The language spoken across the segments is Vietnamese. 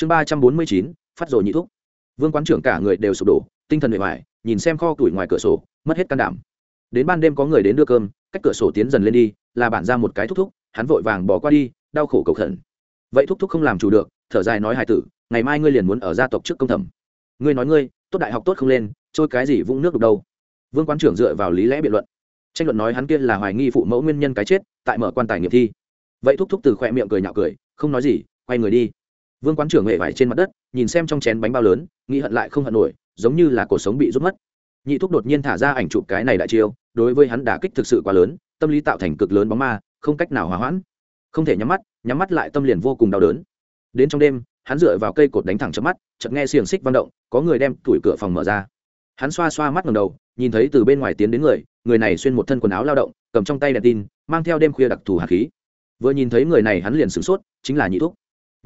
chương ba trăm bốn mươi chín, phát rồi nhị thúc. Vương quán trưởng cả người đều sụp đổ, tinh thần bề ngoài nhìn xem kho tuổi ngoài cửa sổ, mất hết can đảm. Đến ban đêm có người đến đưa cơm, cách cửa sổ tiến dần lên đi, là bản ra một cái thúc thúc, hắn vội vàng bỏ qua đi, đau khổ cầu khẩn. Vậy thúc thúc không làm chủ được, thở dài nói hài tử, ngày mai ngươi liền muốn ở gia tộc trước công thẩm. Ngươi nói ngươi, tốt đại học tốt không lên, trôi cái gì vũng nước đục đâu. Vương quán trưởng dựa vào lý lẽ biện luận. Tranh luận nói hắn kia là hoài nghi phụ mẫu nguyên nhân cái chết, tại mở quan tài nghiệp thi. Vậy thúc thúc từ khỏe miệng cười nhạo cười, không nói gì, quay người đi vương quán trưởng hệ vải trên mặt đất, nhìn xem trong chén bánh bao lớn, nghĩ hận lại không hận nổi, giống như là cuộc sống bị rút mất. Nhị thúc đột nhiên thả ra ảnh chụp cái này đại chiêu, đối với hắn đả kích thực sự quá lớn, tâm lý tạo thành cực lớn bóng ma, không cách nào hòa hoãn. Không thể nhắm mắt nhắm mắt lại tâm liền vô cùng đau đớn. Đến trong đêm, hắn dựa vào cây cột đánh thẳng chớp mắt, chợt nghe xiềng xích vang động, có người đem tủi cửa phòng mở ra. Hắn xoa xoa mắt ngầm đầu, nhìn thấy từ bên ngoài tiến đến người người này xuyên một thân quần áo lao động, cầm trong tay đèn tin, mang theo đêm khuya đặc thù hạt khí. Vừa nhìn thấy người này hắn liền sửng sốt, chính là nhị thúc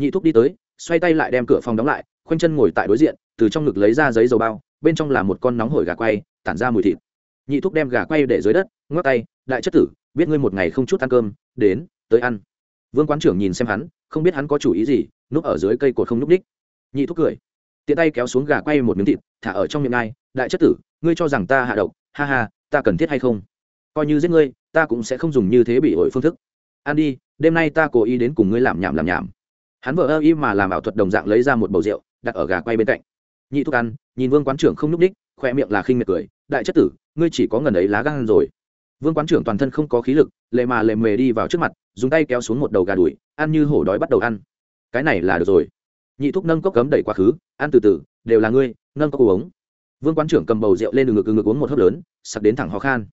nhị thúc đi tới, xoay tay lại đem cửa phòng đóng lại, khoanh chân ngồi tại đối diện, từ trong ngực lấy ra giấy dầu bao, bên trong là một con nóng hổi gà quay, tản ra mùi thịt. Nhị thúc đem gà quay để dưới đất, ngoắc tay, đại chất tử, biết ngươi một ngày không chút ăn cơm, đến, tới ăn. Vương quán trưởng nhìn xem hắn, không biết hắn có chủ ý gì, núp ở dưới cây cột không núp đích. Nhị thúc cười, tiện tay kéo xuống gà quay một miếng thịt, thả ở trong miệng ngai đại chất tử, ngươi cho rằng ta hạ độc, ha ha, ta cần thiết hay không? Coi như giết ngươi, ta cũng sẽ không dùng như thế bị ổi phương thức. Ăn đi, đêm nay ta cố ý đến cùng ngươi làm nhảm làm nhảm hắn vợ ơ y mà làm ảo thuật đồng dạng lấy ra một bầu rượu, đặt ở gà quay bên cạnh. Nhị thúc ăn, nhìn vương quán trưởng không núp đích khoe miệng là khinh miệt cười, đại chất tử, ngươi chỉ có ngần ấy lá gan rồi. Vương quán trưởng toàn thân không có khí lực, lệ mà lệ mề đi vào trước mặt, dùng tay kéo xuống một đầu gà đùi, ăn như hổ đói bắt đầu ăn. Cái này là được rồi. Nhị thúc nâng cốc cấm đẩy quá khứ, ăn từ từ, đều là ngươi, nâng cốc uống. Vương quán trưởng cầm bầu rượu lên đường ngực ngực uống một hớp lớn, sặc đến thẳng ho khan.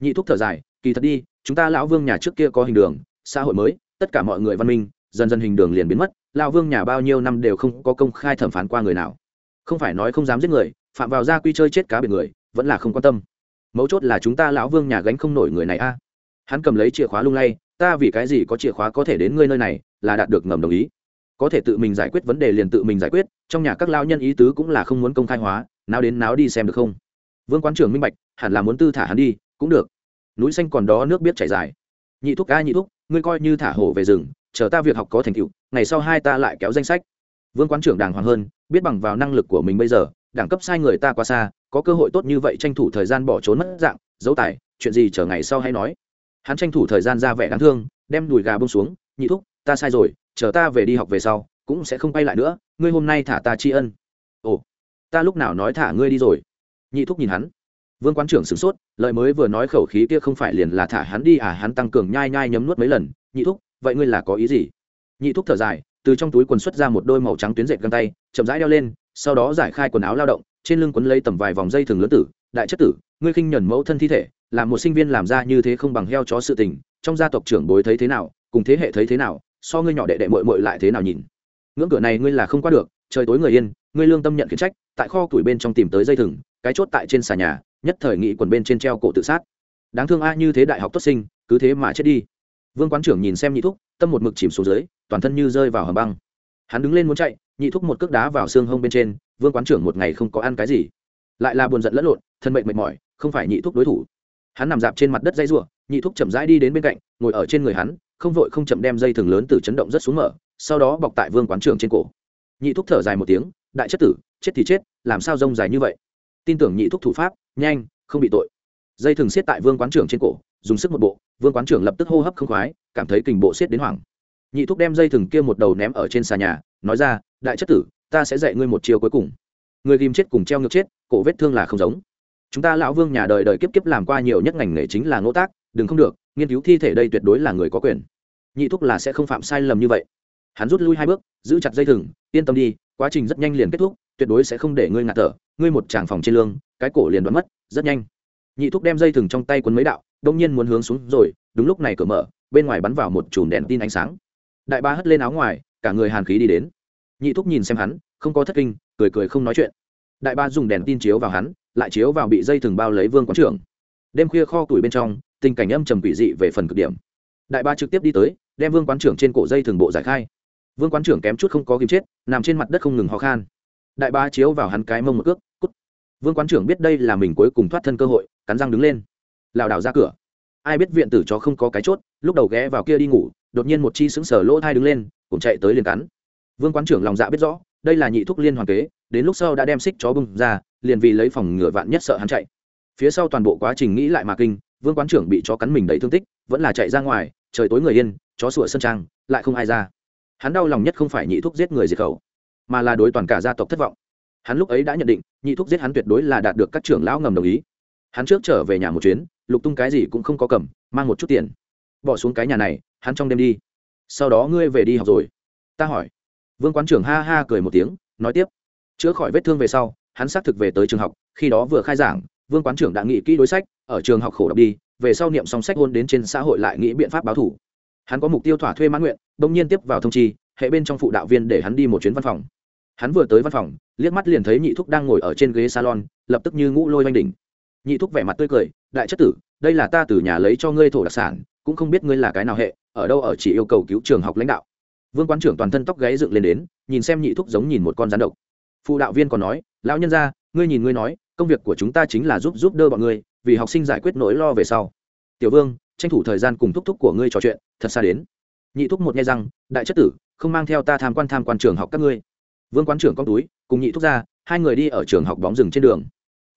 Nhị thúc thở dài, kỳ thật đi, chúng ta lão vương nhà trước kia có hình đường, xã hội mới, tất cả mọi người văn minh dần dần hình đường liền biến mất, lão vương nhà bao nhiêu năm đều không có công khai thẩm phán qua người nào. Không phải nói không dám giết người, phạm vào gia quy chơi chết cá biệt người, vẫn là không quan tâm. Mấu chốt là chúng ta lão vương nhà gánh không nổi người này a. Hắn cầm lấy chìa khóa lung lay, ta vì cái gì có chìa khóa có thể đến ngươi nơi này, là đạt được ngầm đồng ý. Có thể tự mình giải quyết vấn đề liền tự mình giải quyết, trong nhà các lao nhân ý tứ cũng là không muốn công khai hóa, nào đến náo đi xem được không? Vương quán trưởng minh bạch, hẳn là muốn tư thả hắn đi, cũng được. Núi xanh còn đó nước biết chảy dài. Nhị thúc ca nhị thúc, ngươi coi như thả hổ về rừng chờ ta việc học có thành tựu, ngày sau hai ta lại kéo danh sách. Vương quán trưởng đàng hoàng hơn, biết bằng vào năng lực của mình bây giờ, đẳng cấp sai người ta quá xa, có cơ hội tốt như vậy tranh thủ thời gian bỏ trốn mất dạng dấu tài, chuyện gì chờ ngày sau hay nói. Hắn tranh thủ thời gian ra vẻ đáng thương, đem đùi gà bông xuống, nhị thúc, ta sai rồi, chờ ta về đi học về sau, cũng sẽ không quay lại nữa, ngươi hôm nay thả ta tri ân. Ồ, ta lúc nào nói thả ngươi đi rồi? Nhị thúc nhìn hắn. Vương quán trưởng sửng sốt, lời mới vừa nói khẩu khí kia không phải liền là thả hắn đi à hắn tăng cường nhai nhai nhấm nuốt mấy lần, nhị thúc vậy ngươi là có ý gì? Nhị thúc thở dài, từ trong túi quần xuất ra một đôi màu trắng tuyến dệt găng tay, chậm rãi đeo lên, sau đó giải khai quần áo lao động, trên lưng quấn lấy tầm vài vòng dây thường lớn tử, đại chất tử, ngươi khinh nhuần mẫu thân thi thể, làm một sinh viên làm ra như thế không bằng heo chó sự tình, trong gia tộc trưởng bối thấy thế nào, cùng thế hệ thấy thế nào, so ngươi nhỏ đệ đệ mội mội lại thế nào nhìn. Ngưỡng cửa này ngươi là không qua được, trời tối người yên, ngươi lương tâm nhận khiển trách, tại kho củi bên trong tìm tới dây thừng, cái chốt tại trên xà nhà, nhất thời nghị quần bên trên treo cổ tự sát. Đáng thương a, như thế đại học tốt sinh, cứ thế mà chết đi vương quán trưởng nhìn xem nhị thúc, tâm một mực chìm xuống dưới, toàn thân như rơi vào hầm băng. Hắn đứng lên muốn chạy, nhị thúc một cước đá vào xương hông bên trên, vương quán trưởng một ngày không có ăn cái gì. Lại là buồn giận lẫn lộn, thân mệnh mệt mỏi, không phải nhị thúc đối thủ. Hắn nằm dạp trên mặt đất dây ruộng nhị thúc chậm rãi đi đến bên cạnh, ngồi ở trên người hắn, không vội không chậm đem dây thừng lớn từ chấn động rất xuống mở, sau đó bọc tại vương quán trưởng trên cổ. Nhị thúc thở dài một tiếng, đại chất tử, chết thì chết, làm sao rông dài như vậy? Tin tưởng nhị thúc thủ pháp, nhanh, không bị tội. Dây thừng xiết tại vương quán trưởng trên cổ dùng sức một bộ, vương quán trưởng lập tức hô hấp không khoái, cảm thấy kình bộ xiết đến hoảng. Nhị thúc đem dây thừng kia một đầu ném ở trên xà nhà, nói ra, đại chất tử, ta sẽ dạy ngươi một chiều cuối cùng. Người ghim chết cùng treo ngược chết, cổ vết thương là không giống. Chúng ta lão vương nhà đời đời kiếp kiếp làm qua nhiều nhất ngành nghề chính là ngỗ tác, đừng không được, nghiên cứu thi thể đây tuyệt đối là người có quyền. Nhị thúc là sẽ không phạm sai lầm như vậy. Hắn rút lui hai bước, giữ chặt dây thừng, yên tâm đi, quá trình rất nhanh liền kết thúc, tuyệt đối sẽ không để ngươi ngạt thở, ngươi một tràng phòng trên lương, cái cổ liền đoán mất, rất nhanh. Nhị thúc đem dây thừng trong tay quấn mấy đạo đông nhiên muốn hướng xuống rồi, đúng lúc này cửa mở, bên ngoài bắn vào một chùm đèn tin ánh sáng. Đại ba hất lên áo ngoài, cả người hàn khí đi đến. Nhị thúc nhìn xem hắn, không có thất kinh, cười cười không nói chuyện. Đại ba dùng đèn tin chiếu vào hắn, lại chiếu vào bị dây thừng bao lấy vương quán trưởng. Đêm khuya kho tuổi bên trong, tình cảnh âm trầm quỷ dị về phần cực điểm. Đại ba trực tiếp đi tới, đem vương quán trưởng trên cổ dây thừng bộ giải khai. Vương quán trưởng kém chút không có kìm chết, nằm trên mặt đất không ngừng ho khan. Đại ba chiếu vào hắn cái mông một cước, cút. Vương quán trưởng biết đây là mình cuối cùng thoát thân cơ hội, cắn răng đứng lên lảo đảo ra cửa. Ai biết viện tử chó không có cái chốt, lúc đầu ghé vào kia đi ngủ, đột nhiên một chi sững sờ lỗ thai đứng lên cùng chạy tới liền cắn. Vương quán trưởng lòng dạ biết rõ, đây là nhị thúc liên hoàn kế, đến lúc sau đã đem xích chó bưng ra, liền vì lấy phòng ngựa vạn nhất sợ hắn chạy. Phía sau toàn bộ quá trình nghĩ lại mà kinh, vương quán trưởng bị chó cắn mình đầy thương tích, vẫn là chạy ra ngoài, trời tối người yên, chó sủa sân trang, lại không ai ra. Hắn đau lòng nhất không phải nhị thúc giết người diệt khẩu, mà là đối toàn cả gia tộc thất vọng. Hắn lúc ấy đã nhận định, nhị thúc giết hắn tuyệt đối là đạt được các trưởng lão ngầm đồng ý. Hắn trước trở về nhà một chuyến lục tung cái gì cũng không có cầm, mang một chút tiền. Bỏ xuống cái nhà này, hắn trong đêm đi. Sau đó ngươi về đi học rồi. Ta hỏi. Vương quán trưởng ha ha cười một tiếng, nói tiếp. Chữa khỏi vết thương về sau, hắn xác thực về tới trường học, khi đó vừa khai giảng, vương quán trưởng đã nghĩ kỹ đối sách, ở trường học khổ đọc đi, về sau niệm xong sách hôn đến trên xã hội lại nghĩ biện pháp báo thủ. Hắn có mục tiêu thỏa thuê mãn nguyện, đông nhiên tiếp vào thông chi, hệ bên trong phụ đạo viên để hắn đi một chuyến văn phòng. Hắn vừa tới văn phòng, liếc mắt liền thấy nhị thúc đang ngồi ở trên ghế salon, lập tức như ngũ lôi oanh đỉnh. Nhị thúc vẻ mặt tươi cười đại chất tử, đây là ta từ nhà lấy cho ngươi thổ đặc sản, cũng không biết ngươi là cái nào hệ, ở đâu ở chỉ yêu cầu cứu trường học lãnh đạo. Vương quán trưởng toàn thân tóc gáy dựng lên đến, nhìn xem nhị thúc giống nhìn một con rắn độc. Phụ đạo viên còn nói, lão nhân ra ngươi nhìn ngươi nói, công việc của chúng ta chính là giúp giúp đỡ bọn ngươi, vì học sinh giải quyết nỗi lo về sau. Tiểu vương, tranh thủ thời gian cùng thúc thúc của ngươi trò chuyện, thật xa đến. Nhị thúc một nghe rằng đại chất tử, không mang theo ta tham quan tham quan trường học các ngươi. Vương quán trưởng con túi, cùng nhị thúc ra, hai người đi ở trường học bóng rừng trên đường.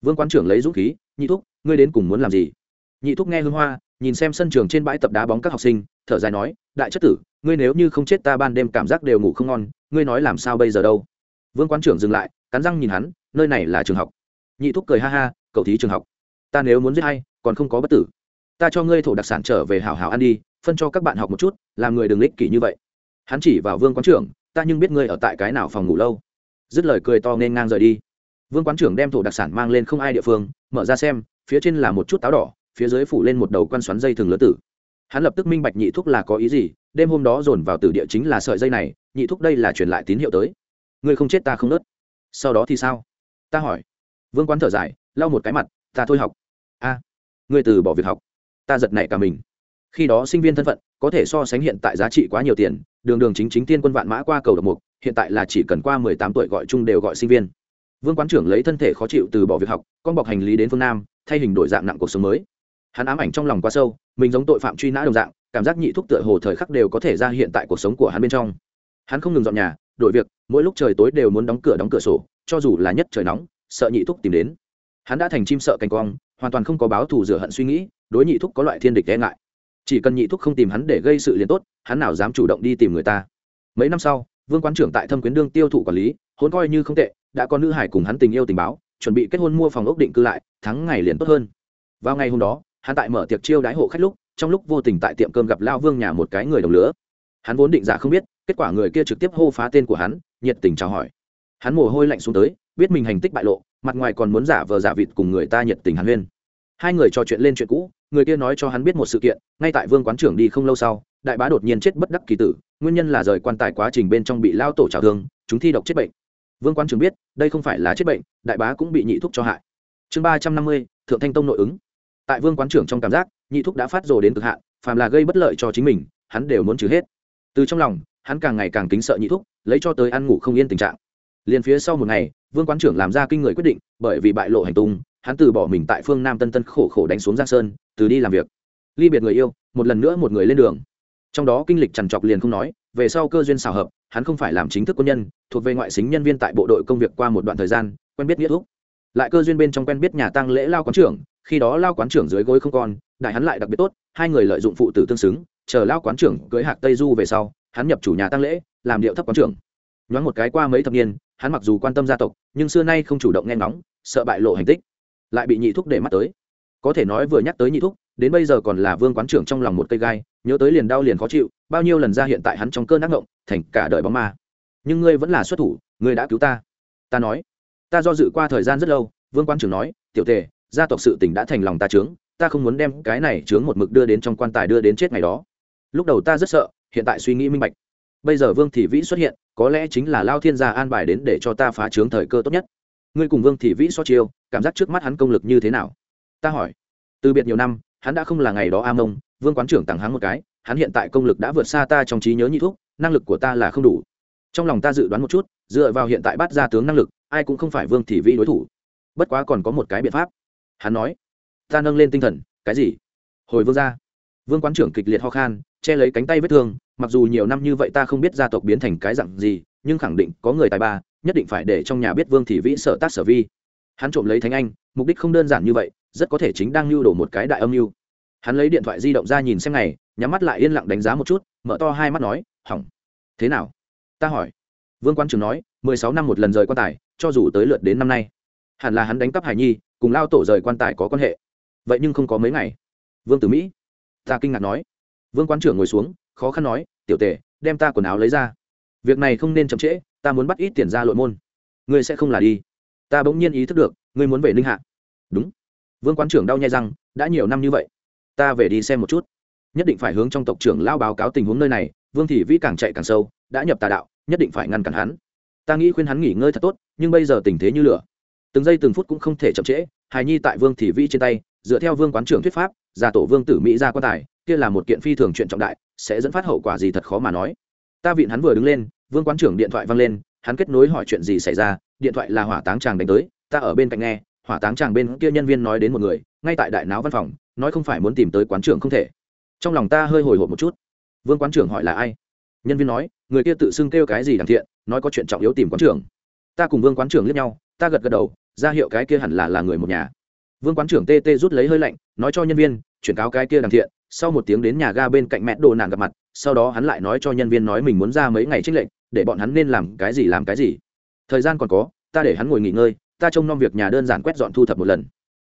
Vương quán trưởng lấy dũng khí, nhị thúc ngươi đến cùng muốn làm gì? Nhị thúc nghe hương hoa, nhìn xem sân trường trên bãi tập đá bóng các học sinh, thở dài nói, đại chất tử, ngươi nếu như không chết ta ban đêm cảm giác đều ngủ không ngon, ngươi nói làm sao bây giờ đâu? Vương quán trưởng dừng lại, cắn răng nhìn hắn, nơi này là trường học. Nhị thúc cười ha ha, cậu thí trường học. Ta nếu muốn giết hay còn không có bất tử. Ta cho ngươi thổ đặc sản trở về hảo hảo ăn đi, phân cho các bạn học một chút, làm người đừng lích kỷ như vậy. Hắn chỉ vào vương quán trưởng, ta nhưng biết ngươi ở tại cái nào phòng ngủ lâu. Dứt lời cười to nên ngang rời đi. Vương quán trưởng đem thổ đặc sản mang lên không ai địa phương, mở ra xem phía trên là một chút táo đỏ, phía dưới phủ lên một đầu quan xoắn dây thường lứa tử. Hắn lập tức minh bạch nhị thúc là có ý gì, đêm hôm đó dồn vào tử địa chính là sợi dây này, nhị thúc đây là truyền lại tín hiệu tới. Ngươi không chết ta không nớt. Sau đó thì sao? Ta hỏi. Vương quán thở dài, lau một cái mặt, ta thôi học. A, ngươi từ bỏ việc học. Ta giật nảy cả mình. Khi đó sinh viên thân phận, có thể so sánh hiện tại giá trị quá nhiều tiền, đường đường chính chính tiên quân vạn mã qua cầu độc mục, hiện tại là chỉ cần qua mười tám tuổi gọi chung đều gọi sinh viên. Vương quán trưởng lấy thân thể khó chịu từ bỏ việc học, con bọc hành lý đến phương nam thay hình đổi dạng nặng cuộc sống mới. Hắn ám ảnh trong lòng quá sâu, mình giống tội phạm truy nã đồng dạng, cảm giác nhị thúc tựa hồ thời khắc đều có thể ra hiện tại cuộc sống của hắn bên trong. Hắn không ngừng dọn nhà, đổi việc, mỗi lúc trời tối đều muốn đóng cửa đóng cửa sổ, cho dù là nhất trời nóng, sợ nhị thúc tìm đến. Hắn đã thành chim sợ cành quang, hoàn toàn không có báo thù rửa hận suy nghĩ, đối nhị thúc có loại thiên địch e ngại. Chỉ cần nhị thúc không tìm hắn để gây sự liền tốt, hắn nào dám chủ động đi tìm người ta. Mấy năm sau, vương quán trưởng tại thâm quyến đương tiêu thụ quản lý hôn coi như không tệ, đã có nữ hải cùng hắn tình yêu tình báo chuẩn bị kết hôn mua phòng ốc định cư lại thắng ngày liền tốt hơn. Vào ngày hôm đó, hắn tại mở tiệc chiêu đái hộ khách lúc, trong lúc vô tình tại tiệm cơm gặp lao vương nhà một cái người đồng lứa. Hắn vốn định giả không biết, kết quả người kia trực tiếp hô phá tên của hắn, nhiệt tình chào hỏi. Hắn mồ hôi lạnh xuống tới, biết mình hành tích bại lộ, mặt ngoài còn muốn giả vờ giả vịt cùng người ta nhiệt tình hắn huyên. Hai người trò chuyện lên chuyện cũ, người kia nói cho hắn biết một sự kiện, ngay tại vương quán trưởng đi không lâu sau, đại bá đột nhiên chết bất đắc kỳ tử, nguyên nhân là rời quan tài quá trình bên trong bị lao tổ trào thương, chúng thi độc chết bệnh vương quán Trường biết, đây không phải là chết bệnh, đại bá cũng bị nhị thúc cho hại. Chương ba trăm năm mươi, thượng thanh tông nội ứng. Tại vương quán trưởng trong cảm giác, nhị thúc đã phát rồ đến cực hạn, phàm là gây bất lợi cho chính mình, hắn đều muốn trừ hết. Từ trong lòng, hắn càng ngày càng kính sợ nhị thúc, lấy cho tới ăn ngủ không yên tình trạng. Liền phía sau một ngày, vương quán trưởng làm ra kinh người quyết định, bởi vì bại lộ hành tung, hắn từ bỏ mình tại phương nam tân tân khổ khổ đánh xuống giang sơn, từ đi làm việc. Ly biệt người yêu, một lần nữa một người lên đường. Trong đó kinh lịch trằn trọc liền không nói, về sau cơ duyên xào hợp hắn không phải làm chính thức quân nhân, thuộc về ngoại xính nhân viên tại bộ đội công việc qua một đoạn thời gian, quen biết nghĩa thúc. Lại cơ duyên bên trong quen biết nhà tăng lễ lao quán trưởng, khi đó lao quán trưởng dưới gối không còn đại hắn lại đặc biệt tốt, hai người lợi dụng phụ tử tương xứng, chờ lao quán trưởng cưới hạc tây du về sau, hắn nhập chủ nhà tăng lễ, làm điệu thấp quán trưởng. Nhoáng một cái qua mấy thập niên, hắn mặc dù quan tâm gia tộc, nhưng xưa nay không chủ động nghe ngóng, sợ bại lộ hành tích. Lại bị nhị thúc để mắt tới. Có thể nói vừa nhắc tới nhị thúc, đến bây giờ còn là vương quán trưởng trong lòng một cây gai nhớ tới liền đau liền khó chịu, bao nhiêu lần ra hiện tại hắn trong cơn ác ngộng, thành cả đời bóng ma. Nhưng ngươi vẫn là xuất thủ, ngươi đã cứu ta. Ta nói, ta do dự qua thời gian rất lâu, vương quan trưởng nói, tiểu tề, gia tộc sự tỉnh đã thành lòng ta trướng ta không muốn đem cái này trướng một mực đưa đến trong quan tài đưa đến chết ngày đó. Lúc đầu ta rất sợ, hiện tại suy nghĩ minh bạch. Bây giờ vương thị vĩ xuất hiện, có lẽ chính là lao thiên gia an bài đến để cho ta phá trướng thời cơ tốt nhất. Ngươi cùng vương thị vĩ so chiêu, cảm giác trước mắt hắn công lực như thế nào? Ta hỏi. Từ biệt nhiều năm, hắn đã không là ngày đó a mông vương quán trưởng tặng hắn một cái, hắn hiện tại công lực đã vượt xa ta trong trí nhớ nhị thuốc năng lực của ta là không đủ. Trong lòng ta dự đoán một chút, dựa vào hiện tại bắt ra tướng năng lực, ai cũng không phải vương thị vĩ đối thủ. Bất quá còn có một cái biện pháp. Hắn nói, ta nâng lên tinh thần, cái gì? Hồi vương ra vương quán trưởng kịch liệt ho khan, che lấy cánh tay vết thương, mặc dù nhiều năm như vậy ta không biết gia tộc biến thành cái dặn gì, nhưng khẳng định có người tài ba, nhất định phải để trong nhà biết vương thị vĩ sợ tác sở vi. Hắn trộm lấy thánh anh, mục đích không đơn giản như vậy, rất có thể chính đang lưu đổ một cái đại âm mưu hắn lấy điện thoại di động ra nhìn xem ngày, nhắm mắt lại yên lặng đánh giá một chút, mở to hai mắt nói, hỏng. Thế nào? Ta hỏi. Vương quan trường nói, mười sáu năm một lần rời quan tài, cho dù tới lượt đến năm nay. Hẳn là hắn đánh cắp hải nhi, cùng lao tổ rời quan tài có quan hệ. Vậy nhưng không có mấy ngày. Vương tử mỹ, ta kinh ngạc nói. Vương quan trưởng ngồi xuống, khó khăn nói, tiểu tề đem ta quần áo lấy ra. Việc này không nên chậm trễ, ta muốn bắt ít tiền ra lội môn. Ngươi sẽ không là đi. Ta bỗng nhiên ý thức được, ngươi muốn về ninh hạ. Đúng. Vương quan trưởng đau nhai răng, đã nhiều năm như vậy ta về đi xem một chút. Nhất định phải hướng trong tộc trưởng lao báo cáo tình huống nơi này, vương thị vĩ càng chạy càng sâu, đã nhập tà đạo, nhất định phải ngăn cản hắn. Ta nghĩ khuyên hắn nghỉ ngơi thật tốt, nhưng bây giờ tình thế như lửa. Từng giây từng phút cũng không thể chậm trễ, hài nhi tại vương thị vĩ trên tay, dựa theo vương quán trưởng thuyết pháp, già tổ vương tử mỹ ra quan tài, kia là một kiện phi thường chuyện trọng đại, sẽ dẫn phát hậu quả gì thật khó mà nói. Ta vịn hắn vừa đứng lên, vương quán trưởng điện thoại văng lên, hắn kết nối hỏi chuyện gì xảy ra, điện thoại là hỏa táng chàng đánh tới, ta ở bên cạnh nghe, hỏa táng chàng bên kia nhân viên nói đến một người, ngay tại đại náo văn phòng nói không phải muốn tìm tới quán trưởng không thể. Trong lòng ta hơi hồi hộp một chút. Vương quán trưởng hỏi là ai? Nhân viên nói, người kia tự xưng kêu cái gì đằng thiện, nói có chuyện trọng yếu tìm quán trưởng. Ta cùng vương quán trưởng liếc nhau, ta gật gật đầu, ra hiệu cái kia hẳn là là người một nhà. Vương quán trưởng tê tê rút lấy hơi lạnh, nói cho nhân viên, chuyển cáo cái kia đằng thiện, sau một tiếng đến nhà ga bên cạnh mẹ đồ nàng gặp mặt, sau đó hắn lại nói cho nhân viên nói mình muốn ra mấy ngày trích lệnh, để bọn hắn nên làm cái gì làm cái gì. Thời gian còn có, ta để hắn ngồi nghỉ ngơi, ta trông nom việc nhà đơn giản quét dọn thu thập một lần.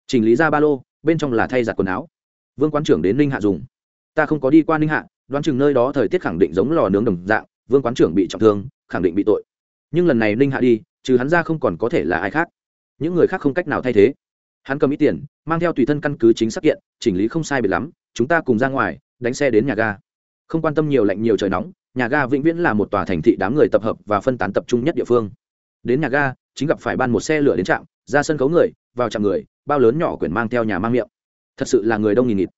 Chỉnh lý ra ba lô bên trong là thay giặt quần áo. Vương quán trưởng đến ninh hạ dùng. Ta không có đi qua ninh hạ, đoán chừng nơi đó thời tiết khẳng định giống lò nướng đồng dạng, vương quán trưởng bị trọng thương, khẳng định bị tội. Nhưng lần này ninh hạ đi, trừ hắn ra không còn có thể là ai khác. Những người khác không cách nào thay thế. Hắn cầm ít tiền, mang theo tùy thân căn cứ chính xác kiện, chỉnh lý không sai biệt lắm, chúng ta cùng ra ngoài, đánh xe đến nhà ga. Không quan tâm nhiều lạnh nhiều trời nóng, nhà ga vĩnh viễn là một tòa thành thị đám người tập hợp và phân tán tập trung nhất địa phương. Đến nhà ga, chính gặp phải ban một xe lửa đến trạm, ra sân khấu người vào chạm người, bao lớn nhỏ quyển mang theo nhà mang miệng. Thật sự là người đông nghìn nghịt.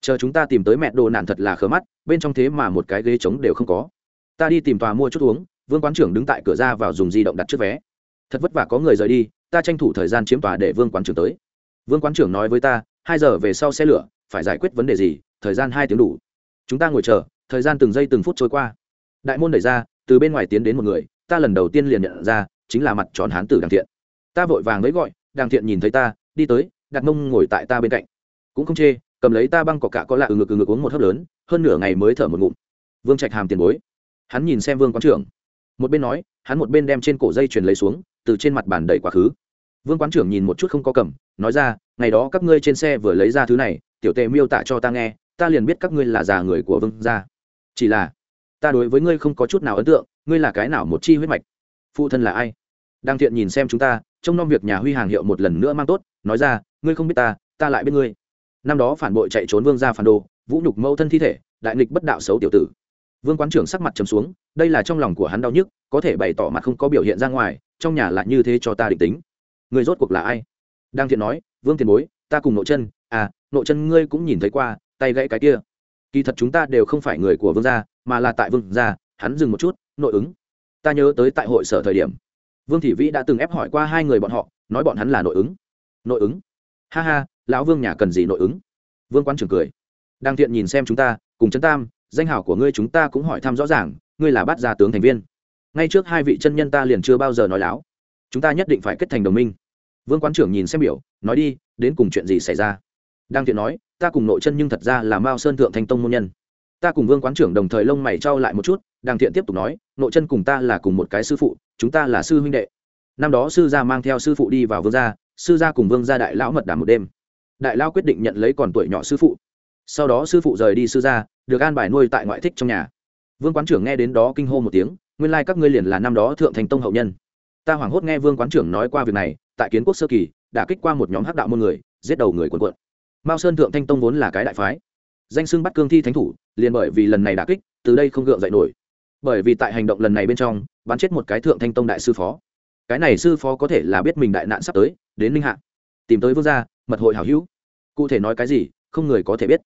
Chờ chúng ta tìm tới mẹ đồ nạn thật là khớ mắt, bên trong thế mà một cái ghế trống đều không có. Ta đi tìm tòa mua chút uống, vương quán trưởng đứng tại cửa ra vào dùng di động đặt trước vé. Thật vất vả có người rời đi, ta tranh thủ thời gian chiếm tòa để vương quán trưởng tới. Vương quán trưởng nói với ta, hai giờ về sau xe lửa, phải giải quyết vấn đề gì, thời gian hai tiếng đủ. Chúng ta ngồi chờ, thời gian từng giây từng phút trôi qua. Đại môn đẩy ra, từ bên ngoài tiến đến một người, ta lần đầu tiên liền nhận ra, chính là mặt tròn hán tử đằng thiện. Ta vội vàng lấy gọi đàng thiện nhìn thấy ta, đi tới đặt mông ngồi tại ta bên cạnh. Cũng không chê, cầm lấy ta băng cỏ cả có lạ ừ ngực ừ ngực uống một hớp lớn, hơn nửa ngày mới thở một ngụm. Vương trạch hàm tiền bối. Hắn nhìn xem vương quán trưởng. Một bên nói, hắn một bên đem trên cổ dây chuyền lấy xuống, từ trên mặt bàn đẩy quá khứ. Vương quán trưởng nhìn một chút không có cầm, nói ra, ngày đó các ngươi trên xe vừa lấy ra thứ này, tiểu tề miêu tả cho ta nghe, ta liền biết các ngươi là già người của vương gia. Chỉ là, ta đối với ngươi không có chút nào ấn tượng, ngươi là cái nào một chi huyết mạch? Phụ thân là ai? Đang thiện nhìn xem chúng ta trông nom việc nhà huy hàng hiệu một lần nữa mang tốt, nói ra, ngươi không biết ta ta lại biết ngươi. Năm đó phản bội chạy trốn vương gia phản đồ, vũ nhục mẫu thân thi thể, đại nghịch bất đạo xấu tiểu tử. Vương quán trưởng sắc mặt trầm xuống, đây là trong lòng của hắn đau nhức, có thể bày tỏ mặt không có biểu hiện ra ngoài, trong nhà lại như thế cho ta định tính. Người rốt cuộc là ai? Đang thiện nói, vương tiền bối, ta cùng nội chân à nội chân ngươi cũng nhìn thấy qua, tay gãy cái kia. Kỳ thật chúng ta đều không phải người của vương gia, mà là tại vương gia, hắn dừng một chút, nội ứng. Ta nhớ tới tại hội sở thời điểm vương thị vĩ đã từng ép hỏi qua hai người bọn họ, nói bọn hắn là nội ứng. Nội ứng? Ha ha, lão vương nhà cần gì nội ứng? Vương quan trưởng cười. Đang thiện nhìn xem chúng ta, cùng chân tam, danh hảo của ngươi chúng ta cũng hỏi thăm rõ ràng, ngươi là bát gia tướng thành viên. Ngay trước hai vị chân nhân ta liền chưa bao giờ nói láo. Chúng ta nhất định phải kết thành đồng minh. Vương quán trưởng nhìn xem biểu, nói đi, đến cùng chuyện gì xảy ra? Đang thiện nói, ta cùng nội chân nhưng thật ra là mao sơn thượng thanh tông môn nhân ta cùng vương quán trưởng đồng thời lông mày trao lại một chút, Đàng thiện tiếp tục nói, nội chân cùng ta là cùng một cái sư phụ, chúng ta là sư huynh đệ. Năm đó sư gia mang theo sư phụ đi vào vương gia, sư gia cùng vương gia đại lão mật đàm một đêm. Đại lão quyết định nhận lấy còn tuổi nhỏ sư phụ. Sau đó sư phụ rời đi sư gia, được an bài nuôi tại ngoại thích trong nhà. Vương quán trưởng nghe đến đó kinh hô một tiếng, nguyên lai các ngươi liền là năm đó thượng thành tông hậu nhân. Ta hoảng hốt nghe vương quán trưởng nói qua việc này, tại kiến quốc sơ kỳ, đã kích qua một nhóm hắc đạo môn người, giết đầu người quần quận mao sơn thượng thanh tông vốn là cái đại phái danh xưng bắt cương thi thánh thủ, liền bởi vì lần này đã kích, từ đây không gượng dậy nổi. Bởi vì tại hành động lần này bên trong, bắn chết một cái thượng thanh tông đại sư phó. Cái này sư phó có thể là biết mình đại nạn sắp tới, đến ninh hạ, tìm tới vương gia, mật hội hảo hữu. Cụ thể nói cái gì, không người có thể biết.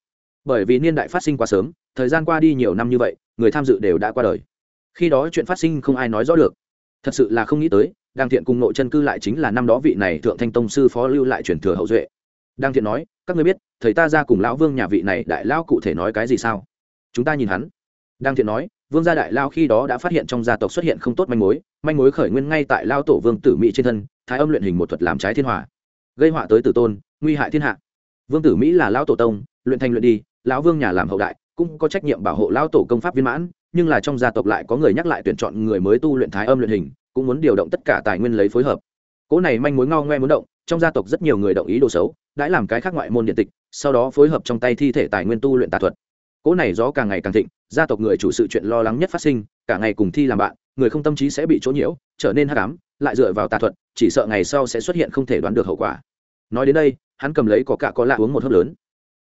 Bởi vì niên đại phát sinh quá sớm, thời gian qua đi nhiều năm như vậy, người tham dự đều đã qua đời. Khi đó chuyện phát sinh không ai nói rõ được. Thật sự là không nghĩ tới đang thiện cùng nội chân cư lại chính là năm đó vị này thượng thanh tông sư phó lưu lại truyền thừa hậu duệ đang thiện nói, các ngươi biết, thầy ta ra cùng lão vương nhà vị này đại lão cụ thể nói cái gì sao? Chúng ta nhìn hắn. Đang thiện nói, vương gia đại lao khi đó đã phát hiện trong gia tộc xuất hiện không tốt manh mối manh mối khởi nguyên ngay tại lao tổ vương tử mỹ trên thân, thái âm luyện hình một thuật làm trái thiên hòa gây họa tới tử tôn, nguy hại thiên hạ. Vương tử mỹ là lao tổ tông, luyện thành luyện đi, lão vương nhà làm hậu đại, cũng có trách nhiệm bảo hộ lao tổ công pháp viên mãn, nhưng là trong gia tộc lại có người nhắc lại tuyển chọn người mới tu luyện thái âm luyện hình, cũng muốn điều động tất cả tài nguyên lấy phối hợp. Cỗ này manh mối ngao ngoe muốn động trong gia tộc rất nhiều người động ý đồ xấu đã làm cái khác ngoại môn điện tịch, sau đó phối hợp trong tay thi thể tài nguyên tu luyện tà thuật. Cỗ này gió càng ngày càng thịnh, gia tộc người chủ sự chuyện lo lắng nhất phát sinh, cả ngày cùng thi làm bạn, người không tâm trí sẽ bị chỗ nhiễu, trở nên hắc ám, lại dựa vào tà thuật, chỉ sợ ngày sau sẽ xuất hiện không thể đoán được hậu quả. Nói đến đây, hắn cầm lấy có cả có lạ uống một hớp lớn.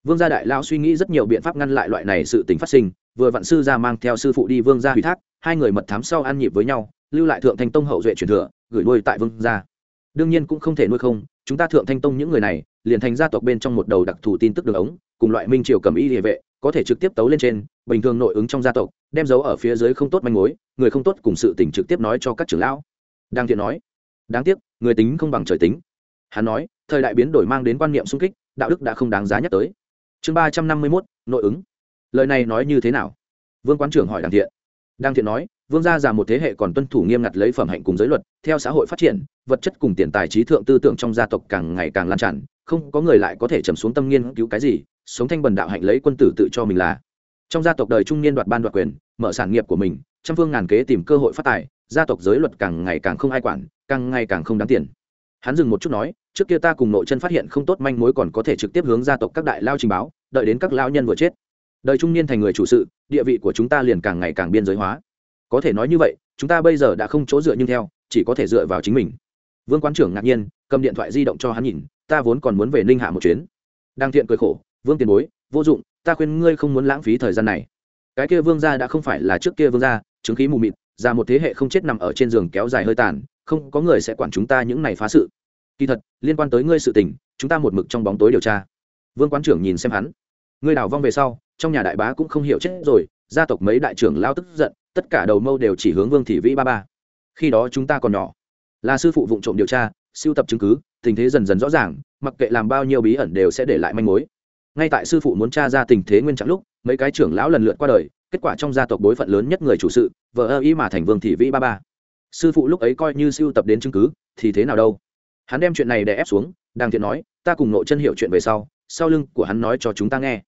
Vương gia đại lao suy nghĩ rất nhiều biện pháp ngăn lại loại này sự tình phát sinh, vừa vạn sư ra mang theo sư phụ đi vương gia ủy thác, hai người mật thám sau ăn nhịp với nhau, lưu lại thượng thành tông hậu duệ truyền thừa, gửi nuôi tại vương gia đương nhiên cũng không thể nuôi không, chúng ta thượng thanh tông những người này, liền thành gia tộc bên trong một đầu đặc thù tin tức đường ống, cùng loại minh triều cầm y địa vệ, có thể trực tiếp tấu lên trên, bình thường nội ứng trong gia tộc, đem dấu ở phía dưới không tốt manh mối, người không tốt cùng sự tình trực tiếp nói cho các trưởng lão. Đang thiện nói, đáng tiếc, người tính không bằng trời tính. Hắn nói, thời đại biến đổi mang đến quan niệm sung kích, đạo đức đã không đáng giá nhắc tới. Chương ba trăm năm mươi mốt, nội ứng. Lời này nói như thế nào? Vương quán trưởng hỏi đàng thiện đang thiện nói, vương gia già một thế hệ còn tuân thủ nghiêm ngặt lấy phẩm hạnh cùng giới luật, theo xã hội phát triển, vật chất cùng tiền tài trí thượng tư tưởng trong gia tộc càng ngày càng lan tràn, không có người lại có thể trầm xuống tâm nghiên cứu cái gì, sống thanh bần đạo hạnh lấy quân tử tự cho mình là. Trong gia tộc đời trung niên đoạt ban đoạt quyền, mở sản nghiệp của mình, trăm phương ngàn kế tìm cơ hội phát tài, gia tộc giới luật càng ngày càng không ai quản, càng ngày càng không đáng tiền. Hắn dừng một chút nói, trước kia ta cùng nội chân phát hiện không tốt manh mối còn có thể trực tiếp hướng gia tộc các đại lao trình báo, đợi đến các lao nhân vừa chết. Đời trung niên thành người chủ sự địa vị của chúng ta liền càng ngày càng biên giới hóa. Có thể nói như vậy, chúng ta bây giờ đã không chỗ dựa nhưng theo, chỉ có thể dựa vào chính mình. Vương quán trưởng ngạc nhiên, cầm điện thoại di động cho hắn nhìn, ta vốn còn muốn về ninh hạ một chuyến. Đang thiện cười khổ, vương tiền bối, vô dụng, ta khuyên ngươi không muốn lãng phí thời gian này. Cái kia vương gia đã không phải là trước kia vương gia, chứng khí mù mịt, ra một thế hệ không chết nằm ở trên giường kéo dài hơi tàn, không có người sẽ quản chúng ta những này phá sự. Kỳ thật, liên quan tới ngươi sự tình, chúng ta một mực trong bóng tối điều tra. Vương quán trưởng nhìn xem hắn, ngươi đào vong về sau trong nhà đại bá cũng không hiểu chết rồi, gia tộc mấy đại trưởng lao tức giận, tất cả đầu mâu đều chỉ hướng vương thị vĩ ba ba. Khi đó chúng ta còn nhỏ, là sư phụ vụ trộm điều tra, siêu tập chứng cứ, tình thế dần dần rõ ràng, mặc kệ làm bao nhiêu bí ẩn đều sẽ để lại manh mối. Ngay tại sư phụ muốn tra ra tình thế nguyên trạng lúc, mấy cái trưởng lão lần lượt qua đời, kết quả trong gia tộc bối phận lớn nhất người chủ sự vợ ơ ý mà thành vương thị vĩ ba ba. Sư phụ lúc ấy coi như siêu tập đến chứng cứ, thì thế nào đâu? Hắn đem chuyện này để ép xuống đang thiện nói, ta cùng nội chân hiểu chuyện về sau sau lưng của hắn nói cho chúng ta nghe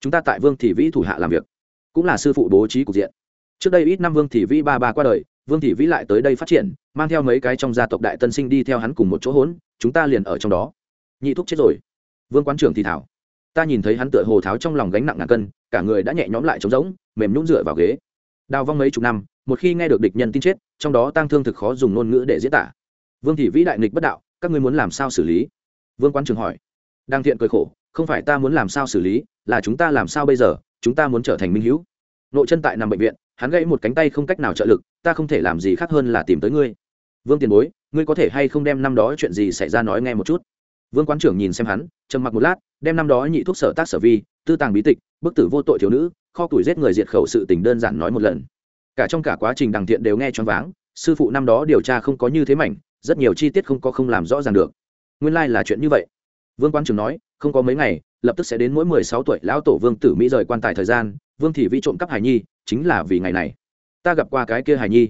chúng ta tại vương thị vĩ thủ hạ làm việc, cũng là sư phụ bố trí cục diện. Trước đây ít năm vương thị vĩ ba ba qua đời, vương thị vĩ lại tới đây phát triển, mang theo mấy cái trong gia tộc đại tân sinh đi theo hắn cùng một chỗ hỗn chúng ta liền ở trong đó. Nhị thúc chết rồi. Vương quán trưởng thì thảo. Ta nhìn thấy hắn tựa hồ tháo trong lòng gánh nặng ngàn cân, cả người đã nhẹ nhõm lại trống rỗng, mềm nhún dựa vào ghế. Đào vong mấy chục năm, một khi nghe được địch nhân tin chết, trong đó tăng thương thực khó dùng ngôn ngữ để diễn tả. Vương thị vĩ đại nghịch bất đạo, các ngươi muốn làm sao xử lý? Vương quán trường hỏi. Đang thiện cười khổ không phải ta muốn làm sao xử lý, là chúng ta làm sao bây giờ, chúng ta muốn trở thành minh hữu. Nội chân tại nằm bệnh viện, hắn gãy một cánh tay không cách nào trợ lực, ta không thể làm gì khác hơn là tìm tới ngươi. Vương tiền bối, ngươi có thể hay không đem năm đó chuyện gì xảy ra nói nghe một chút? Vương quán trưởng nhìn xem hắn, trầm mặc một lát, đem năm đó nhị thuốc sở tác sở vi, tư tàng bí tịch, bức tử vô tội thiếu nữ, kho tuổi giết người diệt khẩu sự tình đơn giản nói một lần. Cả trong cả quá trình đằng thiện đều nghe choáng váng, sư phụ năm đó điều tra không có như thế mảnh, rất nhiều chi tiết không có không làm rõ ràng được. Nguyên lai、like、là chuyện như vậy vương quan trưởng nói, không có mấy ngày, lập tức sẽ đến mỗi mười sáu tuổi lão tổ vương tử mỹ rời quan tài thời gian, vương thị vi trộm cắp hải nhi, chính là vì ngày này. Ta gặp qua cái kia hải nhi.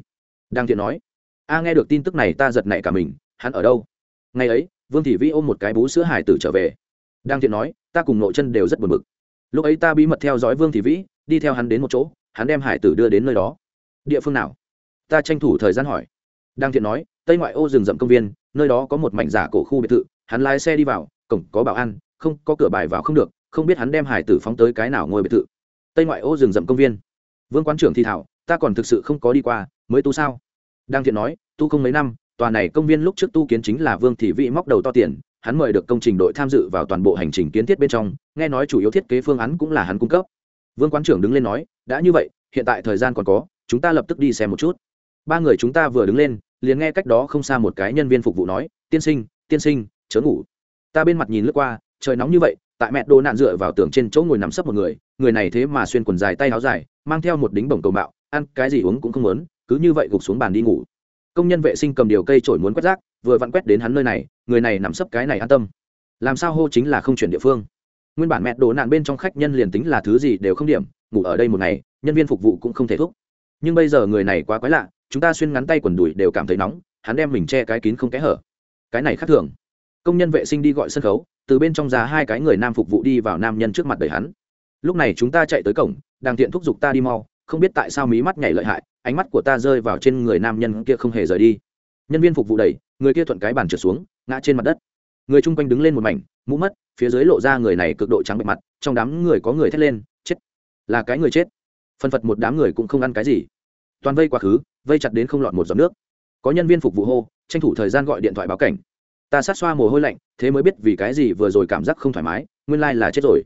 Đang thiện nói, a, nghe được tin tức này ta giật nảy cả mình, hắn ở đâu? Ngày ấy, vương thị vi ôm một cái bú sữa hải tử trở về. Đang thiện nói, ta cùng nội chân đều rất buồn bực. Lúc ấy ta bí mật theo dõi vương thị vĩ, đi theo hắn đến một chỗ, hắn đem hải tử đưa đến nơi đó. Địa phương nào? Ta tranh thủ thời gian hỏi. Đang thiện nói, tây ngoại ô rừng rậm công viên, nơi đó có một mảnh giả cổ khu biệt thự, hắn lái xe đi vào cổng có bảo an, không, có cửa bài vào không được, không biết hắn đem hải tử phóng tới cái nào ngôi biệt thự. Tây ngoại ô rừng rậm công viên. Vương quán trưởng thi thảo, ta còn thực sự không có đi qua, mới tu sao? Đang thiện nói, tu không mấy năm, tòa này công viên lúc trước tu kiến chính là vương thị vị móc đầu to tiền, hắn mời được công trình đội tham dự vào toàn bộ hành trình kiến thiết bên trong, nghe nói chủ yếu thiết kế phương án cũng là hắn cung cấp. Vương quán trưởng đứng lên nói, đã như vậy, hiện tại thời gian còn có, chúng ta lập tức đi xem một chút. Ba người chúng ta vừa đứng lên, liền nghe cách đó không xa một cái nhân viên phục vụ nói, tiên sinh tiên sinh, chớ ngủ ta bên mặt nhìn lướt qua, trời nóng như vậy, tại mẹ đồ nạn dựa vào tường trên chỗ ngồi nằm sấp một người người này thế mà xuyên quần dài tay áo dài, mang theo một đính bổng cầu bạo ăn cái gì uống cũng không muốn, cứ như vậy gục xuống bàn đi ngủ. Công nhân vệ sinh cầm điều cây trổi muốn quét rác, vừa vặn quét đến hắn nơi này, người này nằm sấp cái này an tâm. Làm sao hô chính là không chuyển địa phương. Nguyên bản mẹ đồ nạn bên trong khách nhân liền tính là thứ gì đều không điểm, ngủ ở đây một ngày, nhân viên phục vụ cũng không thể thúc. Nhưng bây giờ người này quá quái lạ, chúng ta xuyên ngắn tay quần đùi đều cảm thấy nóng, hắn đem mình che cái kín không kẽ hở. Cái này khác thường công nhân vệ sinh đi gọi sân khấu, từ bên trong ra hai cái người nam phục vụ đi vào nam nhân trước mặt đời hắn. Lúc này chúng ta chạy tới cổng, đang tiện thúc giục ta đi mau, không biết tại sao mí mắt nhảy lợi hại, ánh mắt của ta rơi vào trên người nam nhân kia không hề rời đi. Nhân viên phục vụ đẩy, người kia thuận cái bàn trượt xuống, ngã trên mặt đất. Người chung quanh đứng lên một mảnh, mũ mất, phía dưới lộ ra người này cực độ trắng bệ mặt, trong đám người có người thét lên, chết! Là cái người chết. Phân phật một đám người cũng không ăn cái gì. Toàn vây quá khứ, vây chặt đến không lọt một giọt nước. Có nhân viên phục vụ hô, tranh thủ thời gian gọi điện thoại báo cảnh ta sát xoa mồ hôi lạnh, thế mới biết vì cái gì vừa rồi cảm giác không thoải mái, nguyên lai là chết rồi.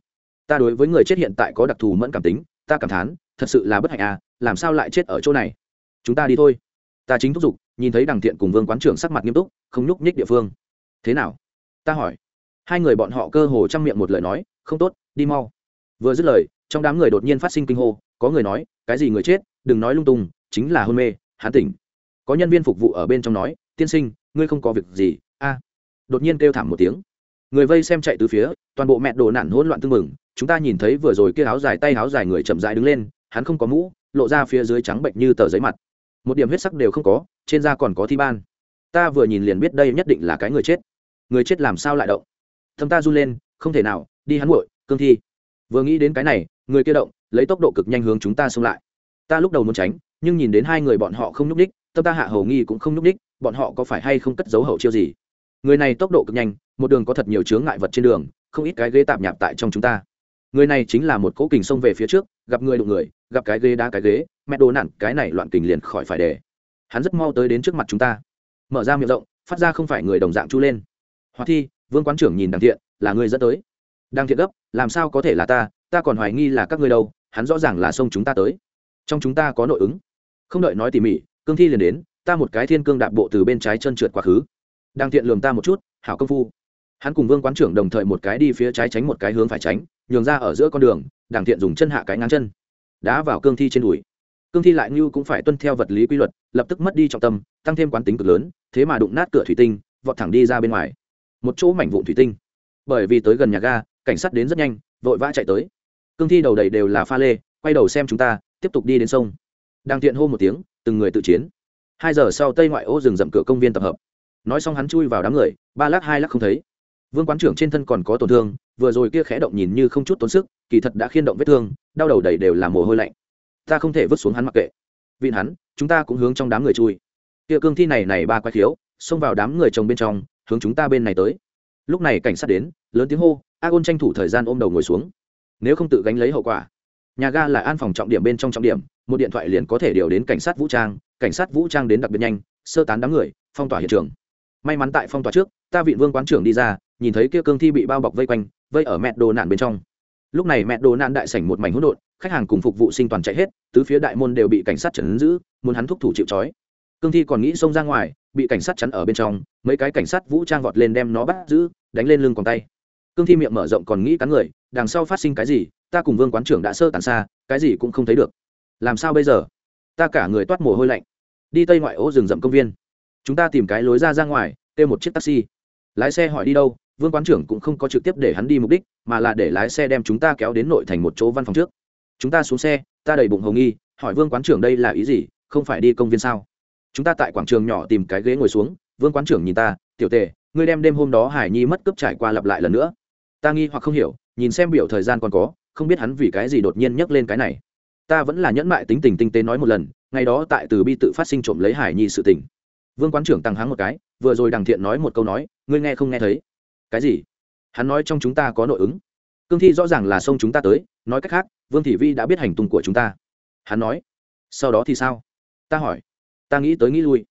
Ta đối với người chết hiện tại có đặc thù mẫn cảm tính, ta cảm thán, thật sự là bất hạnh à làm sao lại chết ở chỗ này? Chúng ta đi thôi. Ta chính thúc giục, nhìn thấy đằng thiện cùng vương quán trưởng sắc mặt nghiêm túc, không nhúc nhích địa phương. Thế nào? Ta hỏi. Hai người bọn họ cơ hồ chăm miệng một lời nói, không tốt, đi mau. Vừa dứt lời, trong đám người đột nhiên phát sinh kinh hô, có người nói, cái gì người chết, đừng nói lung tung, chính là hôn mê, hán tỉnh. Có nhân viên phục vụ ở bên trong nói, tiên sinh, ngươi không có việc gì đột nhiên kêu thảm một tiếng. Người vây xem chạy từ phía, toàn bộ mẹ đồ nản hỗn loạn tưng mừng chúng ta nhìn thấy vừa rồi kia áo dài tay áo dài người chậm rãi đứng lên, hắn không có mũ, lộ ra phía dưới trắng bệnh như tờ giấy mặt. Một điểm huyết sắc đều không có, trên da còn có thi ban. Ta vừa nhìn liền biết đây nhất định là cái người chết. Người chết làm sao lại động? Thâm ta run lên, không thể nào, đi hắn nguội cương thi. Vừa nghĩ đến cái này, người kia động, lấy tốc độ cực nhanh hướng chúng ta xông lại. Ta lúc đầu muốn tránh, nhưng nhìn đến hai người bọn họ không nhúc ních tâm ta hạ hầu nghi cũng không nhúc ních bọn họ có phải hay không cất giấu hậu chiêu gì? Người này tốc độ cực nhanh, một đường có thật nhiều chướng ngại vật trên đường, không ít cái ghế tạp nhạp tại trong chúng ta. Người này chính là một cỗ kình xông về phía trước, gặp người đụng người, gặp cái ghế đá cái ghế, mẹ đồ nản, cái này loạn kình liền khỏi phải để. Hắn rất mau tới đến trước mặt chúng ta. Mở ra miệng rộng, phát ra không phải người đồng dạng chu lên. Hoa thi, vương quán trưởng nhìn đằng thiện, là người dẫn tới. Đang thiện gấp, làm sao có thể là ta ta còn hoài nghi là các ngươi đâu, hắn rõ ràng là xông chúng ta tới. Trong chúng ta có nội ứng. Không đợi nói tỉ mỉ, cương thi liền đến, ta một cái thiên cương đạp bộ từ bên trái chân trượt quá khứ đang tiện lườm ta một chút, hảo công phu. Hắn cùng vương quán trưởng đồng thời một cái đi phía trái tránh một cái hướng phải tránh, nhường ra ở giữa con đường đàng thiện dùng chân hạ cái ngang chân. Đá vào cương thi trên đùi. Cương thi lại như cũng phải tuân theo vật lý quy luật, lập tức mất đi trọng tâm, tăng thêm quán tính cực lớn, thế mà đụng nát cửa thủy tinh, vọt thẳng đi ra bên ngoài. Một chỗ mảnh vụn thủy tinh. Bởi vì tới gần nhà ga, cảnh sát đến rất nhanh, vội vã chạy tới. Cương thi đầu đầy đều là pha lê, quay đầu xem chúng ta, tiếp tục đi đến sông. Đang tiện hô một tiếng, từng người tự chiến. Hai giờ sau tây ngoại ô rừng rậm cửa công viên tập hợp nói xong hắn chui vào đám người, ba lắc hai lắc không thấy. Vương quán trưởng trên thân còn có tổn thương, vừa rồi kia khẽ động nhìn như không chút tốn sức, kỳ thật đã khiên động vết thương, đau đầu đầy đều là mồ hôi lạnh. Ta không thể vứt xuống hắn mặc kệ. Vịn hắn, chúng ta cũng hướng trong đám người chui. Kia cương thi này này ba quái khiếu, xông vào đám người chồng bên trong, hướng chúng ta bên này tới. Lúc này cảnh sát đến, lớn tiếng hô, a ôn tranh thủ thời gian ôm đầu ngồi xuống. Nếu không tự gánh lấy hậu quả. Nhà ga là an phòng trọng điểm bên trong trọng điểm, một điện thoại liền có thể điều đến cảnh sát vũ trang, cảnh sát vũ trang đến đặc biệt nhanh, sơ tán đám người, phong tỏa hiện trường may mắn tại phong tỏa trước, ta vị vương quán trưởng đi ra, nhìn thấy kia cương thi bị bao bọc vây quanh, vây ở mẹ đồ nạn bên trong. Lúc này mẹ đồ nạn đại sảnh một mảnh hỗn độn, khách hàng cùng phục vụ sinh toàn chạy hết, tứ phía đại môn đều bị cảnh sát chấn giữ, muốn hắn thúc thủ chịu trói. Cương thi còn nghĩ xông ra ngoài, bị cảnh sát chắn ở bên trong, mấy cái cảnh sát vũ trang vọt lên đem nó bắt giữ, đánh lên lưng còn tay. Cương thi miệng mở rộng còn nghĩ cắn người, đằng sau phát sinh cái gì, ta cùng vương quán trưởng đã sơ tàn xa, cái gì cũng không thấy được. Làm sao bây giờ? Ta cả người toát mồ hôi lạnh. Đi tây ngoại ô rừng rậm công viên chúng ta tìm cái lối ra ra ngoài, kêu một chiếc taxi. Lái xe hỏi đi đâu, vương quán trưởng cũng không có trực tiếp để hắn đi mục đích, mà là để lái xe đem chúng ta kéo đến nội thành một chỗ văn phòng trước. Chúng ta xuống xe, ta đầy bụng hồng nghi, hỏi vương quán trưởng đây là ý gì, không phải đi công viên sao? Chúng ta tại quảng trường nhỏ tìm cái ghế ngồi xuống, vương quán trưởng nhìn ta, tiểu tề, ngươi đem đêm hôm đó hải nhi mất cướp trải qua lặp lại lần nữa. Ta nghi hoặc không hiểu, nhìn xem biểu thời gian còn có, không biết hắn vì cái gì đột nhiên nhắc lên cái này. Ta vẫn là nhẫn mại tính tình tinh tế nói một lần, ngày đó tại từ bi tự phát sinh trộm lấy hải nhi sự tình vương quán trưởng tăng hắng một cái, vừa rồi đằng thiện nói một câu nói, ngươi nghe không nghe thấy? Cái gì? Hắn nói trong chúng ta có nội ứng. Cương thi rõ ràng là xông chúng ta tới, nói cách khác, vương thị vi đã biết hành tung của chúng ta. Hắn nói, sau đó thì sao? Ta hỏi. Ta nghĩ tới nghĩ lui.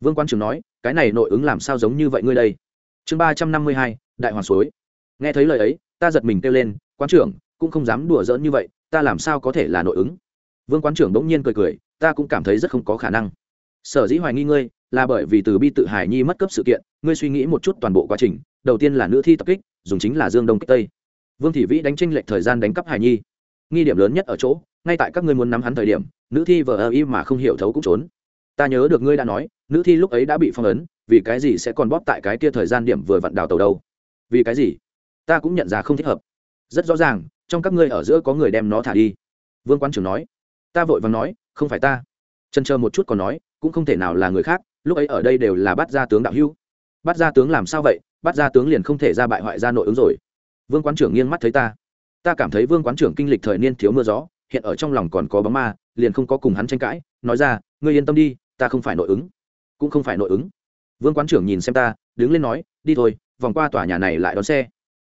Vương quan trường nói, cái này nội ứng làm sao giống như vậy ngươi đây? Chương ba trăm năm mươi hai, đại hoàng suối. Nghe thấy lời ấy, ta giật mình kêu lên quan trưởng, cũng không dám đùa giỡn như vậy, ta làm sao có thể là nội ứng? Vương quan trưởng bỗng nhiên cười cười, ta cũng cảm thấy rất không có khả năng. Sở dĩ hoài nghi ngươi là bởi vì từ bi tự hải nhi mất cấp sự kiện, ngươi suy nghĩ một chút toàn bộ quá trình, đầu tiên là nữ thi tập kích, dùng chính là dương đông kích tây. Vương thị vĩ đánh tranh lệch thời gian đánh cắp hải nhi. Nghi điểm lớn nhất ở chỗ, ngay tại các ngươi muốn nắm hắn thời điểm, nữ thi vờ ơ y mà không hiểu thấu cũng trốn. Ta nhớ được ngươi đã nói, nữ thi lúc ấy đã bị phong ấn, vì cái gì sẽ còn bóp tại cái kia thời gian điểm vừa vặn đào tàu đâu? Vì cái gì? Ta cũng nhận ra không thích hợp. Rất rõ ràng, trong các ngươi ở giữa có người đem nó thả đi. Vương quan trưởng nói. Ta vội vàng nói, không phải ta. Trần chờ một chút còn nói, cũng không thể nào là người khác lúc ấy ở đây đều là bắt gia tướng đạo hữu. Bắt gia tướng làm sao vậy? Bắt gia tướng liền không thể ra bại hoại ra nội ứng rồi. Vương quán trưởng nghiêng mắt thấy ta. Ta cảm thấy vương quán trưởng kinh lịch thời niên thiếu mưa gió, hiện ở trong lòng còn có bóng ma, liền không có cùng hắn tranh cãi, nói ra, ngươi yên tâm đi, ta không phải nội ứng. Cũng không phải nội ứng. Vương quán trưởng nhìn xem ta, đứng lên nói, đi thôi, vòng qua tòa nhà này lại đón xe.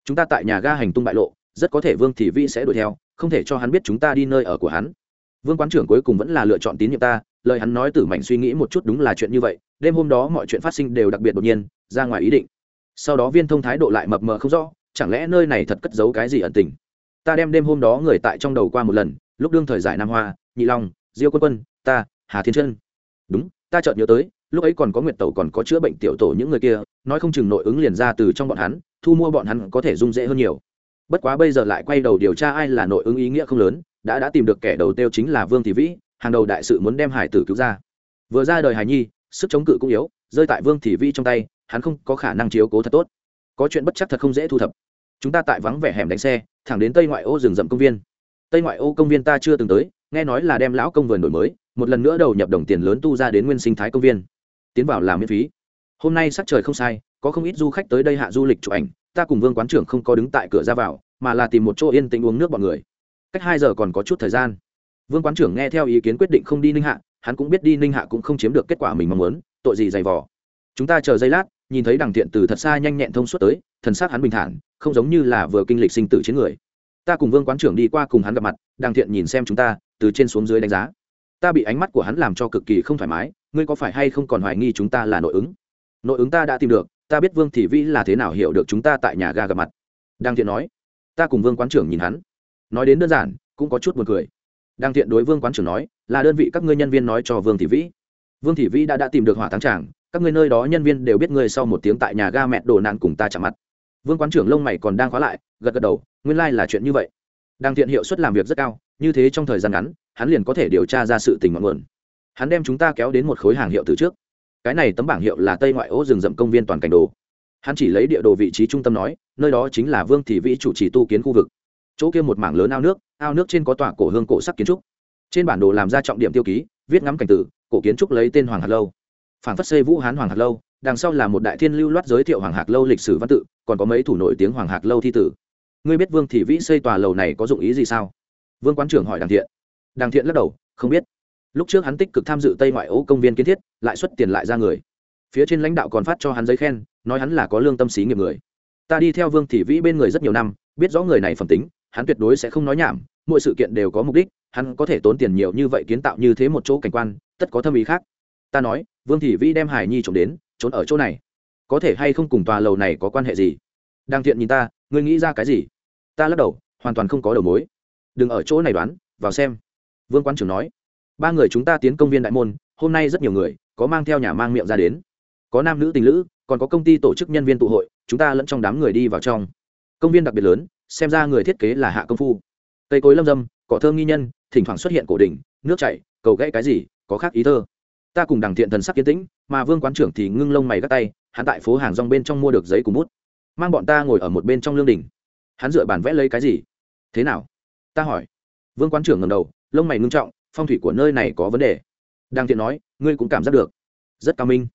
Chúng ta tại nhà ga hành tung bại lộ, rất có thể vương thị vi sẽ đuổi theo, không thể cho hắn biết chúng ta đi nơi ở của hắn. Vương quán trưởng cuối cùng vẫn là lựa chọn tín nhiệm ta lời hắn nói tử mạnh suy nghĩ một chút đúng là chuyện như vậy, đêm hôm đó mọi chuyện phát sinh đều đặc biệt đột nhiên, ra ngoài ý định. Sau đó viên thông thái độ lại mập mờ không rõ, chẳng lẽ nơi này thật cất giấu cái gì ẩn tình? Ta đem đêm hôm đó người tại trong đầu qua một lần, lúc đương thời giải nam hoa, nhị long, diêu quân quân, ta, hà thiên trân đúng, ta chợt nhớ tới, lúc ấy còn có nguyệt tẩu còn có chữa bệnh tiểu tổ những người kia, nói không chừng nội ứng liền ra từ trong bọn hắn, thu mua bọn hắn có thể dung dễ hơn nhiều. Bất quá bây giờ lại quay đầu điều tra ai là nội ứng ý nghĩa không lớn, đã đã tìm được kẻ đầu tiêu chính là vương thị vĩ hàng đầu đại sự muốn đem hải tử cứu ra. Vừa ra đời hải nhi, sức chống cự cũng yếu, rơi tại vương thị vi trong tay, hắn không có khả năng chiếu cố thật tốt. Có chuyện bất chắc thật không dễ thu thập. Chúng ta tại vắng vẻ hẻm đánh xe, thẳng đến tây ngoại ô rừng rậm công viên. Tây ngoại ô công viên ta chưa từng tới, nghe nói là đem lão công vườn đổi mới, một lần nữa đầu nhập đồng tiền lớn tu ra đến nguyên sinh thái công viên. Tiến vào làm miễn phí. Hôm nay sắc trời không sai, có không ít du khách tới đây hạ du lịch chụp ảnh, ta cùng vương quán trưởng không có đứng tại cửa ra vào, mà là tìm một chỗ yên tĩnh uống nước bọn người. Cách hai giờ còn có chút thời gian vương quán trưởng nghe theo ý kiến quyết định không đi ninh hạ, hắn cũng biết đi ninh hạ cũng không chiếm được kết quả mình mong muốn, tội gì dày vò. Chúng ta chờ giây lát, nhìn thấy đằng thiện từ thật xa nhanh nhẹn thông suốt tới, thần s á c hắn bình thản, không giống như là vừa kinh lịch sinh tử chiến người. Ta cùng vương quán trưởng đi qua cùng hắn gặp mặt, đằng thiện nhìn xem chúng ta, từ trên xuống dưới đánh giá. Ta bị ánh mắt của hắn làm cho cực kỳ không thoải mái, ngươi có phải hay không còn hoài nghi chúng ta là nội ứng? Nội ứng ta đã tìm được, ta biết vương thị vĩ là thế nào hiểu được chúng ta tại nhà ga gặp mặt. Đằng thiện nói. Ta cùng vương quán trưởng nhìn hắn. Nói đến đơn giản, cũng có chút buồn cười. Đang thiện đối vương quán trưởng nói, là đơn vị các ngươi nhân viên nói cho vương thị vĩ. Vương thị vĩ đã đã tìm được hỏa táng tràng, các ngươi nơi đó nhân viên đều biết ngươi sau một tiếng tại nhà ga mẹ đổ nạn cùng ta chạm mặt. Vương quán trưởng lông mày còn đang khóa lại, gật gật đầu, nguyên lai、like、là chuyện như vậy. Đang thiện hiệu suất làm việc rất cao, như thế trong thời gian ngắn, hắn liền có thể điều tra ra sự tình ngọn nguồn. Hắn đem chúng ta kéo đến một khối hàng hiệu từ trước. Cái này tấm bảng hiệu là tây ngoại ô rừng rậm công viên toàn cảnh đồ. Hắn chỉ lấy địa đồ vị trí trung tâm nói, nơi đó chính là vương thị vĩ chủ trì tu kiến khu vực. Chỗ kia một mảng lớn ao nước ao nước trên có tòa cổ hương cổ sắc kiến trúc. Trên bản đồ làm ra trọng điểm tiêu ký, viết ngắm cảnh tử, cổ kiến trúc lấy tên hoàng Hạc lâu. Phản phất xây vũ hán hoàng Hạc lâu, đằng sau là một đại thiên lưu loát giới thiệu hoàng hạc lâu lịch sử văn tự, còn có mấy thủ nổi tiếng hoàng hạc lâu thi tử. Ngươi biết vương thị vĩ xây tòa lầu này có dụng ý gì sao? Vương quán trưởng hỏi đàng thiện. Đàng thiện lắc đầu, không biết. Lúc trước hắn tích cực tham dự tây ngoại ô công viên kiến thiết, lại xuất tiền lại ra người. Phía trên lãnh đạo còn phát cho hắn giấy khen, nói hắn là có lương tâm xí nghiệp người. Ta đi theo vương thị vĩ bên người rất nhiều năm, biết rõ người này phẩm tính hắn tuyệt đối sẽ không nói nhảm mọi sự kiện đều có mục đích, hắn có thể tốn tiền nhiều như vậy kiến tạo như thế một chỗ cảnh quan, tất có thâm ý khác. Ta nói, vương thị vĩ đem hải nhi trộm đến, trốn ở chỗ này. Có thể hay không cùng tòa lầu này có quan hệ gì? Đang thiện nhìn ta, ngươi nghĩ ra cái gì? Ta lắc đầu, hoàn toàn không có đầu mối. Đừng ở chỗ này đoán, vào xem. Vương quan trưởng nói, ba người chúng ta tiến công viên đại môn, hôm nay rất nhiều người, có mang theo nhà mang miệng ra đến. Có nam nữ tình lữ, còn có công ty tổ chức nhân viên tụ hội, chúng ta lẫn trong đám người đi vào trong. Công viên đặc biệt lớn xem ra người thiết kế là hạ công phu. Cây cối lâm dâm, cỏ thơm nghi nhân, thỉnh thoảng xuất hiện cổ đỉnh, nước chảy, cầu gãy cái gì, có khác ý thơ. Ta cùng đằng thiện thần sắc kiến tĩnh, mà vương quán trưởng thì ngưng lông mày gắt tay, hắn tại phố hàng rong bên trong mua được giấy cùng bút. Mang bọn ta ngồi ở một bên trong lương đình. Hắn dựa bàn vẽ lấy cái gì? Thế nào? Ta hỏi. Vương quán trưởng ngầm đầu, lông mày ngưng trọng, phong thủy của nơi này có vấn đề. Đằng thiện nói, ngươi cũng cảm giác được. Rất cao minh.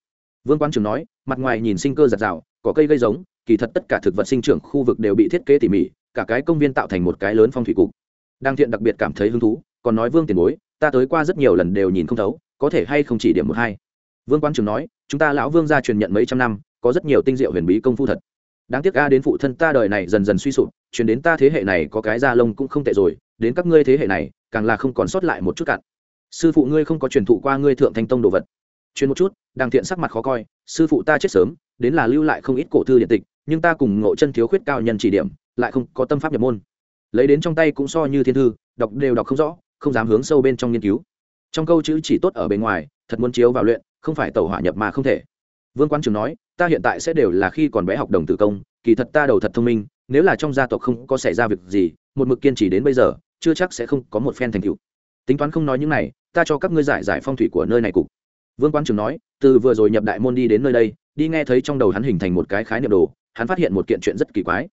Vương quán trưởng nói, mặt ngoài nhìn sinh cơ giặt rào, có cây gây giống, kỳ thật tất cả thực vật sinh trưởng khu vực đều bị thiết kế tỉ mỉ cả cái công viên tạo thành một cái lớn phong thủy cục. Đang thiện đặc biệt cảm thấy hứng thú, còn nói vương tiền bối, ta tới qua rất nhiều lần đều nhìn không thấu, có thể hay không chỉ điểm một hai. Vương quan trường nói, chúng ta lão vương gia truyền nhận mấy trăm năm, có rất nhiều tinh diệu huyền bí công phu thật. Đáng tiếc a, đến phụ thân ta đời này dần dần suy sụp chuyển đến ta thế hệ này có cái da lông cũng không tệ rồi, đến các ngươi thế hệ này, càng là không còn sót lại một chút cạn sư phụ ngươi không có truyền thụ qua ngươi thượng thanh tông đồ vật. Truyền một chút đang thiện sắc mặt khó coi, sư phụ ta chết sớm, đến là lưu lại không ít cổ thư điện tịch, nhưng ta cùng ngộ chân thiếu khuyết cao nhân chỉ điểm lại không có tâm pháp nhập môn. Lấy đến trong tay cũng so như thiên thư, đọc đều đọc không rõ, không dám hướng sâu bên trong nghiên cứu. Trong câu chữ chỉ tốt ở bên ngoài, thật muốn chiếu vào luyện, không phải tẩu hỏa nhập mà không thể. Vương quan trường nói, ta hiện tại sẽ đều là khi còn bé học đồng tử công, kỳ thật ta đầu thật thông minh, nếu là trong gia tộc không có xảy ra việc gì, một mực kiên trì đến bây giờ, chưa chắc sẽ không có một phen thành tựu. Tính toán không nói những này, ta cho các ngươi giải giải phong thủy của nơi này cục. Vương quan trường nói, từ vừa rồi nhập đại môn đi đến nơi đây, đi nghe thấy trong đầu hắn hình thành một cái khái niệm đồ, hắn phát hiện một kiện chuyện rất kỳ quái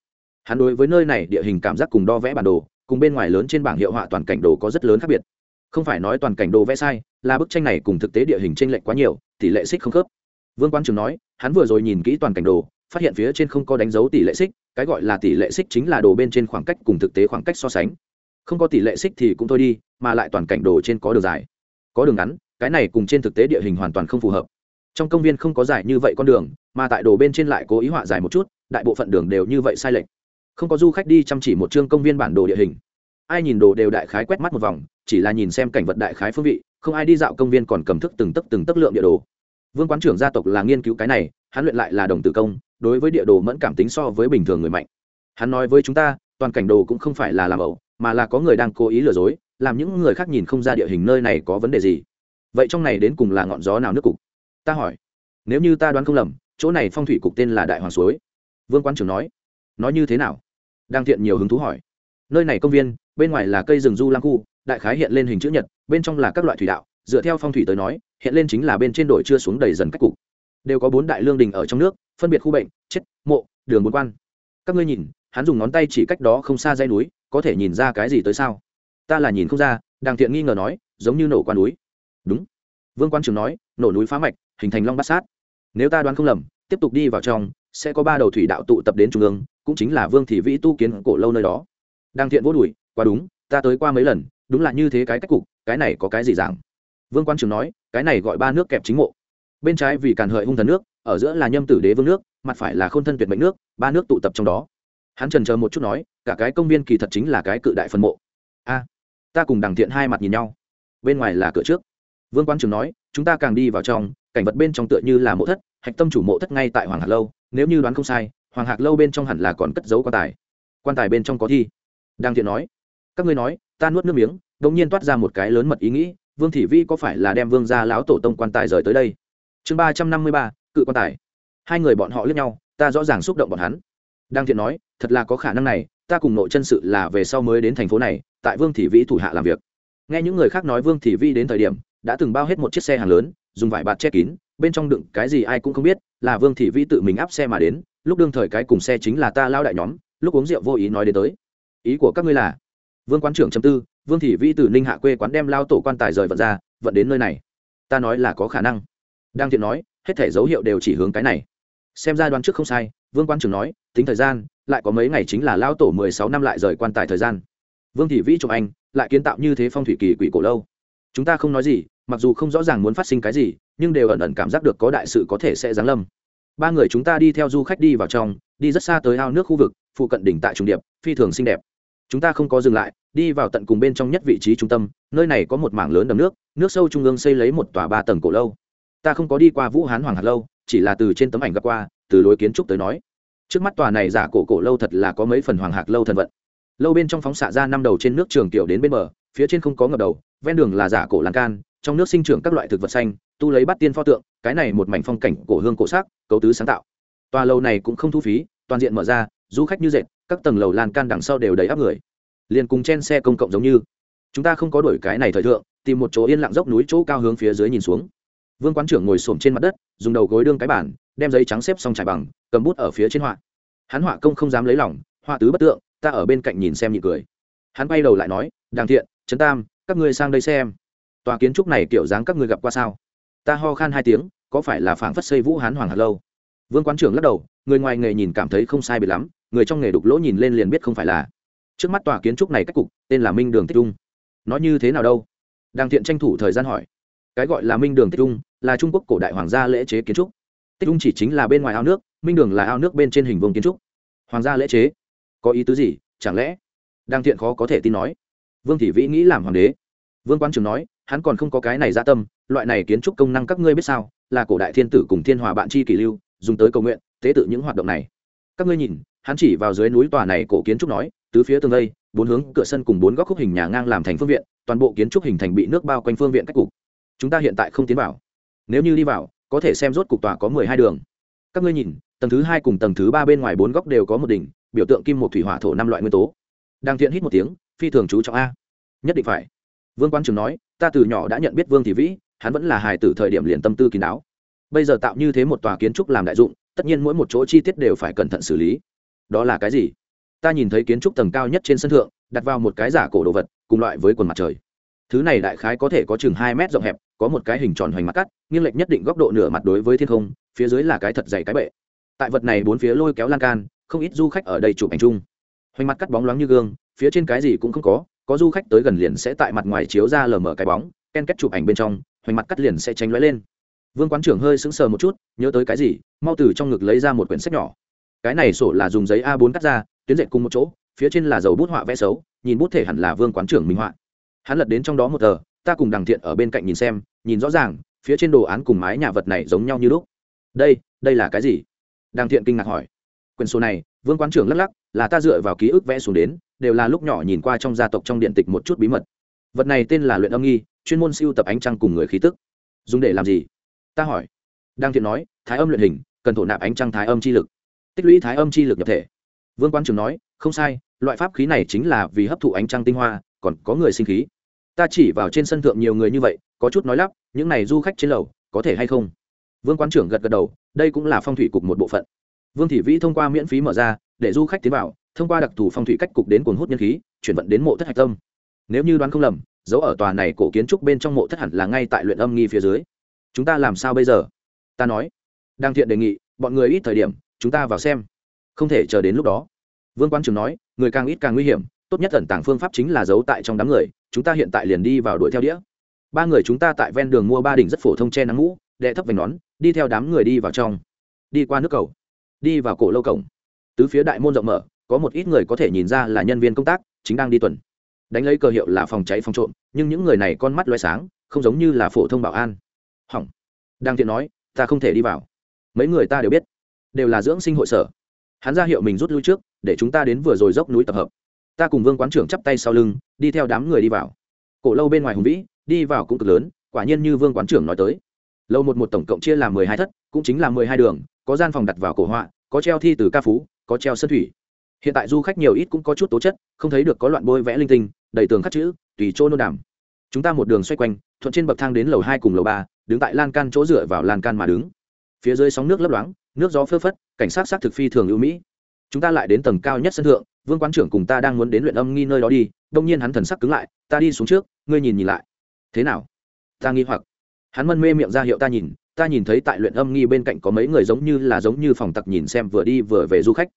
hắn đối với nơi này địa hình cảm giác cùng đo vẽ bản đồ, cùng bên ngoài lớn trên bảng hiệu họa toàn cảnh đồ có rất lớn khác biệt. Không phải nói toàn cảnh đồ vẽ sai, là bức tranh này cùng thực tế địa hình t r ê n lệch quá nhiều, tỷ lệ xích không khớp. Vương quang trường nói, hắn vừa rồi nhìn kỹ toàn cảnh đồ, phát hiện phía trên không có đánh dấu tỷ lệ xích, cái gọi là tỷ lệ xích chính là đồ bên trên khoảng cách cùng thực tế khoảng cách so sánh. Không có tỷ lệ xích thì cũng thôi đi, mà lại toàn cảnh đồ trên có đường dài, có đường ngắn, cái này cùng trên thực tế địa hình hoàn toàn không phù hợp. Trong công viên không có dài như vậy con đường, mà tại đồ bên trên lại cố ý họa dài một chút, đại bộ phận đường đều như vậy sai lệch không có du khách đi chăm chỉ một chương công viên bản đồ địa hình. Ai nhìn đồ đều đại khái quét mắt một vòng, chỉ là nhìn xem cảnh vật đại khái phương vị, không ai đi dạo công viên còn cầm thức từng tấc từng tấc lượng địa đồ. Vương quán trưởng gia tộc là nghiên cứu cái này, hắn luyện lại là đồng tử công, đối với địa đồ mẫn cảm tính so với bình thường người mạnh. Hắn nói với chúng ta, toàn cảnh đồ cũng không phải là làm ẩu, mà là có người đang cố ý lừa dối, làm những người khác nhìn không ra địa hình nơi này có vấn đề gì. Vậy trong này đến cùng là ngọn gió nào nước cục? Ta hỏi. Nếu như ta đoán không lầm, chỗ này phong thủy cục tên là đại hoàng suối. Vương quán trưởng nói. Nói như thế nào? Đang thiện nhiều hứng thú hỏi. Nơi này công viên, bên ngoài là cây rừng du lam khu, đại khái hiện lên hình chữ nhật, bên trong là các loại thủy đạo. Dựa theo phong thủy tới nói, hiện lên chính là bên trên đồi chưa xuống đầy dần cách cục. Đều có bốn đại lương đình ở trong nước, phân biệt khu bệnh, chết, mộ, đường bốn quan. Các ngươi nhìn, hắn dùng ngón tay chỉ cách đó không xa dây núi, có thể nhìn ra cái gì tới sao? Ta là nhìn không ra, đàng thiện nghi ngờ nói, giống như nổ qua núi. Đúng. Vương quan trường nói, nổ núi phá mạch, hình thành long bát sát. Nếu ta đoán không lầm, tiếp tục đi vào trong sẽ có ba đầu thủy đạo tụ tập đến trung ương, cũng chính là vương thị vĩ tu kiến cổ lâu nơi đó. Đang thiện vô đùi quá đúng, ta tới qua mấy lần, đúng là như thế cái cách cục, cái này có cái gì giảng vương quan trường nói, cái này gọi ba nước kẹp chính mộ. Bên trái vì càn hợi hung thần nước, ở giữa là nhâm tử đế vương nước, mặt phải là k h ô n thân tuyệt mệnh nước, ba nước tụ tập trong đó. Hắn trần chờ một chút nói, cả cái công viên kỳ thật chính là cái cự đại phân mộ. A, ta cùng đằng thiện hai mặt nhìn nhau. Bên ngoài là cửa trước. Vương quan trường nói, chúng ta càng đi vào trong, cảnh vật bên trong tựa như là mộ thất, hạch tâm chủ mộ thất ngay tại hoàng hạt lâu nếu như đoán không sai, hoàng hạc lâu bên trong hẳn là còn cất giấu quan tài. Quan tài bên trong có thi. Đang thiện nói, các ngươi nói, ta nuốt nước miếng đ ỗ n g nhiên toát ra một cái lớn mật ý nghĩ, vương thị vi có phải là đem vương ra lão tổ tông quan tài rời tới đây? Chương ba trăm năm mươi ba, cự quan tài. Hai người bọn họ lướt nhau, ta rõ ràng xúc động bọn hắn. Đang thiện nói, thật là có khả năng này, ta cùng nội chân sự là về sau mới đến thành phố này, tại vương thị vĩ thủ hạ làm việc. Nghe những người khác nói vương thị vi đến thời điểm, đã từng bao hết một chiếc xe hàng lớn, dùng vải bạt che kín, bên trong đựng cái gì ai cũng không biết là vương thị Vĩ tự mình áp xe mà đến, lúc đương thời cái cùng xe chính là ta lao đại nhóm, lúc uống rượu vô ý nói đến tới. Ý của các ngươi là, vương quán trưởng châm tư, vương thị Vĩ từ ninh hạ quê quán đem lao tổ quan tài rời vận ra, vận đến nơi này. Ta nói là có khả năng. Đang thiện nói, hết thể dấu hiệu đều chỉ hướng cái này. Xem ra đoán trước không sai, vương quan trưởng nói, tính thời gian, lại có mấy ngày chính là lao tổ mười sáu năm lại rời quan tài thời gian. Vương thị vĩ chụp anh, lại kiến tạo như thế phong thủy kỳ quỷ cổ lâu. Chúng ta không nói gì mặc dù không rõ ràng muốn phát sinh cái gì, nhưng đều ẩn ẩn cảm giác được có đại sự có thể sẽ giáng lâm. Ba người chúng ta đi theo du khách đi vào trong, đi rất xa tới ao nước khu vực, phụ cận đỉnh tại trung điệp, phi thường xinh đẹp. Chúng ta không có dừng lại, đi vào tận cùng bên trong nhất vị trí trung tâm, nơi này có một mảng lớn đầm nước nước sâu trung ương xây lấy một tòa ba tầng cổ lâu. Ta không có đi qua vũ hán hoàng hạt lâu, chỉ là từ trên tấm ảnh gặp qua, từ lối kiến trúc tới nói. Trước mắt tòa này giả cổ cổ lâu thật là có mấy phần hoàng hạc lâu thần vận. Lâu bên trong phóng xạ ra năm đầu trên nước trường kiểu đến bên bờ, phía trên không có ngập đầu, ven đường là giả cổ lan can trong nước sinh trưởng các loại thực vật xanh, tu lấy bắt tiên pho tượng, cái này một mảnh phong cảnh cổ hương cổ sắc, cấu tứ sáng tạo. Tòa lầu này cũng không thu phí, toàn diện mở ra, du khách như dệt, các tầng lầu lan can đằng sau đều đầy áp người. Liền cùng chen xe công cộng giống như. Chúng ta không có đổi cái này thời thượng, tìm một chỗ yên lặng dốc núi chỗ cao hướng phía dưới nhìn xuống. Vương quán trưởng ngồi xổm trên mặt đất, dùng đầu gối đương cái bản đem giấy trắng xếp xong trải bằng, cầm bút ở phía trên họa. Hắn họa công không dám lấy lòng, họa tứ bất tượng, ta ở bên cạnh nhìn xem nhị cười. Hắn bay đầu lại nói, đàng thiện, trấn tam, các ngươi sang đây xem tòa kiến trúc này kiểu dáng các ngươi gặp qua sao? Ta ho khan hai tiếng, có phải là phảng phất xây vũ hán hoàng hạt lâu? Vương quán trưởng lắc đầu, người ngoài nghề nhìn cảm thấy không sai biệt lắm, người trong nghề đục lỗ nhìn lên liền biết không phải là. Trước mắt tòa kiến trúc này cách cục, tên là minh đường tích trung. Nó như thế nào đâu? Đang thiện tranh thủ thời gian hỏi. Cái gọi là minh đường tích trung là trung quốc cổ đại hoàng gia lễ chế kiến trúc. Tích trung chỉ chính là bên ngoài ao nước, minh đường là ao nước bên trên hình vùng kiến trúc. Hoàng gia lễ chế? Có ý tứ gì? Chẳng lẽ? Đang thiện khó có thể tin nói. Vương thị vĩ nghĩ làm hoàng đế. Vương quan trường nói hắn còn không có cái này gia tâm, loại này kiến trúc công năng các ngươi biết sao? Là cổ đại thiên tử cùng thiên hòa bạn chi kỷ lưu, dùng tới cầu nguyện, tế tự những hoạt động này. Các ngươi nhìn, hắn chỉ vào dưới núi tòa này cổ kiến trúc nói, tứ phía tường đây bốn hướng cửa sân cùng bốn góc khúc hình nhà ngang làm thành phương viện, toàn bộ kiến trúc hình thành bị nước bao quanh phương viện cách cục. Chúng ta hiện tại không tiến vào. Nếu như đi vào, có thể xem rốt cục tòa có mười hai đường. Các ngươi nhìn, tầng thứ hai cùng tầng thứ ba bên ngoài bốn góc đều có một đỉnh, biểu tượng kim một thủy hỏa thổ năm loại nguyên tố. Đang thiện hít một tiếng, phi thường chú trọng a. Nhất định phải. Vương quan trường nói ta từ nhỏ đã nhận biết vương thị vĩ, hắn vẫn là hài tử thời điểm liền tâm tư kín đáo. Bây giờ tạo như thế một tòa kiến trúc làm đại dụng, tất nhiên mỗi một chỗ chi tiết đều phải cẩn thận xử lý. Đó là cái gì? Ta nhìn thấy kiến trúc tầng cao nhất trên sân thượng, đặt vào một cái giả cổ đồ vật, cùng loại với quần mặt trời. Thứ này đại khái có thể có chừng hai mét rộng hẹp, có một cái hình tròn hoành mặt cắt, nghiêng lệch nhất định góc độ nửa mặt đối với thiên không, phía dưới là cái thật dày cái bệ. Tại vật này bốn phía lôi kéo lan can, không ít du khách ở đây chụp ảnh chung. Hoành mặt cắt bóng loáng như gương, phía trên cái gì cũng không có có du khách tới gần liền sẽ tại mặt ngoài chiếu ra lờ mờ cái bóng, ken kết chụp ảnh bên trong, hoành mặt cắt liền sẽ tránh lóe lên. Vương quán trưởng hơi sững sờ một chút, nhớ tới cái gì, mau từ trong ngực lấy ra một quyển sách nhỏ. Cái này sổ là dùng giấy a 4 cắt ra, tuyến dệt cùng một chỗ, phía trên là dầu bút họa vẽ xấu, nhìn bút thể hẳn là vương quán trưởng minh họa. Hắn lật đến trong đó một tờ, ta cùng đằng thiện ở bên cạnh nhìn xem, nhìn rõ ràng, phía trên đồ án cùng mái nhà vật này giống nhau như lúc. Đây đây là cái gì? Đằng thiện kinh ngạc hỏi. Quyển sổ này, vương quán trưởng lắc lắc, là ta dựa vào ký ức vẽ xuống đến đều là lúc nhỏ nhìn qua trong gia tộc trong điện tịch một chút bí mật. Vật này tên là luyện âm nghi, chuyên môn siêu tập ánh trăng cùng người khí tức. Dùng để làm gì? Ta hỏi. Đang thiện nói, thái âm luyện hình, cần thổ nạp ánh trăng thái âm chi lực. Tích lũy thái âm chi lực nhập thể. Vương quan trường nói, không sai, loại pháp khí này chính là vì hấp thụ ánh trăng tinh hoa, còn có người sinh khí. Ta chỉ vào trên sân thượng nhiều người như vậy, có chút nói lắp, những này du khách trên lầu, có thể hay không? Vương quán trưởng gật gật đầu, đây cũng là phong thủy cục một bộ phận. Vương thị vĩ thông qua miễn phí mở ra, để du khách tiến vào thông qua đặc thù phong thủy cách cục đến cuồng hút nhân khí, chuyển vận đến mộ thất hạch tâm. Nếu như đoán không lầm, dấu ở tòa này cổ kiến trúc bên trong mộ thất hẳn là ngay tại luyện âm nghi phía dưới. Chúng ta làm sao bây giờ? Ta nói. Đang thiện đề nghị, bọn người ít thời điểm, chúng ta vào xem. Không thể chờ đến lúc đó. Vương quán trường nói, người càng ít càng nguy hiểm, tốt nhất ẩn tàng phương pháp chính là giấu tại trong đám người, chúng ta hiện tại liền đi vào đuổi theo đĩa. Ba người chúng ta tại ven đường mua ba đỉnh rất phổ thông che nắng mũ, đệ thấp vành nón, đi theo đám người đi vào trong. Đi qua nước cầu. Đi vào cổ lâu cổng. Tứ phía đại môn rộng mở có một ít người có thể nhìn ra là nhân viên công tác, chính đang đi tuần. Đánh lấy cờ hiệu là phòng cháy phòng trộm, nhưng những người này con mắt loay sáng, không giống như là phổ thông bảo an. Hỏng. Đang thiện nói, ta không thể đi vào. Mấy người ta đều biết, đều là dưỡng sinh hội sở. Hắn ra hiệu mình rút lui trước, để chúng ta đến vừa rồi dốc núi tập hợp. Ta cùng vương quán trưởng chắp tay sau lưng, đi theo đám người đi vào. Cổ lâu bên ngoài hùng vĩ, đi vào cũng cực lớn, quả nhiên như vương quán trưởng nói tới. Lâu một một tổng cộng chia làm mười hai thất, cũng chính là mười hai đường, có gian phòng đặt vào cổ họa, có treo thi từ ca phú, có treo sân thủy hiện tại du khách nhiều ít cũng có chút tố chất, không thấy được có loạn bôi vẽ linh tinh, đầy tường khắc chữ, tùy chỗ nôn đàm. Chúng ta một đường xoay quanh, thuận trên bậc thang đến lầu hai cùng lầu ba, đứng tại lan can chỗ dựa vào lan can mà đứng. Phía dưới sóng nước lấp loáng, nước gió phơ phất, cảnh sát xác thực phi thường ưu mỹ. Chúng ta lại đến tầng cao nhất sân thượng, vương quán trưởng cùng ta đang muốn đến luyện âm nghi nơi đó đi, đông nhiên hắn thần sắc cứng lại, ta đi xuống trước, ngươi nhìn nhìn lại. Thế nào? Ta nghi hoặc. Hắn mân mê miệng ra hiệu ta nhìn ta nhìn thấy tại luyện âm nghi bên cạnh có mấy người giống như là giống như phòng tặc nhìn xem vừa đi vừa về du khách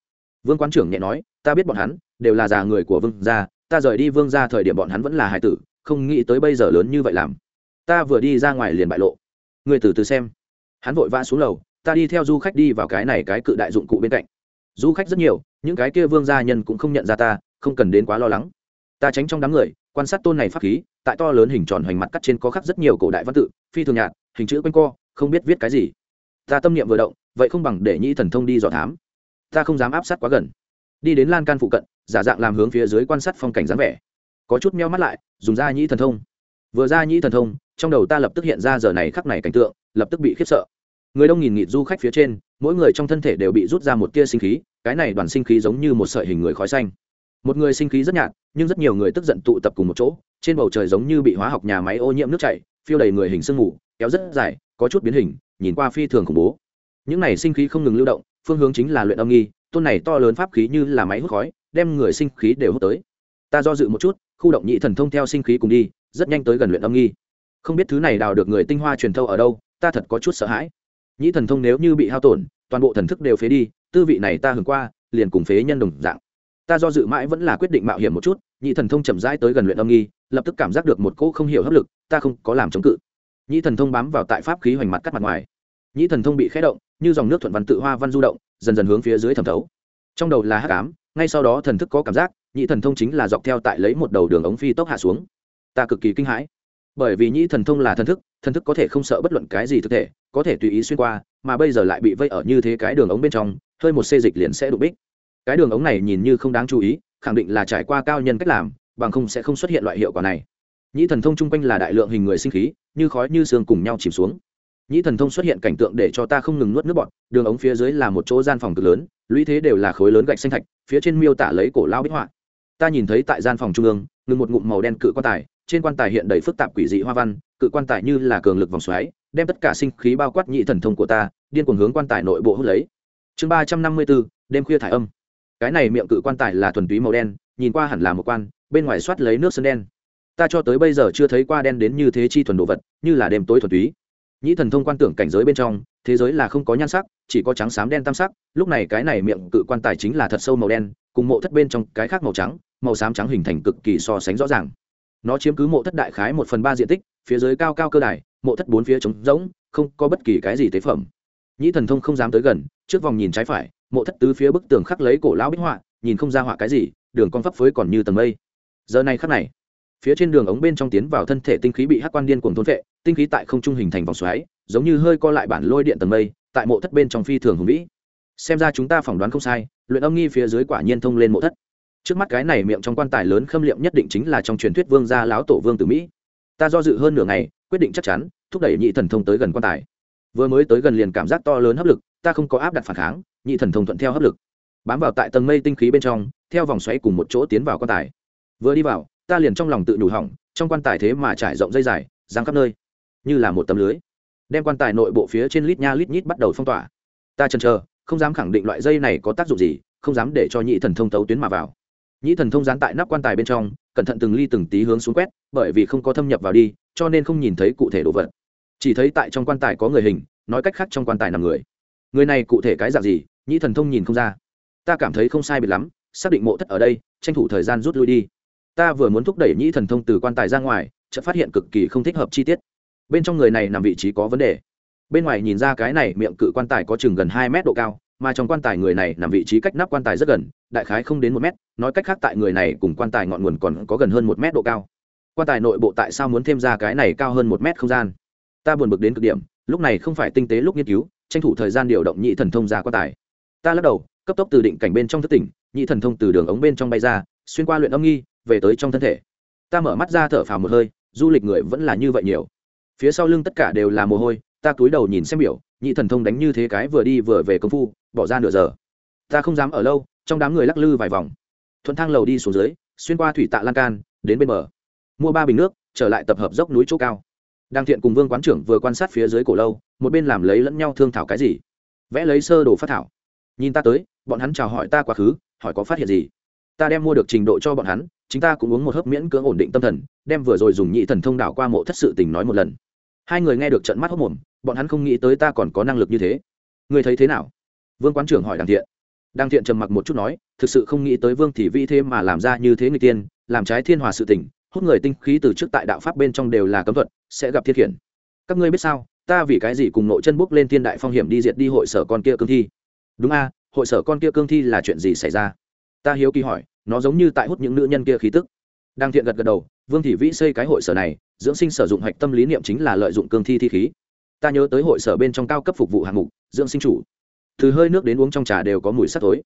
vương quán trưởng nhẹ nói, ta biết bọn hắn, đều là già người của vương gia, ta rời đi vương gia thời điểm bọn hắn vẫn là hải tử, không nghĩ tới bây giờ lớn như vậy làm. Ta vừa đi ra ngoài liền bại lộ. Người từ từ xem. Hắn vội vã xuống lầu, ta đi theo du khách đi vào cái này cái cự đại dụng cụ bên cạnh. Du khách rất nhiều, những cái kia vương gia nhân cũng không nhận ra ta, không cần đến quá lo lắng. Ta tránh trong đám người, quan sát tôn này pháp khí, tại to lớn hình tròn hoành mặt cắt trên có khắc rất nhiều cổ đại văn tự, phi thường nhạt, hình chữ quanh co, không biết viết cái gì. Ta tâm niệm vừa động, vậy không bằng để nhĩ thần thông đi dò thám ta không dám áp sát quá gần. Đi đến lan can phụ cận, giả dạng làm hướng phía dưới quan sát phong cảnh dáng vẻ. Có chút meo mắt lại, dùng da nhĩ thần thông. Vừa ra nhĩ thần thông, trong đầu ta lập tức hiện ra giờ này khắc này cảnh tượng, lập tức bị khiếp sợ. Người đông nghìn nghịt du khách phía trên, mỗi người trong thân thể đều bị rút ra một tia sinh khí, cái này đoàn sinh khí giống như một sợi hình người khói xanh. Một người sinh khí rất nhạt, nhưng rất nhiều người tức giận tụ tập cùng một chỗ, trên bầu trời giống như bị hóa học nhà máy ô nhiễm nước chảy, phiêu đầy người hình sương mù, kéo rất dài, có chút biến hình, nhìn qua phi thường khủng bố. Những này sinh khí không ngừng lưu động phương hướng chính là luyện âm nghi, tôn này to lớn pháp khí như là máy hút khói, đem người sinh khí đều hút tới. Ta do dự một chút, khu động nhị thần thông theo sinh khí cùng đi, rất nhanh tới gần luyện âm nghi. Không biết thứ này đào được người tinh hoa truyền thâu ở đâu, ta thật có chút sợ hãi. Nhĩ thần thông nếu như bị hao tổn, toàn bộ thần thức đều phế đi, tư vị này ta hưởng qua, liền cùng phế nhân đồng dạng. Ta do dự mãi vẫn là quyết định mạo hiểm một chút, nhị thần thông chậm rãi tới gần luyện âm nghi, lập tức cảm giác được một cỗ không hiểu hấp lực, ta không có làm chống cự. Nhị thần thông bám vào tại pháp khí hoành mặt cắt mặt ngoài. Nhị thần thông bị khé động như dòng nước thuận văn tự hoa văn du động, dần dần hướng phía dưới thẩm thấu. Trong đầu là hát cám ngay sau đó thần thức có cảm giác, nhị thần thông chính là dọc theo tại lấy một đầu đường ống phi tốc hạ xuống. Ta cực kỳ kinh hãi. Bởi vì nhị thần thông là thần thức thần thức có thể không sợ bất luận cái gì thực thể, có thể tùy ý xuyên qua, mà bây giờ lại bị vây ở như thế cái đường ống bên trong, hơi một xê dịch liền sẽ đụng bích. Cái đường ống này nhìn như không đáng chú ý, khẳng định là trải qua cao nhân cách làm, bằng không sẽ không xuất hiện loại hiệu quả này. Nhĩ thần thông chung quanh là đại lượng hình người sinh khí, như khói như xương cùng nhau chìm xuống nhĩ thần thông xuất hiện cảnh tượng để cho ta không ngừng nuốt nước bọt, đường ống phía dưới là một chỗ gian phòng cực lớn, lũy thế đều là khối lớn gạch xanh thạch, phía trên miêu tả lấy cổ lao bích họa. Ta nhìn thấy tại gian phòng trung ương, ngừng một ngụm màu đen cự quan tài, trên quan tài hiện đầy phức tạp quỷ dị hoa văn, cự quan tài như là cường lực vòng xoáy, đem tất cả sinh khí bao quát nhị thần thông của ta, điên cuồng hướng quan tài nội bộ hút lấy. Chương ba trăm năm mươi bốn đêm khuya thải âm. Cái này miệng cự quan tài là thuần túy màu đen, nhìn qua hẳn là một quan, bên ngoài soát lấy nước sơn đen. Ta cho tới bây giờ chưa thấy qua đen đến như thế chi thuần đồ vật, như là đêm tối thuần túy nhĩ thần thông quan tưởng cảnh giới bên trong, thế giới là không có nhan sắc, chỉ có trắng xám đen tam sắc, lúc này cái này miệng cự quan tài chính là thật sâu màu đen, cùng mộ thất bên trong cái khác màu trắng, màu xám trắng hình thành cực kỳ so sánh rõ ràng. Nó chiếm cứ mộ thất đại khái một phần ba diện tích, phía dưới cao cao cơ đài, mộ thất bốn phía trống rỗng, không có bất kỳ cái gì tế phẩm. Nhĩ thần thông không dám tới gần, trước vòng nhìn trái phải, mộ thất tứ phía bức tường khắc lấy cổ lão bích họa, nhìn không ra họa cái gì, đường con phấp phới còn như tầng mây. Giờ này khắc này, phía trên đường ống bên trong tiến vào thân thể tinh khí bị hắc quan điên cuồng thôn vệ tinh khí tại không trung hình thành vòng xoáy, giống như hơi co lại bản lôi điện tầng mây, tại mộ thất bên trong phi thường hùng vĩ. Xem ra chúng ta phỏng đoán không sai, luyện âm nghi phía dưới quả nhiên thông lên mộ thất. Trước mắt cái này miệng trong quan tài lớn khâm liệm nhất định chính là trong truyền thuyết vương gia lão tổ vương tử mỹ. Ta do dự hơn nửa ngày, quyết định chắc chắn, thúc đẩy nhị thần thông tới gần quan tài. Vừa mới tới gần liền cảm giác to lớn hấp lực, ta không có áp đặt phản kháng, nhị thần thông thuận theo hấp lực. Bám vào tại tầng mây tinh khí bên trong, theo vòng xoáy cùng một chỗ tiến vào quan tài. Vừa đi vào, ta liền trong lòng tự nhủ hỏng, trong quan tài thế mà trải rộng dây dài, giang khắp nơi như là một tấm lưới. Đem quan tài nội bộ phía trên lít nha lít nhít bắt đầu phong tỏa. Ta chần chờ, không dám khẳng định loại dây này có tác dụng gì, không dám để cho nhị thần thông tấu tuyến mà vào. Nhị thần thông dán tại nắp quan tài bên trong, cẩn thận từng ly từng tí hướng xuống quét, bởi vì không có thâm nhập vào đi, cho nên không nhìn thấy cụ thể đồ vật. Chỉ thấy tại trong quan tài có người hình, nói cách khác trong quan tài nằm người. Người này cụ thể cái dạng gì, nhị thần thông nhìn không ra. Ta cảm thấy không sai biệt lắm, xác định mộ thất ở đây, tranh thủ thời gian rút lui đi. Ta vừa muốn thúc đẩy nhĩ thần thông từ quan tài ra ngoài, chợt phát hiện cực kỳ không thích hợp chi tiết bên trong người này nằm vị trí có vấn đề. Bên ngoài nhìn ra cái này miệng cự quan tài có chừng gần hai mét độ cao, mà trong quan tài người này nằm vị trí cách nắp quan tài rất gần, đại khái không đến một mét, nói cách khác tại người này cùng quan tài ngọn nguồn còn có gần hơn một mét độ cao. Quan tài nội bộ tại sao muốn thêm ra cái này cao hơn một mét không gian? Ta buồn bực đến cực điểm, lúc này không phải tinh tế lúc nghiên cứu, tranh thủ thời gian điều động nhị thần thông ra quan tài. Ta lắc đầu, cấp tốc từ định cảnh bên trong thất tỉnh, nhị thần thông từ đường ống bên trong bay ra, xuyên qua luyện âm nghi, về tới trong thân thể. Ta mở mắt ra thở phào một hơi, du lịch người vẫn là như vậy nhiều phía sau lưng tất cả đều là mồ hôi, ta cúi đầu nhìn xem biểu, nhị thần thông đánh như thế cái vừa đi vừa về công phu, bỏ ra nửa giờ. Ta không dám ở lâu, trong đám người lắc lư vài vòng. Thuận thang lầu đi xuống dưới, xuyên qua thủy tạ lan can, đến bên bờ. Mua ba bình nước, trở lại tập hợp dốc núi chỗ cao. Đang thiện cùng vương quán trưởng vừa quan sát phía dưới cổ lâu, một bên làm lấy lẫn nhau thương thảo cái gì? Vẽ lấy sơ đồ phát thảo. Nhìn ta tới, bọn hắn chào hỏi ta quá khứ, hỏi có phát hiện gì? Ta đem mua được trình độ cho bọn hắn chúng ta cũng uống một hớp miễn cưỡng ổn định tâm thần, đem vừa rồi dùng nhị thần thông đảo qua mộ thất sự tình nói một lần hai người nghe được trận mắt hốc mồm, bọn hắn không nghĩ tới ta còn có năng lực như thế. Người thấy thế nào? Vương quán trưởng hỏi đàng thiện. Đàng thiện trầm mặc một chút nói, thực sự không nghĩ tới vương thì vi thế mà làm ra như thế người tiên, làm trái thiên hòa sự tình, hút người tinh khí từ trước tại đạo pháp bên trong đều là cấm thuật, sẽ gặp thiên khiển. Các ngươi biết sao? Ta vì cái gì cùng nội chân bốc lên thiên đại phong hiểm đi diệt đi hội sở con kia cương thi? Đúng a, hội sở con kia cương thi là chuyện gì xảy ra? Ta hiếu kỳ hỏi, nó giống như tại hút những nữ nhân kia khí tức đang thiện gật gật đầu, vương thị vĩ xây cái hội sở này, dưỡng sinh sử dụng hạch tâm lý niệm chính là lợi dụng cương thi thi khí. Ta nhớ tới hội sở bên trong cao cấp phục vụ hạng mục, dưỡng sinh chủ. Từ hơi nước đến uống trong trà đều có mùi sắc tối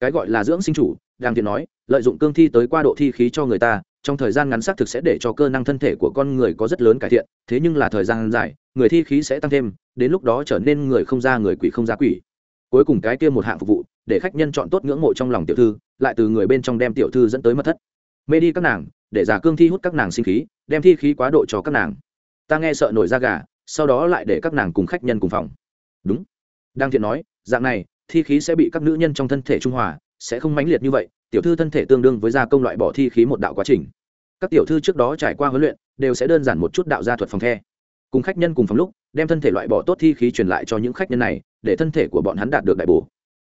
cái gọi là dưỡng sinh chủ đang thiện nói, lợi dụng cương thi tới qua độ thi khí cho người ta, trong thời gian ngắn xác thực sẽ để cho cơ năng thân thể của con người có rất lớn cải thiện, thế nhưng là thời gian dài, người thi khí sẽ tăng thêm, đến lúc đó trở nên người không ra người quỷ không ra quỷ. Cuối cùng cái kia một hạng phục vụ, để khách nhân chọn tốt ngưỡng mộ trong lòng tiểu thư, lại từ người bên trong đem tiểu thư dẫn tới mất thất mê đi các nàng, để giả cương thi hút các nàng sinh khí, đem thi khí quá độ cho các nàng. Ta nghe sợ nổi da gà, sau đó lại để các nàng cùng khách nhân cùng phòng. Đúng. Đang thiện nói, dạng này, thi khí sẽ bị các nữ nhân trong thân thể trung hòa, sẽ không mãnh liệt như vậy, tiểu thư thân thể tương đương với gia công loại bỏ thi khí một đạo quá trình. Các tiểu thư trước đó trải qua huấn luyện, đều sẽ đơn giản một chút đạo gia thuật phòng the. Cùng khách nhân cùng phòng lúc, đem thân thể loại bỏ tốt thi khí truyền lại cho những khách nhân này, để thân thể của bọn hắn đạt được đại bổ.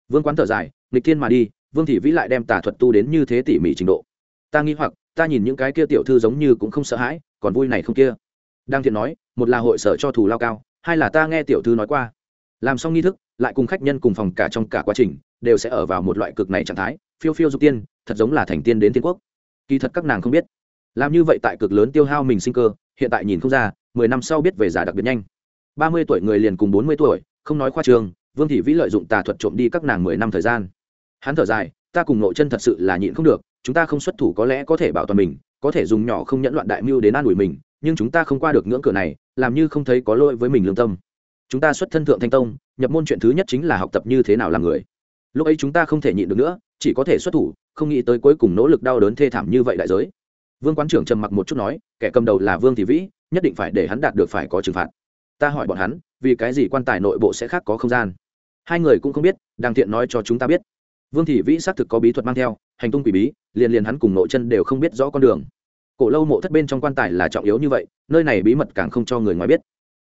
Vương quán thở dài, nghịch thiên mà đi, vương thị vĩ lại đem tà thuật tu đến như thế tỉ mỉ trình độ ta nghi hoặc, ta nhìn những cái kia tiểu thư giống như cũng không sợ hãi, còn vui này không kia. Đang thiện nói, một là hội sở cho thù lao cao, hai là ta nghe tiểu thư nói qua. Làm xong nghi thức, lại cùng khách nhân cùng phòng cả trong cả quá trình, đều sẽ ở vào một loại cực này trạng thái, phiêu phiêu dục tiên, thật giống là thành tiên đến tiên quốc. Kỳ thật các nàng không biết. Làm như vậy tại cực lớn tiêu hao mình sinh cơ, hiện tại nhìn không ra, mười năm sau biết về giả đặc biệt nhanh. Ba mươi tuổi người liền cùng bốn mươi tuổi, không nói khoa trường, vương thị vĩ lợi dụng tà thuật trộm đi các nàng mười năm thời gian. Hắn thở dài, ta cùng nội chân thật sự là nhịn không được chúng ta không xuất thủ có lẽ có thể bảo toàn mình, có thể dùng nhỏ không nhẫn loạn đại mưu đến an ủi mình, nhưng chúng ta không qua được ngưỡng cửa này, làm như không thấy có lỗi với mình lương tâm. Chúng ta xuất thân thượng thanh tông, nhập môn chuyện thứ nhất chính là học tập như thế nào làm người. Lúc ấy chúng ta không thể nhịn được nữa, chỉ có thể xuất thủ, không nghĩ tới cuối cùng nỗ lực đau đớn thê thảm như vậy đại giới. Vương quán trưởng trầm mặc một chút nói, kẻ cầm đầu là vương thị vĩ, nhất định phải để hắn đạt được phải có trừng phạt. Ta hỏi bọn hắn, vì cái gì quan tài nội bộ sẽ khác có không gian? Hai người cũng không biết đàng thiện nói cho chúng ta biết. Vương thị vĩ xác thực có bí thuật mang theo hành tung quỷ bí, liền liền hắn cùng nội chân đều không biết rõ con đường. Cổ lâu mộ thất bên trong quan tài là trọng yếu như vậy, nơi này bí mật càng không cho người ngoài biết.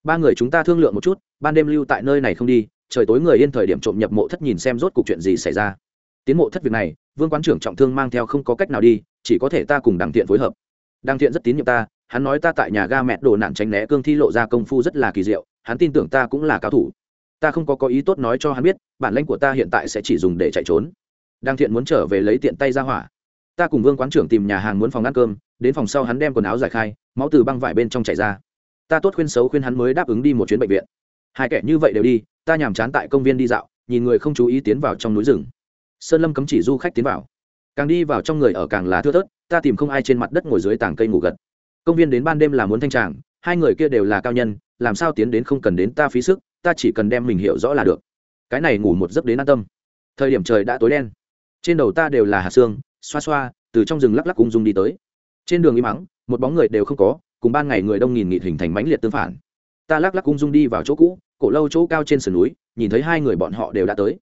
Ba người chúng ta thương lượng một chút, ban đêm lưu tại nơi này không đi, trời tối người yên thời điểm trộm nhập mộ thất nhìn xem rốt cuộc chuyện gì xảy ra. Tiến mộ thất việc này, vương quán trưởng trọng thương mang theo không có cách nào đi, chỉ có thể ta cùng đặng thiện phối hợp. Đặng thiện rất tín nhiệm ta, hắn nói ta tại nhà ga mẹ đồ nạn tránh né cương thi lộ ra công phu rất là kỳ diệu, hắn tin tưởng ta cũng là cao thủ. Ta không có có ý tốt nói cho hắn biết, bản lãnh của ta hiện tại sẽ chỉ dùng để chạy trốn đang thiện muốn trở về lấy tiện tay ra hỏa. Ta cùng vương quán trưởng tìm nhà hàng muốn phòng ăn cơm, đến phòng sau hắn đem quần áo giải khai, máu từ băng vải bên trong chảy ra. Ta tốt khuyên xấu khuyên hắn mới đáp ứng đi một chuyến bệnh viện. Hai kẻ như vậy đều đi, ta nhàm chán tại công viên đi dạo, nhìn người không chú ý tiến vào trong núi rừng. Sơn lâm cấm chỉ du khách tiến vào. Càng đi vào trong người ở càng là thưa thớt, ta tìm không ai trên mặt đất ngồi dưới tảng cây ngủ gật. Công viên đến ban đêm là muốn thanh tràng, hai người kia đều là cao nhân, làm sao tiến đến không cần đến ta phí sức, ta chỉ cần đem mình hiểu rõ là được. Cái này ngủ một giấc đến an tâm. Thời điểm trời đã tối đen trên đầu ta đều là hạt xương, xoa xoa, từ trong rừng lắc lắc ung dung đi tới. Trên đường im mắng một bóng người đều không có, cùng ban ngày người đông nghìn nghịt hình thành mãnh liệt tương phản. Ta lắc lắc ung dung đi vào chỗ cũ, cổ lâu chỗ cao trên sườn núi, nhìn thấy hai người bọn họ đều đã tới.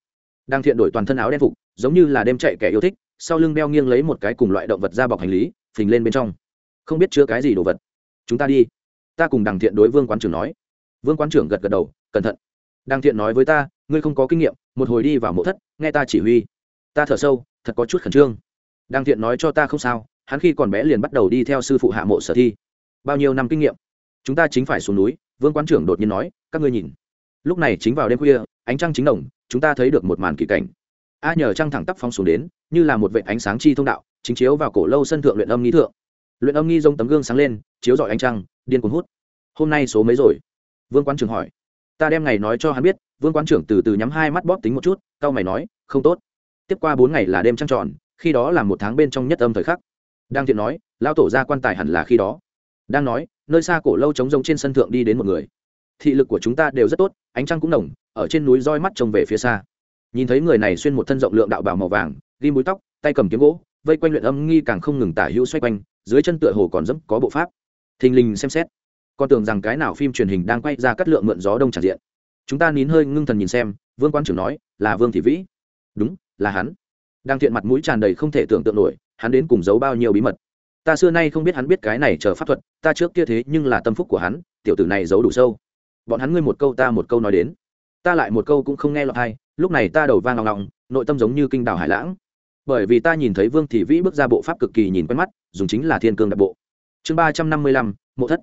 Đang thiện đổi toàn thân áo đen phục, giống như là đêm chạy kẻ yêu thích, sau lưng beo nghiêng lấy một cái cùng loại động vật ra bọc hành lý, phình lên bên trong. Không biết chứa cái gì đồ vật. Chúng ta đi. Ta cùng đằng thiện đối vương quán trưởng nói. Vương quán trưởng gật gật đầu, cẩn thận. Đằng thiện nói với ta, ngươi không có kinh nghiệm, một hồi đi vào mộ thất, nghe ta chỉ huy ta thở sâu, thật có chút khẩn trương. Đăng thiện nói cho ta không sao, hắn khi còn bé liền bắt đầu đi theo sư phụ hạ mộ sở thi. Bao nhiêu năm kinh nghiệm? Chúng ta chính phải xuống núi, vương quán trưởng đột nhiên nói, các ngươi nhìn. Lúc này chính vào đêm khuya, ánh trăng chính đồng chúng ta thấy được một màn kỳ cảnh. A nhờ trăng thẳng tắp phong xuống đến, như là một vệ ánh sáng chi thông đạo, chính chiếu vào cổ lâu sân thượng luyện âm nghi thượng. Luyện âm nghi dông tấm gương sáng lên, chiếu dọi ánh trăng, điên cuốn hút. Hôm nay số mấy rồi? Vương quán trưởng hỏi. Ta đem ngày nói cho hắn biết, vương quán trưởng từ từ nhắm hai mắt bóp tính một chút, cau mày nói, không tốt tiếp qua bốn ngày là đêm trăng tròn, khi đó là một tháng bên trong nhất âm thời khắc. Đang thiện nói lao tổ ra quan tài hẳn là khi đó. Đang nói, nơi xa cổ lâu trống rông trên sân thượng đi đến một người. Thị lực của chúng ta đều rất tốt, ánh trăng cũng nồng, ở trên núi roi mắt trông về phía xa. Nhìn thấy người này xuyên một thân rộng lượng đạo bảo màu vàng ghi mũi tóc, tay cầm kiếm gỗ, vây quanh luyện âm nghi càng không ngừng tả hữu xoay quanh, dưới chân tựa hồ còn dẫm có bộ pháp. Thình lình xem xét, con tưởng rằng cái nào phim truyền hình đang quay ra cắt lượng mượn gió đông tràn diện. Chúng ta nín hơi ngưng thần nhìn xem, vương quan trưởng nói, là vương thị vĩ. Đúng là hắn. Đang thiện mặt mũi tràn đầy không thể tưởng tượng nổi, hắn đến cùng giấu bao nhiêu bí mật. Ta xưa nay không biết hắn biết cái này chờ pháp thuật, ta trước kia thế nhưng là tâm phúc của hắn, tiểu tử này giấu đủ sâu. Bọn hắn ngươi một câu ta một câu nói đến. Ta lại một câu cũng không nghe lọt hay lúc này ta đầu vang ngọng ngọng, nội tâm giống như kinh đảo hải lãng. Bởi vì ta nhìn thấy vương thị vĩ bước ra bộ pháp cực kỳ nhìn quen mắt, dùng chính là thiên cương đạp bộ. Chương ba trăm năm mươi lăm, mộ thất.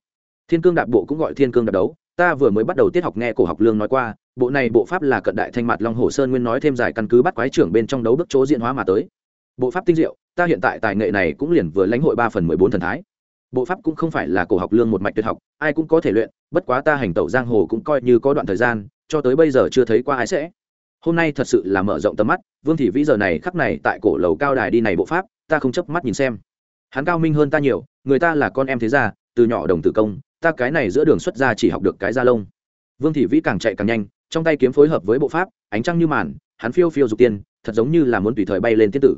Thiên cương đạp bộ cũng gọi thiên cương đạp đấu. Ta vừa mới bắt đầu tiết học nghe cổ học lương nói qua bộ này bộ pháp là cận đại thanh mặt long hồ sơn nguyên nói thêm giải căn cứ bắt quái trưởng bên trong đấu bức chỗ diễn hóa mà tới. Bộ pháp tinh diệu, ta hiện tại tài nghệ này cũng liền vừa lãnh hội ba phần mười bốn thần thái. Bộ pháp cũng không phải là cổ học lương một mạch tuyệt học, ai cũng có thể luyện, bất quá ta hành tẩu giang hồ cũng coi như có đoạn thời gian, cho tới bây giờ chưa thấy qua ai sẽ. Hôm nay thật sự là mở rộng tầm mắt, vương thị vĩ giờ này khắc này tại cổ lầu cao đài đi này bộ pháp, ta không chấp mắt nhìn xem. Hắn cao minh hơn ta nhiều, người ta là con em thế gia, từ nhỏ đồng tử công, ta cái này giữa đường xuất ra chỉ học được cái da lông. Vương thị vĩ càng chạy càng nhanh trong tay kiếm phối hợp với bộ pháp, ánh trăng như màn, hắn phiêu phiêu dục tiên, thật giống như là muốn tùy thời bay lên tiên tử.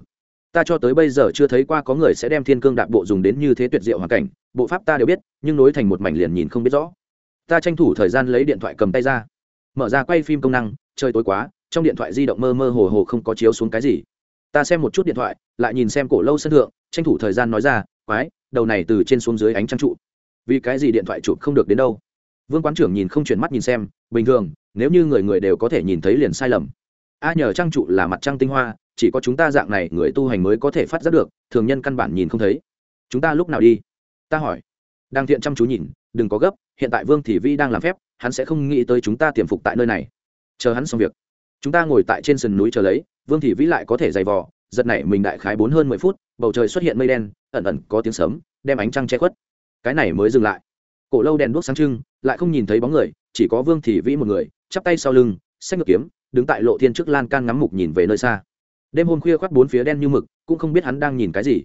Ta cho tới bây giờ chưa thấy qua có người sẽ đem thiên cương đạp bộ dùng đến như thế tuyệt diệu hoàn cảnh, bộ pháp ta đều biết, nhưng nối thành một mảnh liền nhìn không biết rõ. Ta tranh thủ thời gian lấy điện thoại cầm tay ra. Mở ra quay phim công năng chơi tối quá, trong điện thoại di động mơ mơ hồ hồ không có chiếu xuống cái gì. Ta xem một chút điện thoại, lại nhìn xem cổ lâu sân thượng, tranh thủ thời gian nói ra, quái, đầu này từ trên xuống dưới ánh trăng trụ. Vì cái gì điện thoại chụp không được đến đâu? Vương quán trưởng nhìn không chuyển mắt nhìn xem, bình thường nếu như người người đều có thể nhìn thấy liền sai lầm. A nhờ trang trụ là mặt trăng tinh hoa, chỉ có chúng ta dạng này người tu hành mới có thể phát giác được, thường nhân căn bản nhìn không thấy. Chúng ta lúc nào đi? Ta hỏi. Đang thiện chăm chú nhìn, đừng có gấp, hiện tại vương thị vi đang làm phép, hắn sẽ không nghĩ tới chúng ta tiềm phục tại nơi này. Chờ hắn xong việc. Chúng ta ngồi tại trên sườn núi chờ lấy, vương thị vĩ lại có thể dày vò, giật này mình đại khái bốn hơn mười phút, bầu trời xuất hiện mây đen, ẩn ẩn có tiếng sớm đem ánh trăng che khuất. Cái này mới dừng lại. Cổ lâu đèn đuốc sáng trưng, lại không nhìn thấy bóng người, chỉ có vương thị vĩ một người chắp tay sau lưng, xách ngược kiếm, đứng tại lộ thiên trước lan can ngắm mục nhìn về nơi xa. Đêm hôm khuya khoác bốn phía đen như mực, cũng không biết hắn đang nhìn cái gì.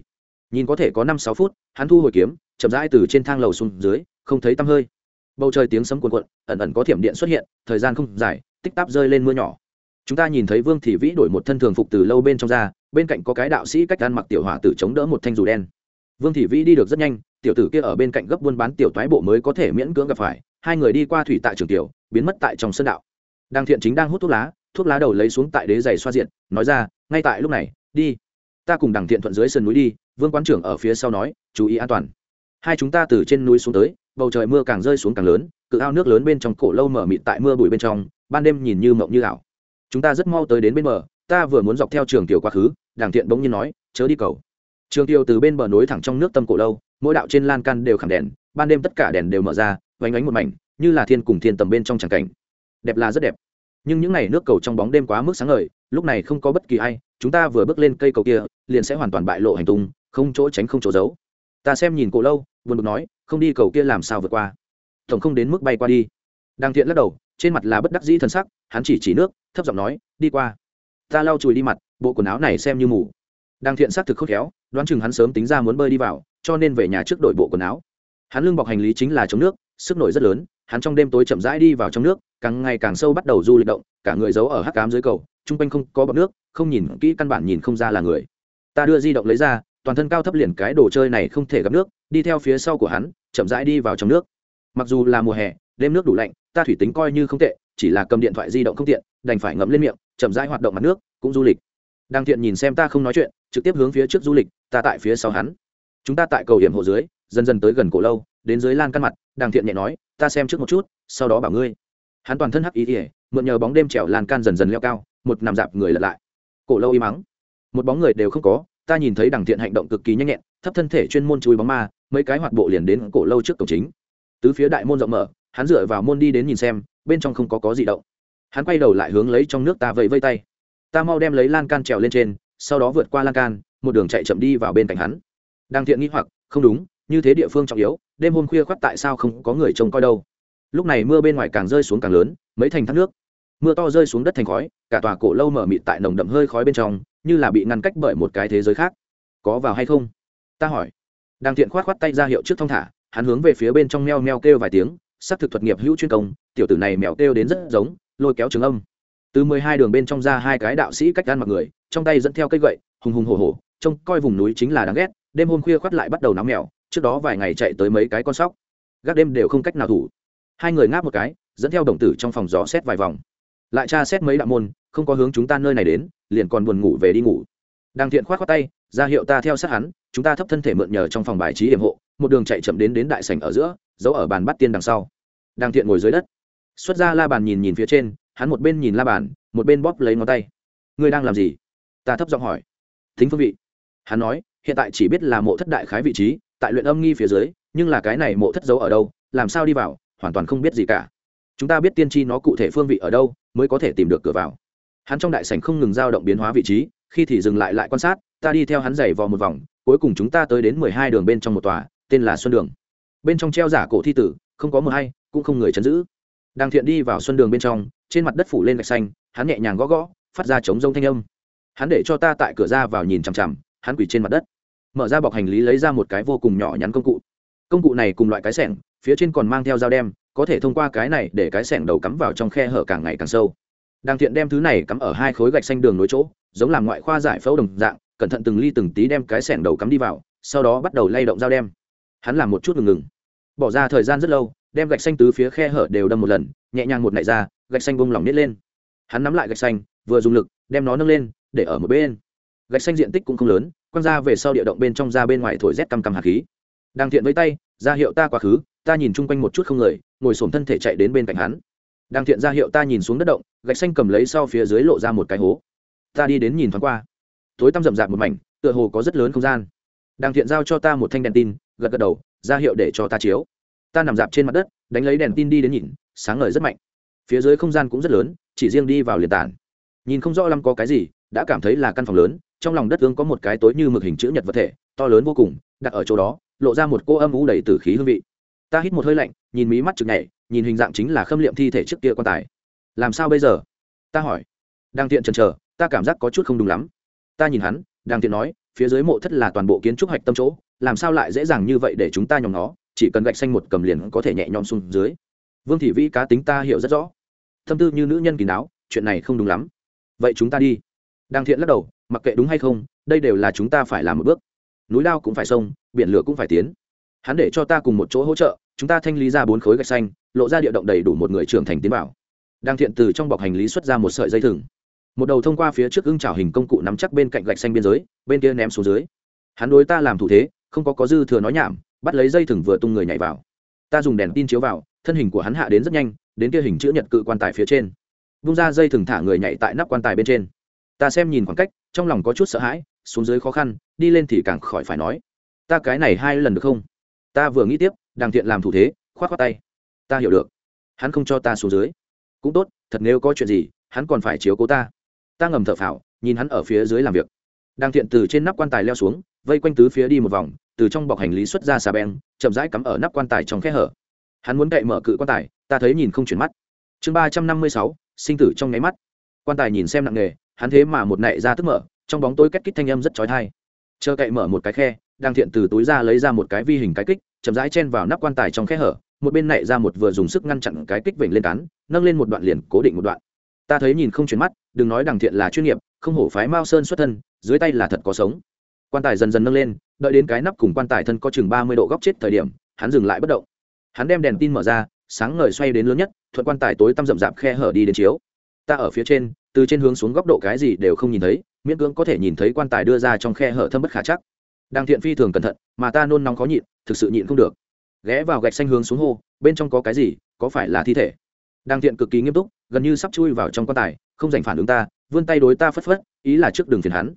Nhìn có thể có năm sáu phút, hắn thu hồi kiếm, chậm rãi từ trên thang lầu xuống dưới, không thấy tăm hơi. Bầu trời tiếng sấm cuồn cuộn, ẩn ẩn có thiểm điện xuất hiện, thời gian không dài, tích tắp rơi lên mưa nhỏ. Chúng ta nhìn thấy vương thị vĩ đổi một thân thường phục từ lâu bên trong ra, bên cạnh có cái đạo sĩ cách ăn mặc tiểu hỏa tử chống đỡ một thanh dù đen. Vương thị vĩ đi được rất nhanh, tiểu tử kia ở bên cạnh gấp buôn bán tiểu toái bộ mới có thể miễn cưỡng gặp phải. Hai người đi qua thủy tại trường tiểu biến mất tại trong sân đạo. Đang thiện chính đang hút thuốc lá thuốc lá đầu lấy xuống tại đế giày xoa diện, nói ra, ngay tại lúc này, đi. Ta cùng đằng thiện thuận dưới sườn núi đi, vương quán trưởng ở phía sau nói, chú ý an toàn. Hai chúng ta từ trên núi xuống tới, bầu trời mưa càng rơi xuống càng lớn, cự ao nước lớn bên trong cổ lâu mở mịt tại mưa bụi bên trong, ban đêm nhìn như mộng như ảo. Chúng ta rất mau tới đến bên bờ, ta vừa muốn dọc theo trường tiểu quá khứ đàng thiện bỗng nhiên nói, chớ đi cầu. Trường tiểu từ bên bờ nối thẳng trong nước tâm cổ lâu, mỗi đạo trên lan can đều khảm đèn, ban đêm tất cả đèn đều mở ra, vánh ánh một mảnh như là thiên cùng thiên tầm bên trong tràng cảnh. Đẹp là rất đẹp. Nhưng những ngày nước cầu trong bóng đêm quá mức sáng ngời, lúc này không có bất kỳ ai, chúng ta vừa bước lên cây cầu kia, liền sẽ hoàn toàn bại lộ hành tung, không chỗ tránh không chỗ giấu. Ta xem nhìn cổ lâu, buồn bực nói, không đi cầu kia làm sao vượt qua. Tổng không đến mức bay qua đi. Đang thiện lắc đầu, trên mặt là bất đắc dĩ thân sắc, hắn chỉ chỉ nước, thấp giọng nói, đi qua. Ta lau chùi đi mặt, bộ quần áo này xem như mù. Đang thiện xác thực khốc khéo, đoán chừng hắn sớm tính ra muốn bơi đi vào, cho nên về nhà trước đội bộ quần áo. Hắn lưng bọc hành lý chính là chống nước, sức nổi rất lớn hắn trong đêm tối chậm rãi đi vào trong nước, càng ngày càng sâu bắt đầu du lịch động, cả người giấu ở hắc cám dưới cầu, chung quanh không có bọc nước, không nhìn kỹ căn bản nhìn không ra là người. Ta đưa di động lấy ra, toàn thân cao thấp liền cái đồ chơi này không thể gặp nước, đi theo phía sau của hắn, chậm rãi đi vào trong nước. Mặc dù là mùa hè, đêm nước đủ lạnh, ta thủy tính coi như không tệ, chỉ là cầm điện thoại di động không tiện, đành phải ngậm lên miệng, chậm rãi hoạt động mặt nước, cũng du lịch. Đang thiện nhìn xem ta không nói chuyện, trực tiếp hướng phía trước du lịch, ta tại phía sau hắn. Chúng ta tại cầu hiểm hộ dưới, dần dần tới gần cổ lâu đến dưới lan căn mặt đàng thiện nhẹ nói, ta xem trước một chút, sau đó bảo ngươi. Hắn toàn thân hắc ý ỉa, mượn nhờ bóng đêm trèo lan can dần dần leo cao, một nằm dạp người lật lại. Cổ lâu im mắng, một bóng người đều không có, ta nhìn thấy đằng thiện hành động cực kỳ nhanh nhẹn, thấp thân thể chuyên môn chui bóng ma, mấy cái hoạt bộ liền đến cổ lâu trước cổng chính. Tứ phía đại môn rộng mở, hắn dựa vào môn đi đến nhìn xem, bên trong không có có gì động. Hắn quay đầu lại hướng lấy trong nước ta vẫy vây tay. Ta mau đem lấy lan can trèo lên trên, sau đó vượt qua lan can, một đường chạy chậm đi vào bên cạnh hắn. Đang thiện nghĩ hoặc, không đúng như thế địa phương trọng yếu, đêm hôm khuya khoắt tại sao không có người trông coi đâu. Lúc này mưa bên ngoài càng rơi xuống càng lớn, mấy thành thác nước. Mưa to rơi xuống đất thành khói, cả tòa cổ lâu mở mịt tại nồng đậm hơi khói bên trong, như là bị ngăn cách bởi một cái thế giới khác. Có vào hay không? Ta hỏi. Đang thiện khoát khoát tay ra hiệu trước thong thả, hắn hướng về phía bên trong meo meo kêu vài tiếng sắp thực thuật nghiệp hữu chuyên công, tiểu tử này mèo kêu đến rất giống, lôi kéo trường âm. Từ mười hai đường bên trong ra hai cái đạo sĩ cách gan mặc người, trong tay dẫn theo cây gậy, hùng hùng hổ hổ, trông coi vùng núi chính là đáng ghét, đêm hôm khuya khoắt lại bắt đầu nóng mèo trước đó vài ngày chạy tới mấy cái con sóc. Gác đêm đều không cách nào thủ. Hai người ngáp một cái, dẫn theo đồng tử trong phòng gió xét vài vòng. Lại tra xét mấy đạo môn, không có hướng chúng ta nơi này đến, liền còn buồn ngủ về đi ngủ. Đang thiện khoát khoát tay, ra hiệu ta theo sát hắn, chúng ta thấp thân thể mượn nhờ trong phòng bài trí điểm hộ, một đường chạy chậm đến đến đại sảnh ở giữa, giấu ở bàn bắt tiên đằng sau. Đang thiện ngồi dưới đất. Xuất ra la bàn nhìn nhìn phía trên, hắn một bên nhìn la bàn, một bên bóp lấy ngón tay. Ngươi đang làm gì? Ta thấp giọng hỏi. Thính phương vị. Hắn nói, hiện tại chỉ biết là mộ thất đại khái vị trí tại luyện âm nghi phía dưới, nhưng là cái này mộ thất giấu ở đâu, làm sao đi vào, hoàn toàn không biết gì cả. Chúng ta biết tiên tri nó cụ thể phương vị ở đâu, mới có thể tìm được cửa vào. Hắn trong đại sảnh không ngừng dao động biến hóa vị trí, khi thì dừng lại lại quan sát, ta đi theo hắn giày vò một vòng, cuối cùng chúng ta tới đến mười hai đường bên trong một tòa, tên là xuân đường. Bên trong treo giả cổ thi tử, không có mờ hay, cũng không người chấn giữ. Đang thiện đi vào xuân đường bên trong, trên mặt đất phủ lên gạch xanh, hắn nhẹ nhàng gõ gõ, phát ra chống rông thanh âm. Hắn để cho ta tại cửa ra vào nhìn chằm chằm, hắn quỳ trên mặt đất mở ra bọc hành lý lấy ra một cái vô cùng nhỏ nhắn công cụ. Công cụ này cùng loại cái sẻng, phía trên còn mang theo dao đem, có thể thông qua cái này để cái sẻng đầu cắm vào trong khe hở càng ngày càng sâu. Đang thiện đem thứ này cắm ở hai khối gạch xanh đường nối chỗ, giống làm ngoại khoa giải phẫu đồng dạng, cẩn thận từng ly từng tí đem cái sẻng đầu cắm đi vào, sau đó bắt đầu lay động dao đem. Hắn làm một chút ngừng ngừng. Bỏ ra thời gian rất lâu, đem gạch xanh tứ phía khe hở đều đâm một lần, nhẹ nhàng một nảy ra, gạch xanh bông lỏng nít lên. Hắn nắm lại gạch xanh, vừa dùng lực, đem nó nâng lên, để ở một bên. Gạch xanh diện tích cũng không lớn quăng ra về sau địa động bên trong ra bên ngoài thổi rét căm căm hạt khí. Đang thiện với tay, ra hiệu ta quá khứ, ta nhìn chung quanh một chút không người, ngồi xổm thân thể chạy đến bên cạnh hắn. Đang thiện ra hiệu ta nhìn xuống đất động, gạch xanh cầm lấy sau phía dưới lộ ra một cái hố. Ta đi đến nhìn thoáng qua. Tối tăm rậm rạp một mảnh, tựa hồ có rất lớn không gian. Đang thiện giao cho ta một thanh đèn tin, gật gật đầu, ra hiệu để cho ta chiếu. Ta nằm dạp trên mặt đất, đánh lấy đèn tin đi đến nhìn, sáng ngời rất mạnh. Phía dưới không gian cũng rất lớn, chỉ riêng đi vào liền tản. Nhìn không rõ lắm có cái gì đã cảm thấy là căn phòng lớn, trong lòng đất ương có một cái tối như mực hình chữ nhật vật thể, to lớn vô cùng, đặt ở chỗ đó, lộ ra một cô âm u đầy tử khí hương vị. Ta hít một hơi lạnh, nhìn mí mắt chực nhảy, nhìn hình dạng chính là khâm liệm thi thể trước kia quan tài. Làm sao bây giờ? Ta hỏi. Đang tiện chần chờ, ta cảm giác có chút không đúng lắm. Ta nhìn hắn đang tiện nói, phía dưới mộ thất là toàn bộ kiến trúc hạch tâm chỗ, làm sao lại dễ dàng như vậy để chúng ta nhòm nó, chỉ cần gạch xanh một cầm liền có thể nhẹ nhõm xuống dưới. Vương thị vĩ cá tính ta hiểu rất rõ. Tâm tư như nữ nhân kín đáo, chuyện này không đúng lắm. Vậy chúng ta đi đang thiện lắc đầu, mặc kệ đúng hay không, đây đều là chúng ta phải làm một bước. Núi lao cũng phải sông, biển lửa cũng phải tiến. Hắn để cho ta cùng một chỗ hỗ trợ, chúng ta thanh lý ra bốn khối gạch xanh, lộ ra địa động đầy đủ một người trưởng thành tiến bảo đang thiện từ trong bọc hành lý xuất ra một sợi dây thừng. Một đầu thông qua phía trước ưng trào hình công cụ nắm chắc bên cạnh gạch xanh biên giới, bên kia ném xuống dưới. Hắn đối ta làm thủ thế, không có có dư thừa nói nhảm, bắt lấy dây thừng vừa tung người nhảy vào. Ta dùng đèn tin chiếu vào, thân hình của hắn hạ đến rất nhanh, đến kia hình chữ nhật cự quan tài phía trên. Bung ra dây thừng thả người nhảy tại nắp quan tài bên trên ta xem nhìn khoảng cách, trong lòng có chút sợ hãi, xuống dưới khó khăn, đi lên thì càng khỏi phải nói. Ta cái này hai lần được không? Ta vừa nghĩ tiếp đàng thiện làm thủ thế k h o á t khoác tay. Ta hiểu được. Hắn không cho ta xuống dưới. Cũng tốt, thật nếu có chuyện gì, hắn còn phải chiếu cố ta. Ta ngầm thở phào, nhìn hắn ở phía dưới làm việc. Đàng thiện từ trên nắp quan tài leo xuống, vây quanh tứ phía đi một vòng, từ trong bọc hành lý xuất ra xà beng, chậm rãi cắm ở nắp quan tài trong khe hở. Hắn muốn cậy mở cự quan tài, ta thấy nhìn không chuyển mắt. Chương ba trăm năm mươi sáu, sinh tử trong nháy mắt. Quan tài nhìn xem nặng nề hắn thế mà một nảy ra tức mở, trong bóng tối két kích thanh âm rất chói tai. Chờ cậy mở một cái khe, đang thiện từ túi ra lấy ra một cái vi hình cái kích, chậm rãi chen vào nắp quan tài trong khe hở, một bên nảy ra một vừa dùng sức ngăn chặn cái kích vểnh lên cán, nâng lên một đoạn liền cố định một đoạn. Ta thấy nhìn không chuyển mắt, đừng nói đằng thiện là chuyên nghiệp, không hổ phái mao sơn xuất thân, dưới tay là thật có sống. Quan tài dần dần nâng lên, đợi đến cái nắp cùng quan tài thân có chừng ba mươi độ góc chết thời điểm, hắn dừng lại bất động. Hắn đem đèn tin mở ra, sáng ngời xoay đến lớn nhất, thuận quan tài tối tăm rậm rạp khe hở đi đến chiếu. Ta ở phía trên từ trên hướng xuống góc độ cái gì đều không nhìn thấy, miễn cưỡng có thể nhìn thấy quan tài đưa ra trong khe hở thâm bất khả chắc. Đang thiện phi thường cẩn thận, mà ta nôn nóng khó nhịn, thực sự nhịn không được. Ghé vào gạch xanh hướng xuống hô, bên trong có cái gì, có phải là thi thể? Đang thiện cực kỳ nghiêm túc, gần như sắp chui vào trong quan tài, không dành phản ứng ta, vươn tay đối ta phất phất, ý là trước đường phiền hắn.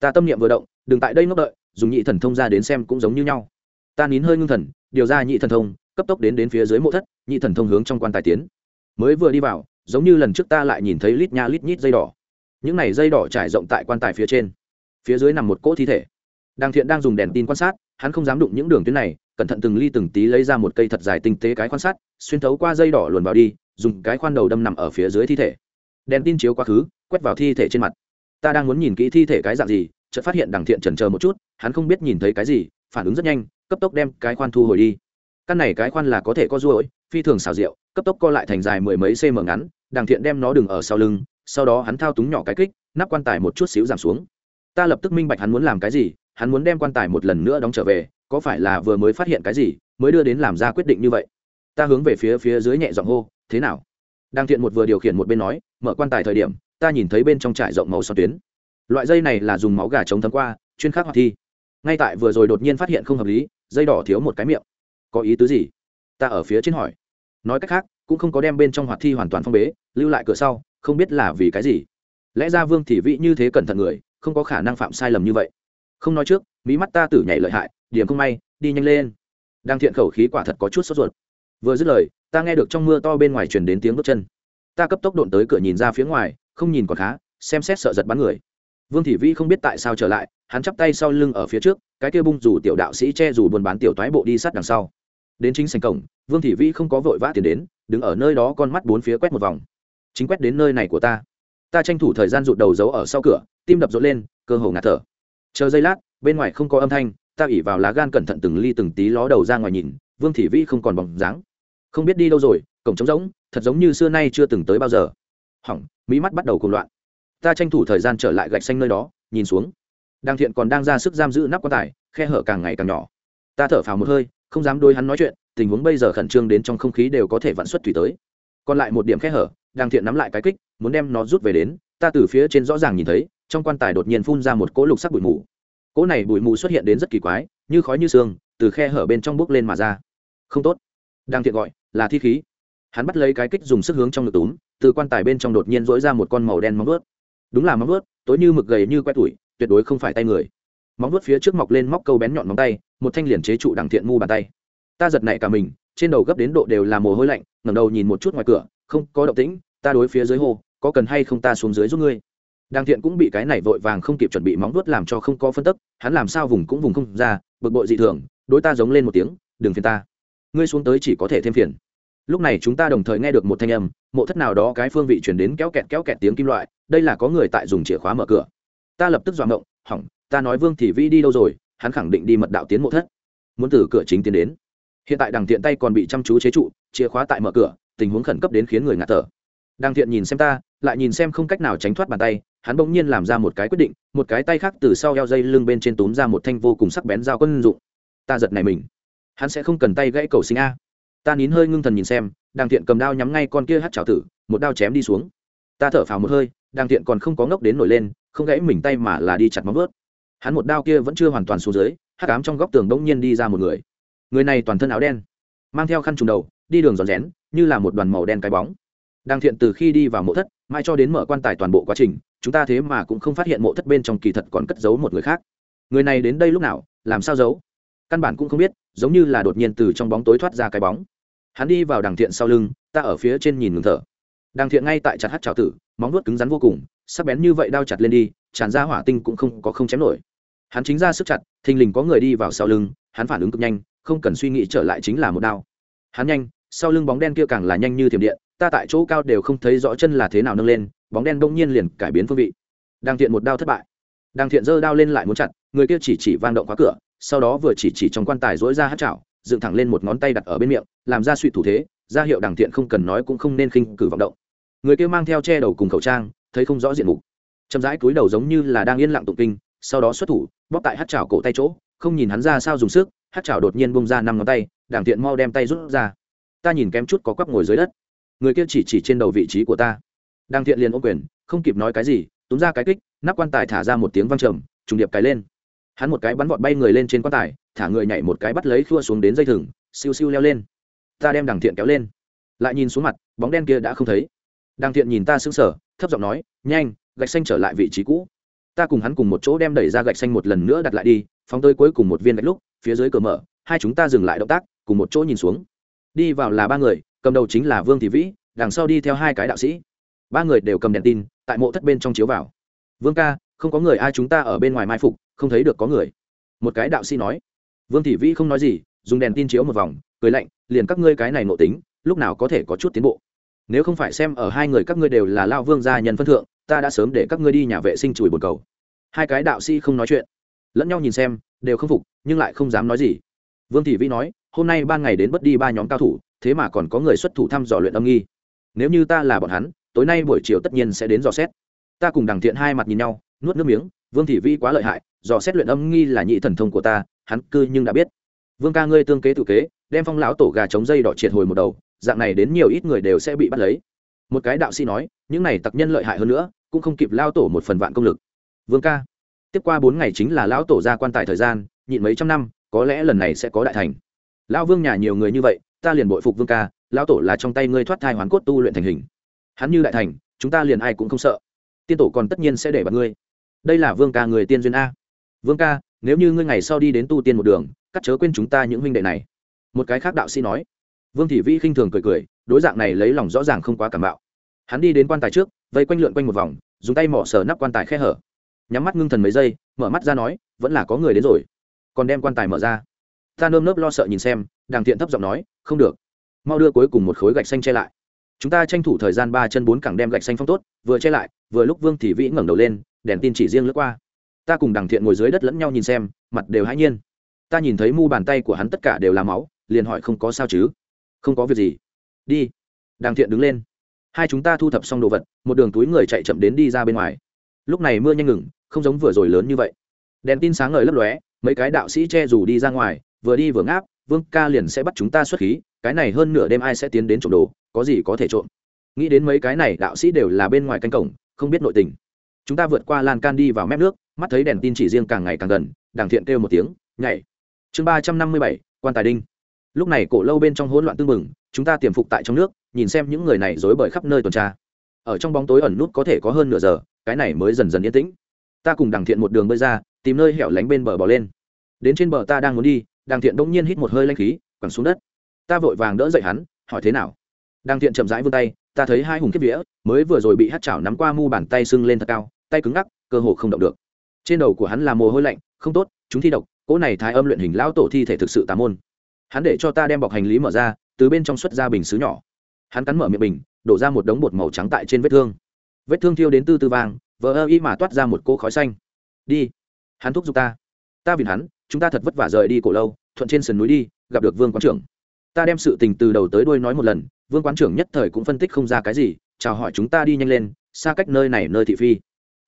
Ta tâm niệm vừa động, đừng tại đây ngốc đợi, dùng nhị thần thông ra đến xem cũng giống như nhau. Ta nín hơi ngưng thần, điều ra nhị thần thông, cấp tốc đến đến phía dưới mộ thất, nhị thần thông hướng trong quan tài tiến. Mới vừa đi vào giống như lần trước ta lại nhìn thấy lít nha lít nhít dây đỏ. Những này dây đỏ trải rộng tại quan tài phía trên. Phía dưới nằm một cỗ thi thể. Đàng thiện đang dùng đèn tin quan sát, hắn không dám đụng những đường tuyến này, cẩn thận từng ly từng tí lấy ra một cây thật dài tinh tế cái quan sát, xuyên thấu qua dây đỏ luồn vào đi, dùng cái khoan đầu đâm nằm ở phía dưới thi thể. Đèn tin chiếu quá khứ, quét vào thi thể trên mặt. Ta đang muốn nhìn kỹ thi thể cái dạng gì, chợt phát hiện đằng thiện chần chờ một chút, hắn không biết nhìn thấy cái gì, phản ứng rất nhanh, cấp tốc đem cái khoan thu hồi đi. Căn này cái khoan là có thể có ruỗi phi thường xào rượu, cấp tốc co lại thành dài mười mấy cm ngắn đàng thiện đem nó đừng ở sau lưng, sau đó hắn thao túng nhỏ cái kích, nắp quan tài một chút xíu giảm xuống. Ta lập tức minh bạch hắn muốn làm cái gì, hắn muốn đem quan tài một lần nữa đóng trở về, có phải là vừa mới phát hiện cái gì, mới đưa đến làm ra quyết định như vậy? Ta hướng về phía phía dưới nhẹ giọng hô, thế nào? Đang thiện một vừa điều khiển một bên nói, mở quan tài thời điểm, ta nhìn thấy bên trong trải rộng màu son tuyến. Loại dây này là dùng máu gà chống thấm qua, chuyên khắc hoạt thi. Ngay tại vừa rồi đột nhiên phát hiện không hợp lý, dây đỏ thiếu một cái miệng. Có ý tứ gì? Ta ở phía trên hỏi nói cách khác, cũng không có đem bên trong hoạt thi hoàn toàn phong bế, lưu lại cửa sau, không biết là vì cái gì. Lẽ ra vương thị vị như thế cẩn thận người, không có khả năng phạm sai lầm như vậy. Không nói trước mỹ mắt ta tử nhảy lợi hại, điểm không may, đi nhanh lên. Đang thiện khẩu khí quả thật có chút sốt ruột. Vừa dứt lời, ta nghe được trong mưa to bên ngoài truyền đến tiếng bước chân. Ta cấp tốc độn tới cửa nhìn ra phía ngoài, không nhìn còn khá, xem xét sợ giật bắn người. Vương thị vĩ không biết tại sao trở lại, hắn chắp tay sau lưng ở phía trước, cái kia bung rủ tiểu đạo sĩ che rủ buôn bán tiểu toái bộ đi sát đằng sau. Đến chính sành cổng vương thị vĩ không có vội vã tiền đến, đứng ở nơi đó con mắt bốn phía quét một vòng. Chính quét đến nơi này của ta. Ta tranh thủ thời gian rụt đầu giấu ở sau cửa, tim đập rộn lên, cơ hồ ngạt thở. Chờ giây lát, bên ngoài không có âm thanh, ta ỉ vào lá gan cẩn thận từng ly từng tí ló đầu ra ngoài nhìn, vương thị vĩ không còn bóng dáng. Không biết đi đâu rồi, cổng trống rỗng, thật giống như xưa nay chưa từng tới bao giờ. Hỏng, mỹ mắt bắt đầu cùng loạn. Ta tranh thủ thời gian trở lại gạch xanh nơi đó, nhìn xuống. Đàng thiện còn đang ra sức giam giữ nắp quan tài, khe hở càng ngày càng nhỏ. Ta thở phào một hơi, không dám đôi hắn nói chuyện tình huống bây giờ khẩn trương đến trong không khí đều có thể vặn xuất thủy tới. Còn lại một điểm khe hở Đang thiện nắm lại cái kích, muốn đem nó rút về đến, ta từ phía trên rõ ràng nhìn thấy, trong quan tài đột nhiên phun ra một cỗ lục sắc bụi mù. Cỗ này bụi mù xuất hiện đến rất kỳ quái, như khói như xương từ khe hở bên trong bốc lên mà ra. Không tốt. Đang thiện gọi, là thi khí. Hắn bắt lấy cái kích dùng sức hướng trong ngực túm, từ quan tài bên trong đột nhiên dỗi ra một con màu đen móng vớt đúng là móng vớt tối như mực gầy như que tuổi tuyệt đối không phải tay người. Móng vuốt phía trước mọc lên móc câu bén nhọn móng tay, một thanh liền chế trụ đằng thiện mu bàn tay ta giật nảy cả mình, trên đầu gấp đến độ đều là mồ hôi lạnh, ngẩng đầu nhìn một chút ngoài cửa, không có động tĩnh, ta đối phía dưới hồ có cần hay không ta xuống dưới giúp ngươi? Đàng thiện cũng bị cái này vội vàng không kịp chuẩn bị móng vuốt làm cho không có phân tức, hắn làm sao vùng cũng vùng không ra, bực bội dị thường, đối ta giống lên một tiếng, đừng phiền ta, ngươi xuống tới chỉ có thể thêm phiền. Lúc này chúng ta đồng thời nghe được một thanh âm, mộ thất nào đó cái phương vị chuyển đến kéo kẹt kéo kẹt tiếng kim loại, đây là có người tại dùng chìa khóa mở cửa. Ta lập tức dọa ngộng, hỏng, ta nói vương thì vĩ đi đâu rồi, hắn khẳng định đi mật đạo tiến mộ thất. Muốn từ cửa chính tiến đến hiện tại đằng thiện tay còn bị chăm chú chế trụ, chìa khóa tại mở cửa, tình huống khẩn cấp đến khiến người ngạt thở. Đằng thiện nhìn xem ta, lại nhìn xem không cách nào tránh thoát bàn tay, hắn bỗng nhiên làm ra một cái quyết định, một cái tay khác từ sau eo dây lưng bên trên túm ra một thanh vô cùng sắc bén dao quân dụng. Ta giật này mình. Hắn sẽ không cần tay gãy cầu sinh a. Ta nín hơi ngưng thần nhìn xem, đằng thiện cầm đao nhắm ngay con kia hát trào tử, một đao chém đi xuống. Ta thở phào một hơi đàng thiện còn không có ngốc đến nổi lên, không gãy mình tay mà là đi chặt móng vớt hắn một đao kia vẫn chưa hoàn toàn xuống dưới hát ám trong góc tường bỗng nhiên đi ra một người người này toàn thân áo đen, mang theo khăn trùng đầu, đi đường giòn rén, như là một đoàn màu đen cái bóng. Đang thiện từ khi đi vào mộ thất mai cho đến mở quan tài toàn bộ quá trình, chúng ta thế mà cũng không phát hiện mộ thất bên trong kỳ thật còn cất giấu một người khác. Người này đến đây lúc nào, làm sao giấu? Căn bản cũng không biết, giống như là đột nhiên từ trong bóng tối thoát ra cái bóng. Hắn đi vào đằng thiện sau lưng, ta ở phía trên nhìn ngừng thở. Đằng thiện ngay tại chặt hát trào tử, móng nuốt cứng rắn vô cùng, sắc bén như vậy đao chặt lên đi, tràn ra hỏa tinh cũng không có không chém nổi. Hắn chính ra sức chặt, thình lình có người đi vào sau lưng, hắn phản ứng cực nhanh không cần suy nghĩ trở lại chính là một đao. Hắn nhanh, sau lưng bóng đen kia càng là nhanh như thiểm điện, ta tại chỗ cao đều không thấy rõ chân là thế nào nâng lên, bóng đen đông nhiên liền cải biến phương vị. Đang thiện một đao thất bại. Đang thiện giơ đao lên lại muốn chặt, người kia chỉ chỉ vang động khóa cửa, sau đó vừa chỉ chỉ trong quan tài dỗi ra hát chảo, dựng thẳng lên một ngón tay đặt ở bên miệng, làm ra suy thủ thế, ra hiệu đằng thiện không cần nói cũng không nên khinh cử vọng động. Người kia mang theo che đầu cùng khẩu trang, thấy không rõ diện mục. Chậm rãi cúi đầu giống như là đang yên lặng tụng kinh, sau đó xuất thủ, bóp tại hát chảo cổ tay chỗ, không nhìn hắn ra sao dùng sức hát chảo đột nhiên bung ra năm ngón tay, đảng thiện mau đem tay rút ra. Ta nhìn kém chút có quắp ngồi dưới đất. Người kia chỉ chỉ trên đầu vị trí của ta. Đảng thiện liền ô quyền, không kịp nói cái gì, túm ra cái kích, nắp quan tài thả ra một tiếng văng trầm, trùng điệp cái lên. Hắn một cái bắn vọt bay người lên trên quan tài, thả người nhảy một cái bắt lấy khua xuống đến dây thừng, siêu siêu leo lên. Ta đem đằng thiện kéo lên. Lại nhìn xuống mặt, bóng đen kia đã không thấy. Đằng thiện nhìn ta sững sờ, thấp giọng nói, nhanh, gạch xanh trở lại vị trí cũ. Ta cùng hắn cùng một chỗ đem đẩy ra gạch xanh một lần nữa đặt lại đi phóng tới cuối cùng một viên gạch lúc, phía dưới cửa mở, hai chúng ta dừng lại động tác, cùng một chỗ nhìn xuống. Đi vào là ba người, cầm đầu chính là vương thị vĩ, đằng sau đi theo hai cái đạo sĩ. Ba người đều cầm đèn tin, tại mộ thất bên trong chiếu vào. Vương ca, không có người ai chúng ta ở bên ngoài mai phục, không thấy được có người. Một cái đạo sĩ nói. Vương thị vĩ không nói gì, dùng đèn tin chiếu một vòng, cười lạnh, liền các ngươi cái này nộ tính, lúc nào có thể có chút tiến bộ? Nếu không phải xem ở hai người các ngươi đều là lao vương gia nhân phân thượng, ta đã sớm để các ngươi đi nhà vệ sinh chùi bồn cầu. Hai cái đạo sĩ không nói chuyện lẫn nhau nhìn xem, đều không phục, nhưng lại không dám nói gì. Vương thị vĩ nói, hôm nay ban ngày đến bất đi ba nhóm cao thủ, thế mà còn có người xuất thủ thăm dò luyện âm nghi. Nếu như ta là bọn hắn, tối nay buổi chiều tất nhiên sẽ đến dò xét. Ta cùng đằng thiện hai mặt nhìn nhau, nuốt nước miếng, vương thị vĩ quá lợi hại, dò xét luyện âm nghi là nhị thần thông của ta, hắn cư nhưng đã biết. Vương ca ngươi tương kế tự kế, đem phong lão tổ gà chống dây đỏ triệt hồi một đầu, dạng này đến nhiều ít người đều sẽ bị bắt lấy. Một cái đạo sĩ nói, những này tặc nhân lợi hại hơn nữa, cũng không kịp lao tổ một phần vạn công lực. Vương ca tiếp qua bốn ngày chính là lão tổ ra quan tài thời gian, nhịn mấy trăm năm, có lẽ lần này sẽ có đại thành. Lão vương nhà nhiều người như vậy, ta liền bội phục vương ca, lão tổ là trong tay ngươi thoát thai hoàn cốt tu luyện thành hình. Hắn như đại thành, chúng ta liền ai cũng không sợ. Tiên tổ còn tất nhiên sẽ để bật ngươi. Đây là vương ca người tiên duyên a. Vương ca, nếu như ngươi ngày sau đi đến tu tiên một đường, cắt chớ quên chúng ta những huynh đệ này. Một cái khác đạo sĩ nói. Vương thị vĩ khinh thường cười cười, đối dạng này lấy lòng rõ ràng không quá cảm bạo. Hắn đi đến quan tài trước, vây quanh lượn quanh một vòng, dùng tay mỏ sờ nắp quan tài khe hở nhắm mắt ngưng thần mấy giây, mở mắt ra nói, vẫn là có người đến rồi. Còn đem quan tài mở ra. Ta nơm nớp lo sợ nhìn xem đàng thiện thấp giọng nói, không được. Mau đưa cuối cùng một khối gạch xanh che lại. Chúng ta tranh thủ thời gian ba chân bốn cẳng đem gạch xanh phong tốt, vừa che lại, vừa lúc vương thị vĩ ngẩng đầu lên, đèn tin chỉ riêng lướt qua. Ta cùng đằng thiện ngồi dưới đất lẫn nhau nhìn xem, mặt đều hãi nhiên. Ta nhìn thấy mu bàn tay của hắn tất cả đều là máu, liền hỏi không có sao chứ? Không có việc gì. Đi. Đằng thiện đứng lên. Hai chúng ta thu thập xong đồ vật, một đường túi người chạy chậm đến đi ra bên ngoài. Lúc này mưa nhanh ngừng không giống vừa rồi lớn như vậy. Đèn tin sáng ngời lấp lóe, mấy cái đạo sĩ che dù đi ra ngoài, vừa đi vừa ngáp, vương ca liền sẽ bắt chúng ta xuất khí, cái này hơn nửa đêm ai sẽ tiến đến trộm đồ, có gì có thể trộm. Nghĩ đến mấy cái này, đạo sĩ đều là bên ngoài canh cổng, không biết nội tình. Chúng ta vượt qua lan can đi vào mép nước, mắt thấy đèn tin chỉ riêng càng ngày càng gần đàng thiện kêu một tiếng, nhảy! Chương ba trăm năm mươi bảy, quan tài đinh. Lúc này cổ lâu bên trong hỗn loạn tưng bừng, chúng ta tiềm phục tại trong nước, nhìn xem những người này dối bời khắp nơi tuần tra. Ở trong bóng tối ẩn nút có thể có hơn nửa giờ, cái này mới dần dần yên tĩnh ta cùng đằng thiện một đường bơi ra, tìm nơi hẻo lánh bên bờ bỏ lên. Đến trên bờ ta đang muốn đi, đằng thiện bỗng nhiên hít một hơi lanh khí, quẳng xuống đất. Ta vội vàng đỡ dậy hắn, hỏi thế nào? Đằng thiện chậm rãi vươn tay, ta thấy hai hùng kiếp vía, mới vừa rồi bị hát chảo nắm qua mu bàn tay sưng lên thật cao, tay cứng ngắc, cơ hồ không động được. Trên đầu của hắn là mồ hôi lạnh, không tốt, chúng thi độc, cỗ này thái âm luyện hình lão tổ thi thể thực sự tà môn. Hắn để cho ta đem bọc hành lý mở ra, từ bên trong xuất ra bình xứ nhỏ. Hắn cắn mở miệng bình, đổ ra một đống bột màu trắng tại trên vết thương. Vết thương thiêu đến tư tư vàng vờ ơ y mà toát ra một cô khói xanh. Đi. Hắn thúc giục ta. Ta vì hắn, chúng ta thật vất vả rời đi cổ lâu, thuận trên sườn núi đi, gặp được vương quán trưởng. Ta đem sự tình từ đầu tới đuôi nói một lần, vương quán trưởng nhất thời cũng phân tích không ra cái gì, chào hỏi chúng ta đi nhanh lên, xa cách nơi này nơi thị phi.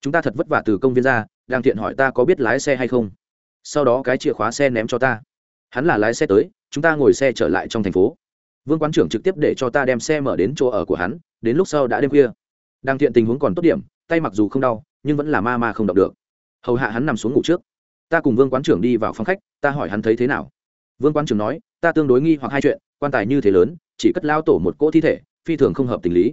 Chúng ta thật vất vả từ công viên ra, đang thiện hỏi ta có biết lái xe hay không. Sau đó cái chìa khóa xe ném cho ta. Hắn là lái xe tới, chúng ta ngồi xe trở lại trong thành phố. Vương quán trưởng trực tiếp để cho ta đem xe mở đến chỗ ở của hắn, đến lúc sau đã đêm khuya. Đang thiện tình huống còn tốt điểm tay mặc dù không đau, nhưng vẫn là ma ma không động được. Hầu hạ hắn nằm xuống ngủ trước. Ta cùng vương quán trưởng đi vào phòng khách, ta hỏi hắn thấy thế nào. Vương quán trưởng nói, ta tương đối nghi hoặc hai chuyện, quan tài như thế lớn, chỉ cất lao tổ một cỗ thi thể, phi thường không hợp tình lý.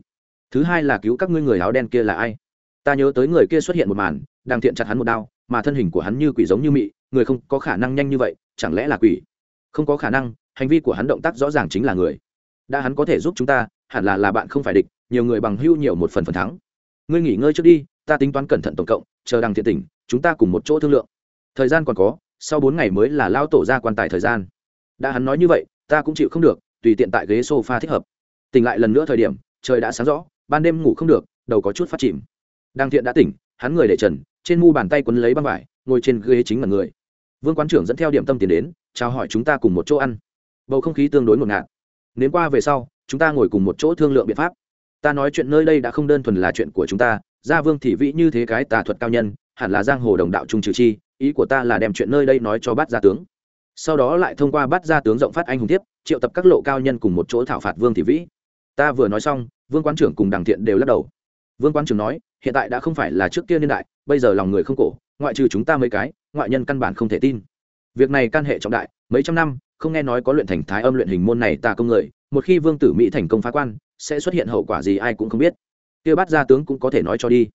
Thứ hai là cứu các ngươi người áo đen kia là ai? Ta nhớ tới người kia xuất hiện một màn, đang thiện chặt hắn một đao, mà thân hình của hắn như quỷ giống như mị, người không có khả năng nhanh như vậy, chẳng lẽ là quỷ? Không có khả năng, hành vi của hắn động tác rõ ràng chính là người. Đã hắn có thể giúp chúng ta, hẳn là là bạn không phải địch, nhiều người bằng hưu nhiều một phần phần thắng ngươi nghỉ ngơi trước đi, ta tính toán cẩn thận tổng cộng, chờ đằng thiện tỉnh, chúng ta cùng một chỗ thương lượng. Thời gian còn có, sau bốn ngày mới là lao tổ ra quan tài thời gian. Đã hắn nói như vậy, ta cũng chịu không được, tùy tiện tại ghế sofa thích hợp. Tỉnh lại lần nữa thời điểm, trời đã sáng rõ, ban đêm ngủ không được, đầu có chút phát chìm. Đang thiện đã tỉnh, hắn người để trần, trên mu bàn tay quấn lấy băng vải, ngồi trên ghế chính là người. Vương quán trưởng dẫn theo điểm tâm tiền đến, chào hỏi chúng ta cùng một chỗ ăn. Bầu không khí tương đối ngột ngạt. Nếu qua về sau, chúng ta ngồi cùng một chỗ thương lượng biện pháp ta nói chuyện nơi đây đã không đơn thuần là chuyện của chúng ta, gia vương thị vĩ như thế cái tà thuật cao nhân, hẳn là giang hồ đồng đạo trung trừ chi, ý của ta là đem chuyện nơi đây nói cho bát gia tướng. Sau đó lại thông qua bát gia tướng rộng phát anh hùng tiếp, triệu tập các lộ cao nhân cùng một chỗ thảo phạt vương thị vĩ. Ta vừa nói xong, vương quán trưởng cùng đằng thiện đều lắc đầu. Vương quán trưởng nói, hiện tại đã không phải là trước kia niên đại, bây giờ lòng người không cổ, ngoại trừ chúng ta mấy cái, ngoại nhân căn bản không thể tin. Việc này can hệ trọng đại, mấy trăm năm, không nghe nói có luyện thành thái âm luyện hình môn này ta công người một khi vương tử mỹ thành công phá quan, sẽ xuất hiện hậu quả gì ai cũng không biết. Kia bắt ra tướng cũng có thể nói cho đi.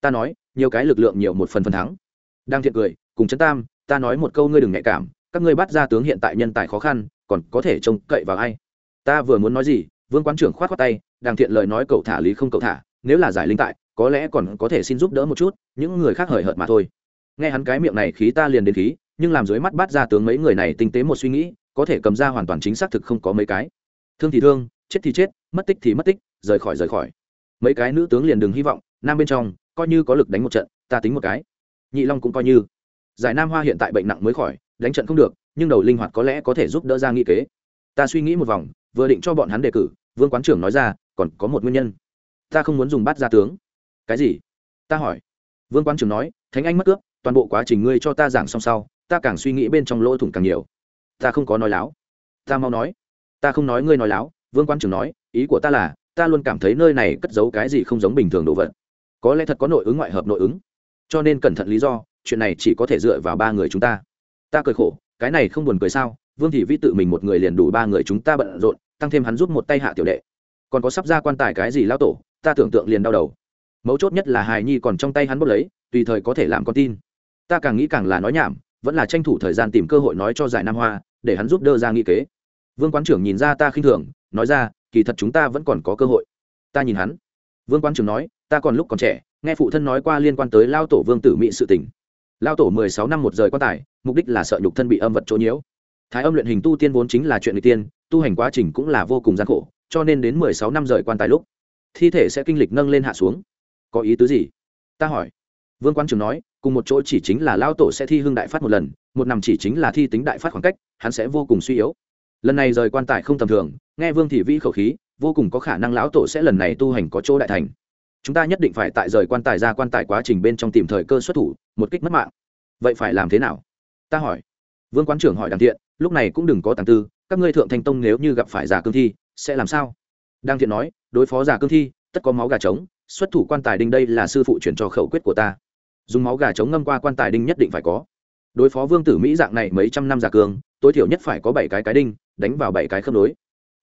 Ta nói, nhiều cái lực lượng nhiều một phần phần thắng. Đang thiện cười, cùng chấn tam, ta nói một câu ngươi đừng nhạy cảm, các ngươi bắt ra tướng hiện tại nhân tài khó khăn, còn có thể trông cậy vào ai? Ta vừa muốn nói gì, vương quán trưởng khoát khoát tay đang thiện lời nói cậu thả lý không cậu thả, nếu là giải linh tại, có lẽ còn có thể xin giúp đỡ một chút, những người khác hời hợt mà thôi. Nghe hắn cái miệng này khí ta liền đến khí, nhưng làm dưới mắt bắt ra tướng mấy người này tinh tế một suy nghĩ, có thể cầm ra hoàn toàn chính xác thực không có mấy cái thương thì thương, chết thì chết, mất tích thì mất tích, rời khỏi rời khỏi. Mấy cái nữ tướng liền đừng hy vọng, nam bên trong, coi như có lực đánh một trận, ta tính một cái. Nhị long cũng coi như. Giải nam hoa hiện tại bệnh nặng mới khỏi, đánh trận không được, nhưng đầu linh hoạt có lẽ có thể giúp đỡ ra nghị kế. Ta suy nghĩ một vòng, vừa định cho bọn hắn đề cử, vương quán trưởng nói ra, còn có một nguyên nhân. Ta không muốn dùng bát gia tướng. Cái gì? Ta hỏi. Vương quán trưởng nói, thánh anh mất cướp, toàn bộ quá trình ngươi cho ta giảng xong sau, ta càng suy nghĩ bên trong lỗ thủng càng nhiều. Ta không có nói láo. Ta mau nói ta không nói ngươi nói láo, vương quan trường nói, ý của ta là, ta luôn cảm thấy nơi này cất giấu cái gì không giống bình thường đồ vật. Có lẽ thật có nội ứng ngoại hợp nội ứng. Cho nên cẩn thận lý do, chuyện này chỉ có thể dựa vào ba người chúng ta. Ta cười khổ, cái này không buồn cười sao? Vương thị vi tự mình một người liền đủ ba người chúng ta bận rộn, tăng thêm hắn giúp một tay hạ tiểu đệ. Còn có sắp ra quan tài cái gì lao tổ, ta tưởng tượng liền đau đầu. Mấu chốt nhất là hài nhi còn trong tay hắn bốc lấy, tùy thời có thể làm con tin. Ta càng nghĩ càng là nói nhảm, vẫn là tranh thủ thời gian tìm cơ hội nói cho giải nam hoa, để hắn giúp đỡ ra nghị kế vương quán trưởng nhìn ra ta khinh thường, nói ra, kỳ thật chúng ta vẫn còn có cơ hội. Ta nhìn hắn. Vương quán trưởng nói, ta còn lúc còn trẻ, nghe phụ thân nói qua liên quan tới lao tổ vương tử mỹ sự tình. lao tổ mười sáu năm một rời quan tài, mục đích là sợ nhục thân bị âm vật chỗ nhiễu. Thái âm luyện hình tu tiên vốn chính là chuyện người tiên, tu hành quá trình cũng là vô cùng gian khổ, cho nên đến mười sáu năm rời quan tài lúc, thi thể sẽ kinh lịch nâng lên hạ xuống. Có ý tứ gì? Ta hỏi. Vương quan trường nói, cùng một chỗ chỉ chính là lao tổ sẽ thi hưng đại phát một lần, một nằm chỉ chính là thi tính đại phát khoảng cách, hắn sẽ vô cùng suy yếu lần này rời quan tài không tầm thường, nghe vương thị vĩ khẩu khí, vô cùng có khả năng lão tổ sẽ lần này tu hành có chỗ đại thành. Chúng ta nhất định phải tại rời quan tài ra quan tài quá trình bên trong tìm thời cơ xuất thủ, một kích mất mạng. Vậy phải làm thế nào? Ta hỏi. Vương quán trưởng hỏi đàng thiện, lúc này cũng đừng có tàng tư, các ngươi thượng thanh tông nếu như gặp phải giả cương thi, sẽ làm sao? Đàng thiện nói, đối phó giả cương thi, tất có máu gà trống, xuất thủ quan tài đinh đây là sư phụ chuyển cho khẩu quyết của ta. Dùng máu gà trống ngâm qua quan tài đinh nhất định phải có. Đối phó vương tử mỹ dạng này mấy trăm năm giả cương, tối thiểu nhất phải có bảy cái cái đinh đánh vào bảy cái khớp nối.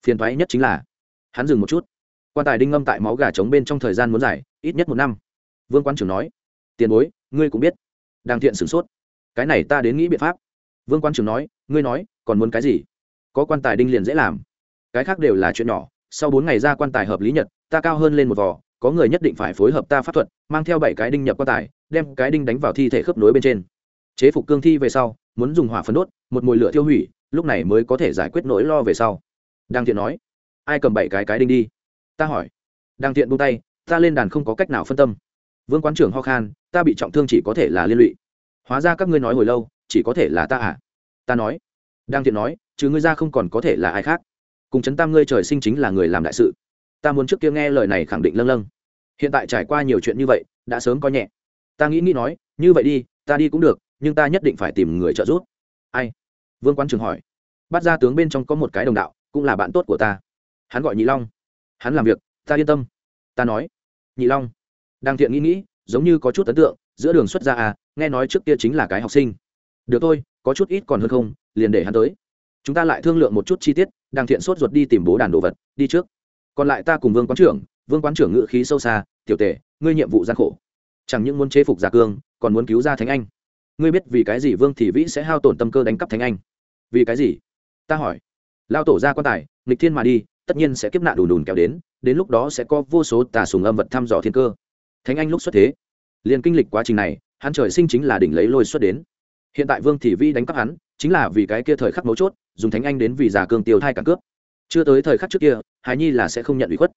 Phiền thoái nhất chính là, hắn dừng một chút. Quan tài đinh ngâm tại máu gà trống bên trong thời gian muốn giải ít nhất một năm. Vương quan trưởng nói, tiền bối, ngươi cũng biết, đang thiện sửng sốt. Cái này ta đến nghĩ biện pháp. Vương quan trưởng nói, ngươi nói, còn muốn cái gì? Có quan tài đinh liền dễ làm. Cái khác đều là chuyện nhỏ. Sau bốn ngày ra quan tài hợp lý nhật, ta cao hơn lên một vò. Có người nhất định phải phối hợp ta pháp thuật, mang theo bảy cái đinh nhập quan tài, đem cái đinh đánh vào thi thể khớp nối bên trên. Chế phục cương thi về sau, muốn dùng hỏa phấn đốt, một mồi lửa tiêu hủy lúc này mới có thể giải quyết nỗi lo về sau. Đang thiện nói, ai cầm bảy cái cái đinh đi? Ta hỏi. Đang thiện buông tay, ta lên đàn không có cách nào phân tâm. Vương quán trưởng ho khan, ta bị trọng thương chỉ có thể là liên lụy. Hóa ra các ngươi nói hồi lâu, chỉ có thể là ta à? Ta nói. Đang thiện nói chứ ngươi ra không còn có thể là ai khác. Cùng chấn tam ngươi trời sinh chính là người làm đại sự. Ta muốn trước kia nghe lời này khẳng định lâng lâng. Hiện tại trải qua nhiều chuyện như vậy, đã sớm coi nhẹ. Ta nghĩ nghĩ nói, như vậy đi, ta đi cũng được, nhưng ta nhất định phải tìm người trợ giúp. Ai? Vương quán trường hỏi. Bắt ra tướng bên trong có một cái đồng đạo cũng là bạn tốt của ta. Hắn gọi nhị long. Hắn làm việc ta yên tâm. Ta nói. Nhị long. Đang thiện nghĩ nghĩ giống như có chút ấn tượng giữa đường xuất ra à nghe nói trước kia chính là cái học sinh. Được thôi có chút ít còn hơn không liền để hắn tới. Chúng ta lại thương lượng một chút chi tiết đang thiện sốt ruột đi tìm bố đàn đồ vật đi trước. Còn lại ta cùng vương quán trưởng vương quán trưởng ngự khí sâu xa tiểu Tề, ngươi nhiệm vụ gian khổ. Chẳng những muốn chế phục giả cương còn muốn cứu ra thánh anh. Ngươi biết vì cái gì vương thị vĩ sẽ hao tổn tâm cơ đánh cắp thánh anh? Vì cái gì? Ta hỏi. Lao tổ ra quan tài, nghịch thiên mà đi, tất nhiên sẽ kiếp nạn đùn đùn kéo đến đến lúc đó sẽ có vô số tà sùng âm vật thăm dò thiên cơ. Thánh anh lúc xuất thế. Liền kinh lịch quá trình này, hắn trời sinh chính là đỉnh lấy lôi xuất đến. Hiện tại vương thị vi đánh cắp hắn, chính là vì cái kia thời khắc mấu chốt, dùng thánh anh đến vì giả cương tiêu thai cả cướp. Chưa tới thời khắc trước kia hài nhi là sẽ không nhận ủy khuất.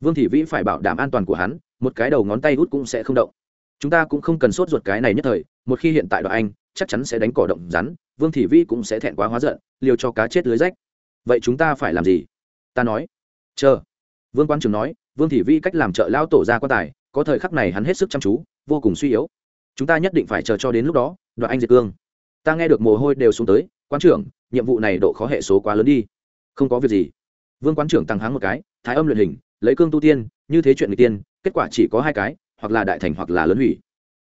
Vương thị vĩ phải bảo đảm an toàn của hắn, một cái đầu ngón tay hút cũng sẽ không động. Chúng ta cũng không cần sốt ruột cái này nhất thời, một khi hiện tại đoạn anh chắc chắn sẽ đánh cỏ động rắn, vương thị vĩ cũng sẽ thẹn quá hóa giận, liều cho cá chết lưới rách. Vậy chúng ta phải làm gì? Ta nói. Chờ. Vương quan trường nói, vương thị vĩ cách làm trợ lao tổ ra quan tài, có thời khắc này hắn hết sức chăm chú, vô cùng suy yếu. Chúng ta nhất định phải chờ cho đến lúc đó đoạn anh diệt cương. Ta nghe được mồ hôi đều xuống tới quan trưởng nhiệm vụ này độ khó hệ số quá lớn đi. Không có việc gì. Vương quan trưởng tăng háng một cái, thái âm luyện hình, lấy cương tu tiên, như thế chuyện người tiên, kết quả chỉ có hai cái, hoặc là đại thành hoặc là lớn hủy.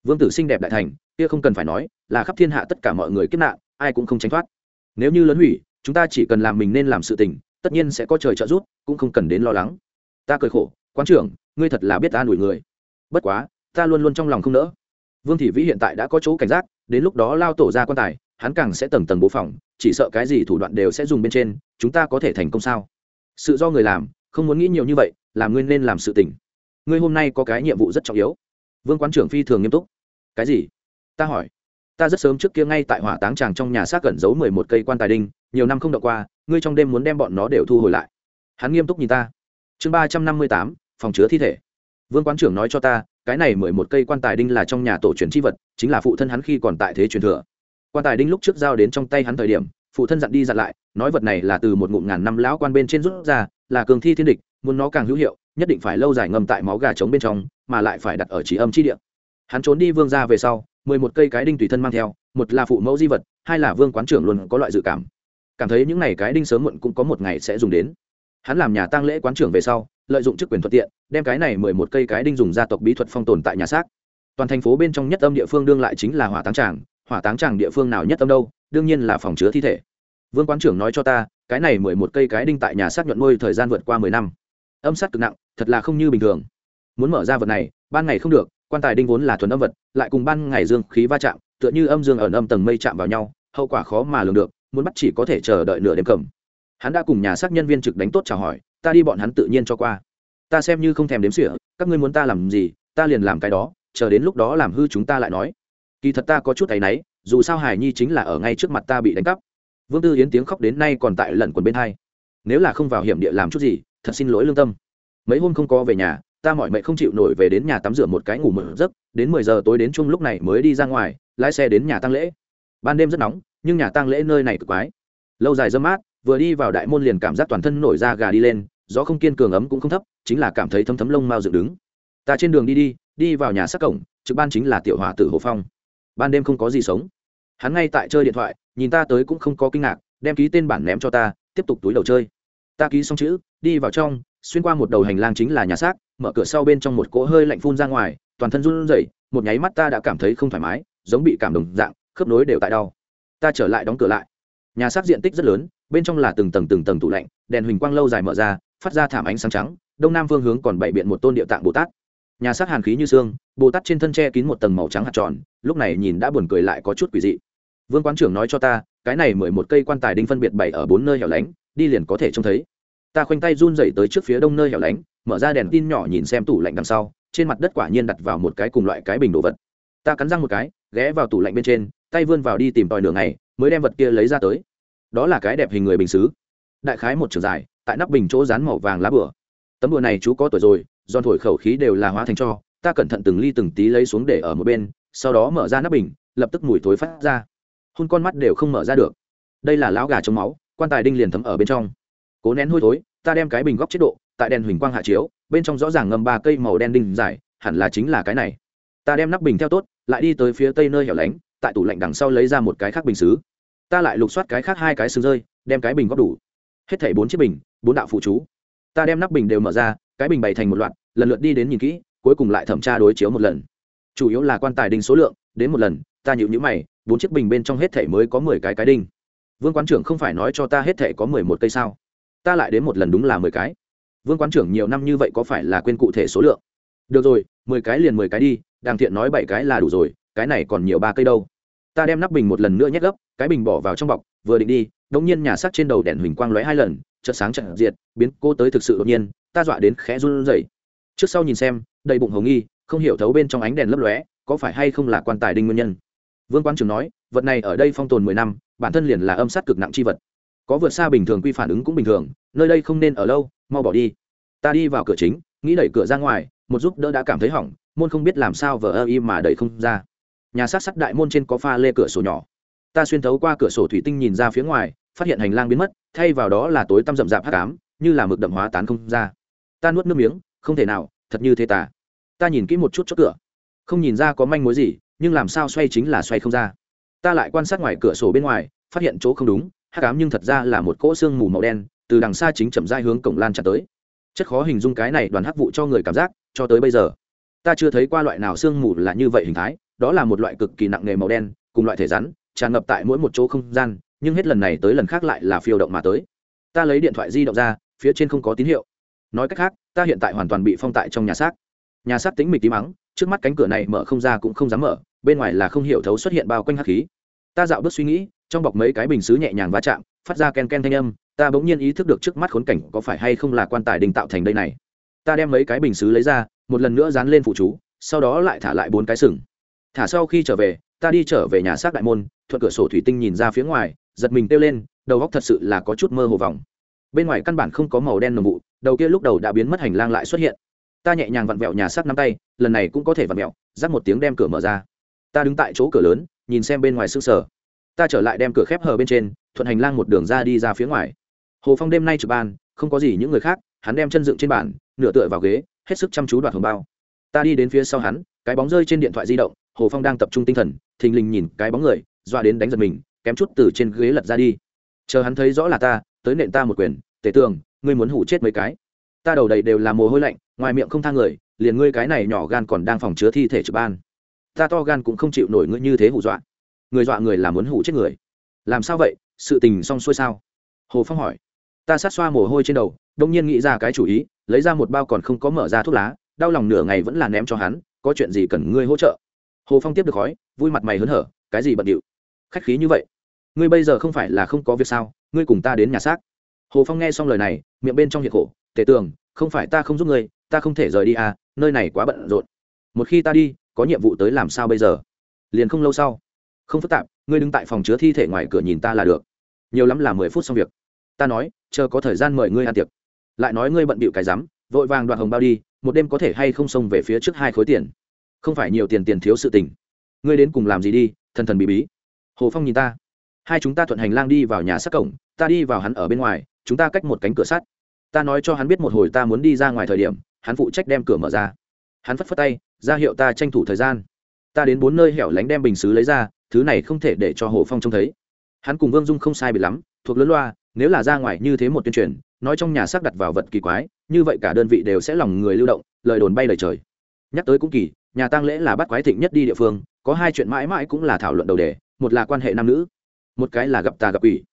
Vương tử xinh đẹp đại thành kia không cần phải nói, là khắp thiên hạ tất cả mọi người kiếp nạn, ai cũng không tránh thoát. Nếu như lớn hủy, chúng ta chỉ cần làm mình nên làm sự tình, tất nhiên sẽ có trời trợ giúp, cũng không cần đến lo lắng. Ta cười khổ quan trưởng, ngươi thật là biết ta đuổi người. Bất quá, ta luôn luôn trong lòng không nỡ. Vương thị vĩ hiện tại đã có chỗ cảnh giác, đến lúc đó lao tổ ra quan tài, hắn càng sẽ tầng tầng bố phòng, chỉ sợ cái gì thủ đoạn đều sẽ dùng bên trên, chúng ta có thể thành công sao? Sự do người làm, không muốn nghĩ nhiều như vậy, làm ngươi nên làm sự tình. Ngươi hôm nay có cái nhiệm vụ rất trọng yếu. Vương quán trưởng phi thường nghiêm túc. Cái gì? Ta hỏi, ta rất sớm trước kia ngay tại hỏa táng tràng trong nhà xác cẩn giấu mười một cây quan tài đinh, nhiều năm không đọc qua, ngươi trong đêm muốn đem bọn nó đều thu hồi lại. Hắn nghiêm túc nhìn ta. Chương ba trăm năm mươi tám, phòng chứa thi thể. Vương quán trưởng nói cho ta, cái này mười một cây quan tài đinh là trong nhà tổ truyền c h i vật, chính là phụ thân hắn khi còn tại thế truyền thừa. Quan tài đinh lúc trước giao đến trong tay hắn thời điểm, phụ thân dặn đi dặn lại, nói vật này là từ một ngụm ngàn năm lão quan bên trên rút ra, là cường thi thiên địch, muốn nó càng hữu hiệu, nhất định phải lâu dài ngâm tại máu gà trống bên trong, mà lại phải đặt ở trí âm chi địa. Hắn trốn đi vương ra về sau mười một cây cái đinh tùy thân mang theo, một là phụ mẫu di vật, hai là vương quán trưởng luôn có loại dự cảm. Cảm thấy những n à y cái đinh sớm muộn cũng có một ngày sẽ dùng đến. Hắn làm nhà tăng lễ quán trưởng về sau, lợi dụng chức quyền thuận tiện, đem cái này mười một cây cái đinh dùng gia tộc bí thuật phong tồn tại nhà xác. Toàn thành phố bên trong nhất âm địa phương đương lại chính là hỏa táng tràng, hỏa táng tràng địa phương nào nhất âm đâu, đương nhiên là phòng chứa thi thể. Vương quán trưởng nói cho ta, cái này mười một cây cái đinh tại nhà xác nhuận môi thời gian vượt qua mười năm. Âm sát cực nặng, thật là không như bình thường. Muốn mở ra vật này, ban ngày không được quan tài đinh vốn là thuần âm vật, lại cùng ban ngày dương khí va chạm, tựa như âm dương ở âm tầng mây chạm vào nhau, hậu quả khó mà lường được, muốn bắt chỉ có thể chờ đợi nửa đêm cầm. Hắn đã cùng nhà xác nhân viên trực đánh tốt chào hỏi, ta đi bọn hắn tự nhiên cho qua. Ta xem như không thèm đếm sỉa các ngươi muốn ta làm gì, ta liền làm cái đó, chờ đến lúc đó làm hư chúng ta lại nói. Kỳ thật ta có chút áy náy, dù sao hải nhi chính là ở ngay trước mặt ta bị đánh cắp. Vương tư yến tiếng khóc đến nay còn tại lần quần bên hai. Nếu là không vào hiểm địa làm chút gì, thật xin lỗi lương tâm. Mấy hôm không có về nhà ta mọi mệnh không chịu nổi về đến nhà tắm rửa một cái ngủ một giấc, đến mười giờ tối đến chung lúc này mới đi ra ngoài, lái xe đến nhà tăng lễ. Ban đêm rất nóng, nhưng nhà tăng lễ nơi này cực quái. Lâu dài dâm mát, vừa đi vào đại môn liền cảm giác toàn thân nổi da gà đi lên, gió không kiên cường ấm cũng không thấp, chính là cảm thấy thấm thấm lông mao dựng đứng. Ta trên đường đi đi đi vào nhà sát cổng, trực ban chính là tiểu hòa tử hồ phong. Ban đêm không có gì sống. Hắn ngay tại chơi điện thoại, nhìn ta tới cũng không có kinh ngạc, đem ký tên bản ném cho ta, tiếp tục túi đầu chơi. Ta ký xong chữ, đi vào trong, xuyên qua một đầu hành lang chính là nhà xác mở cửa sau bên trong một cỗ hơi lạnh phun ra ngoài, toàn thân run rẩy, một nháy mắt ta đã cảm thấy không thoải mái, giống bị cảm đồng dạng, khớp nối đều tại đau. Ta trở lại đóng cửa lại. Nhà xác diện tích rất lớn, bên trong là từng tầng từng tầng tủ lạnh, đèn huỳnh quang lâu dài mở ra, phát ra thảm ánh sáng trắng, đông nam phương hướng còn bày biện một tôn địa tạng bồ tát. Nhà xác hàn khí như xương, bồ tát trên thân che kín một tầng màu trắng hạt tròn, lúc này nhìn đã buồn cười lại có chút quỷ dị. Vương quán trưởng nói cho ta, cái này mười một cây quan tài đinh phân biệt bày ở bốn nơi hẻo lánh, đi liền có thể trông thấy ta khoanh tay run dậy tới trước phía đông nơi hẻo lánh, mở ra đèn tin nhỏ nhìn xem tủ lạnh đằng sau, trên mặt đất quả nhiên đặt vào một cái cùng loại cái bình đồ vật. Ta cắn răng một cái, ghé vào tủ lạnh bên trên, tay vươn vào đi tìm tòi đường này mới đem vật kia lấy ra tới. Đó là cái đẹp hình người bình xứ. Đại khái một trường dài, tại nắp bình chỗ dán màu vàng lá bửa. Tấm bùa này chú có tuổi rồi, giòn thổi khẩu khí đều là hóa thành cho, ta cẩn thận từng ly từng tí lấy xuống để ở một bên, sau đó mở ra nắp bình, lập tức mùi thối phát ra. Hôn con mắt đều không mở ra được. Đây là lão gà trong máu, quan tài đinh liền thấm ở bên trong cố nén hôi thối, ta đem cái bình góc chế độ, tại đèn huỳnh quang hạ chiếu, bên trong rõ ràng ngầm ba cây màu đen đinh dài, hẳn là chính là cái này. Ta đem nắp bình theo tốt, lại đi tới phía tây nơi hẻo lánh, tại tủ lạnh đằng sau lấy ra một cái khác bình xứ. Ta lại lục soát cái khác hai cái xứ rơi, đem cái bình góp đủ. Hết thảy bốn chiếc bình, bốn đạo phụ chú. Ta đem nắp bình đều mở ra, cái bình bày thành một loạt, lần lượt đi đến nhìn kỹ, cuối cùng lại thẩm tra đối chiếu một lần. Chủ yếu là quan tài đinh số lượng, đến một lần, ta nhịu nhữ mày, bốn chiếc bình bên trong hết thảy mới có mười cái cái đinh. Vương quán trưởng không phải nói cho ta hết thảy có mười một cây sao? Ta lại đến một lần đúng là mười cái. Vương quán trưởng nhiều năm như vậy có phải là quên cụ thể số lượng? Được rồi, mười cái liền mười cái đi, đàng thiện nói bảy cái là đủ rồi, cái này còn nhiều ba cây đâu. Ta đem nắp bình một lần nữa nhét gấp, cái bình bỏ vào trong bọc, vừa định đi đống nhiên nhà sắc trên đầu đèn huỳnh quang lóe hai lần, chợt sáng chợt diệt, biến cô tới thực sự đột nhiên, ta dọa đến khẽ run rẩy. Trước sau nhìn xem, đầy bụng hồng nghi, không hiểu thấu bên trong ánh đèn lấp lóe, có phải hay không là quan tài đinh nguyên nhân. Vương quan trường nói, vật này ở đây phong tồn mười năm, bản thân liền là âm sát cực nặng chi vật có vượt xa bình thường quy phản ứng cũng bình thường, nơi đây không nên ở lâu, mau bỏ đi. Ta đi vào cửa chính, nghĩ đẩy cửa ra ngoài, một giúp đỡ đã cảm thấy hỏng, môn không biết làm sao vờ ơ y mà đẩy không ra. Nhà sát sắt đại môn trên có pha lê cửa sổ nhỏ. Ta xuyên thấu qua cửa sổ thủy tinh nhìn ra phía ngoài, phát hiện hành lang biến mất, thay vào đó là tối tăm rậm rạp hắc ám, như là mực đậm hóa tán không ra. Ta nuốt nước miếng, không thể nào, thật như thế ta. Ta nhìn kỹ một chút chốt cửa. Không nhìn ra có manh mối gì, nhưng làm sao xoay chính là xoay không ra. Ta lại quan sát ngoài cửa sổ bên ngoài, phát hiện chỗ không đúng hát cám nhưng thật ra là một cỗ xương mù màu đen, từ đằng xa chính chậm dai hướng cổng lan tràn tới. Chất khó hình dung cái này đoàn hắc vụ cho người cảm giác, cho tới bây giờ, ta chưa thấy qua loại nào xương mù là như vậy hình thái, đó là một loại cực kỳ nặng nề màu đen, cùng loại thể rắn, tràn ngập tại mỗi một chỗ không gian, nhưng hết lần này tới lần khác lại là phiêu động mà tới. Ta lấy điện thoại di động ra, phía trên không có tín hiệu. Nói cách khác, ta hiện tại hoàn toàn bị phong tại trong nhà xác. Nhà xác tính mịch tí mắng, trước mắt cánh cửa này mở không ra cũng không dám mở, bên ngoài là không hiểu thấu xuất hiện bao quanh hắc khí. Ta dạo bước suy nghĩ trong bọc mấy cái bình xứ nhẹ nhàng va chạm, phát ra ken ken thanh âm, ta bỗng nhiên ý thức được trước mắt khốn cảnh có phải hay không là quan tài đình tạo thành đây này. Ta đem mấy cái bình xứ lấy ra, một lần nữa dán lên phụ chú, sau đó lại thả lại bốn cái sừng. Thả sau khi trở về, ta đi trở về nhà xác đại môn, thuận cửa sổ thủy tinh nhìn ra phía ngoài, giật mình kêu lên, đầu góc thật sự là có chút mơ hồ vòng. Bên ngoài căn bản không có màu đen nồng vụ, đầu kia lúc đầu đã biến mất hành lang lại xuất hiện. Ta nhẹ nhàng vặn vẹo nhà xác nắm tay, lần này cũng có thể vặn vẹo, rắc một tiếng đem cửa mở ra. Ta đứng tại chỗ cửa lớn, nhìn xem bên ngoài s ư sở ta trở lại đem cửa khép hờ bên trên, thuận hành lang một đường ra đi ra phía ngoài. Hồ phong đêm nay trực ban, không có gì những người khác, hắn đem chân dựng trên bàn, nửa tựa vào ghế, hết sức chăm chú đoạt hồng bao. Ta đi đến phía sau hắn, cái bóng rơi trên điện thoại di động, hồ phong đang tập trung tinh thần, thình lình nhìn cái bóng người doa đến đánh giật mình, kém chút từ trên ghế lật ra đi. Chờ hắn thấy rõ là ta, tới nện ta một quyền tể tường, ngươi muốn hủ chết mấy cái? Ta đầu đầy đều là mồ hôi lạnh, ngoài miệng không thang người, liền ngươi cái này nhỏ gan còn đang phòng chứa thi thể trực ban. Ta to gan cũng không chịu nổi ngươi như thế hù dọa người dọa người là muốn hủ chết người. Làm sao vậy? Sự tình xong xuôi sao? Hồ phong hỏi. Ta sát xoa mồ hôi trên đầu, đông nhiên nghĩ ra cái chủ ý, lấy ra một bao còn không có mở ra thuốc lá, đau lòng nửa ngày vẫn là ném cho hắn, có chuyện gì cần ngươi hỗ trợ? Hồ phong tiếp được khói vui mặt mày hớn hở, cái gì bận điệu? Khách khí như vậy. Ngươi bây giờ không phải là không có việc sao, ngươi cùng ta đến nhà xác. Hồ phong nghe xong lời này, miệng bên trong hiệp khổ tể tường, không phải ta không giúp ngươi, ta không thể rời đi à nơi này quá bận rộn. Một khi ta đi, có nhiệm vụ tới làm sao bây giờ? Liền không lâu sau không phức tạp, ngươi đứng tại phòng chứa thi thể ngoài cửa nhìn ta là được. Nhiều lắm là mười phút xong việc. Ta nói, chờ có thời gian mời ngươi ăn tiệc. Lại nói ngươi bận bịu cái rắm, vội vàng đoạt hồng bao đi, một đêm có thể hay không xông về phía trước hai khối tiền? Không phải nhiều tiền tiền thiếu sự tình. Ngươi đến cùng làm gì đi, thần thần bí bí. Hồ phong nhìn ta. Hai chúng ta thuận hành lang đi vào nhà sát cổng, ta đi vào hắn ở bên ngoài, chúng ta cách một cánh cửa sắt. Ta nói cho hắn biết một hồi ta muốn đi ra ngoài thời điểm, hắn phụ trách đem cửa mở ra. Hắn phất phất tay, ra hiệu ta tranh thủ thời gian. Ta đến bốn nơi hẻo lánh đem bình xứ lấy ra thứ này không thể để cho hồ phong trông thấy. Hắn cùng vương dung không sai bị lắm, thuộc lớn loa, nếu là ra ngoài như thế một tuyên truyền, nói trong nhà xác đặt vào vật kỳ quái, như vậy cả đơn vị đều sẽ lòng người lưu động, lời đồn bay lời trời. Nhắc tới cũng kỳ, nhà tang lễ là bắt quái thịnh nhất đi địa phương, có hai chuyện mãi mãi cũng là thảo luận đầu đề, một là quan hệ nam nữ, một cái là gặp ta gặp ủy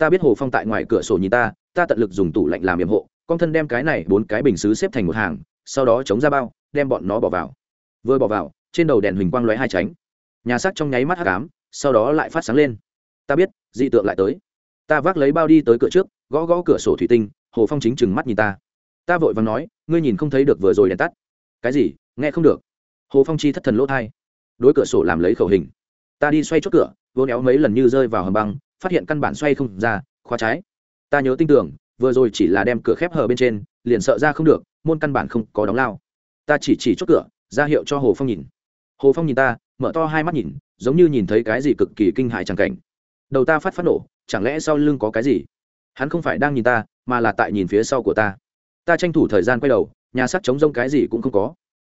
ta biết hồ phong tại ngoài cửa sổ nhìn ta ta tận lực dùng tủ lạnh làm yểm hộ, con thân đem cái này bốn cái bình xứ xếp thành một hàng, sau đó chống ra bao, đem bọn nó bỏ vào. Vừa bỏ vào, trên đầu đèn huỳnh quang lóe hai tránh nhà xác trong nháy mắt hắc ám, sau đó lại phát sáng lên. Ta biết, dị tượng lại tới. Ta vác lấy bao đi tới cửa trước, gõ gõ cửa sổ thủy tinh, hồ phong chính chừng mắt nhìn ta. Ta vội vàng nói, ngươi nhìn không thấy được vừa rồi đèn tắt. Cái gì? Nghe không được. Hồ phong chi thất thần lỗ thai. Đối cửa sổ làm lấy khẩu hình. Ta đi xoay chốt cửa, vô néo mấy lần như rơi vào hầm băng, phát hiện căn bản xoay không ra, khóa trái. Ta nhớ tin tưởng, vừa rồi chỉ là đem cửa khép hờ bên trên, liền sợ ra không được, môn căn bản không có đóng lao. Ta chỉ chỉ chốt cửa, ra hiệu cho hồ phong nhìn. Hồ phong nhìn ta mở to hai mắt nhìn, giống như nhìn thấy cái gì cực kỳ kinh hại chẳng cảnh. Đầu ta phát phát nổ, chẳng lẽ sau lưng có cái gì? Hắn không phải đang nhìn ta, mà là tại nhìn phía sau của ta. Ta tranh thủ thời gian quay đầu, nhà sắt chống rông cái gì cũng không có.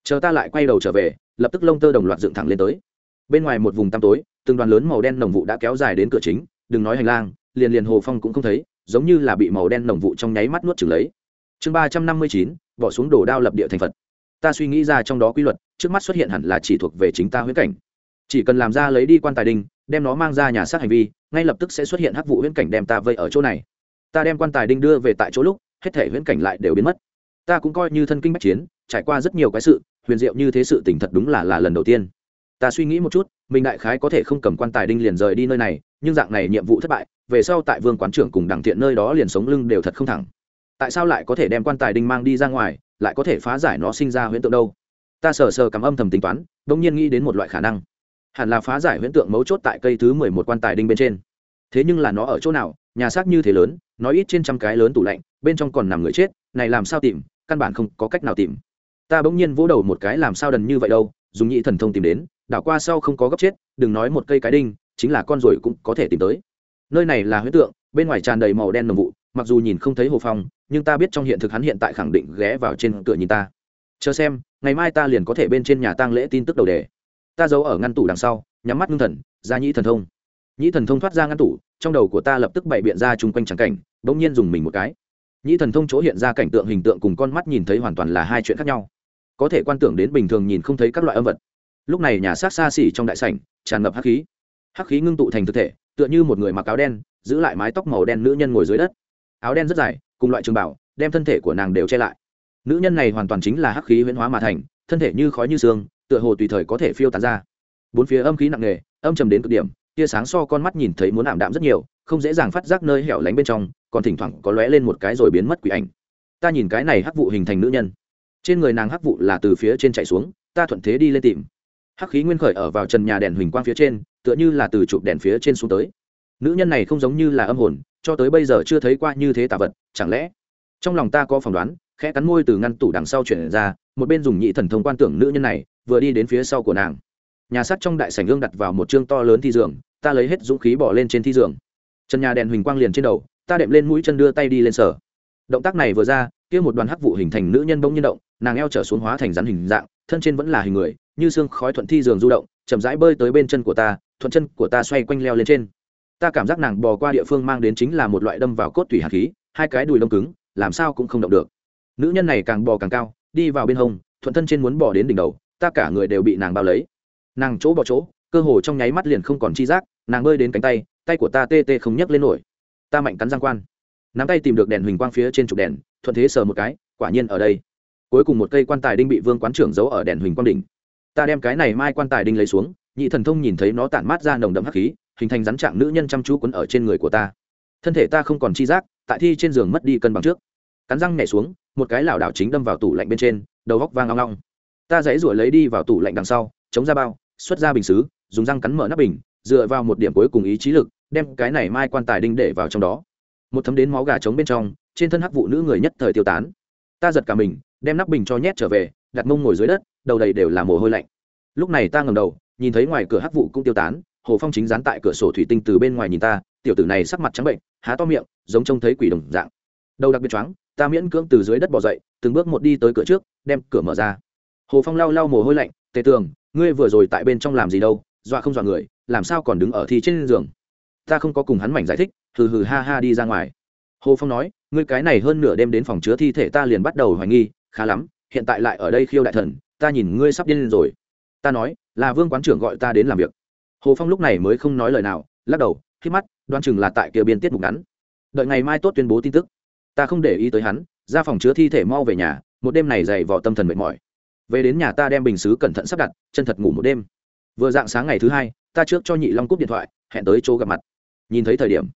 Chờ ta lại quay đầu trở về, lập tức lông tơ đồng loạt dựng thẳng lên tới. Bên ngoài một vùng tăm tối, từng đoàn lớn màu đen nồng vụ đã kéo dài đến cửa chính, đừng nói hành lang, liền liền hồ phong cũng không thấy, giống như là bị màu đen nồng vụ trong nháy mắt nuốt chừng lấy. Chương ba trăm năm mươi chín, bỏ xuống đồ đao lập địa thành phật. Ta suy nghĩ ra trong đó quy luật trước mắt xuất hiện hẳn là chỉ thuộc về chính ta huyễn cảnh. Chỉ cần làm ra lấy đi quan tài đinh, đem nó mang ra nhà sát hành vi, ngay lập tức sẽ xuất hiện hắc vụ huyễn cảnh đem ta vây ở chỗ này. Ta đem quan tài đinh đưa về tại chỗ lúc, hết thể huyễn cảnh lại đều biến mất. Ta cũng coi như thân kinh bách chiến, trải qua rất nhiều cái sự, huyền diệu như thế sự tình thật đúng là là lần đầu tiên. Ta suy nghĩ một chút, mình đại khái có thể không cầm quan tài đinh liền rời đi nơi này, nhưng dạng này nhiệm vụ thất bại, về sau tại vương quán trưởng cùng đảng thiện nơi đó liền sống lưng đều thật không thẳng. Tại sao lại có thể đem quan tài đinh mang đi ra ngoài, lại có thể phá giải nó sinh ra huyễn tượng đâu? Ta sờ sờ cảm âm thầm tính toán đ ỗ n g nhiên nghĩ đến một loại khả năng. Hẳn là phá giải huyễn tượng mấu chốt tại cây thứ mười một quan tài đinh bên trên. Thế nhưng là nó ở chỗ nào? Nhà xác như thế lớn nói ít trên trăm cái lớn tủ lạnh, bên trong còn nằm người chết, này làm sao tìm? Căn bản không có cách nào tìm. Ta bỗng nhiên vỗ đầu một cái, làm sao đần như vậy đâu? Dùng nhị thần thông tìm đến, đảo qua sau không có gấp chết, đừng nói một cây cái đinh, chính là con ruồi cũng có thể tìm tới. Nơi này là huyễn tượng, bên ngoài tràn đầy màu đen nồng vụ, mặc dù nhìn không thấy hồ phong, nhưng ta biết trong hiện thực hắn hiện tại khẳng định ghé vào trên cửa nhìn ta chờ xem, ngày mai ta liền có thể bên trên nhà tang lễ tin tức đầu đề. Ta giấu ở ngăn tủ đằng sau, nhắm mắt ngưng thần, ra nhĩ thần thông. Nhĩ thần thông thoát ra ngăn tủ, trong đầu của ta lập tức bày biện ra chung quanh trắng cảnh, bỗng nhiên dùng mình một cái. Nhĩ thần thông chỗ hiện ra cảnh tượng hình tượng cùng con mắt nhìn thấy hoàn toàn là hai chuyện khác nhau. Có thể quan tưởng đến bình thường nhìn không thấy các loại âm vật. Lúc này nhà xác xa xỉ trong đại sảnh, tràn ngập hắc khí. Hắc khí ngưng tụ thành thực thể, tựa như một người mặc áo đen, giữ lại mái tóc màu đen nữ nhân ngồi dưới đất. Áo đen rất dài, cùng loại trường bảo đem thân thể của nàng đều che lại nữ nhân này hoàn toàn chính là hắc khí huyễn hóa mà thành, thân thể như khói như xương tựa hồ tùy thời có thể phiêu tán ra. Bốn phía âm khí nặng nề, âm trầm đến cực điểm, tia sáng so con mắt nhìn thấy muốn ảm đạm rất nhiều, không dễ dàng phát giác nơi hẻo lánh bên trong, còn thỉnh thoảng có lóe lên một cái rồi biến mất quỷ ảnh. Ta nhìn cái này hắc vụ hình thành nữ nhân. Trên người nàng hắc vụ là từ phía trên chạy xuống, ta thuận thế đi lên tìm. Hắc khí nguyên khởi ở vào trần nhà đèn huỳnh quang phía trên, tựa như là từ chụp đèn phía trên xuống tới. Nữ nhân này không giống như là âm hồn, cho tới bây giờ chưa thấy qua như thế tà vật, chẳng lẽ trong lòng ta có phỏng đoán khẽ cắn môi từ ngăn tủ đằng sau chuyển ra, một bên dùng nhị thần thông quan tưởng nữ nhân này, vừa đi đến phía sau của nàng. Nhà sắt trong đại sảnh gương đặt vào một chương to lớn thi giường, ta lấy hết dũng khí bỏ lên trên thi giường. Trần nhà đèn huỳnh quang liền trên đầu, ta đệm lên mũi chân đưa tay đi lên sở. Động tác này vừa ra, kia một đoàn hắc vụ hình thành nữ nhân bỗng nhiên động, nàng eo trở xuống hóa thành rắn hình dạng, thân trên vẫn là hình người, như xương khói thuận thi giường du động, chậm rãi bơi tới bên chân của ta, thuận chân của ta xoay quanh leo lên trên. Ta cảm giác nàng bò qua địa phương mang đến chính là một loại đâm vào cốt thủy hạt khí, hai cái đùi đông cứng, làm sao cũng không động được nữ nhân này càng bò càng cao, đi vào bên hông, thuận thân trên muốn bò đến đỉnh đầu, ta cả người đều bị nàng bao lấy. Nàng chỗ bỏ chỗ, cơ hồ trong nháy mắt liền không còn chi giác, nàng bơi đến cánh tay tay của ta tê tê không nhấc lên nổi. Ta mạnh cắn giang quan, nắm tay tìm được đèn huỳnh quang phía trên trục đèn, thuận thế sờ một cái, quả nhiên ở đây. Cuối cùng một cây quan tài đinh bị vương quán trưởng giấu ở đèn huỳnh quang đỉnh. Ta đem cái này mai quan tài đinh lấy xuống, nhị thần thông nhìn thấy nó tản mát ra nồng đậm hắc khí, hình thành rắn trạng nữ nhân chăm chú quấn ở trên người của ta. Thân thể ta không còn chi giác, tại thi trên giường mất đi cân bằng trước. Cắn răng nhảy xuống một cái lảo đảo chính đâm vào tủ lạnh bên trên, đầu góc vang long long ta dãy rủa lấy đi vào tủ lạnh đằng sau, chống ra bao, xuất ra bình xứ, dùng răng cắn mở nắp bình, dựa vào một điểm cuối cùng ý chí lực, đem cái này mai quan tài đinh để vào trong đó. Một thấm đến máu gà trống bên trong, trên thân hắc vụ nữ người nhất thời tiêu tán. Ta giật cả mình, đem nắp bình cho nhét trở về, đặt mông ngồi dưới đất, đầu đầy đều là mồ hôi lạnh. Lúc này ta ngầm đầu, nhìn thấy ngoài cửa hắc vụ cũng tiêu tán, hồ phong chính dán tại cửa sổ thủy tinh từ bên ngoài nhìn ta, tiểu tử này sắc mặt trắng bệnh, há to miệng, giống trông thấy quỷ đồng dạng. Đầu đặc biệt choáng ta miễn cưỡng từ dưới đất bỏ dậy, từng bước một đi tới cửa trước, đem cửa mở ra. Hồ phong lau lau mồ hôi lạnh, tề tường, ngươi vừa rồi tại bên trong làm gì đâu? Dọa không dọa người, làm sao còn đứng ở thi trên giường? Ta không có cùng hắn mảnh giải thích, hừ hừ ha ha đi ra ngoài. Hồ phong nói, ngươi cái này hơn nửa đêm đến phòng chứa thi thể ta liền bắt đầu hoài nghi, khá lắm, hiện tại lại ở đây khiêu đại thần, ta nhìn ngươi sắp điên lên rồi. Ta nói, là vương quán trưởng gọi ta đến làm việc. Hồ phong lúc này mới không nói lời nào, lắc đầu khi mắt đoan chừng là tại kia biên tiết mục ngắn. Đợi ngày mai tốt tuyên bố tin tức ta không để ý tới hắn, ra phòng chứa thi thể mau về nhà, một đêm này dày vò tâm thần mệt mỏi. Về đến nhà ta đem bình xứ cẩn thận sắp đặt, chân thật ngủ một đêm. Vừa dạng sáng ngày thứ hai, ta trước cho nhị long cúp điện thoại, hẹn tới chỗ gặp mặt. Nhìn thấy thời điểm,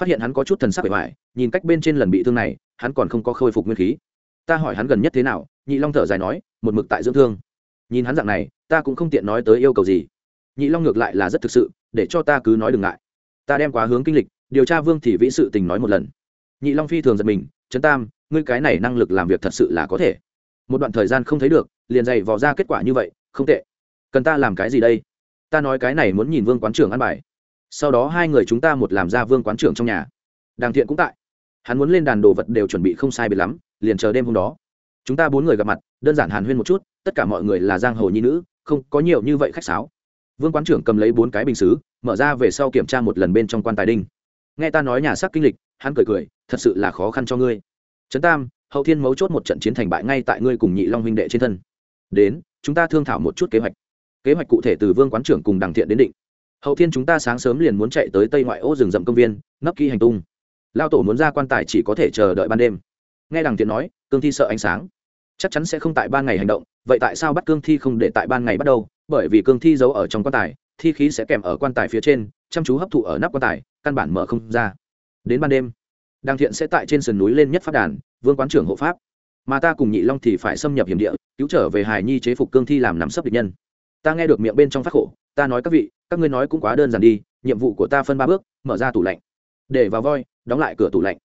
phát hiện hắn có chút thần sắc bề ngoài, nhìn cách bên trên lần bị thương này, hắn còn không có khôi phục nguyên khí. Ta hỏi hắn gần nhất thế nào, nhị long thở dài nói, một mực tại dưỡng thương. Nhìn hắn dạng này, ta cũng không tiện nói tới yêu cầu gì. Nhị long ngược lại là rất thực sự, để cho ta cứ nói đừng ngại. Ta đem quá hướng kinh lịch, điều tra vương thị vĩ sự tình nói một lần nhị long phi thường giật mình, trấn tam, ngươi cái này năng lực làm việc thật sự là có thể. Một đoạn thời gian không thấy được, liền dày vò ra kết quả như vậy, không tệ. Cần ta làm cái gì đây? Ta nói cái này muốn nhìn vương quán trưởng ăn bài. Sau đó hai người chúng ta một làm ra vương quán trưởng trong nhà. Đàng thiện cũng tại. Hắn muốn lên đàn đồ vật đều chuẩn bị không sai biệt lắm, liền chờ đêm hôm đó. Chúng ta bốn người gặp mặt, đơn giản hàn huyên một chút, tất cả mọi người là giang hồ nhi nữ, không có nhiều như vậy khách sáo. Vương quán trưởng cầm lấy bốn cái bình xứ, mở ra về sau kiểm tra một lần bên trong quan tài đinh. Nghe ta nói nhà sắc kinh lịch, hắn cười cười thật sự là khó khăn cho ngươi. Trấn tam, hậu thiên mấu chốt một trận chiến thành bại ngay tại ngươi cùng nhị long huynh đệ trên thân. Đến, chúng ta thương thảo một chút kế hoạch. Kế hoạch cụ thể từ vương quán trưởng cùng đằng thiện đến định. Hậu thiên chúng ta sáng sớm liền muốn chạy tới tây ngoại ô rừng rậm công viên nấp kỹ hành tung. Lao tổ muốn ra quan tài chỉ có thể chờ đợi ban đêm. Nghe đằng thiện nói, cương thi sợ ánh sáng. Chắc chắn sẽ không tại ban ngày hành động, vậy tại sao bắt cương thi không để tại ban ngày bắt đầu? Bởi vì cương thi giấu ở trong quan tài, thi khí sẽ kèm ở quan tài phía trên, chăm chú hấp thụ ở nắp quan tài, căn bản mở không ra. Đến ban đêm đàng thiện sẽ tại trên sườn núi lên nhất pháp đàn, vương quán trưởng hộ pháp. Mà ta cùng nhị long thì phải xâm nhập hiểm địa, cứu trở về hài nhi chế phục cương thi làm nắm sấp địch nhân. Ta nghe được miệng bên trong phát khổ, ta nói các vị, các ngươi nói cũng quá đơn giản đi, nhiệm vụ của ta phân ba bước, mở ra tủ lạnh. Để vào voi, đóng lại cửa tủ lạnh.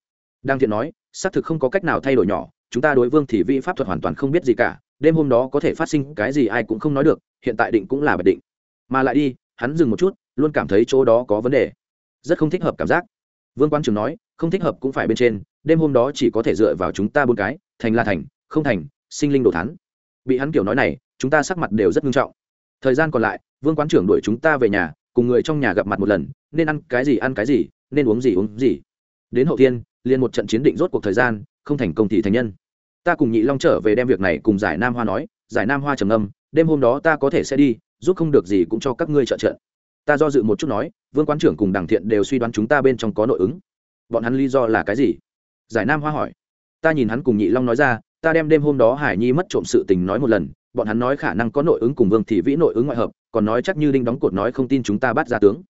Đang thiện nói, xác thực không có cách nào thay đổi nhỏ, chúng ta đối vương thì vi pháp thuật hoàn toàn không biết gì cả, đêm hôm đó có thể phát sinh cái gì ai cũng không nói được, hiện tại định cũng là bật định. Mà lại đi, hắn dừng một chút, luôn cảm thấy chỗ đó có vấn đề. Rất không thích hợp cảm giác vương quan trường nói, không thích hợp cũng phải bên trên, đêm hôm đó chỉ có thể dựa vào chúng ta bốn cái, thành là thành, không thành, sinh linh đồ thắn bị hắn kiểu nói này, chúng ta sắc mặt đều rất nghiêm trọng. Thời gian còn lại, vương quán trưởng đuổi chúng ta về nhà, cùng người trong nhà gặp mặt một lần, nên ăn cái gì ăn cái gì, nên uống gì uống gì. Đến hậu tiên liền một trận chiến định rốt cuộc thời gian, không thành công thì thành nhân. Ta cùng nhị long trở về đem việc này cùng giải nam hoa nói, giải nam hoa trầm âm đêm hôm đó ta có thể sẽ đi, giúp không được gì cũng cho các ngươi trợ trợ ta do dự một chút nói, vương quán trưởng cùng đảng thiện đều suy đoán chúng ta bên trong có nội ứng. Bọn hắn lý do là cái gì? Giải nam hoa hỏi. Ta nhìn hắn cùng nhị long nói ra, ta đem đêm hôm đó hải nhi mất trộm sự tình nói một lần, bọn hắn nói khả năng có nội ứng cùng vương thị vĩ nội ứng ngoại hợp, còn nói chắc như đinh đóng cột nói không tin chúng ta bắt ra tướng.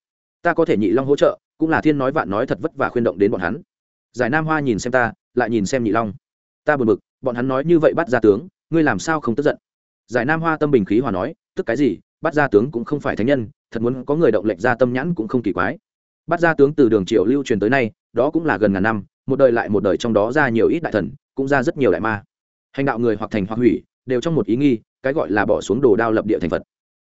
Ta có thể nhị long hỗ trợ, cũng là thiên nói vạn nói thật vất vả khuyên động đến bọn hắn. Giải nam hoa nhìn xem ta, lại nhìn xem nhị long. Ta buồn bực, bọn hắn nói như vậy bắt ra tướng, ngươi làm sao không tức giận? Giải nam hoa tâm bình khí hòa nói, tức cái gì? Bắt ra tướng cũng không phải thánh nhân, thật muốn có người động lệnh ra tâm nhãn cũng không kỳ quái. Bắt ra tướng từ đường triệu lưu truyền tới nay, đó cũng là gần ngàn năm, một đời lại một đời trong đó ra nhiều ít đại thần, cũng ra rất nhiều đại ma. Hành đạo người hoặc thành hoặc hủy, đều trong một ý nghi, cái gọi là bỏ xuống đồ đao lập địa thành phật.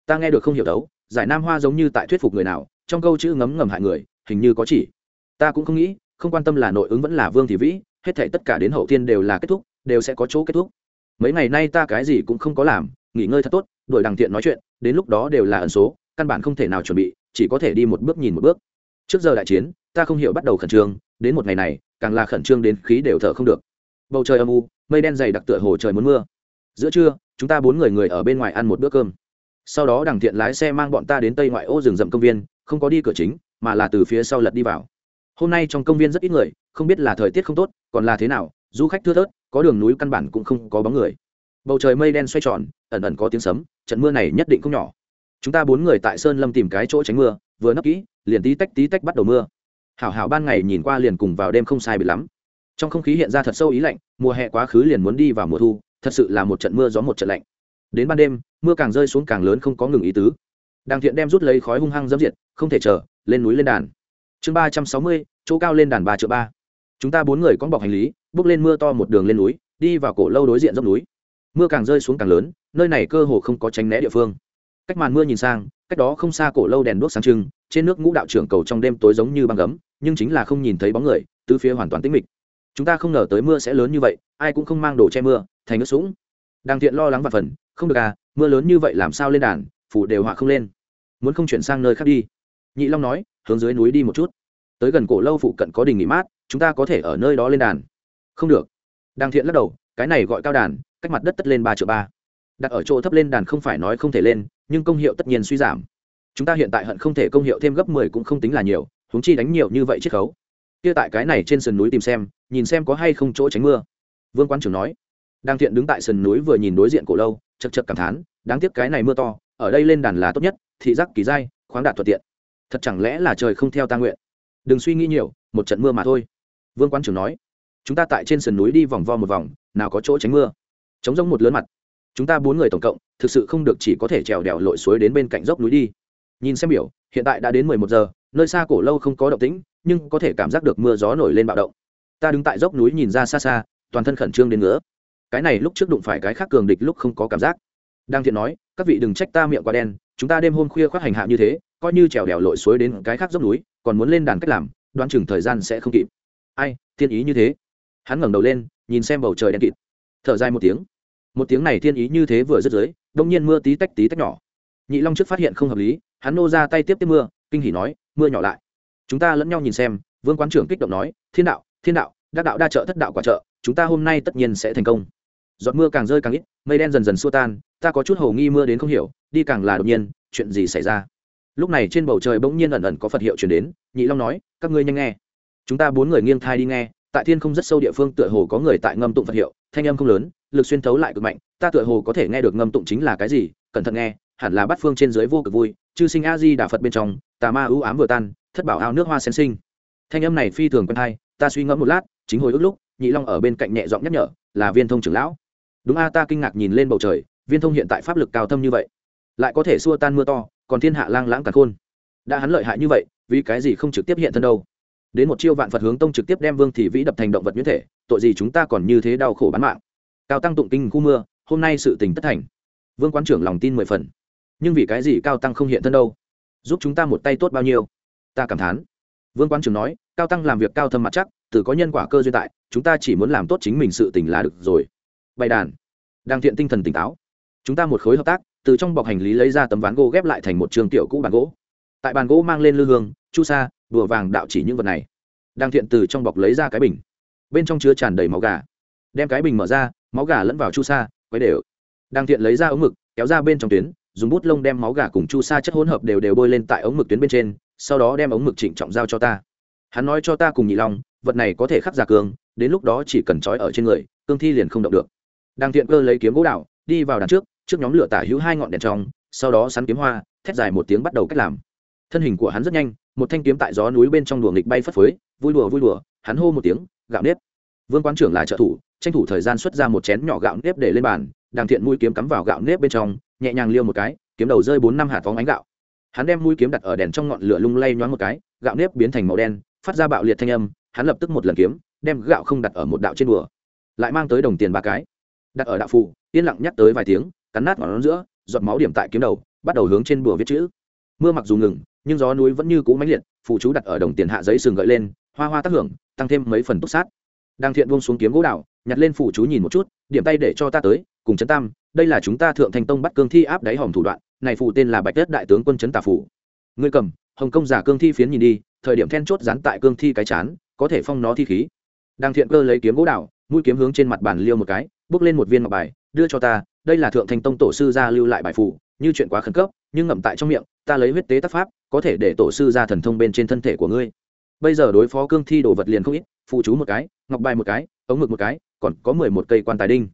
Ta nghe được không hiểu đấu, giải nam hoa giống như tại thuyết phục người nào, trong câu chữ ngấm ngầm hại người, hình như có chỉ. Ta cũng không nghĩ, không quan tâm là nội ứng vẫn là vương thị vĩ, hết thể tất cả đến hậu thiên đều là kết thúc, đều sẽ có chỗ kết thúc. Mấy ngày nay ta cái gì cũng không có làm nghỉ ngơi thật tốt, đổi đằng tiện nói chuyện, đến lúc đó đều là ẩn số, căn bản không thể nào chuẩn bị, chỉ có thể đi một bước nhìn một bước. Trước giờ đại chiến, ta không hiểu bắt đầu khẩn trương, đến một ngày này, càng là khẩn trương đến khí đều thở không được. Bầu trời âm u, mây đen dày đặc tựa hồ trời muốn mưa. Giữa trưa, chúng ta bốn người người ở bên ngoài ăn một bữa cơm. Sau đó đằng thiện lái xe mang bọn ta đến tây ngoại ô rừng rậm công viên, không có đi cửa chính, mà là từ phía sau lật đi vào. Hôm nay trong công viên rất ít người, không biết là thời tiết không tốt, còn là thế nào, du khách thưa thớt, có đường núi căn bản cũng không có bóng người bầu trời mây đen xoay tròn, ẩn ẩn có tiếng sấm, trận mưa này nhất định không nhỏ. Chúng ta bốn người tại sơn lâm tìm cái chỗ tránh mưa, vừa nấp kỹ, liền tí tách tí tách bắt đầu mưa. Hảo hảo ban ngày nhìn qua liền cùng vào đêm không sai bị lắm. Trong không khí hiện ra thật sâu ý lạnh, mùa hè quá khứ liền muốn đi vào mùa thu, thật sự là một trận mưa gió một trận lạnh. Đến ban đêm, mưa càng rơi xuống càng lớn không có ngừng ý tứ. Đàng thiện đem rút lấy khói hung hăng dẫm diệt, không thể chờ, lên núi lên đàn. Chương ba trăm sáu mươi, chỗ cao lên đàn ba triệu ba. Chúng ta bốn người con bọc hành lý, bước lên mưa to một đường lên núi, đi vào cổ lâu đối diện dốc núi mưa càng rơi xuống càng lớn, nơi này cơ hồ không có tránh né địa phương. Cách màn mưa nhìn sang, cách đó không xa cổ lâu đèn đuốc sáng trưng, trên nước ngũ đạo trưởng cầu trong đêm tối giống như băng gấm, nhưng chính là không nhìn thấy bóng người, tứ phía hoàn toàn tĩnh mịch. Chúng ta không ngờ tới mưa sẽ lớn như vậy, ai cũng không mang đồ che mưa, thành nước sũng. Đang thiện lo lắng và phần, không được à mưa lớn như vậy làm sao lên đàn, phủ đều họa không lên. Muốn không chuyển sang nơi khác đi. Nhị long nói, hướng dưới núi đi một chút. Tới gần cổ lâu phụ cận có đình nghỉ mát, chúng ta có thể ở nơi đó lên đàn. Không được. Đang thiện lắc đầu, cái này gọi cao đàn cách mặt đất tất lên ba triệu ba. Đặt ở chỗ thấp lên đàn không phải nói không thể lên, nhưng công hiệu tất nhiên suy giảm. Chúng ta hiện tại hận không thể công hiệu thêm gấp mười cũng không tính là nhiều, huống chi đánh nhiều như vậy chiết khấu. Kia tại cái này trên sườn núi tìm xem, nhìn xem có hay không chỗ tránh mưa. Vương quan trưởng nói. Đang thiện đứng tại sườn núi vừa nhìn đối diện cổ lâu, chật chật cảm thán, đáng tiếc cái này mưa to, ở đây lên đàn là tốt nhất, thị giác kỳ dai, khoáng đạt thuận tiện. Thật chẳng lẽ là trời không theo ta nguyện? Đừng suy nghĩ nhiều, một trận mưa mà thôi. Vương quan trưởng nói. Chúng ta tại trên sườn núi đi vòng vo một vòng, nào có chỗ tránh mưa chống giống một lớn mặt. Chúng ta bốn người tổng cộng, thực sự không được chỉ có thể trèo đèo lội suối đến bên cạnh dốc núi đi. Nhìn xem biểu, hiện tại đã đến mười một giờ, nơi xa cổ lâu không có động tĩnh, nhưng có thể cảm giác được mưa gió nổi lên bạo động. Ta đứng tại dốc núi nhìn ra xa xa, toàn thân khẩn trương đến nữa cái này lúc trước đụng phải cái khác cường địch lúc không có cảm giác. Đang thiện nói, các vị đừng trách ta miệng quá đen, chúng ta đêm hôm khuya khoác hành hạ như thế, coi như trèo đèo lội suối đến cái khác dốc núi, còn muốn lên đàn cách làm, đoán chừng thời gian sẽ không kịp. Ai, thiên ý như thế. Hắn ngẩng đầu lên, nhìn xem bầu trời đen kịt. Thở dài một tiếng một tiếng này thiên ý như thế vừa dứt dưới, đông nhiên mưa tí tách tí tách nhỏ. Nhị long trước phát hiện không hợp lý, hắn nô ra tay tiếp tiếp mưa, kinh hỉ nói, mưa nhỏ lại. Chúng ta lẫn nhau nhìn xem, vương quán trưởng kích động nói, thiên đạo thiên đạo, đắc đạo đa trợ thất đạo quả trợ, chúng ta hôm nay tất nhiên sẽ thành công. Giọt mưa càng rơi càng ít, mây đen dần dần xua tan, ta có chút hầu nghi mưa đến không hiểu, đi càng là đột nhiên, chuyện gì xảy ra? Lúc này trên bầu trời bỗng nhiên ẩn ẩn có phật hiệu chuyển đến, nhị long nói, các ngươi nhanh nghe. Chúng ta bốn người nghiêng thai đi nghe tại thiên không rất sâu địa phương tựa hồ có người tại ngâm tụng phật hiệu, thanh âm không lớn, lực xuyên thấu lại cực mạnh, ta tựa hồ có thể nghe được ngâm tụng chính là cái gì, cẩn thận nghe, hẳn là bắt phương trên dưới vô cực vui, chư sinh a di đà phật bên trong, tà ma ưu ám vừa tan, thất bảo ao nước hoa sen sinh. Thanh âm này phi thường quen hay, ta suy ngẫm một lát, chính hồi ức lúc, nhị long ở bên cạnh nhẹ giọng nhắc nhở, là viên thông trưởng lão. Đúng a, ta kinh ngạc nhìn lên bầu trời, viên thông hiện tại pháp lực cao thâm như vậy, lại có thể xua tan mưa to, còn thiên hạ lang lãng cả khôn. Đã hắn lợi hại như vậy, vì cái gì không trực tiếp hiện thân đâu? Đến một chiêu vạn phật hướng tông trực tiếp đem vương thị vĩ đập thành động vật nhuyễn thể, tội gì chúng ta còn như thế đau khổ bán mạng. Cao tăng tụng kinh khu mưa, hôm nay sự tình tất thành. Vương quán trưởng lòng tin mười phần. Nhưng vì cái gì cao tăng không hiện thân đâu? Giúp chúng ta một tay tốt bao nhiêu? Ta cảm thán. Vương quán trưởng nói, cao tăng làm việc cao thâm mặt chắc, từ có nhân quả cơ duyên tại, chúng ta chỉ muốn làm tốt chính mình sự tình là được rồi. Bày đàn. Đang thiện tinh thần tỉnh táo. Chúng ta một khối hợp tác, từ trong bọc hành lý lấy ra tấm ván gỗ ghép lại thành một trường tiểu cũ bàn gỗ. Tại bàn gỗ mang lên lư hương, chu sa đùa vàng đạo chỉ những vật này. Đang thiện từ trong bọc lấy ra cái bình. Bên trong chứa tràn đầy máu gà. Đem cái bình mở ra, máu gà lẫn vào chu sa, quấy đều. Đang thiện lấy ra ống mực, kéo ra bên trong tuyến, dùng bút lông đem máu gà cùng chu sa chất hỗn hợp đều đều bôi lên tại ống mực tuyến bên trên, sau đó đem ống mực trịnh trọng giao cho ta. Hắn nói cho ta cùng nhị long, vật này có thể khắc giả cương đến lúc đó chỉ cần trói ở trên người, cương thi liền không động được. Đang thiện cơ lấy kiếm gỗ đạo đi vào đằng trước trước nhóm lửa tả hữu hai ngọn đèn trong, sau đó sắn kiếm hoa, thét dài một tiếng bắt đầu cách làm. Thân hình của hắn rất nhanh một thanh kiếm tại gió núi bên trong đùa nghịch bay phất phới, vui đùa vui đùa, hắn hô một tiếng, gạo nếp. Vương quán trưởng là trợ thủ, tranh thủ thời gian xuất ra một chén nhỏ gạo nếp để lên bàn đàng thiện mũi kiếm cắm vào gạo nếp bên trong, nhẹ nhàng liêu một cái, kiếm đầu rơi bốn năm hạt phóng ánh gạo. Hắn đem mũi kiếm đặt ở đèn trong ngọn lửa lung lay nhoáng một cái, gạo nếp biến thành màu đen, phát ra bạo liệt thanh âm, hắn lập tức một lần kiếm, đem gạo không đặt ở một đạo trên đùa, lại mang tới đồng tiền ba cái. Đặt ở đạo phụ yên lặng nhắc tới vài tiếng, cắn nát ngọn giữa, giọt máu điểm tại kiếm đầu, bắt đầu hướng trên bùa viết chữ. Mưa mặc dù ngừng nhưng gió núi vẫn như cũ mãnh liệt phụ chú đặt ở đồng tiền hạ giấy sừng gợi lên, hoa hoa tác hưởng, tăng thêm mấy phần túc sát. Đang thiện buông xuống kiếm gỗ đảo, nhặt lên phụ chú nhìn một chút, điểm tay để cho ta tới, cùng chấn tam, đây là chúng ta thượng thành tông bắt cương thi áp đáy hòm thủ đoạn, này phụ tên là bạch đất đại tướng quân chấn tà phủ. Ngươi cầm, hồng công giả cương thi phiến nhìn đi, thời điểm then chốt dán tại cương thi cái chán, có thể phong nó thi khí. Đang thiện cơ lấy kiếm gỗ đảo, mũi kiếm hướng trên mặt bàn liêu một cái, bước lên một viên ngọc bài, đưa cho ta, đây là thượng thành tông tổ sư gia lưu lại bài phủ như chuyện quá khẩn cấp, nhưng ngậm tại trong miệng ta lấy huyết tế tác pháp, có thể để tổ sư ra thần thông bên trên thân thể của ngươi. Bây giờ đối phó cương thi đồ vật liền không ít, phụ chú một cái, ngọc bài một cái, ống ngực một cái, còn có mười một cây quan tài đinh.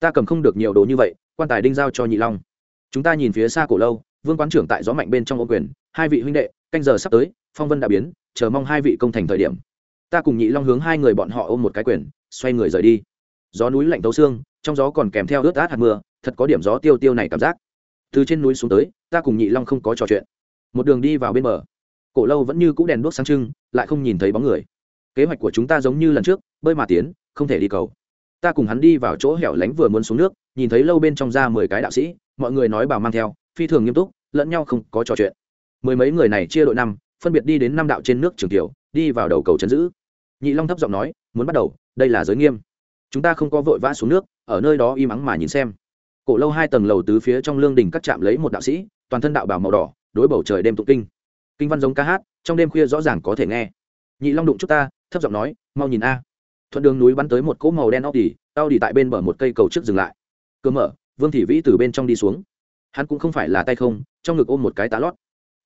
Ta cầm không được nhiều đồ như vậy, quan tài đinh giao cho nhị long. Chúng ta nhìn phía xa cổ lâu, vương quán trưởng tại gió mạnh bên trong ô quyền, hai vị huynh đệ, canh giờ sắp tới, phong vân đã biến, chờ mong hai vị công thành thời điểm. Ta cùng nhị long hướng hai người bọn họ ôm một cái quyền, xoay người rời đi. Gió núi lạnh tấu xương, trong gió còn kèm theo ướt át hạt mưa, thật có điểm gió tiêu tiêu này cảm giác từ trên núi xuống tới, ta cùng nhị long không có trò chuyện. Một đường đi vào bên bờ. Cổ lâu vẫn như c ũ đèn đuốc sáng trưng, lại không nhìn thấy bóng người. Kế hoạch của chúng ta giống như lần trước, bơi mà tiến, không thể đi cầu. Ta cùng hắn đi vào chỗ hẻo lánh vừa muốn xuống nước, nhìn thấy lâu bên trong ra mười cái đạo sĩ, mọi người nói bảo mang theo, phi thường nghiêm túc, lẫn nhau không có trò chuyện. Mười mấy người này chia đội năm, phân biệt đi đến năm đạo trên nước trường tiểu, đi vào đầu cầu chấn giữ. Nhị long thấp giọng nói, muốn bắt đầu, đây là giới nghiêm. Chúng ta không có vội vã xuống nước, ở nơi đó im ắng mà nhìn xem cổ lâu hai tầng lầu tứ phía trong lương đình cắt chạm lấy một đạo sĩ, toàn thân đạo bảo màu đỏ, đối bầu trời đêm tụng kinh. Kinh văn giống ca hát, trong đêm khuya rõ ràng có thể nghe. Nhị long đụng chúc ta, thấp giọng nói, mau nhìn a. Thuận đường núi bắn tới một cỗ màu đen óc đỉ tao đỉ tại bên bờ một cây cầu trước dừng lại. Cơ mở, vương thị vĩ từ bên trong đi xuống. Hắn cũng không phải là tay không, trong ngực ôm một cái tá lót.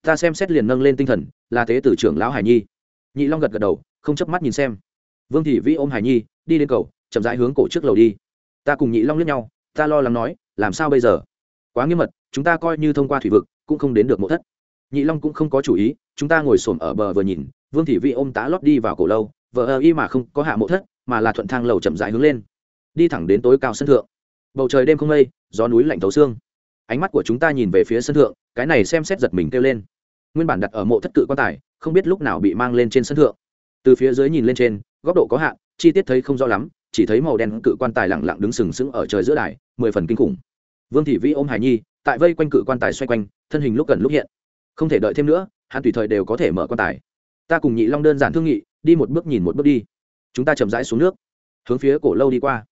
Ta xem xét liền nâng lên tinh thần, là thế tử trưởng lão hải nhi. Nhị long gật gật đầu, không chớp mắt nhìn xem. Vương thị vĩ ôm hải nhi, đi đến cầu, chậm rãi hướng cổ trước lầu đi. Ta cùng nhị long liếc nhau, ta lo lắng nói làm sao bây giờ? Quá nghiêm mật, chúng ta coi như thông qua thủy vực, cũng không đến được mộ thất. Nhị long cũng không có chủ ý, chúng ta ngồi xổm ở bờ vừa nhìn, vương thị Vi ôm tá lót đi vào cổ lâu, vờ ơ y mà không có hạ mộ thất, mà là thuận thang lầu chậm rãi hướng lên. Đi thẳng đến tối cao sân thượng. Bầu trời đêm không mây, gió núi lạnh thấu xương. Ánh mắt của chúng ta nhìn về phía sân thượng, cái này xem xét giật mình kêu lên. Nguyên bản đặt ở mộ thất cự quan tài, không biết lúc nào bị mang lên trên sân thượng. Từ phía dưới nhìn lên trên, góc độ có hạn, chi tiết thấy không rõ lắm, chỉ thấy màu đen cự quan tài lẳng lặng đứng sừng sững ở trời giữa đài, mười phần kinh khủng vương thị vĩ ôm hải nhi, tại vây quanh cự quan tài xoay quanh, thân hình lúc gần lúc hiện. Không thể đợi thêm nữa, hắn tùy thời đều có thể mở quan tài. Ta cùng nhị long đơn giản thương nghị, đi một bước nhìn một bước đi. Chúng ta chậm rãi xuống nước. Hướng phía cổ lâu đi qua.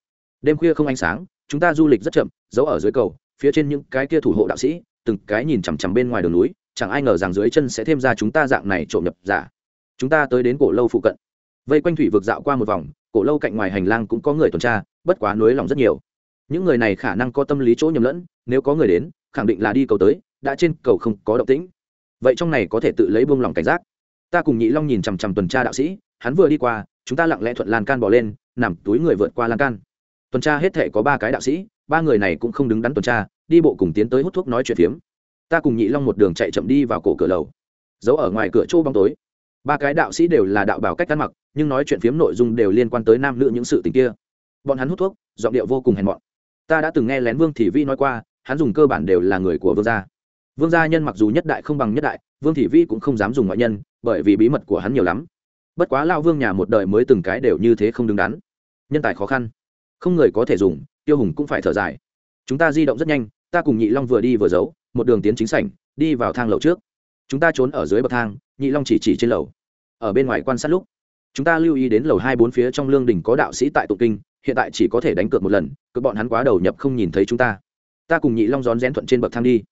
Đêm khuya không ánh sáng, chúng ta du lịch rất chậm, giấu ở dưới cầu, phía trên những cái kia thủ hộ đạo sĩ, từng cái nhìn chằm chằm bên ngoài đường núi, chẳng ai ngờ rằng dưới chân sẽ thêm ra chúng ta dạng này trộm nhập giả. Chúng ta tới đến cổ lâu phụ cận. Vây quanh thủy vực dạo qua một vòng, cổ lâu cạnh ngoài hành lang cũng có người tuần tra, bất quá núi lòng rất nhiều những người này khả năng có tâm lý chỗ nhầm lẫn, nếu có người đến, khẳng định là đi cầu tới, đã trên cầu không có động tĩnh. Vậy trong này có thể tự lấy buông lòng cảnh giác. Ta cùng nhị long nhìn chằm chằm tuần tra đạo sĩ, hắn vừa đi qua, chúng ta lặng lẽ thuận lan can bỏ lên, nằm túi người vượt qua lan can. Tuần tra hết thể có ba cái đạo sĩ, ba người này cũng không đứng đắn tuần tra, đi bộ cùng tiến tới hút thuốc nói chuyện phiếm. Ta cùng nhị long một đường chạy chậm đi vào cổ cửa lầu. Giấu ở ngoài cửa chỗ bóng tối. Ba cái đạo sĩ đều là đạo bảo cách ăn mặc, nhưng nói chuyện phiếm nội dung đều liên quan tới nam nữ những sự tình kia. Bọn hắn hút thuốc, giọng điệu vô cùng hèn mọn ta đã từng nghe lén vương thị vi nói qua, hắn dùng cơ bản đều là người của vương gia. Vương gia nhân mặc dù nhất đại không bằng nhất đại, vương thị vi cũng không dám dùng ngoại nhân, bởi vì bí mật của hắn nhiều lắm. Bất quá lao vương nhà một đời mới từng cái đều như thế không đứng đắn. Nhân tài khó khăn. Không người có thể dùng, tiêu hùng cũng phải thở dài. Chúng ta di động rất nhanh, ta cùng nhị long vừa đi vừa giấu, một đường tiến chính sảnh, đi vào thang lầu trước. Chúng ta trốn ở dưới bậc thang, nhị long chỉ chỉ trên lầu. Ở bên ngoài quan sát lúc, chúng ta lưu ý đến lầu hai bốn phía trong lương đình có đạo sĩ tại tụng kinh hiện tại chỉ có thể đánh cược một lần cứ bọn hắn quá đầu nhập không nhìn thấy chúng ta. Ta cùng nhị long rón rén thuận trên bậc thang đi.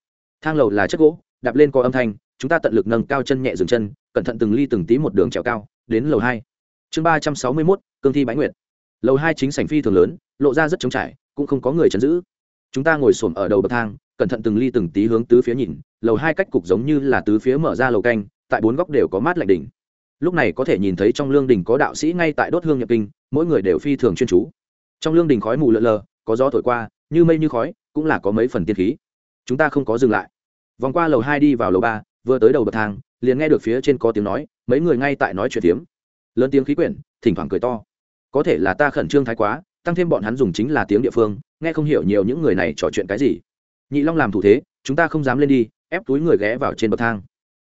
Thang lầu là chất gỗ, đạp lên có âm thanh, chúng ta tận lực nâng cao chân nhẹ dừng chân, cẩn thận từng ly từng tí một đường trèo cao, đến lầu hai. Chương ba trăm sáu mươi mốt, cương thi bãi nguyệt. Lầu hai chính sảnh phi thường lớn, lộ ra rất trống trải, cũng không có người chấn giữ. Chúng ta ngồi s ổ m ở đầu bậc thang, cẩn thận từng ly từng tí hướng tứ phía nhìn, lầu hai cách cục giống như là tứ phía mở ra lầu canh, tại bốn góc đều có mát lạnh đỉnh. Lúc này có thể nhìn thấy trong lương đình có đạo sĩ ngay tại đốt hương nhập kinh, mỗi người đều phi thường chuyên chú trong lương đình khói mù lợn lờ, có gió thổi qua, như mây như khói, cũng là có mấy phần tiên khí. Chúng ta không có dừng lại. Vòng qua lầu hai đi vào lầu ba, vừa tới đầu bậc thang, liền nghe được phía trên có tiếng nói, mấy người ngay tại nói chuyện tiếng lớn tiếng khí quyển, thỉnh thoảng cười to. Có thể là ta khẩn trương thái quá, tăng thêm bọn hắn dùng chính là tiếng địa phương, nghe không hiểu nhiều những người này trò chuyện cái gì. Nhị long làm thủ thế, chúng ta không dám lên đi, ép túi người ghé vào trên bậc thang.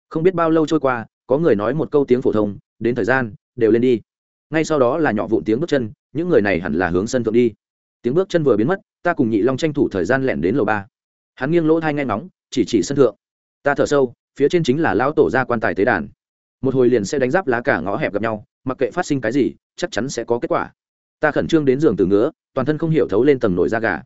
Không biết bao lâu trôi qua, có người nói một câu tiếng phổ thông, đến thời gian, đều lên đi. Ngay sau đó là nhỏ vụn tiếng bước chân những người này hẳn là hướng sân thượng đi. Tiếng bước chân vừa biến mất, ta cùng nhị long tranh thủ thời gian lẻn đến lầu ba. Hắn nghiêng lỗ thai ngay ngóng, chỉ chỉ sân thượng. Ta thở sâu, phía trên chính là lão tổ gia quan tài tế đàn. Một hồi liền sẽ đánh giáp lá cả ngõ hẹp gặp nhau, mặc kệ phát sinh cái gì, chắc chắn sẽ có kết quả. Ta khẩn trương đến giường từ ngứa, toàn thân không hiểu thấu lên tầng nổi da gà.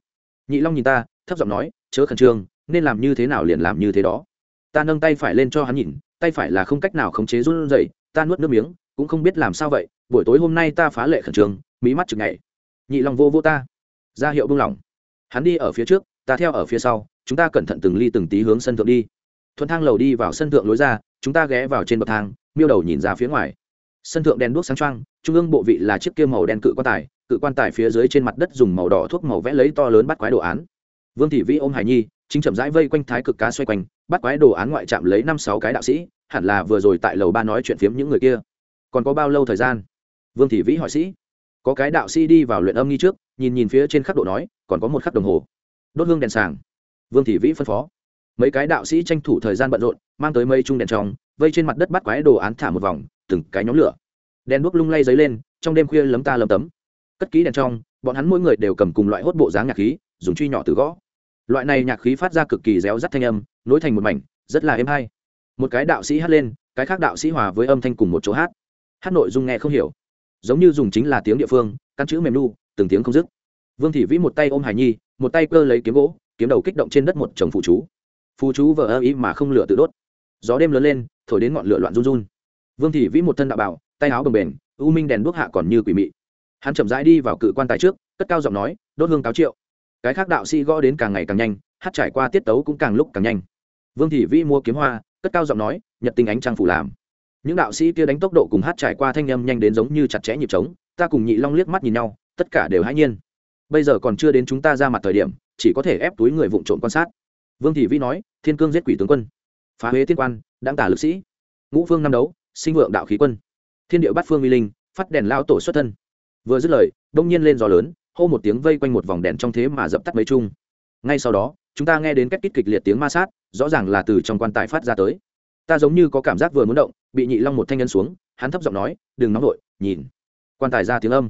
Nhị long nhìn ta, thấp giọng nói, chớ khẩn trương, nên làm như thế nào liền làm như thế đó. Ta nâng tay phải lên cho hắn nhìn, tay phải là không cách nào khống chế run rẩy, ta nuốt nước miếng, cũng không biết làm sao vậy, buổi tối hôm nay ta phá lệ khẩn trương mí mắt chừng ngày nhị long vô vô ta. Ra hiệu buông lỏng. Hắn đi ở phía trước, ta theo ở phía sau, chúng ta cẩn thận từng ly từng tí hướng sân thượng đi. Thuận thang lầu đi vào sân thượng lối ra, chúng ta ghé vào trên bậc thang, miêu đầu nhìn ra phía ngoài. Sân thượng đèn đuốc sáng trăng trung ương bộ vị là chiếc kia màu đen cự quan tài, cự quan tài phía dưới trên mặt đất dùng màu đỏ thuốc màu vẽ lấy to lớn bắt quái đồ án. Vương thị vĩ ôm hải nhi, chính chậm rãi vây quanh thái cực cá xoay quanh, bắt quái đồ án ngoại chạm lấy năm sáu cái đạo sĩ, hẳn là vừa rồi tại lầu ba nói chuyện phiếm những người kia. Còn có bao lâu thời gian? Vương thị vĩ hỏi sĩ có cái đạo sĩ đi vào luyện âm nghi trước, nhìn nhìn phía trên khắc độ nói, còn có một khắc đồng hồ. Đốt hương đèn sàng. Vương thị vĩ phân phó. Mấy cái đạo sĩ tranh thủ thời gian bận rộn, mang tới mây chung đèn trong, vây trên mặt đất bắt quái đồ án thả một vòng, từng cái nhóm lửa. Đèn đuốc lung lay dấy lên, trong đêm khuya lấm ta lấm tấm. Cất kỹ đèn trong, bọn hắn mỗi người đều cầm cùng loại hốt bộ dáng nhạc khí, dùng truy nhỏ từ gõ. Loại này nhạc khí phát ra cực kỳ réo rắt thanh âm, nối thành một mảnh, rất là êm hay. Một cái đạo sĩ hát lên, cái khác đạo sĩ hòa với âm thanh cùng một chỗ hát. Hát nội dung nghe không hiểu giống như dùng chính là tiếng địa phương, căn chữ mềm nu, từng tiếng không dứt. Vương thị vĩ một tay ôm hải nhi, một tay cơ lấy kiếm gỗ, kiếm đầu kích động trên đất một chồng phụ chú. Phụ chú vờ ơ ý mà không lửa tự đốt. Gió đêm lớn lên, thổi đến ngọn lửa loạn run run. Vương thị vĩ một thân đạo bảo, tay áo bồng bềnh, u minh đèn đuốc hạ còn như quỷ mị. Hắn chậm rãi đi vào cự quan tài trước, cất cao giọng nói, đốt hương cáo triệu. Cái khác đạo sĩ gõ đến càng ngày càng nhanh, hát trải qua tiết tấu cũng càng lúc càng nhanh. Vương thị vĩ mua kiếm hoa, cất cao giọng nói, nhật tinh ánh trang phủ làm những đạo sĩ kia đánh tốc độ cùng hát trải qua thanh âm nhanh đến giống như chặt chẽ nhịp trống, ta cùng nhị long liếc mắt nhìn nhau, tất cả đều hãy nhiên. Bây giờ còn chưa đến chúng ta ra mặt thời điểm, chỉ có thể ép túi người vụng trộm quan sát. Vương thị vĩ nói, thiên cương giết quỷ tướng quân. Phá huế tiên quan đáng tả lực sĩ. Ngũ phương năm đấu, sinh vượng đạo khí quân. Thiên điệu bát phương uy linh, phát đèn lao tổ xuất thân. Vừa dứt lời, đông nhiên lên gió lớn, hô một tiếng vây quanh một vòng đèn trong thế mà dập tắt mấy chung. Ngay sau đó, chúng ta nghe đến cách kích kịch liệt tiếng ma sát, rõ ràng là từ trong quan tài phát ra tới ta giống như có cảm giác vừa muốn động, bị nhị long một thanh nhân xuống, hắn thấp giọng nói, đừng nóng vội, nhìn. Quan tài ra tiếng âm.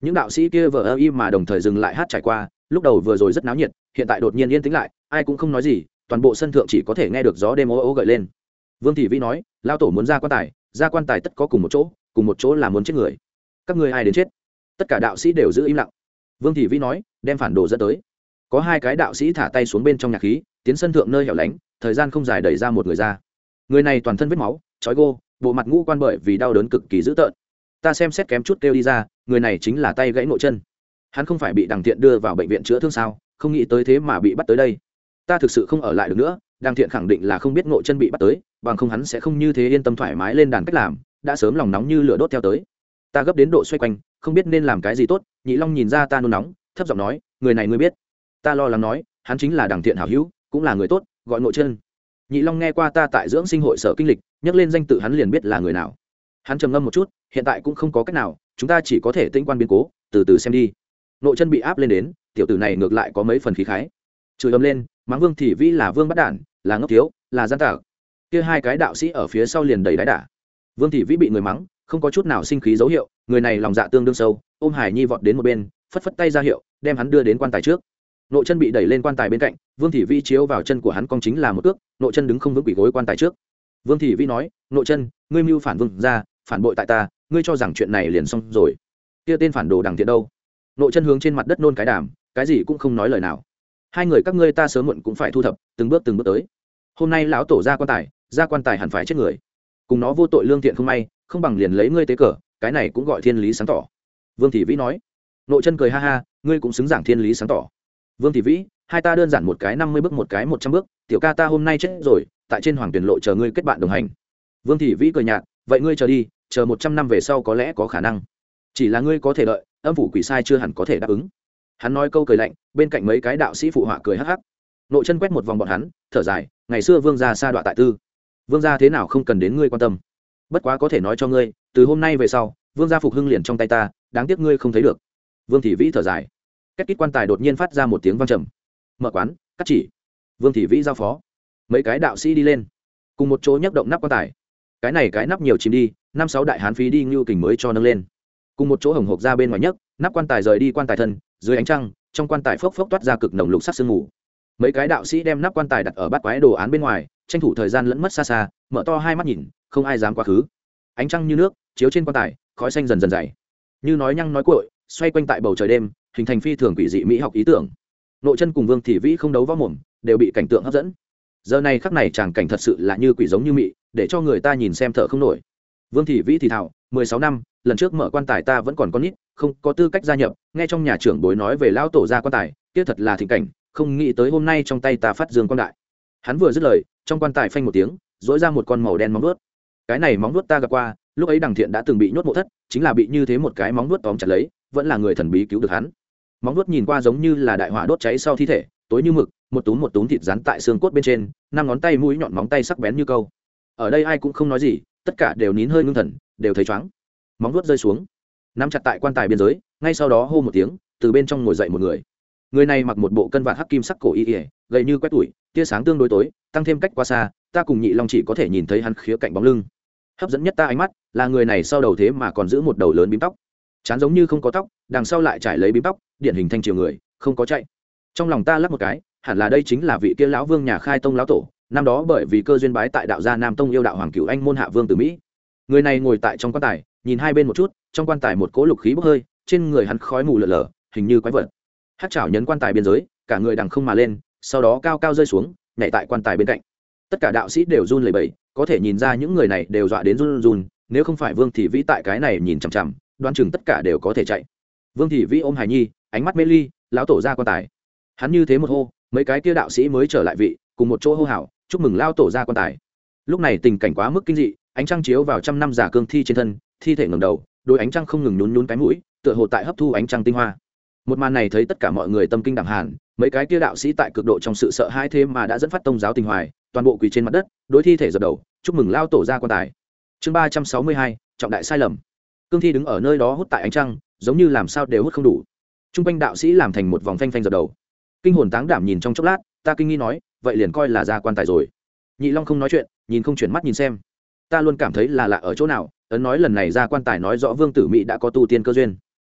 Những đạo sĩ kia vờ ơ y mà đồng thời dừng lại hát trải qua, lúc đầu vừa rồi rất náo nhiệt, hiện tại đột nhiên yên tĩnh lại, ai cũng không nói gì, toàn bộ sân thượng chỉ có thể nghe được gió đêm ô ô gợi lên. Vương thị vĩ nói lao tổ muốn ra quan tài, ra quan tài tất có cùng một chỗ, cùng một chỗ là muốn chết người. Các ngươi ai đến chết? Tất cả đạo sĩ đều giữ im lặng. Vương thị vĩ nói, đem phản đồ dẫn tới. Có hai cái đạo sĩ thả tay xuống bên trong nhạc khí, tiến sân thượng nơi hẻo lánh, thời gian không dài đẩy ra một người ra người này toàn thân vết máu, trói gô, bộ mặt ngũ quan bởi vì đau đớn cực kỳ dữ tợn. Ta xem xét kém chút kêu đi ra, người này chính là tay gãy nội chân. Hắn không phải bị đằng thiện đưa vào bệnh viện chữa thương sao? Không nghĩ tới thế mà bị bắt tới đây. Ta thực sự không ở lại được nữa, đằng thiện khẳng định là không biết nội chân bị bắt tới, bằng không hắn sẽ không như thế yên tâm thoải mái lên đàn cách làm, đã sớm lòng nóng như lửa đốt theo tới. Ta gấp đến độ xoay quanh, không biết nên làm cái gì tốt, nhị long nhìn ra ta nôn nóng, thấp giọng nói, người này ngươi biết. Ta lo lắng nói, hắn chính là đằng thiện hảo hữu, cũng là người tốt, gọi nội chân nhị long nghe qua ta tại dưỡng sinh hội sở kinh lịch, nhắc lên danh tự hắn liền biết là người nào. Hắn trầm ngâm một chút, hiện tại cũng không có cách nào, chúng ta chỉ có thể tinh quan biến cố, từ từ xem đi. Nội chân bị áp lên đến, tiểu tử này ngược lại có mấy phần khí khái. Chửi ấm lên mắng vương thị vĩ là vương bắt đản, là ngốc thiếu, là gian tạc. Kia hai cái đạo sĩ ở phía sau liền đầy đáy đả. Vương thị vĩ bị người mắng, không có chút nào sinh khí dấu hiệu, người này lòng dạ tương đương sâu, ôm hải nhi vọt đến một bên, phất phất tay ra hiệu, đem hắn đưa đến quan tài trước nội chân bị đẩy lên quan tài bên cạnh, vương thị vĩ chiếu vào chân của hắn cong chính là một cước nội chân đứng không vững quỷ gối quan tài trước. Vương thị vĩ nói nội chân, ngươi mưu phản vương ra, phản bội tại ta, ngươi cho rằng chuyện này liền xong rồi. Kia tên phản đồ đằng thiện đâu? Nội chân hướng trên mặt đất nôn cái đàm, cái gì cũng không nói lời nào. Hai người các ngươi ta sớm muộn cũng phải thu thập, từng bước từng bước tới. Hôm nay lão tổ ra quan tài, ra quan tài hẳn phải chết người. Cùng nó vô tội lương thiện không may, không bằng liền lấy ngươi tế cờ, cái này cũng gọi thiên lý sáng tỏ. Vương thị vĩ nói. Nội chân cười ha ha, ngươi cũng xứng giảng thiên lý sáng tỏ vương thị vĩ, hai ta đơn giản một cái năm mươi bước, một cái một trăm bước. Tiểu ca ta hôm nay chết rồi, tại trên hoàng tuyển lộ chờ ngươi kết bạn đồng hành. Vương thị vĩ cười nhạt, vậy ngươi chờ đi, chờ một trăm năm về sau có lẽ có khả năng. Chỉ là ngươi có thể đợi, âm phủ quỷ sai chưa hẳn có thể đáp ứng. Hắn nói câu cười lạnh, bên cạnh mấy cái đạo sĩ phụ họa cười hắc hắc. Nội chân quét một vòng bọn hắn, thở dài, ngày xưa vương gia sa đọa tại tư. Vương gia thế nào không cần đến ngươi quan tâm. Bất quá có thể nói cho ngươi, từ hôm nay về sau, vương gia phục hưng liền trong tay ta, đáng tiếc ngươi không thấy được. Vương thị vĩ thở dài cách kít quan tài đột nhiên phát ra một tiếng vang trầm. Mở quán cắt chỉ. Vương thị vĩ giao phó. Mấy cái đạo sĩ đi lên. Cùng một chỗ nhấc động nắp quan tài. Cái này cái nắp nhiều chìm đi năm sáu đại hán phí đi ngưu kình mới cho nâng lên. Cùng một chỗ hồng hộc ra bên ngoài nhấc nắp quan tài rời đi quan tài thân dưới ánh trăng trong quan tài phốc phốc toát ra cực nồng lục sắc sương mù. Mấy cái đạo sĩ đem nắp quan tài đặt ở bát quái đồ án bên ngoài tranh thủ thời gian lẫn mất xa xa mở to hai mắt nhìn không ai dám quá khứ. Ánh trăng như nước chiếu trên quan tài khói xanh dần dần dày. Như nói nhăng nói cuội, xoay quanh tại bầu trời đêm hình thành phi thường quỷ dị mỹ học ý tưởng. Nội chân cùng vương thị vĩ không đấu võ mồm, đều bị cảnh tượng hấp dẫn. Giờ này khắc này chàng cảnh thật sự là như quỷ giống như mị, để cho người ta nhìn xem thở không nổi. Vương thị vĩ thì thảo mười sáu năm, lần trước mở quan tài ta vẫn còn con nít, không có tư cách gia nhập, nghe trong nhà trưởng bối nói về lão tổ gia quan tài, kia thật là thịnh cảnh, không nghĩ tới hôm nay trong tay ta phát dương quan đại. Hắn vừa dứt lời, trong quan tài phanh một tiếng dỗi ra một con màu đen móng nuốt cái này móng nuốt ta gặp qua, lúc ấy đằng thiện đã từng bị nhốt mộ thất, chính là bị như thế một cái móng nuốt tóm chặt lấy, vẫn là người thần bí cứu được hắn móng đốt nhìn qua giống như là đại hỏa đốt cháy sau thi thể, tối như mực, một túm một túm thịt rắn tại xương cốt bên trên, năm ngón tay mũi nhọn móng tay sắc bén như câu. Ở đây ai cũng không nói gì, tất cả đều nín hơi ngưng thần, đều thấy chóng móng vuốt rơi xuống, nắm chặt tại quan tài biên giới, ngay sau đó hô một tiếng, từ bên trong ngồi dậy một người. Người này mặc một bộ cân vạt hắc kim sắc cổ y ỉa gầy như quét tủi, tia sáng tương đối tối, tăng thêm cách qua xa, ta cùng nhị long chỉ có thể nhìn thấy hắn khía cạnh bóng lưng. Hấp dẫn nhất ta ánh mắt, là người này sau đầu thế mà còn giữ một đầu lớn bím tóc. Chán giống như không có tóc, đằng sau lại trải lấy bím tóc điển hình thanh triều người, không có chạy. Trong lòng ta lắc một cái, hẳn là đây chính là vị kia lão vương nhà khai tông lão tổ, năm đó bởi vì cơ duyên bái tại đạo gia nam tông yêu đạo hoàng cửu anh môn hạ vương từ mỹ. Người này ngồi tại trong quan tài, nhìn hai bên một chút, trong quan tài một cỗ lục khí bốc hơi, trên người hắn khói mù lở lở, hình như quái vật. Hát chảo nhấn quan tài biên giới, cả người đằng không mà lên, sau đó cao cao rơi xuống, nhảy tại quan tài bên cạnh. Tất cả đạo sĩ đều run lẩy bẩy, có thể nhìn ra những người này đều dọa đến run run, nếu không phải vương thị vĩ tại cái này nhìn chằm chằm, đoán chừng tất cả đều có thể chạy. Vương thị vĩ ôm hải nhi ánh mắt mê ly, lão tổ ra quan tài. Hắn như thế một hô, mấy cái kia đạo sĩ mới trở lại vị, cùng một chỗ hô hào, chúc mừng lao tổ ra quan tài. Lúc này tình cảnh quá mức kinh dị, ánh trăng chiếu vào trăm năm giả cương thi trên thân, thi thể ngầm đầu, đôi ánh trăng không ngừng nhún nhún cái mũi, tựa hồ tại hấp thu ánh trăng tinh hoa. Một màn này thấy tất cả mọi người tâm kinh đẳng hàn, mấy cái kia đạo sĩ tại cực độ trong sự sợ hãi thế mà đã dẫn phát tông giáo tình hoài, toàn bộ quỳ trên mặt đất, đối thi thể dập đầu, chúc mừng lao tổ ra quan tài. Chương ba trăm sáu mươi hai, trọng đại sai lầm. Cương thi đứng ở nơi đó hút tại ánh trăng, giống như làm sao đều hút không đủ t r u n g quanh đạo sĩ làm thành một vòng phanh phanh dập đầu. Kinh hồn táng đảm nhìn trong chốc lát ta kinh nghi nói vậy liền coi là ra quan tài rồi. Nhị long không nói chuyện nhìn không chuyển mắt nhìn xem. Ta luôn cảm thấy là lạ ở chỗ nào ấn nói lần này ra quan tài nói rõ vương tử mỹ đã có tu tiên cơ duyên.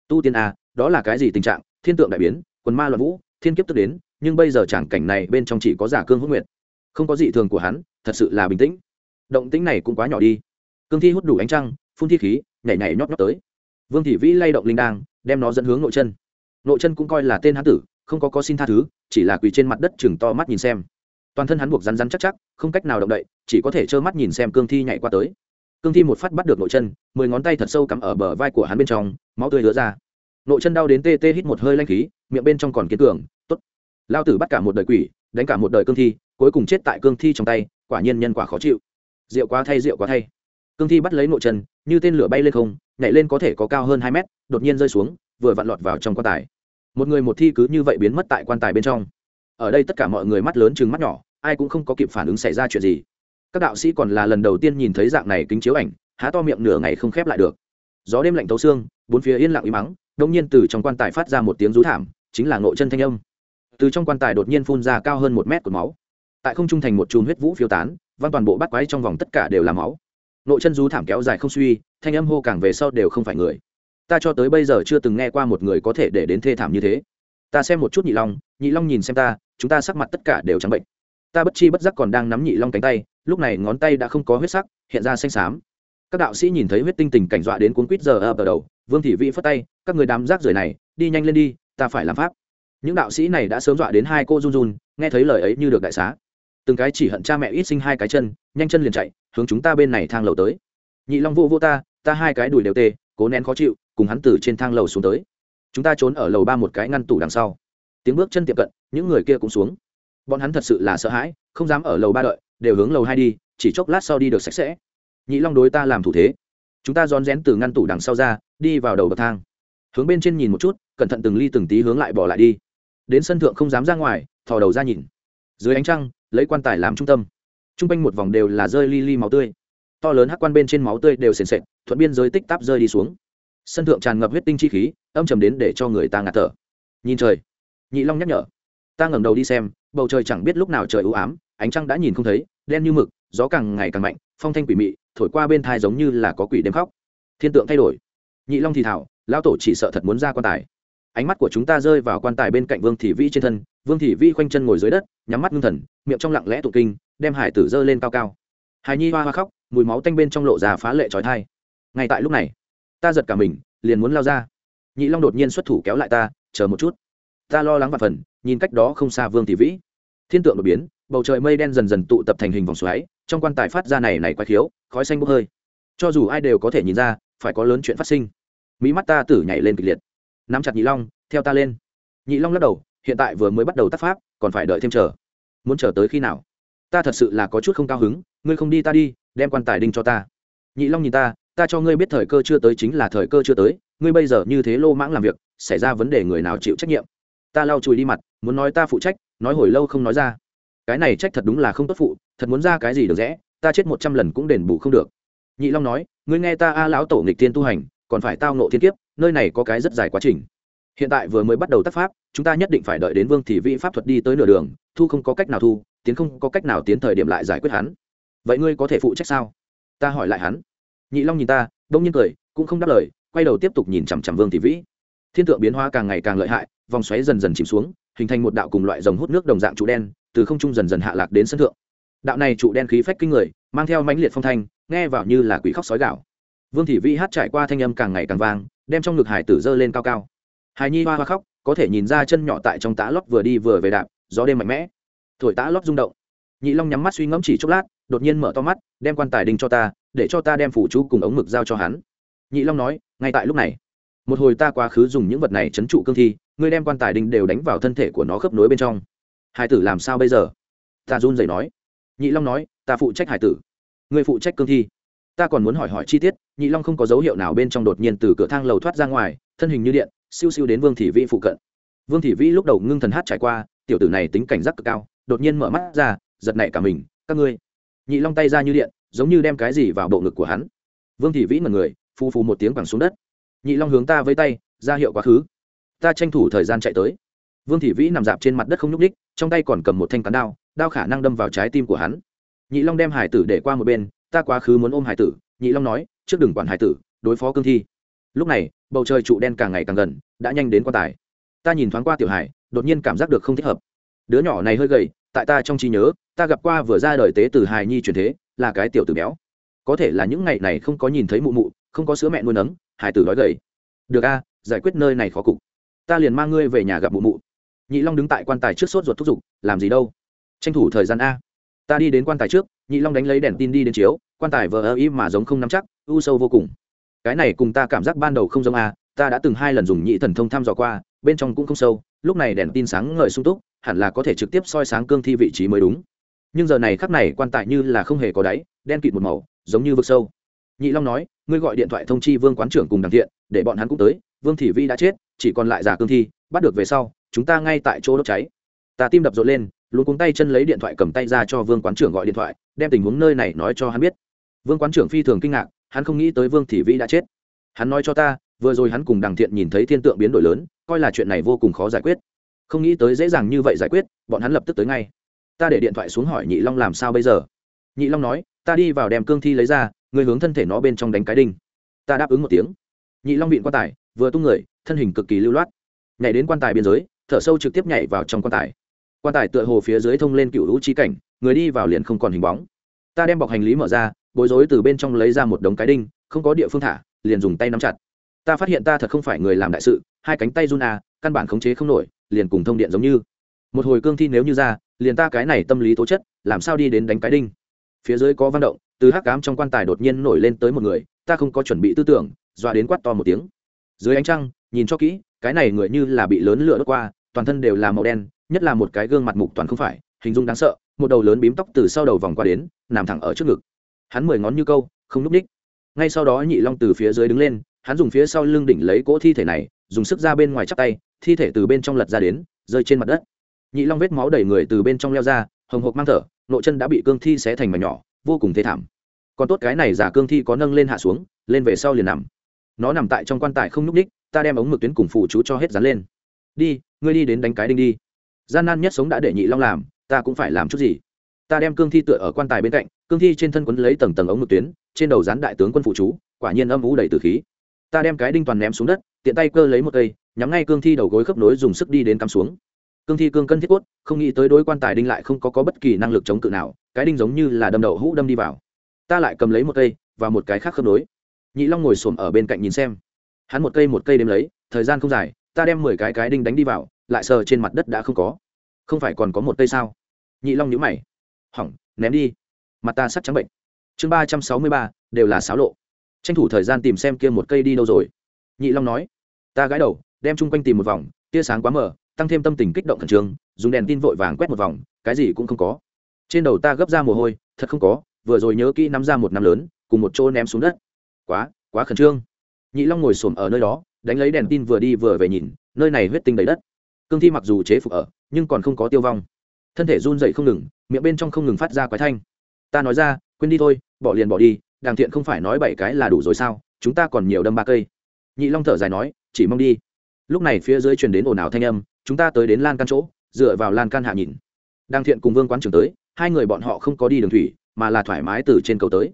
Tu tiên à, đó là cái gì tình trạng? Thiên tượng đại biến quần ma loạn vũ thiên kiếp tức đến nhưng bây giờ chẳng cảnh này bên trong chỉ có giả cương hữu nguyệt. Không có dị thường của hắn thật sự là bình tĩnh. Động tĩnh này cũng quá nhỏ đi. Cương thi hút đủ ánh trăng phun thi khí nhảy nhảy nhót nhót tới. Vương thị vĩ lay động linh đang đem nó dẫn hướng nội chân nội chân cũng coi là tên hán tử, không có có xin tha thứ, chỉ là quỳ trên mặt đất chừng to mắt nhìn xem. Toàn thân hắn buộc rắn rắn chắc chắc, không cách nào động đậy, chỉ có thể trơ mắt nhìn xem cương thi nhảy qua tới. Cương thi một phát bắt được nội chân, mười ngón tay thật sâu cắm ở bờ vai của hắn bên trong, máu tươi lứa ra. Nội chân đau đến tê tê hít một hơi lanh khí, miệng bên trong còn kiến tưởng tốt. Lao tử bắt cả một đời quỷ, đánh cả một đời cương thi, cuối cùng chết tại cương thi trong tay, quả nhiên nhân quả khó chịu. Rượu quá thay, rượu quá thay. Cương thi bắt lấy nội chân, như tên lửa bay lên không, nhảy lên có thể có cao hơn hai mét, đột nhiên rơi xuống, vừa vặn lọt vào trong quan tài một người một thi cứ như vậy biến mất tại quan tài bên trong. Ở đây tất cả mọi người mắt lớn chừng mắt nhỏ, ai cũng không có kịp phản ứng xảy ra chuyện gì. Các đạo sĩ còn là lần đầu tiên nhìn thấy dạng này kính chiếu ảnh, há to miệng nửa ngày không khép lại được. Gió đêm lạnh tấu xương, bốn phía yên lặng im mắng đông nhiên từ trong quan tài phát ra một tiếng rú thảm, chính là ngộ chân thanh âm. Từ trong quan tài đột nhiên phun ra cao hơn một mét của máu. Tại không trung thành một chùm huyết vũ phiêu tán văn toàn bộ bắt quái trong vòng tất cả đều là máu. Nội chân rú thảm kéo dài không suy, thanh âm hô càng về sau đều không phải người ta cho tới bây giờ chưa từng nghe qua một người có thể để đến thê thảm như thế. Ta xem một chút nhị long nhị long nhìn xem ta, chúng ta sắc mặt tất cả đều trắng bệnh. Ta bất chi bất giác còn đang nắm nhị long cánh tay, lúc này ngón tay đã không có huyết sắc, hiện ra xanh xám. Các đạo sĩ nhìn thấy huyết tinh tình cảnh dọa đến cuốn quýt giờ ập ở đầu, vương thị vĩ phất tay, các người đám rác rưởi này, đi nhanh lên đi, ta phải làm pháp. Những đạo sĩ này đã sớm dọa đến hai cô run run, nghe thấy lời ấy như được đại xá. Từng cái chỉ hận cha mẹ ít sinh hai cái chân, nhanh chân liền chạy, hướng chúng ta bên này thang lầu tới. Nhị long vô vô ta ta hai cái đùi đều tê, cố nén khó chịu cùng hắn từ trên thang lầu xuống tới. Chúng ta trốn ở lầu ba một cái ngăn tủ đằng sau. Tiếng bước chân tiệm cận, những người kia cũng xuống. Bọn hắn thật sự là sợ hãi, không dám ở lầu ba đợi, đều hướng lầu hai đi, chỉ chốc lát sau đi được sạch sẽ. Nhị long đối ta làm thủ thế. Chúng ta rón rén từ ngăn tủ đằng sau ra, đi vào đầu bậc thang. Hướng bên trên nhìn một chút, cẩn thận từng ly từng tí hướng lại bỏ lại đi. Đến sân thượng không dám ra ngoài, thò đầu ra nhìn. Dưới ánh trăng, lấy quan tài làm trung tâm. T r u n g quanh một vòng đều là rơi li li máu tươi. To lớn hắc quan bên trên máu tươi đều sền sệt, thuận biên giới tích tắp rơi đi xuống sân thượng tràn ngập huyết tinh chi khí, âm trầm đến để cho người ta ngạt thở. Nhìn trời, nhị long nhắc nhở, ta ngẩng đầu đi xem, bầu trời chẳng biết lúc nào trời ưu ám, ánh trăng đã nhìn không thấy, đen như mực, gió càng ngày càng mạnh, phong thanh quỷ mị, thổi qua bên thai giống như là có quỷ đêm khóc. Thiên tượng thay đổi. Nhị long thì thảo, lão tổ chỉ sợ thật muốn ra quan tài. Ánh mắt của chúng ta rơi vào quan tài bên cạnh vương thị vĩ trên thân, vương thị vĩ khoanh chân ngồi dưới đất, nhắm mắt ngưng thần, miệng trong lặng lẽ tụ kinh, đem hải tử dơ lên cao cao. Hải nhi hoa hoa khóc, mùi máu tanh bên trong lộ già phá lệ trói thai. Ngay tại lúc này ta giật cả mình, liền muốn lao ra. Nhị long đột nhiên xuất thủ kéo lại ta, chờ một chút. Ta lo lắng và phần, nhìn cách đó không xa vương thị vĩ. Thiên tượng đột biến, bầu trời mây đen dần dần tụ tập thành hình vòng xoáy, trong quan tài phát ra này này quái khiếu, khói xanh bốc hơi. Cho dù ai đều có thể nhìn ra, phải có lớn chuyện phát sinh. Mỹ mắt ta tử nhảy lên kịch liệt. Nắm chặt nhị long, theo ta lên. Nhị long lắc đầu, hiện tại vừa mới bắt đầu tác pháp, còn phải đợi thêm chờ. Muốn chờ tới khi nào? Ta thật sự là có chút không cao hứng, ngươi không đi ta đi, đem quan tài đinh cho ta. Nhị long nhìn ta ta cho ngươi biết thời cơ chưa tới chính là thời cơ chưa tới, ngươi bây giờ như thế lô mãng làm việc, xảy ra vấn đề người nào chịu trách nhiệm? Ta lau chùi đi mặt, muốn nói ta phụ trách, nói hồi lâu không nói ra. Cái này trách thật đúng là không tốt phụ, thật muốn ra cái gì được rẽ, ta chết một trăm lần cũng đền bù không được. Nhị long nói, ngươi nghe ta a lão tổ nghịch tiên tu hành, còn phải tao nộ thiên kiếp, nơi này có cái rất dài quá trình. Hiện tại vừa mới bắt đầu tác pháp, chúng ta nhất định phải đợi đến vương thị vị pháp thuật đi tới nửa đường, thu không có cách nào thu, tiến không có cách nào tiến thời điểm lại giải quyết hắn. Vậy ngươi có thể phụ trách sao? Ta hỏi lại hắn nhị long nhìn ta, đông nhiên cười, cũng không đáp lời, quay đầu tiếp tục nhìn chằm chằm vương thị vĩ. Thiên tượng biến hóa càng ngày càng lợi hại, vòng xoáy dần dần chìm xuống, hình thành một đạo cùng loại dòng hút nước đồng dạng trụ đen, từ không trung dần dần hạ lạc đến sân thượng. Đạo này trụ đen khí phách kinh người, mang theo mãnh liệt phong thanh, nghe vào như là quỷ khóc sói gạo vương thị vĩ hát trải qua thanh âm càng ngày càng vang, đem trong ngực hải tử dơ lên cao cao. Hải nhi hoa hoa khóc, có thể nhìn ra chân nhỏ tại trong tã lót vừa đi vừa về đạp, gió đêm mạnh mẽ. Thổi tã lót rung động. Nhị long nhắm mắt suy ngẫm chỉ chốc lát, đột nhiên mở to mắt, đem quan tài đinh cho ta để cho ta đem phủ chú cùng ống mực giao cho hắn. Nhị long nói, ngay tại lúc này, một hồi ta quá khứ dùng những vật này chấn trụ cương thi, ngươi đem quan tài đinh đều đánh vào thân thể của nó khớp nối bên trong. Hải tử làm sao bây giờ? Ta run rẩy nói. Nhị long nói, ta phụ trách hải tử. Ngươi phụ trách cương thi. Ta còn muốn hỏi hỏi chi tiết, nhị long không có dấu hiệu nào bên trong đột nhiên từ cửa thang lầu thoát ra ngoài, thân hình như điện, siêu siêu đến vương thị vĩ phụ cận. Vương thị vĩ lúc đầu ngưng thần hát trải qua, tiểu tử này tính cảnh giác cực cao, đột nhiên mở mắt ra, giật nảy cả mình, các ngươi. Nhị long tay ra như điện giống như đem cái gì vào bộ ngực của hắn. Vương thị vĩ mật người, phù phù một tiếng quẳng xuống đất. Nhị long hướng ta với tay, ra hiệu quá khứ. Ta tranh thủ thời gian chạy tới. Vương thị vĩ nằm dạp trên mặt đất không nhúc ních trong tay còn cầm một thanh cán đao đao khả năng đâm vào trái tim của hắn. Nhị long đem hải tử để qua một bên, ta quá khứ muốn ôm hải tử. Nhị long nói, trước đừng quản hải tử, đối phó cương thi. Lúc này, bầu trời trụ đen càng ngày càng gần, đã nhanh đến quan tài. Ta nhìn thoáng qua tiểu hải, đột nhiên cảm giác được không thích hợp. Đứa nhỏ này hơi gầy, tại ta trong trí nhớ, ta gặp qua vừa ra đời tế từ hài nhi truyền thế là cái tiểu tử béo. Có thể là những ngày này không có nhìn thấy mụ mụ, không có sữa mẹ nuôi nấng hải tử đói gầy. Được a, giải quyết nơi này khó cục. Ta liền mang ngươi về nhà gặp mụ mụ. Nhị long đứng tại quan tài trước sốt ruột thúc giục, làm gì đâu? Tranh thủ thời gian a. Ta đi đến quan tài trước, nhị long đánh lấy đèn tin đi đến chiếu, quan tài vờ ơ ý mà giống không nắm chắc, u sâu vô cùng. Cái này cùng ta cảm giác ban đầu không giống a, ta đã từng hai lần dùng nhị thần thông thăm dò qua, bên trong cũng không sâu, lúc này đèn tin sáng ngời sung túc, hẳn là có thể trực tiếp soi sáng cương thi vị trí mới đúng nhưng giờ này khắc này quan tài như là không hề có đáy, đen kịt một màu, giống như vực sâu. Nhị long nói, ngươi gọi điện thoại thông chi vương quán trưởng cùng đằng thiện, để bọn hắn cũng tới, vương thị vi đã chết, chỉ còn lại giả cương thi, bắt được về sau, chúng ta ngay tại chỗ đốt cháy. Ta tim đập rộn lên, luôn cuống tay chân lấy điện thoại cầm tay ra cho vương quán trưởng gọi điện thoại, đem tình huống nơi này nói cho hắn biết. Vương quán trưởng phi thường kinh ngạc, hắn không nghĩ tới vương thị vi đã chết. Hắn nói cho ta, vừa rồi hắn cùng đằng thiện nhìn thấy thiên tượng biến đổi lớn, coi là chuyện này vô cùng khó giải quyết. Không nghĩ tới dễ dàng như vậy giải quyết, bọn hắn lập tức tới ngay ta để điện thoại xuống hỏi nhị long làm sao bây giờ? Nhị long nói, ta đi vào đem cương thi lấy ra, người hướng thân thể nó bên trong đánh cái đinh. Ta đáp ứng một tiếng. Nhị long vịn quan tài, vừa tung người, thân hình cực kỳ lưu loát. Nhảy đến quan tài biên giới, thở sâu trực tiếp nhảy vào trong quan tài. Quan tài tựa hồ phía dưới thông lên cựu hữu chi cảnh, người đi vào liền không còn hình bóng. Ta đem bọc hành lý mở ra, bối rối từ bên trong lấy ra một đống cái đinh, không có địa phương thả, liền dùng tay nắm chặt. Ta phát hiện ta thật không phải người làm đại sự, hai cánh tay run à căn bản khống chế không nổi, liền cùng thông điện giống như một hồi cương thi nếu như ra, liền ta cái này tâm lý tố chất, làm sao đi đến đánh cái đinh? Phía dưới có văn động, từ hắc cám trong quan tài đột nhiên nổi lên tới một người, ta không có chuẩn bị tư tưởng, dọa đến quát to một tiếng. Dưới ánh trăng, nhìn cho kỹ, cái này người như là bị lớn lửa đốt qua, toàn thân đều là màu đen, nhất là một cái gương mặt mục toàn không phải, hình dung đáng sợ, một đầu lớn bím tóc từ sau đầu vòng qua đến, nằm thẳng ở trước ngực. Hắn mười ngón như câu, không núp ních. Ngay sau đó nhị long từ phía dưới đứng lên, hắn dùng phía sau lưng đỉnh lấy cỗ thi thể này, dùng sức ra bên ngoài chắp tay, thi thể từ bên trong lật ra đến, rơi trên mặt đất nhị long vết máu đầy người từ bên trong leo ra, hồng hộc mang thở, nội chân đã bị cương thi xé thành mảnh nhỏ, vô cùng thê thảm. Còn tốt cái này giả cương thi có nâng lên hạ xuống, lên về sau liền nằm. Nó nằm tại trong quan tài không nhúc ních ta đem ống mực tuyến cùng phủ chú cho hết dán lên. Đi, ngươi đi đến đánh cái đinh đi. Gian nan nhất sống đã để nhị long làm, ta cũng phải làm chút gì. Ta đem cương thi tựa ở quan tài bên cạnh, cương thi trên thân quấn lấy tầng tầng ống mực tuyến, trên đầu dán đại tướng quân phụ chú, quả nhiên âm ú đầy từ khí. Ta đem cái đinh toàn ném xuống đất, tiện tay cơ lấy một cây, nhắm ngay cương thi đầu gối khớp nối dùng sức đi đến cắm xuống cương thi cương cân thiết cốt không nghĩ tới đối quan tài đinh lại không có, có bất kỳ năng lực chống cự nào cái đinh giống như là đâm đậu hũ đâm đi vào. Ta lại cầm lấy một cây và một cái khác khớp nối. Nhị long ngồi xổm ở bên cạnh nhìn xem. Hắn một cây một cây đếm lấy thời gian không dài ta đem mười cái cái đinh đánh đi vào lại sờ trên mặt đất đã không có. Không phải còn có một cây sao? Nhị long nhữ mày. Hỏng ném đi. Mặt ta sắp trắng bệnh. Chương ba trăm sáu mươi ba đều là xáo lộ. Tranh thủ thời gian tìm xem kia một cây đi đâu rồi. Nhị long nói. Ta gãi đầu đem chung quanh tìm một vòng tia sáng quá mờ tăng thêm tâm tình kích động khẩn trương, dùng đèn tin vội vàng quét một vòng, cái gì cũng không có. Trên đầu ta gấp ra mồ hôi, thật không có, vừa rồi nhớ kỹ nắm ra một năm lớn, cùng một chỗ ném xuống đất. Quá quá khẩn trương. Nhị long ngồi xổm ở nơi đó, đánh lấy đèn tin vừa đi vừa về nhìn, nơi này huyết tinh đầy đất. Cương thi mặc dù chế phục ở, nhưng còn không có tiêu vong. Thân thể run dậy không ngừng, miệng bên trong không ngừng phát ra quái thanh. Ta nói ra, quên đi thôi, bỏ liền bỏ đi, đàng thiện không phải nói bảy cái là đủ rồi sao, chúng ta còn nhiều đâm ba cây. Nhị long thở dài nói, chỉ mong đi. Lúc này phía dưới truyền đến ồn ào thanh âm chúng ta tới đến lan can chỗ, dựa vào lan can hạ nhìn. Đang thiện cùng vương quán trưởng tới, hai người bọn họ không có đi đường thủy, mà là thoải mái từ trên cầu tới.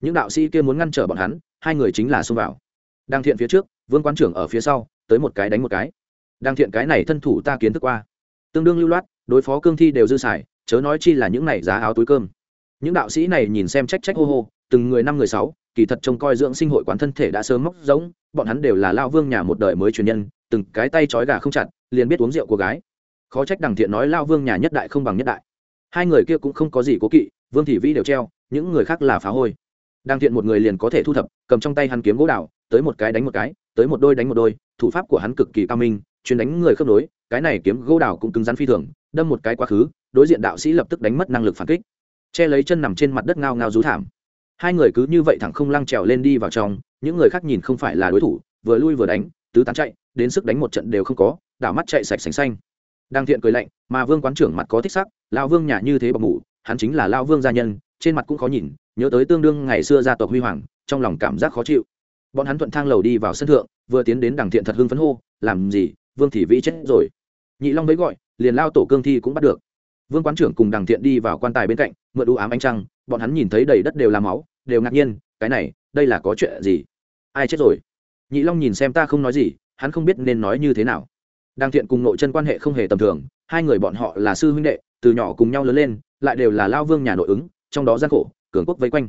Những đạo sĩ kia muốn ngăn trở bọn hắn, hai người chính là xông vào. Đang thiện phía trước, vương quán trưởng ở phía sau, tới một cái đánh một cái. Đang thiện cái này thân thủ ta kiến thức qua. Tương đương lưu loát, đối phó cương thi đều dư xài, chớ nói chi là những này giá áo túi cơm. Những đạo sĩ này nhìn xem trách trách hô hô, từng người năm người sáu, kỳ thật trông coi dưỡng sinh hội quán thân thể đã sớm móc giống bọn hắn đều là lao vương nhà một đời mới truyền nhân từng cái tay trói gà không chặt, liền biết uống rượu của gái. Khó trách đằng thiện nói lao vương nhà nhất đại không bằng nhất đại. Hai người kia cũng không có gì cố kỵ, vương thị vĩ đều treo, những người khác là phá hôi. Đằng thiện một người liền có thể thu thập, cầm trong tay hắn kiếm gỗ đào, tới một cái đánh một cái, tới một đôi đánh một đôi, thủ pháp của hắn cực kỳ cao minh, chuyên đánh người khớp nối, cái này kiếm gỗ đào cũng cứng rắn phi thường, đâm một cái quá khứ, đối diện đạo sĩ lập tức đánh mất năng lực phản kích. Che lấy chân nằm trên mặt đất ngao ngao rú thảm. Hai người cứ như vậy thẳng không lăng trèo lên đi vào trong, những người khác nhìn không phải là đối thủ, vừa lui vừa đánh, tứ tán chạy đến sức đánh một trận đều không có, đảo mắt chạy sạch sành xanh. Đang thiện cười lạnh, mà vương quán trưởng mặt có thích sắc lao vương nhà như thế bọc mủ hắn chính là lao vương gia nhân, trên mặt cũng khó nhìn, nhớ tới tương đương ngày xưa gia tộc huy hoàng, trong lòng cảm giác khó chịu. Bọn hắn thuận thang lầu đi vào sân thượng, vừa tiến đến đằng thiện thật hưng phấn hô, làm gì, vương thị vĩ chết rồi. Nhị long mới gọi, liền lao tổ cương thi cũng bắt được. Vương quán trưởng cùng đằng thiện đi vào quan tài bên cạnh, mượn u ám ánh trăng, bọn hắn nhìn thấy đầy đất đều là máu, đều ngạc nhiên, cái này, đây là có chuyện gì? Ai chết rồi? Nhị long nhìn xem, ta không nói gì hắn không biết nên nói như thế nào. Đang thiện cùng nội chân quan hệ không hề tầm thường, hai người bọn họ là sư huynh đệ, từ nhỏ cùng nhau lớn lên, lại đều là lao vương nhà nội ứng, trong đó gian khổ, cường quốc vây quanh.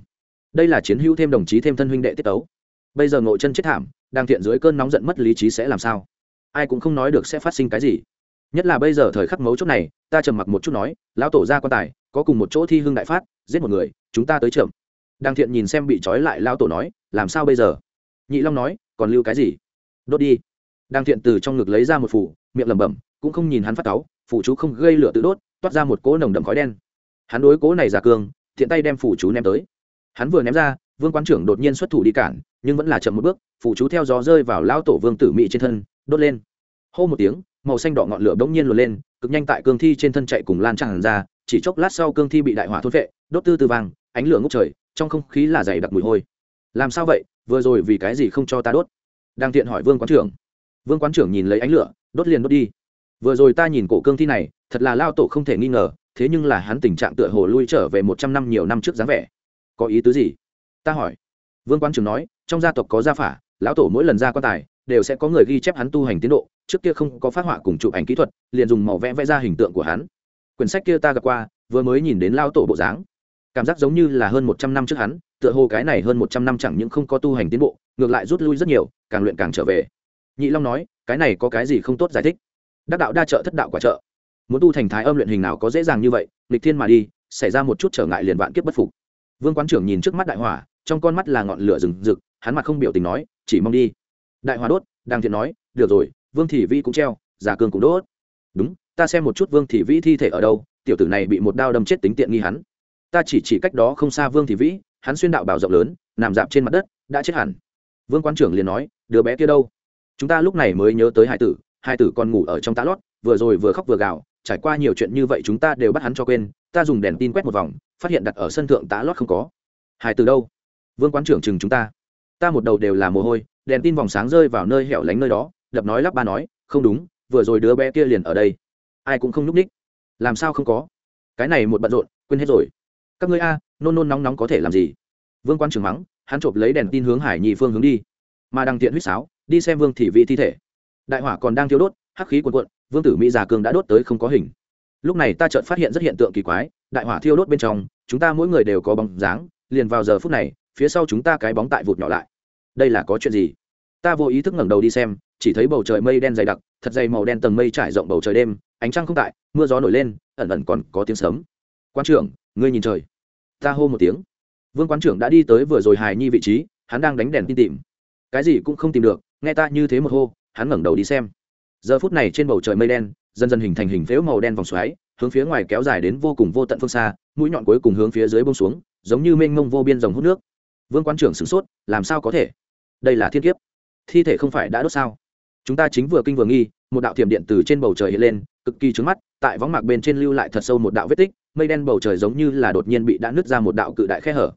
Đây là chiến hữu thêm đồng chí thêm thân huynh đệ tiết tấu. Bây giờ nội chân chết thảm đang thiện dưới cơn nóng giận mất lý trí sẽ làm sao? Ai cũng không nói được sẽ phát sinh cái gì. Nhất là bây giờ thời khắc mấu chốt này, ta trầm mặc một chút nói, lão tổ ra quan tài, có cùng một chỗ thi hưng đại phát, giết một người, chúng ta tới trưởng. Đang thiện nhìn xem bị trói lại lão tổ nói, làm sao bây giờ? Nhị long nói, còn lưu cái gì? Đốt đi đang thiện từ trong ngực lấy ra một phủ, miệng lẩm bẩm, cũng không nhìn hắn phát cáu, phủ chú không gây lửa tự đốt, toát ra một cỗ nồng đậm khói đen. Hắn đối cố này giả cương thiện tay đem phủ chú ném tới. Hắn vừa ném ra, vương quán trưởng đột nhiên xuất thủ đi cản, nhưng vẫn là chậm một bước, phủ chú theo gió rơi vào lao tổ vương tử mỹ trên thân, đốt lên. Hô một tiếng, màu xanh đỏ ngọn lửa bỗng nhiên luồn lên, cực nhanh tại cương thi trên thân chạy cùng lan tràn ra, chỉ chốc lát sau cương thi bị đại hỏa thôn vệ, đốt tư tư vàng, ánh lửa ngốc trời, trong không khí là dày đặc mùi hôi. Làm sao vậy? Vừa rồi vì cái gì không cho ta đốt? Đang tiện hỏi vương quán trưởng vương quán trưởng nhìn lấy ánh lửa, đốt liền đốt đi. Vừa rồi ta nhìn cổ cương thi này, thật là lao tổ không thể nghi ngờ, thế nhưng là hắn tình trạng tựa hồ lui trở về một trăm năm nhiều năm trước dáng vẻ. Có ý tứ gì? Ta hỏi. Vương quán trưởng nói, trong gia tộc có gia phả, lão tổ mỗi lần ra quan tài, đều sẽ có người ghi chép hắn tu hành tiến độ, trước kia không có phát họa cùng chụp ảnh kỹ thuật, liền dùng màu vẽ vẽ ra hình tượng của hắn. Quyển sách kia ta gặp qua, vừa mới nhìn đến lao tổ bộ dáng. Cảm giác giống như là hơn một trăm năm trước hắn, tựa hồ cái này hơn một trăm năm chẳng những không có tu hành tiến bộ, ngược lại rút lui rất nhiều, càng luyện càng trở về nhị long nói, cái này có cái gì không tốt giải thích? Đắc đạo đa trợ thất đạo quả trợ. Muốn tu thành thái âm luyện hình nào có dễ dàng như vậy, nghịch thiên mà đi, xảy ra một chút trở ngại liền vạn kiếp bất phục. Vương quán trưởng nhìn trước mắt đại hỏa, trong con mắt là ngọn lửa rừng rực, hắn mặt không biểu tình nói, chỉ mong đi. Đại hỏa đốt đang thiện nói, được rồi, vương thị vĩ cũng treo giả cương cũng đốt. Đúng, ta xem một chút vương thị vĩ thi thể ở đâu, tiểu tử này bị một đao đâm chết tính tiện nghi hắn. Ta chỉ chỉ cách đó không xa vương thị vĩ, hắn xuyên đạo bảo rộng lớn, nằm dạp trên mặt đất, đã chết hẳn. Vương quan trưởng liền nói, đứa bé kia đâu? Chúng ta lúc này mới nhớ tới hải tử hải tử còn ngủ ở trong tá lót, vừa rồi vừa khóc vừa gào, trải qua nhiều chuyện như vậy chúng ta đều bắt hắn cho quên, ta dùng đèn tin quét một vòng, phát hiện đặt ở sân thượng tá lót không có. Hải tử đâu? Vương quán trưởng chừng chúng ta. Ta một đầu đều là mồ hôi, đèn tin vòng sáng rơi vào nơi hẻo lánh nơi đó, đập nói lắp ba nói, không đúng, vừa rồi đứa bé kia liền ở đây. Ai cũng không nhúc ních. Làm sao không có? Cái này một bận rộn, quên hết rồi. Các ngươi a, nôn nôn nóng nóng có thể làm gì? Vương quan trường mắng, hắn chộp lấy đèn tin hướng hải nhị phương hướng đi. Mà đăng tiện huýt sáo đi xem vương thị vị thi thể. Đại hỏa còn đang thiếu đốt, hắc khí cuồn cuộn, vương tử mỹ già cường đã đốt tới không có hình. Lúc này ta chợt phát hiện rất hiện tượng kỳ quái, đại hỏa thiêu đốt bên trong, chúng ta mỗi người đều có bóng dáng, liền vào giờ phút này, phía sau chúng ta cái bóng tại vụt nhỏ lại. Đây là có chuyện gì? Ta vô ý thức ngẩng đầu đi xem, chỉ thấy bầu trời mây đen dày đặc, thật dày màu đen tầng mây trải rộng bầu trời đêm, ánh trăng không tại, mưa gió nổi lên, ẩn ẩn còn có tiếng sấm. Quan trưởng, ngươi nhìn trời. Ta hô một tiếng. Vương quan trưởng đã đi tới vừa rồi hài nhi vị trí, hắn đang đánh đèn tin tìm. Cái gì cũng không tìm được nghe ta như thế một hô, hắn ngẩng đầu đi xem. Giờ phút này trên bầu trời mây đen, dần dần hình thành hình phễu màu đen vòng xoáy, hướng phía ngoài kéo dài đến vô cùng vô tận phương xa, mũi nhọn cuối cùng hướng phía dưới bông xuống, giống như mênh mông vô biên dòng hút nước. Vương quan trưởng sửng sốt, làm sao có thể? Đây là thiên kiếp. Thi thể không phải đã đốt sao? Chúng ta chính vừa kinh vừa nghi, một đạo thiểm điện từ trên bầu trời hiện lên, cực kỳ trứng mắt, tại võng mạc bên trên lưu lại thật sâu một đạo vết tích, mây đen bầu trời giống như là đột nhiên bị đã nứt ra một đạo cự đại khe hở.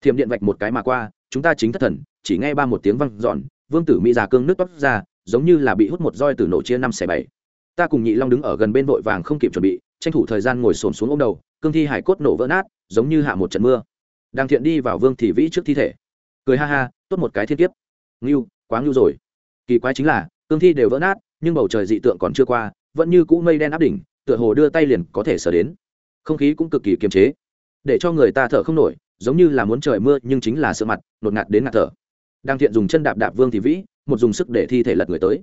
Thiểm điện vạch một cái mà qua, chúng ta chính thất thần, chỉ nghe ba một tiếng văng dọn vương tử mỹ già cương nước toát ra, giống như là bị hút một roi từ nổ chia năm xẻ bảy. Ta cùng nhị long đứng ở gần bên vội vàng không kịp chuẩn bị, tranh thủ thời gian ngồi xổm xuống ôm đầu, cương thi hải cốt nổ vỡ nát, giống như hạ một trận mưa. Đang thiện đi vào vương thị vĩ trước thi thể. Cười ha ha, tốt một cái thiên kiếp. Ngưu, quá ngưu rồi. Kỳ quái chính là, cương thi đều vỡ nát, nhưng bầu trời dị tượng còn chưa qua, vẫn như cũ mây đen áp đỉnh, tựa hồ đưa tay liền có thể sờ đến. Không khí cũng cực kỳ kiềm chế. Để cho người ta thở không nổi, giống như là muốn trời mưa, nhưng chính là sợ mặt, nột ngạt đến ngạt thở đang thiện dùng chân đạp đạp vương thị vĩ, một dùng sức để thi thể lật người tới.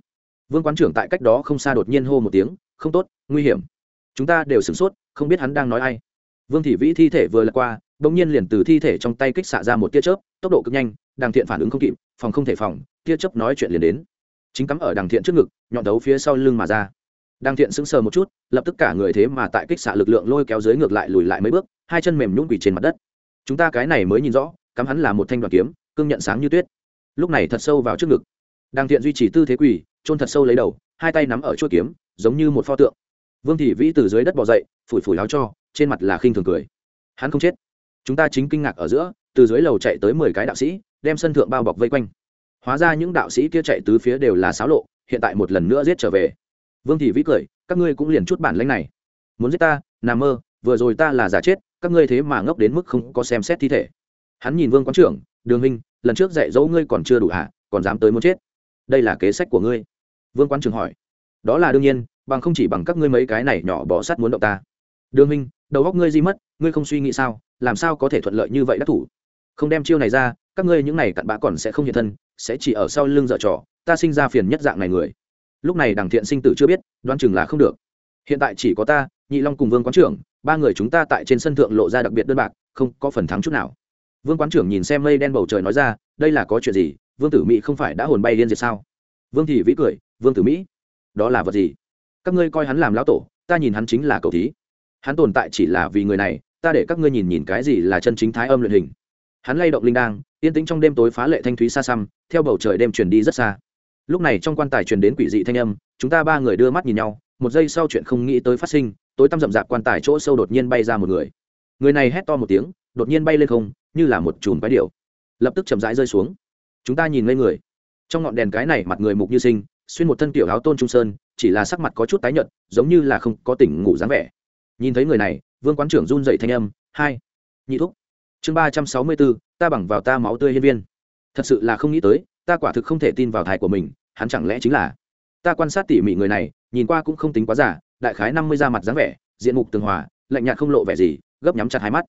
Vương quán trưởng tại cách đó không xa đột nhiên hô một tiếng, không tốt, nguy hiểm. Chúng ta đều sửng sốt, không biết hắn đang nói ai. Vương thị vĩ thi thể vừa lật qua, bỗng nhiên liền từ thi thể trong tay kích xạ ra một tia chớp, tốc độ cực nhanh đàng thiện phản ứng không kịp, phòng không thể phòng, tia chớp nói chuyện liền đến. Chính cắm ở đàng thiện trước ngực, nhọn đấu phía sau lưng mà ra. Đàng thiện sững sờ một chút, lập tức cả người thế mà tại kích xạ lực lượng lôi kéo dưới ngược lại lùi lại mấy bước, hai chân mềm nhũn quỳ trên mặt đất. Chúng ta cái này mới nhìn rõ, cắm hắn là một thanh đoàn kiếm, cương nhận sáng như tuyết lúc này thật sâu vào trước ngực. Đàng thiện duy trì tư thế quỳ trôn thật sâu lấy đầu, hai tay nắm ở chuôi kiếm, giống như một pho tượng. Vương thị vĩ từ dưới đất bò dậy, phủi phủi áo cho, trên mặt là khinh thường cười. Hắn không chết. Chúng ta chính kinh ngạc ở giữa, từ dưới lầu chạy tới mười cái đạo sĩ, đem sân thượng bao bọc vây quanh. Hóa ra những đạo sĩ kia chạy tứ phía đều là xáo lộ, hiện tại một lần nữa giết trở về. Vương thị vĩ cười, các ngươi cũng liền chút bản lãnh này. Muốn giết ta nằm mơ, vừa rồi ta là giả chết, các ngươi thế mà ngốc đến mức không có xem xét thi thể. Hắn nhìn vương quán trưởng, đường huynh lần trước dạy dỗ ngươi còn chưa đủ hạ còn dám tới muốn chết? Đây là kế sách của ngươi. Vương quán trưởng hỏi. Đó là đương nhiên bằng không chỉ bằng các ngươi mấy cái này nhỏ bỏ sắt muốn động ta. Đường minh, đầu góc ngươi di mất ngươi không suy nghĩ sao? Làm sao có thể thuận lợi như vậy đắc thủ? Không đem chiêu này ra các ngươi những này cặn bã còn sẽ không hiện thân sẽ chỉ ở sau lưng dở trò ta sinh ra phiền nhất dạng này người. Lúc này đằng thiện sinh tử chưa biết đoán chừng là không được. Hiện tại chỉ có ta nhị long cùng vương quán trưởng ba người chúng ta tại trên sân thượng lộ ra đặc biệt đơn bạc không có phần thắng chút nào vương quán trưởng nhìn xem mây đen bầu trời nói ra, đây là có chuyện gì? Vương tử mỹ không phải đã hồn bay liên diệt sao? Vương thị vĩ cười, vương tử mỹ, đó là vật gì? Các ngươi coi hắn làm lão tổ, ta nhìn hắn chính là cầu thí. Hắn tồn tại chỉ là vì người này, ta để các ngươi nhìn nhìn cái gì là chân chính thái âm luyện hình. Hắn lay động linh đang yên tĩnh trong đêm tối phá lệ thanh thúy xa xăm, theo bầu trời đêm truyền đi rất xa. Lúc này trong quan tài truyền đến quỷ dị thanh âm, chúng ta ba người đưa mắt nhìn nhau, một giây sau chuyện không nghĩ tới phát sinh, tối tăm rậm rạp quan tài chỗ sâu đột nhiên bay ra một người. Người này hét to một tiếng đột nhiên bay lên không, như là một chùm bái điệu lập tức chậm rãi rơi xuống. Chúng ta nhìn lên người. Trong ngọn đèn cái này mặt người mục như sinh, xuyên một thân tiểu áo tôn trung sơn, chỉ là sắc mặt có chút tái nhợt, giống như là không có tỉnh ngủ dáng vẻ. Nhìn thấy người này, vương quán trưởng run dậy thanh âm, hai, nhị thúc. Chương ba trăm sáu mươi bốn, ta bằng vào ta máu tươi hiên viên. Thật sự là không nghĩ tới, ta quả thực không thể tin vào thai của mình, hắn chẳng lẽ chính là? Ta quan sát tỉ mỉ người này, nhìn qua cũng không tính quá giả đại khái năm mươi da mặt dáng vẻ, diện mục tường hòa, lạnh nhạt không lộ vẻ gì, gấp nhắm chặt hai mắt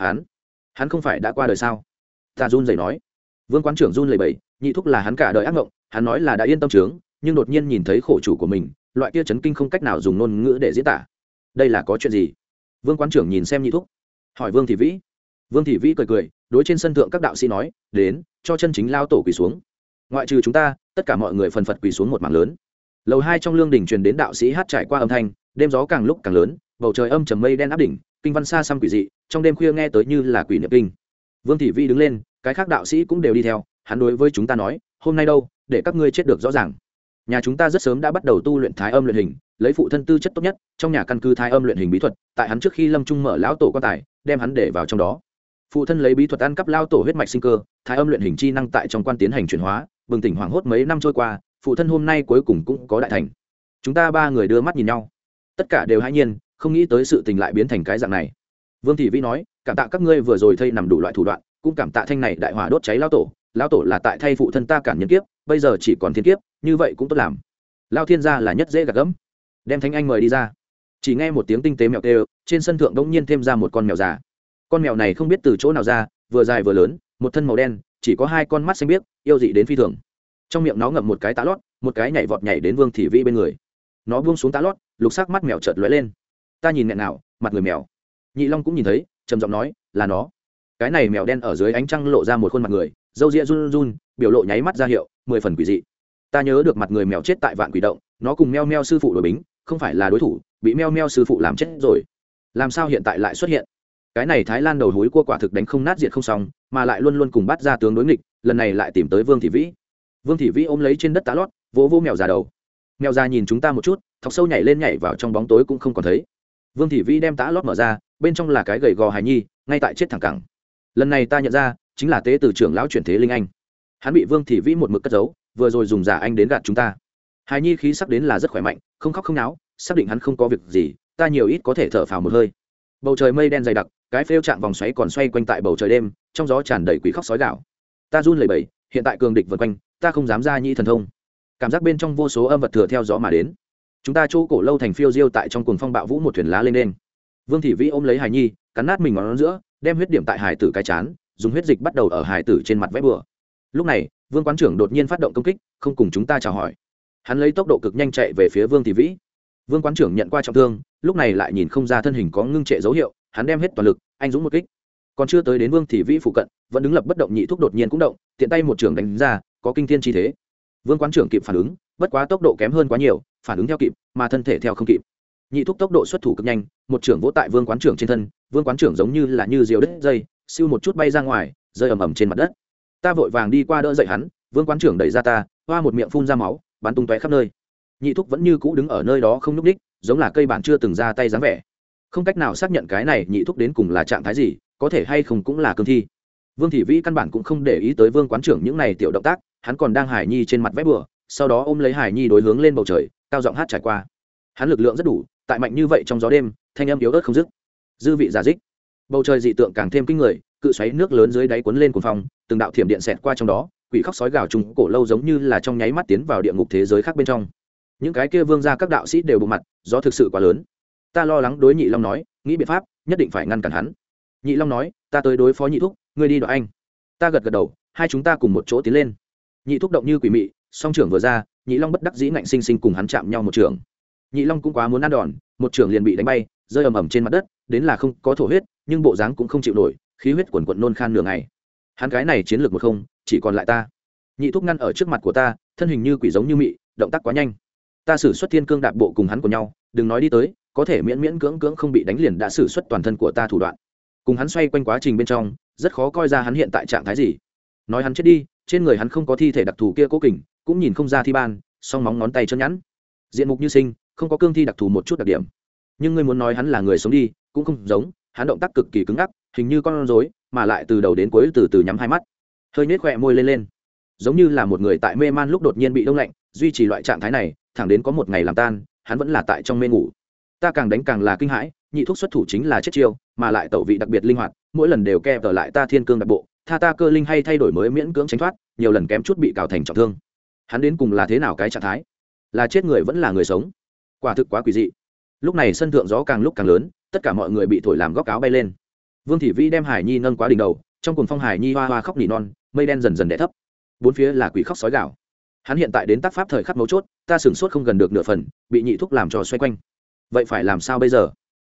hắn hắn không phải đã qua đời sao? Ta run rẩy nói. Vương quán trưởng run lẩy bẩy, nhị thúc là hắn cả đời ác mộng hắn nói là đã yên tâm trướng nhưng đột nhiên nhìn thấy khổ chủ của mình, loại kia chấn kinh không cách nào dùng ngôn ngữ để diễn tả. Đây là có chuyện gì? Vương quán trưởng nhìn xem nhị thúc. Hỏi vương thị vĩ. Vương thị vĩ cười cười, đối trên sân thượng các đạo sĩ nói, đến, cho chân chính lao tổ quỳ xuống. Ngoại trừ chúng ta, tất cả mọi người phần phật quỳ xuống một mảng lớn. Lầu hai trong lương đình truyền đến đạo sĩ hát trải qua âm thanh, đêm gió càng lúc càng lớn, bầu trời âm trầm mây đen áp đỉnh, kinh văn xa xăm quỷ dị trong đêm khuya nghe tới như là quỷ niệm kinh. Vương thị vi đứng lên, cái khác đạo sĩ cũng đều đi theo, hắn đối với chúng ta nói, hôm nay đâu, để các ngươi chết được rõ ràng. Nhà chúng ta rất sớm đã bắt đầu tu luyện thái âm luyện hình, lấy phụ thân tư chất tốt nhất, trong nhà căn cứ thái âm luyện hình bí thuật, tại hắn trước khi lâm trung mở lão tổ quan tài, đem hắn để vào trong đó. Phụ thân lấy bí thuật ăn cắp lao tổ huyết mạch sinh cơ, thái âm luyện hình chi năng tại trong quan tiến hành chuyển hóa, bừng tỉnh hoảng hốt mấy năm trôi qua, phụ thân hôm nay cuối cùng cũng có đại thành. Chúng ta ba người đưa mắt nhìn nhau. Tất cả đều hãy nhiên, không nghĩ tới sự tình lại biến thành cái dạng này vương thị vĩ nói, cảm tạ các ngươi vừa rồi thây nằm đủ loại thủ đoạn, cũng cảm tạ thanh này đại hỏa đốt cháy lao tổ lao tổ là tại thay phụ thân ta cản nhân kiếp, bây giờ chỉ còn thiên kiếp, như vậy cũng tốt làm. Lao thiên gia là nhất dễ gạt gẫm. Đem thánh anh mời đi ra. Chỉ nghe một tiếng tinh tế mèo tê trên sân thượng đống nhiên thêm ra một con mèo già. Con mèo này không biết từ chỗ nào ra, vừa dài vừa lớn, một thân màu đen, chỉ có hai con mắt xanh biếc, yêu dị đến phi thường. Trong miệng nó ngậm một cái tá lót, một cái nhảy vọt nhảy đến vương thị vĩ bên người. Nó buông xuống tá lót, lục sắc mắt mèo chợt lóe lên. Ta nhìn nghẹn nào, mặt người mèo nhị long cũng nhìn thấy, trầm giọng nói, là nó. Cái này mèo đen ở dưới ánh trăng lộ ra một khuôn mặt người Dâu ria run run, biểu lộ nháy mắt ra hiệu, mười phần quỷ dị. Ta nhớ được mặt người mèo chết tại vạn quỷ động, nó cùng meo meo sư phụ đội bính, không phải là đối thủ, bị meo meo sư phụ làm chết rồi. Làm sao hiện tại lại xuất hiện? Cái này thái lan đầu hối cua quả thực đánh không nát diệt không xong, mà lại luôn luôn cùng bắt ra tướng đối nghịch, lần này lại tìm tới vương thị vĩ. Vương thị vĩ ôm lấy trên đất tá lót, vỗ vỗ mèo già đầu. Mèo già nhìn chúng ta một chút, thọc sâu nhảy lên nhảy vào trong bóng tối cũng không còn thấy. Vương thị vĩ đem tá lót mở ra bên trong là cái gầy gò hài nhi, ngay tại chết thẳng cẳng. Lần này ta nhận ra, chính là tế từ trưởng lão chuyển thế linh anh. Hắn bị vương thị vĩ một mực cất giấu, vừa rồi dùng giả anh đến gạt chúng ta. Hài nhi khí sắc đến là rất khỏe mạnh, không khóc không náo, xác định hắn không có việc gì, ta nhiều ít có thể thở phào một hơi. Bầu trời mây đen dày đặc, cái phêu chạm vòng xoáy còn xoay quanh tại bầu trời đêm, trong gió tràn đầy quỷ khóc sói gạo. Ta run lẩy bẩy, hiện tại cường địch vượt quanh, ta không dám ra nhĩ thần thông. Cảm giác bên trong vô số âm vật thừa theo gió mà đến. Chúng ta chỗ cổ lâu thành phiêu diêu tại trong cuồng phong bạo vũ một thuyền lá lên đen vương thị vĩ ôm lấy hài nhi, cắn nát mình ngón giữa, đem huyết điểm tại hải tử cái chán, dùng huyết dịch bắt đầu ở hải tử trên mặt vẽ bừa. Lúc này, vương quán trưởng đột nhiên phát động công kích, không cùng chúng ta chào hỏi. Hắn lấy tốc độ cực nhanh chạy về phía vương thị vĩ. Vương quán trưởng nhận qua trọng thương, lúc này lại nhìn không ra thân hình có ngưng trệ dấu hiệu, hắn đem hết toàn lực, anh dũng một kích. Còn chưa tới đến vương thị vĩ phụ cận, vẫn đứng lập bất động nhị thúc đột nhiên cũng động, tiện tay một trưởng đánh ra, có kinh thiên chi thế. Vương quán trưởng kịp phản ứng, bất quá tốc độ kém hơn quá nhiều, phản ứng theo kịp, mà thân thể theo không kịp nhị thúc tốc độ xuất thủ cực nhanh, một trưởng vỗ tại vương quán trưởng trên thân, vương quán trưởng giống như là như diều đứt dây, siêu một chút bay ra ngoài, rơi ầm ầm trên mặt đất. Ta vội vàng đi qua đỡ dậy hắn, vương quán trưởng đẩy ra ta, hoa một miệng phun ra máu, bắn tung tóe khắp nơi. Nhị thúc vẫn như cũ đứng ở nơi đó không n ú c đích, giống là cây bản chưa từng ra tay dáng vẻ. Không cách nào xác nhận cái này nhị thúc đến cùng là trạng thái gì, có thể hay không cũng là cương thi. Vương thị vĩ căn bản cũng không để ý tới vương quán trưởng những này tiểu động tác, hắn còn đang hải nhi trên mặt vét bừa, sau đó ôm lấy hải nhi đối hướng lên bầu trời, cao giọng hát trải qua. Hắn lực lượng rất đủ tại mạnh như vậy trong gió đêm, thanh âm yếu ớt không dứt. Dư vị giả dích. Bầu trời dị tượng càng thêm kinh người, cự xoáy nước lớn dưới đáy cuốn lên cuồng phong, từng đạo thiểm điện xẹt qua trong đó, quỷ khóc sói gào trùng cổ lâu giống như là trong nháy mắt tiến vào địa ngục thế giới khác bên trong. Những cái kia vương ra các đạo sĩ đều bộ mặt do thực sự quá lớn. Ta lo lắng đối nhị long nói, nghĩ biện pháp, nhất định phải ngăn cản hắn. Nhị long nói, ta tới đối phó nhị thúc, ngươi đi đợi anh. Ta gật gật đầu, hai chúng ta cùng một chỗ tiến lên. Nhị thúc động như quỷ mị, song trưởng vừa ra, nhị long bất đắc dĩ ngạnh sinh sinh cùng hắn chạm nhau một trường nhị long cũng quá muốn ăn đòn, một trường liền bị đánh bay, rơi ầm ầm trên mặt đất, đến là không có thổ huyết, nhưng bộ dáng cũng không chịu nổi, khí huyết quần quận nôn khan nửa ngày. Hắn cái này chiến lược một không, chỉ còn lại ta. Nhị thúc ngăn ở trước mặt của ta, thân hình như quỷ giống như mị, động tác quá nhanh. Ta xử xuất thiên cương đạp bộ cùng hắn của nhau, đừng nói đi tới, có thể miễn miễn cưỡng cưỡng không bị đánh liền đã xử xuất toàn thân của ta thủ đoạn. Cùng hắn xoay quanh quá trình bên trong, rất khó coi ra hắn hiện tại trạng thái gì. Nói hắn chết đi, trên người hắn không có thi thể đặc thù kia cố kình, cũng nhìn không ra thi ban, song móng ngón tay chân nhẵn. Diện mục như sinh không có cương thi đặc thù một chút đặc điểm. Nhưng ngươi muốn nói hắn là người sống đi, cũng không giống, hắn động tác cực kỳ cứng ngắc, hình như con rối, mà lại từ đầu đến cuối từ từ nhắm hai mắt. Hơi nhếch khỏe môi lên lên. Giống như là một người tại mê man lúc đột nhiên bị đông lạnh, duy trì loại trạng thái này, thẳng đến có một ngày làm tan, hắn vẫn là tại trong mê ngủ. Ta càng đánh càng là kinh hãi, nhị thuốc xuất thủ chính là chết chiêu, mà lại tẩu vị đặc biệt linh hoạt, mỗi lần đều kèm ở lại ta thiên cương đặc bộ, tha ta cơ linh hay thay đổi mới miễn cưỡng tránh thoát, nhiều lần kém chút bị cào thành trọng thương. Hắn đến cùng là thế nào cái trạng thái? Là chết người vẫn là người sống? Quả thực quá quỷ dị. Lúc này sân thượng gió càng lúc càng lớn, tất cả mọi người bị thổi làm góc áo bay lên. Vương thị vĩ đem hải nhi nâng quá đỉnh đầu, trong cùng phong hải nhi hoa hoa khóc nỉ non, mây đen dần dần đẻ thấp. Bốn phía là quỷ khóc sói gạo hắn hiện tại đến tác pháp thời khắc mấu chốt, ta sửng sốt không gần được nửa phần, bị nhị thúc làm cho xoay quanh. Vậy phải làm sao bây giờ?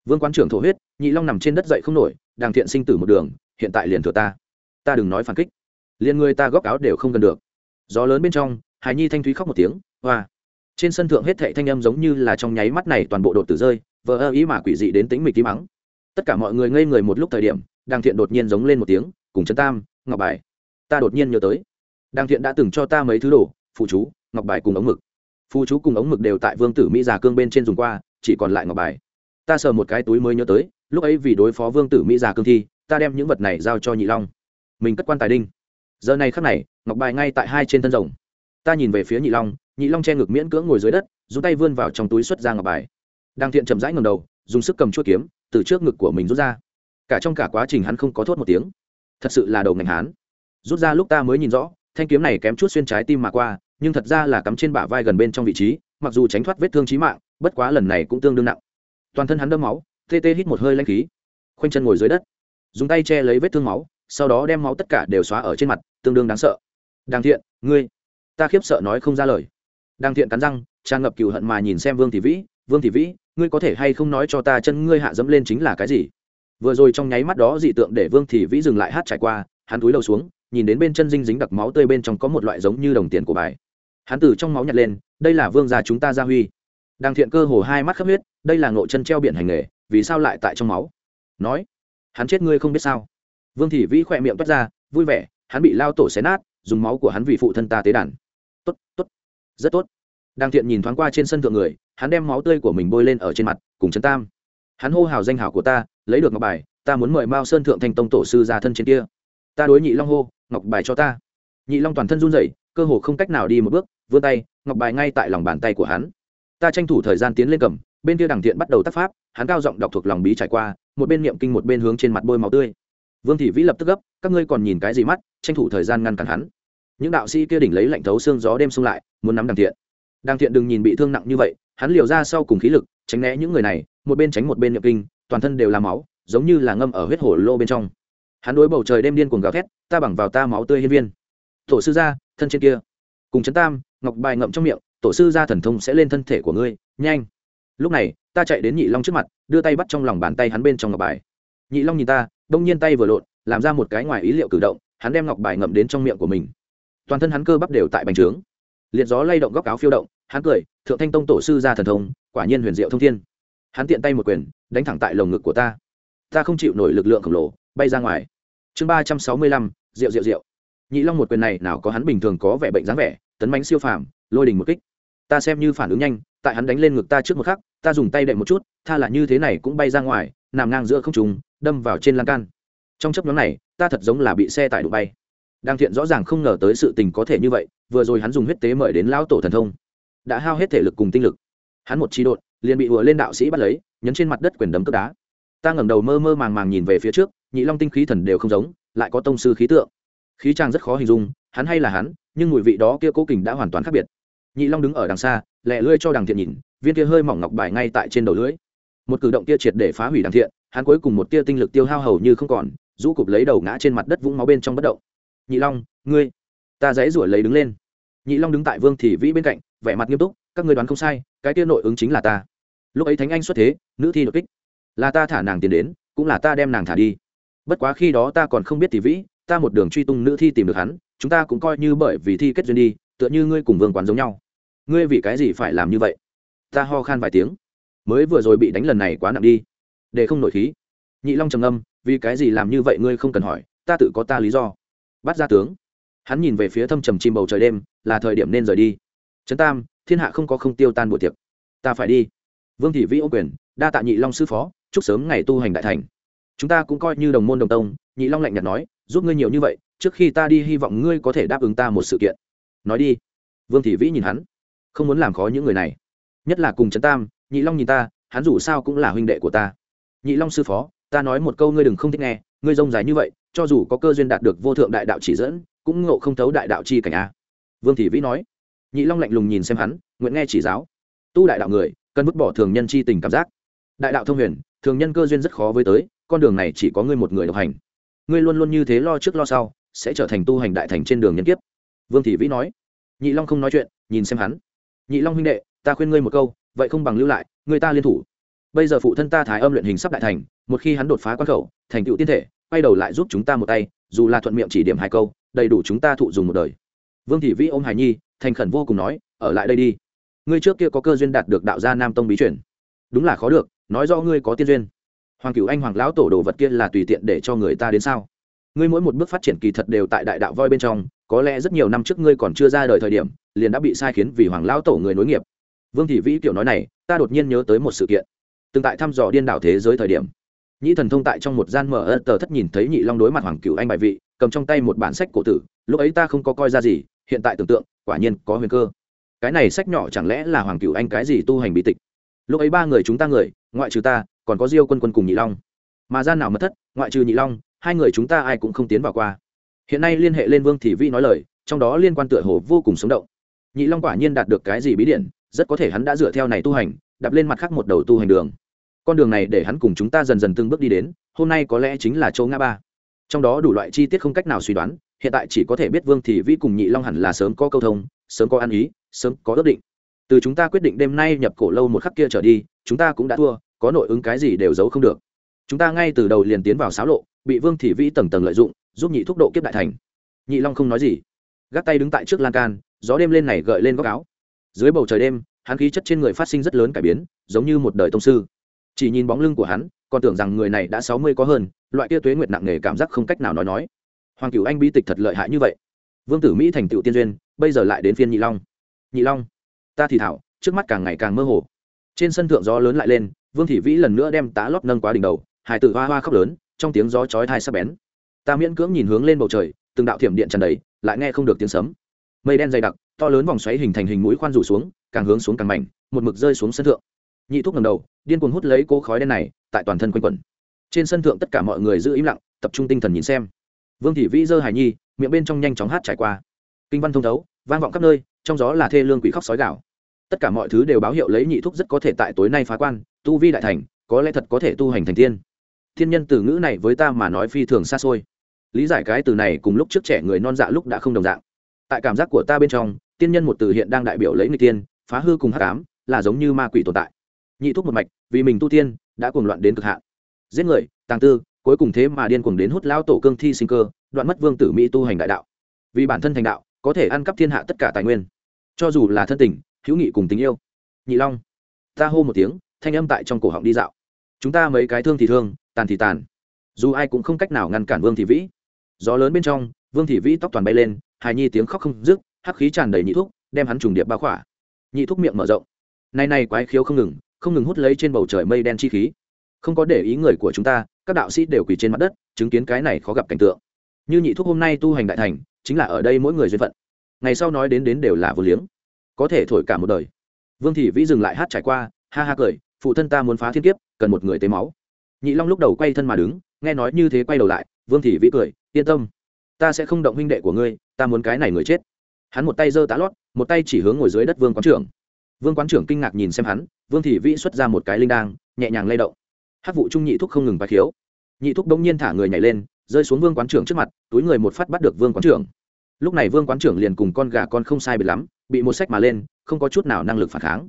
Vương Quán trưởng thổ huyết, nhị long nằm trên đất dậy không nổi, đàng thiện sinh tử một đường, hiện tại liền thừa ta. Ta đừng nói phản kích. Liền người ta góc áo đều không gần được. Gió lớn bên trong, hải nhi thanh thúy khóc một tiếng, hoa trên sân thượng hết thệ thanh âm giống như là trong nháy mắt này toàn bộ đột tử rơi, vờ ơ ý mà quỷ dị đến tính mịch tí mắng. Tất cả mọi người ngây người một lúc thời điểm đàng thiện đột nhiên giống lên một tiếng, cùng chân tam, ngọc bài, ta đột nhiên nhớ tới. Đàng thiện đã từng cho ta mấy thứ đồ phụ chú, ngọc bài cùng ống mực. Phụ chú cùng ống mực đều tại vương tử mỹ già cương bên trên dùng qua, chỉ còn lại ngọc bài. Ta sờ một cái túi mới nhớ tới, lúc ấy vì đối phó vương tử mỹ già cương thi, ta đem những vật này giao cho nhị long. Mình cất quan tài đinh. Giờ này khắc này, ngọc bài ngay tại hai trên thân rồng. Ta nhìn về phía nhị long nhị long che ngực miễn cưỡng ngồi dưới đất dùng tay vươn vào trong túi xuất ra ngọc bài. Đang thiện chậm rãi ngầm đầu, dùng sức cầm chuỗi kiếm, từ trước ngực của mình rút ra. Cả trong cả quá trình hắn không có thốt một tiếng. Thật sự là đầu ngành hán. Rút ra lúc ta mới nhìn rõ, thanh kiếm này kém chút xuyên trái tim mà qua, nhưng thật ra là cắm trên bả vai gần bên trong vị trí, mặc dù tránh thoát vết thương trí mạng, bất quá lần này cũng tương đương nặng. Toàn thân hắn đâm máu, tê tê hít một hơi lanh khí. Khoanh chân ngồi dưới đất, dùng tay che lấy vết thương máu, sau đó đem máu tất cả đều xóa ở trên mặt, tương đương đáng sợ. Đàng thiện, ngươi, ta khiếp sợ nói không ra lời đang thiện cắn răng tràn ngập cừu hận mà nhìn xem vương thị vĩ, vương thị vĩ, ngươi có thể hay không nói cho ta chân ngươi hạ dẫm lên chính là cái gì? Vừa rồi trong nháy mắt đó dị tượng để vương thị vĩ dừng lại hát trải qua, hắn túi đầu xuống, nhìn đến bên chân dinh dính đặc máu tươi bên trong có một loại giống như đồng tiền của bài. Hắn từ trong máu nhặt lên, đây là vương gia chúng ta gia huy. Đang thiện cơ hồ hai mắt khắp huyết, đây là ngộ chân treo biển hành nghề, vì sao lại tại trong máu? Nói, hắn chết ngươi không biết sao. Vương thị vĩ khỏe miệng toát ra, vui vẻ, hắn bị lao tổ xé nát, dùng máu của hắn vì phụ thân ta tế đàn. Tốt tốt rất tốt. Đang thiện nhìn thoáng qua trên sân thượng người, hắn đem máu tươi của mình bôi lên ở trên mặt, cùng Trấn tam. Hắn hô hào danh hảo của ta, lấy được ngọc bài, ta muốn mời mao sơn thượng thành tông tổ sư ra thân trên kia. Ta đối nhị long hô, ngọc bài cho ta. Nhị long toàn thân run rẩy, cơ hồ không cách nào đi một bước, vươn tay, ngọc bài ngay tại lòng bàn tay của hắn. Ta tranh thủ thời gian tiến lên cầm, bên kia đằng thiện bắt đầu tác pháp, hắn cao giọng đọc thuộc lòng bí trải qua, một bên niệm kinh một bên hướng trên mặt bôi máu tươi. Vương thị vĩ lập tức gấp, các ngươi còn nhìn cái gì mắt, tranh thủ thời gian ngăn cản hắn. Những đạo sĩ kia đỉnh lấy lạnh thấu xương gió đêm xung lại muốn nắm đằng thiện. Đằng thiện đừng nhìn bị thương nặng như vậy, hắn liều ra sau cùng khí lực, tránh né những người này, một bên tránh một bên nhập kinh, toàn thân đều là máu, giống như là ngâm ở huyết hổ lô bên trong. Hắn đối bầu trời đêm điên cuồng gào thét, ta bằng vào ta máu tươi hiên viên. Tổ sư gia, thân trên kia. Cùng chấn tam, ngọc bài ngậm trong miệng, tổ sư gia thần thông sẽ lên thân thể của ngươi, nhanh. Lúc này, ta chạy đến nhị long trước mặt, đưa tay bắt trong lòng bàn tay hắn bên trong ngọc bài. Nhị long nhìn ta, đông nhiên tay vừa lộn, làm ra một cái ngoài ý liệu cử động, hắn đem ngọc bài ngậm đến trong miệng của mình. Toàn thân hắn cơ bắp đều tại bành trướng liệt gió lay động góc áo phiêu động, hắn cười, thượng thanh tông tổ sư ra thần thông, quả nhiên huyền diệu thông thiên. Hắn tiện tay một quyền, đánh thẳng tại lồng ngực của ta. Ta không chịu nổi lực lượng khổng lồ, bay ra ngoài. Chương ba trăm sáu mươi lăm rượu rượu rượu nhị long một quyền này nào có hắn bình thường có vẻ bệnh dáng vẻ, tấn bánh siêu phàm, lôi đình một kích. Ta xem như phản ứng nhanh, tại hắn đánh lên ngực ta trước một khắc, ta dùng tay đệm một chút, tha là như thế này cũng bay ra ngoài, nằm ngang giữa không trùng đâm vào trên lan can. Trong chấp nhóm này, ta thật giống là bị xe tải đụng bay đang thiện rõ ràng không ngờ tới sự tình có thể như vậy, vừa rồi hắn dùng huyết tế mời đến lão tổ thần thông, đã hao hết thể lực cùng tinh lực. Hắn một chi đột liền bị vừa lên đạo sĩ bắt lấy, nhấn trên mặt đất quyền đấm cướp đá. Ta ngẩng đầu mơ mơ màng màng nhìn về phía trước, nhị long tinh khí thần đều không giống, lại có tông sư khí tượng. Khí trang rất khó hình dung, hắn hay là hắn, nhưng mùi vị đó kia cố kình đã hoàn toàn khác biệt. Nhị long đứng ở đằng xa lẹ lưỡi cho đằng thiện nhìn, viên kia hơi mỏng ngọc bài ngay tại trên đầu lưỡi. Một cử động kia triệt để phá hủy đằng thiện, hắn cuối cùng một tia tinh lực tiêu hao hầu như không còn, rũ cụp lấy đầu ngã trên mặt đất vũng máu bên trong bất động nhị long, ngươi, ta dãy ruổi lấy đứng lên. Nhị long đứng tại vương thị vĩ bên cạnh, vẻ mặt nghiêm túc, các ngươi đoán không sai, cái kia nội ứng chính là ta. Lúc ấy thánh anh xuất thế, nữ thi đột kích. Là ta thả nàng tiền đến, cũng là ta đem nàng thả đi. Bất quá khi đó ta còn không biết thị vĩ, ta một đường truy tung nữ thi tìm được hắn, chúng ta cũng coi như bởi vì thi kết duyên đi, tựa như ngươi cùng vương quán giống nhau. Ngươi vì cái gì phải làm như vậy? Ta ho khan vài tiếng. Mới vừa rồi bị đánh lần này quá nặng đi, để không nổi khí. Nhị long trầm âm vì cái gì làm như vậy ngươi không cần hỏi, ta tự có ta lý do bắt ra tướng. Hắn nhìn về phía thâm trầm chim bầu trời đêm, là thời điểm nên rời đi. Trấn tam, thiên hạ không có không tiêu tan buổi tiệc. Ta phải đi. Vương thị vĩ ô quyền, đa tạ nhị long sư phó, chúc sớm ngày tu hành đại thành. Chúng ta cũng coi như đồng môn đồng tông, nhị long lạnh nhạt nói, giúp ngươi nhiều như vậy, trước khi ta đi hy vọng ngươi có thể đáp ứng ta một sự kiện. Nói đi. Vương thị vĩ nhìn hắn. Không muốn làm khó những người này. Nhất là cùng trấn tam, nhị long nhìn ta, hắn dù sao cũng là huynh đệ của ta. Nhị long sư phó, ta nói một câu ngươi đừng không thích nghe ngươi rông dài như vậy, cho dù có cơ duyên đạt được vô thượng đại đạo chỉ dẫn, cũng ngộ không thấu đại đạo chi cảnh a. Vương thị vĩ nói. Nhị long lạnh lùng nhìn xem hắn, nguyện nghe chỉ giáo. Tu đại đạo người, cần vứt bỏ thường nhân chi tình cảm giác. Đại đạo thông huyền, thường nhân cơ duyên rất khó với tới, con đường này chỉ có ngươi một người độc hành. Ngươi luôn luôn như thế lo trước lo sau, sẽ trở thành tu hành đại thành trên đường nhân kiếp. Vương thị vĩ nói. Nhị long không nói chuyện, nhìn xem hắn. Nhị long huynh đệ, ta khuyên ngươi một câu, vậy không bằng lưu lại người ta liên thủ bây giờ phụ thân ta thái âm luyện hình sắp đại thành, một khi hắn đột phá quan khẩu, thành tựu tiên thể, quay đầu lại giúp chúng ta một tay, dù là thuận miệng chỉ điểm hai câu, đầy đủ chúng ta thụ dùng một đời. Vương thị vĩ ôm hải nhi, thành khẩn vô cùng nói, ở lại đây đi. Ngươi trước kia có cơ duyên đạt được đạo gia nam tông bí truyền. Đúng là khó được, nói do ngươi có tiên duyên. Hoàng cửu anh, hoàng lão tổ đồ vật kia là tùy tiện để cho người ta đến sao? Ngươi mỗi một bước phát triển kỳ thật đều tại đại đạo voi bên trong, có lẽ rất nhiều năm trước ngươi còn chưa ra đời thời điểm, liền đã bị sai khiến vì hoàng lão tổ người nối nghiệp. Vương thị vĩ kiểu nói này, ta đột nhiên nhớ tới một sự kiện từng tại thăm dò điên đảo thế giới thời điểm, nhĩ thần thông tại trong một gian mở ơ tờ thất nhìn thấy nhị long đối mặt hoàng cửu anh bài vị, cầm trong tay một bản sách cổ tử, lúc ấy ta không có coi ra gì, hiện tại tưởng tượng, quả nhiên có huyền cơ. Cái này sách nhỏ chẳng lẽ là hoàng cửu anh cái gì tu hành bí tịch? Lúc ấy ba người chúng ta người, ngoại trừ ta, còn có diêu quân quân cùng nhị long. Mà gian nào mất thất, ngoại trừ nhị long, hai người chúng ta ai cũng không tiến vào qua. Hiện nay liên hệ lên vương thị vi nói lời, trong đó liên quan tựa hồ vô cùng sống động. Nhị long quả nhiên đạt được cái gì bí điển, rất có thể hắn đã dựa theo này tu hành đạp lên mặt khác một đầu tu hành đường. Con đường này để hắn cùng chúng ta dần dần từng bước đi đến, hôm nay có lẽ chính là châu ngã ba. Trong đó đủ loại chi tiết không cách nào suy đoán, hiện tại chỉ có thể biết vương thị vi cùng nhị long hẳn là sớm có câu thông, sớm có ăn ý, sớm có ước định. Từ chúng ta quyết định đêm nay nhập cổ lâu một khắc kia trở đi, chúng ta cũng đã thua, có nội ứng cái gì đều giấu không được. Chúng ta ngay từ đầu liền tiến vào xáo lộ, bị vương thị vĩ tầng tầng lợi dụng, giúp nhị thúc độ kiếp đại thành. Nhị long không nói gì. Gác tay đứng tại trước lan can, gió đêm lên này gợi lên góc áo. Dưới bầu trời đêm hắn khí chất trên người phát sinh rất lớn cải biến, giống như một đời tông sư. Chỉ nhìn bóng lưng của hắn, còn tưởng rằng người này đã sáu mươi có hơn, loại kia tuế nguyệt nặng nề cảm giác không cách nào nói nói. Hoàng cửu anh bi tịch thật lợi hại như vậy. Vương tử mỹ thành tựu tiên duyên, bây giờ lại đến phiên nhị long. Nhị long, ta thì thảo, trước mắt càng ngày càng mơ hồ. Trên sân thượng gió lớn lại lên, vương thị vĩ lần nữa đem tá lót nâng quá đỉnh đầu hải tử hoa hoa khóc lớn, trong tiếng gió chói thai sắp bén. Ta miễn cưỡng nhìn hướng lên bầu trời, từng đạo thiểm điện tràn đầy, lại nghe không được tiếng sấm mây đen dày đặc, to lớn vòng xoáy hình thành hình mũi khoan rủ xuống, càng hướng xuống càng mạnh một mực rơi xuống sân thượng. Nhị thuốc ngầm đầu, điên cuồng hút lấy cố khói đen này, tại toàn thân quanh quẩn. Trên sân thượng tất cả mọi người giữ im lặng, tập trung tinh thần nhìn xem. Vương thị vĩ dơ hải nhi, miệng bên trong nhanh chóng hát trải qua. Kinh văn thông thấu, vang vọng khắp nơi, trong gió là thê lương quỷ khóc sói gạo tất cả mọi thứ đều báo hiệu lấy nhị thúc rất có thể tại tối nay phá quan, tu vi đại thành, có lẽ thật có thể tu hành thành tiên. Thiên nhân từ ngữ này với ta mà nói phi thường xa xôi. Lý giải cái từ này cùng lúc trước trẻ người non dạ lúc đã không đồng dạng tại cảm giác của ta bên trong, tiên nhân một từ hiện đang đại biểu lấy người tiên, phá hư cùng hát cám là giống như ma quỷ tồn tại. Nhị thúc một mạch, vì mình tu tiên, đã cuồng loạn đến cực hạn. Giết người, tàng tư, cuối cùng thế mà điên cuồng đến hút lao tổ cương thi sinh cơ, đoạn mất vương tử mỹ tu hành đại đạo. Vì bản thân thành đạo, có thể ăn cắp thiên hạ tất cả tài nguyên. Cho dù là thân tình, hữu nghị cùng tình yêu. Nhị long, ta hô một tiếng, thanh âm tại trong cổ họng đi dạo. Chúng ta mấy cái thương thì thương, tàn thì tàn. Dù ai cũng không cách nào ngăn cản vương thị vĩ. Gió lớn bên trong, vương thị vĩ tóc toàn bay lên hài nhi tiếng khóc không dứt, hắc khí tràn đầy nhị thuốc, đem hắn trùng điệp bao khỏa. Nhị thuốc miệng mở rộng. Nay nay quái khiếu không ngừng không ngừng hút lấy trên bầu trời mây đen chi khí. Không có để ý người của chúng ta, các đạo sĩ đều quỳ trên mặt đất, chứng kiến cái này khó gặp cảnh tượng. Như nhị thuốc hôm nay tu hành đại thành, chính là ở đây mỗi người duyên phận. Ngày sau nói đến đến đều là vô liếng. Có thể thổi cả một đời. Vương thị vĩ dừng lại hát trải qua, ha ha cười, phụ thân ta muốn phá thiên kiếp, cần một người tế máu. Nhị long lúc đầu quay thân mà đứng, nghe nói như thế quay đầu lại, vương thị vĩ cười, yên tâm ta sẽ không động huynh đệ của ngươi, ta muốn cái này người chết. Hắn một tay giơ tá lót, một tay chỉ hướng ngồi dưới đất vương quán trưởng. Vương quán trưởng kinh ngạc nhìn xem hắn, vương thị vĩ xuất ra một cái linh đang nhẹ nhàng lay động. Hát vụ trung nhị thúc không ngừng bạch khiếu. Nhị thúc đông nhiên thả người nhảy lên, rơi xuống vương quán trưởng trước mặt, túi người một phát bắt được vương quán trưởng. Lúc này vương quán trưởng liền cùng con gà con không sai bị lắm, bị một sách mà lên, không có chút nào năng lực phản kháng.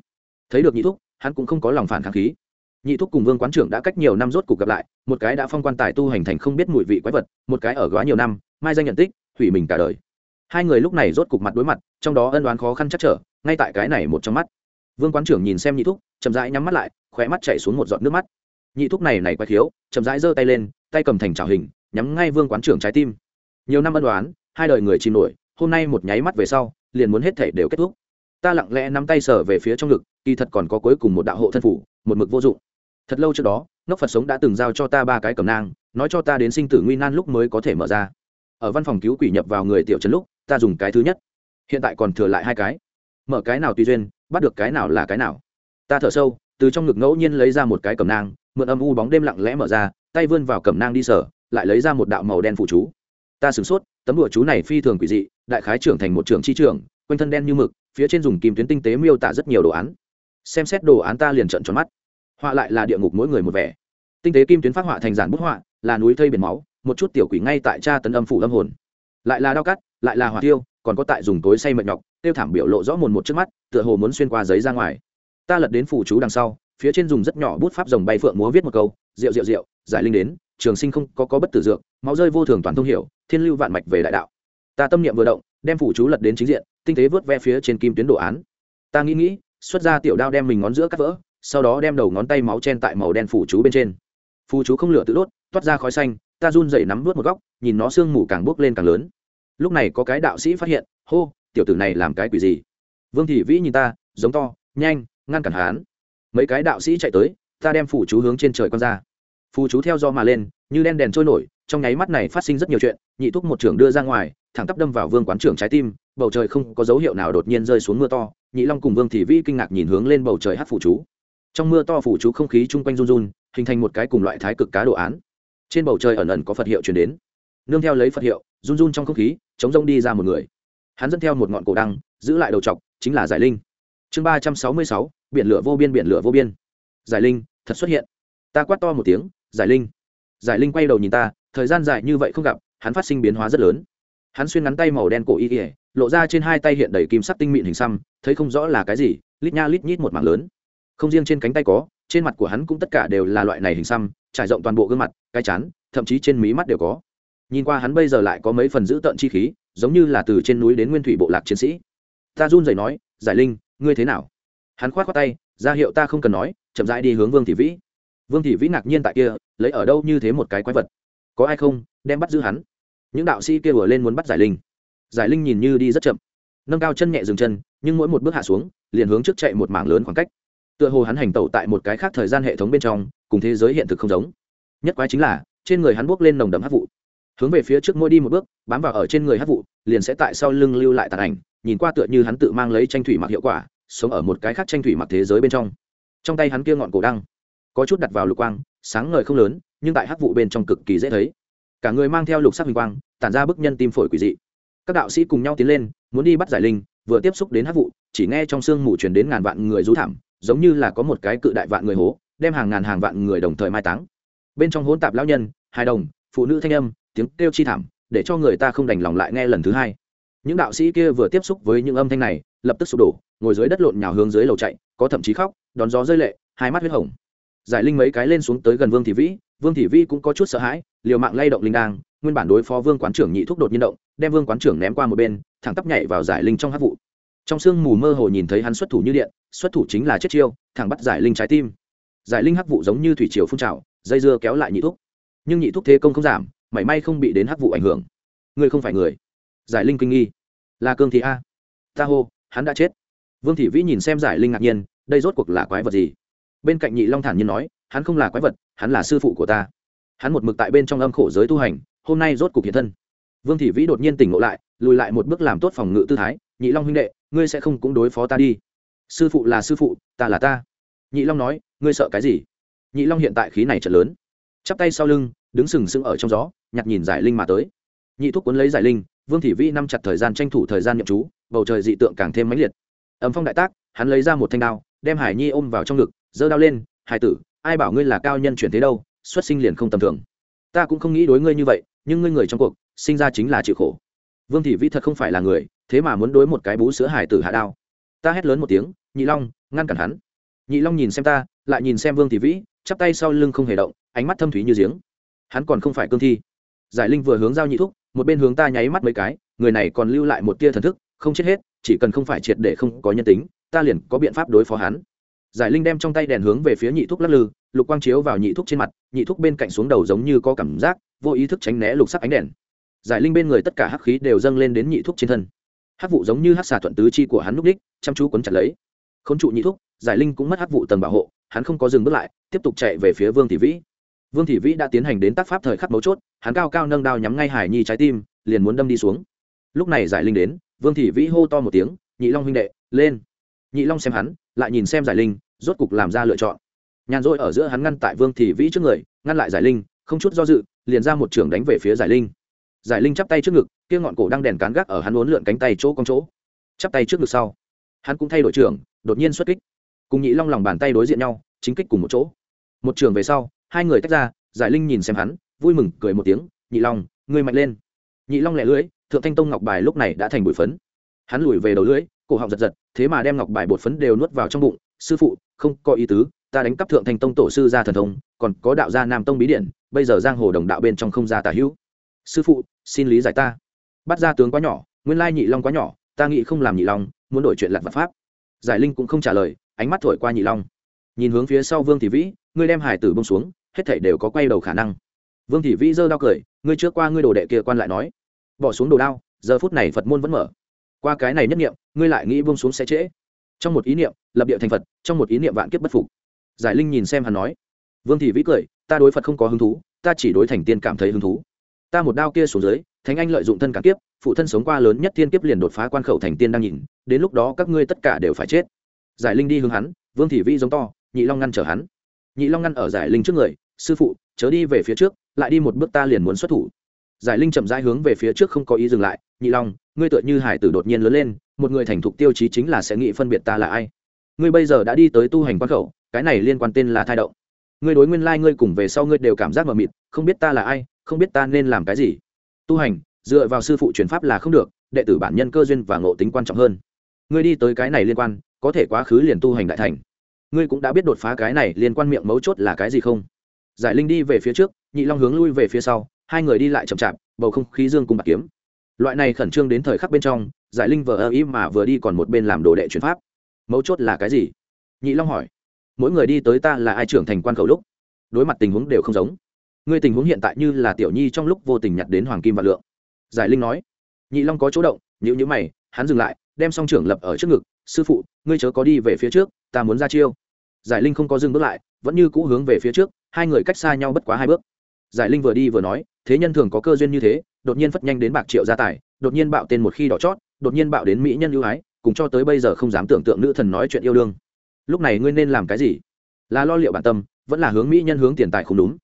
Thấy được nhị thúc, hắn cũng không có lòng phản kháng khí. Nhị thúc cùng vương quán trưởng đã cách nhiều năm rốt cuộc gặp lại, một cái đã phong quan tài tu hành thành không biết mùi vị quái vật, một cái ở góa nhiều năm mai danh nhận tích, hủy mình cả đời. Hai người lúc này rốt cục mặt đối mặt, trong đó ân đoán khó khăn chắc trở, ngay tại cái này một trong mắt. Vương quán trưởng nhìn xem nhị thúc, chậm rãi nhắm mắt lại, khóe mắt chảy xuống một giọt nước mắt. Nhị thúc này này quay thiếu chậm rãi giơ tay lên, tay cầm thành trào hình, nhắm ngay vương quán trưởng trái tim. Nhiều năm ân đoán hai đời người chìm nổi, hôm nay một nháy mắt về sau, liền muốn hết thể đều kết thúc. Ta lặng lẽ nắm tay sở về phía trong ngực, kỳ thật còn có cuối cùng một đạo hộ thân phủ, một mực vô dụng. Thật lâu trước đó, ngốc phật sống đã từng giao cho ta ba cái cầm nang, nói cho ta đến sinh tử nguy nan lúc mới có thể mở ra ở văn phòng cứu quỷ nhập vào người tiểu trấn lúc, ta dùng cái thứ nhất. Hiện tại còn thừa lại hai cái. Mở cái nào tùy duyên, bắt được cái nào là cái nào. Ta thở sâu, từ trong ngực ngẫu nhiên lấy ra một cái cầm nang, mượn âm u bóng đêm lặng lẽ mở ra, tay vươn vào cầm nang đi sở, lại lấy ra một đạo màu đen phụ chú. Ta sửng sốt, tấm đùa chú này phi thường quỷ dị, đại khái trưởng thành một trưởng chi trưởng, quanh thân đen như mực, phía trên dùng kim tuyến tinh tế miêu tả rất nhiều đồ án. Xem xét đồ án ta liền trận tròn mắt. Họa lại là địa ngục mỗi người một vẻ. Tinh tế kim tuyến phát họa thành giản bút họa, là núi thây biển máu một chút tiểu quỷ ngay tại cha tấn âm phủ âm hồn. Lại là đau cắt lại là hỏa tiêu còn có tại dùng tối say mệt nhọc tiêu thảm biểu lộ rõ mồn một trước mắt tựa hồ muốn xuyên qua giấy ra ngoài. Ta lật đến phủ chú đằng sau phía trên dùng rất nhỏ bút pháp rồng bay phượng múa viết một câu rượu rượu rượu giải linh đến trường sinh không có, có bất tử dược máu rơi vô thường toàn thông hiểu thiên lưu vạn mạch về đại đạo. Ta tâm niệm vừa động đem phủ chú lật đến chính diện tinh tế vớt ve phía trên kim tuyến đồ án. Ta nghĩ nghĩ xuất ra tiểu đao đem mình ngón giữa cắt vỡ sau đó đem đầu ngón tay máu chen tại màu đen phủ chú bên trên. Phù chú không lửa tự đốt toát ra khói xanh ta run dậy nắm vớt một góc, nhìn nó sương mù càng bốc lên càng lớn. Lúc này có cái đạo sĩ phát hiện, hô, tiểu tử này làm cái quỷ gì? Vương thị vĩ nhìn ta, giống to, nhanh, ngăn cản hán mấy cái đạo sĩ chạy tới, ta đem phủ chú hướng trên trời con ra. Phù chú theo do mà lên, như đen đèn trôi nổi, trong nháy mắt này phát sinh rất nhiều chuyện, nhị thúc một trưởng đưa ra ngoài, thẳng tắp đâm vào vương quán trưởng trái tim, bầu trời không có dấu hiệu nào đột nhiên rơi xuống mưa to, nhị long cùng vương thị vĩ kinh ngạc nhìn hướng lên bầu trời hát phủ chú. Trong mưa to phủ chú không khí chung quanh run run, hình thành một cái cùng loại thái cực cá đồ án trên bầu trời ẩn ẩn có phật hiệu chuyển đến. Nương theo lấy phật hiệu, run run trong không khí, chống rông đi ra một người. Hắn dẫn theo một ngọn cổ đăng, giữ lại đầu t chính là giải linh. Chương ba trăm sáu mươi sáu, biển lửa vô biên, biển lửa vô biên. Giải linh, thật xuất hiện. Ta quát to một tiếng, giải linh. Giải linh quay đầu nhìn ta, thời gian dài như vậy không gặp, hắn phát sinh biến hóa rất lớn. Hắn xuyên ngắn tay màu đen cổ y ỉa lộ ra trên hai tay hiện đầy kim sắc tinh mịn hình xăm, thấy không rõ là cái gì, lít nha lít nhít một mảng lớn. Không riêng trên cánh tay có trên mặt của hắn cũng tất cả đều là loại này hình xăm, trải rộng toàn bộ gương mặt, cái chán, thậm chí trên mí mắt đều có. Nhìn qua hắn bây giờ lại có mấy phần giữ tợn chi khí, giống như là từ trên núi đến nguyên thủy bộ lạc chiến sĩ. Ta run rẩy nói, giải linh, ngươi thế nào? Hắn khoát khoát tay, ra hiệu ta không cần nói, chậm rãi đi hướng vương thị vĩ. Vương thị vĩ ngạc nhiên tại kia, lấy ở đâu như thế một cái quái vật? Có ai không, đem bắt giữ hắn? Những đạo sĩ kia vừa lên muốn bắt giải linh. Giải linh nhìn như đi rất chậm. Nâng cao chân nhẹ dừng chân, nhưng mỗi một bước hạ xuống, liền hướng trước chạy một mảng lớn khoảng cách tựa hồ hắn hành tẩu tại một cái khác thời gian hệ thống bên trong, cùng thế giới hiện thực không giống. Nhất quái chính là, trên người hắn buốc lên nồng đậm hát vụ. Hướng về phía trước mỗi đi một bước, bám vào ở trên người hát vụ, liền sẽ tại sau lưng lưu lại tàn ảnh, nhìn qua tựa như hắn tự mang lấy tranh thủy mặc hiệu quả, sống ở một cái khác tranh thủy mặc thế giới bên trong. Trong tay hắn kia ngọn cổ đăng, có chút đặt vào lục quang, sáng ngời không lớn, nhưng tại hát vụ bên trong cực kỳ dễ thấy. Cả người mang theo lục sắc huỳnh quang, tản ra bức nhân tim phổi quỷ dị. Các đạo sĩ cùng nhau tiến lên, muốn đi bắt giải linh, vừa tiếp xúc đến hát vụ, chỉ nghe trong sương mù truyền đến ngàn vạn người rú thảm giống như là có một cái cự đại vạn người hố, đem hàng ngàn hàng vạn người đồng thời mai táng. Bên trong hỗn tạp lão nhân, hài đồng, phụ nữ thanh âm, tiếng kêu chi thảm, để cho người ta không đành lòng lại nghe lần thứ hai. Những đạo sĩ kia vừa tiếp xúc với những âm thanh này, lập tức sụp đổ, ngồi dưới đất lộn nhào hướng dưới lầu chạy, có thậm chí khóc, đón gió rơi lệ, hai mắt huyết hồng. Giải linh mấy cái lên xuống tới gần vương thị vĩ, vương thị vĩ cũng có chút sợ hãi, liều mạng lay động linh đang nguyên bản đối phó vương quán trưởng nhị thúc đột nhiên động, đem vương quán trưởng ném qua một bên, thẳng tắp nhảy vào giải linh trong hát vụ trong sương mù mơ hồ nhìn thấy hắn xuất thủ như điện, xuất thủ chính là chết chiêu, thẳng bắt giải linh trái tim. Giải linh hắc vụ giống như thủy triều phun trào, dây dưa kéo lại nhị thúc. Nhưng nhị thúc thế công không giảm, mảy may không bị đến hắc vụ ảnh hưởng. Ngươi không phải người. Giải linh kinh nghi. Là cương thị a. Ta hô, hắn đã chết. Vương thị vĩ nhìn xem giải linh ngạc nhiên, đây rốt cuộc là quái vật gì? Bên cạnh nhị long thản nhiên nói, hắn không là quái vật, hắn là sư phụ của ta. Hắn một mực tại bên trong âm khổ giới tu hành, hôm nay rốt cuộc hiện thân. Vương thị vĩ đột nhiên tỉnh ngộ lại, lùi lại một bước làm tốt phòng ngự tư thái, nhị long huynh đệ ngươi sẽ không cũng đối phó ta đi. Sư phụ là sư phụ, ta là ta. Nhị long nói, ngươi sợ cái gì? Nhị long hiện tại khí này trận lớn. Chắp tay sau lưng, đứng sừng sững ở trong gió, nhặt nhìn giải linh mà tới. Nhị thúc cuốn lấy giải linh, vương thị vi năm chặt thời gian tranh thủ thời gian nhậm chú, bầu trời dị tượng càng thêm mãnh liệt. Ẩm phong đại tác, hắn lấy ra một thanh đao, đem hải nhi ôm vào trong ngực, giơ đao lên, hải tử, ai bảo ngươi là cao nhân chuyển thế đâu, xuất sinh liền không tầm thường. Ta cũng không nghĩ đối ngươi như vậy, nhưng ngươi người trong cuộc, sinh ra chính là chịu khổ vương thị vi thật không phải là người, thế mà muốn đối một cái bú sữa hải tử hạ đao. Ta hét lớn một tiếng, nhị long, ngăn cản hắn. Nhị long nhìn xem ta, lại nhìn xem vương thị vĩ, chắp tay sau lưng không hề động, ánh mắt thâm thúy như giếng. Hắn còn không phải cương thi. Giải linh vừa hướng giao nhị thúc, một bên hướng ta nháy mắt mấy cái, người này còn lưu lại một tia thần thức, không chết hết, chỉ cần không phải triệt để không có nhân tính, ta liền có biện pháp đối phó hắn. Giải linh đem trong tay đèn hướng về phía nhị thúc lắc lư, lục quang chiếu vào nhị thúc trên mặt, nhị thúc bên cạnh xuống đầu giống như có cảm giác, vô ý thức tránh né lục sắc ánh đèn giải linh bên người tất cả hắc khí đều dâng lên đến nhị thuốc trên thân. Hắc vụ giống như hắc xà thuận tứ chi của hắn núp đích chăm chú quấn chặt lấy. K h ố n trụ nhị thuốc, giải linh cũng mất hắc vụ tầng bảo hộ hắn không có dừng bước lại tiếp tục chạy về phía vương thị vĩ. Vương thị vĩ đã tiến hành đến tác pháp thời khắc mấu chốt hắn cao cao nâng đao nhắm ngay hải nhi trái tim liền muốn đâm đi xuống. Lúc này giải linh đến vương thị vĩ hô to một tiếng nhị long huynh đệ lên. Nhị long xem hắn lại nhìn xem giải linh rốt cục làm ra lựa chọn. Nhàn rỗi ở giữa hắn ngăn tại vương thị vĩ trước người ngăn lại giải linh không chút do dự liền ra một trường đánh về phía giải linh giải linh chắp tay trước ngực, kia ngọn cổ đang đèn cán gác ở hắn uốn lượn cánh tay chỗ con chỗ. Chắp tay trước ngực sau, hắn cũng thay đổi trường đột nhiên xuất kích. Cùng nhị long lòng bàn tay đối diện nhau, chính kích cùng một chỗ. Một trường về sau, hai người tách ra, giải linh nhìn xem hắn, vui mừng, cười một tiếng, nhị long, ngươi mạnh lên. Nhị long lẹ lưỡi, thượng thanh tông ngọc bài lúc này đã thành bụi phấn. Hắn lùi về đầu lưỡi, cổ họng giật giật, thế mà đem ngọc bài bột phấn đều nuốt vào trong bụng. Sư phụ, không có ý tứ, ta đánh cắp thượng thanh tông tổ sư gia thần thông, còn có đạo gia nam tông bí điển, bây giờ giang hồ đồng đạo bên trong không ra tả hữu sư phụ, xin lý giải ta. Bắt ra tướng quá nhỏ, nguyên lai nhị long quá nhỏ, ta nghĩ không làm nhị long, muốn đổi chuyện lặt vật pháp. Giải linh cũng không trả lời, ánh mắt thổi qua nhị long. Nhìn hướng phía sau vương thị vĩ, ngươi đem hải tử bông xuống, hết thảy đều có quay đầu khả năng. Vương thị vĩ giơ đao cười, ngươi trước qua ngươi đồ đệ kia quan lại nói. Bỏ xuống đồ đao, giờ phút này phật môn vẫn mở. Qua cái này nhất niệm, ngươi lại nghĩ bông xuống sẽ trễ. Trong một ý niệm, lập địa thành phật, trong một ý niệm vạn kiếp bất phục. Giải linh nhìn xem hắn nói. Vương thị vĩ cười, ta đối phật không có hứng thú, ta chỉ đối thành tiên cảm thấy hứng thú ta một đao kia xuống dưới, thánh anh lợi dụng thân cả kiếp, phụ thân sống qua lớn nhất thiên kiếp liền đột phá quan khẩu thành tiên đang nhìn, đến lúc đó các ngươi tất cả đều phải chết. Giải linh đi hướng hắn, vương thị Vi giống to, nhị long ngăn trở hắn. Nhị long ngăn ở giải linh trước người, sư phụ, chớ đi về phía trước, lại đi một bước ta liền muốn xuất thủ. Giải linh chậm rãi hướng về phía trước không có ý dừng lại, nhị long, ngươi tựa như hải tử đột nhiên lớn lên, một người thành thục tiêu chí chính là sẽ nghĩ phân biệt ta là ai. Ngươi bây giờ đã đi tới tu hành quan khẩu, cái này liên quan tên là thai động. Ngươi đối nguyên lai ngươi cùng về sau ngươi đều cảm giác mờ mịt, không biết ta là ai không biết ta nên làm cái gì. Tu hành, dựa vào sư phụ truyền pháp là không được, đệ tử bản nhân cơ duyên và ngộ tính quan trọng hơn. Ngươi đi tới cái này liên quan, có thể quá khứ liền tu hành đại thành. Ngươi cũng đã biết đột phá cái này liên quan miệng mấu chốt là cái gì không? Giải linh đi về phía trước, nhị long hướng lui về phía sau, hai người đi lại chậm chạp, bầu không khí dương cùng bạc kiếm. Loại này khẩn trương đến thời khắc bên trong, giải linh vờ ơ ý mà vừa đi còn một bên làm đồ đệ chuyển pháp. Mấu chốt là cái gì? Nhị long hỏi. Mỗi người đi tới ta là ai trưởng thành quan khẩu lúc? Đối mặt tình huống đều không giống ngươi tình huống hiện tại như là tiểu nhi trong lúc vô tình nhặt đến hoàng kim và lượng. Giải linh nói. Nhị long có chỗ động nhữ nhữ mày, hắn dừng lại, đem song trưởng lập ở trước ngực. Sư phụ, ngươi chớ có đi về phía trước, ta muốn ra chiêu. Giải linh không có dừng bước lại, vẫn như cũ hướng về phía trước, hai người cách xa nhau bất quá hai bước. Giải linh vừa đi vừa nói, thế nhân thường có cơ duyên như thế, đột nhiên phất nhanh đến bạc triệu gia tài, đột nhiên bạo tên một khi đỏ chót, đột nhiên bạo đến mỹ nhân ưu ái, cùng cho tới bây giờ không dám tưởng tượng nữ thần nói chuyện yêu đương. Lúc này ngươi nên làm cái gì? Là lo liệu bản tâm, vẫn là hướng mỹ nhân hướng tiền tài không đúng?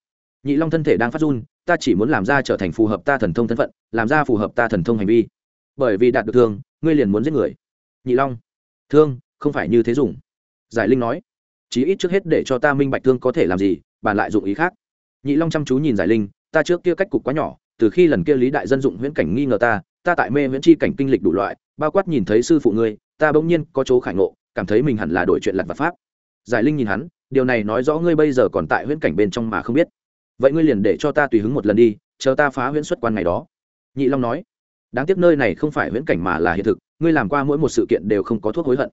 Nhị long thân thể đang phát run, ta chỉ muốn làm ra trở thành phù hợp ta thần thông thân phận, làm ra phù hợp ta thần thông hành vi. Bởi vì đạt được thương, ngươi liền muốn giết người. Nhị long. Thương, không phải như thế dùng. Giải linh nói. Chí ít trước hết để cho ta minh bạch thương có thể làm gì bàn lại dụng ý khác. Nhị long chăm chú nhìn giải linh, ta trước kia cách cục quá nhỏ, từ khi lần kia lý đại dân dụng huyễn cảnh nghi ngờ ta ta tại mê huyễn chi cảnh kinh lịch đủ loại, bao quát nhìn thấy sư phụ ngươi, ta bỗng nhiên có chỗ khải ngộ, cảm thấy mình hẳn là đổi chuyện lặt vật pháp. Giải linh nhìn hắn, điều này nói rõ ngươi bây giờ còn tại huyễn cảnh bên trong mà không biết vậy ngươi liền để cho ta tùy hứng một lần đi, chờ ta phá huyễn xuất quan ngày đó. Nhị long nói. Đáng tiếc nơi này không phải huyễn cảnh mà là hiện thực, ngươi làm qua mỗi một sự kiện đều không có thuốc hối hận.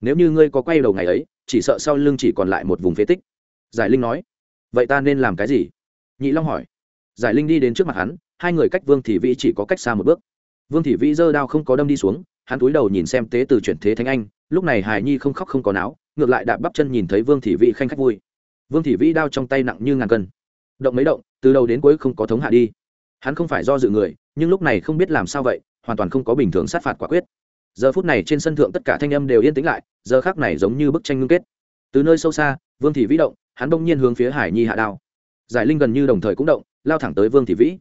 Nếu như ngươi có quay đầu ngày ấy, chỉ sợ sau lưng chỉ còn lại một vùng phế tích. Giải linh nói. Vậy ta nên làm cái gì? Nhị long hỏi. Giải linh đi đến trước mặt hắn, hai người cách vương thị vĩ chỉ có cách xa một bước. Vương thị vĩ giơ đao không có đâm đi xuống, hắn túi đầu nhìn xem tế từ chuyển thế thánh anh, lúc này hài nhi không khóc không có não ngược lại đạp bắp chân nhìn thấy vương thị vĩ khanh khách vui. Vương thị vĩ đao trong tay nặng như ngàn cân động mấy động, từ đầu đến cuối không có thống hạ đi. Hắn không phải do dự người, nhưng lúc này không biết làm sao vậy, hoàn toàn không có bình thường sát phạt quả quyết. Giờ phút này trên sân thượng tất cả thanh âm đều yên tĩnh lại, giờ khác này giống như bức tranh ngưng kết. Từ nơi sâu xa, vương thị vĩ động, hắn bỗng nhiên hướng phía hải nhi hạ đao. Giải linh gần như đồng thời cũng động, lao thẳng tới vương thị vĩ.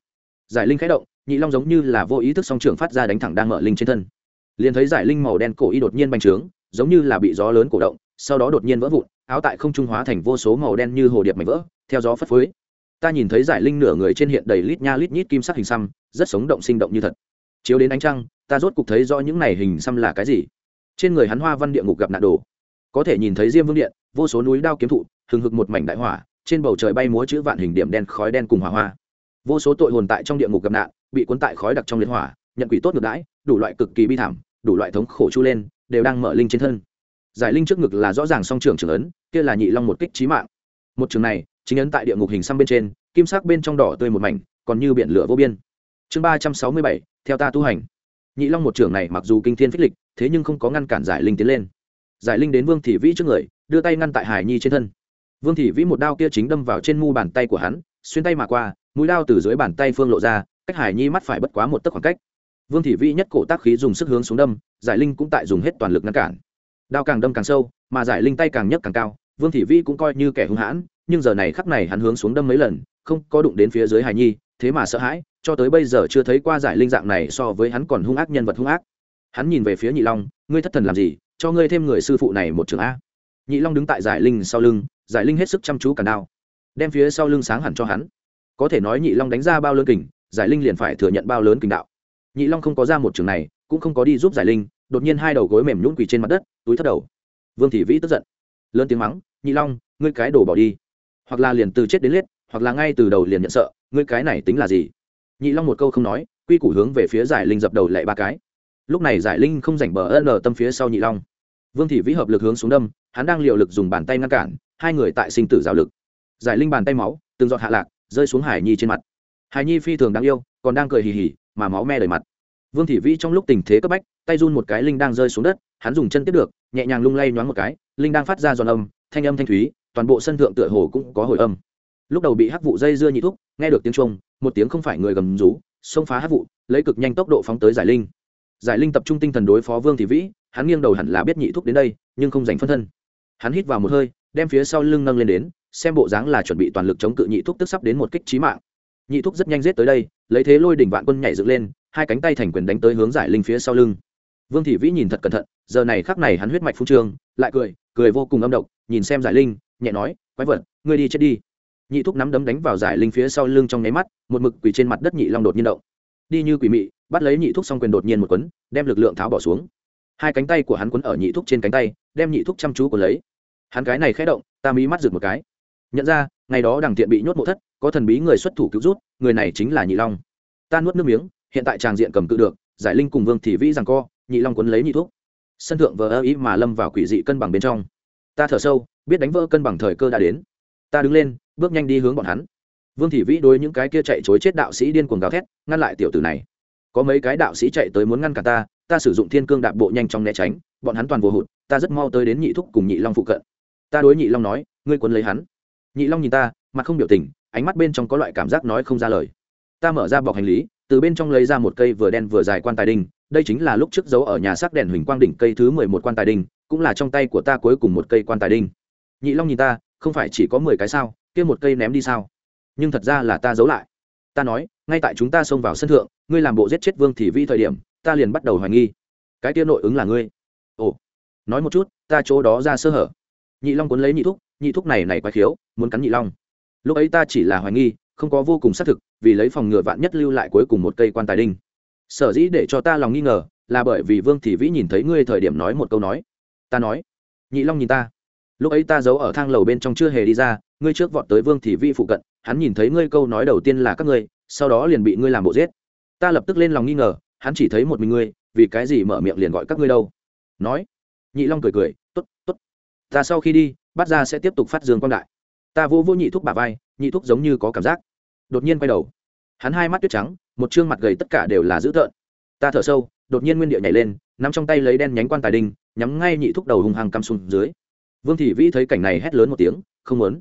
Giải linh khẽ động, nhị long giống như là vô ý thức song trưởng phát ra đánh thẳng đang mở linh trên thân. Liền thấy giải linh màu đen cổ y đột nhiên bành trướng, giống như là bị gió lớn cổ động, sau đó đột nhiên vỡ vụn, áo tại không trung hóa thành vô số màu đen như hồ điệp mảnh vỡ, theo gió phất phới ta nhìn thấy giải linh nửa người trên hiện đầy lít nha lít nhít kim sắc hình xăm, rất sống động sinh động như thật. Chiếu đến ánh trăng, ta rốt cục thấy rõ những này hình xăm là cái gì. Trên người hắn hoa văn địa ngục gặp nạn đồ. Có thể nhìn thấy diêm vương điện, vô số núi đao kiếm thụ, hừng hực một mảnh đại hỏa, trên bầu trời bay múa chữ vạn hình điểm đen khói đen cùng hỏa hoa. Vô số tội hồn tại trong địa ngục gặp nạn, bị cuốn tại khói đặc trong liệt hỏa, nhận quỷ tốt ngược đãi, đủ loại cực kỳ bi thảm, đủ loại thống khổ chu lên, đều đang mở linh trên thân. Giải linh trước ngực là rõ ràng song trường trưởng ấn, kia là nhị long một kích trí mạng. Một trường này chính ấn tại địa ngục hình xăm bên trên, kim sắc bên trong đỏ tươi một mảnh, còn như biển lửa vô biên. Chương ba trăm sáu mươi bảy, theo ta tu hành. Nhị long một trưởng này mặc dù kinh thiên phích lịch, thế nhưng không có ngăn cản giải linh tiến lên. Giải linh đến vương thị vĩ trước người, đưa tay ngăn tại hải nhi trên thân. Vương thị vĩ một đao kia chính đâm vào trên mu bàn tay của hắn, xuyên tay mà qua, mũi đao từ dưới bàn tay phương lộ ra, cách hải nhi mắt phải bất quá một tấc khoảng cách. Vương thị vĩ nhất cổ tác khí dùng sức hướng xuống đâm, giải linh cũng tại dùng hết toàn lực ngăn cản. Đao càng đâm càng sâu, mà giải linh tay càng nhấc càng cao, vương thị vĩ cũng coi như kẻ hung hãn nhưng giờ này khắc này hắn hướng xuống đâm mấy lần, không có đụng đến phía dưới hải nhi, thế mà sợ hãi, cho tới bây giờ chưa thấy qua giải linh dạng này so với hắn còn hung ác nhân vật hung ác. Hắn nhìn về phía nhị long, ngươi thất thần làm gì? Cho ngươi thêm người sư phụ này một trường a. Nhị long đứng tại giải linh sau lưng, giải linh hết sức chăm chú cả đao, đem phía sau lưng sáng hẳn cho hắn. Có thể nói nhị long đánh ra bao lớn kình, giải linh liền phải thừa nhận bao lớn kình đạo. Nhị long không có ra một trường này, cũng không có đi giúp giải linh, đột nhiên hai đầu gối mềm nhún quỳ trên mặt đất, túi thất đầu. Vương thị vĩ tức giận, lớn tiếng mắng, nhị long, ngươi cái đồ bỏ đi hoặc là liền từ chết đến liết hoặc là ngay từ đầu liền nhận sợ, ngươi cái này tính là gì? Nhị long một câu không nói, quy củ hướng về phía giải linh dập đầu lại ba cái. Lúc này giải linh không rảnh bờ ân tâm phía sau nhị long. Vương thị vĩ hợp lực hướng xuống đâm, hắn đang liệu lực dùng bàn tay ngăn cản, hai người tại sinh tử giáo lực. Giải linh bàn tay máu, từng giọt hạ lạc, rơi xuống hải nhi trên mặt. Hải nhi phi thường đáng yêu, còn đang cười hì hì, mà máu me đầy mặt. Vương thị vĩ trong lúc tình thế cấp bách, tay run một cái linh đang rơi xuống đất, hắn dùng chân tiếp được, nhẹ nhàng lung lay nhoáng một cái, linh đang phát ra giòn âm, thanh âm thanh thúy toàn bộ sân thượng tựa hồ cũng có hồi âm. Lúc đầu bị hắc vụ dây dưa nhị thúc, nghe được tiếng trung một tiếng không phải người gầm rú, xông phá hắc vụ, lấy cực nhanh tốc độ phóng tới giải linh. Giải linh tập trung tinh thần đối phó vương thị vĩ, hắn nghiêng đầu hẳn là biết nhị thúc đến đây, nhưng không dành phân thân. Hắn hít vào một hơi, đem phía sau lưng nâng lên đến, xem bộ dáng là chuẩn bị toàn lực chống cự nhị thúc tức sắp đến một kích trí mạng. Nhị thúc rất nhanh giết tới đây, lấy thế lôi đỉnh vạn quân nhảy dựng lên, hai cánh tay thành quyền đánh tới hướng giải linh phía sau lưng. Vương thị vĩ nhìn thật cẩn thận, giờ này khắc này hắn huyết mạch phú trương, lại cười cười vô cùng âm độc, nhìn xem giải linh nhẹ nói, quái vật, ngươi đi chết đi. Nhị thúc nắm đấm đánh vào giải linh phía sau lưng trong nháy mắt, một mực quỳ trên mặt đất nhị long đột nhiên động. Đi như quỷ mị, bắt lấy nhị thúc xong quyền đột nhiên một quấn, đem lực lượng tháo bỏ xuống. Hai cánh tay của hắn quấn ở nhị thúc trên cánh tay, đem nhị thúc chăm chú của lấy. Hắn cái này khẽ động, ta mí mắt rực một cái. Nhận ra, ngày đó đằng tiện bị nhốt mộ thất, có thần bí người xuất thủ cứu rút, người này chính là nhị long. Ta nuốt nước miếng, hiện tại tràng diện cầm cự được, giải linh cùng vương thị vĩ rằng co, nhị long quấn lấy nhị thuốc sân thượng vờ ơ ý mà lâm vào quỷ dị cân bằng bên trong. Ta thở sâu biết đánh vỡ cân bằng thời cơ đã đến. Ta đứng lên, bước nhanh đi hướng bọn hắn. Vương thị vĩ đối những cái kia chạy chối chết đạo sĩ điên cuồng gào thét, ngăn lại tiểu tử này. Có mấy cái đạo sĩ chạy tới muốn ngăn cả ta ta sử dụng thiên cương đạp bộ nhanh trong né tránh, bọn hắn toàn vô hụt, ta rất mau tới đến nhị thúc cùng nhị long phụ cận. Ta đối nhị long nói, ngươi quấn lấy hắn. Nhị long nhìn ta, mặt không biểu tình, ánh mắt bên trong có loại cảm giác nói không ra lời. Ta mở ra bọc hành lý, từ bên trong lấy ra một cây vừa đen vừa dài quan tài đinh, đây chính là lúc trước giấu ở nhà sắc đèn huỳnh quang đỉnh cây thứ mười một quan tài đinh, cũng là trong tay của ta cuối cùng một cây quan tài đinh nhị long nhìn ta, không phải chỉ có mười cái sao, kia một cây ném đi sao? Nhưng thật ra là ta giấu lại. Ta nói, ngay tại chúng ta xông vào sân thượng, ngươi làm bộ giết chết vương thị vi thời điểm, ta liền bắt đầu hoài nghi. Cái kia nội ứng là ngươi. Ồ, nói một chút, ta chỗ đó ra sơ hở. Nhị long cuốn lấy nhị thúc nhị thúc này này quái khiếu, muốn cắn nhị long. Lúc ấy ta chỉ là hoài nghi, không có vô cùng xác thực, vì lấy phòng ngừa vạn nhất lưu lại cuối cùng một cây quan tài đinh. Sở dĩ để cho ta lòng nghi ngờ, là bởi vì vương thị vĩ nhìn thấy ngươi thời điểm nói một câu nói. Ta nói, nhị long nhìn ta lúc ấy ta giấu ở thang lầu bên trong chưa hề đi ra, ngươi trước vọt tới vương thị vi phụ cận, hắn nhìn thấy ngươi câu nói đầu tiên là các ngươi, sau đó liền bị ngươi làm bộ giết. Ta lập tức lên lòng nghi ngờ, hắn chỉ thấy một mình ngươi, vì cái gì mở miệng liền gọi các ngươi đâu? Nói. Nhị long cười cười t ố t t ố t ta sau khi đi bắt ra sẽ tiếp tục phát dương quang đại. Ta vô vô nhị thúc bà vai, nhị thúc giống như có cảm giác. Đột nhiên quay đầu. Hắn hai mắt tuyết trắng, một chương mặt gầy tất cả đều là dữ tợn. Ta thở sâu, đột nhiên nguyên địa nhảy lên, nắm trong tay lấy đen nhánh quan tài đinh, nhắm ngay nhị thúc đầu hùng hàng cắm xuống dưới vương thị vĩ thấy cảnh này hét lớn một tiếng, không muốn.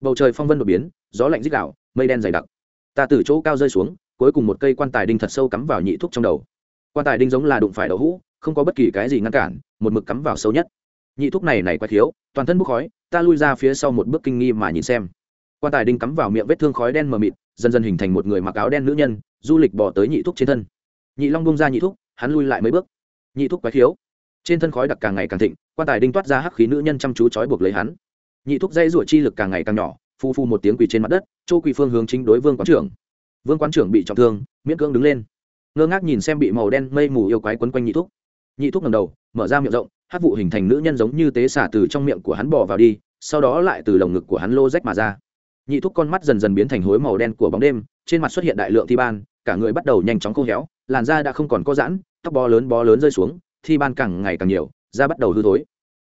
Bầu trời phong vân đột biến, gió lạnh dích đạo mây đen dày đặc. Ta từ chỗ cao rơi xuống, cuối cùng một cây quan tài đinh thật sâu cắm vào nhị thúc trong đầu. Quan tài đinh giống là đụng phải đậu hũ, không có bất kỳ cái gì ngăn cản, một mực cắm vào sâu nhất. Nhị thúc này này quá thiếu, toàn thân bốc khói, ta lui ra phía sau một bước kinh nghi mà nhìn xem. Quan tài đinh cắm vào miệng vết thương khói đen mờ mịt, dần dần hình thành một người mặc áo đen nữ nhân, du lịch bỏ tới nhị thúc trên thân. Nhị long bung ra nhị thúc, hắn lui lại mấy bước. Nhị thúc quá thiếu trên thân khói đặc càng ngày càng thịnh, quan tài đinh toát ra hắc khí nữ nhân chăm chú trói buộc lấy hắn. Nhị thúc dây rủa chi lực càng ngày càng nhỏ, phu phu một tiếng quỳ trên mặt đất, châu quỳ phương hướng chính đối vương quán trưởng. Vương quán trưởng bị trọng thương, miễn cưỡng đứng lên. Ngơ ngác nhìn xem bị màu đen, mây mù yêu quái quấn quanh nhị thúc. Nhị thúc ngầm đầu, mở ra miệng rộng hát vụ hình thành nữ nhân giống như tế xả từ trong miệng của hắn bỏ vào đi, sau đó lại từ lồng ngực của hắn lô rách mà ra. Nhị thúc con mắt dần dần biến thành hối màu đen của bóng đêm, trên mặt xuất hiện đại lượng thi ban, cả người bắt đầu nhanh chóng khô héo, làn da đã không còn có giãn, tóc bó lớn bó lớn rơi xuống thi ban càng ngày càng nhiều, da bắt đầu hư thối.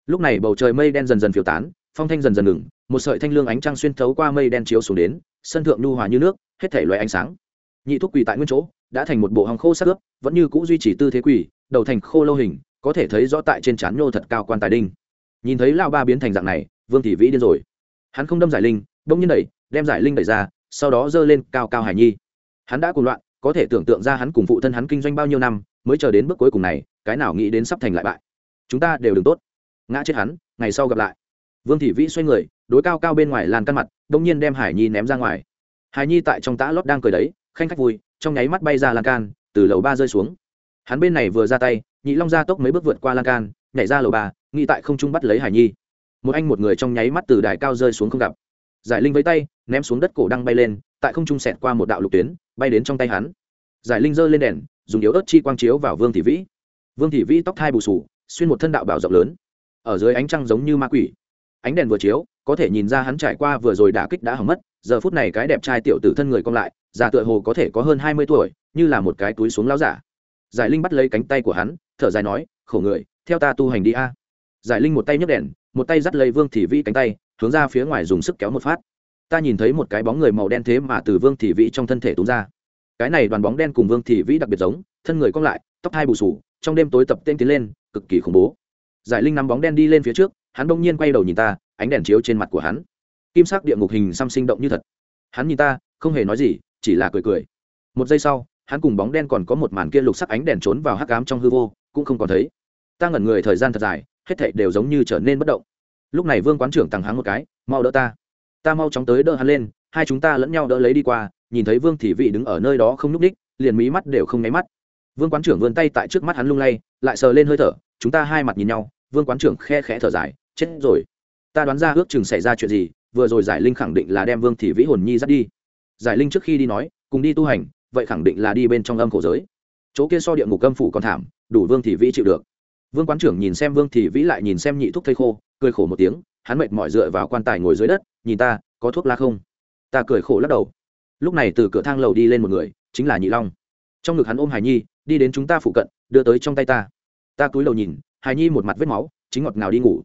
Lúc này bầu trời mây đen dần dần phiêu tán, phong thanh dần dần ngừng, một sợi thanh lương ánh trăng xuyên thấu qua mây đen chiếu xuống đến, sân thượng nhu hòa như nước, hết thể loại ánh sáng. Nhị thúc quỳ tại nguyên chỗ, đã thành một bộ hòng khô sắc ướp, vẫn như c ũ duy trì tư thế quỳ, đầu thành khô lâu hình, có thể thấy rõ tại trên trán nhô thật cao quan tài đinh. Nhìn thấy lao ba biến thành dạng này, vương thị vĩ điên rồi. Hắn không đâm giải linh đông nhiên đẩy, đem giải linh đẩy ra, sau đó giơ lên cao cao hải nhi. Hắn đã cùng loạn, có thể tưởng tượng ra hắn cùng phụ thân hắn kinh doanh bao nhiêu năm, mới chờ đến bước cuối cùng này cái nào nghĩ đến sắp thành lại bại? Chúng ta đều đừng tốt. Ngã chết hắn, ngày sau gặp lại. Vương thị vĩ xoay người, đối cao cao bên ngoài lan căn mặt, đông nhiên đem hải nhi ném ra ngoài. Hải nhi tại trong tã lót đang cười đấy, khanh khách vui, trong nháy mắt bay ra lan can, từ lầu ba rơi xuống. Hắn bên này vừa ra tay, nhị long ra tốc mấy bước vượt qua lan can, nhảy ra lầu ba, nghĩ tại không trung bắt lấy hải nhi. Một anh một người trong nháy mắt từ đài cao rơi xuống không gặp. Giải linh với tay, ném xuống đất cổ đang bay lên, tại không trung xẹt qua một đạo lục tuyến, bay đến trong tay hắn. Giải linh giơ lên đèn, dùng yếu ớt chi quang chiếu vào vương thị vĩ vương thị vĩ tóc thai bù sù, xuyên một thân đạo bảo rộng lớn. Ở dưới ánh trăng giống như ma quỷ. Ánh đèn vừa chiếu, có thể nhìn ra hắn trải qua vừa rồi đả kích đã hỏng mất, giờ phút này cái đẹp trai tiểu tử thân người cong lại, già tựa hồ có thể có hơn hai mươi tuổi, như là một cái túi xuống láo giả. Giải linh bắt lấy cánh tay của hắn, thở dài nói, khổ người, theo ta tu hành đi a. Giải linh một tay nhấc đèn, một tay dắt lấy vương thị vĩ cánh tay, hướng ra phía ngoài dùng sức kéo một phát. Ta nhìn thấy một cái bóng người màu đen thế mà từ vương thị vĩ trong thân thể túm ra. Cái này đoàn bóng đen cùng vương thị vĩ đặc biệt giống, thân người cong lại, tóc hai bù sù trong đêm tối tập tên tiến lên, cực kỳ khủng bố. Giải linh nắm bóng đen đi lên phía trước, hắn đông nhiên quay đầu nhìn ta, ánh đèn chiếu trên mặt của hắn. Kim sắc địa ngục hình xăm sinh động như thật. Hắn nhìn ta, không hề nói gì, chỉ là cười cười. Một giây sau, hắn cùng bóng đen còn có một màn kia lục sắc ánh đèn trốn vào hắc ám trong hư vô, cũng không còn thấy. Ta ngẩn người, thời gian thật dài, hết thảy đều giống như trở nên bất động. Lúc này vương quán trưởng tăng hắn một cái, mau đỡ ta. Ta mau chóng tới đỡ hắn lên, hai chúng ta lẫn nhau đỡ lấy đi qua. Nhìn thấy vương thị vị đứng ở nơi đó không nhúc ních liền mí mắt đều không nháy mắt vương quán trưởng vươn tay tại trước mắt hắn lung lay, lại sờ lên hơi thở, chúng ta hai mặt nhìn nhau, vương quán trưởng khe khẽ thở dài, chết rồi. Ta đoán ra ước chừng xảy ra chuyện gì, vừa rồi giải linh khẳng định là đem vương thị vĩ hồn nhi dắt đi. Giải linh trước khi đi nói, cùng đi tu hành, vậy khẳng định là đi bên trong âm khổ giới. Chỗ kia so địa ngục âm phủ còn thảm, đủ vương thị vĩ chịu được. Vương quán trưởng nhìn xem vương thị vĩ lại nhìn xem nhị thúc thây khô, cười khổ một tiếng, hắn mệt mỏi dựa vào quan tài ngồi dưới đất, nhìn ta, có thuốc la không? Ta cười khổ lắc đầu. Lúc này từ cửa thang lầu đi lên một người, chính là nhị long. Trong ngực hắn ôm hải nhi đi đến chúng ta phụ cận, đưa tới trong tay ta. Ta cúi đầu nhìn hải nhi một mặt vết máu, chính ngọt ngào đi ngủ.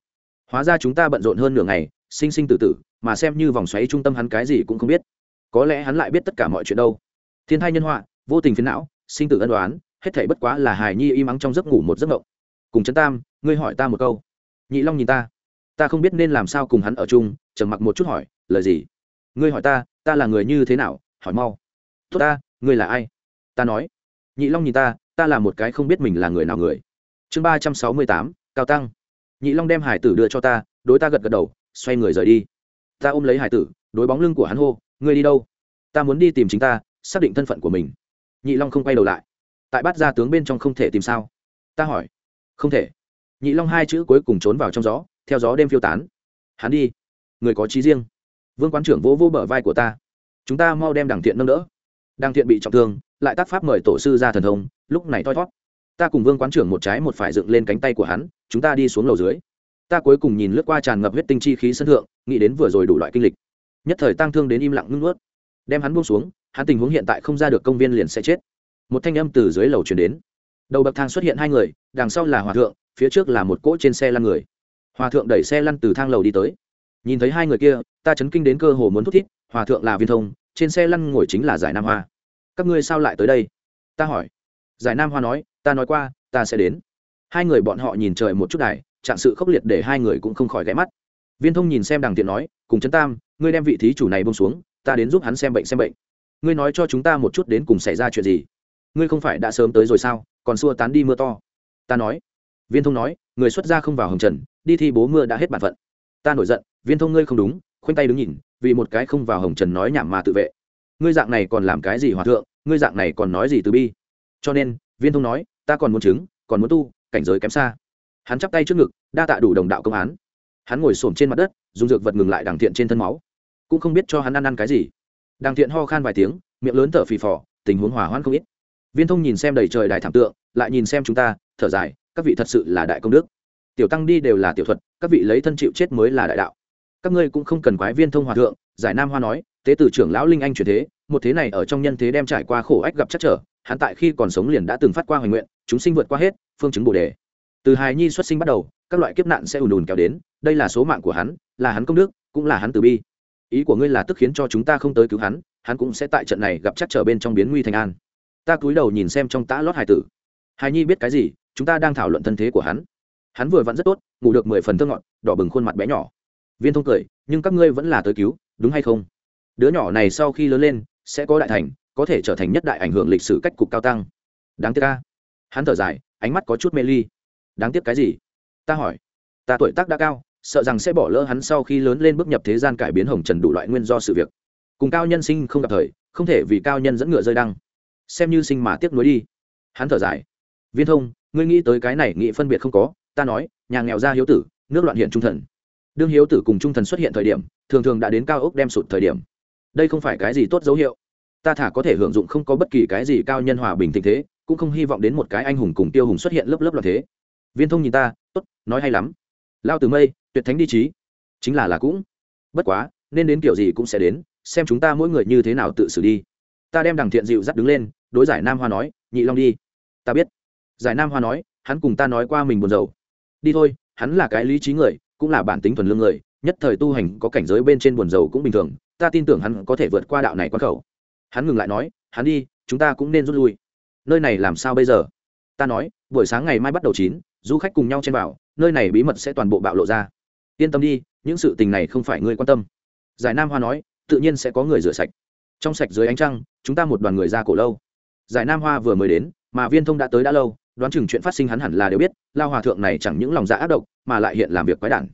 Hóa ra chúng ta bận rộn hơn nửa ngày, sinh sinh tử tử, mà xem như vòng xoáy trung tâm hắn cái gì cũng không biết. Có lẽ hắn lại biết tất cả mọi chuyện đâu. Thiên thai nhân họa, vô tình phiến não, sinh tử ân đoán hết thảy bất quá là hài nhi im ắng trong giấc ngủ một giấc ngộng cùng chấn tam, ngươi hỏi ta một câu. Nhị long nhìn ta. Ta không biết nên làm sao cùng hắn ở chung, trầm mặc một chút hỏi, lời gì? Ngươi hỏi ta ta là người như thế nào? Hỏi mau. Tốt ta, ngươi là ai? Ta nói nhị long nhìn ta ta là một cái không biết mình là người nào người. Chương ba trăm sáu mươi tám, cao tăng. Nhị long đem hải tử đưa cho ta, đối ta gật gật đầu, xoay người rời đi. Ta ôm lấy hải tử, đối bóng lưng của hắn hô, ngươi đi đâu? Ta muốn đi tìm chính ta, xác định thân phận của mình. Nhị long không quay đầu lại. Tại bát gia tướng bên trong không thể tìm sao? Ta hỏi. Không thể. Nhị long hai chữ cuối cùng trốn vào trong gió, theo gió đêm phiêu tán. Hắn đi. Người có trí riêng. Vương quán trưởng vỗ vỗ bờ vai của ta. Chúng ta mau đem đằng thiện nâng đỡ. Đằng thiện bị trọng thương lại tác pháp mời tổ sư ra thần thông, lúc này thoi thót ta cùng vương quán trưởng một trái một phải dựng lên cánh tay của hắn, chúng ta đi xuống lầu dưới. Ta cuối cùng nhìn lướt qua tràn ngập huyết tinh chi khí sân thượng, nghĩ đến vừa rồi đủ loại kinh lịch. Nhất thời tăng thương đến im lặng ngưng ướt đem hắn buông xuống, hắn tình huống hiện tại không ra được công viên liền sẽ chết. Một thanh âm từ dưới lầu chuyển đến. Đầu bậc thang xuất hiện hai người, đằng sau là hòa thượng, phía trước là một cỗ trên xe lăn người. Hòa thượng đẩy xe lăn từ thang lầu đi tới. Nhìn thấy hai người kia, ta chấn kinh đến cơ hồ muốn thút thít, hòa thượng là viên thông, trên xe lăn ngồi chính là giải nam hoa các ngươi sao lại tới đây? Ta hỏi. Giải nam hoa nói, ta nói qua, ta sẽ đến. Hai người bọn họ nhìn trời một chút đài, trạng sự khốc liệt để hai người cũng không khỏi ghé mắt. Viên thông nhìn xem đằng tiện nói, cùng chấn tam, ngươi đem vị thí chủ này bông xuống, ta đến giúp hắn xem bệnh xem bệnh. Ngươi nói cho chúng ta một chút đến cùng xảy ra chuyện gì? Ngươi không phải đã sớm tới rồi sao, còn xua tán đi mưa to. Ta nói. Viên thông nói, người xuất gia không vào hồng trần, đi thi bố mưa đã hết bản phận. Ta nổi giận, viên thông ngươi không đúng, khoanh tay đứng nhìn, vì một cái không vào hồng trần nói nhảm mà tự vệ ngươi dạng này còn làm cái gì hòa thượng, ngươi dạng này còn nói gì từ bi? Cho nên, viên thông nói, ta còn muốn chứng, còn muốn tu, cảnh giới kém xa. Hắn chắp tay trước ngực, đa tạ đủ đồng đạo công án. Hắn ngồi s trên mặt đất, dùng dược vật ngừng lại đằng thiện trên thân máu. Cũng không biết cho hắn ăn ăn cái gì. Đằng thiện ho khan vài tiếng, miệng lớn thở phì phò, tình huống hỏa hoãn không ít. Viên thông nhìn xem đầy trời đại thảm tượng, lại nhìn xem chúng ta, thở dài, các vị thật sự là đại công đức. Tiểu tăng đi đều là tiểu thuật, các vị lấy thân chịu chết mới là đại đạo các ngươi cũng không cần quái viên thông hòa thượng, giải nam hoa nói, tế tử trưởng lão linh anh truyền thế, một thế này ở trong nhân thế đem trải qua khổ ách gặp chắc trở, hắn tại khi còn sống liền đã từng phát qua hoài nguyện, chúng sinh vượt qua hết, phương chứng bồ đề. Từ hài nhi xuất sinh bắt đầu, các loại kiếp nạn sẽ ùn ùn kéo đến, đây là số mạng của hắn, là hắn công đức, cũng là hắn từ bi. Ý của ngươi là tức khiến cho chúng ta không tới cứu hắn hắn cũng sẽ tại trận này gặp chắc trở bên trong biến nguy thành an. Ta cúi đầu nhìn xem trong tã lót hải tử. Hài nhi biết cái gì, chúng ta đang thảo luận thân thế của hắn. Hắn vừa vặn rất tốt, ngủ được mười phần thơ ngọn đỏ bừng khuôn mặt bé nhỏ viên thông cười, nhưng các ngươi vẫn là tới cứu, đúng hay không? Đứa nhỏ này sau khi lớn lên, sẽ có đại thành, có thể trở thành nhất đại ảnh hưởng lịch sử cách cục cao tăng. Đáng tiếc ca hắn thở dài, ánh mắt có chút mê ly. Đáng tiếc cái gì? Ta hỏi. Ta tuổi tác đã cao, sợ rằng sẽ bỏ lỡ hắn sau khi lớn lên bước nhập thế gian cải biến hồng trần đủ loại nguyên do sự việc. Cùng cao nhân sinh không gặp thời, không thể vì cao nhân dẫn ngựa rơi đăng. Xem như sinh mà tiếc nuối đi. Hắn thở dài. Viên thông, ngươi nghĩ tới cái này nghĩ phân biệt không có, ta nói, nhà nghèo ra hiếu tử, nước loạn hiện trung thần đương hiếu tử cùng trung thần xuất hiện thời điểm, thường thường đã đến cao ốc đem sụt thời điểm. Đây không phải cái gì tốt dấu hiệu. Ta thả có thể hưởng dụng không có bất kỳ cái gì cao nhân hòa bình tình thế, cũng không hy vọng đến một cái anh hùng cùng tiêu hùng xuất hiện lớp lớp loạn thế. Viên thông nhìn ta, tốt, nói hay lắm. Lao từ mây, tuyệt thánh đi trí chính là là cũng. Bất quá, nên đến kiểu gì cũng sẽ đến, xem chúng ta mỗi người như thế nào tự xử đi. Ta đem đằng thiện dịu dắt đứng lên, đối giải nam hoa nói, nhị long đi. Ta biết. Giải nam hoa nói, hắn cùng ta nói qua mình buồn rầu. Đi thôi, hắn là cái lý trí người cũng là bản tính thuần lương người, nhất thời tu hành có cảnh giới bên trên buồn dầu cũng bình thường, ta tin tưởng hắn có thể vượt qua đạo này quan khẩu. Hắn ngừng lại nói, hắn đi, chúng ta cũng nên rút lui. Nơi này làm sao bây giờ? Ta nói, buổi sáng ngày mai bắt đầu chín, du khách cùng nhau trên bảo nơi này bí mật sẽ toàn bộ bạo lộ ra. Yên tâm đi, những sự tình này không phải ngươi quan tâm. Giải nam hoa nói, tự nhiên sẽ có người rửa sạch. Trong sạch dưới ánh trăng, chúng ta một đoàn người ra cổ lâu. Giải nam hoa vừa mới đến, mà viên thông đã tới đã lâu đoán chừng chuyện phát sinh hắn hẳn là đều biết, lao hòa thượng này chẳng những lòng dạ ác độc, mà lại hiện làm việc quái đản.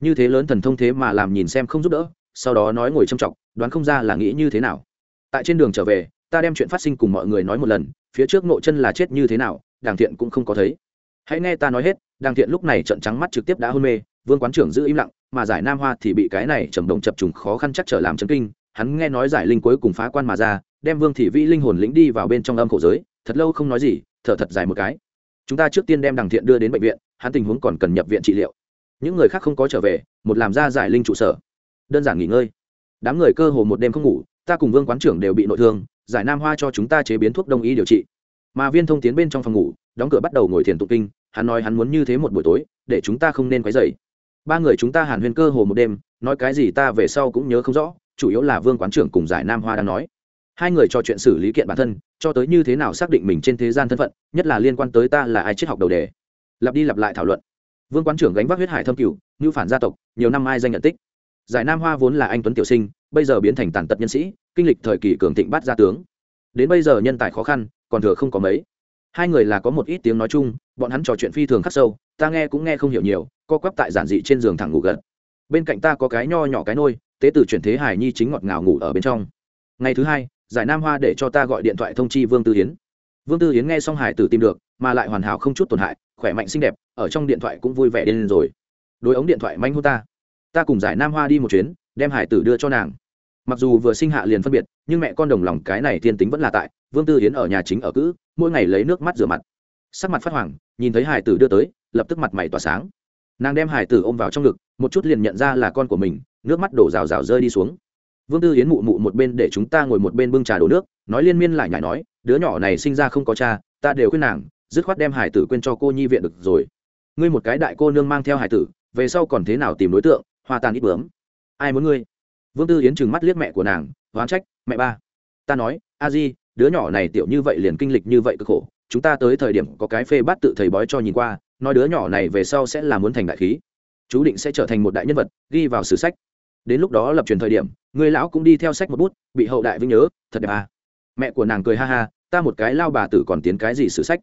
Như thế lớn thần thông thế mà làm nhìn xem không giúp đỡ, sau đó nói ngồi châm trọng đoán không ra là nghĩ như thế nào. Tại trên đường trở về, ta đem chuyện phát sinh cùng mọi người nói một lần, phía trước nội chân là chết như thế nào, đàng thiện cũng không có thấy. Hãy nghe ta nói hết, đàng thiện lúc này trận trắng mắt trực tiếp đã hôn mê, vương quán trưởng giữ im lặng, mà giải nam hoa thì bị cái này trầm động chập trùng khó khăn chắc trở làm chấn kinh, hắn nghe nói giải linh cuối cùng phá quan mà ra, đem vương thị vĩ linh hồn lĩnh đi vào bên trong âm khổ giới, thật lâu không nói gì thở thật dài một cái. Chúng ta trước tiên đem đằng thiện đưa đến bệnh viện, hắn tình huống còn cần nhập viện trị liệu. Những người khác không có trở về, một làm ra giải linh trụ sở. Đơn giản nghỉ ngơi. Đám người cơ hồ một đêm không ngủ, ta cùng vương quán trưởng đều bị nội thương, giải nam hoa cho chúng ta chế biến thuốc đông y điều trị. Mà viên thông tiến bên trong phòng ngủ, đóng cửa bắt đầu ngồi thiền tụng kinh, hắn nói hắn muốn như thế một buổi tối, để chúng ta không nên quấy dày ba người chúng ta hàn huyên cơ hồ một đêm, nói cái gì ta về sau cũng nhớ không rõ, chủ yếu là vương quán trưởng cùng giải nam hoa đang nói hai người trò chuyện xử lý kiện bản thân, cho tới như thế nào xác định mình trên thế gian thân phận, nhất là liên quan tới ta là ai triết học đầu đề. Lặp đi lặp lại thảo luận. Vương quán trưởng gánh vác huyết hải thâm cửu, như phản gia tộc, nhiều năm ai danh nhận tích. Giải nam hoa vốn là anh tuấn tiểu sinh, bây giờ biến thành tàn tật nhân sĩ, kinh lịch thời kỳ cường thịnh bắt gia tướng. Đến bây giờ nhân tài khó khăn, còn thừa không có mấy. Hai người là có một ít tiếng nói chung, bọn hắn trò chuyện phi thường khắc sâu, ta nghe cũng nghe không hiểu nhiều, co quắp tại giản dị trên giường thẳng ngủ gật. Bên cạnh ta có cái nho nhỏ cái nôi, tế tử chuyển thế hải nhi chính ngọt ngào ngủ ở bên trong. Ngày thứ hai giải nam hoa để cho ta gọi điện thoại thông chi vương tư hiến. Vương tư hiến nghe xong hải tử tìm được, mà lại hoàn hảo không chút tổn hại, khỏe mạnh xinh đẹp, ở trong điện thoại cũng vui vẻ lên rồi. Đối ống điện thoại manh hô ta. Ta cùng giải nam hoa đi một chuyến, đem hải tử đưa cho nàng. Mặc dù vừa sinh hạ liền phân biệt, nhưng mẹ con đồng lòng cái này thiên tính vẫn là tại, vương tư hiến ở nhà chính ở cữ mỗi ngày lấy nước mắt rửa mặt. Sắc mặt phát hoàng nhìn thấy hải tử đưa tới, lập tức mặt mày tỏa sáng. Nàng đem hải tử ôm vào trong ngực, một chút liền nhận ra là con của mình, nước mắt đổ rào rào rơi đi xuống vương tư Yến mụ mụ một bên để chúng ta ngồi một bên bưng trà đổ nước, nói liên miên lại nhải nói, đứa nhỏ này sinh ra không có cha, ta đều khuyên nàng, dứt khoát đem hải tử quên cho cô nhi viện được rồi. Ngươi một cái đại cô nương mang theo hải tử, về sau còn thế nào tìm đối tượng, hoa tàn ít bướm. Ai muốn ngươi? Vương tư yến trừng mắt liếc mẹ của nàng, oán trách, mẹ ba. Ta nói, a di, đứa nhỏ này tiểu như vậy liền kinh lịch như vậy cực khổ, chúng ta tới thời điểm có cái phê bát tự thầy bói cho nhìn qua, nói đứa nhỏ này về sau sẽ là muốn thành đại khí. Chú định sẽ trở thành một đại nhân vật, ghi vào sử sách đến lúc đó lập truyền thời điểm, người lão cũng đi theo sách một bút, bị hậu đại vinh nhớ, thật đẹp à. Mẹ của nàng cười ha ha, ta một cái lao bà tử còn tiến cái gì sử sách?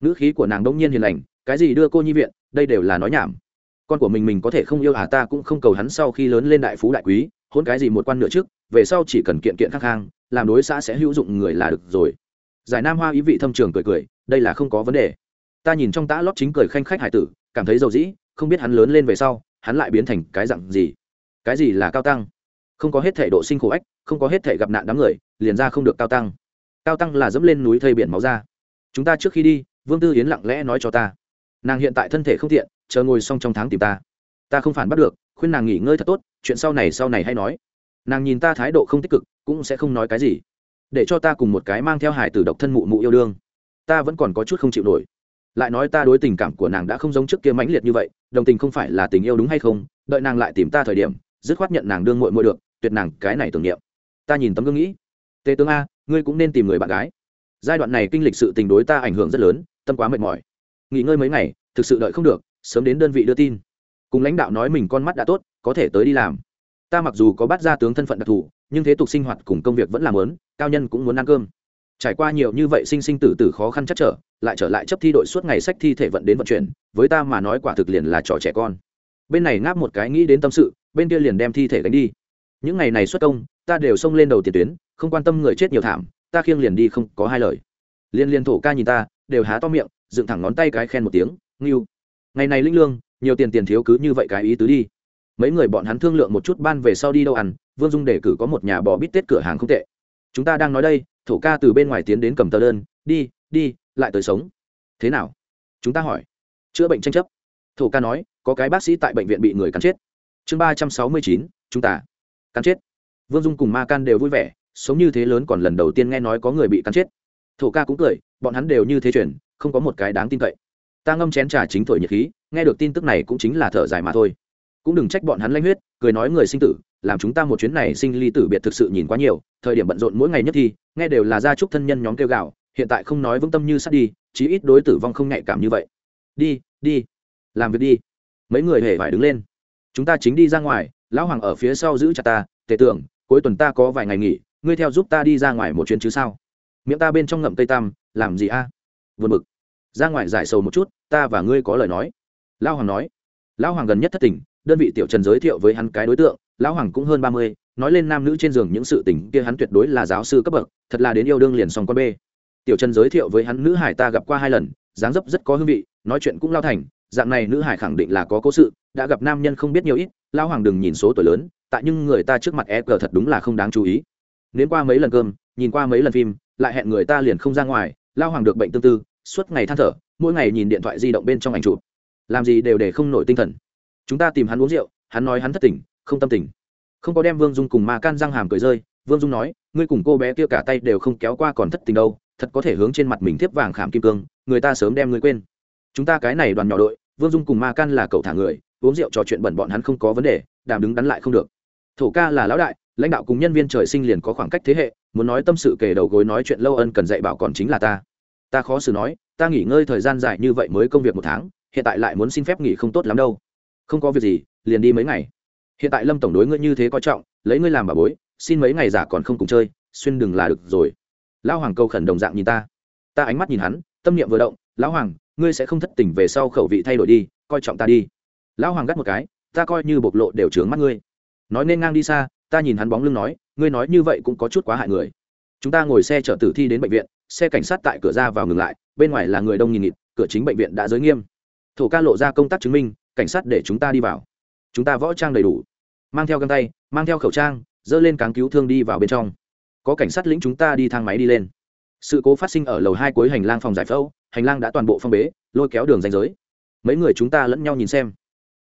Ngữ khí của nàng đông nhiên hiền lành, cái gì đưa cô nhi viện, đây đều là nói nhảm. Con của mình mình có thể không yêu à ta cũng không cầu hắn sau khi lớn lên đại phú đại quý, hôn cái gì một quan nữa trước, về sau chỉ cần kiện kiện khắc khang, làm đối xã sẽ hữu dụng người là được rồi. Giải nam hoa ý vị thâm trường cười cười, đây là không có vấn đề. Ta nhìn trong tã lót chính cười khanh khách hải tử, cảm thấy dầu dĩ, không biết hắn lớn lên về sau, hắn lại biến thành cái dặn gì cái gì là cao tăng? Không có hết thể độ sinh khổ ách, không có hết thể gặp nạn đám người, liền ra không được cao tăng. Cao tăng là dẫm lên núi thây biển máu ra. Chúng ta trước khi đi, vương tư yến lặng lẽ nói cho ta. Nàng hiện tại thân thể không tiện, chờ ngồi xong trong tháng tìm ta. Ta không phản bắt được, khuyên nàng nghỉ ngơi thật tốt, chuyện sau này sau này hay nói. Nàng nhìn ta thái độ không tích cực, cũng sẽ không nói cái gì. Để cho ta cùng một cái mang theo hải tử độc thân mụ mụ yêu đương. Ta vẫn còn có chút không chịu nổi. Lại nói ta đối tình cảm của nàng đã không giống trước kia mãnh liệt như vậy, đồng tình không phải là tình yêu đúng hay không, đợi nàng lại tìm ta thời điểm dứt khoát nhận nàng đương muội muội được, tuyệt nàng cái này tưởng niệm. Ta nhìn tấm gương nghĩ, tề tướng a, ngươi cũng nên tìm người bạn gái. Giai đoạn này kinh lịch sự tình đối ta ảnh hưởng rất lớn, tâm quá mệt mỏi. Nghỉ ngơi mấy ngày, thực sự đợi không được, sớm đến đơn vị đưa tin. Cùng lãnh đạo nói mình con mắt đã tốt, có thể tới đi làm. Ta mặc dù có bắt ra tướng thân phận đặc thù, nhưng thế tục sinh hoạt cùng công việc vẫn làm lớn cao nhân cũng muốn ăn cơm. Trải qua nhiều như vậy sinh sinh tử tử khó khăn chắc trở, lại trở lại chấp thi đội suốt ngày sách thi thể vận đến vận chuyển, với ta mà nói quả thực liền là trò trẻ con. Bên này ngáp một cái nghĩ đến tâm sự bên kia liền đem thi thể gánh đi. Những ngày này xuất công, ta đều xông lên đầu tiền tuyến, không quan tâm người chết nhiều thảm, ta khiêng liền đi không có hai lời. Liên liên thổ ca nhìn ta, đều há to miệng, dựng thẳng ngón tay cái khen một tiếng nghiêu ngày này linh lương, nhiều tiền tiền thiếu cứ như vậy cái ý tứ đi. Mấy người bọn hắn thương lượng một chút ban về sau đi đâu ăn, vương dung đề cử có một nhà bò bít tết cửa hàng không tệ. Chúng ta đang nói đây, thổ ca từ bên ngoài tiến đến cầm tờ đơn, đi đi, lại tới sống. Thế nào? chúng ta hỏi. Chữa bệnh tranh chấp. Thổ ca nói, có cái bác sĩ tại bệnh viện bị người cắn chết chương ba trăm sáu mươi chín, chúng ta. Cắn chết. Vương dung cùng ma can đều vui vẻ, sống như thế lớn còn lần đầu tiên nghe nói có người bị cắn chết. Thổ ca cũng cười, bọn hắn đều như thế chuyển, không có một cái đáng tin cậy. Ta ngâm chén trà chính thổi nhiệt khí, nghe được tin tức này cũng chính là thở dài mà thôi. Cũng đừng trách bọn hắn lanh huyết, cười nói người sinh tử, làm chúng ta một chuyến này sinh ly tử biệt thực sự nhìn quá nhiều, thời điểm bận rộn mỗi ngày nhất thì, nghe đều là gia trúc thân nhân nhóm kêu gạo hiện tại không nói vững tâm như sắt đi, chí ít đối tử vong không nhạy cảm như vậy. Đi đi, làm việc đi. Mấy người hề phải đứng lên chúng ta chính đi ra ngoài, lão hoàng ở phía sau giữ chặt ta, tề tưởng, cuối tuần ta có vài ngày nghỉ, ngươi theo giúp ta đi ra ngoài một chuyến chứ sao? Miệng ta bên trong ngậm cây tam làm gì a? À? vượt mực ra ngoài giải sầu một chút, ta và ngươi có lời nói. Lão hoàng nói. Lão hoàng gần nhất thất tình, đơn vị tiểu trần giới thiệu với hắn cái đối tượng, lão hoàng cũng hơn ba mươi, nói lên nam nữ trên giường những sự tình kia hắn tuyệt đối là giáo sư cấp bậc, thật là đến yêu đương liền xong con bê. Tiểu trần giới thiệu với hắn nữ hải ta gặp qua hai lần, dáng dấp rất có hương vị, nói chuyện cũng lao thành dạng này nữ hải khẳng định là có cố sự, đã gặp nam nhân không biết nhiều ít lao hoàng đừng nhìn số tuổi lớn, tại nhưng người ta trước mặt e cờ thật đúng là không đáng chú ý. Nếu qua mấy lần cơm, nhìn qua mấy lần phim, lại hẹn người ta liền không ra ngoài lao hoàng được bệnh tương tư, suốt ngày than thở, mỗi ngày nhìn điện thoại di động bên trong ảnh chụp. Làm gì đều để không nổi tinh thần. Chúng ta tìm hắn uống rượu, hắn nói hắn thất tình, không tâm tình. Không có đem vương dung cùng ma can răng hàm cười rơi, vương dung nói, ngươi cùng cô bé kia cả tay đều không kéo qua còn thất tình đâu, thật có thể hướng trên mặt mình tiếp vàng khảm kim cương, người ta sớm đem ngươi quên. Chúng ta cái này đoàn nhỏ đội vương dung cùng ma can là cậu thả người, uống rượu trò chuyện bẩn bọn hắn không có vấn đề, đàm đứng đắn lại không được. Thổ ca là lão đại, lãnh đạo cùng nhân viên trời sinh liền có khoảng cách thế hệ, muốn nói tâm sự kề đầu gối nói chuyện lâu ân cần dạy bảo còn chính là ta. Ta khó xử nói, ta nghỉ ngơi thời gian dài như vậy mới công việc một tháng, hiện tại lại muốn xin phép nghỉ không tốt lắm đâu. Không có việc gì, liền đi mấy ngày. Hiện tại lâm tổng đối ngươi như thế coi trọng, lấy ngươi làm bà bối, xin mấy ngày giả còn không cùng chơi, xuyên đừng là được rồi. Lão hoàng câu khẩn đồng dạng nhìn ta. Ta ánh mắt nhìn hắn, tâm niệm vừa động, lão hoàng ngươi sẽ không thất tình về sau khẩu vị thay đổi đi, coi trọng ta đi. Lão hoàng gắt một cái, ta coi như bộc lộ đều trướng mắt ngươi. Nói nên ngang đi xa, ta nhìn hắn bóng lưng nói, ngươi nói như vậy cũng có chút quá hại người. Chúng ta ngồi xe chở tử thi đến bệnh viện, xe cảnh sát tại cửa ra vào ngừng lại, bên ngoài là người đông nghìn nghịt, cửa chính bệnh viện đã giới nghiêm. Thổ ca lộ ra công tác chứng minh, cảnh sát để chúng ta đi vào. Chúng ta võ trang đầy đủ. Mang theo găng tay, mang theo khẩu trang, dơ lên cáng cứu thương đi vào bên trong. Có cảnh sát lĩnh chúng ta đi thang máy đi lên. Sự cố phát sinh ở lầu hai cuối hành lang phòng giải phẫu hành lang đã toàn bộ phong bế, lôi kéo đường danh giới. Mấy người chúng ta lẫn nhau nhìn xem.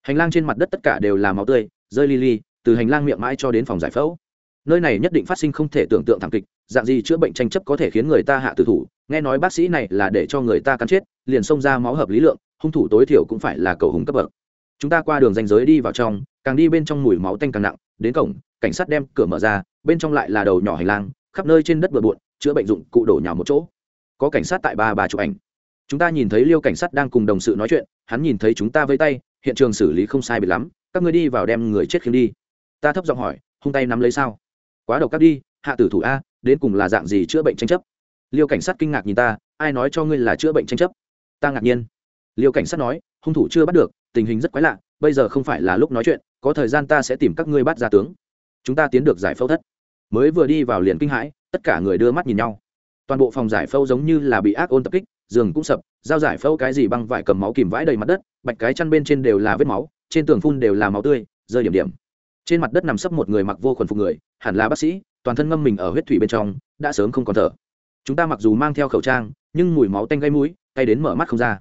Hành lang trên mặt đất tất cả đều là máu tươi, rơi li li, từ hành lang miệng mãi cho đến phòng giải phẫu. Nơi này nhất định phát sinh không thể tưởng tượng thảm kịch, dạng gì chữa bệnh tranh chấp có thể khiến người ta hạ tử thủ, nghe nói bác sĩ này là để cho người ta cắn chết, liền xông ra máu hợp lý lượng, hung thủ tối thiểu cũng phải là cầu hùng cấp bậc. Chúng ta qua đường ranh giới đi vào trong, càng đi bên trong mùi máu tanh càng nặng, đến cổng, cảnh sát đem cửa mở ra, bên trong lại là đầu nhỏ hành lang, khắp nơi trên đất bừa bộn, chữa bệnh dụng cụ đổ nhào một chỗ. Có cảnh sát tại ba bà chụp ảnh chúng ta nhìn thấy liêu cảnh sát đang cùng đồng sự nói chuyện, hắn nhìn thấy chúng ta vây tay, hiện trường xử lý không sai bị lắm, các ngươi đi vào đem người chết khiêng đi. Ta thấp giọng hỏi, hung tay nắm lấy sao? Quá độc các đi, hạ tử thủ a, đến cùng là dạng gì chữa bệnh tranh chấp? Liêu cảnh sát kinh ngạc nhìn ta, ai nói cho ngươi là chữa bệnh tranh chấp? Ta ngạc nhiên. Liêu cảnh sát nói, hung thủ chưa bắt được, tình hình rất quái lạ, bây giờ không phải là lúc nói chuyện, có thời gian ta sẽ tìm các ngươi bắt ra tướng. Chúng ta tiến được giải phẫu thất. Mới vừa đi vào liền kinh hãi, tất cả người đưa mắt nhìn nhau. Toàn bộ phòng giải phẫu giống như là bị ác ôn tập kích giường cũng sập, dao giải phẫu cái gì băng vải cầm máu kìm vãi đầy mặt đất, bạch cái chăn bên trên đều là vết máu, trên tường phun đều là máu tươi, rơi điểm điểm. Trên mặt đất nằm sấp một người mặc vô khuẩn phục người, hẳn là bác sĩ, toàn thân ngâm mình ở huyết thủy bên trong, đã sớm không còn thở. Chúng ta mặc dù mang theo khẩu trang, nhưng mùi máu tanh gây mũi tay đến mở mắt không ra.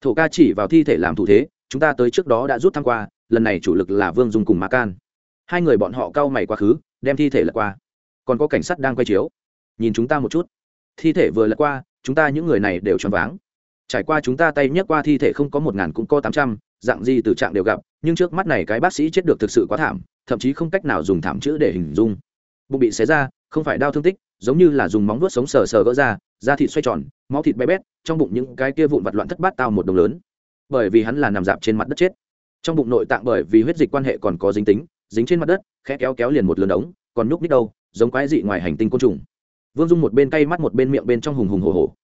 Thổ ca chỉ vào thi thể làm thủ thế, chúng ta tới trước đó đã rút thăm qua, lần này chủ lực là vương dung cùng má can. Hai người bọn họ cau mày quá khứ, đem thi thể lật qua. Còn có cảnh sát đang quay chiếu. Nhìn chúng ta một chút. Thi thể vừa lật qua chúng ta những người này đều choáng váng. Trải qua chúng ta tay nhấc qua thi thể không có một ngàn cũng có tám trăm, dạng gì từ trạng đều gặp, nhưng trước mắt này cái bác sĩ chết được thực sự quá thảm, thậm chí không cách nào dùng thảm chữ để hình dung. Bụng bị xé ra, không phải đau thương tích, giống như là dùng móng vuốt sống sờ sờ gỡ ra, da thịt xoay tròn, máu thịt bé bét, trong bụng những cái kia vụn vặt loạn thất bát tao một đồng lớn. Bởi vì hắn là nằm dạp trên mặt đất chết. Trong bụng nội tạng bởi vì huyết dịch quan hệ còn có dính tính, dính trên mặt đất, khẽ kéo kéo liền một lớn ống còn nhúc nít đâu, giống quái dị ngoài hành tinh côn trùng vương dung một bên cay mắt một bên miệng bên trong hùng hùng hồ hồ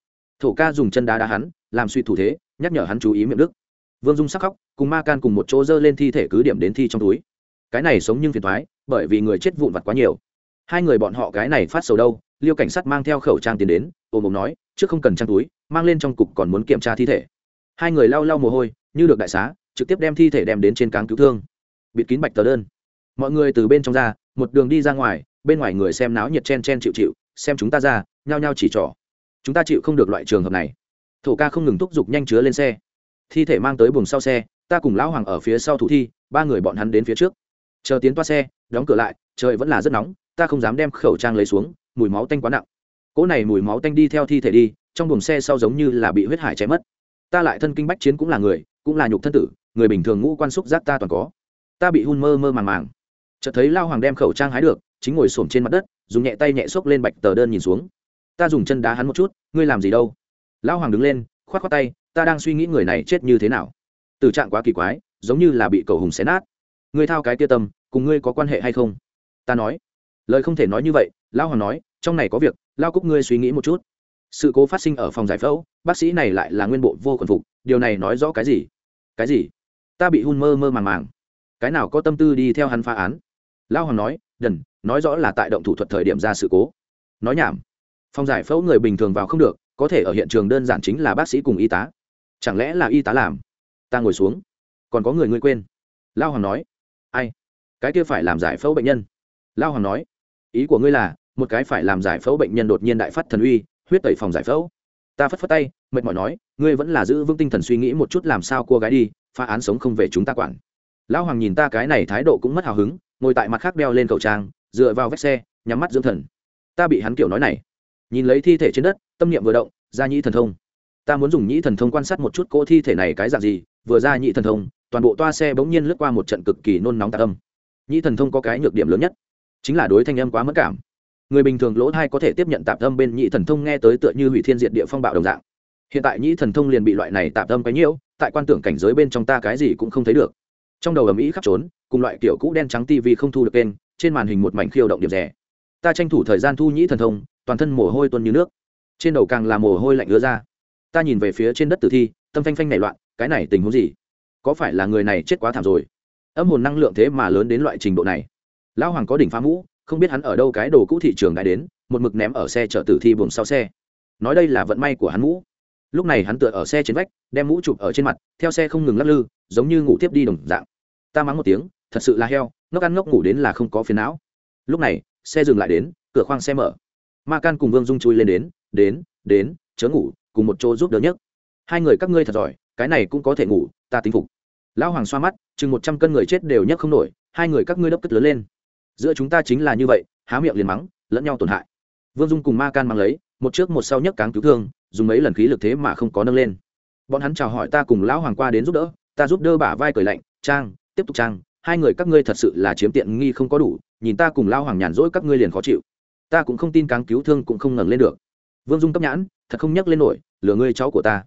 thổ ca dùng chân đá đá hắn, làm suy thủ thế, nhắc nhở hắn chú ý miệng đức. Vương dung sắc khóc, cùng ma can cùng một chỗ dơ lên thi thể cứ điểm đến thi trong túi. Cái này sống nhưng phiền thoái bởi vì người chết vụn vặt quá nhiều. Hai người bọn họ cái này phát sầu đâu, liêu cảnh sát mang theo khẩu trang tiến đến ôm ôm nói, trước không cần trang túi, mang lên trong cục còn muốn kiểm tra thi thể. Hai người lau lau mồ hôi, như được đại xá, trực tiếp đem thi thể đem đến trên cáng cứu thương. Bịt kín bạch tờ đơn. Mọi người từ bên trong ra, một đường đi ra ngoài, bên ngoài người xem náo nhiệt chen chen chịu chịu xem chúng ta ra, nhao nhao chỉ trỏ. Chúng ta chịu không được loại trường hợp này. Thổ ca không ngừng thúc giục nhanh chứa lên xe. Thi thể mang tới buồng sau xe, ta cùng lão hoàng ở phía sau thủ thi, ba người bọn hắn đến phía trước. Chờ tiến toa xe, đóng cửa lại, trời vẫn là rất nóng, ta không dám đem khẩu trang lấy xuống, mùi máu tanh quá nặng. Cỗ này mùi máu tanh đi theo thi thể đi, trong buồng xe sau giống như là bị huyết hải cháy mất. Ta lại thân kinh bách chiến cũng là người, cũng là nhục thân tử, người bình thường ngũ quan xúc giác ta toàn có. Ta bị hun mơ mơ màng màng. Chợt thấy lao hoàng đem khẩu trang hái được, chính ngồi xổm trên mặt đất dùng nhẹ tay nhẹ xốc lên bạch tờ đơn nhìn xuống. Ta dùng chân đá hắn một chút, ngươi làm gì đâu? Lão hoàng đứng lên k h o á t k h o á tay, ta đang suy nghĩ người này chết như thế nào. Từ trạng quá kỳ quái, giống như là bị cầu hùng xé nát. Ngươi thao cái tia tâm, cùng ngươi có quan hệ hay không? Ta nói. Lời không thể nói như vậy, Lão hoàng nói, trong này có việc lao cúc ngươi suy nghĩ một chút. Sự cố phát sinh ở phòng giải phẫu, bác sĩ này lại là nguyên bộ vô quần phục, điều này nói rõ cái gì? Cái gì? Ta bị hun mơ mơ màng màng. Cái nào có tâm tư đi theo hắn phá án? Lao hoàng nói, đần nói rõ là tại động thủ thuật thời điểm ra sự cố. Nói nhảm. Phòng giải phẫu người bình thường vào không được, có thể ở hiện trường đơn giản chính là bác sĩ cùng y tá. Chẳng lẽ là y tá làm? Ta ngồi xuống. Còn có người ngươi quên. Lao hoàng nói. Ai? Cái kia phải làm giải phẫu bệnh nhân. Lao hoàng nói. Ý của ngươi là, một cái phải làm giải phẫu bệnh nhân đột nhiên đại phát thần uy, huyết tẩy phòng giải phẫu. Ta phất phất tay, mệt mỏi nói, ngươi vẫn là giữ vững tinh thần suy nghĩ một chút làm sao cô gái đi, phá án sống không về chúng ta quản. Lão hoàng nhìn ta cái này thái độ cũng mất hào hứng, ngồi tại mặt khác đeo lên khẩu trang dựa vào vách xe, nhắm mắt dưỡng thần. Ta bị hắn kiểu nói này. Nhìn lấy thi thể trên đất, tâm niệm vừa động, ra nhĩ thần thông. Ta muốn dùng nhĩ thần thông quan sát một chút cỗ thi thể này cái dạng gì, vừa ra nhĩ thần thông, toàn bộ toa xe bỗng nhiên lướt qua một trận cực kỳ nôn nóng tạc âm. Nhĩ thần thông có cái nhược điểm lớn nhất, chính là đối thanh âm quá mất cảm. Người bình thường lỗ thai có thể tiếp nhận tạp âm bên nhĩ thần thông nghe tới tựa như hủy thiên diệt địa phong bạo đồng dạng. Hiện tại nhĩ thần thông liền bị loại này tạp âm cái nhiễu, tại quan tưởng cảnh giới bên trong ta cái gì cũng không thấy được. Trong đầu ầm ĩ khắp trốn, cùng loại kiểu cũ đen trắng tivi không thu được kênh trên màn hình một mảnh khiêu động điểm rẻ. Ta tranh thủ thời gian thu nhĩ thần thông, toàn thân mồ hôi tuôn như nước. Trên đầu càng là mồ hôi lạnh ứa ra. Ta nhìn về phía trên đất tử thi, tâm phanh phanh nảy loạn, cái này tình huống gì? Có phải là người này chết quá thảm rồi? Âm hồn năng lượng thế mà lớn đến loại trình độ này. Lão hoàng có đỉnh phá mũ, không biết hắn ở đâu cái đồ cũ thị trường đã đến, một mực ném ở xe chở tử thi buồng sau xe. Nói đây là vận may của hắn mũ. Lúc này hắn tựa ở xe trên vách, đem mũ chụp ở trên mặt, theo xe không ngừng lắc lư, giống như ngủ tiếp đi đồng dạng. Ta mắng một tiếng, thật sự là heo ngốc ăn ngốc ngủ đến là không có phiền não. Lúc này, xe dừng lại đến, cửa khoang xe mở. Ma can cùng vương dung chui lên đến đến đến, chớ ngủ, cùng một chỗ giúp đỡ nhất hai người các ngươi thật giỏi, cái này cũng có thể ngủ, ta tính phục. Lão hoàng xoa mắt, chừng một trăm cân người chết đều nhấc không nổi, hai người các ngươi đốc cất lớn lên. Giữa chúng ta chính là như vậy, há miệng liền mắng, lẫn nhau tổn hại. Vương dung cùng ma can mang lấy, một trước một sau nhấc cáng cứu thương, dùng mấy lần khí lực thế mà không có nâng lên. Bọn hắn chào hỏi ta cùng lão hoàng qua đến giúp đỡ, ta giúp đỡ bả vai cười lạnh, trang, tiếp tục trang hai người các ngươi thật sự là chiếm tiện nghi không có đủ, nhìn ta cùng lao hoàng nhàn rỗi các ngươi liền khó chịu. Ta cũng không tin cáng cứu thương cũng không ngẩng lên được. Vương dung cấp nhãn, thật không nhắc lên nổi, lừa ngươi cháu của ta.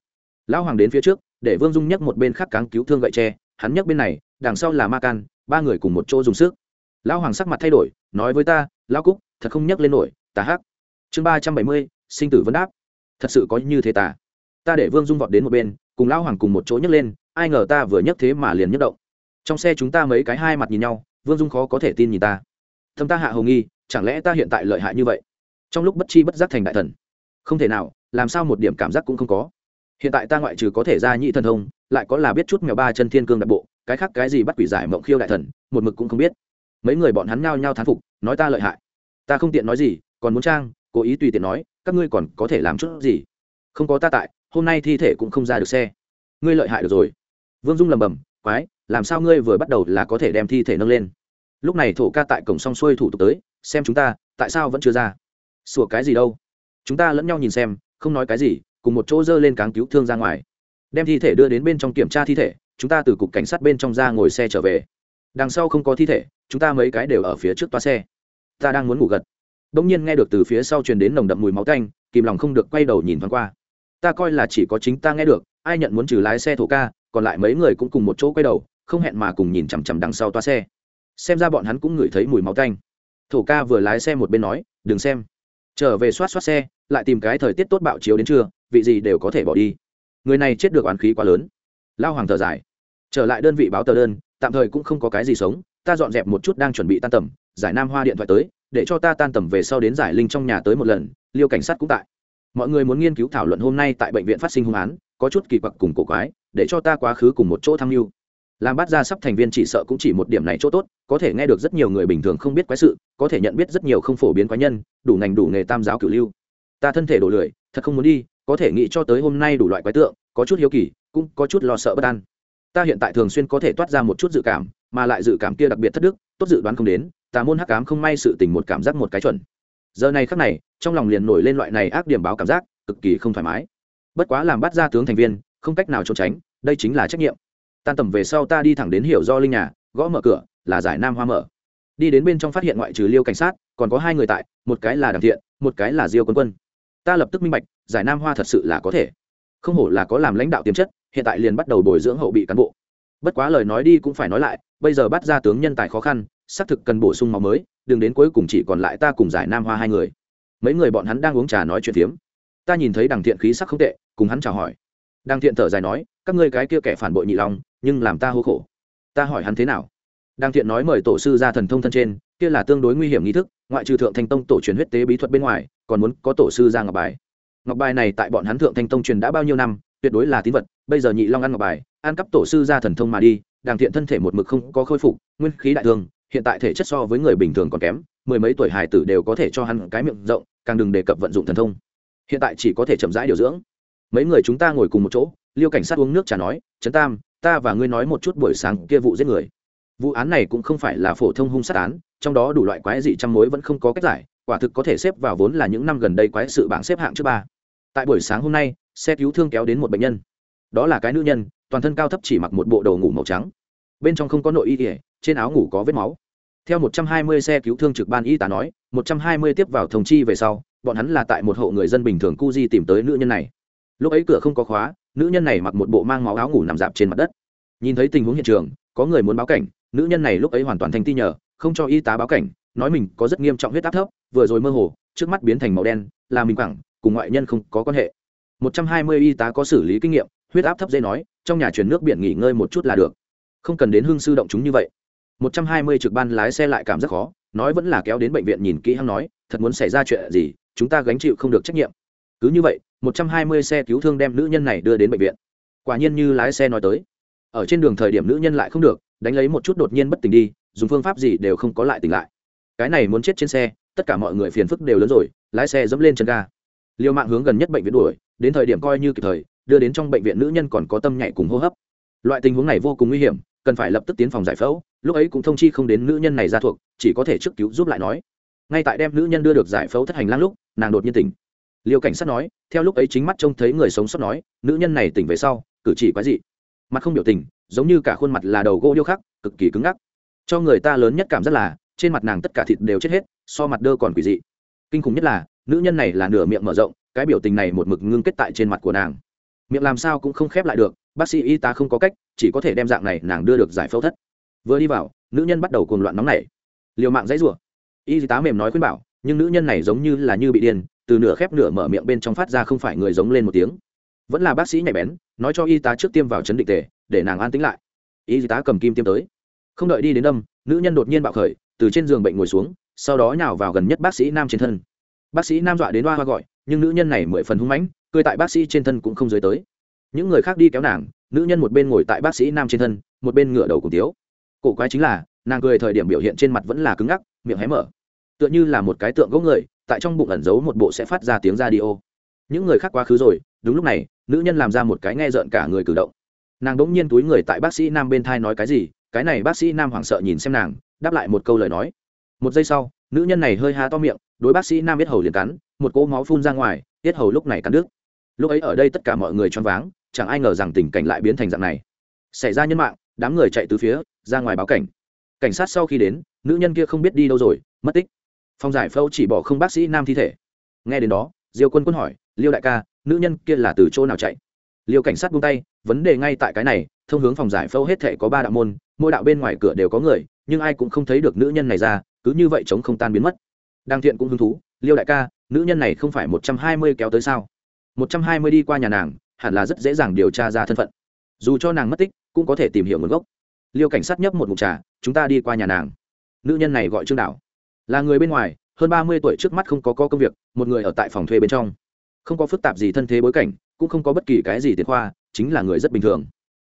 Lão hoàng đến phía trước, để vương dung nhắc một bên khác cáng cứu thương gậy tre, hắn nhắc bên này, đằng sau là ma can, ba người cùng một chỗ dùng sức. Lão hoàng sắc mặt thay đổi, nói với ta lão cúc, thật không nhắc lên nổi, ta hắc. Chương ba trăm bảy mươi, sinh tử vấn đáp. Thật sự có như thế ta. Ta để vương dung vọt đến một bên, cùng lão hoàng cùng một chỗ nhấc lên, ai ngờ ta vừa nhấc thế mà liền nhấc động trong xe chúng ta mấy cái hai mặt nhìn nhau, vương dung khó có thể tin nhìn ta. Thâm ta hạ hầu nghi, chẳng lẽ ta hiện tại lợi hại như vậy? Trong lúc bất chi bất giác thành đại thần. Không thể nào, làm sao một điểm cảm giác cũng không có. Hiện tại ta ngoại trừ có thể ra nhị thần thông, lại có là biết chút mèo ba chân thiên cương đại bộ, cái khác cái gì bắt quỷ giải mộng khiêu đại thần, một mực cũng không biết. Mấy người bọn hắn nhao nhao thán phục, nói ta lợi hại. Ta không tiện nói gì, còn muốn trang, cố ý tùy tiện nói, các ngươi còn có thể làm chút gì? Không có ta tại, hôm nay thi thể cũng không ra được xe. Ngươi lợi hại được rồi. Vương dung lầm bầm quái, làm sao ngươi vừa bắt đầu là có thể đem thi thể nâng lên? Lúc này thổ ca tại cổng xong xuôi thủ tục tới, xem chúng ta, tại sao vẫn chưa ra? Sủa cái gì đâu? Chúng ta lẫn nhau nhìn xem, không nói cái gì, cùng một chỗ dơ lên cáng cứu thương ra ngoài. Đem thi thể đưa đến bên trong kiểm tra thi thể, chúng ta từ cục cảnh sát bên trong ra ngồi xe trở về. Đằng sau không có thi thể, chúng ta mấy cái đều ở phía trước toa xe. Ta đang muốn ngủ gật. Đông nhiên nghe được từ phía sau truyền đến nồng đậm mùi máu canh kìm lòng không được quay đầu nhìn thoáng qua. Ta coi là chỉ có chính ta nghe được, ai nhận muốn trừ lái xe thổ ca còn lại mấy người cũng cùng một chỗ quay đầu, không hẹn mà cùng nhìn chằm chằm đằng sau toa xe. Xem ra bọn hắn cũng ngửi thấy mùi máu canh thổ ca vừa lái xe một bên nói, đừng xem. Trở về soát soát xe, lại tìm cái thời tiết tốt bạo chiếu đến trưa, vị gì đều có thể bỏ đi. Người này chết được oán khí quá lớn. Lao hoàng thở dài. Trở lại đơn vị báo tờ đơn, tạm thời cũng không có cái gì sống, ta dọn dẹp một chút đang chuẩn bị tan tầm, giải nam hoa điện thoại tới, để cho ta tan tầm về sau đến giải linh trong nhà tới một lần, liêu cảnh sát cũng tại. Mọi người muốn nghiên cứu thảo luận hôm nay tại bệnh viện phát sinh hung án, có chút kỳ quặc cùng cổ quái để cho ta quá khứ cùng một chỗ tham mưu. Làm bát ra sắp thành viên chỉ sợ cũng chỉ một điểm này chỗ tốt, có thể nghe được rất nhiều người bình thường không biết quái sự, có thể nhận biết rất nhiều không phổ biến quái nhân, đủ ngành đủ nghề tam giáo cửu lưu. Ta thân thể đổ lười, thật không muốn đi, có thể nghĩ cho tới hôm nay đủ loại quái tượng, có chút hiếu kỳ, cũng có chút lo sợ bất an. Ta hiện tại thường xuyên có thể toát ra một chút dự cảm, mà lại dự cảm kia đặc biệt thất đức, tốt dự đoán không đến tà môn hắc cám không may sự tình một cảm giác một cái chuẩn. Giờ này khắc này, trong lòng liền nổi lên loại này ác điểm báo cảm giác, cực kỳ không thoải mái. Bất quá làm bắt ra tướng thành viên không cách nào trốn tránh, đây chính là trách nhiệm. Tan tầm về sau ta đi thẳng đến hiểu do linh nhà, gõ mở cửa, là giải nam hoa mở. Đi đến bên trong phát hiện ngoại trừ liêu cảnh sát, còn có hai người tại, một cái là Đằng thiện, một cái là diêu quân quân. Ta lập tức minh bạch, giải nam hoa thật sự là có thể. Không hổ là có làm lãnh đạo tiềm chất, hiện tại liền bắt đầu bồi dưỡng hậu bị cán bộ. Bất quá lời nói đi cũng phải nói lại, bây giờ bắt ra tướng nhân tài khó khăn, xác thực cần bổ sung máu mới, đừng đến cuối cùng chỉ còn lại ta cùng giải nam hoa hai người. Mấy người bọn hắn đang uống trà nói chuyện phiếm. Ta nhìn thấy đằng thiện khí sắc không tệ, cùng hắn chào hỏi. Đang thiện thở dài nói, các ngươi cái kia kẻ phản bội nhị long nhưng làm ta hô khổ. Ta hỏi hắn thế nào? Đang thiện nói mời tổ sư ra thần thông thân trên, kia là tương đối nguy hiểm nghi thức, ngoại trừ thượng thanh tông tổ truyền huyết tế bí thuật bên ngoài, còn muốn có tổ sư ra ngọc bài. Ngọc bài này tại bọn hắn thượng thanh tông truyền đã bao nhiêu năm, tuyệt đối là tín vật, bây giờ nhị long ăn ngọc bài, ăn cắp tổ sư ra thần thông mà đi đàng thiện thân thể một mực không có khôi phục, nguyên khí đại thương hiện tại thể chất so với người bình thường còn kém, mười mấy tuổi hải tử đều có thể cho hắn cái miệng rộng, càng đừng đề cập vận dụng thần thông. Hiện tại chỉ có thể chậm rãi điều dưỡng mấy người chúng ta ngồi cùng một chỗ, liêu cảnh sát uống nước trà nói, trấn tam, ta và ngươi nói một chút buổi sáng kia vụ giết người. Vụ án này cũng không phải là phổ thông hung sát án, trong đó đủ loại quái dị trăm mối vẫn không có cách giải, quả thực có thể xếp vào vốn là những năm gần đây quái sự bảng xếp hạng trước ba. Tại buổi sáng hôm nay, xe cứu thương kéo đến một bệnh nhân. Đó là cái nữ nhân, toàn thân cao thấp chỉ mặc một bộ đồ ngủ màu trắng. Bên trong không có nội y ỉa trên áo ngủ có vết máu. Theo 120 xe cứu thương trực ban y tá nói 120 tiếp vào thông chi về sau, bọn hắn là tại một hộ người dân bình thường cu di tìm tới nữ nhân này lúc ấy cửa không có khóa, nữ nhân này mặc một bộ mang máu áo ngủ nằm dạp trên mặt đất. Nhìn thấy tình huống hiện trường, có người muốn báo cảnh, nữ nhân này lúc ấy hoàn toàn thanh ti nhờ, không cho y tá báo cảnh, nói mình có rất nghiêm trọng huyết áp thấp, vừa rồi mơ hồ, trước mắt biến thành màu đen, là mình quẳng, cùng ngoại nhân không có quan hệ. 120 y tá có xử lý kinh nghiệm, huyết áp thấp dây nói, trong nhà chuyển nước biển nghỉ ngơi một chút là được. Không cần đến hương sư động chúng như vậy. 120 trực ban lái xe lại cảm giác khó, nói vẫn là kéo đến bệnh viện nhìn kỹ hăng nói, thật muốn xảy ra chuyện gì, chúng ta gánh chịu không được trách nhiệm. Cứ như vậy 120 xe cứu thương đem nữ nhân này đưa đến bệnh viện. Quả nhiên như lái xe nói tới. Ở trên đường thời điểm nữ nhân lại không được, đánh lấy một chút đột nhiên bất tỉnh đi, dùng phương pháp gì đều không có lại tỉnh lại. Cái này muốn chết trên xe, tất cả mọi người phiền phức đều lớn rồi, lái xe dẫm lên chân ga. Liều mạng hướng gần nhất bệnh viện đuổi, đến thời điểm coi như kịp thời, đưa đến trong bệnh viện nữ nhân còn có tâm nhạy cùng hô hấp. Loại tình huống này vô cùng nguy hiểm, cần phải lập tức tiến phòng giải phẫu, lúc ấy cũng thông chi không đến nữ nhân này ra thuộc, chỉ có thể trước cứu giúp lại nói. Ngay tại đem nữ nhân đưa được giải phẫu thất hành lang lúc, nàng đột nhiên tỉnh liêu cảnh sát nói, theo lúc ấy chính mắt trông thấy người sống sót nói, nữ nhân này tỉnh về sau, cử chỉ quái dị. Mặt không biểu tình, giống như cả khuôn mặt là đầu gỗ điêu khắc, cực kỳ cứng ngắc. Cho người ta lớn nhất cảm giác là, trên mặt nàng tất cả thịt đều chết hết, so mặt đơ còn quỷ dị. Kinh khủng nhất là, nữ nhân này là nửa miệng mở rộng, cái biểu tình này một mực ngưng kết tại trên mặt của nàng. Miệng làm sao cũng không khép lại được, bác sĩ y tá không có cách, chỉ có thể đem dạng này nàng đưa được giải phẫu thất. Vừa đi vào, nữ nhân bắt đầu cuồng loạn nóng nảy. Liều mạng dãy rủa. Y tá mềm nói khuyên bảo, nhưng nữ nhân này giống như là như bị điên từ nửa khép nửa mở miệng bên trong phát ra không phải người giống lên một tiếng. Vẫn là bác sĩ nhạy bén, nói cho y tá trước tiêm vào chấn định tề, để nàng an tĩnh lại. Y tá cầm kim tiêm tới. Không đợi đi đến đâm, nữ nhân đột nhiên bạo khởi, từ trên giường bệnh ngồi xuống, sau đó nhào vào gần nhất bác sĩ nam trên thân. Bác sĩ nam dọa đến hoa hoa gọi, nhưng nữ nhân này mười phần hung mãnh, cười tại bác sĩ trên thân cũng không dưới tới. Những người khác đi kéo nàng, nữ nhân một bên ngồi tại bác sĩ nam trên thân, một bên ngửa đầu cùng tiếu. Cổ quái chính là, nàng cười thời điểm biểu hiện trên mặt vẫn là cứng ngắc, miệng hé mở. Tựa như là một cái tượng gỗ người tại trong bụng ẩn giấu một bộ sẽ phát ra tiếng ra đi ô những người khác quá khứ rồi, đúng lúc này, nữ nhân làm ra một cái nghe rợn cả người cử động. Nàng đ ỗ n g nhiên túi người tại bác sĩ nam bên thai nói cái gì, cái này bác sĩ nam hoảng sợ nhìn xem nàng, đáp lại một câu lời nói. Một giây sau, nữ nhân này hơi há to miệng, đối bác sĩ nam biết hầu liền cắn, một cỗ máu phun ra ngoài biết hầu lúc này cắn đứt. Lúc ấy ở đây tất cả mọi người choáng váng, chẳng ai ngờ rằng tình cảnh lại biến thành dạng này. Xảy ra nhân mạng, đám người chạy từ phía, ra ngoài báo cảnh. Cảnh sát sau khi đến, nữ nhân kia không biết đi đâu rồi, mất tích phòng giải phẫu chỉ bỏ không bác sĩ nam thi thể. Nghe đến đó, diêu quân quân hỏi, liêu đại ca, nữ nhân kia là từ chỗ nào chạy? Liêu cảnh sát buông tay, vấn đề ngay tại cái này, thông hướng phòng giải phẫu hết thể có ba đạo môn, mỗi đạo bên ngoài cửa đều có người, nhưng ai cũng không thấy được nữ nhân này ra, cứ như vậy chống không tan biến mất. Đang thiện cũng hứng thú, liêu đại ca, nữ nhân này không phải một trăm hai mươi kéo tới sao? Một trăm hai mươi đi qua nhà nàng, hẳn là rất dễ dàng điều tra ra thân phận. Dù cho nàng mất tích, cũng có thể tìm hiểu nguồn gốc. Liêu cảnh sát nhấp một mục trà, chúng ta đi qua nhà nàng. Nữ nhân này gọi trương đảo là người bên ngoài hơn ba mươi tuổi trước mắt không có, có công việc một người ở tại phòng thuê bên trong. Không có phức tạp gì thân thế bối cảnh cũng không có bất kỳ cái gì tiền khoa chính là người rất bình thường.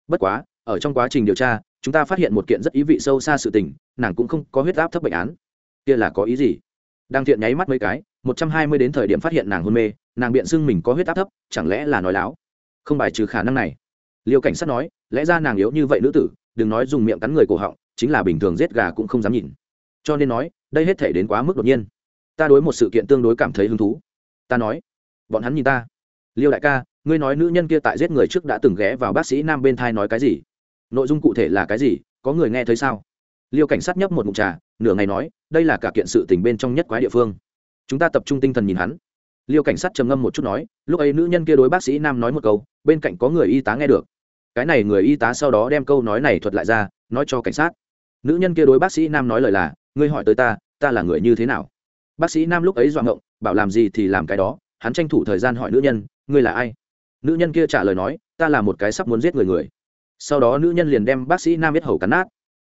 Bất quá ở trong quá trình điều tra chúng ta phát hiện một kiện rất ý vị sâu xa sự tình nàng cũng không có huyết áp thấp bệnh án. Kia là có ý gì? Đang thiện nháy mắt mấy cái một trăm hai mươi đến thời điểm phát hiện nàng hôn mê nàng biện xưng mình có huyết áp thấp chẳng lẽ là nói láo? Không bài trừ khả năng này. Liêu cảnh sát nói lẽ ra nàng yếu như vậy nữ tử đừng nói dùng miệng cắn người cổ họng chính là bình thường giết gà cũng không dám nhìn. Cho nên nói đây hết thể đến quá mức đột nhiên. Ta đối một sự kiện tương đối cảm thấy hứng thú. Ta nói, bọn hắn nhìn ta. Liêu đại ca, ngươi nói nữ nhân kia tại giết người trước đã từng ghé vào bác sĩ nam bên thai nói cái gì? Nội dung cụ thể là cái gì? Có người nghe thấy sao? Liêu cảnh sát nhấp một mụn trà, nửa ngày nói, đây là cả kiện sự tình bên trong nhất quái địa phương. Chúng ta tập trung tinh thần nhìn hắn. Liêu cảnh sát trầm ngâm một chút nói, lúc ấy nữ nhân kia đối bác sĩ nam nói một câu, bên cạnh có người y tá nghe được. Cái này người y tá sau đó đem câu nói này thuật lại ra, nói cho cảnh sát nữ nhân kia đối bác sĩ nam nói lời là, ngươi hỏi tới ta ta là người như thế nào? Bác sĩ nam lúc ấy dọa ngộng, bảo làm gì thì làm cái đó, hắn tranh thủ thời gian hỏi nữ nhân, ngươi là ai? Nữ nhân kia trả lời nói, ta là một cái sắp muốn giết người người. Sau đó nữ nhân liền đem bác sĩ nam biết hầu cắn nát.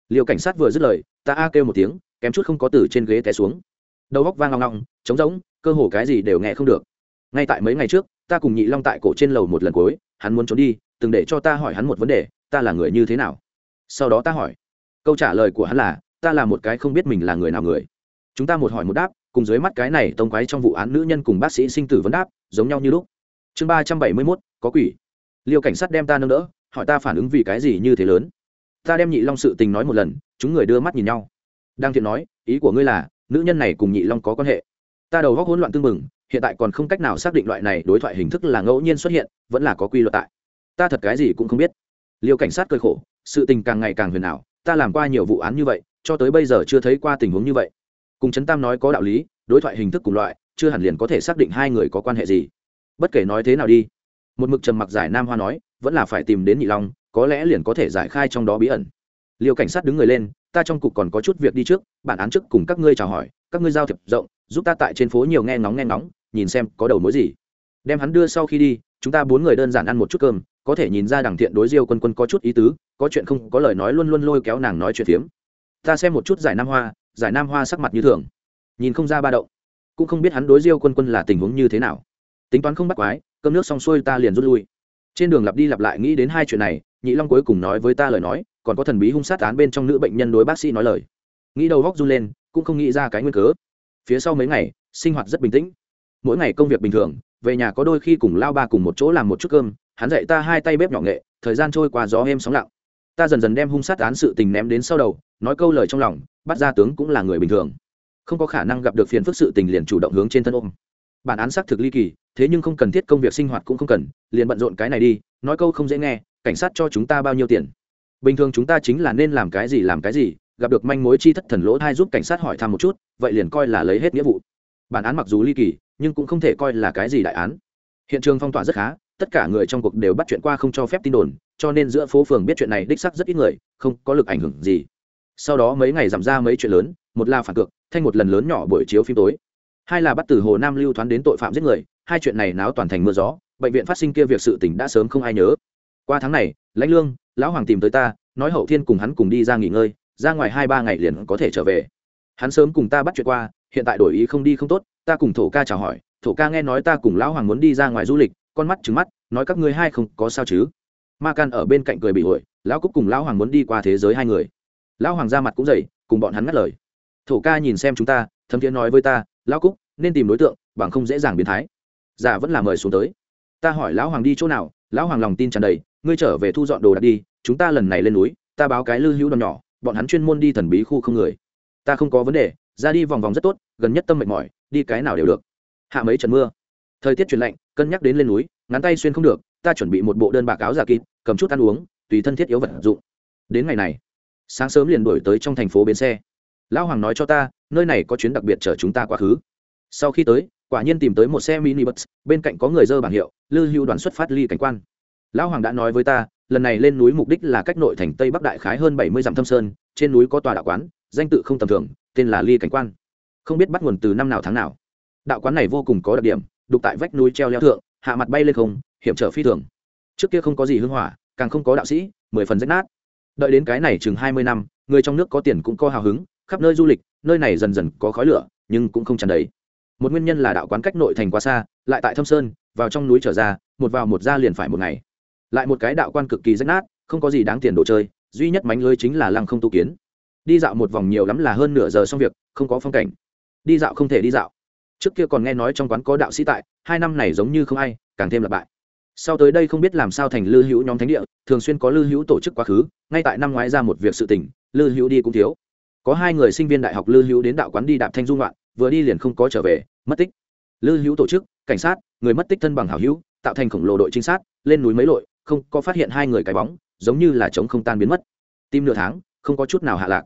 Liều cảnh sát vừa dứt lời, ta a kêu một tiếng, kém chút không có từ trên ghế té xuống. Đầu góc vang long long, trống rỗng, cơ hồ cái gì đều nghe không được. Ngay tại mấy ngày trước, ta cùng nhị long tại cổ trên lầu một lần cuối, hắn muốn trốn đi, từng để cho ta hỏi hắn một vấn đề, ta là người như thế nào? Sau đó ta hỏi câu trả lời của hắn là, ta là một cái không biết mình là người nào người. Chúng ta một hỏi một đáp, cùng dưới mắt cái này tông quái trong vụ án nữ nhân cùng bác sĩ sinh tử vấn đáp, giống nhau như lúc. Chương ba trăm bảy mươi mốt, có quỷ. Liêu cảnh sát đem ta nâng đỡ, hỏi ta phản ứng vì cái gì như thế lớn. Ta đem nhị long sự tình nói một lần, chúng người đưa mắt nhìn nhau. Đang thiện nói, ý của ngươi là, nữ nhân này cùng nhị long có quan hệ. Ta đầu góc hỗn loạn tương mừng, hiện tại còn không cách nào xác định loại này đối thoại hình thức là ngẫu nhiên xuất hiện, vẫn là có quy luật tại. Ta thật cái gì cũng không biết. Liêu cảnh sát cơi khổ, sự tình càng ngày càng huyền ảo ta làm qua nhiều vụ án như vậy, cho tới bây giờ chưa thấy qua tình huống như vậy. Cùng trấn tam nói có đạo lý, đối thoại hình thức cùng loại, chưa hẳn liền có thể xác định hai người có quan hệ gì. Bất kể nói thế nào đi. Một mực trầm mặc giải nam hoa nói, vẫn là phải tìm đến nhị long, có lẽ liền có thể giải khai trong đó bí ẩn. Liêu cảnh sát đứng người lên, ta trong cục còn có chút việc đi trước, bản án trước cùng các ngươi chào hỏi, các ngươi giao thiệp rộng, giúp ta tại trên phố nhiều nghe ngóng nghe ngóng, nhìn xem có đầu mối gì. Đem hắn đưa sau khi đi, chúng ta bốn người đơn giản ăn một chút cơm có thể nhìn ra đằng thiện đối diêu quân quân có chút ý tứ, có chuyện không, có lời nói luôn luôn lôi kéo nàng nói chuyện phiếm. Ta xem một chút giải nam hoa, giải nam hoa sắc mặt như thường. Nhìn không ra ba động, cũng không biết hắn đối diêu quân quân là tình huống như thế nào. Tính toán không bắt quái, cơm nước xong xuôi ta liền rút lui. Trên đường lặp đi lặp lại nghĩ đến hai chuyện này, nhị long cuối cùng nói với ta lời nói, còn có thần bí hung sát án bên trong nữ bệnh nhân đối bác sĩ nói lời. Nghĩ đầu góc run lên, cũng không nghĩ ra cái nguyên cớ. Phía sau mấy ngày, sinh hoạt rất bình tĩnh. Mỗi ngày công việc bình thường, về nhà có đôi khi cùng lao ba cùng một chỗ làm một chút cơm hắn dạy ta hai tay bếp nhỏ nghệ, thời gian trôi qua gió êm sóng lặng. Ta dần dần đem hung sát án sự tình ném đến sau đầu, nói câu lời trong lòng, bắt ra tướng cũng là người bình thường. Không có khả năng gặp được phiền phức sự tình liền chủ động hướng trên thân ôm. Bản án xác thực ly kỳ, thế nhưng không cần thiết công việc sinh hoạt cũng không cần, liền bận rộn cái này đi, nói câu không dễ nghe, cảnh sát cho chúng ta bao nhiêu tiền? Bình thường chúng ta chính là nên làm cái gì làm cái gì, gặp được manh mối chi thất thần lỗ thai giúp cảnh sát hỏi thăm một chút, vậy liền coi là lấy hết nghĩa vụ. Bản án mặc dù ly kỳ, nhưng cũng không thể coi là cái gì đại án. Hiện trường phong tỏa rất khá tất cả người trong cuộc đều bắt chuyện qua không cho phép tin đồn, cho nên giữa phố phường biết chuyện này đích sắc rất ít người, không có lực ảnh hưởng gì. Sau đó mấy ngày giảm ra mấy chuyện lớn, một là phản cược thanh một lần lớn nhỏ buổi chiếu phim tối. Hai là bắt từ hồ nam lưu thoán đến tội phạm giết người, hai chuyện này náo toàn thành mưa gió, bệnh viện phát sinh kia việc sự tỉnh đã sớm không ai nhớ. Qua tháng này, lãnh lương, lão hoàng tìm tới ta, nói hậu thiên cùng hắn cùng đi ra nghỉ ngơi, ra ngoài hai ba ngày liền có thể trở về. Hắn sớm cùng ta bắt chuyện qua, hiện tại đổi ý không đi không tốt, ta cùng thổ ca chào hỏi, thổ ca nghe nói ta cùng lão hoàng muốn đi ra ngoài du lịch con mắt trứng mắt, nói các ngươi hai không có sao chứ? Ma can ở bên cạnh cười bị ổi, lão cúc cùng lão hoàng muốn đi qua thế giới hai người. Lão hoàng ra mặt cũng dậy, cùng bọn hắn ngắt lời. Thổ ca nhìn xem chúng ta, thấm thiế nói với ta, lão cúc, nên tìm đối tượng, bằng không dễ dàng biến thái. Giả vẫn là mời xuống tới. Ta hỏi lão hoàng đi chỗ nào, lão hoàng lòng tin tràn đầy, ngươi trở về thu dọn đồ đạc đi, chúng ta lần này lên núi, ta báo cái lư hữu đòn nhỏ, bọn hắn chuyên môn đi thần bí khu không người. Ta không có vấn đề, ra đi vòng vòng rất tốt, gần nhất tâm mệt mỏi, đi cái nào đều được. Hạ mấy trận mưa thời tiết chuyển lạnh, cân nhắc đến lên núi, ngắn tay xuyên không được, ta chuẩn bị một bộ đơn bạc áo giả kịp, cầm chút ăn uống, tùy thân thiết yếu vật dụng. Đến ngày này, sáng sớm liền đổi tới trong thành phố bến xe. Lão hoàng nói cho ta, nơi này có chuyến đặc biệt chở chúng ta quá khứ. Sau khi tới, quả nhiên tìm tới một xe mini bus, bên cạnh có người dơ bảng hiệu, lư hữu đoàn xuất phát ly cảnh quan. Lão hoàng đã nói với ta, lần này lên núi mục đích là cách nội thành tây bắc đại khái hơn bảy mươi dặm thâm sơn, trên núi có tòa đạo quán, danh tự không tầm thường, tên là ly cảnh quan. Không biết bắt nguồn từ năm nào tháng nào. Đạo quán này vô cùng có đặc điểm đục tại vách núi treo leo thượng, hạ mặt bay lên không, hiểm trở phi thường. Trước kia không có gì hưng hỏa, càng không có đạo sĩ, mười phần rách nát. Đợi đến cái này chừng hai mươi năm, người trong nước có tiền cũng có hào hứng, khắp nơi du lịch, nơi này dần dần có khói lửa, nhưng cũng không tràn đầy. Một nguyên nhân là đạo quán cách nội thành quá xa, lại tại thâm sơn, vào trong núi trở ra, một vào một ra liền phải một ngày. Lại một cái đạo quan cực kỳ rách nát, không có gì đáng tiền đồ chơi, duy nhất mánh lưới chính là lăng không tu kiến. Đi dạo một vòng nhiều lắm là hơn nửa giờ xong việc, không có phong cảnh. Đi dạo không thể đi dạo trước kia còn nghe nói trong quán có đạo sĩ tại, hai năm này giống như không ai, càng thêm là bại. Sau tới đây không biết làm sao thành lư hữu nhóm thánh địa, thường xuyên có lư hữu tổ chức quá khứ, ngay tại năm ngoái ra một việc sự tỉnh lư hữu đi cũng thiếu. Có hai người sinh viên đại học lư hữu đến đạo quán đi đạp thanh dung loạn vừa đi liền không có trở về, mất tích. Lư hữu tổ chức, cảnh sát, người mất tích thân bằng hảo hữu, tạo thành khổng lồ đội trinh sát, lên núi mấy lội, không có phát hiện hai người cái bóng, giống như là chống không tan biến mất. Tìm nửa tháng, không có chút nào hạ lạc.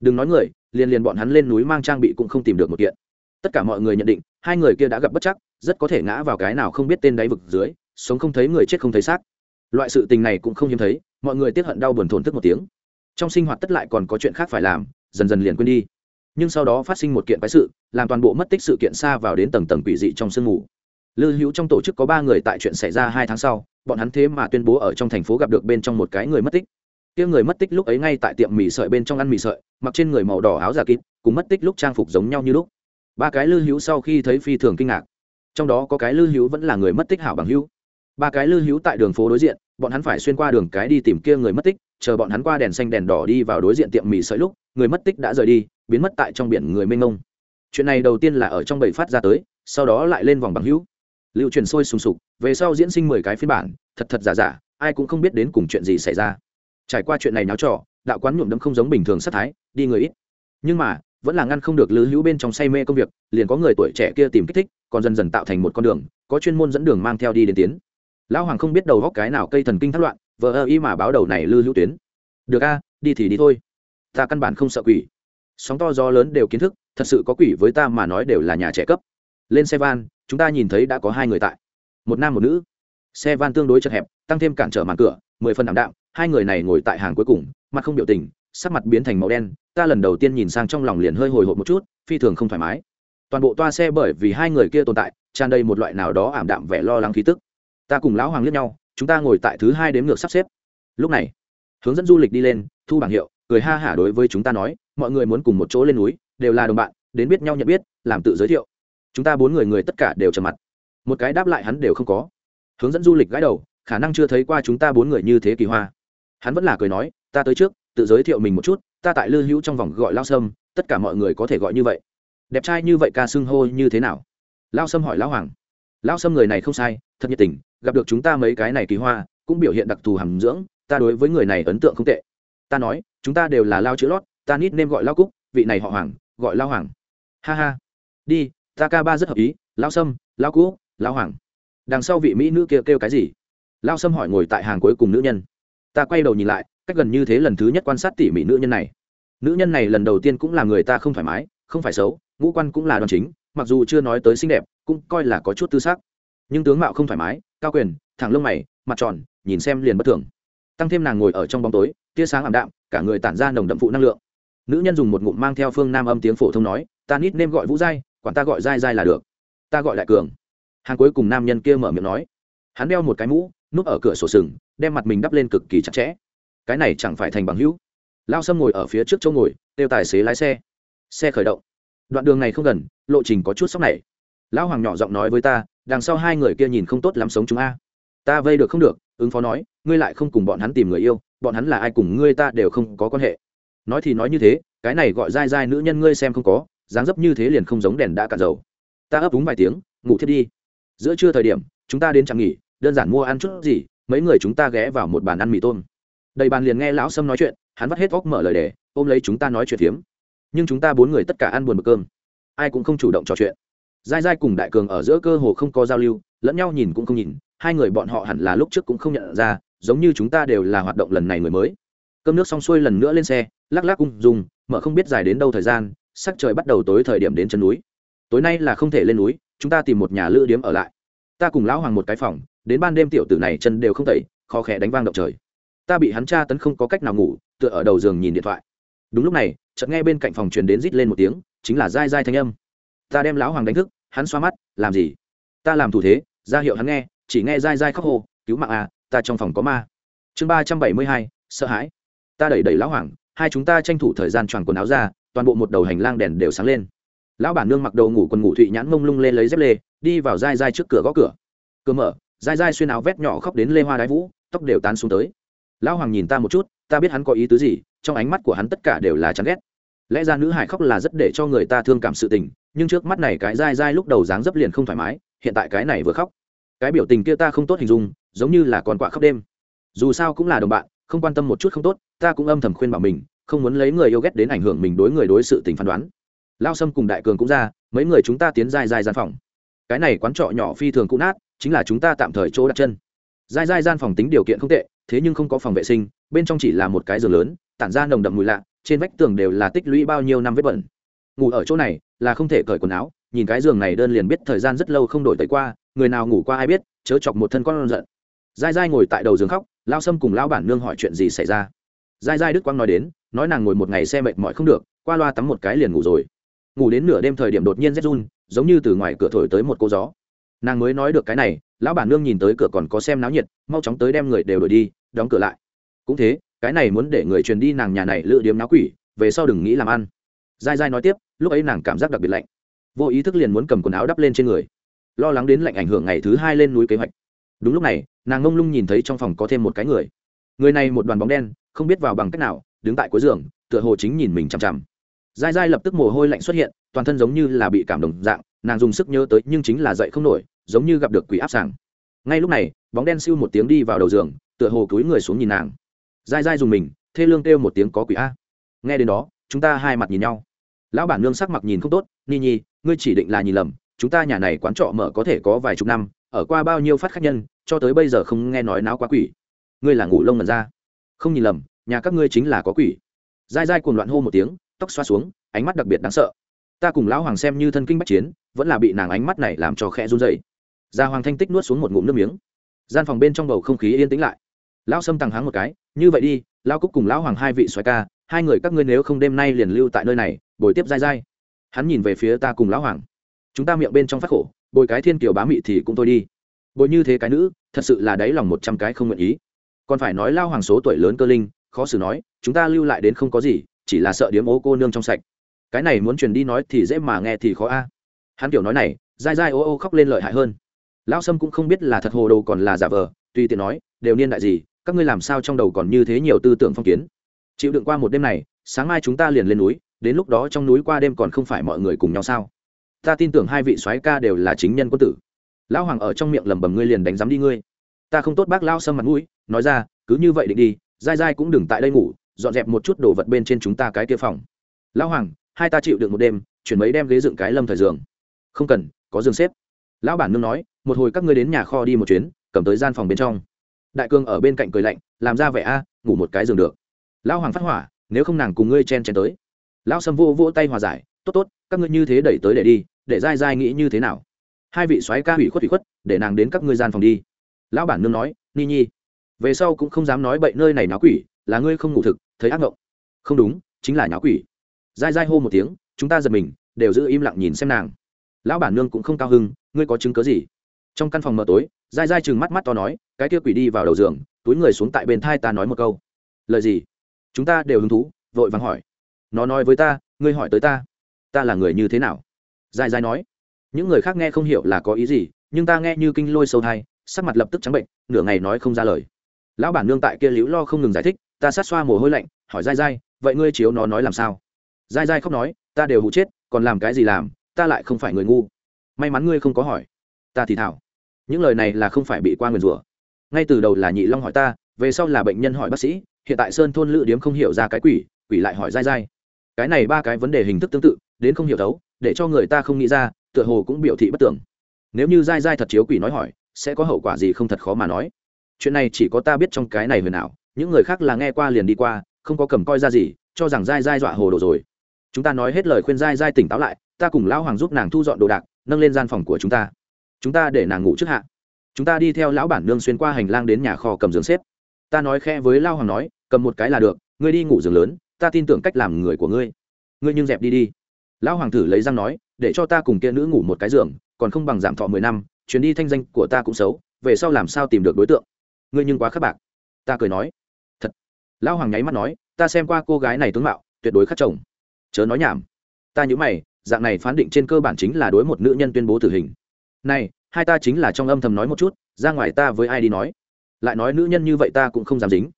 Đừng nói người, liền liền bọn hắn lên núi mang trang bị cũng không tìm được một kiện tất cả mọi người nhận định, hai người kia đã gặp bất chắc, rất có thể ngã vào cái nào không biết tên đáy vực dưới, sống không thấy người chết không thấy xác. Loại sự tình này cũng không hiếm thấy, mọi người tiếc hận đau buồn thổn thức một tiếng. Trong sinh hoạt tất lại còn có chuyện khác phải làm, dần dần liền quên đi. Nhưng sau đó phát sinh một kiện quái sự, làm toàn bộ mất tích sự kiện xa vào đến tầng tầng quỷ dị trong sương mù. Lư hữu trong tổ chức có ba người tại chuyện xảy ra hai tháng sau, bọn hắn thế mà tuyên bố ở trong thành phố gặp được bên trong một cái người mất tích. Kia người mất tích lúc ấy ngay tại tiệm mì sợi bên trong ăn mì sợi, mặc trên người màu đỏ áo giả kín cùng mất tích lúc trang phục giống nhau như lúc ba cái lư hữu sau khi thấy phi thường kinh ngạc. Trong đó có cái lư hữu vẫn là người mất tích hảo bằng hữu. Ba cái lư hữu tại đường phố đối diện, bọn hắn phải xuyên qua đường cái đi tìm kia người mất tích, chờ bọn hắn qua đèn xanh đèn đỏ đi vào đối diện tiệm mì sợi lúc, người mất tích đã rời đi, biến mất tại trong biển người mênh mông. Chuyện này đầu tiên là ở trong bầy phát ra tới, sau đó lại lên vòng bằng hữu. Lưu truyền sôi sùng sục, về sau diễn sinh mười cái phiên bản, thật thật giả giả, ai cũng không biết đến cùng chuyện gì xảy ra. Trải qua chuyện này náo trò, đạo quán nhuộm đấm không giống bình thường sát thái, đi người ít. Nhưng mà vẫn là ngăn không được lữ hữu bên trong say mê công việc, liền có người tuổi trẻ kia tìm kích thích, còn dần dần tạo thành một con đường, có chuyên môn dẫn đường mang theo đi đến tiến. Lão hoàng không biết đầu góc cái nào cây thần kinh thất loạn, vờ ơ y mà báo đầu này lư hữu tuyến. Được a, đi thì đi thôi. Ta căn bản không sợ quỷ. Sóng to gió lớn đều kiến thức, thật sự có quỷ với ta mà nói đều là nhà trẻ cấp. Lên xe van, chúng ta nhìn thấy đã có hai người tại. Một nam một nữ. Xe van tương đối chật hẹp, tăng thêm cản trở màn cửa, mười phần đảm đạm, hai người này ngồi tại hàng cuối cùng, mặt không biểu tình sắc mặt biến thành màu đen, ta lần đầu tiên nhìn sang trong lòng liền hơi hồi hộp một chút, phi thường không thoải mái. Toàn bộ toa xe bởi vì hai người kia tồn tại, tràn đầy một loại nào đó ảm đạm vẻ lo lắng khí tức. Ta cùng lão hoàng liếc nhau, chúng ta ngồi tại thứ hai đếm ngược sắp xếp. Lúc này, hướng dẫn du lịch đi lên, thu bảng hiệu, cười ha hả đối với chúng ta nói, mọi người muốn cùng một chỗ lên núi, đều là đồng bạn, đến biết nhau nhận biết, làm tự giới thiệu. Chúng ta bốn người người tất cả đều trầm mặt. Một cái đáp lại hắn đều không có. Hướng dẫn du lịch gãi đầu, khả năng chưa thấy qua chúng ta bốn người như thế kỳ hoa. Hắn vẫn là cười nói, ta tới trước tự giới thiệu mình một chút ta tại lư hữu trong vòng gọi lao sâm tất cả mọi người có thể gọi như vậy. Đẹp trai như vậy ca xưng hô như thế nào? Lao sâm hỏi lão hoàng. Lao sâm người này không sai thật nhiệt tình gặp được chúng ta mấy cái này kỳ hoa cũng biểu hiện đặc thù hàm dưỡng ta đối với người này ấn tượng không tệ. Ta nói chúng ta đều là lao chữ lót ta nít nêm gọi lao cúc vị này họ hoàng gọi lao hoàng. Ha ha. Đi ta ca ba rất hợp ý lao sâm lao cúc lao hoàng. Đằng sau vị mỹ nữ kia kêu, kêu cái gì? Lao sâm hỏi ngồi tại hàng cuối cùng nữ nhân. Ta quay đầu nhìn lại cách gần như thế lần thứ nhất quan sát tỉ mỉ nữ nhân này. Nữ nhân này lần đầu tiên cũng là người ta không thoải mái, không phải xấu, ngũ quan cũng là đoàn chính, mặc dù chưa nói tới xinh đẹp, cũng coi là có chút tư xác nhưng tướng mạo không thoải mái, cao quyền, thẳng lông mày, mặt tròn, nhìn xem liền bất thường. Tăng thêm nàng ngồi ở trong bóng tối, tia sáng ảm đạm, cả người tản ra nồng đậm phụ năng lượng. Nữ nhân dùng một ngụm mang theo phương nam âm tiếng phổ thông nói, ta nít nêm gọi vũ giai, quản ta gọi giai giai là được. Ta gọi lại cường. Hàng cuối cùng nam nhân kia mở miệng nói. Hắn đeo một cái mũ, núp ở cửa sổ sừng, đem mặt mình đắp lên cực kỳ chặt chẽ cái này chẳng phải thành bằng hữu. Lao sâm ngồi ở phía trước chỗ ngồi têu tài xế lái xe. Xe khởi động. Đoạn đường này không gần, lộ trình có chút sóc này. Lão hoàng nhỏ giọng nói với ta, đằng sau hai người kia nhìn không tốt lắm sống chúng a. Ta vây được không được, ứng phó nói, ngươi lại không cùng bọn hắn tìm người yêu, bọn hắn là ai cùng ngươi ta đều không có quan hệ. Nói thì nói như thế, cái này gọi dai dai nữ nhân ngươi xem không có, dáng dấp như thế liền không giống đèn đã cạn dầu. Ta ấp úng vài tiếng, ngủ thiết đi. Giữa trưa thời điểm, chúng ta đến chẳng nghỉ, đơn giản mua ăn chút gì, mấy người chúng ta ghé vào một bàn ăn mì tôm đầy bàn liền nghe lão sâm nói chuyện, hắn vắt hết óc mở lời đề ôm lấy chúng ta nói chuyện phiếm. Nhưng chúng ta bốn người tất cả ăn buồn bực cơm. Ai cũng không chủ động trò chuyện. Dai dai cùng đại cường ở giữa cơ hồ không có giao lưu, lẫn nhau nhìn cũng không nhìn, hai người bọn họ hẳn là lúc trước cũng không nhận ra, giống như chúng ta đều là hoạt động lần này người mới. Cơm nước xong xuôi lần nữa lên xe, lắc lắc ung dùng mở không biết dài đến đâu thời gian, sắc trời bắt đầu tối thời điểm đến chân núi. Tối nay là không thể lên núi, chúng ta tìm một nhà lữ điếm ở lại. Ta cùng lão hoàng một cái phòng, đến ban đêm tiểu tử này chân đều không tẩy, khó khẽ đánh vang động trời ta bị hắn tra tấn không có cách nào ngủ, tựa ở đầu giường nhìn điện thoại. Đúng lúc này, chợt nghe bên cạnh phòng truyền đến rít lên một tiếng, chính là dai dai thanh âm. Ta đem lão hoàng đánh thức, hắn xoa mắt, làm gì? Ta làm thủ thế, ra hiệu hắn nghe, chỉ nghe dai dai khóc hô, cứu mạng à ta trong phòng có ma. Chương ba trăm bảy mươi hai, sợ hãi. Ta đẩy đẩy lão hoàng, hai chúng ta tranh thủ thời gian tròn quần áo ra, toàn bộ một đầu hành lang đèn đều sáng lên. Lão bản nương mặc đầu ngủ quần ngủ thụy nhãn mông lung lên lấy dép lê, đi vào dai dai trước cửa gõ cửa. Cửa mở dai dai xuyên áo vét nhỏ khóc đến lê hoa đái vũ, tóc đều tán xuống tới lão hoàng nhìn ta một chút, ta biết hắn có ý tứ gì, trong ánh mắt của hắn tất cả đều là chán ghét. Lẽ ra nữ hải khóc là rất để cho người ta thương cảm sự tình, nhưng trước mắt này cái dai dai lúc đầu dáng dấp liền không thoải mái, hiện tại cái này vừa khóc. Cái biểu tình kia ta không tốt hình dung, giống như là con quạ khóc đêm. Dù sao cũng là đồng bạn, không quan tâm một chút không tốt, ta cũng âm thầm khuyên bảo mình, không muốn lấy người yêu ghét đến ảnh hưởng mình đối người đối sự tình phán đoán. Lao sâm cùng đại cường cũng ra, mấy người chúng ta tiến dai dai gian phòng. Cái này quán trọ nhỏ phi thường cũng nát, chính là chúng ta tạm thời chỗ đặt chân. Dai dai gian phòng tính điều kiện không tệ thế nhưng không có phòng vệ sinh, bên trong chỉ là một cái giường lớn, tản ra nồng đậm mùi lạ, trên vách tường đều là tích lũy bao nhiêu năm vết bẩn. Ngủ ở chỗ này là không thể cởi quần áo, nhìn cái giường này đơn liền biết thời gian rất lâu không đổi tới qua, người nào ngủ qua ai biết, chớ chọc một thân con giận. Dai dai ngồi tại đầu giường khóc, lao sâm cùng lao bản nương hỏi chuyện gì xảy ra. Dai dai đức quang nói đến, nói nàng ngồi một ngày xe mệt mỏi không được, qua loa tắm một cái liền ngủ rồi. Ngủ đến nửa đêm thời điểm đột nhiên rét run, giống như từ ngoài cửa thổi tới một cô gió. Nàng mới nói được cái này lão bản nương nhìn tới cửa còn có xem náo nhiệt, mau chóng tới đem người đều đổi đi, đóng cửa lại. Cũng thế, cái này muốn để người truyền đi nàng nhà này lựa điếm náo quỷ, về sau đừng nghĩ làm ăn. Dai dai nói tiếp, lúc ấy nàng cảm giác đặc biệt lạnh. Vô ý thức liền muốn cầm quần áo đắp lên trên người. Lo lắng đến lạnh ảnh hưởng ngày thứ hai lên núi kế hoạch. Đúng lúc này, nàng ngông lung nhìn thấy trong phòng có thêm một cái người. Người này một đoàn bóng đen, không biết vào bằng cách nào, đứng tại cuối giường, tựa hồ chính nhìn mình chằm chằm. Dai dai lập tức mồ hôi lạnh xuất hiện, toàn thân giống như là bị cảm động dạng, nàng dùng sức nhớ tới, nhưng chính là dậy không nổi giống như gặp được quỷ áp sàng. Ngay lúc này, bóng đen siêu một tiếng đi vào đầu giường, tựa hồ cúi người xuống nhìn nàng. Dai dai dùng mình, thê lương kêu một tiếng có quỷ a. Nghe đến đó, chúng ta hai mặt nhìn nhau. Lão bản nương sắc mặt nhìn không tốt, ni nhi, ngươi chỉ định là nhìn lầm, chúng ta nhà này quán trọ mở có thể có vài chục năm, ở qua bao nhiêu phát khách nhân, cho tới bây giờ không nghe nói náo quá quỷ. Ngươi là ngủ lông mần ra. Không nhìn lầm, nhà các ngươi chính là có quỷ. Dai dai cuồng loạn hô một tiếng, tóc xoa xuống, ánh mắt đặc biệt đáng sợ. Ta cùng lão hoàng xem như thân kinh bách chiến, vẫn là bị nàng ánh mắt này làm cho khẽ run dậy gia hoàng thanh tích nuốt xuống một ngụm nước miếng. Gian phòng bên trong bầu không khí yên tĩnh lại. Lão sâm tăng háng một cái, như vậy đi, lão cúc cùng lão hoàng hai vị xoài ca, hai người các ngươi nếu không đêm nay liền lưu tại nơi này bồi tiếp dai dai. Hắn nhìn về phía ta cùng lão hoàng. Chúng ta miệng bên trong phát khổ, bồi cái thiên kiều bá mị thì cũng thôi đi. Bồi như thế cái nữ, thật sự là đáy lòng một trăm cái không nguyện ý. Còn phải nói lao hoàng số tuổi lớn cơ linh, khó xử nói, chúng ta lưu lại đến không có gì, chỉ là sợ điếm ố cô nương trong sạch. Cái này muốn truyền đi nói thì dễ mà nghe thì khó a. Hắn kiểu nói này, dai dai ô ô khóc lên lợi hại hơn lão sâm cũng không biết là thật hồ đồ còn là giả vờ, tùy tiện nói, đều niên đại gì, các ngươi làm sao trong đầu còn như thế nhiều tư tưởng phong kiến? Chịu đựng qua một đêm này, sáng mai chúng ta liền lên núi, đến lúc đó trong núi qua đêm còn không phải mọi người cùng nhau sao? Ta tin tưởng hai vị soái ca đều là chính nhân quân tử. Lão hoàng ở trong miệng lẩm bẩm ngươi liền đánh giám đi ngươi. Ta không tốt bác lao sâm mặt mũi, nói ra, cứ như vậy định đi, dai dai cũng đừng tại đây ngủ, dọn dẹp một chút đồ vật bên trên chúng ta cái kia phòng. Lão hoàng, hai ta chịu được một đêm, chuyển mấy đem ghế dựng cái lâm thời giường. Không cần, có giường xếp lão bản nương nói, một hồi các ngươi đến nhà kho đi một chuyến, cầm tới gian phòng bên trong. Đại cương ở bên cạnh cười lạnh, làm ra vẻ a, ngủ một cái giường được. Lão hoàng phát hỏa, nếu không nàng cùng ngươi chen chen tới. Lão sâm vô vỗ tay hòa giải, tốt tốt, các ngươi như thế đẩy tới để đi, để dai dai nghĩ như thế nào? Hai vị soái ca hủy khuất hủy khuất, để nàng đến các ngươi gian phòng đi. Lão bản nương nói, ni nhi, về sau cũng không dám nói bậy nơi này náo quỷ, là ngươi không ngủ thực, thấy ác ngộng. Không đúng, chính là náo quỷ. Dai dai hô một tiếng, chúng ta giật mình, đều giữ im lặng nhìn xem nàng. Lão bản nương cũng không cao hưng ngươi có chứng cớ gì? Trong căn phòng mờ tối dai dai chừng mắt mắt to nói, cái kia quỷ đi vào đầu giường, túi người xuống tại bên thai ta nói một câu. Lời gì? Chúng ta đều hứng thú, vội vàng hỏi. Nó nói với ta, ngươi hỏi tới ta. Ta là người như thế nào? Dai dai nói. Những người khác nghe không hiểu là có ý gì, nhưng ta nghe như kinh lôi sâu thai, sắc mặt lập tức trắng bệnh, nửa ngày nói không ra lời. Lão bản nương tại kia liễu lo không ngừng giải thích, ta sát xoa mồ hôi lạnh, hỏi dai dai vậy ngươi chiếu nó nói làm sao? Dai dai khóc nói, ta đều hụ chết, còn làm cái gì làm, ta lại không phải người ngu may mắn ngươi không có hỏi. Ta thì thảo. Những lời này là không phải bị qua nguyền rủa. Ngay từ đầu là nhị long hỏi ta, về sau là bệnh nhân hỏi bác sĩ, hiện tại sơn thôn lữ điếm không hiểu ra cái quỷ quỷ lại hỏi dai dai. Cái này ba cái vấn đề hình thức tương tự, đến không hiểu thấu, để cho người ta không nghĩ ra, tựa hồ cũng biểu thị bất tưởng. Nếu như dai dai thật chiếu quỷ nói hỏi, sẽ có hậu quả gì không thật khó mà nói. Chuyện này chỉ có ta biết trong cái này huyền ảo, những người khác là nghe qua liền đi qua, không có cầm coi ra gì, cho rằng dai dai dọa hồ đồ rồi. Chúng ta nói hết lời khuyên dai dai tỉnh táo lại, ta cùng lão hoàng giúp nàng thu dọn đồ đạc nâng lên gian phòng của chúng ta. Chúng ta để nàng ngủ trước hạ. Chúng ta đi theo lão bản nương xuyên qua hành lang đến nhà kho cầm giường xếp. Ta nói khe với lao hoàng nói, cầm một cái là được, ngươi đi ngủ giường lớn, ta tin tưởng cách làm người của ngươi. Ngươi nhưng dẹp đi đi. Lão hoàng thử lấy răng nói, để cho ta cùng kia nữ ngủ một cái giường, còn không bằng giảm thọ mười năm, chuyến đi thanh danh của ta cũng xấu, về sau làm sao tìm được đối tượng? Ngươi nhưng quá khắc bạc. Ta cười nói. Thật. Lão hoàng nháy mắt nói, ta xem qua cô gái này tướng mạo, tuyệt đối khắc chồng. Chớ nói nhảm. Ta nhớ mày dạng này phán định trên cơ bản chính là đối một nữ nhân tuyên bố tử hình. Này, hai ta chính là trong âm thầm nói một chút, ra ngoài ta với ai đi nói? Lại nói nữ nhân như vậy ta cũng không dám dính.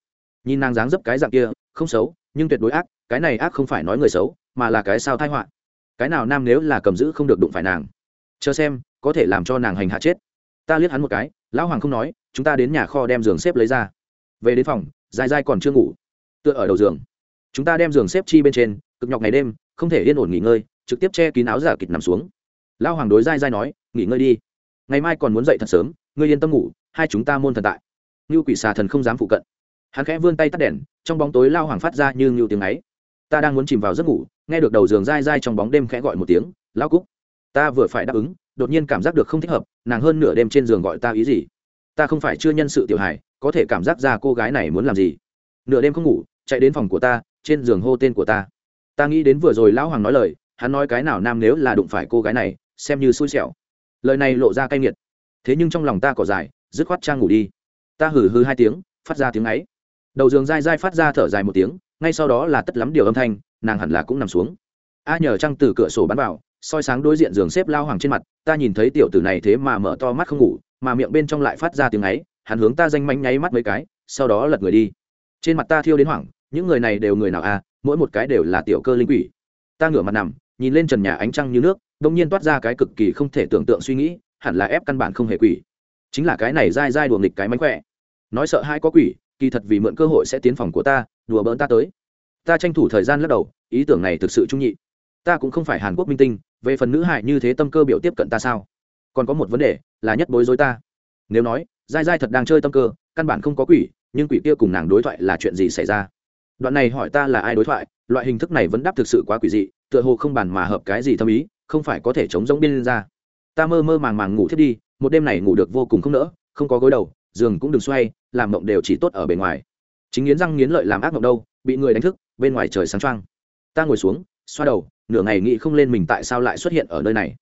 Nhìn nàng dáng dấp cái dạng kia, không xấu, nhưng tuyệt đối ác, cái này ác không phải nói người xấu, mà là cái sao thai họa. Cái nào nam nếu là cầm giữ không được đụng phải nàng? Chờ xem, có thể làm cho nàng hành hạ chết. Ta liếc hắn một cái, lão hoàng không nói, chúng ta đến nhà kho đem giường xếp lấy ra. Về đến phòng, dài dài còn chưa ngủ. Tựa ở đầu giường. Chúng ta đem giường xếp chi bên trên, cực nhọc ngày đêm, không thể yên ổn nghỉ ngơi trực tiếp che kín áo giả kịch nằm xuống. Lão hoàng đối dai dai nói, nghỉ ngơi đi. Ngày mai còn muốn dậy thật sớm, ngươi yên tâm ngủ, hai chúng ta môn thần tại. Như quỷ xà thần không dám phụ cận. Hắn khẽ vươn tay tắt đèn, trong bóng tối lao hoàng phát ra như ngưu tiếng ấy. Ta đang muốn chìm vào giấc ngủ. Nghe được đầu giường dai dai trong bóng đêm khẽ gọi một tiếng lao cúc. Ta vừa phải đáp ứng, đột nhiên cảm giác được không thích hợp, nàng hơn nửa đêm trên giường gọi ta ý gì? Ta không phải chưa nhân sự tiểu hài, có thể cảm giác ra cô gái này muốn làm gì? Nửa đêm không ngủ, chạy đến phòng của ta, trên giường hô tên của ta. Ta nghĩ đến vừa rồi lão hoàng nói lời hắn nói cái nào nam nếu là đụng phải cô gái này, xem như xui xẻo. Lời này lộ ra cay nghiệt. Thế nhưng trong lòng ta cỏ dài, dứt khoát trang ngủ đi. Ta hử hư hai tiếng, phát ra tiếng ấy. Đầu giường dai dai phát ra thở dài một tiếng, ngay sau đó là tất lắm điều âm thanh, nàng hẳn là cũng nằm xuống. A nhờ trăng từ cửa sổ bắn vào, soi sáng đối diện giường xếp lao hoàng trên mặt, ta nhìn thấy tiểu tử này thế mà mở to mắt không ngủ, mà miệng bên trong lại phát ra tiếng ấy, hắn hướng ta danh manh nháy mắt mấy cái, sau đó lật người đi. Trên mặt ta thiêu đến hoảng, những người này đều người nào a? mỗi một cái đều là tiểu cơ linh quỷ. Ta ngửa mặt nằm nhìn lên trần nhà ánh trăng như nước đông nhiên toát ra cái cực kỳ không thể tưởng tượng suy nghĩ, hẳn là ép căn bản không hề quỷ. Chính là cái này dai dai đùa nghịch cái mánh khỏe. Nói sợ hai có quỷ, kỳ thật vì mượn cơ hội sẽ tiến phòng của ta, đùa bỡn ta tới. Ta tranh thủ thời gian lắc đầu, ý tưởng này thực sự trung nhị. Ta cũng không phải hàn quốc minh tinh, về phần nữ hại như thế tâm cơ biểu tiếp cận ta sao? Còn có một vấn đề, là nhất bối rối ta. Nếu nói, dai dai thật đang chơi tâm cơ, căn bản không có quỷ, nhưng quỷ kia cùng nàng đối thoại là chuyện gì xảy ra? Đoạn này hỏi ta là ai đối thoại, loại hình thức này vẫn đáp thực sự quá quỷ dị tựa hồ không bàn mà hợp cái gì thâm ý, không phải có thể chống giống biên ra. Ta mơ mơ màng màng ngủ thiết đi, một đêm này ngủ được vô cùng không nỡ, không có gối đầu, giường cũng đừng xoay, làm mộng đều chỉ tốt ở bề ngoài. Chính nghiến răng nghiến lợi làm ác mộng đâu, bị người đánh thức, bên ngoài trời sáng trăng ta ngồi xuống, xoa đầu, nửa ngày nghĩ không lên mình tại sao lại xuất hiện ở nơi này.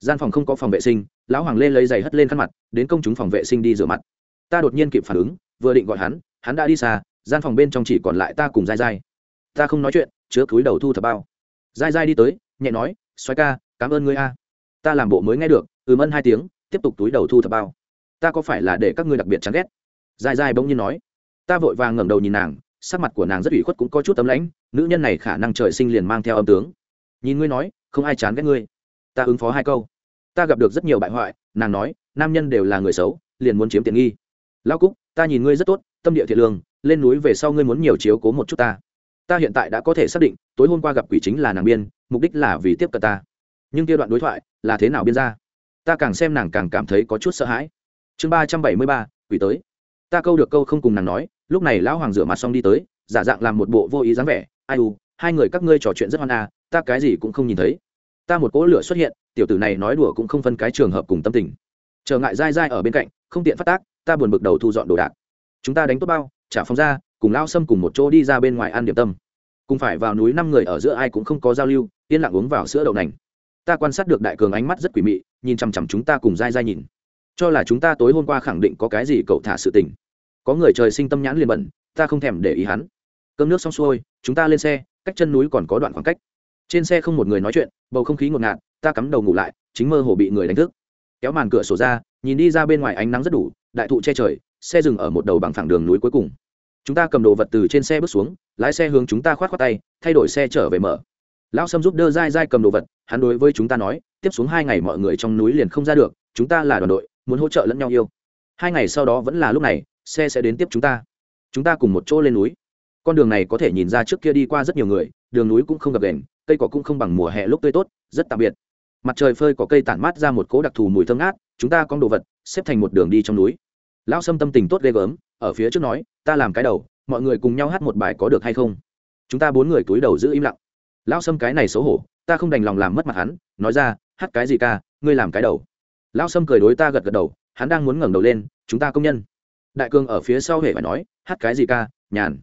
Gian phòng không có phòng vệ sinh, lão hoàng lên lấy giày hất lên khăn mặt, đến công chúng phòng vệ sinh đi rửa mặt. Ta đột nhiên kịp phản ứng, vừa định gọi hắn hắn đã đi xa, gian phòng bên trong chỉ còn lại ta cùng dai dai ta không nói chuyện, chứa cúi đầu thu thập bao dai dai đi tới, nhẹ nói xoay ca, cảm ơn ngươi a. Ta làm bộ mới nghe được, ừm ân hai tiếng, tiếp tục túi đầu thu thập bao. Ta có phải là để các ngươi đặc biệt chán ghét? Dai dai bỗng nhiên nói. Ta vội vàng ngẩng đầu nhìn nàng, sắc mặt của nàng rất ủy khuất cũng có chút tấm lãnh, nữ nhân này khả năng trời sinh liền mang theo âm tướng. Nhìn ngươi nói, không ai chán ghét ngươi. Ta ứng phó hai câu. Ta gặp được rất nhiều bại hoại, nàng nói, nam nhân đều là người xấu, liền muốn chiếm tiện nghi. Lao cúc, ta nhìn ngươi rất tốt, tâm địa thiện lương, lên núi về sau ngươi muốn nhiều chiếu cố một chút ta ta hiện tại đã có thể xác định, tối hôm qua gặp quỷ chính là nàng biên, mục đích là vì tiếp cận ta. Nhưng kia đoạn đối thoại, là thế nào biên ra? Ta càng xem nàng càng cảm thấy có chút sợ hãi. Chương ba trăm bảy mươi ba, quỷ tới. Ta câu được câu không cùng nàng nói, lúc này lão hoàng rửa mặt xong đi tới, giả dạng làm một bộ vô ý dáng vẻ, ai u, hai người các ngươi trò chuyện rất hoan à ta cái gì cũng không nhìn thấy. Ta một cỗ lửa xuất hiện, tiểu tử này nói đùa cũng không phân cái trường hợp cùng tâm tình. Trở ngại dai dai ở bên cạnh, không tiện phát tác, ta buồn bực đầu thu dọn đồ đạc. Chúng ta đánh tốt bao, trả phóng ra cùng lao xâm cùng một chỗ đi ra bên ngoài ăn điểm tâm. Cùng phải vào núi năm người ở giữa ai cũng không có giao lưu, yên lặng uống vào sữa đậu nành. Ta quan sát được đại cường ánh mắt rất quỷ mị, nhìn chằm chằm chúng ta cùng dai dai nhìn. Cho là chúng ta tối hôm qua khẳng định có cái gì cậu thả sự tình. Có người trời sinh tâm nhãn liền bẩn, ta không thèm để ý hắn. Cơm nước xong xuôi, chúng ta lên xe, cách chân núi còn có đoạn khoảng cách. Trên xe không một người nói chuyện, bầu không khí ngột ngạt, ta cắm đầu ngủ lại, chính mơ hồ bị người đánh thức. Kéo màn cửa sổ ra, nhìn đi ra bên ngoài ánh nắng rất đủ, đại thụ che trời, xe dừng ở một đầu bằng phẳng đường núi cuối cùng chúng ta cầm đồ vật từ trên xe bước xuống, lái xe hướng chúng ta khoát khoát tay, thay đổi xe trở về mở. Lão sâm giúp đỡ dai dai cầm đồ vật, hắn đối với chúng ta nói, tiếp xuống hai ngày mọi người trong núi liền không ra được, chúng ta là đoàn đội, muốn hỗ trợ lẫn nhau yêu. Hai ngày sau đó vẫn là lúc này, xe sẽ đến tiếp chúng ta. Chúng ta cùng một chỗ lên núi. Con đường này có thể nhìn ra trước kia đi qua rất nhiều người, đường núi cũng không gập đèn, cây cỏ cũng không bằng mùa hè lúc tươi tốt, rất tạm biệt. Mặt trời phơi có cây tản mát ra một cỗ đặc thù mùi thơm ngát, chúng ta con đồ vật, xếp thành một đường đi trong núi. Lão sâm tâm tình tốt ghê gớm ở phía trước nói, ta làm cái đầu, mọi người cùng nhau hát một bài có được hay không? Chúng ta bốn người túi đầu giữ im lặng. Lão sâm cái này xấu hổ, ta không đành lòng làm mất mặt hắn, nói ra, hát cái gì ca, ngươi làm cái đầu. Lão sâm cười đối ta gật gật đầu, hắn đang muốn ngẩng đầu lên, chúng ta công nhân. Đại cương ở phía sau hề phải nói, hát cái gì ca, nhàn.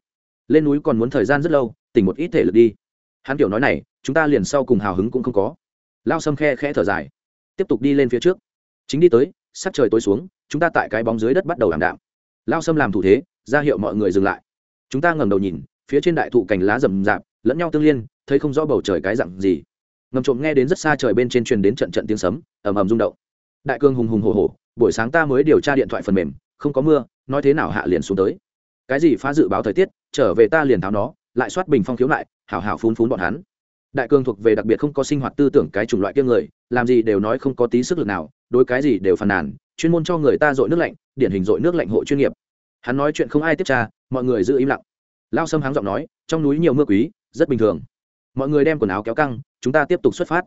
Lên núi còn muốn thời gian rất lâu, tỉnh một ít thể lực đi. Hắn kiểu nói này, chúng ta liền sau cùng hào hứng cũng không có. Lao sâm khe khẽ thở dài, tiếp tục đi lên phía trước. Chính đi tới, sắc trời tối xuống, chúng ta tại cái bóng dưới đất bắt đầu ảm đạm lao sâm làm thủ thế, ra hiệu mọi người dừng lại. Chúng ta ngẩng đầu nhìn, phía trên đại thụ cành lá rậm rạp, lẫn nhau tương liên, thấy không rõ bầu trời cái dặn gì. Ngầm trộm nghe đến rất xa trời bên trên truyền đến trận trận tiếng sấm, ầm ầm rung động. Đại cương hùng hùng hồ hồ buổi sáng ta mới điều tra điện thoại phần mềm, không có mưa, nói thế nào hạ liền xuống tới. Cái gì phá dự báo thời tiết, trở về ta liền tháo nó, lại soát bình phong khiếu lại, hảo hảo phun phun bọn hắn. Đại cương thuộc về đặc biệt không có sinh hoạt tư tưởng cái chủng loại kia người, làm gì đều nói không có tí sức lực nào, đối cái gì đều phàn nàn chuyên môn cho người ta dội nước lạnh, điển hình dội nước lạnh hộ chuyên nghiệp. Hắn nói chuyện không ai tiếp tra, mọi người giữ im lặng. Lao sâm háng giọng nói, trong núi nhiều mưa quý, rất bình thường. Mọi người đem quần áo kéo căng, chúng ta tiếp tục xuất phát.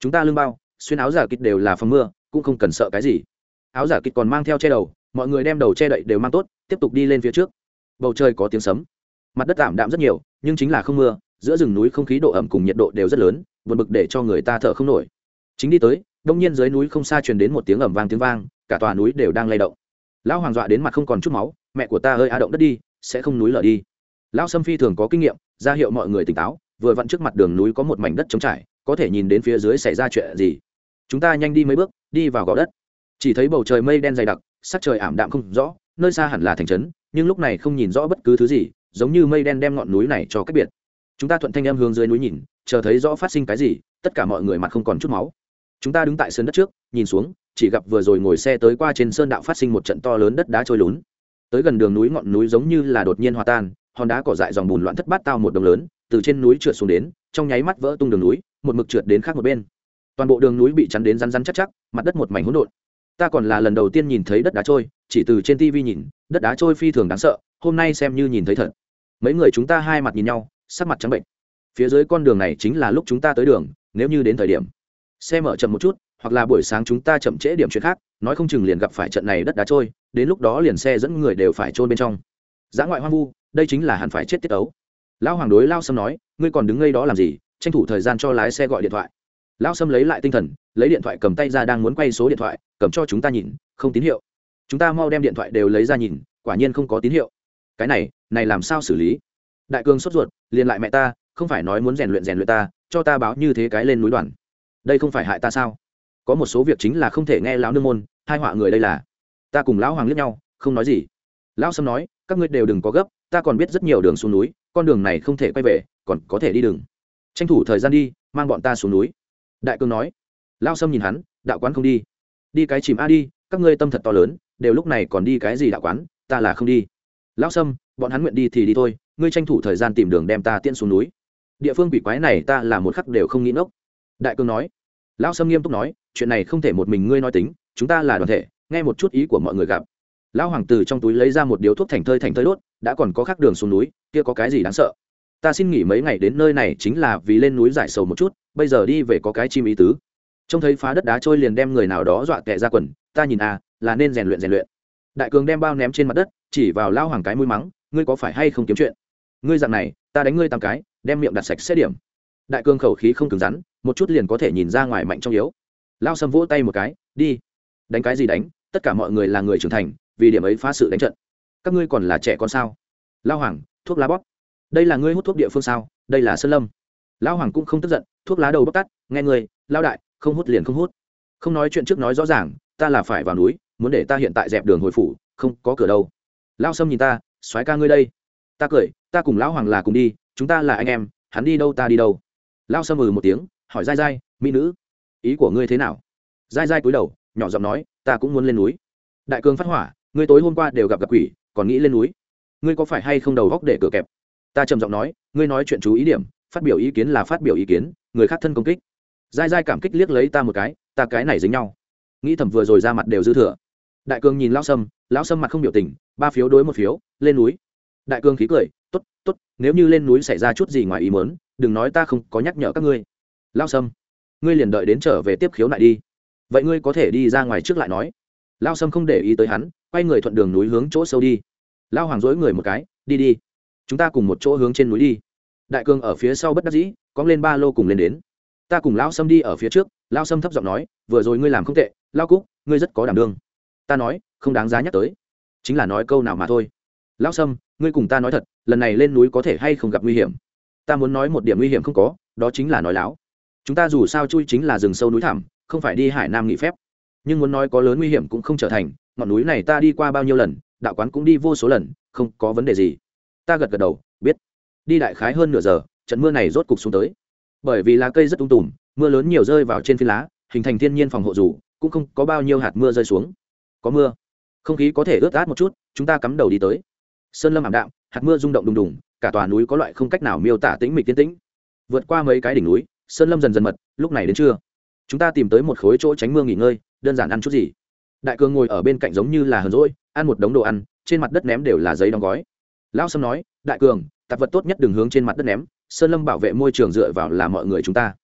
Chúng ta lương bao, xuyên áo giả kịch đều là phòng mưa, cũng không cần sợ cái gì. Áo giả kịch còn mang theo che đầu, mọi người đem đầu che đậy đều mang tốt, tiếp tục đi lên phía trước. Bầu trời có tiếng sấm. Mặt đất tạm đạm rất nhiều, nhưng chính là không mưa, giữa rừng núi không khí độ ẩm cùng nhiệt độ đều rất lớn vượt bực để cho người ta thở không nổi. Chính đi tới, đông nhiên dưới núi không xa truyền đến một tiếng ẩm vang tiếng vang cả tòa núi đều đang lay động. Lão hoàng dọa đến mặt không còn chút máu, mẹ của ta hơi a động đất đi, sẽ không núi lở đi. Lão sâm phi thường có kinh nghiệm, ra hiệu mọi người tỉnh táo, vừa vặn trước mặt đường núi có một mảnh đất trống trải, có thể nhìn đến phía dưới xảy ra chuyện gì. Chúng ta nhanh đi mấy bước, đi vào gò đất. Chỉ thấy bầu trời mây đen dày đặc, sắc trời ảm đạm không rõ, nơi xa hẳn là thành trấn, nhưng lúc này không nhìn rõ bất cứ thứ gì, giống như mây đen đem ngọn núi này cho cách biệt. Chúng ta thuận thanh em hướng dưới núi nhìn, chờ thấy rõ phát sinh cái gì, tất cả mọi người mặt không còn chút máu. Chúng ta đứng tại sân đất trước, nhìn xuống chỉ gặp vừa rồi ngồi xe tới qua trên sơn đạo phát sinh một trận to lớn đất đá trôi lún. Tới gần đường núi ngọn núi giống như là đột nhiên hòa tan, hòn đá cỏ dại dòng bùn loạn thất bát tao một đồng lớn, từ trên núi trượt xuống đến, trong nháy mắt vỡ tung đường núi, một mực trượt đến khác một bên. Toàn bộ đường núi bị chắn đến rắn rắn chắc chắc, mặt đất một mảnh hỗn độn. Ta còn là lần đầu tiên nhìn thấy đất đá trôi, chỉ từ trên tv nhìn, đất đá trôi phi thường đáng sợ, hôm nay xem như nhìn thấy thật. Mấy người chúng ta hai mặt nhìn nhau, sắc mặt trắng bệnh. Phía dưới con đường này chính là lúc chúng ta tới đường, nếu như đến thời điểm. Xe mở chậm một chút hoặc là buổi sáng chúng ta chậm trễ điểm chuyện khác, nói không chừng liền gặp phải trận này đất đá trôi, đến lúc đó liền xe dẫn người đều phải trôn bên trong. Giã ngoại hoang vu, đây chính là hẳn phải chết tiết ấu lão hoàng đối lao sâm nói, ngươi còn đứng ngay đó làm gì, tranh thủ thời gian cho lái xe gọi điện thoại. Lão sâm lấy lại tinh thần, lấy điện thoại cầm tay ra đang muốn quay số điện thoại, cầm cho chúng ta nhìn, không tín hiệu. Chúng ta mau đem điện thoại đều lấy ra nhìn, quả nhiên không có tín hiệu. Cái này này làm sao xử lý? Đại cương sốt ruột, liền lại mẹ ta, không phải nói muốn rèn luyện rèn luyện ta, cho ta báo như thế cái lên núi đoàn. Đây không phải hại ta sao? Có một số việc chính là không thể nghe lão nương môn, hai họa người đây là. Ta cùng lão hoàng liếc nhau, không nói gì. Lão sâm nói, các ngươi đều đừng có gấp, ta còn biết rất nhiều đường xuống núi, con đường này không thể quay về, còn có thể đi đường. Tranh thủ thời gian đi, mang bọn ta xuống núi. Đại cương nói. Lão sâm nhìn hắn, đạo quán không đi. Đi cái chìm a đi, các ngươi tâm thật to lớn, đều lúc này còn đi cái gì đạo quán, ta là không đi. Lão sâm, bọn hắn nguyện đi thì đi thôi, ngươi tranh thủ thời gian tìm đường đem ta tiễn xuống núi. Địa phương quỷ quái này ta là một khắc đều không nghĩ ngốc. Đại cương nói lão sâm nghiêm túc nói, chuyện này không thể một mình ngươi nói tính, chúng ta là đoàn thể, nghe một chút ý của mọi người gặp. Lão hoàng từ trong túi lấy ra một điếu thuốc thành thơi thành thơi đốt, đã còn có khác đường xuống núi, kia có cái gì đáng sợ? Ta xin nghỉ mấy ngày đến nơi này chính là vì lên núi giải sầu một chút, bây giờ đi về có cái chim ý tứ. Trông thấy phá đất đá trôi liền đem người nào đó dọa tệ ra quần, ta nhìn à là nên rèn luyện rèn luyện. Đại cường đem bao ném trên mặt đất, chỉ vào lao hoàng cái mũi mắng, ngươi có phải hay không kiếm chuyện? Ngươi dặn này, ta đánh ngươi tám cái, đem miệng đặt sạch xét điểm. Đại cường khẩu khí không cứng rắn một chút liền có thể nhìn ra ngoài mạnh trong yếu. Lao sâm vỗ tay một cái, đi. Đánh cái gì đánh? Tất cả mọi người là người trưởng thành, vì điểm ấy phá sự đánh trận. Các ngươi còn là trẻ con sao? Lao hoàng, thuốc lá bóp. Đây là ngươi hút thuốc địa phương sao? Đây là sơn lâm. Lao hoàng cũng không tức giận, thuốc lá đầu bóc tắt, nghe ngươi, lao đại, không hút liền không hút. Không nói chuyện trước nói rõ ràng, ta là phải vào núi, muốn để ta hiện tại dẹp đường hồi phủ, không có cửa đâu. Lao sâm nhìn ta xoáy ca ngươi đây. Ta cười, ta cùng lão hoàng là cùng đi, chúng ta là anh em, hắn đi đâu ta đi đâu. Lao sâm ừ một tiếng hỏi dai dai mỹ nữ, ý của ngươi thế nào? Dai dai cúi đầu, nhỏ giọng nói, ta cũng muốn lên núi. Đại cường phát hỏa, ngươi tối hôm qua đều gặp gặp quỷ, còn nghĩ lên núi? Ngươi có phải hay không đầu góc để cửa kẹp? Ta trầm giọng nói, ngươi nói chuyện chú ý điểm, phát biểu ý kiến là phát biểu ý kiến, người khác thân công kích. Dai dai cảm kích liếc lấy ta một cái, ta cái này dính nhau. Nghĩ thầm vừa rồi ra mặt đều dư thừa. Đại cường nhìn lão sâm lão sâm mặt không biểu tình, ba phiếu đối một phiếu, lên núi. Đại cường khí cười t ố t t ố t nếu như lên núi xảy ra chút gì ngoài ý mớn đừng nói ta không có nhắc nhở các ngươi lao sâm, ngươi liền đợi đến trở về tiếp khiếu lại đi. Vậy ngươi có thể đi ra ngoài trước lại nói. Lao sâm không để ý tới hắn, quay người thuận đường núi hướng chỗ sâu đi. Lao hoàng dối người một cái, đi đi. Chúng ta cùng một chỗ hướng trên núi đi. Đại cương ở phía sau bất đắc dĩ, cóng lên ba lô cùng lên đến. Ta cùng lao sâm đi ở phía trước, lao sâm thấp giọng nói, vừa rồi ngươi làm không tệ, lao cúc, ngươi rất có đảm đương. Ta nói, không đáng giá nhắc tới. Chính là nói câu nào mà thôi. Lao sâm, ngươi cùng ta nói thật, lần này lên núi có thể hay không gặp nguy hiểm? Ta muốn nói một điểm nguy hiểm không có, đó chính là nói láo chúng ta dù sao chui chính là rừng sâu núi thẳm, không phải đi hải nam nghỉ phép. Nhưng muốn nói có lớn nguy hiểm cũng không trở thành ngọn núi này ta đi qua bao nhiêu lần đạo quán cũng đi vô số lần không có vấn đề gì. Ta gật gật đầu biết. Đi đại khái hơn nửa giờ trận mưa này rốt cục xuống tới. Bởi vì lá cây rất tung tùm mưa lớn nhiều rơi vào trên phi lá hình thành thiên nhiên phòng hộ dù cũng không có bao nhiêu hạt mưa rơi xuống. Có mưa. Không khí có thể ướt át một chút chúng ta cắm đầu đi tới. Sơn lâm ảm đạm hạt mưa rung động đùng đùng cả tòa núi có loại không cách nào miêu tả tĩnh mịch tiên tĩnh. Vượt qua mấy cái đỉnh núi sơn lâm dần dần mật, lúc này đến trưa. Chúng ta tìm tới một khối chỗ tránh mưa nghỉ ngơi, đơn giản ăn chút gì. Đại cường ngồi ở bên cạnh giống như là hờn rỗi ăn một đống đồ ăn, trên mặt đất ném đều là giấy đóng gói. Lão sâm nói, đại cường, tạp vật tốt nhất đừng hướng trên mặt đất ném, sơn lâm bảo vệ môi trường dựa vào là mọi người chúng ta.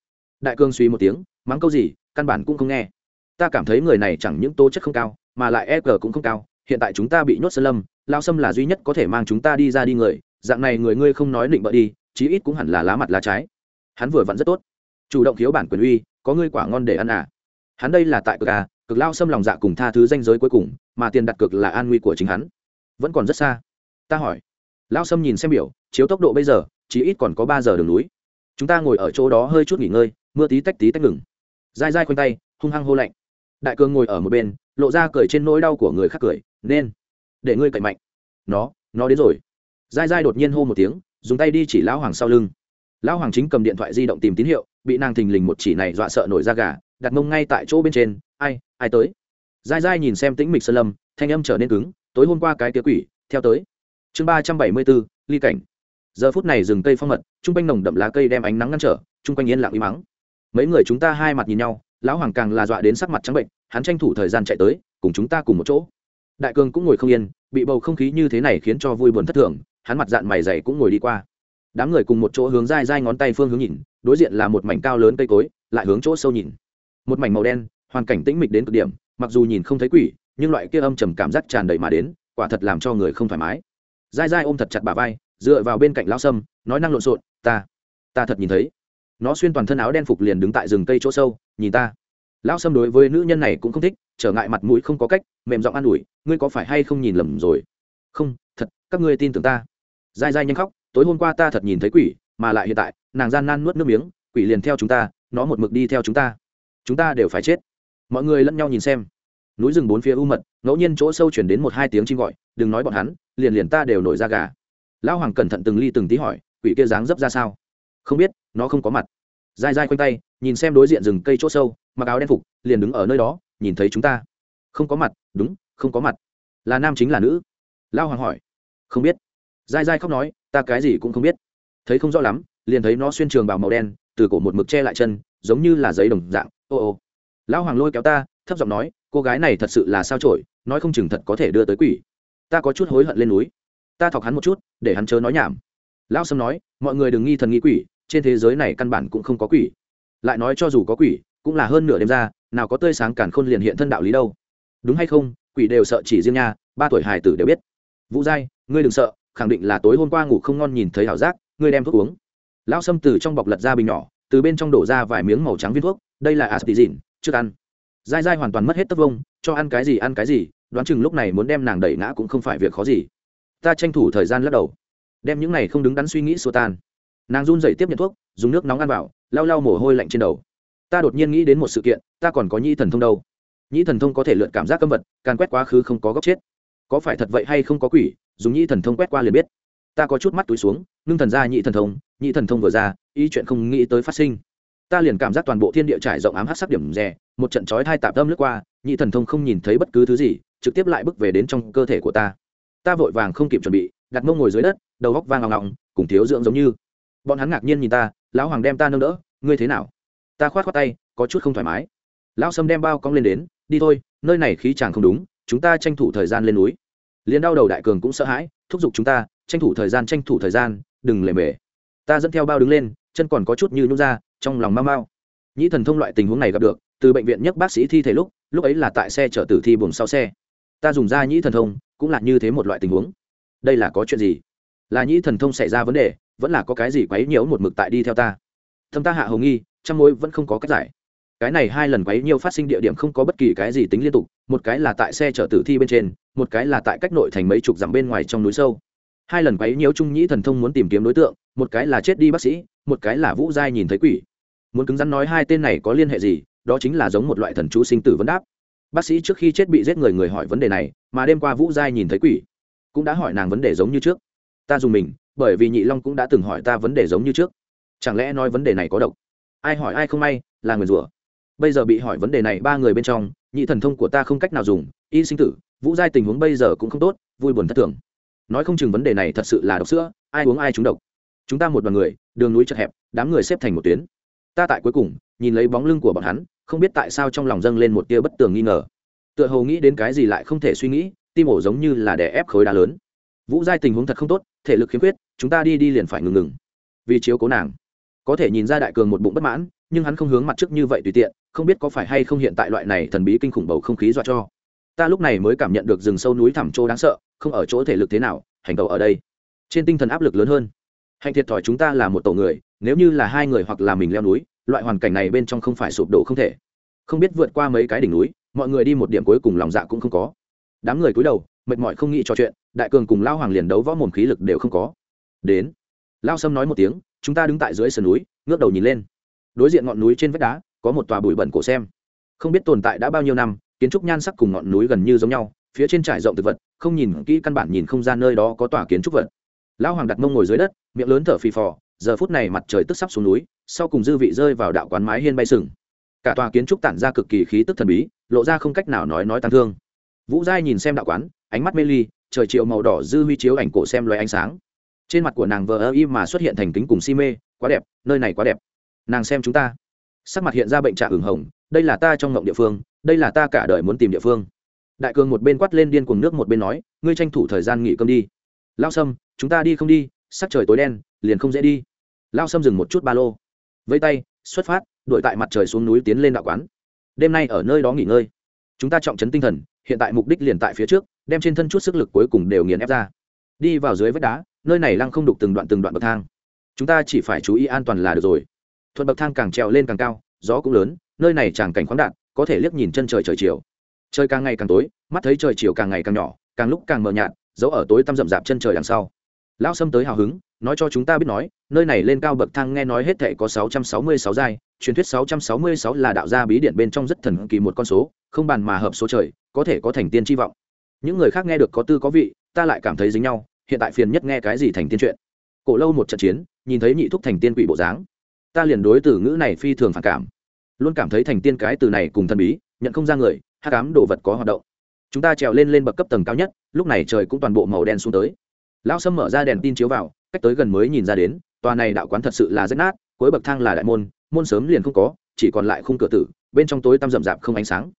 Đại cường suy một tiếng, mắng câu gì, căn bản cũng không nghe. Ta cảm thấy người này chẳng những tố chất không cao, mà lại e g cũng không cao, hiện tại chúng ta bị nhốt sơn lâm lao sâm là duy nhất có thể mang chúng ta đi ra đi người, dạng này người ngươi không nói định bợ đi, chí ít cũng hẳn là lá mặt lá trái. Hắn vừa vặn rất tốt chủ động thiếu bản quyền uy, có ngươi quả ngon để ăn à? Hắn đây là tại cực à cực lao xâm lòng dạ cùng tha thứ danh giới cuối cùng, mà tiền đặt cực là an nguy của chính hắn. Vẫn còn rất xa. Ta hỏi. Lao xâm nhìn xem biểu, chiếu tốc độ bây giờ chỉ ít còn có ba giờ đường núi. Chúng ta ngồi ở chỗ đó hơi chút nghỉ ngơi, mưa tí tách tí tách ngừng. Dai dai khoanh tay, hung hăng hô lạnh. Đại cường ngồi ở một bên, lộ ra cười trên nỗi đau của người khác cười, nên, để ngươi cậy mạnh. Nó nó đến rồi. Dai dai đột nhiên hô một tiếng, dùng tay đi chỉ lão hoàng sau lưng lão hoàng chính cầm điện thoại di động tìm tín hiệu, bị nàng thình lình một chỉ này dọa sợ nổi da gà, đặt mông ngay tại chỗ bên trên, ai ai tới? Dai dai nhìn xem tĩnh mịch sơn lâm, thanh âm trở nên cứng, tối hôm qua cái tía quỷ, theo tới. Chương ba trăm bảy mươi bốn, ly cảnh. Giờ phút này rừng cây phong mật chung quanh nồng đậm lá cây đem ánh nắng ngăn trở chung quanh yên lặng im mắng. Mấy người chúng ta hai mặt nhìn nhau, lão hoàng càng là dọa đến sắc mặt trắng bệnh, hắn tranh thủ thời gian chạy tới, cùng chúng ta cùng một chỗ. Đại cường cũng ngồi không yên, bị bầu không khí như thế này khiến cho vui buồn thất thường, hắn mặt dạng mày dày cũng ngồi đi qua đám người cùng một chỗ hướng dai dai ngón tay phương hướng nhìn, đối diện là một mảnh cao lớn cây cối, lại hướng chỗ sâu nhìn. Một mảnh màu đen, hoàn cảnh tĩnh mịch đến cực điểm, mặc dù nhìn không thấy quỷ, nhưng loại kia âm trầm cảm giác tràn đầy mà đến, quả thật làm cho người không thoải mái. Dai dai ôm thật chặt bà vai, dựa vào bên cạnh lao sâm, nói năng lộn xộn, ta ta thật nhìn thấy. Nó xuyên toàn thân áo đen phục liền đứng tại rừng cây chỗ sâu, nhìn ta. Lão sâm đối với nữ nhân này cũng không thích, trở ngại mặt mũi không có cách, mềm giọng an ủi, ngươi có phải hay không nhìn lầm rồi? Không, thật, các ngươi tin tưởng ta. Dai dai nhanh khóc tối hôm qua ta thật nhìn thấy quỷ, mà lại hiện tại, nàng gian nan nuốt nước miếng, quỷ liền theo chúng ta, nó một mực đi theo chúng ta. Chúng ta đều phải chết. Mọi người lẫn nhau nhìn xem. Núi rừng bốn phía u mật, ngẫu nhiên chỗ sâu chuyển đến một hai tiếng chim gọi, đừng nói bọn hắn, liền liền ta đều nổi ra gà. Lão hoàng cẩn thận từng ly từng tí hỏi, quỷ kia dáng dấp ra sao? Không biết, nó không có mặt. Dai dai quanh tay, nhìn xem đối diện rừng cây chỗ sâu, mặc áo đen phục, liền đứng ở nơi đó, nhìn thấy chúng ta. Không có mặt, đúng, không có mặt. Là nam chính là nữ. Lao hoàng hỏi. Không biết. Dai dai khóc nói ta cái gì cũng không biết. Thấy không rõ lắm, liền thấy nó xuyên trường bào màu đen, từ cổ một mực che lại chân, giống như là giấy đồng dạng. Ô ô. Lão hoàng lôi kéo ta, thấp giọng nói, cô gái này thật sự là sao trổi nói không chừng thật có thể đưa tới quỷ. Ta có chút hối hận lên núi. Ta thọc hắn một chút, để hắn chớ nói nhảm. Lão sâm nói, mọi người đừng nghi thần nghi quỷ, trên thế giới này căn bản cũng không có quỷ. Lại nói cho dù có quỷ, cũng là hơn nửa đêm ra, nào có tươi sáng cản khôn liền hiện thân đạo lý đâu. Đúng hay không, quỷ đều sợ chỉ riêng nha, ba tuổi hài tử đều biết. Vũ giai, ngươi đừng sợ khẳng định là tối hôm qua ngủ không ngon nhìn thấy ảo giác, ngươi đem thuốc uống. Lão sâm từ trong bọc lật ra bình nhỏ, từ bên trong đổ ra vài miếng màu trắng viên thuốc, đây là aspizin trước ăn. Dai dai hoàn toàn mất hết tất vông, cho ăn cái gì ăn cái gì, đoán chừng lúc này muốn đem nàng đẩy ngã cũng không phải việc khó gì. Ta tranh thủ thời gian lắc đầu. Đem những này không đứng đắn suy nghĩ xua tan. Nàng run dậy tiếp nhận thuốc, dùng nước nóng ăn vào, lau lau mồ hôi lạnh trên đầu. Ta đột nhiên nghĩ đến một sự kiện, ta còn có nhĩ thần thông đâu. Nhĩ thần thông có thể lượn cảm giác âm vật, càn quét quá khứ không có góc chết có phải thật vậy hay không có quỷ, dùng nhĩ thần thông quét qua liền biết. Ta có chút mắt túi xuống, ngưng thần ra nhị thần thông nhị thần thông vừa ra, ý chuyện không nghĩ tới phát sinh. Ta liền cảm giác toàn bộ thiên địa trải rộng ám hát sắc điểm rè, một trận chói thai tạp tâm lướt qua nhị thần thông không nhìn thấy bất cứ thứ gì, trực tiếp lại bước về đến trong cơ thể của ta. Ta vội vàng không kịp chuẩn bị, đặt mông ngồi dưới đất, đầu góc vang ngọng ngọng cùng thiếu dưỡng giống như. Bọn hắn ngạc nhiên nhìn ta, lão hoàng đem ta nâng đỡ, ngươi thế nào? Ta khoát khoát tay, có chút không thoải mái. Lão sâm đem bao cong lên đến, đi thôi, nơi này khí chàng không đúng chúng ta tranh thủ thời gian lên núi. Liền đau đầu đại cường cũng sợ hãi, thúc giục chúng ta, tranh thủ thời gian, tranh thủ thời gian, đừng lề mề. Ta dẫn theo bao đứng lên, chân còn có chút như nhút ra, trong lòng mau mau. Nhĩ thần thông loại tình huống này gặp được, từ bệnh viện nhấc bác sĩ thi thể lúc lúc ấy là tại xe chở tử thi buồng sau xe. Ta dùng ra nhĩ thần thông, cũng là như thế một loại tình huống. Đây là có chuyện gì? Là nhĩ thần thông xảy ra vấn đề, vẫn là có cái gì quấy nhiễu một mực tại đi theo ta? Thâm ta hạ hồng nghi trong mối vẫn không có cách giải cái này hai lần quấy nhiều phát sinh địa điểm không có bất kỳ cái gì tính liên tục, một cái là tại xe chở tử thi bên trên, một cái là tại cách nội thành mấy chục dặm bên ngoài trong núi sâu. Hai lần quấy nhiều trung nhĩ thần thông muốn tìm kiếm đối tượng, một cái là chết đi bác sĩ, một cái là vũ giai nhìn thấy quỷ. Muốn cứng rắn nói hai tên này có liên hệ gì, đó chính là giống một loại thần chú sinh tử vấn đáp. Bác sĩ trước khi chết bị giết người người hỏi vấn đề này, mà đêm qua vũ giai nhìn thấy quỷ, cũng đã hỏi nàng vấn đề giống như trước. Ta dùng mình, bởi vì nhị long cũng đã từng hỏi ta vấn đề giống như trước. Chẳng lẽ nói vấn đề này có độc? Ai hỏi ai không may, là người rủa bây giờ bị hỏi vấn đề này ba người bên trong, nhị thần thông của ta không cách nào dùng, y sinh tử, vũ giai tình huống bây giờ cũng không tốt, vui buồn thất thường. Nói không chừng vấn đề này thật sự là độc sữa, ai uống ai trúng độc. Chúng ta một đoàn người, đường núi chật hẹp, đám người xếp thành một tuyến. Ta tại cuối cùng, nhìn lấy bóng lưng của bọn hắn, không biết tại sao trong lòng dâng lên một tia bất tường nghi ngờ. Tựa hồ nghĩ đến cái gì lại không thể suy nghĩ, tim ổ giống như là đè ép khối đá lớn. Vũ giai tình huống thật không tốt, thể lực khiếm khuyết, chúng ta đi đi liền phải ngừng ngừng. Vì chiếu cố nàng. Có thể nhìn ra đại cường một bụng bất mãn, nhưng hắn không hướng mặt trước như vậy tùy tiện không biết có phải hay không hiện tại loại này thần bí kinh khủng bầu không khí dọa cho. Ta lúc này mới cảm nhận được rừng sâu núi thẳm trô đáng sợ, không ở chỗ thể lực thế nào, hành tàu ở đây. Trên tinh thần áp lực lớn hơn. Hành thiệt thòi chúng ta là một tổ người, nếu như là hai người hoặc là mình leo núi, loại hoàn cảnh này bên trong không phải sụp đổ không thể. Không biết vượt qua mấy cái đỉnh núi, mọi người đi một điểm cuối cùng lòng dạ cũng không có. Đám người cúi đầu, mệt mỏi không nghĩ trò chuyện, đại cường cùng lao hoàng liền đấu võ mồm khí lực đều không có. Đến. Lao sâm nói một tiếng, chúng ta đứng tại dưới sườn núi, ngước đầu nhìn lên. Đối diện ngọn núi trên vách đá có một tòa bụi bẩn cổ xem. Không biết tồn tại đã bao nhiêu năm, kiến trúc nhan sắc cùng ngọn núi gần như giống nhau, phía trên trải rộng thực vật, không nhìn kỹ căn bản nhìn không ra nơi đó có tòa kiến trúc vật. Lão hoàng đặt mông ngồi dưới đất, miệng lớn thở phì phò, giờ phút này mặt trời tức sắp xuống núi, sau cùng dư vị rơi vào đạo quán mái hiên bay sừng. Cả tòa kiến trúc tản ra cực kỳ khí tức thần bí, lộ ra không cách nào nói nói tăng thương. Vũ giai nhìn xem đạo quán, ánh mắt mê ly, trời chiều màu đỏ dư huy chiếu ảnh cổ xem loài ánh sáng. Trên mặt của nàng vờ ơ y mà xuất hiện thành kính cùng si mê, quá đẹp, nơi này quá đẹp. Nàng xem chúng ta sắc mặt hiện ra bệnh trạng ửng hồng, đây là ta trong ngộng địa phương, đây là ta cả đời muốn tìm địa phương. Đại cường một bên quát lên điên cuồng nước một bên nói, ngươi tranh thủ thời gian nghỉ cơm đi. Lao sâm, chúng ta đi không đi, sắc trời tối đen, liền không dễ đi. Lao sâm dừng một chút ba lô. Vây tay, xuất phát đội tại mặt trời xuống núi tiến lên đạo quán. Đêm nay ở nơi đó nghỉ ngơi. Chúng ta trọng chấn tinh thần, hiện tại mục đích liền tại phía trước, đem trên thân chút sức lực cuối cùng đều nghiền ép ra. Đi vào dưới vách đá, nơi này lăng không đục từng đoạn từng đoạn bậc thang. Chúng ta chỉ phải chú ý an toàn là được rồi thuận bậc thang càng trèo lên càng cao, gió cũng lớn, nơi này tràng cảnh khoáng đạn có thể liếc nhìn chân trời trời chiều. Trời càng ngày càng tối, mắt thấy trời chiều càng ngày càng nhỏ, càng lúc càng mờ nhạt giấu ở tối tăm rậm rạp chân trời đằng sau. Lão sâm tới hào hứng, nói cho chúng ta biết nói, nơi này lên cao bậc thang nghe nói hết thệ có sáu trăm sáu mươi sáu giai, truyền thuyết sáu trăm sáu mươi sáu là đạo gia bí điện bên trong rất thần kỳ một con số, không bàn mà hợp số trời, có thể có thành tiên chi vọng. Những người khác nghe được có tư có vị, ta lại cảm thấy dính nhau, hiện tại phiền nhất nghe cái gì thành tiên chuyện. Cổ lâu một trận chiến, nhìn thấy nhị thúc thành tiên quỷ bộ dáng ta liền đối từ ngữ này phi thường phản cảm. Luôn cảm thấy thành tiên cái từ này cùng thần bí, nhận không ra người hát cám đồ vật có hoạt động. Chúng ta trèo lên lên bậc cấp tầng cao nhất, lúc này trời cũng toàn bộ màu đen xuống tới. Lão sâm mở ra đèn tin chiếu vào, cách tới gần mới nhìn ra đến, tòa này đạo quán thật sự là rách nát, cuối bậc thang là đại môn môn sớm liền không có, chỉ còn lại khung cửa tử, bên trong tối tăm rậm rạp không ánh sáng.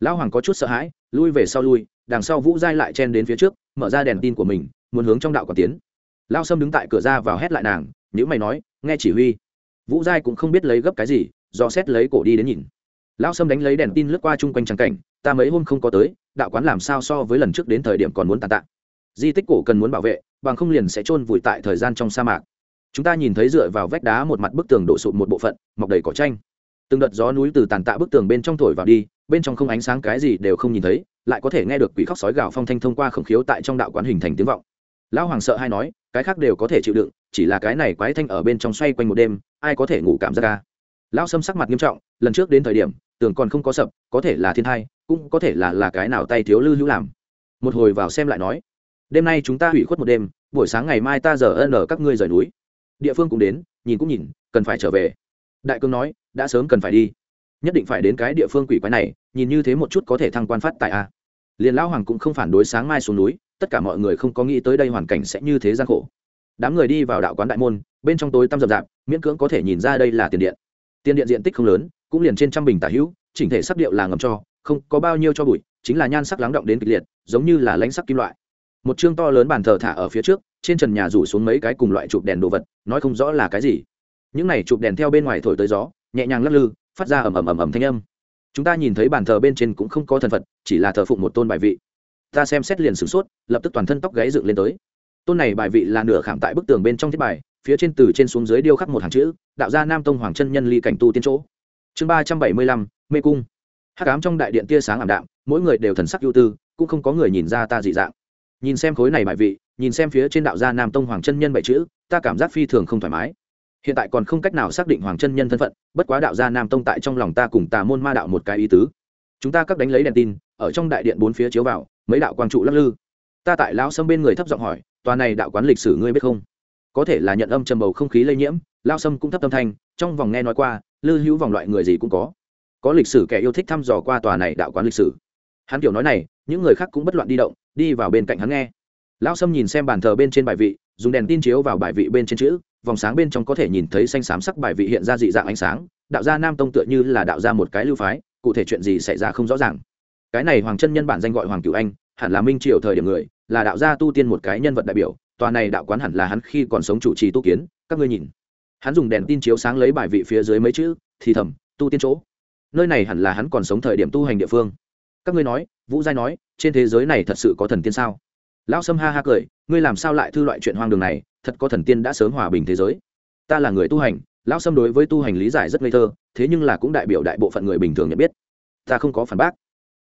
Lão hoàng có chút sợ hãi, lui về sau lui, đằng sau vũ giai lại chen đến phía trước, mở ra đèn tin của mình, muốn hướng trong đạo còn tiến. Lao sâm đứng tại cửa ra vào hét lại nàng nhữ mày nói, nghe chỉ huy vũ giai cũng không biết lấy gấp cái gì, do xét lấy cổ đi đến nhìn. Lao sâm đánh lấy đèn tin lướt qua chung quanh trắng cảnh, ta mấy hôm không có tới, đạo quán làm sao so với lần trước đến thời điểm còn muốn tàn tạ. Di tích cổ cần muốn bảo vệ, bằng không liền sẽ chôn vùi tại thời gian trong sa mạc. Chúng ta nhìn thấy dựa vào vách đá một mặt bức tường đổ sụp một bộ phận, mọc đầy cỏ tranh từng đợt gió núi từ tàn tạ bức tường bên trong thổi vào đi, bên trong không ánh sáng cái gì đều không nhìn thấy, lại có thể nghe được quỷ khóc sói gào phong thanh thông qua khổng khiếu tại trong đạo quán hình thành tiếng vọng. Lão hoàng sợ hay nói, cái khác đều có thể chịu đựng chỉ là cái này quái thanh ở bên trong xoay quanh một đêm, ai có thể ngủ cảm giác ca? Lão sâm sắc mặt nghiêm trọng, lần trước đến thời điểm tường còn không có sập, có thể là thiên thai, cũng có thể là là cái nào tay thiếu lư hữu làm. Một hồi vào xem lại nói, đêm nay chúng ta hủy khuất một đêm, buổi sáng ngày mai ta giờ ân ở các ngươi rời núi. Địa phương cũng đến, nhìn cũng nhìn, cần phải trở về. Đại cương nói, đã sớm cần phải đi. Nhất định phải đến cái địa phương quỷ quái này, nhìn như thế một chút có thể thăng quan phát tại a. Liền lão hoàng cũng không phản đối sáng mai xuống núi, tất cả mọi người không có nghĩ tới đây hoàn cảnh sẽ như thế gian khổ đám người đi vào đạo quán đại môn, bên trong tối tăm rậm rạp, miễn cưỡng có thể nhìn ra đây là tiền điện. Tiền điện diện tích không lớn, cũng liền trên trăm bình tả hữu, chỉnh thể sắc điệu là ngầm cho, không có bao nhiêu cho bụi, chính là nhan sắc lắng động đến kịch liệt, giống như là lãnh sắc kim loại. Một chương to lớn bàn thờ thả ở phía trước, trên trần nhà rủ xuống mấy cái cùng loại chụp đèn đồ vật, nói không rõ là cái gì. Những này chụp đèn theo bên ngoài thổi tới gió, nhẹ nhàng lắc lư, phát ra ầm ầm ầm ầm thanh âm. Chúng ta nhìn thấy bàn thờ bên trên cũng không có thần phật, chỉ là thờ phụng một tôn bài vị. Ta xem xét liền sửng sốt, lập tức toàn thân tóc gáy dựng lên tới tôn này bài vị là nửa khảm tại bức tường bên trong thiết bài, phía trên từ trên xuống dưới điêu khắc một hàng chữ, đạo ra nam tông hoàng chân nhân ly cảnh tu tiên chỗ. Chương ba trăm bảy mươi lăm, mê cung. Hắc ám trong đại điện tia sáng ảm đạm, mỗi người đều thần sắc ưu tư, cũng không có người nhìn ra ta dị dạng. Nhìn xem khối này bài vị, nhìn xem phía trên đạo gia nam tông hoàng chân nhân bảy chữ, ta cảm giác phi thường không thoải mái. Hiện tại còn không cách nào xác định hoàng chân nhân thân phận, bất quá đạo gia nam tông tại trong lòng ta cùng tà môn ma đạo một cái ý tứ. Chúng ta cắt đánh lấy đèn tin, ở trong đại điện bốn phía chiếu vào, mấy đạo quang trụ lắc lư. Ta tại lão sâm bên người thấp giọng hỏi tòa này đạo quán lịch sử ngươi biết không? Có thể là nhận âm trầm bầu không khí lây nhiễm, lao sâm cũng thấp tâm thanh, trong vòng nghe nói qua, lư hữu vòng loại người gì cũng có. Có lịch sử kẻ yêu thích thăm dò qua tòa này đạo quán lịch sử. Hắn kiểu nói này, những người khác cũng bất loạn đi động, đi vào bên cạnh hắn nghe. Lão sâm nhìn xem bàn thờ bên trên bài vị, dùng đèn tin chiếu vào bài vị bên trên chữ, vòng sáng bên trong có thể nhìn thấy xanh xám sắc bài vị hiện ra dị dạng ánh sáng, đạo gia nam tông tựa như là đạo gia một cái lưu phái, cụ thể chuyện gì xảy ra không rõ ràng. Cái này hoàng chân nhân bản danh gọi hoàng cửu anh, hẳn là minh triều thời điểm người là đạo gia tu tiên một cái nhân vật đại biểu, tòa này đạo quán hẳn là hắn khi còn sống chủ trì tu kiến, các ngươi nhìn. Hắn dùng đèn tin chiếu sáng lấy bài vị phía dưới mấy chữ, thì thầm, tu tiên chỗ. Nơi này hẳn là hắn còn sống thời điểm tu hành địa phương. Các ngươi nói, vũ giai nói, trên thế giới này thật sự có thần tiên sao? Lão sâm ha ha cười, ngươi làm sao lại thư loại chuyện hoang đường này, thật có thần tiên đã sớm hòa bình thế giới. Ta là người tu hành, lão sâm đối với tu hành lý giải rất ngây thơ, thế nhưng là cũng đại biểu đại bộ phận người bình thường nhận biết. Ta không có phản bác.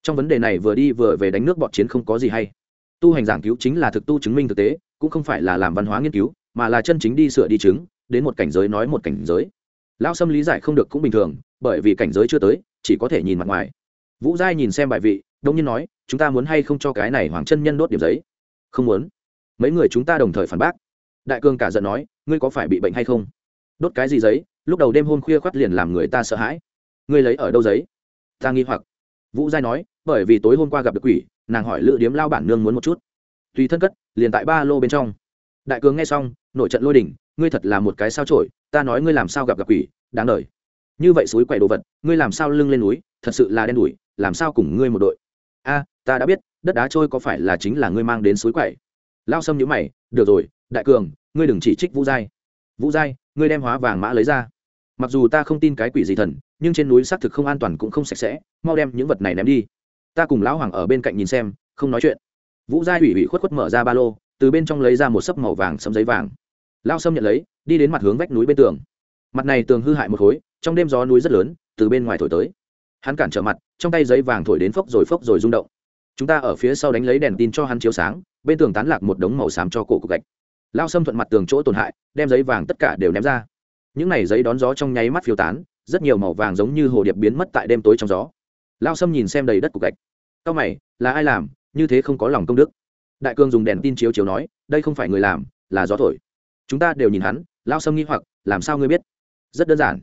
Trong vấn đề này vừa đi vừa về đánh nước bọn chiến không có gì hay tu hành giảng cứu chính là thực tu chứng minh thực tế, cũng không phải là làm văn hóa nghiên cứu, mà là chân chính đi sửa đi chứng, đến một cảnh giới nói một cảnh giới. Lão xâm lý giải không được cũng bình thường, bởi vì cảnh giới chưa tới, chỉ có thể nhìn mặt ngoài. Vũ giai nhìn xem bài vị, đông nhiên nói, chúng ta muốn hay không cho cái này hoàng chân nhân đốt điểm giấy? Không muốn. Mấy người chúng ta đồng thời phản bác. Đại cương cả giận nói, ngươi có phải bị bệnh hay không? Đốt cái gì giấy, lúc đầu đêm hôm khuya khoắt liền làm người ta sợ hãi. Ngươi lấy ở đâu giấy? Ta nghi hoặc. Vũ giai nói, bởi vì tối hôm qua gặp được quỷ nàng hỏi lữ điếm lao bản nương muốn một chút. Tùy thân cất, liền tại ba lô bên trong. Đại cường nghe xong, nội trận lôi đỉnh, ngươi thật là một cái sao trổi ta nói ngươi làm sao gặp gặp quỷ, đáng đời. Như vậy suối quậy đồ vật, ngươi làm sao lưng lên núi, thật sự là đen đủi, làm sao cùng ngươi một đội? A, ta đã biết, đất đá trôi có phải là chính là ngươi mang đến suối quậy? Lao sâm nhữ mày, được rồi, đại cường, ngươi đừng chỉ trích vũ giai. Vũ giai, ngươi đem hóa vàng mã lấy ra. Mặc dù ta không tin cái quỷ gì thần, nhưng trên núi xác thực không an toàn cũng không sạch sẽ, mau đem những vật này ném đi ta cùng lão hoàng ở bên cạnh nhìn xem, không nói chuyện. Vũ gia ủy ủy khuất khuất mở ra ba lô, từ bên trong lấy ra một sấp màu vàng sấm giấy vàng. Lao sâm nhận lấy, đi đến mặt hướng vách núi bên tường. Mặt này tường hư hại một khối, trong đêm gió núi rất lớn, từ bên ngoài thổi tới. Hắn cản trở mặt, trong tay giấy vàng thổi đến phốc rồi phốc rồi rung động. Chúng ta ở phía sau đánh lấy đèn tin cho hắn chiếu sáng, bên tường tán lạc một đống màu xám cho cổ cục gạch. Lao xâm thuận mặt tường chỗ tổn hại, đem giấy vàng tất cả đều ném ra. Những này giấy đón gió trong nháy mắt phiêu tán, rất nhiều màu vàng giống như hồ điệp biến mất tại đêm tối trong gió. Lao xâm nhìn xem đầy đất cục gạch cao mày, là ai làm? Như thế không có lòng công đức. Đại cương dùng đèn tin chiếu chiếu nói, đây không phải người làm, là gió thổi. Chúng ta đều nhìn hắn, lao sâm nghi hoặc, làm sao ngươi biết? Rất đơn giản.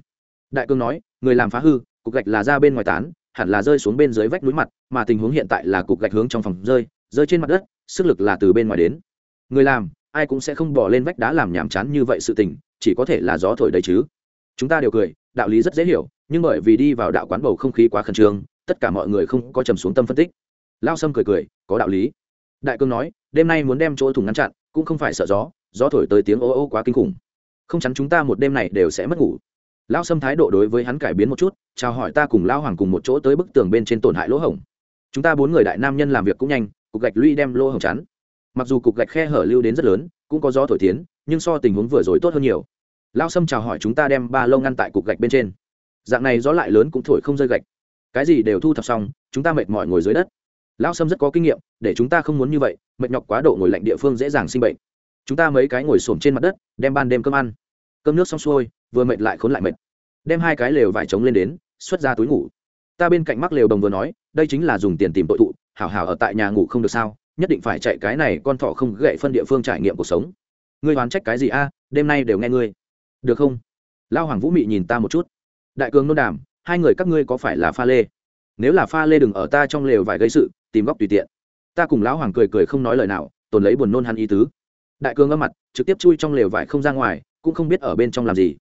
Đại cương nói, người làm phá hư, cục gạch là ra bên ngoài tán, hẳn là rơi xuống bên dưới vách núi mặt, mà tình huống hiện tại là cục gạch hướng trong phòng rơi rơi trên mặt đất, sức lực là từ bên ngoài đến. Người làm, ai cũng sẽ không bỏ lên vách đá làm nhàm chán như vậy sự tình, chỉ có thể là gió thổi đấy chứ. Chúng ta đều cười, đạo lý rất dễ hiểu, nhưng bởi vì đi vào đạo quán bầu không khí quá khẩn trương tất cả mọi người không có trầm xuống tâm phân tích. Lao sâm cười cười, có đạo lý. Đại cương nói, đêm nay muốn đem chỗ thủng ngăn chặn, cũng không phải sợ gió gió thổi tới tiếng ô ô quá kinh khủng. Không chắn chúng ta một đêm này đều sẽ mất ngủ. Lao sâm thái độ đối với hắn cải biến một chút, chào hỏi ta cùng lao hoàng cùng một chỗ tới bức tường bên trên tổn hại lỗ hổng. Chúng ta bốn người đại nam nhân làm việc cũng nhanh, cục gạch lũy đem lỗ hổng chắn. Mặc dù cục gạch khe hở lưu đến rất lớn, cũng có gió thổi tiến, nhưng so tình huống vừa rồi tốt hơn nhiều. Lao sâm chào hỏi chúng ta đem ba lông ngăn tại cục gạch bên trên. Dạng này gió lại lớn cũng thổi không rơi gạch cái gì đều thu thập xong, chúng ta mệt mỏi ngồi dưới đất. Lao sâm rất có kinh nghiệm, để chúng ta không muốn như vậy, mệt nhọc quá độ ngồi lạnh địa phương dễ dàng sinh bệnh. Chúng ta mấy cái ngồi xổm trên mặt đất, đem ban đêm cơm ăn. Cơm nước xong xuôi, vừa mệt lại khốn lại mệt. Đem hai cái lều vải trống lên đến, xuất ra túi ngủ. Ta bên cạnh mắc lều đồng vừa nói, đây chính là dùng tiền tìm tội thụ, hảo hảo ở tại nhà ngủ không được sao, nhất định phải chạy cái này con thọ không gậy phân địa phương trải nghiệm cuộc sống. Ngươi oán trách cái gì a, đêm nay đều nghe ngươi. Được không? Lao hoàng vũ mị nhìn ta một chút. Đại cường nôn đàm hai người các ngươi có phải là pha lê? Nếu là pha lê đừng ở ta trong lều vải gây sự, tìm góc tùy tiện. Ta cùng lão hoàng cười cười không nói lời nào, tồn lấy buồn nôn hắn ý tứ. Đại cường âm mặt, trực tiếp chui trong lều vải không ra ngoài, cũng không biết ở bên trong làm gì.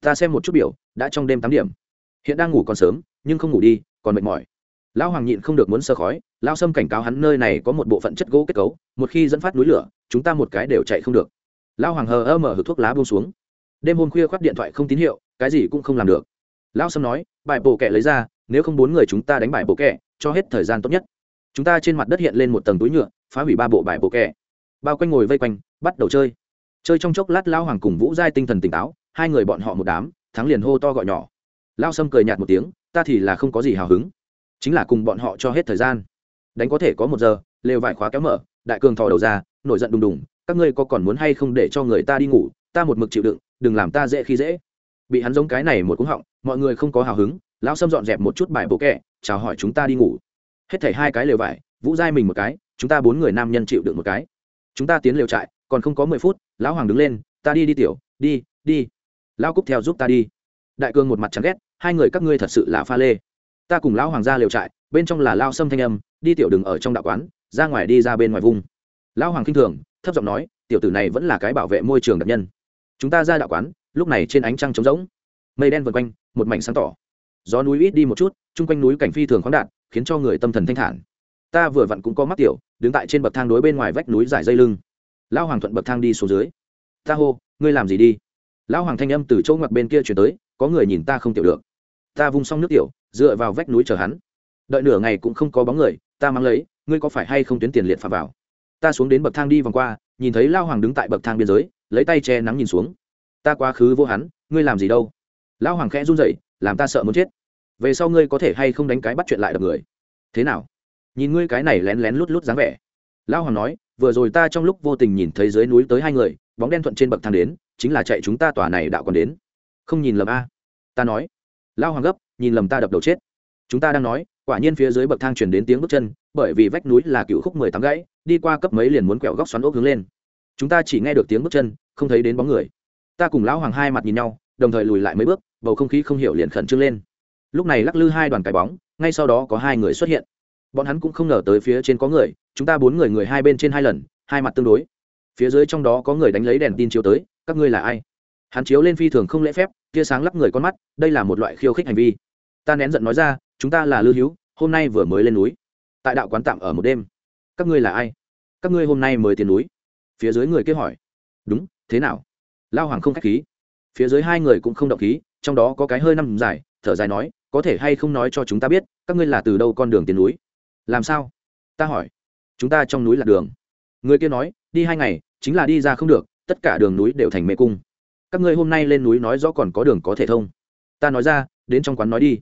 Ta xem một chút biểu, đã trong đêm tám điểm. Hiện đang ngủ còn sớm, nhưng không ngủ đi, còn mệt mỏi. Lão hoàng nhịn không được muốn sơ khói lao sâm cảnh cáo hắn nơi này có một bộ phận chất gỗ kết cấu, một khi dẫn phát núi lửa, chúng ta một cái đều chạy không được. Lão hoàng hờ ơ mở hực thuốc lá buông xuống. Đêm hôm khuya khoác điện thoại không tín hiệu, cái gì cũng không làm được lão sâm nói, bài bộ kẹ lấy ra, nếu không bốn người chúng ta đánh bài bộ kẹ, cho hết thời gian tốt nhất. Chúng ta trên mặt đất hiện lên một tầng túi nhựa, phá hủy ba bộ bài bộ kẹ. Bao quanh ngồi vây quanh, bắt đầu chơi. Chơi trong chốc lát lao hoàng cùng vũ giai tinh thần tỉnh táo, hai người bọn họ một đám, thắng liền hô to gọi nhỏ. Lao sâm cười nhạt một tiếng, ta thì là không có gì hào hứng, chính là cùng bọn họ cho hết thời gian. Đánh có thể có một giờ, lều vải khóa kéo mở, đại cường thò đầu ra, nổi giận đùng đùng, các ngươi có còn muốn hay không để cho người ta đi ngủ, ta một mực chịu đựng, đừng làm ta dễ khi dễ bị hắn giống cái này một cúng họng, mọi người không có hào hứng, lão sâm dọn dẹp một chút bài bộ kẹ, chào hỏi chúng ta đi ngủ. Hết thảy hai cái lều vải, vũ giai mình một cái, chúng ta bốn người nam nhân chịu được một cái. Chúng ta tiến lều trại, còn không có mười phút, lão hoàng đứng lên, ta đi đi tiểu, đi đi. Lão cúc theo giúp ta đi. Đại cương một mặt chán ghét, hai người các ngươi thật sự là pha lê. Ta cùng lão hoàng ra lều trại, bên trong là lao sâm thanh âm, đi tiểu đừng ở trong đạo quán, ra ngoài đi ra bên ngoài vùng. Lão hoàng k i n h thường, thấp giọng nói, tiểu tử này vẫn là cái bảo vệ môi trường đặc nhân. Chúng ta ra đạo quán lúc này trên ánh trăng trống rỗng. Mây đen vượt quanh, một mảnh sáng tỏ. Gió núi ít đi một chút, chung quanh núi cảnh phi thường khoáng đạt, khiến cho người tâm thần thanh thản. Ta vừa vặn cũng có mắt tiểu, đứng tại trên bậc thang đối bên ngoài vách núi dài dây lưng. Lão hoàng thuận bậc thang đi xuống dưới. Ta hô, ngươi làm gì đi? Lão hoàng thanh âm từ chỗ ngoặt bên kia chuyển tới, có người nhìn ta không tiểu được. Ta vung xong nước tiểu, dựa vào vách núi chờ hắn. Đợi nửa ngày cũng không có bóng người, ta mang lấy, ngươi có phải hay không tuyến tiền liệt phạm vào? Ta xuống đến bậc thang đi vòng qua, nhìn thấy lao hoàng đứng tại bậc thang biên giới, lấy tay che nắng nhìn xuống ta quá khứ vô hắn, ngươi làm gì đâu. Lão hoàng khẽ run rẩy, làm ta sợ muốn chết. Về sau ngươi có thể hay không đánh cái bắt chuyện lại đập người? Thế nào? Nhìn ngươi cái này lén lén lút lút dáng vẻ. Lão hoàng nói, vừa rồi ta trong lúc vô tình nhìn thấy dưới núi tới hai người, bóng đen thuận trên bậc thang đến, chính là chạy chúng ta tòa này đạo còn đến. Không nhìn lầm a. Ta nói. Lão hoàng gấp, nhìn lầm ta đập đầu chết. Chúng ta đang nói, quả nhiên phía dưới bậc thang chuyển đến tiếng bước chân, bởi vì vách núi là cựu khúc mười tám gãy, đi qua cấp mấy liền muốn quẹo góc xoắn ốc hướng lên. Chúng ta chỉ nghe được tiếng bước chân, không thấy đến bóng người ta cùng lão hoàng hai mặt nhìn nhau, đồng thời lùi lại mấy bước, bầu không khí không hiểu liền khẩn trương lên. Lúc này lắc lư hai đoàn cái bóng, ngay sau đó có hai người xuất hiện. Bọn hắn cũng không ngờ tới phía trên có người, chúng ta bốn người người hai bên trên hai lần, hai mặt tương đối. Phía dưới trong đó có người đánh lấy đèn tin chiếu tới, các ngươi là ai? Hắn chiếu lên phi thường không lễ phép, tia sáng lắp người con mắt, đây là một loại khiêu khích hành vi. Ta nén giận nói ra, chúng ta là lưu hữu, hôm nay vừa mới lên núi. Tại đạo quán tạm ở một đêm. Các ngươi là ai? Các ngươi hôm nay mới tiến núi. Phía dưới người kia hỏi. Đúng, thế nào? Lao hoàng không k h á c h khí. Phía dưới hai người cũng không động khí, trong đó có cái hơi nằm dài, thở dài nói, có thể hay không nói cho chúng ta biết, các ngươi là từ đâu con đường tiến núi? Làm sao? Ta hỏi. Chúng ta trong núi là đường. Người kia nói, đi hai ngày, chính là đi ra không được, tất cả đường núi đều thành mê cung. Các ngươi hôm nay lên núi nói rõ còn có đường có thể thông. Ta nói ra, đến trong quán nói đi.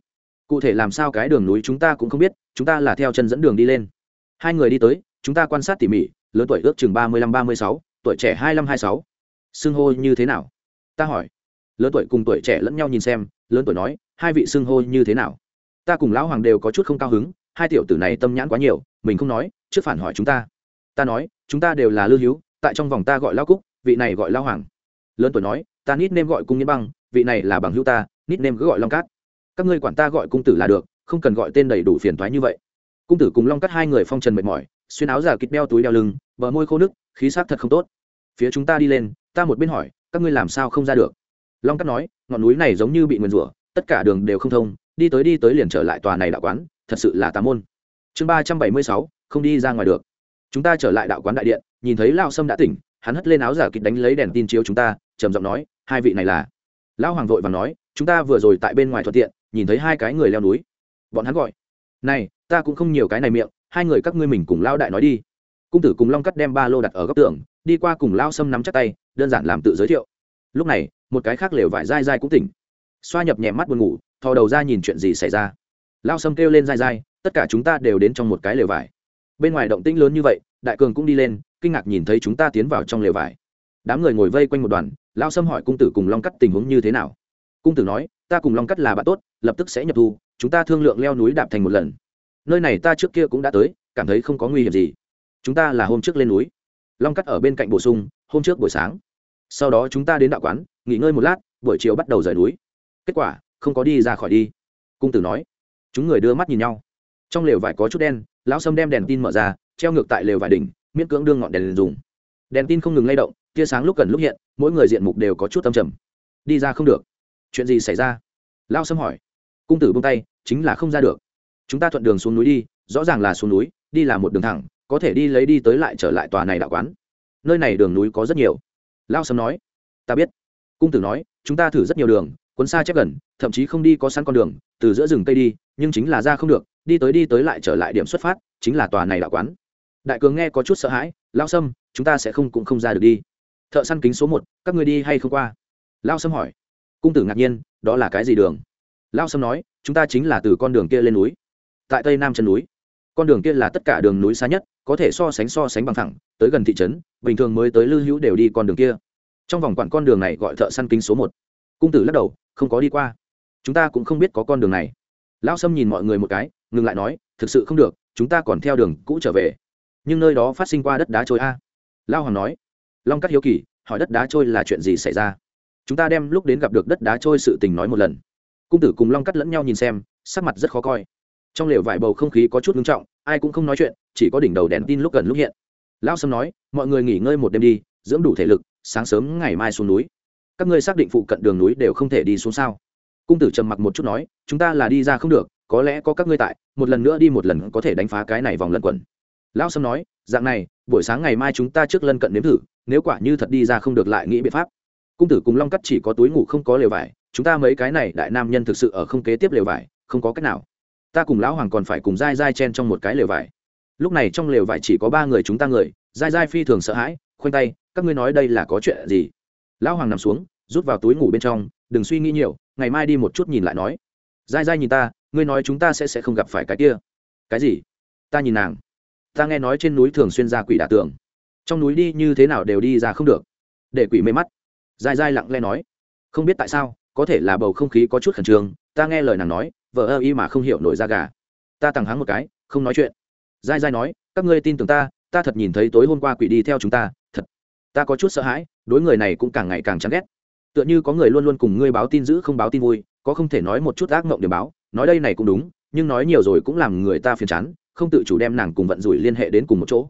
Cụ thể làm sao cái đường núi chúng ta cũng không biết, chúng ta là theo chân dẫn đường đi lên. Hai người đi tới, chúng ta quan sát tỉ mỉ, lớn tuổi ước chừng ba mươi lăm ba mươi sáu, tuổi trẻ hai mươi lăm hai sáu xưng hô như thế nào? Ta hỏi. Lớn tuổi cùng tuổi trẻ lẫn nhau nhìn xem, lớn tuổi nói, hai vị xưng hô như thế nào? Ta cùng lão hoàng đều có chút không cao hứng, hai tiểu tử này tâm nhãn quá nhiều, mình không nói, trước phản hỏi chúng ta. Ta nói, chúng ta đều là lưu hữu, tại trong vòng ta gọi lao cúc, vị này gọi lao hoàng. Lớn tuổi nói, ta nít nêm gọi cung nghiến băng, vị này là bằng hữu ta, nít nêm cứ gọi long cát. Các ngươi quản ta gọi cung tử là được, không cần gọi tên đầy đủ phiền thoái như vậy. Cung tử cùng long cát hai người phong trần mệt mỏi, xuyên áo giả kịch đeo túi đeo lưng, bờ môi khô nước, khí sắc thật không tốt. Phía chúng ta đi lên ta một bên hỏi, các ngươi làm sao không ra được? Long cắt nói, ngọn núi này giống như bị nguyền rủa, tất cả đường đều không thông, đi tới đi tới liền trở lại tòa này đạo quán, thật sự là tà môn. Chương ba trăm bảy mươi sáu, không đi ra ngoài được. Chúng ta trở lại đạo quán đại điện, nhìn thấy lao sâm đã tỉnh, hắn hất lên áo giả kịch đánh lấy đèn tin chiếu chúng ta, trầm giọng nói, hai vị này là. Lão hoàng vội và nói, chúng ta vừa rồi tại bên ngoài thuận tiện, nhìn thấy hai cái người leo núi. Bọn hắn gọi, này, ta cũng không nhiều cái này miệng, hai người các ngươi mình cùng lao đại nói đi. Cung tử cùng long cắt đem ba lô đặt ở góc tường đi qua cùng lao sâm nắm chắc tay, đơn giản làm tự giới thiệu. Lúc này, một cái khác lều vải dai dai cũng tỉnh. Xoa nhập nhẹ mắt buồn ngủ, thò đầu ra nhìn chuyện gì xảy ra. Lao sâm kêu lên dai dai, tất cả chúng ta đều đến trong một cái lều vải. Bên ngoài động tĩnh lớn như vậy, đại cường cũng đi lên, kinh ngạc nhìn thấy chúng ta tiến vào trong lều vải. Đám người ngồi vây quanh một đoàn, lao sâm hỏi cung tử cùng long cắt tình huống như thế nào. Cung tử nói, ta cùng long cắt là bạn tốt, lập tức sẽ nhập thu, chúng ta thương lượng leo núi đạp thành một lần. Nơi này ta trước kia cũng đã tới, cảm thấy không có nguy hiểm gì. Chúng ta là hôm trước lên núi long cắt ở bên cạnh bổ sung hôm trước buổi sáng. Sau đó chúng ta đến đạo quán nghỉ ngơi một lát buổi chiều bắt đầu rời núi. Kết quả không có đi ra khỏi đi. Cung tử nói. Chúng người đưa mắt nhìn nhau. Trong lều vải có chút đen lão sâm đem đèn tin mở ra treo ngược tại lều vải đỉnh miễn cưỡng đương ngọn đèn, lên dùng. Đèn tin không ngừng lay động tia sáng lúc cần lúc hiện mỗi người diện mục đều có chút tâm trầm. Đi ra không được. Chuyện gì xảy ra? Lão sâm hỏi. Cung tử bông tay chính là không ra được. Chúng ta thuận đường xuống núi đi rõ ràng là xuống núi đi là một đường thẳng có thể đi lấy đi tới lại trở lại tòa này đạo quán. Nơi này đường núi có rất nhiều. Lao sâm nói, ta biết. Cung tử nói, chúng ta thử rất nhiều đường, cuốn xa chép gần, thậm chí không đi có sẵn con đường, từ giữa rừng tây đi, nhưng chính là ra không được, đi tới đi tới lại trở lại điểm xuất phát, chính là tòa này đạo quán. Đại cường nghe có chút sợ hãi, lao sâm chúng ta sẽ không cũng không ra được đi. Thợ săn kính số một, các người đi hay không qua? Lao sâm hỏi. Cung tử ngạc nhiên, đó là cái gì đường? Lao sâm nói, chúng ta chính là từ con đường kia lên núi, tại tây nam chân núi. Con đường kia là tất cả đường núi xa nhất có thể so sánh so sánh bằng thẳng, tới gần thị trấn, bình thường mới tới lư hữu đều đi con đường kia. Trong vòng quản con đường này gọi thợ săn kính số một. Cung tử lắc đầu, không có đi qua. Chúng ta cũng không biết có con đường này. Lão sâm nhìn mọi người một cái, ngừng lại nói, thực sự không được, chúng ta còn theo đường cũ trở về. Nhưng nơi đó phát sinh qua đất đá trôi a. À. lao hoàng nói, long cắt hiếu kỳ, hỏi đất đá trôi là chuyện gì xảy ra? Chúng ta đem lúc đến gặp được đất đá trôi sự tình nói một lần. Cung tử cùng long cắt lẫn nhau nhìn xem, sắc mặt rất khó coi trong lều vải bầu không khí có chút ngưng trọng, ai cũng không nói chuyện, chỉ có đỉnh đầu đèn tin lúc gần lúc hiện. Lão sâm nói, mọi người nghỉ ngơi một đêm đi, dưỡng đủ thể lực, sáng sớm ngày mai xuống núi. Các ngươi xác định phụ cận đường núi đều không thể đi xuống sao? Cung tử trầm mặc một chút nói, chúng ta là đi ra không được, có lẽ có các ngươi tại, một lần nữa đi một lần có thể đánh phá cái này vòng lẩn quẩn. Lão sâm nói, dạng này, buổi sáng ngày mai chúng ta trước lân cận nếm thử, nếu quả như thật đi ra không được lại nghĩ biện pháp. Cung tử cùng long cắt chỉ có túi ngủ không có lều vải, chúng ta mấy cái này đại nam nhân thực sự ở không kế tiếp lều vải, không có cách nào ta cùng lão hoàng còn phải cùng dai dai chen trong một cái lều vải. Lúc này trong lều vải chỉ có ba người chúng ta người, dai dai phi thường sợ hãi, khoanh tay, các ngươi nói đây là có chuyện gì? Lão hoàng nằm xuống, rút vào túi ngủ bên trong, đừng suy nghĩ nhiều, ngày mai đi một chút nhìn lại nói. Dai dai nhìn ta, ngươi nói chúng ta sẽ sẽ không gặp phải cái kia. Cái gì? Ta nhìn nàng. Ta nghe nói trên núi thường xuyên ra quỷ đả tường. Trong núi đi như thế nào đều đi ra không được. Để quỷ mê mắt. Dai dai lặng lẽ nói. Không biết tại sao, có thể là bầu không khí có chút khẩn trương, ta nghe lời nàng nói vợ ơ y mà không hiểu nổi ra gà. Ta thẳng hắng một cái, không nói chuyện. Dai dai nói, các ngươi tin tưởng ta ta thật nhìn thấy tối hôm qua quỷ đi theo chúng ta, thật. Ta có chút sợ hãi, đối người này cũng càng ngày càng chán ghét. Tựa như có người luôn luôn cùng ngươi báo tin giữ không báo tin vui, có không thể nói một chút ác mộng để báo, nói đây này cũng đúng, nhưng nói nhiều rồi cũng làm người ta phiền chán, không tự chủ đem nàng cùng vận rủi liên hệ đến cùng một chỗ.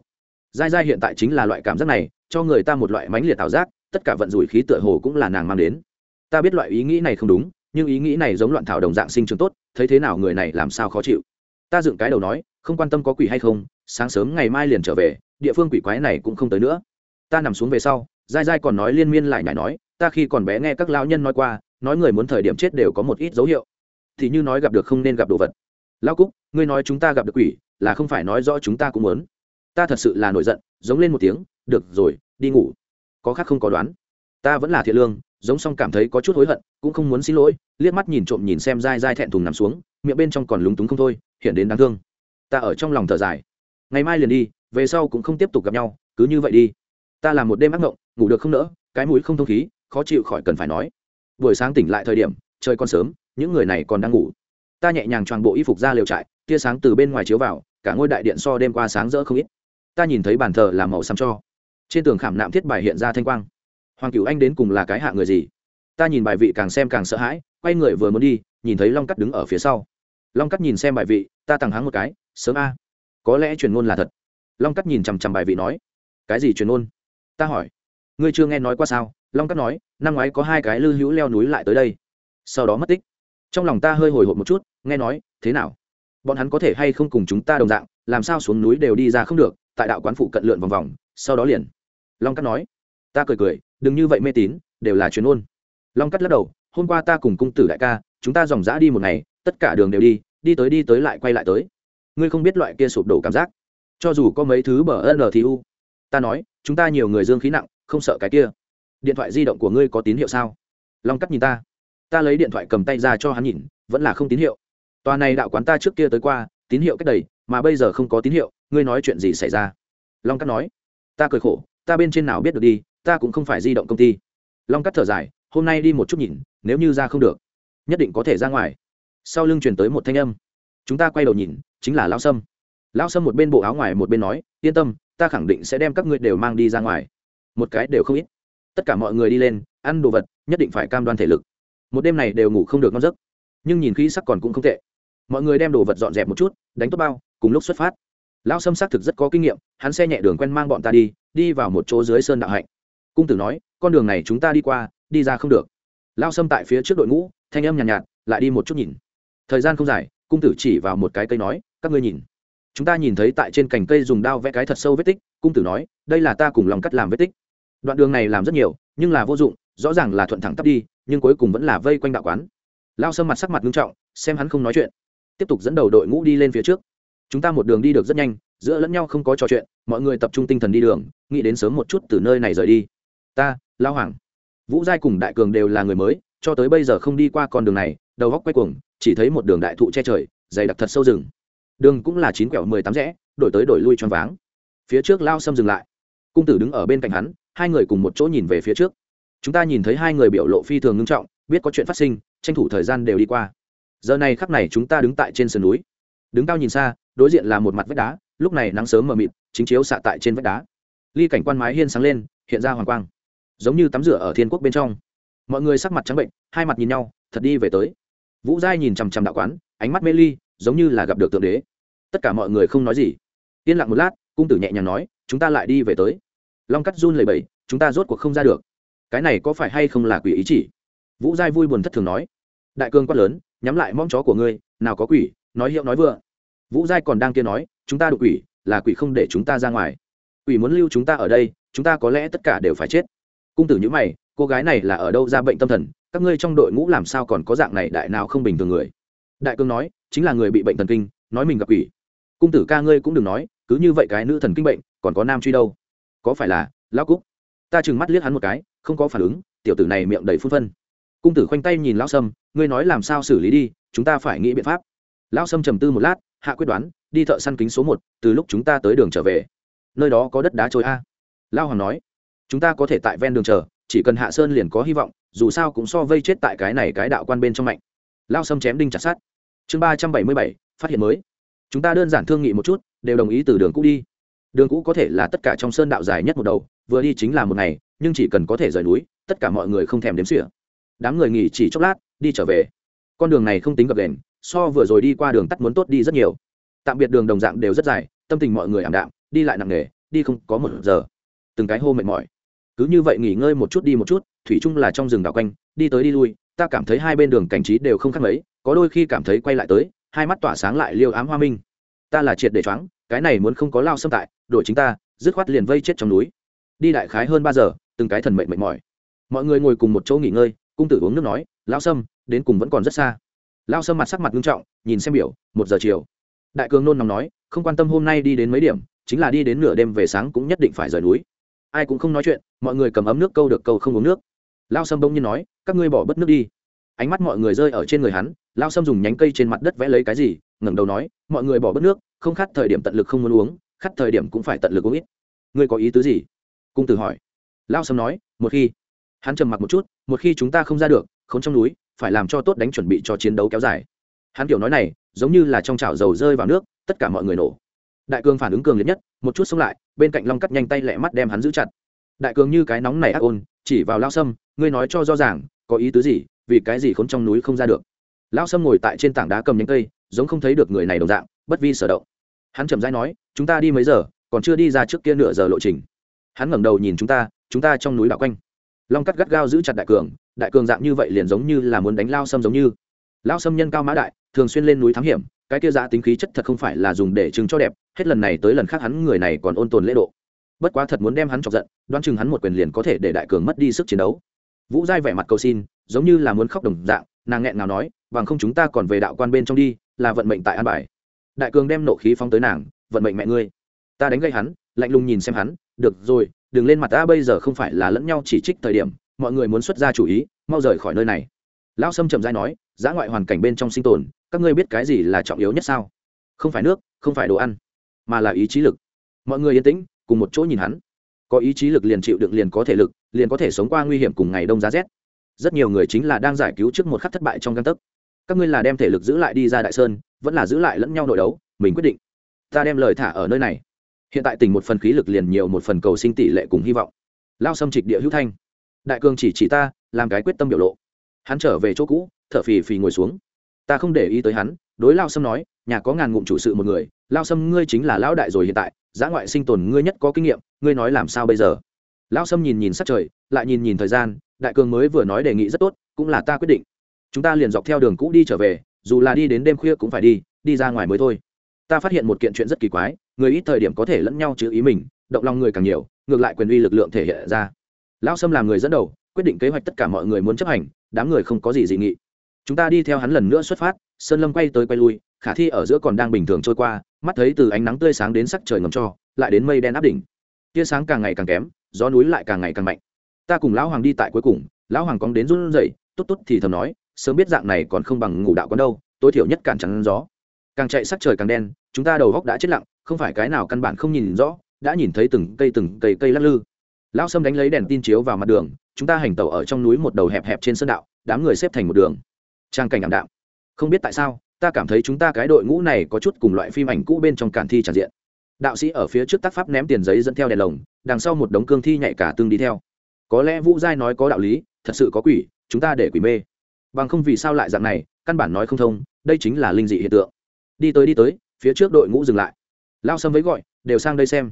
Dai dai hiện tại chính là loại cảm giác này, cho người ta một loại mãnh liệt ảo giác, tất cả vận rủi khí tựa hồ cũng là nàng mang đến. Ta biết loại ý nghĩ này không đúng nhưng ý nghĩ này giống loạn thảo đồng dạng sinh trường tốt, thấy thế nào người này làm sao khó chịu. Ta dựng cái đầu nói, không quan tâm có quỷ hay không, sáng sớm ngày mai liền trở về, địa phương quỷ quái này cũng không tới nữa. Ta nằm xuống về sau dai dai còn nói liên miên lại nhảy nói, ta khi còn bé nghe các lão nhân nói qua, nói người muốn thời điểm chết đều có một ít dấu hiệu. Thì như nói gặp được không nên gặp đồ vật. Lão cúc, ngươi nói chúng ta gặp được quỷ, là không phải nói rõ chúng ta cũng muốn. Ta thật sự là nổi giận, giống lên một tiếng, được rồi, đi ngủ. Có khác không có đoán. Ta vẫn là thiện lương giống song cảm thấy có chút hối hận, cũng không muốn xin lỗi, liếc mắt nhìn trộm nhìn xem dai dai thẹn thùng nằm xuống, miệng bên trong còn lúng túng không thôi, hiện đến đáng thương. Ta ở trong lòng thở dài. Ngày mai liền đi, về sau cũng không tiếp tục gặp nhau, cứ như vậy đi. Ta làm một đêm ác mộng, ngủ được không nỡ, cái mũi không thông khí, khó chịu khỏi cần phải nói. Buổi sáng tỉnh lại thời điểm, trời còn sớm, những người này còn đang ngủ. Ta nhẹ nhàng choàng bộ y phục ra liều trại, tia sáng từ bên ngoài chiếu vào, cả ngôi đại điện so đêm qua sáng rỡ không ít. Ta nhìn thấy bàn thờ làm màu xăm cho. Trên tường khảm nạm thiết bài hiện ra thanh quang hoàng cửu anh đến cùng là cái hạ người gì? Ta nhìn bài vị càng xem càng sợ hãi, quay người vừa muốn đi, nhìn thấy long cắt đứng ở phía sau. Long cắt nhìn xem bài vị, ta tằng hắng một cái, sớm a. Có lẽ truyền ngôn là thật. Long cắt nhìn chằm chằm bài vị nói. Cái gì truyền ngôn? Ta hỏi. Ngươi chưa nghe nói qua sao? Long cắt nói, năm ngoái có hai cái lư hữu leo núi lại tới đây. Sau đó mất tích. Trong lòng ta hơi hồi hộp một chút, nghe nói, thế nào? Bọn hắn có thể hay không cùng chúng ta đồng dạng, làm sao xuống núi đều đi ra không được, tại đạo quán phụ cận lượn vòng vòng, sau đó liền. Long cắt nói. Ta cười cười đừng như vậy mê tín, đều là chuyên ôn. Long cắt lắc đầu, hôm qua ta cùng cung tử đại ca, chúng ta dòng dã đi một ngày, tất cả đường đều đi đi tới đi tới lại quay lại tới. Ngươi không biết loại kia sụp đổ cảm giác. Cho dù có mấy thứ bờ n thì u. Ta nói, chúng ta nhiều người dương khí nặng, không sợ cái kia. Điện thoại di động của ngươi có tín hiệu sao? Long cắt nhìn ta. Ta lấy điện thoại cầm tay ra cho hắn nhìn, vẫn là không tín hiệu. Tòa này đạo quán ta trước kia tới qua, tín hiệu cách đầy, mà bây giờ không có tín hiệu, ngươi nói chuyện gì xảy ra? Long cắt nói. Ta cười khổ, ta bên trên nào biết được đi ta cũng không phải di động công ty. Long cắt thở dài, hôm nay đi một chút nhìn, nếu như ra không được, nhất định có thể ra ngoài. Sau lưng truyền tới một thanh âm. Chúng ta quay đầu nhìn, chính là lao sâm. Lao sâm một bên bộ áo ngoài một bên nói, yên tâm, ta khẳng định sẽ đem các ngươi đều mang đi ra ngoài. Một cái đều không ít. Tất cả mọi người đi lên, ăn đồ vật, nhất định phải cam đoan thể lực. Một đêm này đều ngủ không được ngon giấc. Nhưng nhìn khí sắc còn cũng không tệ. Mọi người đem đồ vật dọn dẹp một chút, đánh tốt bao, cùng lúc xuất phát. Lao sâm xác thực rất có kinh nghiệm, hắn xe nhẹ đường quen mang bọn ta đi đi vào một chỗ dưới sơn đạo hạnh cung tử nói con đường này chúng ta đi qua đi ra không được. Lao sâm tại phía trước đội ngũ thanh âm nhàn nhạt, nhạt lại đi một chút nhìn. Thời gian không dài cung tử chỉ vào một cái cây nói các ngươi nhìn. Chúng ta nhìn thấy tại trên cành cây dùng đao vẽ cái thật sâu vết tích cung tử nói đây là ta cùng lòng cắt làm vết tích. Đoạn đường này làm rất nhiều nhưng là vô dụng rõ ràng là thuận thẳng tắp đi nhưng cuối cùng vẫn là vây quanh đạo quán. Lao sâm mặt sắc mặt nghiêm trọng xem hắn không nói chuyện. Tiếp tục dẫn đầu đội ngũ đi lên phía trước. Chúng ta một đường đi được rất nhanh giữa lẫn nhau không có trò chuyện mọi người tập trung tinh thần đi đường nghĩ đến sớm một chút từ nơi này rời đi ta lao hoàng. Vũ giai cùng đại cường đều là người mới, cho tới bây giờ không đi qua con đường này, đầu góc quay cuồng, chỉ thấy một đường đại thụ che trời, dày đặc thật sâu rừng. Đường cũng là chín quẹo mười tám rẽ, đổi tới đổi lui choáng váng. Phía trước lao xâm dừng lại. Cung tử đứng ở bên cạnh hắn, hai người cùng một chỗ nhìn về phía trước. Chúng ta nhìn thấy hai người biểu lộ phi thường ngưng trọng, biết có chuyện phát sinh, tranh thủ thời gian đều đi qua. Giờ này khắc này chúng ta đứng tại trên sườn núi. Đứng cao nhìn xa, đối diện là một mặt vách đá, lúc này nắng sớm mờ mịt, chính chiếu xạ tại trên vách đá. Ly cảnh quan mái hiên sáng lên, hiện ra hoàng quang giống như tắm rửa ở thiên quốc bên trong. Mọi người sắc mặt trắng bệnh, hai mặt nhìn nhau, thật đi về tới. Vũ giai nhìn chằm chằm đạo quán, ánh mắt mê ly, giống như là gặp được tượng đế. Tất cả mọi người không nói gì. Yên lặng một lát, cung tử nhẹ nhàng nói, chúng ta lại đi về tới. Long cắt run lầy bầy chúng ta rốt cuộc không ra được. Cái này có phải hay không là quỷ ý chỉ? Vũ giai vui buồn thất thường nói, đại cương quát lớn, nhắm lại mong chó của ngươi, nào có quỷ, nói hiệu nói vừa. Vũ giai còn đang kia nói, chúng ta đụng quỷ, là quỷ không để chúng ta ra ngoài. Quỷ muốn lưu chúng ta ở đây, chúng ta có lẽ tất cả đều phải chết cung tử nhữ mày, cô gái này là ở đâu ra bệnh tâm thần? Các ngươi trong đội ngũ làm sao còn có dạng này đại nào không bình thường người? Đại cương nói, chính là người bị bệnh thần kinh, nói mình gặp quỷ. Cung tử ca ngươi cũng đừng nói, cứ như vậy cái nữ thần kinh bệnh, còn có nam truy đâu? Có phải là lão cúc? Ta chừng mắt liếc hắn một cái, không có phản ứng, tiểu tử này miệng đầy phun phân. Cung tử khoanh tay nhìn lão sâm, ngươi nói làm sao xử lý đi, chúng ta phải nghĩ biện pháp. Lão sâm trầm tư một lát, hạ quyết đoán, đi thợ săn kính số một, từ lúc chúng ta tới đường trở về. Nơi đó có đất đá trôi a. À. lao hoàng nói chúng ta có thể tại ven đường chờ, chỉ cần hạ sơn liền có hy vọng, dù sao cũng so vây chết tại cái này cái đạo quan bên trong mạnh. Lao sâm chém đinh chặt sát chương ba trăm bảy mươi bảy, phát hiện mới. Chúng ta đơn giản thương nghị một chút, đều đồng ý từ đường cũ đi. Đường cũ có thể là tất cả trong sơn đạo dài nhất một đầu, vừa đi chính là một ngày, nhưng chỉ cần có thể rời núi, tất cả mọi người không thèm đếm xỉa. Đám người nghỉ chỉ chốc lát, đi trở về. Con đường này không tính gập đèn so vừa rồi đi qua đường tắt muốn tốt đi rất nhiều. Tạm biệt đường đồng dạng đều rất dài, tâm tình mọi người ảm đạm, đi lại nặng nề, đi không có một giờ. Từng cái hô mệt mỏi cứ như vậy nghỉ ngơi một chút đi một chút, thủy chung là trong rừng đảo quanh, đi tới đi lui, ta cảm thấy hai bên đường cảnh trí đều không khác mấy, có đôi khi cảm thấy quay lại tới, hai mắt tỏa sáng lại liêu ám hoa minh. Ta là triệt để choáng, cái này muốn không có lao xâm tại đội chính ta, dứt khoát liền vây chết trong núi. Đi đại khái hơn ba giờ, từng cái thần mệnh mệt mỏi. Mọi người ngồi cùng một chỗ nghỉ ngơi, cung tử uống nước nói lao sâm đến cùng vẫn còn rất xa. Lao sâm mặt sắc mặt nghiêm trọng, nhìn xem biểu, một giờ chiều. Đại cường nôn nóng nói, không quan tâm hôm nay đi đến mấy điểm, chính là đi đến nửa đêm về sáng cũng nhất định phải rời núi ai cũng không nói chuyện, mọi người cầm ấm nước câu được câu không uống nước. Lao sâm bỗng nhiên nói, các ngươi bỏ bất nước đi. Ánh mắt mọi người rơi ở trên người hắn, lao sâm dùng nhánh cây trên mặt đất vẽ lấy cái gì, ngẩng đầu nói, mọi người bỏ bất nước, không khát thời điểm tận lực không muốn uống, khát thời điểm cũng phải tận lực uống ít. Ngươi có ý tứ gì? Cung tử hỏi. Lao sâm nói, một khi hắn trầm mặc một chút, một khi chúng ta không ra được không trong núi, phải làm cho tốt đánh chuẩn bị cho chiến đấu kéo dài. Hắn kiểu nói này, giống như là trong chảo dầu rơi vào nước, tất cả mọi người nổ. Đại cường phản ứng cường liệt nhất, một chút xông lại bên cạnh long cắt nhanh tay lẹ mắt đem hắn giữ chặt. Đại cường như cái nóng này ác ôn, chỉ vào lao sâm, ngươi nói cho rõ ràng, có ý tứ gì, vì cái gì khốn trong núi không ra được. Lao sâm ngồi tại trên tảng đá cầm những cây, giống không thấy được người này đồng dạng, bất vi sở động. Hắn chậm rãi nói, chúng ta đi mấy giờ, còn chưa đi ra trước kia nửa giờ lộ trình. Hắn ngẩng đầu nhìn chúng ta chúng ta trong núi đảo quanh. Long cắt gắt gao giữ chặt đại cường đại cường dạng như vậy liền giống như là muốn đánh lao sâm giống như. Lao sâm nhân cao mã đại, thường xuyên lên núi thám hiểm cái kia giá tính khí chất thật không phải là dùng để chứng cho đẹp, hết lần này tới lần khác hắn người này còn ôn tồn lễ độ. Bất quá thật muốn đem hắn chọc giận, đoán chừng hắn một quyền liền có thể để đại cường mất đi sức chiến đấu. Vũ giai vẻ mặt cầu xin, giống như là muốn khóc đồng dạng, nàng nghẹn nào nói, bằng không chúng ta còn về đạo quan bên trong đi, là vận mệnh tại an bài. Đại cường đem nộ khí phóng tới nàng, vận mệnh mẹ ngươi. Ta đánh gây hắn, lạnh lùng nhìn xem hắn, được rồi, đừng lên mặt ta, bây giờ không phải là lẫn nhau chỉ trích thời điểm, mọi người muốn xuất ra chủ ý, mau rời khỏi nơi này. Lão sâm chậm dai nói, giã ngoại hoàn cảnh bên trong sinh tồn các ngươi biết cái gì là trọng yếu nhất sao? Không phải nước, không phải đồ ăn, mà là ý chí lực. Mọi người yên tĩnh, cùng một chỗ nhìn hắn. Có ý chí lực liền chịu đựng liền có thể lực, liền có thể sống qua nguy hiểm cùng ngày đông giá rét. Rất nhiều người chính là đang giải cứu trước một khắc thất bại trong găng tấc. Các ngươi là đem thể lực giữ lại đi ra đại sơn, vẫn là giữ lại lẫn nhau nội đấu, mình quyết định. Ta đem lời thả ở nơi này. Hiện tại tỉnh một phần khí lực liền nhiều một phần cầu sinh tỷ lệ cùng hy vọng. Lao xâm trịch địa hữu thanh. Đại cường chỉ chỉ ta, làm cái quyết tâm biểu lộ. Hắn trở về chỗ cũ, thở phì phì ngồi xuống ta không để ý tới hắn, đối lao sâm nói, nhà có ngàn ngụm chủ sự một người, lao sâm ngươi chính là lão đại rồi hiện tại giã ngoại sinh tồn ngươi nhất có kinh nghiệm, ngươi nói làm sao bây giờ? Lao sâm nhìn nhìn sát trời, lại nhìn nhìn thời gian, đại cường mới vừa nói đề nghị rất tốt, cũng là ta quyết định. Chúng ta liền dọc theo đường cũ đi trở về, dù là đi đến đêm khuya cũng phải đi đi ra ngoài mới thôi. Ta phát hiện một kiện chuyện rất kỳ quái, người ít thời điểm có thể lẫn nhau chữ ý mình, động lòng người càng nhiều, ngược lại quyền uy lực lượng thể hiện ra. Lão sâm làm người dẫn đầu, quyết định kế hoạch tất cả mọi người muốn chấp hành, đám người không có gì dị nghị chúng ta đi theo hắn lần nữa xuất phát, sơn lâm quay tới quay lui, khả thi ở giữa còn đang bình thường trôi qua, mắt thấy từ ánh nắng tươi sáng đến sắc trời ngầm cho, lại đến mây đen áp đỉnh. Tia sáng càng ngày càng kém, gió núi lại càng ngày càng mạnh. Ta cùng lão hoàng đi tại cuối cùng, lão hoàng cóng đến run rẩy, tốt tốt thì thầm nói, sớm biết dạng này còn không bằng ngủ đạo con đâu, tối thiểu nhất cản chắn gió. Càng chạy sắc trời càng đen, chúng ta đầu góc đã chết lặng, không phải cái nào căn bản không nhìn rõ, đã nhìn thấy từng cây từng cây cây lắc lư. Lão sâm đánh lấy đèn tin chiếu vào mặt đường, chúng ta hành tẩu ở trong núi một đầu hẹp hẹp trên sơn đạo, đám người xếp thành một đường trang cảnh ảm đạm. Không biết tại sao, ta cảm thấy chúng ta cái đội ngũ này có chút cùng loại phim ảnh cũ bên trong cản thi tràn diện. Đạo sĩ ở phía trước tác pháp ném tiền giấy dẫn theo đèn lồng, đằng sau một đống cương thi nhạy cả tương đi theo. Có lẽ vũ giai nói có đạo lý, thật sự có quỷ, chúng ta để quỷ mê. Bằng không vì sao lại dạng này, căn bản nói không thông, đây chính là linh dị hiện tượng. Đi tới đi tới, phía trước đội ngũ dừng lại. Lao sâm với gọi, đều sang đây xem.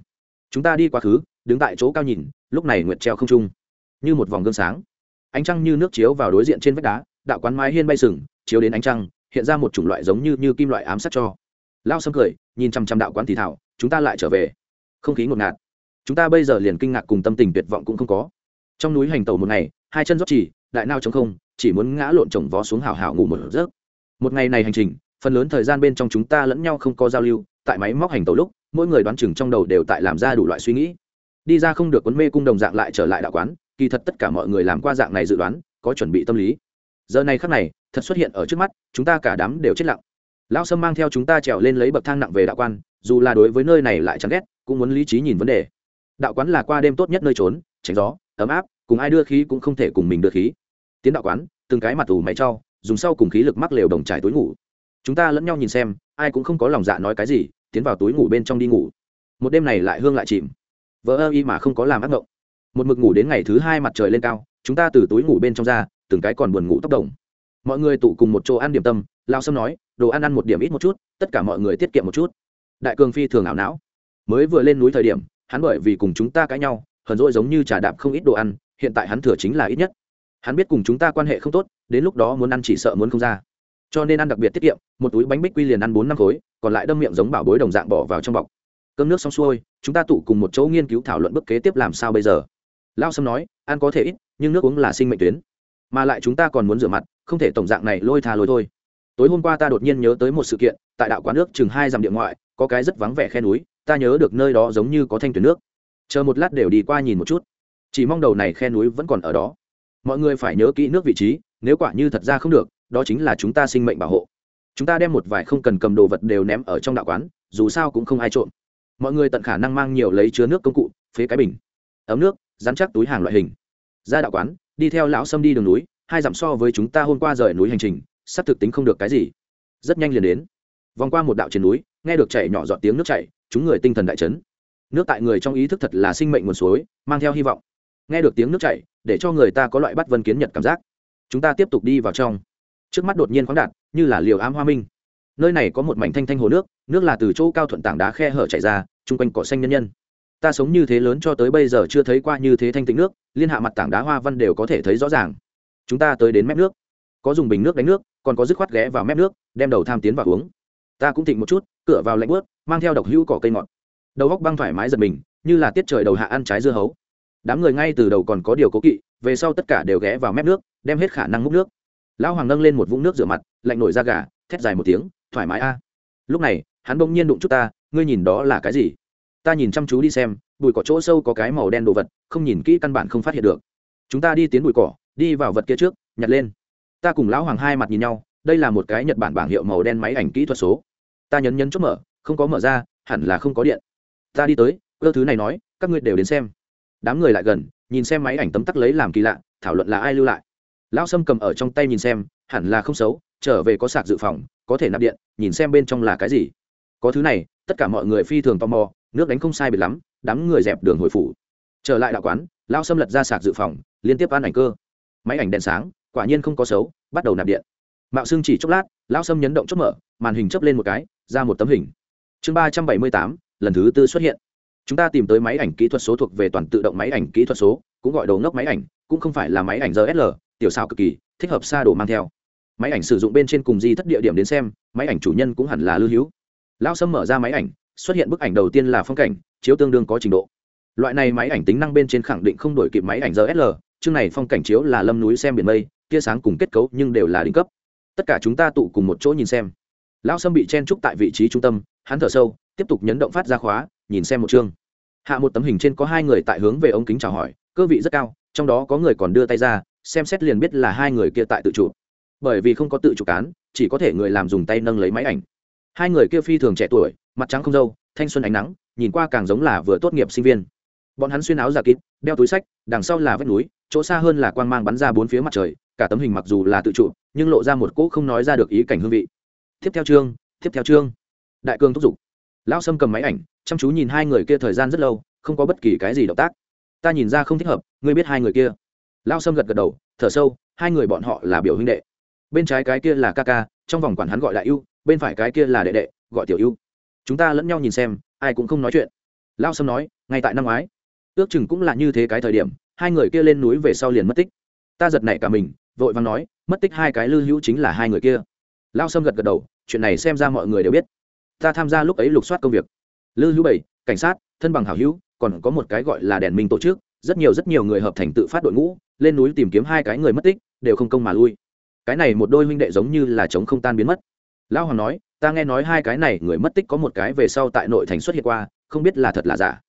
Chúng ta đi quá khứ, đứng tại chỗ cao nhìn, lúc này nguyệt treo không trung, như một vòng gương sáng. Ánh trăng như nước chiếu vào đối diện trên vách đá đạo quán mái hiên bay sừng, chiếu đến ánh trăng, hiện ra một chủng loại giống như như kim loại ám sát cho. Lao sâm cười, nhìn chăm chăm đạo quán thì thảo, chúng ta lại trở về. Không khí ngột ngạt. Chúng ta bây giờ liền kinh ngạc cùng tâm tình tuyệt vọng cũng không có. Trong núi hành tàu một ngày, hai chân rót chỉ, đại nao chống không, chỉ muốn ngã lộn chồng vó xuống hào hào ngủ một giấc. Một ngày này hành trình, phần lớn thời gian bên trong chúng ta lẫn nhau không có giao lưu, tại máy móc hành tàu lúc, mỗi người đoán chừng trong đầu đều tại làm ra đủ loại suy nghĩ. Đi ra không được quấn mê cung đồng dạng lại trở lại đạo quán, kỳ thật tất cả mọi người làm qua dạng này dự đoán, có chuẩn bị tâm lý giờ này khắc này, thật xuất hiện ở trước mắt, chúng ta cả đám đều chết lặng. Lão sâm mang theo chúng ta trèo lên lấy bậc thang nặng về đạo quan, dù là đối với nơi này lại chán ghét, cũng muốn lý trí nhìn vấn đề. Đạo quán là qua đêm tốt nhất nơi trốn, tránh gió, ấm áp, cùng ai đưa khí cũng không thể cùng mình đưa khí. Tiến đạo quán, từng cái mặt tù mày cho, dùng sau cùng khí lực mắc lều đồng trải túi ngủ. Chúng ta lẫn nhau nhìn xem, ai cũng không có lòng dạ nói cái gì, tiến vào túi ngủ bên trong đi ngủ. Một đêm này lại hương lại chìm. Vỡ ơ y mà không có làm ác ngộng. Một mực ngủ đến ngày thứ hai mặt trời lên cao, chúng ta từ túi ngủ bên trong ra từng cái còn buồn ngủ tóc đồng. Mọi người tụ cùng một chỗ ăn điểm tâm, lao sâm nói, đồ ăn ăn một điểm ít một chút, tất cả mọi người tiết kiệm một chút. Đại cường phi thường ảo não. Mới vừa lên núi thời điểm, hắn bởi vì cùng chúng ta cãi nhau, hờn dỗi giống như trà đạp không ít đồ ăn, hiện tại hắn thừa chính là ít nhất. Hắn biết cùng chúng ta quan hệ không tốt, đến lúc đó muốn ăn chỉ sợ muốn không ra. Cho nên ăn đặc biệt tiết kiệm, một túi bánh bích quy liền ăn bốn năm khối, còn lại đâm miệng giống bảo bối đồng dạng bỏ vào trong bọc. Cơm nước xong xuôi, chúng ta tụ cùng một chỗ nghiên cứu thảo luận bước kế tiếp làm sao bây giờ. Lao sâm nói, ăn có thể ít, nhưng nước uống là sinh mệnh tuyến mà lại chúng ta còn muốn rửa mặt, không thể tổng dạng này lôi thà lôi thôi. Tối hôm qua ta đột nhiên nhớ tới một sự kiện, tại đạo quán nước chừng hai dặm địa ngoại, có cái rất vắng vẻ khe núi, ta nhớ được nơi đó giống như có thanh tuyển nước. Chờ một lát đều đi qua nhìn một chút. Chỉ mong đầu này khe núi vẫn còn ở đó. Mọi người phải nhớ kỹ nước vị trí, nếu quả như thật ra không được, đó chính là chúng ta sinh mệnh bảo hộ. Chúng ta đem một vài không cần cầm đồ vật đều ném ở trong đạo quán, dù sao cũng không ai trộm. Mọi người tận khả năng mang nhiều lấy chứa nước công cụ, phế cái bình, ấm nước dán chắc túi hàng loại hình. Ra đạo quán đi theo lão sâm đi đường núi, hai dặm so với chúng ta hôm qua rời núi hành trình sắp thực tính không được cái gì. Rất nhanh liền đến. Vòng qua một đạo trên núi, nghe được chảy nhỏ giọt tiếng nước chảy, chúng người tinh thần đại chấn. Nước tại người trong ý thức thật là sinh mệnh nguồn suối, mang theo hy vọng. Nghe được tiếng nước chảy, để cho người ta có loại bắt vân kiến nhật cảm giác. Chúng ta tiếp tục đi vào trong. Trước mắt đột nhiên khoáng đạt, như là liều ám hoa minh. Nơi này có một mảnh thanh thanh hồ nước nước là từ chỗ cao thuận tảng đá khe hở chảy ra, chung quanh cỏ xanh nhân nhân ta sống như thế lớn cho tới bây giờ chưa thấy qua như thế thanh tĩnh nước, liên hạ mặt tảng đá hoa văn đều có thể thấy rõ ràng. Chúng ta tới đến mép nước. Có dùng bình nước đánh nước, còn có dứt khoát ghé vào mép nước, đem đầu tham tiến vào uống. Ta cũng thịnh một chút, cửa vào lạnh bớt mang theo độc hữu cỏ cây ngọt. Đầu góc băng thoải mái giật mình, như là tiết trời đầu hạ ăn trái dưa hấu. Đám người ngay từ đầu còn có điều cố kỵ, về sau tất cả đều ghé vào mép nước, đem hết khả năng múc nước. Lão hoàng nâng lên một vũng nước rửa mặt, lạnh nổi ra gà, thét dài một tiếng, thoải mái a. Lúc này, hắn bỗng nhiên đụng chút ta, ngươi nhìn đó là cái gì? Ta nhìn chăm chú đi xem, bụi cỏ chỗ sâu có cái màu đen đồ vật, không nhìn kỹ căn bản không phát hiện được. Chúng ta đi tiến bụi cỏ, đi vào vật kia trước, nhặt lên. Ta cùng lão hoàng hai mặt nhìn nhau, đây là một cái nhật bản bảng hiệu màu đen máy ảnh kỹ thuật số. Ta nhấn nhấn chốt mở, không có mở ra, hẳn là không có điện. Ta đi tới, cơ thứ này nói, các ngươi đều đến xem. Đám người lại gần, nhìn xem máy ảnh tấm tắc lấy làm kỳ lạ, thảo luận là ai lưu lại. Lão sâm cầm ở trong tay nhìn xem, hẳn là không xấu, trở về có sạc dự phòng, có thể nạp điện, nhìn xem bên trong là cái gì. Có thứ này, tất cả mọi người phi thường tò mò nước đánh không sai biệt lắm, đám người dẹp đường hồi phủ. Trở lại đạo quán, lao xâm lật ra sạc dự phòng, liên tiếp an ảnh cơ. Máy ảnh đèn sáng, quả nhiên không có xấu, bắt đầu nạp điện. Mạo xương chỉ chốc lát, lao xâm nhấn động chốt mở, màn hình chấp lên một cái, ra một tấm hình. Chương ba trăm bảy mươi tám, lần thứ tư xuất hiện. Chúng ta tìm tới máy ảnh kỹ thuật số thuộc về toàn tự động máy ảnh kỹ thuật số, cũng gọi đồ ngốc máy ảnh, cũng không phải là máy ảnh rsl tiểu sao cực kỳ, thích hợp xa đồ mang theo. Máy ảnh sử dụng bên trên cùng di thất địa điểm đến xem, máy ảnh chủ nhân cũng hẳn là lưu hữu lao sâm mở ra máy ảnh xuất hiện bức ảnh đầu tiên là phong cảnh, chiếu tương đương có trình độ. Loại này máy ảnh tính năng bên trên khẳng định không đổi kịp máy ảnh rsl chương này phong cảnh chiếu là lâm núi xem biển mây, tia sáng cùng kết cấu nhưng đều là đỉnh cấp. Tất cả chúng ta tụ cùng một chỗ nhìn xem. Lão sâm bị chen trúc tại vị trí trung tâm, hắn thở sâu, tiếp tục nhấn động phát ra khóa, nhìn xem một chương. Hạ một tấm hình trên có hai người tại hướng về ống kính chào hỏi, cơ vị rất cao, trong đó có người còn đưa tay ra, xem xét liền biết là hai người kia tại tự chủ. Bởi vì không có tự chủ cán, chỉ có thể người làm dùng tay nâng lấy máy ảnh hai người kia phi thường trẻ tuổi, mặt trắng không dâu thanh xuân ánh nắng, nhìn qua càng giống là vừa tốt nghiệp sinh viên. Bọn hắn xuyên áo giả kín đeo túi sách, đằng sau là vách núi, chỗ xa hơn là quang mang bắn ra bốn phía mặt trời, cả tấm hình mặc dù là tự trụ nhưng lộ ra một cỗ không nói ra được ý cảnh hương vị. Tiếp theo chương, tiếp theo chương. Đại cương thúc giục. Lão sâm cầm máy ảnh, chăm chú nhìn hai người kia thời gian rất lâu, không có bất kỳ cái gì động tác. Ta nhìn ra không thích hợp, ngươi biết hai người kia. Lão sâm gật gật đầu, thở sâu, hai người bọn họ là biểu huynh đệ. Bên trái cái kia là ca ca, trong vòng quản hắn gọi đại ưu bên phải cái kia là đệ đệ, gọi tiểu ưu. Chúng ta lẫn nhau nhìn xem, ai cũng không nói chuyện. Lao sâm nói, ngay tại năm ngoái. Ước chừng cũng là như thế cái thời điểm, hai người kia lên núi về sau liền mất tích. Ta giật nảy cả mình, vội vàng nói, mất tích hai cái lư hữu chính là hai người kia. Lao sâm gật gật đầu, chuyện này xem ra mọi người đều biết. Ta tham gia lúc ấy lục soát công việc. Lư hữu bảy, cảnh sát, thân bằng hảo hữu, còn có một cái gọi là đèn minh tổ chức, rất nhiều rất nhiều người hợp thành tự phát đội ngũ, lên núi tìm kiếm hai cái người mất tích, đều không công mà lui. Cái này một đôi huynh đệ giống như là chống không tan biến mất lão hoàng nói, ta nghe nói hai cái này người mất tích có một cái về sau tại nội thành xuất hiện qua, không biết là thật là giả.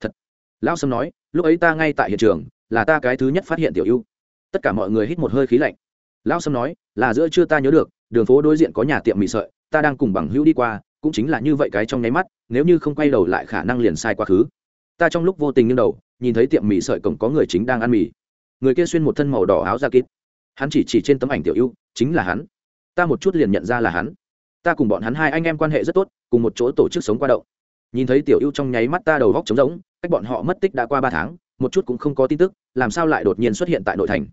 Thật? Lão sâm nói, lúc ấy ta ngay tại hiện trường, là ta cái thứ nhất phát hiện tiểu ưu. Tất cả mọi người hít một hơi khí lạnh. Lão sâm nói, là giữa chưa ta nhớ được, đường phố đối diện có nhà tiệm mì sợi, ta đang cùng bằng hữu đi qua, cũng chính là như vậy cái trong nháy mắt, nếu như không quay đầu lại khả năng liền sai quá khứ. Ta trong lúc vô tình nghiêng đầu, nhìn thấy tiệm mì sợi cổng có người chính đang ăn mì. Người kia xuyên một thân màu đỏ áo da kít hắn chỉ chỉ trên tấm ảnh tiểu ưu, chính là hắn. Ta một chút liền nhận ra là hắn ta cùng bọn hắn hai anh em quan hệ rất tốt, cùng một chỗ tổ chức sống qua đậu. Nhìn thấy tiểu ưu trong nháy mắt ta đầu góc trống rỗng, cách bọn họ mất tích đã qua ba tháng, một chút cũng không có tin tức, làm sao lại đột nhiên xuất hiện tại nội thành?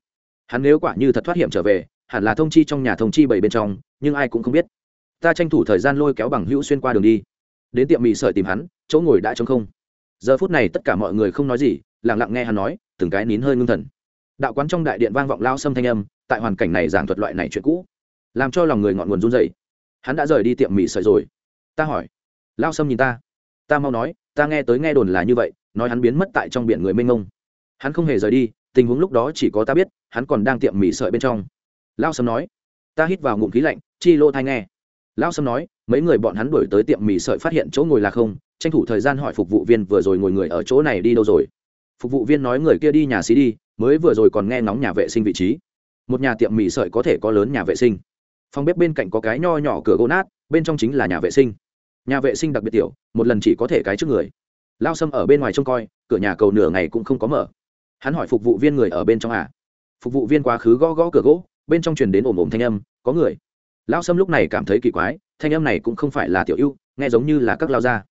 Hắn nếu quả như thật thoát hiểm trở về, hẳn là thông chi trong nhà thông chi bảy bên trong, nhưng ai cũng không biết. Ta tranh thủ thời gian lôi kéo bằng hữu xuyên qua đường đi. Đến tiệm mì sợi tìm hắn, chỗ ngồi đã trống không. Giờ phút này tất cả mọi người không nói gì lẳng lặng nghe hắn nói, từng cái nín hơi ngưng thần. Đạo quán trong đại điện vang vọng lao xâm thanh âm, tại hoàn cảnh này giảng thuật loại này chuyện cũ, làm cho lòng người ngọn nguồn run dày hắn đã rời đi tiệm mì sợi rồi. Ta hỏi. Lao Sâm nhìn ta. Ta mau nói, ta nghe tới nghe đồn là như vậy, nói hắn biến mất tại trong biển người mênh mông. hắn không hề rời đi, tình huống lúc đó chỉ có ta biết, hắn còn đang tiệm mì sợi bên trong. Lao sâm nói. Ta hít vào ngụm khí lạnh, chi lô thai nghe. Lao sâm nói, mấy người bọn hắn đuổi tới tiệm mì sợi phát hiện chỗ ngồi là không, tranh thủ thời gian hỏi phục vụ viên vừa rồi ngồi người ở chỗ này đi đâu rồi. Phục vụ viên nói người kia đi nhà xí đi, mới vừa rồi còn nghe ngóng nhà vệ sinh vị trí. Một nhà tiệm mì sợi có thể có lớn nhà vệ sinh phòng bếp bên cạnh có cái nho nhỏ cửa gỗ nát, bên trong chính là nhà vệ sinh. Nhà vệ sinh đặc biệt tiểu, một lần chỉ có thể cái trước người. Lao sâm ở bên ngoài trông coi, cửa nhà cầu nửa ngày cũng không có mở. Hắn hỏi phục vụ viên người ở bên trong à? Phục vụ viên quá khứ gõ gõ cửa gỗ, bên trong truyền đến ồm ồm thanh âm, có người. Lao sâm lúc này cảm thấy kỳ quái, thanh âm này cũng không phải là tiểu ưu, nghe giống như là các lao gia.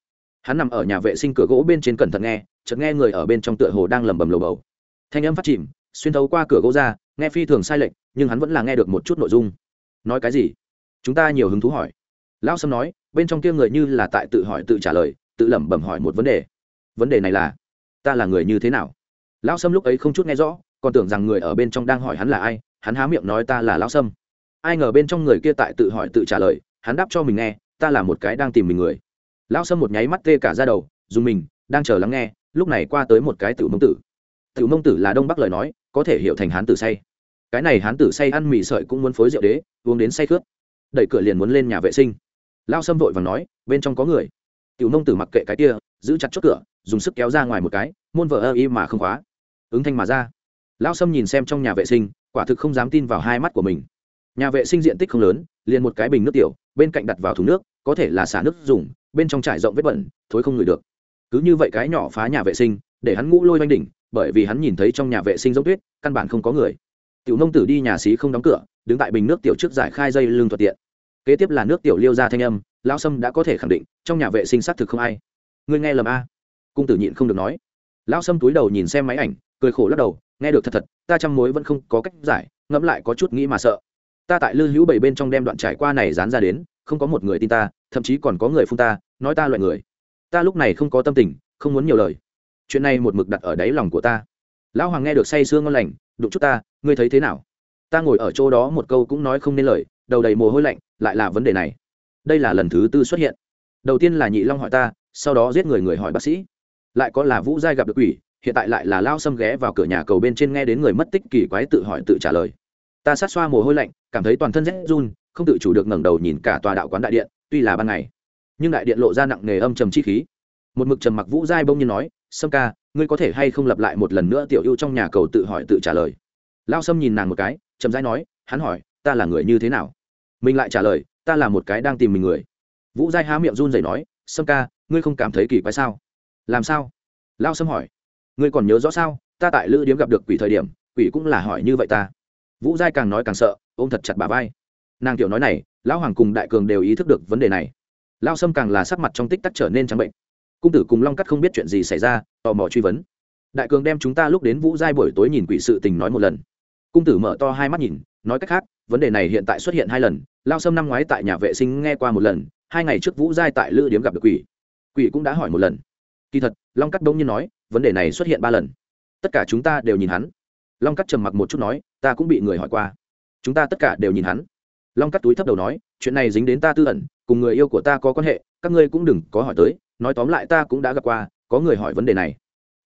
Hắn nằm ở nhà vệ sinh cửa gỗ bên trên cẩn thận nghe, chợt nghe người ở bên trong tựa hồ đang lầm bầm lầu bầu. Thanh âm phát chìm, xuyên thấu qua cửa gỗ ra, nghe phi thường sai lệch, nhưng hắn vẫn là nghe được một chút nội dung nói cái gì? Chúng ta nhiều hứng thú hỏi. Lão sâm nói, bên trong kia người như là tại tự hỏi tự trả lời, tự lẩm bẩm hỏi một vấn đề. Vấn đề này là, ta là người như thế nào? Lão sâm lúc ấy không chút nghe rõ, còn tưởng rằng người ở bên trong đang hỏi hắn là ai, hắn há miệng nói ta là lão sâm. Ai ngờ bên trong người kia tại tự hỏi tự trả lời, hắn đáp cho mình nghe, ta là một cái đang tìm mình người. Lão sâm một nháy mắt tê cả ra đầu, dùng mình, đang chờ lắng nghe, lúc này qua tới một cái tiểu mông tử. Tiểu mông tử là đông bắc lời nói, có thể hiểu thành hán tử say cái này hán tử say ăn mì sợi cũng muốn phối rượu đế, uống đến say khướt. Đẩy cửa liền muốn lên nhà vệ sinh. Lao sâm vội và nói, bên trong có người. Tiểu nông tử mặc kệ cái kia, giữ chặt chốt cửa, dùng sức kéo ra ngoài một cái, môn vợ ơ y mà không khóa. Ứng thanh mà ra. Lao sâm nhìn xem trong nhà vệ sinh, quả thực không dám tin vào hai mắt của mình. Nhà vệ sinh diện tích không lớn, liền một cái bình nước tiểu, bên cạnh đặt vào thùng nước, có thể là xả nước dùng, bên trong trải rộng vết bẩn, thối không ngửi được. Cứ như vậy cái nhỏ phá nhà vệ sinh, để hắn ngũ lôi oanh đỉnh, bởi vì hắn nhìn thấy trong nhà vệ sinh giống tuyết, căn bản không có người tiểu nông tử đi nhà xí không đóng cửa, đứng tại bình nước tiểu trước giải khai dây lưng thuận tiện. Kế tiếp là nước tiểu liêu ra thanh âm, lão sâm đã có thể khẳng định, trong nhà vệ sinh xác thực không ai. Ngươi nghe lầm a. Cung tử nhịn không được nói. Lão sâm túi đầu nhìn xem máy ảnh, cười khổ lắc đầu, nghe được thật thật, ta chăm mối vẫn không có cách giải, ngẫm lại có chút nghĩ mà sợ. Ta tại lư hữu bảy bên trong đem đoạn trải qua này dán ra đến, không có một người tin ta, thậm chí còn có người phun ta, nói ta loại người. Ta lúc này không có tâm tình, không muốn nhiều lời. Chuyện này một mực đặt ở đáy lòng của ta. Lão hoàng nghe được say sương ngon lành đụng chút ta, ngươi thấy thế nào? Ta ngồi ở chỗ đó một câu cũng nói không nên lời, đầu đầy mồ hôi lạnh, lại là vấn đề này. Đây là lần thứ tư xuất hiện. Đầu tiên là nhị long hỏi ta, sau đó giết người người hỏi bác sĩ. Lại có là vũ giai gặp được quỷ, hiện tại lại là lao xâm ghé vào cửa nhà cầu bên trên nghe đến người mất tích kỳ quái tự hỏi tự trả lời. Ta sát xoa mồ hôi lạnh, cảm thấy toàn thân rét run, không tự chủ được ngẩng đầu nhìn cả tòa đạo quán đại điện, tuy là ban ngày, nhưng đại điện lộ ra nặng nề âm trầm chi khí. Một mực trầm mặc vũ giai bông nhiên nói sâm ca, ngươi có thể hay không lặp lại một lần nữa tiểu ưu trong nhà cầu tự hỏi tự trả lời? Lao sâm nhìn nàng một cái trầm rãi nói, hắn hỏi, ta là người như thế nào? Mình lại trả lời, ta là một cái đang tìm mình người. Vũ giai há miệng run rẩy nói, sâm ca, ngươi không cảm thấy kỳ quái sao? Làm sao? Lao sâm hỏi, ngươi còn nhớ rõ sao? Ta tại lữ điếm gặp được quỷ thời điểm, quỷ cũng là hỏi như vậy ta. Vũ giai càng nói càng sợ, ôm thật chặt bà vai. Nàng tiểu nói này, lão hoàng cùng đại cường đều ý thức được vấn đề này. Lao sâm càng là sắc mặt trong tích tắc trở nên trắng bệnh cung tử cùng long cắt không biết chuyện gì xảy ra, tò mò truy vấn. Đại cường đem chúng ta lúc đến vũ giai buổi tối nhìn quỷ sự tình nói một lần. Cung tử mở to hai mắt nhìn, nói cách khác, vấn đề này hiện tại xuất hiện hai lần, lao sâm năm ngoái tại nhà vệ sinh nghe qua một lần, hai ngày trước vũ giai tại lữ điếm gặp được quỷ. Quỷ cũng đã hỏi một lần. Kỳ thật, long cắt đông nhiên nói, vấn đề này xuất hiện ba lần. Tất cả chúng ta đều nhìn hắn. Long cắt trầm mặc một chút nói, ta cũng bị người hỏi qua. Chúng ta tất cả đều nhìn hắn. Long cắt túi thấp đầu nói, chuyện này dính đến ta tư ẩn, cùng người yêu của ta có quan hệ, các ngươi cũng đừng có hỏi tới nói tóm lại ta cũng đã gặp qua, có người hỏi vấn đề này.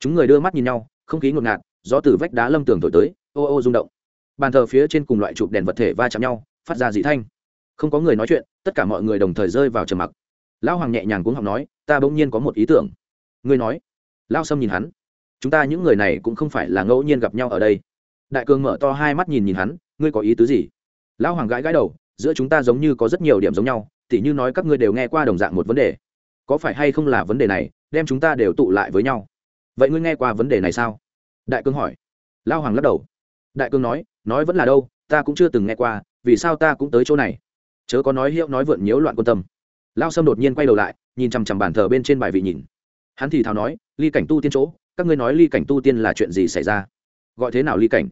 Chúng người đưa mắt nhìn nhau, không khí ngột ngạt, gió từ vách đá lâm tường thổi tới, ô ô rung động. Bàn thờ phía trên cùng loại chụp đèn vật thể va chạm nhau, phát ra dị thanh. Không có người nói chuyện, tất cả mọi người đồng thời rơi vào trầm mặc. Lão hoàng nhẹ nhàng cũng học nói, ta bỗng nhiên có một ý tưởng. Ngươi nói. Lao sâm nhìn hắn. Chúng ta những người này cũng không phải là ngẫu nhiên gặp nhau ở đây. Đại cường mở to hai mắt nhìn nhìn hắn, ngươi có ý tứ gì? Lão hoàng gãi gãi đầu, giữa chúng ta giống như có rất nhiều điểm giống nhau, tỉ như nói các ngươi đều nghe qua đồng dạng một vấn đề có phải hay không là vấn đề này, đem chúng ta đều tụ lại với nhau? Vậy ngươi nghe qua vấn đề này sao? Đại cương hỏi. Lao hoàng lắc đầu. Đại cương nói nói vẫn là đâu, ta cũng chưa từng nghe qua, vì sao ta cũng tới chỗ này? Chớ có nói hiệu nói vượn nhiễu loạn quan tâm. Lao sâm đột nhiên quay đầu lại, nhìn chằm chằm bàn thờ bên trên bài vị nhìn. Hắn thì thào nói, ly cảnh tu tiên chỗ, các ngươi nói ly cảnh tu tiên là chuyện gì xảy ra? Gọi thế nào ly cảnh?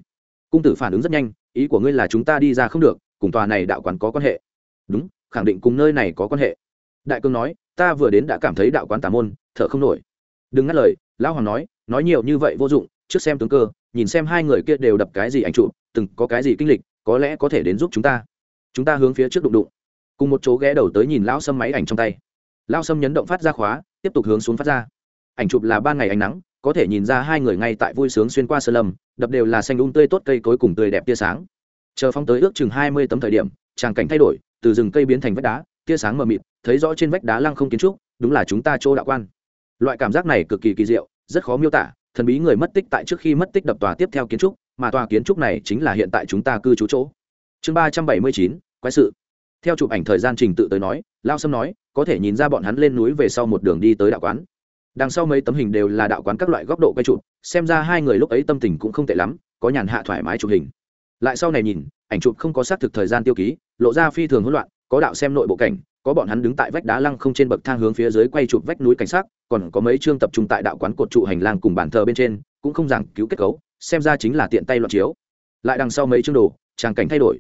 Cung tử phản ứng rất nhanh, ý của ngươi là chúng ta đi ra không được, cùng tòa này đạo quán có quan hệ. Đúng, khẳng định cùng nơi này có quan hệ đại cương nói, ta vừa đến đã cảm thấy đạo quán tà môn, thở không nổi. Đừng ngắt lời, lão hoàng nói nói nhiều như vậy vô dụng, trước xem tướng cơ, nhìn xem hai người kia đều đập cái gì ảnh trụ từng có cái gì kinh lịch, có lẽ có thể đến giúp chúng ta. Chúng ta hướng phía trước đụng đụng. Cùng một chỗ ghé đầu tới nhìn lão sâm máy ảnh trong tay. Lão sâm nhấn động phát ra khóa, tiếp tục hướng xuống phát ra. Ảnh chụp là ban ngày ánh nắng, có thể nhìn ra hai người ngay tại vui sướng xuyên qua sơ lâm, đập đều là xanh um tươi tốt cây cối cùng tươi đẹp tia sáng. Chờ phong tới ước chừng hai mươi tấm thời điểm, tràng cảnh thay đổi, từ rừng cây biến thành vách đá tia sáng mờ mịt, thấy rõ trên vách đá lăng không kiến trúc, đúng là chúng ta chỗ đạo quan. Loại cảm giác này cực kỳ kỳ diệu, rất khó miêu tả, thần bí người mất tích tại trước khi mất tích đập tòa tiếp theo kiến trúc, mà tòa kiến trúc này chính là hiện tại chúng ta cư trú chỗ. Chương ba trăm bảy mươi chín, quái sự. Theo chụp ảnh thời gian trình tự tới nói, lao sâm nói, có thể nhìn ra bọn hắn lên núi về sau một đường đi tới đạo quán. Đằng sau mấy tấm hình đều là đạo quán các loại góc độ quay chụp, xem ra hai người lúc ấy tâm tình cũng không tệ lắm, có nhàn hạ thoải mái chụp hình. Lại sau này nhìn, ảnh chụp không có xác thực thời gian tiêu ký, lộ ra phi thường hỗn loạn có đạo xem nội bộ cảnh, có bọn hắn đứng tại vách đá lăng không trên bậc thang hướng phía dưới quay chụp vách núi cảnh sát còn có mấy chương tập trung tại đạo quán cột trụ hành lang cùng bàn thờ bên trên, cũng không giảng cứu kết cấu, xem ra chính là tiện tay loạn chiếu. Lại đằng sau mấy chương đồ, tràng cảnh thay đổi.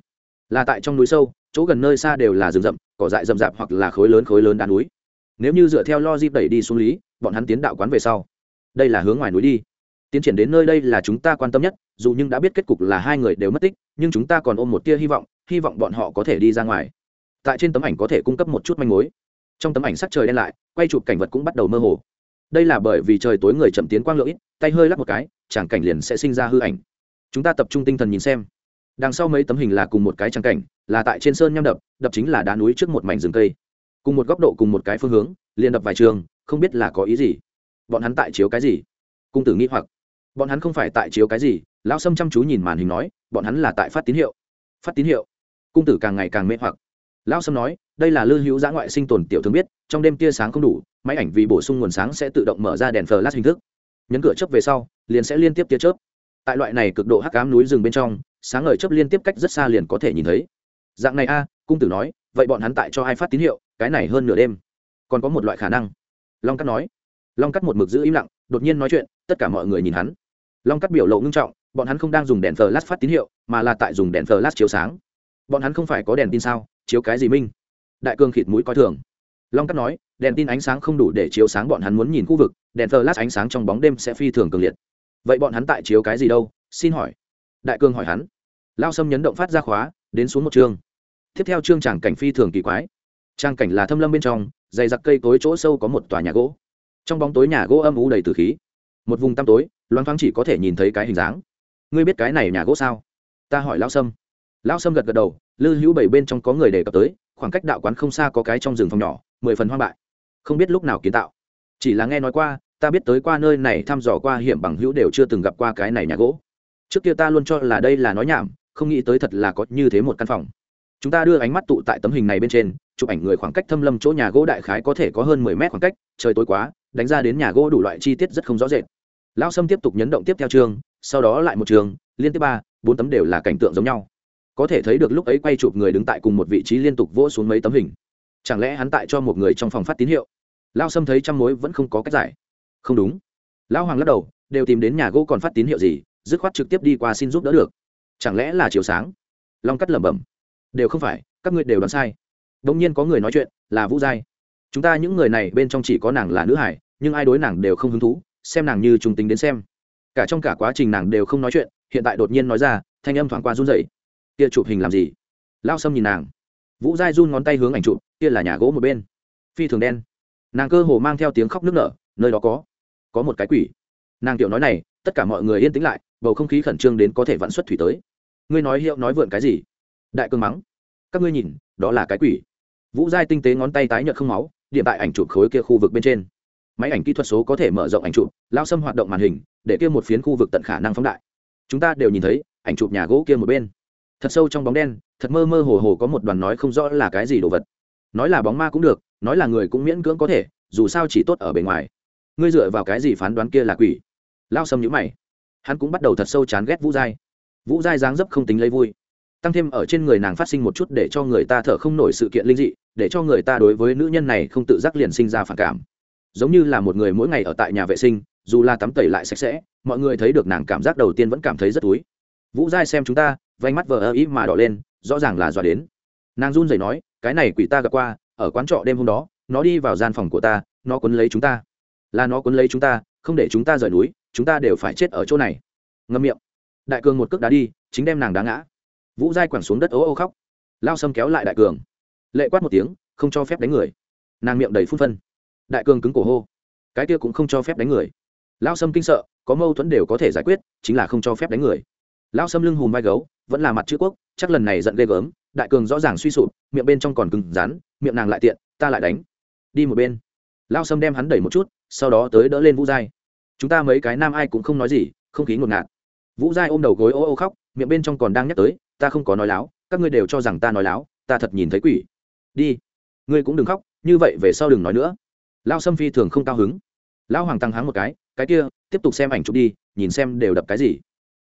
Là tại trong núi sâu, chỗ gần nơi xa đều là rừng rậm, cỏ dại rậm rạp hoặc là khối lớn khối lớn đá núi. Nếu như dựa theo lo dip đẩy đi xuống lý, bọn hắn tiến đạo quán về sau. Đây là hướng ngoài núi đi. Tiến triển đến nơi đây là chúng ta quan tâm nhất, dù nhưng đã biết kết cục là hai người đều mất tích, nhưng chúng ta còn ôm một tia hy vọng hy vọng bọn họ có thể đi ra ngoài tại trên tấm ảnh có thể cung cấp một chút manh mối. Trong tấm ảnh sắc trời đen lại, quay chụp cảnh vật cũng bắt đầu mơ hồ. Đây là bởi vì trời tối người chậm tiến quang lưỡi tay hơi lắc một cái tràng cảnh liền sẽ sinh ra hư ảnh. Chúng ta tập trung tinh thần nhìn xem. Đằng sau mấy tấm hình là cùng một cái tràng cảnh, là tại trên sơn nham đập đập chính là đá núi trước một mảnh rừng cây. Cùng một góc độ, cùng một cái phương hướng, liền đập vài trường, không biết là có ý gì. Bọn hắn tại chiếu cái gì? Cung tử nghĩ hoặc. Bọn hắn không phải tại chiếu cái gì, lão sâm chăm chú nhìn màn hình nói, bọn hắn là tại phát tín hiệu. Phát tín hiệu. Cung tử càng ngày càng mê hoặc lão sâm nói, đây là lư hữu giã ngoại sinh tồn tiểu thương biết, trong đêm tia sáng không đủ, máy ảnh vì bổ sung nguồn sáng sẽ tự động mở ra đèn flash hình thức. Nhấn cửa chớp về sau, liền sẽ liên tiếp tia chớp. Tại loại này cực độ hắc ám núi rừng bên trong, sáng ngời chớp liên tiếp cách rất xa liền có thể nhìn thấy. Dạng này a, cung tử nói, vậy bọn hắn tại cho ai phát tín hiệu, cái này hơn nửa đêm. Còn có một loại khả năng. Long cắt nói. Long cắt một mực giữ im lặng, đột nhiên nói chuyện, tất cả mọi người nhìn hắn. Long cắt biểu lộ ngưng trọng, bọn hắn không đang dùng đèn flash phát tín hiệu, mà là tại dùng đèn flash chiếu sáng bọn hắn không phải có đèn tin sao? Chiếu cái gì minh? Đại cương khịt mũi coi thường. Long cắt nói, đèn tin ánh sáng không đủ để chiếu sáng bọn hắn muốn nhìn khu vực, đèn flash ánh sáng trong bóng đêm sẽ phi thường cường liệt. Vậy bọn hắn tại chiếu cái gì đâu? Xin hỏi. Đại cương hỏi hắn. Lao sâm nhấn động phát ra khóa, đến xuống một chương. Tiếp theo chương tràng cảnh phi thường kỳ quái. Trang cảnh là thâm lâm bên trong, dày giặc cây tối chỗ sâu có một tòa nhà gỗ. Trong bóng tối nhà gỗ âm u đầy từ khí. Một vùng tăm tối loan thoáng chỉ có thể nhìn thấy cái hình dáng. Ngươi biết cái này nhà gỗ sao? Ta hỏi lão sâm lão sâm gật gật đầu, lư hữu bảy bên trong có người đề cập tới, khoảng cách đạo quán không xa có cái trong rừng phòng nhỏ, mười phần hoang bại. Không biết lúc nào kiến tạo. Chỉ là nghe nói qua, ta biết tới qua nơi này thăm dò qua hiểm bằng hữu đều chưa từng gặp qua cái này nhà gỗ. Trước kia ta luôn cho là đây là nói nhảm, không nghĩ tới thật là có như thế một căn phòng. Chúng ta đưa ánh mắt tụ tại tấm hình này bên trên, chụp ảnh người khoảng cách thâm lâm chỗ nhà gỗ đại khái có thể có hơn mười mét khoảng cách, trời tối quá, đánh ra đến nhà gỗ đủ loại chi tiết rất không rõ rệt. Lão sâm tiếp tục nhấn động tiếp theo chương, sau đó lại một trường liên tiếp ba, bốn tấm đều là cảnh tượng giống nhau có thể thấy được lúc ấy quay chụp người đứng tại cùng một vị trí liên tục vỗ xuống mấy tấm hình. Chẳng lẽ hắn tại cho một người trong phòng phát tín hiệu? Lao sâm thấy trăm mối vẫn không có cách giải. Không đúng. Lão hoàng lắc đầu, đều tìm đến nhà gỗ còn phát tín hiệu gì, dứt khoát trực tiếp đi qua xin giúp đỡ được. Chẳng lẽ là chiều sáng? Long cắt lẩm bẩm. Đều không phải, các ngươi đều đoán sai. Bỗng nhiên có người nói chuyện, là vũ giai. Chúng ta những người này bên trong chỉ có nàng là nữ hải, nhưng ai đối nàng đều không hứng thú, xem nàng như trùng tính đến xem. Cả trong cả quá trình nàng đều không nói chuyện, hiện tại đột nhiên nói ra, thanh âm thoáng qua run rẩy kia chụp hình làm gì? Lao sâm nhìn nàng. Vũ giai run ngón tay hướng ảnh chụp, kia là nhà gỗ một bên. Phi thường đen. Nàng cơ hồ mang theo tiếng khóc nức nở, nơi đó có có một cái quỷ. Nàng tiểu nói này, tất cả mọi người yên tĩnh lại, bầu không khí khẩn trương đến có thể vạn xuất thủy tới. Ngươi nói hiệu nói vượn cái gì? Đại cương mắng. Các ngươi nhìn, đó là cái quỷ. Vũ giai tinh tế ngón tay tái nhợt không máu điện tại ảnh chụp khối kia khu vực bên trên. Máy ảnh kỹ thuật số có thể mở rộng ảnh chụp, lao xâm hoạt động màn hình, để kia một phiến khu vực tận khả năng phóng đại. Chúng ta đều nhìn thấy, ảnh chụp nhà gỗ kia một bên thật sâu trong bóng đen, thật mơ mơ hồ hồ có một đoàn nói không rõ là cái gì đồ vật. Nói là bóng ma cũng được, nói là người cũng miễn cưỡng có thể, dù sao chỉ tốt ở bề ngoài. Ngươi dựa vào cái gì phán đoán kia là quỷ? Lao sâm nhữ mày. Hắn cũng bắt đầu thật sâu chán ghét vũ giai. Vũ giai dáng dấp không tính lấy vui. Tăng thêm ở trên người nàng phát sinh một chút để cho người ta thở không nổi sự kiện linh dị, để cho người ta đối với nữ nhân này không tự giác liền sinh ra phản cảm. Giống như là một người mỗi ngày ở tại nhà vệ sinh, dù là tắm tẩy lại sạch sẽ, mọi người thấy được nàng cảm giác đầu tiên vẫn cảm thấy rất túi vũ giai xem chúng ta vánh mắt vờ ơ ý mà đỏ lên, rõ ràng là dọa đến. Nàng run rẩy nói, cái này quỷ ta gặp qua, ở quán trọ đêm hôm đó, nó đi vào gian phòng của ta, nó quấn lấy chúng ta. Là nó quấn lấy chúng ta, không để chúng ta rời núi, chúng ta đều phải chết ở chỗ này. Ngâm miệng. Đại cường một cước đá đi, chính đem nàng đá ngã. Vũ giai quẳng xuống đất ố ô khóc. Lao sâm kéo lại đại cường. Lệ quát một tiếng, không cho phép đánh người. Nàng miệng đầy phun phân. Đại cường cứng cổ hô. Cái kia cũng không cho phép đánh người. Lao sâm kinh sợ, có mâu thuẫn đều có thể giải quyết, chính là không cho phép đánh người lao sâm lưng hùm vai gấu, vẫn là mặt chữ quốc, chắc lần này giận ghê gớm, đại cường rõ ràng suy sụp, miệng bên trong còn cứng rắn, miệng nàng lại tiện, ta lại đánh. Đi một bên. Lao sâm đem hắn đẩy một chút, sau đó tới đỡ lên vũ giai. Chúng ta mấy cái nam ai cũng không nói gì, không khí ngột ngạt. Vũ giai ôm đầu gối ô ô khóc, miệng bên trong còn đang nhắc tới, ta không có nói láo, các ngươi đều cho rằng ta nói láo, ta thật nhìn thấy quỷ. Đi. Ngươi cũng đừng khóc, như vậy về sau đừng nói nữa. Lao sâm phi thường không cao hứng. Lão hoàng tăng háng một cái cái kia, tiếp tục xem ảnh chụp đi, nhìn xem đều đập cái gì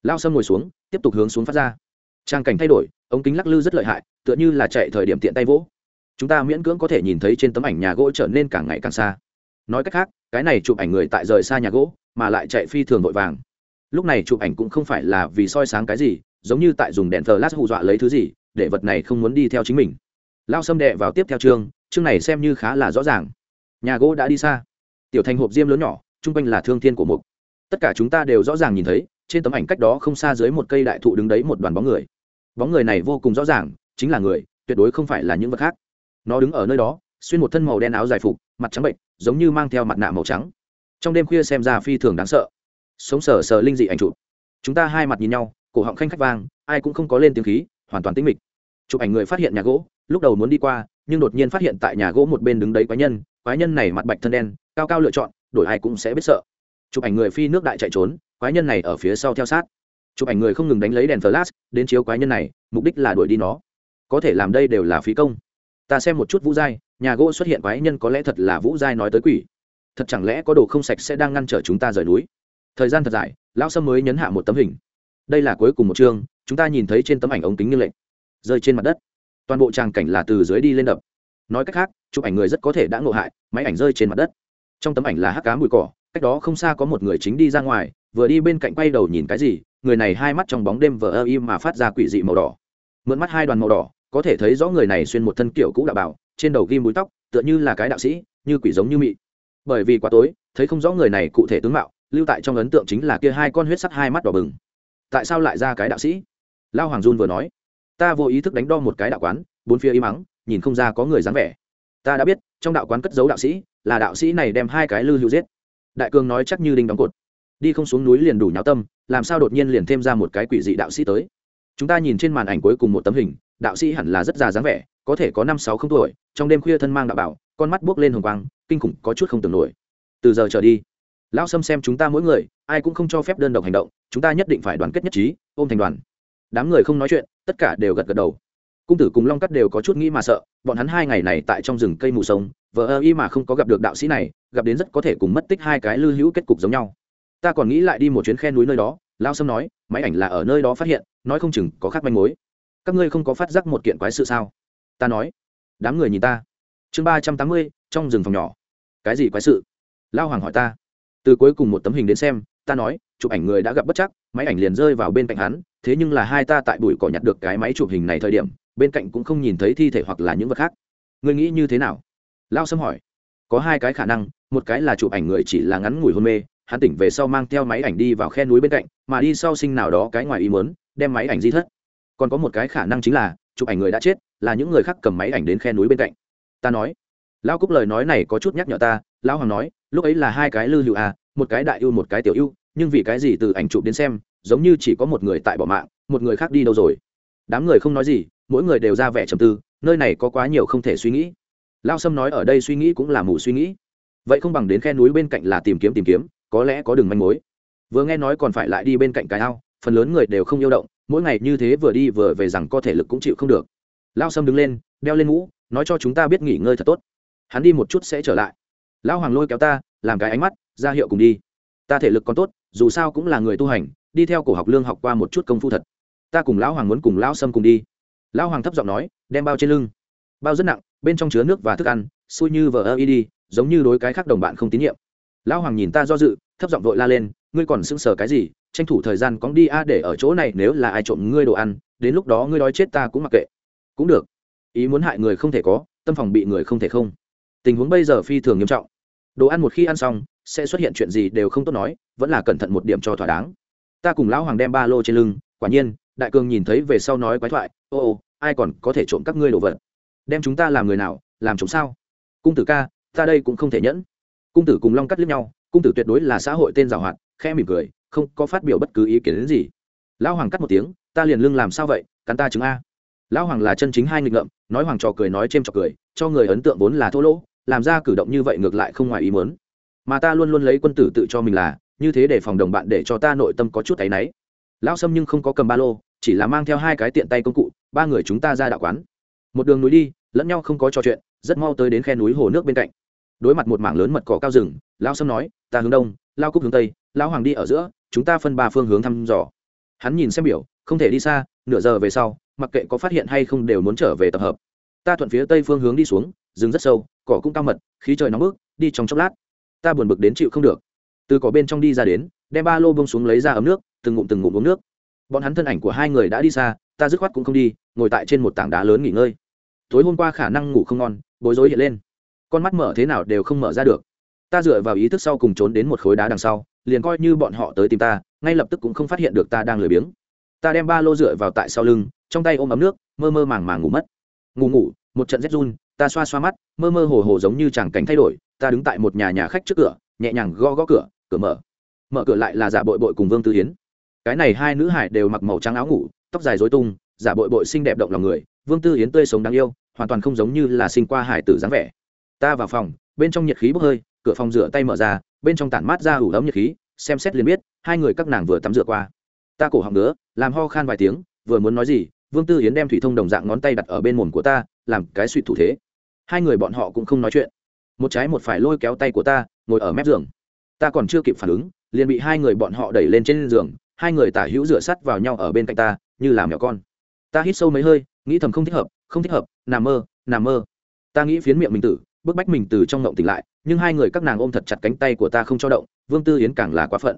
lao sâm ngồi xuống, tiếp tục hướng xuống phát ra. Trang cảnh thay đổi, ống kính lắc lư rất lợi hại, tựa như là chạy thời điểm tiện tay vỗ. Chúng ta miễn cưỡng có thể nhìn thấy trên tấm ảnh nhà gỗ trở nên càng ngày càng xa. Nói cách khác, cái này chụp ảnh người tại rời xa nhà gỗ, mà lại chạy phi thường vội vàng. Lúc này chụp ảnh cũng không phải là vì soi sáng cái gì, giống như tại dùng đèn thờ lát hù dọa lấy thứ gì, để vật này không muốn đi theo chính mình. Lao xâm đệ vào tiếp theo chương chương này xem như khá là rõ ràng. Nhà gỗ đã đi xa. Tiểu thành hộp diêm lớn nhỏ, chung quanh là thương thiên của mục. Tất cả chúng ta đều rõ ràng nhìn thấy trên tấm ảnh cách đó không xa dưới một cây đại thụ đứng đấy một đoàn bóng người. Bóng người này vô cùng rõ ràng, chính là người, tuyệt đối không phải là những vật khác. Nó đứng ở nơi đó, xuyên một thân màu đen áo dài phục, mặt trắng bệnh, giống như mang theo mặt nạ màu trắng. Trong đêm khuya xem ra phi thường đáng sợ. Sống sờ sờ linh dị ảnh chụp. Chúng ta hai mặt nhìn nhau, cổ họng khanh khách vang, ai cũng không có lên tiếng khí, hoàn toàn tĩnh mịch. Chụp ảnh người phát hiện nhà gỗ, lúc đầu muốn đi qua, nhưng đột nhiên phát hiện tại nhà gỗ một bên đứng đấy quái nhân quái nhân này mặt bạch thân đen, cao cao lựa chọn, đổi ai cũng sẽ biết sợ chụp ảnh người phi nước đại chạy trốn, quái nhân này ở phía sau theo sát. Chụp ảnh người không ngừng đánh lấy đèn flash, đến chiếu quái nhân này, mục đích là đuổi đi nó. Có thể làm đây đều là phí công. Ta xem một chút vũ giai, nhà gỗ xuất hiện quái nhân có lẽ thật là vũ giai nói tới quỷ. Thật chẳng lẽ có đồ không sạch sẽ đang ngăn trở chúng ta rời núi? Thời gian thật dài, lão sâm mới nhấn hạ một tấm hình. Đây là cuối cùng một chương, chúng ta nhìn thấy trên tấm ảnh ống kính như lệnh. Rơi trên mặt đất. Toàn bộ tràng cảnh là từ dưới đi lên đập. Nói cách khác, chụp ảnh người rất có thể đã ngộ hại, máy ảnh rơi trên mặt đất. Trong tấm ảnh là hắc cá bụi cỏ cách đó không xa có một người chính đi ra ngoài, vừa đi bên cạnh quay đầu nhìn cái gì, người này hai mắt trong bóng đêm vờ ơ im mà phát ra quỷ dị màu đỏ. Mượn mắt hai đoàn màu đỏ, có thể thấy rõ người này xuyên một thân kiểu cũ đạo bảo trên đầu ghim búi tóc, tựa như là cái đạo sĩ, như quỷ giống như mị. Bởi vì quá tối, thấy không rõ người này cụ thể tướng mạo, lưu tại trong ấn tượng chính là kia hai con huyết sắt hai mắt đỏ bừng. Tại sao lại ra cái đạo sĩ? Lao hoàng dun vừa nói. Ta vô ý thức đánh đo một cái đạo quán, bốn phía im ắng nhìn không ra có người dáng vẻ. Ta đã biết, trong đạo quán cất giấu đạo sĩ, là đạo sĩ này đem hai cái lư hữu giết đại cường nói chắc như đinh đóng cột. Đi không xuống núi liền đủ nháo tâm, làm sao đột nhiên liền thêm ra một cái quỷ dị đạo sĩ tới? Chúng ta nhìn trên màn ảnh cuối cùng một tấm hình, đạo sĩ hẳn là rất già dáng vẻ, có thể có năm sáu không tuổi, trong đêm khuya thân mang đạo bảo, con mắt buốc lên hồng quang, kinh khủng, có chút không tưởng nổi. Từ giờ trở đi, lão sâm xem chúng ta mỗi người, ai cũng không cho phép đơn độc hành động, chúng ta nhất định phải đoàn kết nhất trí, ôm thành đoàn. Đám người không nói chuyện, tất cả đều gật gật đầu cung tử cùng long cắt đều có chút nghĩ mà sợ, bọn hắn hai ngày này tại trong rừng cây mù sông, vờ ơ y mà không có gặp được đạo sĩ này, gặp đến rất có thể cùng mất tích hai cái lư hữu kết cục giống nhau. Ta còn nghĩ lại đi một chuyến khe núi nơi đó, lao sâm nói, máy ảnh là ở nơi đó phát hiện, nói không chừng có khác manh mối. Các ngươi không có phát giác một kiện quái sự sao? Ta nói. Đám người nhìn ta. Chương ba trăm tám mươi, trong rừng phòng nhỏ. Cái gì quái sự? Lao hoàng hỏi ta. Từ cuối cùng một tấm hình đến xem, ta nói, chụp ảnh người đã gặp bất chắc, máy ảnh liền rơi vào bên cạnh hắn, thế nhưng là hai ta tại bụi cỏ nhặt được cái máy chụp hình này thời điểm bên cạnh cũng không nhìn thấy thi thể hoặc là những vật khác. Ngươi nghĩ như thế nào? Lao sâm hỏi. Có hai cái khả năng, một cái là chụp ảnh người chỉ là ngắn ngủi hôn mê, hắn tỉnh về sau mang theo máy ảnh đi vào khe núi bên cạnh, mà đi sau sinh nào đó cái ngoài ý mớn đem máy ảnh di thất. Còn có một cái khả năng chính là, chụp ảnh người đã chết, là những người khác cầm máy ảnh đến khe núi bên cạnh. Ta nói. Lao cúc lời nói này có chút nhắc nhở ta lão hoàng nói, lúc ấy là hai cái lư hữu à một cái đại ưu, một cái tiểu ưu, nhưng vì cái gì từ ảnh chụp đến xem, giống như chỉ có một người tại bỏ mạng, một người khác đi đâu rồi? Đám người không nói gì mỗi người đều ra vẻ trầm tư, nơi này có quá nhiều không thể suy nghĩ. Lao sâm nói ở đây suy nghĩ cũng là mù suy nghĩ. Vậy không bằng đến khe núi bên cạnh là tìm kiếm tìm kiếm, có lẽ có đường manh mối. Vừa nghe nói còn phải lại đi bên cạnh cái ao, phần lớn người đều không yêu động, mỗi ngày như thế vừa đi vừa về rằng có thể lực cũng chịu không được. Lao sâm đứng lên, đeo lên mũ, nói cho chúng ta biết nghỉ ngơi thật tốt. Hắn đi một chút sẽ trở lại. Lão hoàng lôi kéo ta, làm cái ánh mắt, ra hiệu cùng đi. Ta thể lực còn tốt, dù sao cũng là người tu hành, đi theo cổ học lương học qua một chút công phu thật. Ta cùng lão hoàng muốn cùng lão sâm cùng đi lão hoàng thấp giọng nói, đem bao trên lưng. Bao rất nặng, bên trong chứa nước và thức ăn, xui như vờ ơ y đi, giống như đối cái khác đồng bạn không tín nhiệm. Lão hoàng nhìn ta do dự, thấp giọng vội la lên, ngươi còn sững sờ cái gì? Tranh thủ thời gian cóng đi a, để ở chỗ này nếu là ai trộm ngươi đồ ăn, đến lúc đó ngươi đói chết ta cũng mặc kệ. Cũng được. Ý muốn hại người không thể có, tâm phòng bị người không thể không. Tình huống bây giờ phi thường nghiêm trọng. Đồ ăn một khi ăn xong, sẽ xuất hiện chuyện gì đều không tốt nói, vẫn là cẩn thận một điểm cho thỏa đáng. Ta cùng lão hoàng đem ba lô trên lưng, quả nhiên, đại cường nhìn thấy về sau nói quái thoại ô ô, ai còn có thể trộm các ngươi đồ vật? Đem chúng ta làm người nào, làm chúng sao? Cung tử ca, ta đây cũng không thể nhẫn. Cung tử cùng long cắt lướt nhau, cung tử tuyệt đối là xã hội tên giàu hoạt khe mỉm cười, không có phát biểu bất cứ ý kiến đến gì. Lão hoàng cắt một tiếng, ta liền lưng làm sao vậy, cắn ta chứng a. Lão hoàng là chân chính hai nghịch ngợm, nói hoàng trò cười nói c h trò cười, cho người ấn tượng vốn là thô lỗ, làm ra cử động như vậy ngược lại không ngoài ý muốn. Mà ta luôn luôn lấy quân tử tự cho mình là, như thế để phòng đồng bạn để cho ta nội tâm có chút áy náy. Lão sâm nhưng không có cầm ba lô chỉ là mang theo hai cái tiện tay công cụ, ba người chúng ta ra đạo quán. Một đường núi đi, lẫn nhau không có trò chuyện, rất mau tới đến khe núi hồ nước bên cạnh. Đối mặt một mảng lớn mật cỏ cao rừng, lão sâm nói, ta hướng đông lao cúc hướng tây, lão hoàng đi ở giữa, chúng ta phân ba phương hướng thăm dò. Hắn nhìn xem biểu, không thể đi xa, nửa giờ về sau, mặc kệ có phát hiện hay không đều muốn trở về tập hợp. Ta thuận phía tây phương hướng đi xuống, rừng rất sâu, cỏ cũng cao mật, khí trời nóng bức, đi trong chốc lát. Ta buồn bực đến chịu không được. Từ cỏ bên trong đi ra đến, đem ba lô bông xuống lấy ra ấm nước, từng ngụm từng ngụm uống nước bọn hắn thân ảnh của hai người đã đi xa, ta dứt khoát cũng không đi, ngồi tại trên một tảng đá lớn nghỉ ngơi. Tối hôm qua khả năng ngủ không ngon, bối rối hiện lên. Con mắt mở thế nào đều không mở ra được. Ta dựa vào ý thức sau cùng trốn đến một khối đá đằng sau, liền coi như bọn họ tới tìm ta, ngay lập tức cũng không phát hiện được ta đang lười biếng. Ta đem ba lô dựa vào tại sau lưng, trong tay ôm ấm nước, mơ mơ màng màng ngủ mất. Ngủ ngủ, một trận rét run, ta xoa xoa mắt, mơ mơ hồ hồ giống như chẳng cảnh thay đổi, ta đứng tại một nhà nhà khách trước cửa, nhẹ nhàng gõ gõ cửa cửa mở. Mở cửa lại là giả bội bội cùng vương tư hiến cái này hai nữ hải đều mặc màu trắng áo ngủ, tóc dài dối tung, giả bội bội xinh đẹp động lòng người, vương tư yến tươi sống đáng yêu, hoàn toàn không giống như là sinh qua hải tử dáng vẻ. Ta vào phòng, bên trong nhiệt khí bốc hơi, cửa phòng rửa tay mở ra, bên trong tản mát ra ủ ấm nhiệt khí, xem xét liền biết, hai người các nàng vừa tắm rửa qua. Ta cổ họng nữa làm ho khan vài tiếng, vừa muốn nói gì, vương tư yến đem thủy thông đồng dạng ngón tay đặt ở bên mồm của ta, làm cái suy thủ thế. Hai người bọn họ cũng không nói chuyện. Một trái một phải lôi kéo tay của ta, ngồi ở mép giường. Ta còn chưa kịp phản ứng, liền bị hai người bọn họ đẩy lên trên giường hai người tả hữu rửa sắt vào nhau ở bên cạnh ta, như là mèo con. Ta hít sâu mấy hơi, nghĩ thầm không thích hợp, không thích hợp, nằm mơ nằm mơ. Ta nghĩ phiến miệng mình tử, bức bách mình từ trong ngộng tỉnh lại, nhưng hai người các nàng ôm thật chặt cánh tay của ta không cho động, vương tư yến càng là quá phận.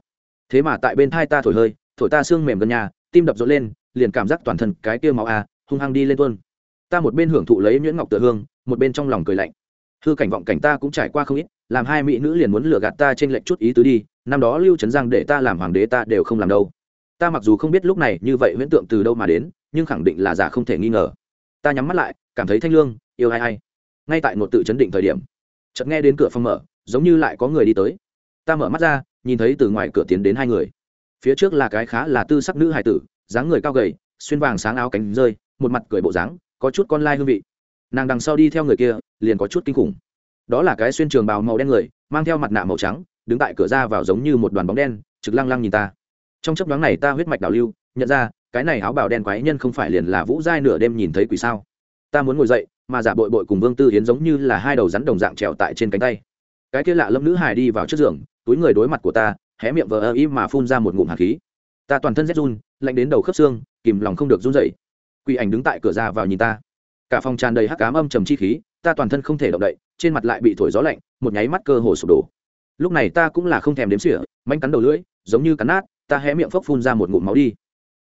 Thế mà tại bên thai ta thổi hơi, thổi ta xương mềm gần nhà, tim đập rộn lên, liền cảm giác toàn thân cái kia máu a, hung hăng đi lên tuôn. Ta một bên hưởng thụ lấy nhuyễn ngọc tựa hương, một bên trong lòng cười lạnh. Hư cảnh vọng cảnh ta cũng trải qua không ít, làm hai mỹ nữ liền muốn lừa gạt ta trên lệnh chút ý tứ đi năm đó lưu trấn giang để ta làm hoàng đế ta đều không làm đâu. Ta mặc dù không biết lúc này như vậy huyễn tượng từ đâu mà đến, nhưng khẳng định là giả không thể nghi ngờ. Ta nhắm mắt lại, cảm thấy thanh lương, yêu ai ai. Ngay tại một tự chấn định thời điểm, chợt nghe đến cửa phòng mở, giống như lại có người đi tới. Ta mở mắt ra, nhìn thấy từ ngoài cửa tiến đến hai người. Phía trước là cái khá là tư sắc nữ hài tử, dáng người cao gầy, xuyên vàng sáng áo cánh rơi, một mặt cười bộ dáng, có chút con lai hương vị. Nàng đằng sau đi theo người kia, liền có chút kinh khủng. Đó là cái xuyên trường bào màu đen người, mang theo mặt nạ màu trắng đứng tại cửa ra vào giống như một đoàn bóng đen, trực lăng lăng nhìn ta. Trong chấp đoán này ta huyết mạch đào lưu, nhận ra, cái này áo bào đen quái nhân không phải liền là vũ giai nửa đêm nhìn thấy quỷ sao. Ta muốn ngồi dậy, mà giả bội bội cùng vương tư hiến giống như là hai đầu rắn đồng dạng trèo tại trên cánh tay. Cái kia lạ lâm nữ hài đi vào trước giường, túi người đối mặt của ta, hé miệng vờ ơ ý mà phun ra một ngụm hạt khí. Ta toàn thân rét run, lạnh đến đầu khớp xương, kìm lòng không được run dậy quỷ ảnh đứng tại cửa ra vào nhìn ta. Cả phòng tràn đầy hắc cám âm trầm chi khí, ta toàn thân không thể động đậy, trên mặt lại bị thổi gió lạnh, một nháy mắt cơ hồ sụp đổ lúc này ta cũng là không thèm đếm xỉa mánh cắn đầu lưỡi, giống như cắn nát, ta hé miệng phốc phun ra một ngụm máu đi.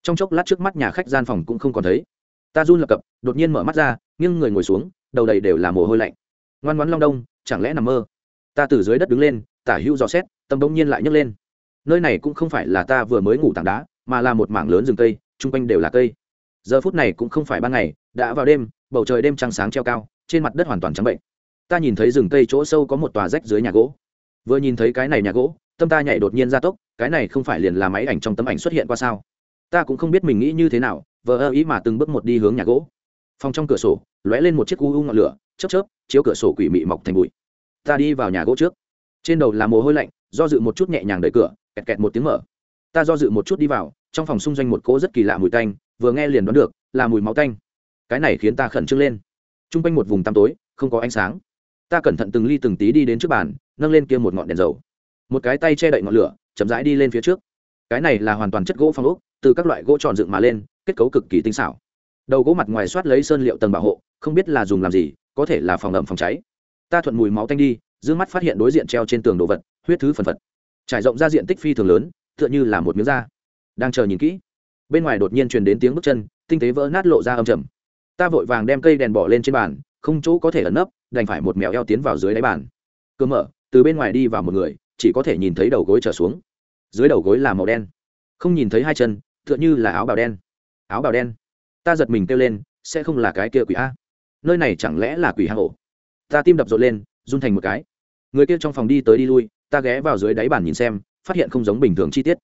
Trong chốc lát trước mắt nhà khách gian phòng cũng không còn thấy. Ta run lập cập, đột nhiên mở mắt ra, nghiêng người ngồi xuống, đầu đầy đều là mồ hôi lạnh. Ngoan ngoãn long đông, chẳng lẽ nằm mơ? Ta từ dưới đất đứng lên, tả hữu dò xét, tâm bỗng nhiên lại nhấc lên. Nơi này cũng không phải là ta vừa mới ngủ tảng đá, mà là một mảng lớn rừng cây, chung quanh đều là cây. Giờ phút này cũng không phải ban ngày, đã vào đêm, bầu trời đêm trăng sáng treo cao, trên mặt đất hoàn toàn trắng bệnh. Ta nhìn thấy rừng cây chỗ sâu có một tòa rách dưới nhà gỗ vừa nhìn thấy cái này nhà gỗ, tâm ta nhảy đột nhiên ra tốc, cái này không phải liền là máy ảnh trong tấm ảnh xuất hiện qua sao? Ta cũng không biết mình nghĩ như thế nào, vờ ơ ý mà từng bước một đi hướng nhà gỗ. Phòng trong cửa sổ, lóe lên một chiếc u u ngọn lửa, chớp chớp, chiếu cửa sổ quỷ mị mọc thành bụi. Ta đi vào nhà gỗ trước. Trên đầu là mồ hôi lạnh, do dự một chút nhẹ nhàng đẩy cửa, kẹt kẹt một tiếng mở. Ta do dự một chút đi vào, trong phòng xung doanh một cỗ rất kỳ lạ mùi tanh, vừa nghe liền đoán được, là mùi máu tanh. Cái này khiến ta khẩn trương lên. T r u n g quanh một vùng tăm tối, không có ánh sáng. Ta cẩn thận từng ly từng tí đi đến trước bàn nâng lên kia một ngọn đèn dầu. Một cái tay che đậy ngọn lửa, chậm rãi đi lên phía trước. Cái này là hoàn toàn chất gỗ phong ốc, từ các loại gỗ tròn dựng mà lên, kết cấu cực kỳ tinh xảo. Đầu gỗ mặt ngoài soát lấy sơn liệu tầng bảo hộ, không biết là dùng làm gì, có thể là phòng ẩm phòng cháy. Ta thuận mùi máu tanh đi, giữ mắt phát hiện đối diện treo trên tường đồ vật, huyết thứ phần phật. Trải rộng ra diện tích phi thường lớn, tựa như là một miếng da. Đang chờ nhìn kỹ, bên ngoài đột nhiên truyền đến tiếng bước chân, tinh tế vỡ nát lộ ra âm trầm. Ta vội vàng đem cây đèn bỏ lên trên bàn, không chỗ có thể ẩn nấp, đành phải một mèo eo tiến vào dưới đáy bàn. Cơ mở từ bên ngoài đi vào một người, chỉ có thể nhìn thấy đầu gối trở xuống. Dưới đầu gối là màu đen. Không nhìn thấy hai chân, tựa như là áo bào đen. Áo bào đen. Ta giật mình kêu lên, sẽ không là cái kia quỷ a. Nơi này chẳng lẽ là quỷ hang ổ? Ta tim đập rộn lên, run thành một cái. Người kia trong phòng đi tới đi lui, ta ghé vào dưới đáy bàn nhìn xem, phát hiện không giống bình thường chi tiết.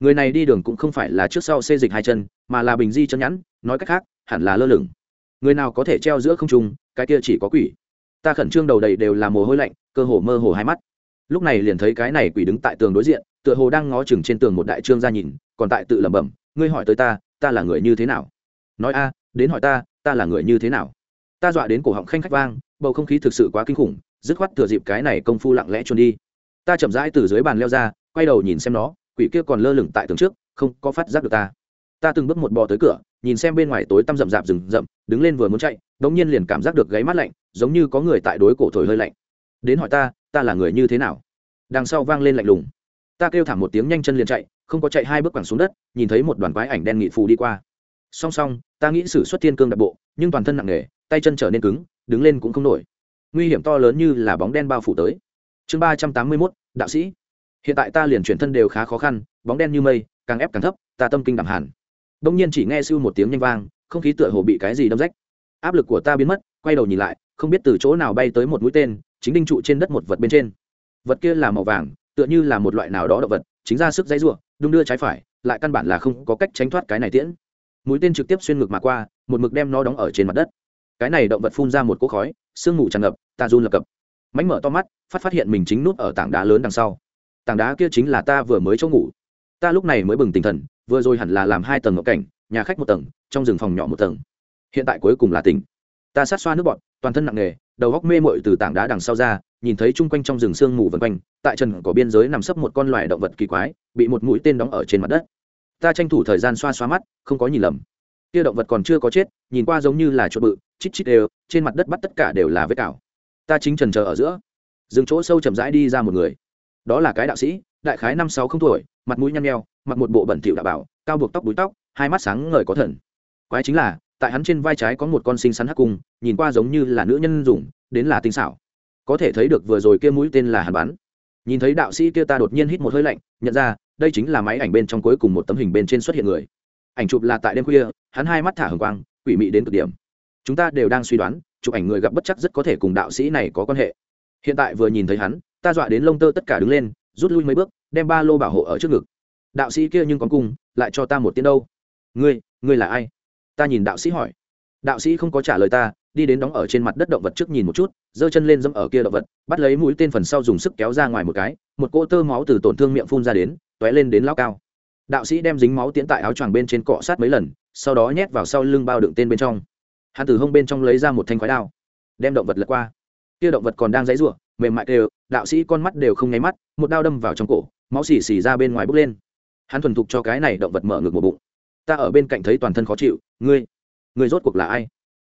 Người này đi đường cũng không phải là trước sau xê dịch hai chân, mà là bình di chân nhẵn, nói cách khác, hẳn là lơ lửng. Người nào có thể treo giữa không trung, cái kia chỉ có quỷ ta khẩn trương đầu đầy đều là mồ hôi lạnh, cơ hồ mơ hồ hai mắt. Lúc này liền thấy cái này quỷ đứng tại tường đối diện, tựa hồ đang ngó chừng trên tường một đại trương ra nhìn, còn tại tự lẩm bẩm, ngươi hỏi tới ta ta là người như thế nào? Nói, a, đến hỏi ta ta là người như thế nào? Ta dọa đến cổ họng khanh khách vang, bầu không khí thực sự quá kinh khủng, dứt khoát thừa dịp cái này công phu lặng lẽ trốn đi. Ta chậm rãi từ dưới bàn leo ra, quay đầu nhìn xem nó, quỷ kia còn lơ lửng tại tường trước, không có phát giác được ta ta từng bước một bò tới cửa, nhìn xem bên ngoài tối tăm rậm rạp rừng rậm, đứng lên vừa muốn chạy, đống nhiên liền cảm giác được gáy mát lạnh, giống như có người tại đối cổ thổi hơi lạnh. Đến hỏi ta ta là người như thế nào? Đằng sau vang lên lạnh lùng. Ta kêu thảm một tiếng nhanh chân liền chạy, không có chạy hai bước quẳng xuống đất, nhìn thấy một đoàn quái ảnh đen nghị phù đi qua. Song song, ta nghĩ xử xuất thiên cương đặc bộ, nhưng toàn thân nặng nề, tay chân trở nên cứng, đứng lên cũng không nổi. Nguy hiểm to lớn như là bóng đen bao phủ tới. Chương ba trăm tám mươi mốt, đạo sĩ. Hiện tại ta liền chuyển thân đều khá khó khăn, bóng đen như mây, càng ép càng thấp, ta tâm kinh đẳng hẳn đông nhiên chỉ nghe siêu một tiếng nhanh vang, không khí tựa hồ bị cái gì đâm rách. Áp lực của ta biến mất, quay đầu nhìn lại, không biết từ chỗ nào bay tới một mũi tên, chính đinh trụ trên đất một vật bên trên. Vật kia là màu vàng, tựa như là một loại nào đó động vật, chính ra sức dãy ruộng đung đưa trái phải, lại căn bản là không có cách tránh thoát cái này tiễn. Mũi tên trực tiếp xuyên ngực mà qua, một mực đem nó đóng ở trên mặt đất. Cái này động vật phun ra một cỗ khói, sương mù tràn ngập, ta run lập cập. Mánh mở to mắt, phát phát hiện mình chính nút ở tảng đá lớn đằng sau. Tảng đá kia chính là ta vừa mới chỗ ngủ. Ta lúc này mới bừng tinh thần vừa rồi hẳn là làm hai tầng ngộ cảnh, nhà khách một tầng, trong rừng phòng nhỏ một tầng. Hiện tại cuối cùng là tỉnh. Ta sát xoa nước bọn toàn thân nặng nề, đầu góc mê mội từ tảng đá đằng sau ra, nhìn thấy chung quanh trong rừng sương mù vân quanh, tại trần có biên giới nằm sấp một con loài động vật kỳ quái, bị một mũi tên đóng ở trên mặt đất. Ta tranh thủ thời gian xoa xoa mắt, không có nhìn lầm. Kia động vật còn chưa có chết, nhìn qua giống như là chuột bự, chít chít đều, trên mặt đất bắt tất cả đều là vết cào. Ta chính trần chờ ở giữa. Dừng chỗ sâu chậm rãi đi ra một người. Đó là cái đạo sĩ, đại khái năm sáu không tuổi, mặt mũi nhăn nheo mặc một bộ bẩn thỉu đạo bảo, cao buộc tóc búi tóc, hai mắt sáng ngời có thần. Quái chính là, tại hắn trên vai trái có một con sinh sắn hắc cung, nhìn qua giống như là nữ nhân dùng, đến là tinh xảo. Có thể thấy được vừa rồi kia mũi tên là hàn bắn. Nhìn thấy đạo sĩ kia ta đột nhiên hít một hơi lạnh, nhận ra, đây chính là máy ảnh bên trong cuối cùng một tấm hình bên trên xuất hiện người. Ảnh chụp là tại đêm khuya, hắn hai mắt thả hồng quang, quỷ mị đến cực điểm. Chúng ta đều đang suy đoán, chụp ảnh người gặp bất chắc rất có thể cùng đạo sĩ này có quan hệ. Hiện tại vừa nhìn thấy hắn, ta dọa đến lông tơ tất cả đứng lên, rút lui mấy bước, đem ba lô bảo hộ ở trước ngực đạo sĩ kia nhưng còn cùng, lại cho ta một tiếng đâu. Ngươi ngươi là ai? Ta nhìn đạo sĩ hỏi. Đạo sĩ không có trả lời ta đi đến đóng ở trên mặt đất động vật trước nhìn một chút giơ chân lên dẫm ở kia động vật bắt lấy mũi tên phần sau dùng sức kéo ra ngoài một cái một cỗ tơ máu từ tổn thương miệng phun ra đến t ó é lên đến lao cao. Đạo sĩ đem dính máu tiến tại áo choàng bên trên cọ sát mấy lần sau đó nhét vào sau lưng bao đựng tên bên trong. Hắn từ hông bên trong lấy ra một thanh khói đao đem động vật lật qua. Kia động vật còn đang dãy r u ộ mềm mại đều đạo sĩ con mắt đều không nháy mắt một đao đâm vào trong cổ máu xì xì ra bên ngoài bốc lên hắn thuần thục cho cái này động vật mở ngực một bụng. Ta ở bên cạnh thấy toàn thân khó chịu, ngươi ngươi rốt cuộc là ai?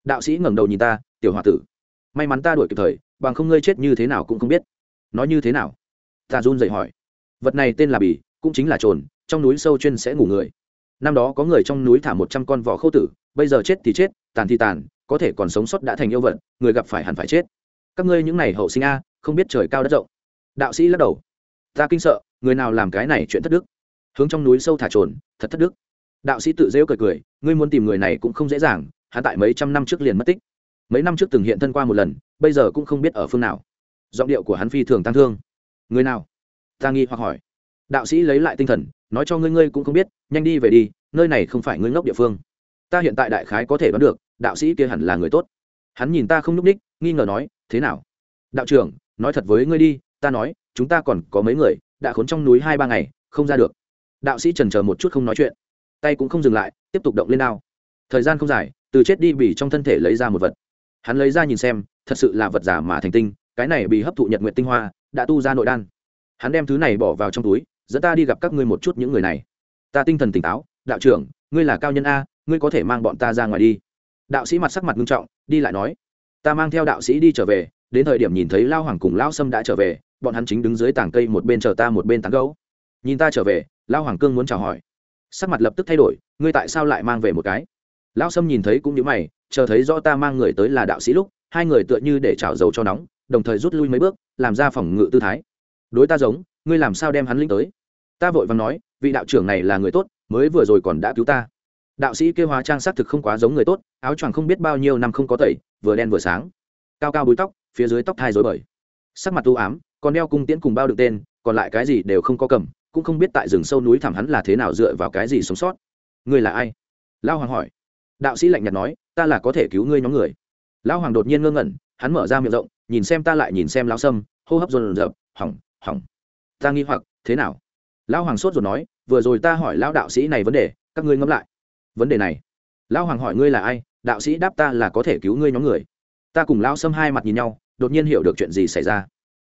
Đạo sĩ ngẩng đầu nhìn ta, tiểu h o a tử. May mắn ta đuổi kịp thời, bằng không ngươi chết như thế nào cũng không biết. Nói như thế nào? Ta run dậy hỏi. Vật này tên là bì, cũng chính là trồn, trong núi sâu chuyên sẽ ngủ người. Năm đó có người trong núi thả một trăm con vỏ khâu tử, bây giờ chết thì chết, tàn thì tàn, có thể còn sống sót đã thành yêu vật, người gặp phải hẳn phải chết. Các ngươi những n à y hậu sinh a, không biết trời cao đất rộng. Đạo sĩ lắc đầu. Ta kinh sợ, người nào làm cái này chuyện thất đức? Hướng trong núi sâu thả trồn, thật thất đức. Đạo sĩ tự rêu cười cười, ngươi muốn tìm người này cũng không dễ dàng, hắn tại mấy trăm năm trước liền mất tích. Mấy năm trước từng hiện thân qua một lần, bây giờ cũng không biết ở phương nào. Giọng điệu của hắn phi thường tăng thương. Người nào? Ta nghi hoặc hỏi. Đạo sĩ lấy lại tinh thần, nói cho ngươi ngươi cũng không biết, nhanh đi về đi, nơi này không phải ngươi ngốc địa phương. Ta hiện tại đại khái có thể đoán được, đạo sĩ kia hẳn là người tốt. Hắn nhìn ta không n ú c ních, nghi ngờ nói, thế nào? Đạo trưởng, nói thật với ngươi đi, ta nói, chúng ta còn có mấy người, đã khốn trong núi hai ba ngày, không ra được đạo sĩ trần chờ một chút không nói chuyện tay cũng không dừng lại tiếp tục động lên đao thời gian không dài từ chết đi bỉ trong thân thể lấy ra một vật hắn lấy ra nhìn xem thật sự là vật giả mà thành tinh cái này bị hấp thụ nhật nguyện tinh hoa đã tu ra nội đan hắn đem thứ này bỏ vào trong túi dẫn ta đi gặp các ngươi một chút những người này ta tinh thần tỉnh táo đạo trưởng ngươi là cao nhân a ngươi có thể mang bọn ta ra ngoài đi đạo sĩ mặt sắc mặt nghiêm trọng đi lại nói ta mang theo đạo sĩ đi trở về đến thời điểm nhìn thấy lao hoàng cùng lao sâm đã trở về bọn hắn chính đứng dưới tảng cây một bên chờ ta một bên tán gấu nhìn ta trở về lao hoàng cương muốn chào hỏi. Sắc mặt lập tức thay đổi, ngươi tại sao lại mang về một cái? Lao sâm nhìn thấy cũng như mày, chờ thấy rõ ta mang người tới là đạo sĩ lúc, hai người tựa như để trào dầu cho nóng, đồng thời rút lui mấy bước, làm ra phòng ngự tư thái. Đối ta giống, ngươi làm sao đem hắn linh tới? Ta vội vàng nói, vị đạo trưởng này là người tốt, mới vừa rồi còn đã cứu ta. Đạo sĩ kêu hóa trang xác thực không quá giống người tốt, áo choàng không biết bao nhiêu năm không có tẩy, vừa đen vừa sáng. Cao cao búi tóc, phía dưới tóc thai dối bời. Sắc mặt tu ám, còn đeo cung tiễn cùng bao đựng tên, còn lại cái gì đều không có cầm cũng không biết tại rừng sâu núi thẳm hắn là thế nào dựa vào cái gì sống sót. Ngươi là ai? Lao hoàng hỏi. Đạo sĩ lạnh nhạt nói, ta là có thể cứu ngươi nhóm người. Lão hoàng đột nhiên ngơ ngẩn, hắn mở ra miệng rộng, nhìn xem ta lại nhìn xem lão sâm, hô hấp dồn dập, hỏng hỏng. Ta nghi hoặc, thế nào? Lão hoàng sốt rồi nói, vừa rồi ta hỏi lão đạo sĩ này vấn đề, các ngươi ngẫm lại. Vấn đề này. Lão hoàng hỏi ngươi là ai, đạo sĩ đáp ta là có thể cứu ngươi nhóm người. Ta cùng lão sâm hai mặt nhìn nhau, đột nhiên hiểu được chuyện gì xảy ra.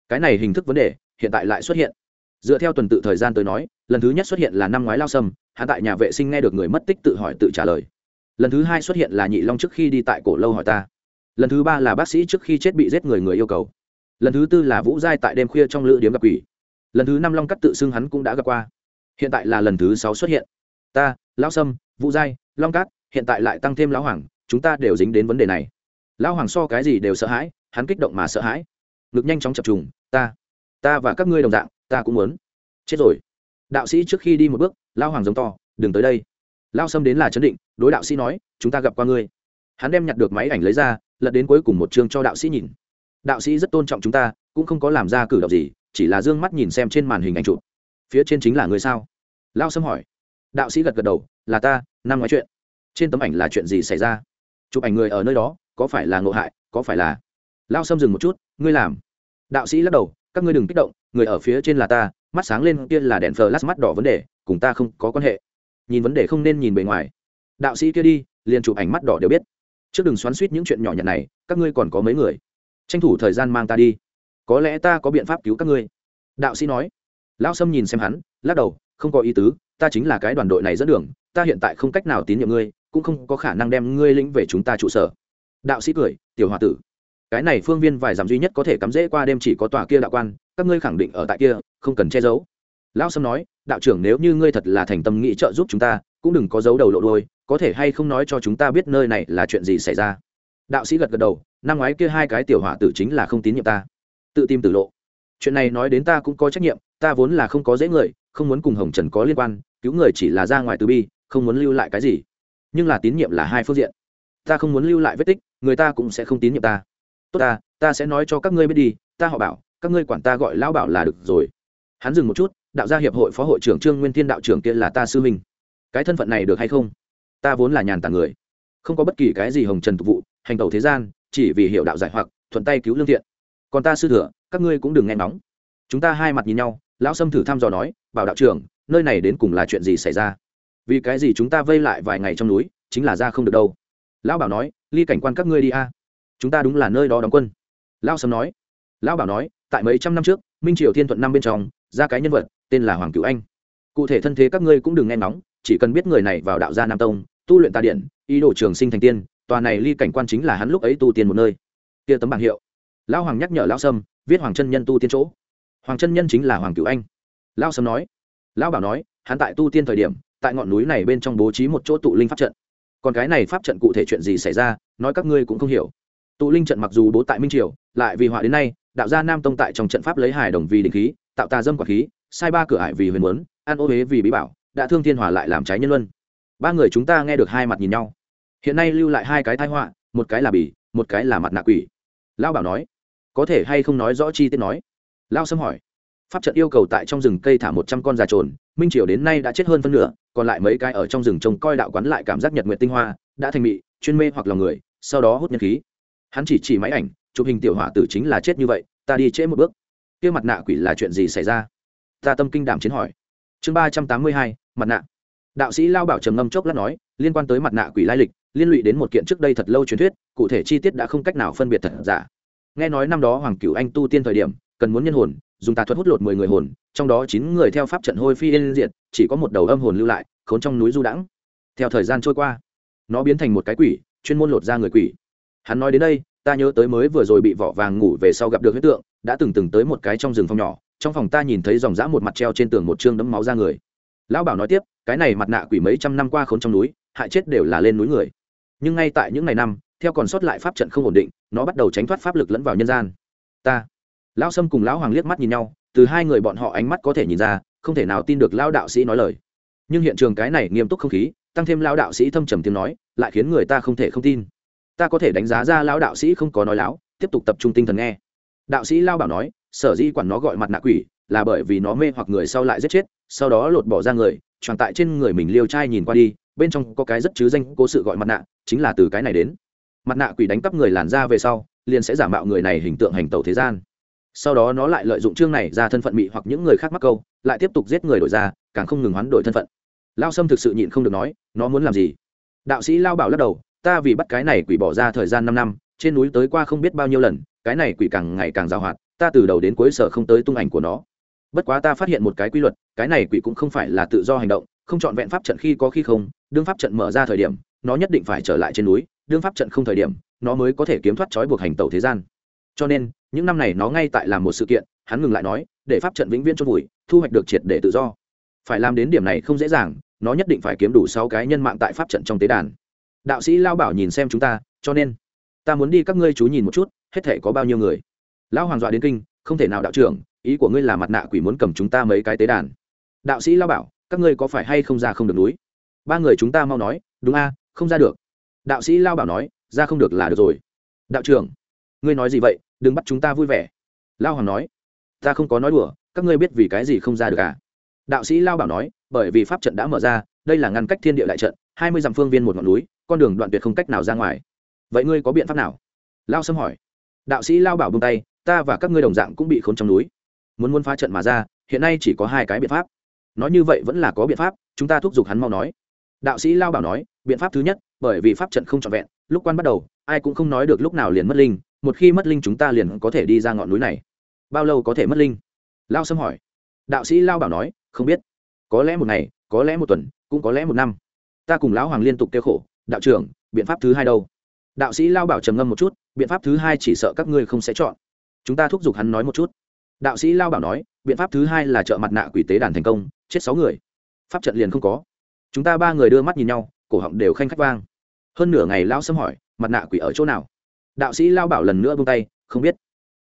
Cái này hình thức vấn đề, hiện tại lại xuất hiện dựa theo tuần tự thời gian tới nói, lần thứ nhất xuất hiện là năm ngoái lao sâm, hắn tại nhà vệ sinh nghe được người mất tích tự hỏi tự trả lời. Lần thứ hai xuất hiện là nhị long trước khi đi tại cổ lâu hỏi ta. Lần thứ ba là bác sĩ trước khi chết bị giết người người yêu cầu. Lần thứ tư là vũ giai tại đêm khuya trong lữ điếm gặp quỷ. Lần thứ năm long cắt tự xưng hắn cũng đã gặp qua. Hiện tại là lần thứ sáu xuất hiện. Ta, lão sâm, vũ giai, long cát hiện tại lại tăng thêm lão hoàng, chúng ta đều dính đến vấn đề này. Lão hoàng so cái gì đều sợ hãi, hắn kích động mà sợ hãi. Ngực nhanh chóng chập trùng, ta ta và các ngươi đồng dạng ta cũng muốn. Chết rồi. Đạo sĩ trước khi đi một bước lão hoàng giống to, đừng tới đây. Lao sâm đến là chấn định, đối đạo sĩ nói, chúng ta gặp qua ngươi. Hắn đem nhặt được máy ảnh lấy ra, lật đến cuối cùng một chương cho đạo sĩ nhìn. Đạo sĩ rất tôn trọng chúng ta, cũng không có làm ra cử động gì, chỉ là d ư ơ n g mắt nhìn xem trên màn hình ảnh chụp. Phía trên chính là người sao? Lao sâm hỏi. Đạo sĩ gật gật đầu, là ta, năm nói chuyện. Trên tấm ảnh là chuyện gì xảy ra? Chụp ảnh người ở nơi đó, có phải là ngộ hại, có phải là lao sâm dừng một chút, ngươi làm. Đạo sĩ lắc đầu, các ngươi đừng kích động người ở phía trên là ta, mắt sáng lên kia là đèn phờ lát mắt đỏ vấn đề, cùng ta không có quan hệ. Nhìn vấn đề không nên nhìn bề ngoài. Đạo sĩ kia đi, liền chụp ảnh mắt đỏ đều biết. Trước đừng xoắn suýt những chuyện nhỏ nhặt này, các ngươi còn có mấy người? Tranh thủ thời gian mang ta đi. Có lẽ ta có biện pháp cứu các ngươi. Đạo sĩ nói. Lão sâm nhìn xem hắn, lắc đầu, không có ý tứ, ta chính là cái đoàn đội này dẫn đường, ta hiện tại không cách nào tín nhiệm ngươi, cũng không có khả năng đem ngươi lĩnh về chúng ta trụ sở. Đạo sĩ cười, tiểu h o a tử cái này phương viên vài dặm duy nhất có thể cắm rễ qua đêm chỉ có tòa kia đạo quan, các ngươi khẳng định ở tại kia, không cần che giấu. Lão sâm nói, đạo trưởng nếu như ngươi thật là thành tâm nghĩ trợ giúp chúng ta, cũng đừng có dấu đầu lộ đôi có thể hay không nói cho chúng ta biết nơi này là chuyện gì xảy ra. Đạo sĩ gật gật đầu, năm ngoái kia hai cái tiểu hỏa tử chính là không tín nhiệm ta. Tự tìm tử lộ. Chuyện này nói đến ta cũng có trách nhiệm, ta vốn là không có dễ người, không muốn cùng hồng trần có liên quan, cứu người chỉ là ra ngoài từ bi, không muốn lưu lại cái gì. Nhưng là tín nhiệm là hai phương diện. Ta không muốn lưu lại vết tích, người ta cũng sẽ không tín nhiệm ta tốt ta ta sẽ nói cho các ngươi biết đi, ta họ bảo, các ngươi quản ta gọi lão bảo là được rồi. Hắn dừng một chút, đạo gia hiệp hội phó hội trưởng trương nguyên thiên đạo trưởng kia là ta sư minh cái thân phận này được hay không? Ta vốn là nhàn tản người. Không có bất kỳ cái gì hồng trần tục vụ, hành tẩu thế gian, chỉ vì hiểu đạo giải hoặc, thuận tay cứu lương thiện. Còn ta sư thừa các ngươi cũng đừng nghe nóng. chúng ta hai mặt nhìn nhau, lão sâm thử thăm dò nói, bảo đạo trưởng, nơi này đến cùng là chuyện gì xảy ra? Vì cái gì chúng ta vây lại vài ngày trong núi, chính là ra không được đâu. Lão bảo nói, ly cảnh quan các ngươi đi a chúng ta đúng là nơi đó đóng quân. Lão sâm nói. Lão bảo nói tại mấy trăm năm trước minh triều thiên thuận năm bên trong ra cái nhân vật tên là hoàng cửu anh. Cụ thể thân thế các ngươi cũng đừng nghe nóng, chỉ cần biết người này vào đạo gia nam tông tu luyện tà điện ý đồ trường sinh thành tiên tòa này ly cảnh quan chính là hắn lúc ấy tu tiên một nơi. Kia tấm bảng hiệu. Lão hoàng nhắc nhở lão sâm viết hoàng chân nhân tu tiên chỗ. Hoàng chân nhân chính là hoàng cửu anh. Lão sâm nói. Lão bảo nói hắn tại tu tiên thời điểm tại ngọn núi này bên trong bố trí một chỗ tụ linh pháp trận. Còn cái này pháp trận cụ thể chuyện gì xảy ra nói các ngươi cũng không hiểu tụ linh trận mặc dù bố tại minh triều, lại vì họa đến nay, đạo gia nam tông tại trong trận pháp lấy hài đồng vì đình khí, tạo tà dâm quả khí, sai ba cửa ải vì huyền muốn an ô huế vì bí bảo, đã thương thiên hòa lại làm trái nhân luân. Ba người chúng ta nghe được hai mặt nhìn nhau. Hiện nay lưu lại hai cái thai họa, một cái là bỉ, một cái là mặt nạ quỷ. Lao bảo nói, có thể hay không nói rõ chi tiết nói? Lao sâm hỏi. Pháp trận yêu cầu tại trong rừng cây thả một trăm con già trồn, minh triều đến nay đã chết hơn phân nửa, còn lại mấy cái ở trong rừng trông coi đạo quán lại cảm giác nhật nguyện tinh hoa, đã thành mị, chuyên mê hoặc lòng người, sau đó hút nhân khí hắn chỉ chỉ máy ảnh, chụp hình tiểu hỏa tử chính là chết như vậy, ta đi trễ một bước. Kia mặt nạ quỷ là chuyện gì xảy ra? Ta tâm kinh đảm chiến hỏi. Chương ba trăm tám mươi hai, mặt nạ. Đạo sĩ lao bảo trầm ngâm chốc lát nói, liên quan tới mặt nạ quỷ lai lịch, liên lụy đến một kiện trước đây thật lâu truyền thuyết, cụ thể chi tiết đã không cách nào phân biệt thật giả. Nghe nói năm đó hoàng cửu anh tu tiên thời điểm, cần muốn nhân hồn, dùng tà thuật hút lột mười người hồn, trong đó chín người theo pháp trận hôi phi yên diệt, chỉ có một đầu âm hồn lưu lại, khốn trong núi du đãng. Theo thời gian trôi qua, nó biến thành một cái quỷ, chuyên môn lột ra người quỷ hắn nói đến đây, ta nhớ tới mới vừa rồi bị vỏ vàng ngủ về sau gặp được huyết tượng, đã từng từng tới một cái trong rừng phòng nhỏ, trong phòng ta nhìn thấy dòng dã một mặt treo trên tường một chương đấm máu ra người. Lão bảo nói tiếp, cái này mặt nạ quỷ mấy trăm năm qua khốn trong núi, hại chết đều là lên núi người. Nhưng ngay tại những ngày năm, theo còn sót lại pháp trận không ổn định, nó bắt đầu tránh thoát pháp lực lẫn vào nhân gian. Ta, lão sâm cùng lão hoàng liếc mắt nhìn nhau, từ hai người bọn họ ánh mắt có thể nhìn ra, không thể nào tin được lão đạo sĩ nói lời. Nhưng hiện trường cái này nghiêm túc không khí, tăng thêm lão đạo sĩ thâm trầm tiếng nói, lại khiến người ta không thể không tin ta có thể đánh giá ra lão đạo sĩ không có nói láo, tiếp tục tập trung tinh thần nghe. Đạo sĩ lao bảo nói, sở di quản nó gọi mặt nạ quỷ, là bởi vì nó mê hoặc người sau lại giết chết, sau đó lột bỏ ra người tròn tại trên người mình liêu trai nhìn qua đi, bên trong có cái rất chứ danh cố sự gọi mặt nạ, chính là từ cái này đến. Mặt nạ quỷ đánh cắp người làn ra về sau, liền sẽ giả mạo người này hình tượng hành tẩu thế gian. Sau đó nó lại lợi dụng chương này ra thân phận mị hoặc những người khác mắc câu, lại tiếp tục giết người đổi ra càng không ngừng hoán đổi thân phận. Lao sâm thực sự nhịn không được nói, nó muốn làm gì? Đạo sĩ lao bảo lắc đầu ta vì bắt cái này quỷ bỏ ra thời gian năm năm, trên núi tới qua không biết bao nhiêu lần, cái này quỷ càng ngày càng giàu hoạt, ta từ đầu đến cuối sở không tới tung ảnh của nó. Bất quá ta phát hiện một cái quy luật, cái này quỷ cũng không phải là tự do hành động, không chọn vẹn pháp trận khi có khi không, đương pháp trận mở ra thời điểm, nó nhất định phải trở lại trên núi, đương pháp trận không thời điểm, nó mới có thể kiếm thoát trói buộc hành tẩu thế gian. Cho nên, những năm này nó ngay tại làm một sự kiện, hắn ngừng lại nói, để pháp trận vĩnh viễn cho vùi, thu hoạch được triệt để tự do. Phải làm đến điểm này không dễ dàng, nó nhất định phải kiếm đủ sáu cái nhân mạng tại pháp trận trong tế đàn đạo sĩ lao bảo nhìn xem chúng ta, cho nên, ta muốn đi các ngươi chú nhìn một chút, hết thể có bao nhiêu người. Lão hoàng dọa đến kinh, không thể nào đạo trưởng, ý của ngươi là mặt nạ quỷ muốn cầm chúng ta mấy cái tế đàn. Đạo sĩ lao bảo, các ngươi có phải hay không ra không được núi? Ba người chúng ta mau nói, đúng a, không ra được. Đạo sĩ lao bảo nói, ra không được là được rồi. Đạo trưởng, ngươi nói gì vậy, đừng bắt chúng ta vui vẻ. Lao hoàng nói, ta không có nói đùa, các ngươi biết vì cái gì không ra được à? Đạo sĩ lao bảo nói, bởi vì pháp trận đã mở ra, đây là ngăn cách thiên địa đại trận hai mươi dặm phương viên một ngọn núi, con đường đoạn tuyệt không cách nào ra ngoài. Vậy ngươi có biện pháp nào? Lao sâm hỏi. Đạo sĩ lao bảo bông tay, ta và các ngươi đồng dạng cũng bị khốn trong núi. Muốn muốn phá trận mà ra, hiện nay chỉ có hai cái biện pháp. Nói như vậy vẫn là có biện pháp, chúng ta thúc giục hắn mau nói. Đạo sĩ lao bảo nói, biện pháp thứ nhất, bởi vì pháp trận không trọn vẹn, lúc quan bắt đầu, ai cũng không nói được lúc nào liền mất linh, một khi mất linh chúng ta liền có thể đi ra ngọn núi này. Bao lâu có thể mất linh? Lao sâm hỏi. Đạo sĩ lao bảo nói, không biết. Có lẽ một ngày, có lẽ một tuần, cũng có lẽ một năm ta cùng lão hoàng liên tục kêu khổ, đạo trưởng, biện pháp thứ hai đâu? Đạo sĩ lao bảo trầm ngâm một chút, biện pháp thứ hai chỉ sợ các ngươi không sẽ chọn. Chúng ta thúc giục hắn nói một chút. Đạo sĩ lao bảo nói, biện pháp thứ hai là trợ mặt nạ quỷ tế đàn thành công, chết sáu người. Pháp trận liền không có. Chúng ta ba người đưa mắt nhìn nhau, cổ họng đều khanh khách vang. Hơn nửa ngày lao xâm hỏi, mặt nạ quỷ ở chỗ nào? Đạo sĩ lao bảo lần nữa bung tay, không biết.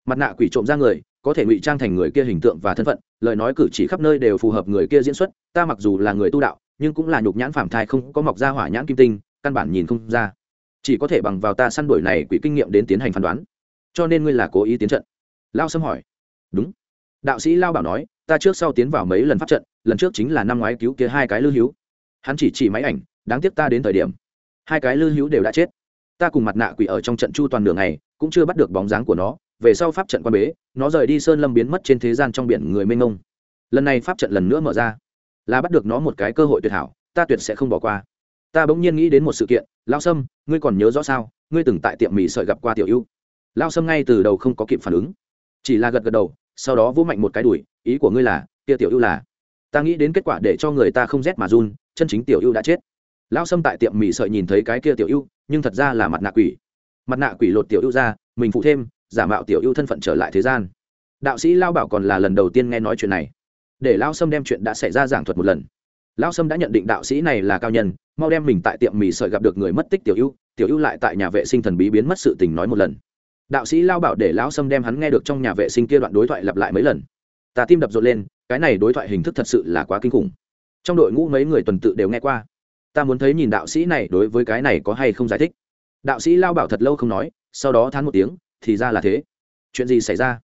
Mặt nạ quỷ trộm ra người, có thể ngụy trang thành người kia hình tượng và thân phận, lời nói cử chỉ khắp nơi đều phù hợp người kia diễn xuất, ta mặc dù là người tu đạo nhưng cũng là nhục nhãn phạm thai không có mọc ra hỏa nhãn kim tinh, căn bản nhìn không ra. Chỉ có thể bằng vào ta săn đuổi này quỷ kinh nghiệm đến tiến hành phán đoán. Cho nên ngươi là cố ý tiến trận? Lao sâm hỏi. Đúng. Đạo sĩ lao bảo nói, ta trước sau tiến vào mấy lần pháp trận, lần trước chính là năm ngoái cứu kia hai cái lưu hữu. Hắn chỉ chỉ máy ảnh, đáng tiếc ta đến thời điểm, hai cái lưu hữu đều đã chết. Ta cùng mặt nạ quỷ ở trong trận chu toàn đường này cũng chưa bắt được bóng dáng của nó, về sau pháp trận quan bế, nó rời đi sơn lâm biến mất trên thế gian trong biển người mênh mông. Lần này pháp trận lần nữa mở ra là bắt được nó một cái cơ hội tuyệt hảo, ta tuyệt sẽ không bỏ qua. Ta bỗng nhiên nghĩ đến một sự kiện lao sâm, ngươi còn nhớ rõ sao? Ngươi từng tại tiệm mì sợi gặp qua tiểu ưu. Lao sâm ngay từ đầu không có kịp phản ứng, chỉ là gật gật đầu, sau đó vỗ mạnh một cái đùi, ý của ngươi là, kia tiểu ưu là, ta nghĩ đến kết quả để cho người ta không rét mà run, chân chính tiểu ưu đã chết. Lao sâm tại tiệm mì sợi nhìn thấy cái kia tiểu ưu, nhưng thật ra là mặt nạ quỷ. Mặt nạ quỷ lột tiểu ưu ra, mình phụ thêm, giả mạo tiểu ưu thân phận trở lại thế gian. Đạo sĩ lao bảo còn là lần đầu tiên nghe nói chuyện này để lao sâm đem chuyện đã xảy ra giảng thuật một lần. Lao sâm đã nhận định đạo sĩ này là cao nhân, mau đem mình tại tiệm mì sợi gặp được người mất tích tiểu ưu tiểu ưu lại tại nhà vệ sinh thần bí biến mất sự tình nói một lần. Đạo sĩ lao bảo để lão sâm đem hắn nghe được trong nhà vệ sinh kia đoạn đối thoại lặp lại mấy lần. Ta tim đập rộn lên, cái này đối thoại hình thức thật sự là quá kinh khủng. Trong đội ngũ mấy người tuần tự đều nghe qua. Ta muốn thấy nhìn đạo sĩ này đối với cái này có hay không giải thích. Đạo sĩ lao bảo thật lâu không nói, sau đó thán một tiếng, thì ra là thế. Chuyện gì xảy ra?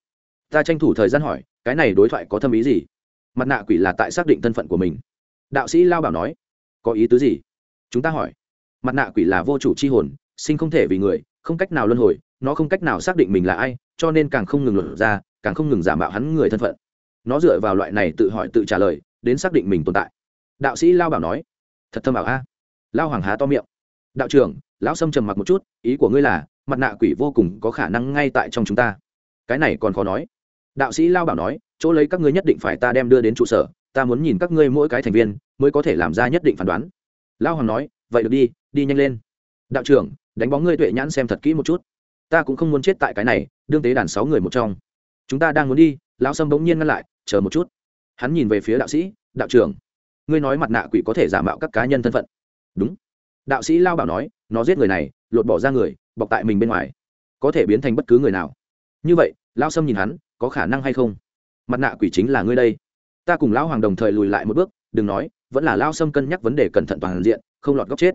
Ta tranh thủ thời gian hỏi, cái này đối thoại có thâm ý gì? Mặt nạ quỷ là tại xác định thân phận của mình. Đạo sĩ lao bảo nói, có ý tứ gì? Chúng ta hỏi. Mặt nạ quỷ là vô chủ c h i hồn, sinh không thể vì người, không cách nào luân hồi, nó không cách nào xác định mình là ai, cho nên càng không ngừng luận ra, càng không ngừng giả mạo hắn người thân phận. Nó dựa vào loại này tự hỏi tự trả lời, đến xác định mình tồn tại. Đạo sĩ lao bảo nói, thật thâm bảo a. Lao hoàng há to miệng. Đạo trưởng, lão sâm trầm mặc một chút, ý của ngươi là, mặt nạ quỷ vô cùng có khả năng ngay tại trong chúng ta. Cái này còn khó nói đạo sĩ lao bảo nói, chỗ lấy các ngươi nhất định phải ta đem đưa đến trụ sở, ta muốn nhìn các ngươi mỗi cái thành viên mới có thể làm ra nhất định phán đoán. Lao hoàng nói, vậy được đi đi nhanh lên. Đạo trưởng, đánh bóng ngươi tuệ nhãn xem thật kỹ một chút. Ta cũng không muốn chết tại cái này, đương tế đàn sáu người một trong. Chúng ta đang muốn đi. Lão sâm bỗng nhiên ngăn lại, chờ một chút. Hắn nhìn về phía đạo sĩ, đạo trưởng, ngươi nói mặt nạ quỷ có thể giả mạo các cá nhân thân phận. Đúng. Đạo sĩ lao bảo nói, nó giết người này, lột bỏ ra người, bọc tại mình bên ngoài, có thể biến thành bất cứ người nào. Như vậy, lao sâm nhìn hắn có khả năng hay không? Mặt nạ quỷ chính là ngươi đây. Ta cùng lão hoàng đồng thời lùi lại một bước, đừng nói, vẫn là lao sâm cân nhắc vấn đề cẩn thận toàn diện, không lọt góc chết.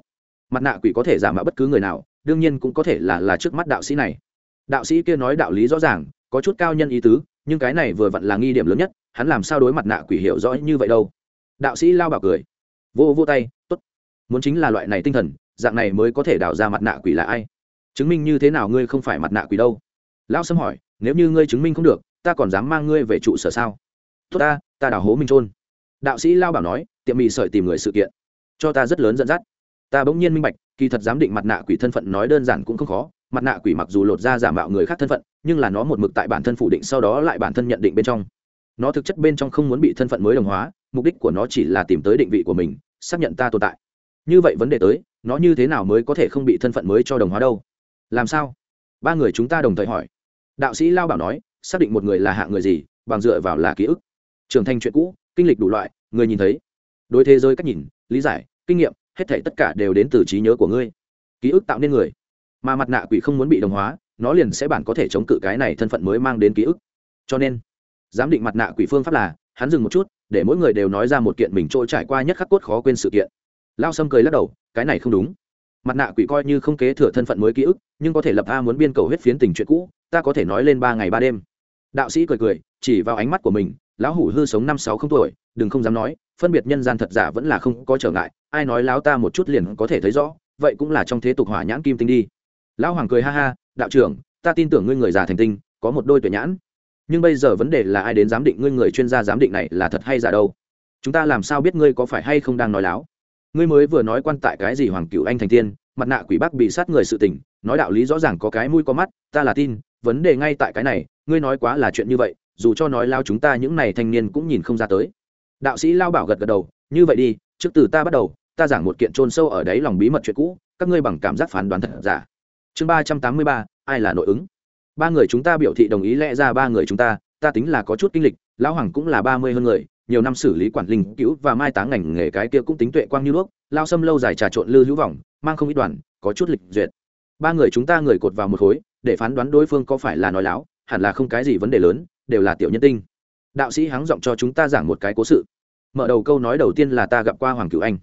Mặt nạ quỷ có thể giả mạo bất cứ người nào, đương nhiên cũng có thể là là trước mắt đạo sĩ này. Đạo sĩ kia nói đạo lý rõ ràng, có chút cao nhân ý tứ, nhưng cái này vừa vặn là nghi điểm lớn nhất, hắn làm sao đối mặt nạ quỷ hiểu rõ như vậy đâu? Đạo sĩ lao bảo cười. Vô vô tay t ố t muốn chính là loại này tinh thần, dạng này mới có thể đào ra mặt nạ quỷ là ai? Chứng minh như thế nào ngươi không phải mặt nạ quỷ đâu? Lao sâm hỏi, nếu như ngươi chứng minh không được ta còn dám mang ngươi về trụ sở sao? Tốt ta ta đào hố minh trôn. Đạo sĩ lao bảo nói, tiệm mì sợi tìm người sự kiện. Cho ta rất lớn dẫn dắt. Ta bỗng nhiên minh bạch, kỳ thật giám định mặt nạ quỷ thân phận nói đơn giản cũng không khó. Mặt nạ quỷ mặc dù lột ra giả mạo người khác thân phận, nhưng là nó một mực tại bản thân phủ định sau đó lại bản thân nhận định bên trong. Nó thực chất bên trong không muốn bị thân phận mới đồng hóa, mục đích của nó chỉ là tìm tới định vị của mình, xác nhận ta tồn tại. Như vậy vấn đề tới, nó như thế nào mới có thể không bị thân phận mới cho đồng hóa đâu? Làm sao? Ba người chúng ta đồng thời hỏi. Đạo sĩ lao bảo nói xác định một người là hạ người gì, bằng dựa vào là ký ức. Trưởng thành chuyện cũ, kinh lịch đủ loại, người nhìn thấy. Đối thế giới cách nhìn, lý giải, kinh nghiệm, hết thể tất cả đều đến từ trí nhớ của ngươi. Ký ức tạo nên người. Mà mặt nạ quỷ không muốn bị đồng hóa, nó liền sẽ bản có thể chống cự cái này thân phận mới mang đến ký ức. Cho nên, giám định mặt nạ quỷ phương pháp là, hắn dừng một chút, để mỗi người đều nói ra một kiện mình trôi trải qua nhất khắc cốt khó quên sự kiện. Lao sâm cười lắc đầu, cái này không đúng. Mặt nạ quỷ coi như không kế thừa thân phận mới ký ức, nhưng có thể lập a muốn biên cầu huyết phiến tình chuyện cũ, ta có thể nói lên ba ngày ba đêm đạo sĩ cười cười, chỉ vào ánh mắt của mình, lão hủ hư sống năm sáu không tuổi, đừng không dám nói, phân biệt nhân gian thật giả vẫn là không có trở ngại, ai nói láo ta một chút liền có thể thấy rõ, vậy cũng là trong thế tục hỏa nhãn kim tinh đi. Lão hoàng cười ha ha, đạo trưởng, ta tin tưởng ngươi người già thành tinh, có một đôi tuệ nhãn. Nhưng bây giờ vấn đề là ai đến giám định ngươi người chuyên gia giám định này là thật hay giả đâu? Chúng ta làm sao biết ngươi có phải hay không đang nói láo? Ngươi mới vừa nói quan tại cái gì hoàng cựu anh thành tiên, mặt nạ quỷ bắc bị sát người sự tình, nói đạo lý rõ ràng có cái mũi có mắt, ta là tin vấn đề ngay tại cái này, ngươi nói quá là chuyện như vậy, dù cho nói lao chúng ta những này thanh niên cũng nhìn không ra tới. Đạo sĩ lao bảo gật gật đầu, như vậy đi, trước từ ta bắt đầu, ta giảng một kiện trôn sâu ở đáy lòng bí mật chuyện cũ, các ngươi bằng cảm giác phán đoán thật giả. Chương ba trăm tám mươi ba, ai là nội ứng? Ba người chúng ta biểu thị đồng ý lẽ ra ba người chúng ta ta tính là có chút kinh lịch, lão hoàng cũng là ba mươi hơn người, nhiều năm xử lý quản linh cứu và mai táng ngành nghề cái kia cũng tính tuệ quang như đuốc lao xâm lâu dài trà trộn lư hữu vọng, mang không ít đoàn, có chút lịch duyệt. Ba người chúng ta người cột vào một khối để phán đoán đối phương có phải là nói láo, hẳn là không cái gì vấn đề lớn, đều là tiểu nhân tinh. Đạo sĩ hắng giọng cho chúng ta giảng một cái cố sự. Mở đầu câu nói đầu tiên là ta gặp qua hoàng cửu anh.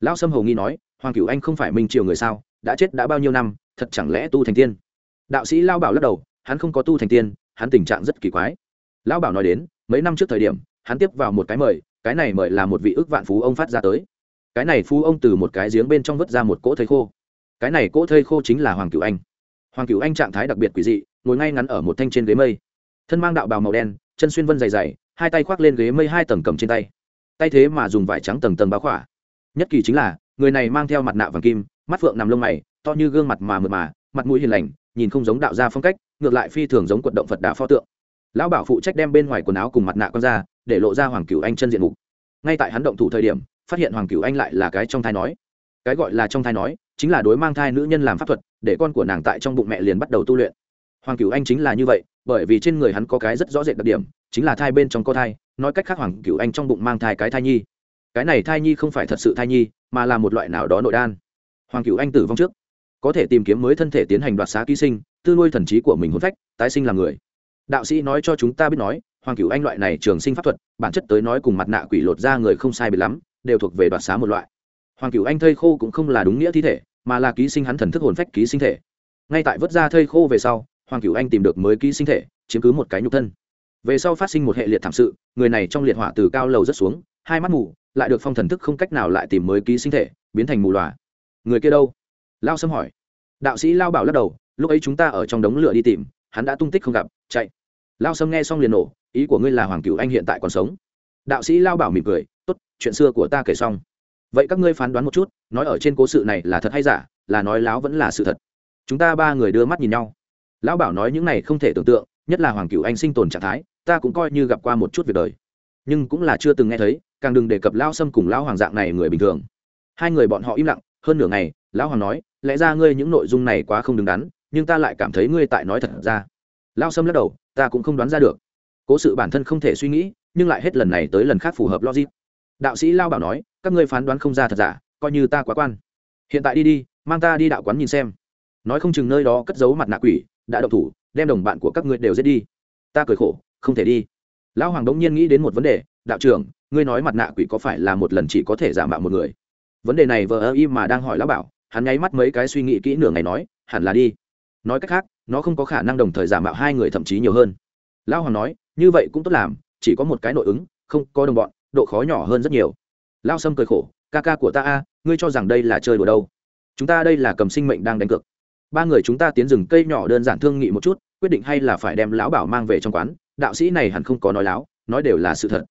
Lão sâm hầu nghi nói, hoàng cửu anh không phải minh triều người sao, đã chết đã bao nhiêu năm, thật chẳng lẽ tu thành tiên? Đạo sĩ lao bảo lắc đầu, hắn không có tu thành tiên, hắn tình trạng rất kỳ quái. Lão bảo nói đến, mấy năm trước thời điểm, hắn tiếp vào một cái mời, cái này mời là một vị ước vạn phú ông phát ra tới. Cái này phú ông từ một cái giếng bên trong vớt ra một cỗ thây khô. Cái này cỗ thây khô chính là hoàng cửu anh hoàng cửu anh trạng thái đặc biệt quỷ dị, ngồi ngay ngắn ở một thanh trên ghế mây. Thân mang đạo bào màu đen, chân xuyên vân dày dày, hai tay khoác lên ghế mây hai tầng cầm trên tay. Tay thế mà dùng vải trắng tầng tầng báo khỏa. Nhất kỳ chính là, người này mang theo mặt nạ vàng kim, mắt phượng nằm lông mày, to như gương mặt mà mượt mà, mặt mũi hiền lành, nhìn không giống đạo gia phong cách, ngược lại phi thường giống quận động phật đà pho tượng. Lão bảo phụ trách đem bên ngoài quần áo cùng mặt nạ con ra, để lộ ra hoàng cửu anh chân diện mục. Ngay tại hắn động thủ thời điểm, phát hiện hoàng cửu anh lại là cái trong thai nói. Cái gọi là trong thai nói chính là đối mang thai nữ nhân làm pháp thuật, để con của nàng tại trong bụng mẹ liền bắt đầu tu luyện. Hoàng cửu anh chính là như vậy, bởi vì trên người hắn có cái rất rõ rệt đặc điểm, chính là thai bên trong có thai, nói cách khác hoàng cửu anh trong bụng mang thai cái thai nhi. Cái này thai nhi không phải thật sự thai nhi, mà là một loại nào đó nội đan. Hoàng cửu anh tử vong trước, có thể tìm kiếm mới thân thể tiến hành đoạt xá ký sinh, tư nuôi thần trí của mình hôn phách, tái sinh làm người. Đạo sĩ nói cho chúng ta biết nói, hoàng cửu anh loại này trường sinh pháp thuật, bản chất tới nói cùng mặt nạ quỷ lột ra người không sai biệt lắm, đều thuộc về đoạt xá một loại hoàng cửu anh thây khô cũng không là đúng nghĩa thi thể, mà là ký sinh hắn thần thức hồn phách ký sinh thể. Ngay tại vớt ra thây khô về sau, hoàng cửu anh tìm được mới ký sinh thể, chiếm cứ một cái nhục thân. Về sau phát sinh một hệ liệt thảm sự, người này trong liệt hỏa từ cao lầu rất xuống, hai mắt mù, lại được phong thần thức không cách nào lại tìm mới ký sinh thể, biến thành mù loà người kia đâu? Lao sâm hỏi. Đạo sĩ lao bảo lắc đầu, lúc ấy chúng ta ở trong đống lửa đi tìm, hắn đã tung tích không gặp, chạy. Lao sâm nghe xong liền nổ, ý của ngươi là hoàng cửu anh hiện tại còn sống. Đạo sĩ lao bảo mỉm cười, tốt, chuyện xưa của ta kể xong vậy các ngươi phán đoán một chút, nói ở trên cố sự này là thật hay giả, là nói láo vẫn là sự thật? Chúng ta ba người đưa mắt nhìn nhau. Lão bảo nói những này không thể tưởng tượng, nhất là hoàng cửu anh sinh tồn trạng thái, ta cũng coi như gặp qua một chút việc đời. Nhưng cũng là chưa từng nghe thấy, càng đừng đề cập lao sâm cùng lão hoàng dạng này người bình thường. Hai người bọn họ im lặng, hơn nửa ngày, lão hoàng nói, lẽ ra ngươi những nội dung này quá không đứng đắn, nhưng ta lại cảm thấy ngươi tại nói thật ra. Lao sâm lắc đầu, ta cũng không đoán ra được. Cố sự bản thân không thể suy nghĩ, nhưng lại hết lần này tới lần khác phù hợp logic đạo sĩ lao bảo nói, các ngươi phán đoán không ra thật giả, coi như ta quá quan. Hiện tại đi đi, mang ta đi đạo quán nhìn xem. Nói không chừng nơi đó cất giấu mặt nạ quỷ, đã độc thủ, đem đồng bạn của các ngươi đều giết đi. Ta cười khổ, không thể đi. Lão hoàng đống nhiên nghĩ đến một vấn đề, đạo trưởng, ngươi nói mặt nạ quỷ có phải là một lần chỉ có thể giả mạo một người? Vấn đề này vờ ơ im mà đang hỏi lão bảo, hắn nháy mắt mấy cái suy nghĩ kỹ nửa ngày nói, hẳn là đi. Nói cách khác, nó không có khả năng đồng thời giả mạo hai người thậm chí nhiều hơn. Lão hoàng nói, như vậy cũng tốt làm, chỉ có một cái nội ứng, không có đồng bọn độ khó nhỏ hơn rất nhiều. Lao sâm cười khổ, ca ca của ta a, ngươi cho rằng đây là chơi đùa đâu? Chúng ta đây là cầm sinh mệnh đang đánh cược. Ba người chúng ta tiến rừng cây nhỏ đơn giản thương nghị một chút, quyết định hay là phải đem lão bảo mang về trong quán. Đạo sĩ này hẳn không có nói láo, nói đều là sự thật.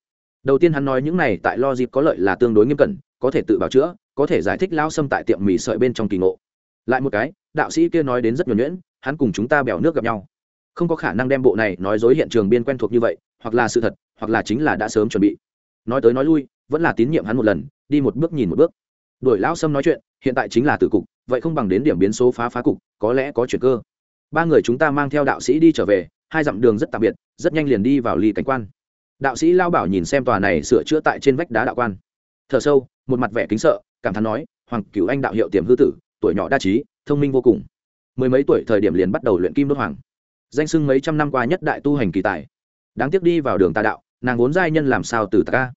Đầu tiên hắn nói những này tại lo dịp có lợi là tương đối nghiêm cẩn, có thể tự bảo chữa, có thể giải thích lao sâm tại tiệm mì sợi bên trong kỳ ngộ. Lại một cái, đạo sĩ kia nói đến rất nhuẩn nhuyễn, hắn cùng chúng ta bèo nước gặp nhau. Không có khả năng đem bộ này nói dối hiện trường biên quen thuộc như vậy, hoặc là sự thật, hoặc là chính là đã sớm chuẩn bị nói tới nói lui, vẫn là tín nhiệm hắn một lần, đi một bước nhìn một bước. Đuổi lão sâm nói chuyện, hiện tại chính là tử cục, vậy không bằng đến điểm biến số phá phá cục, có lẽ có chuyện cơ. Ba người chúng ta mang theo đạo sĩ đi trở về, hai dặm đường rất tạm biệt, rất nhanh liền đi vào ly cảnh quan. Đạo sĩ lao bảo nhìn xem tòa này sửa chữa tại trên vách đá đạo quan. Thở sâu, một mặt vẻ kính sợ, cảm thán nói, hoàng cửu anh đạo hiệu tiềm hư tử, tuổi nhỏ đa trí, thông minh vô cùng. Mười mấy tuổi thời điểm liền bắt đầu luyện kim đốt hoàng. Danh sưng mấy trăm năm qua nhất đại tu hành kỳ tài. Đáng tiếc đi vào đường tà đạo nàng vốn giai nhân làm sao từ ta ca?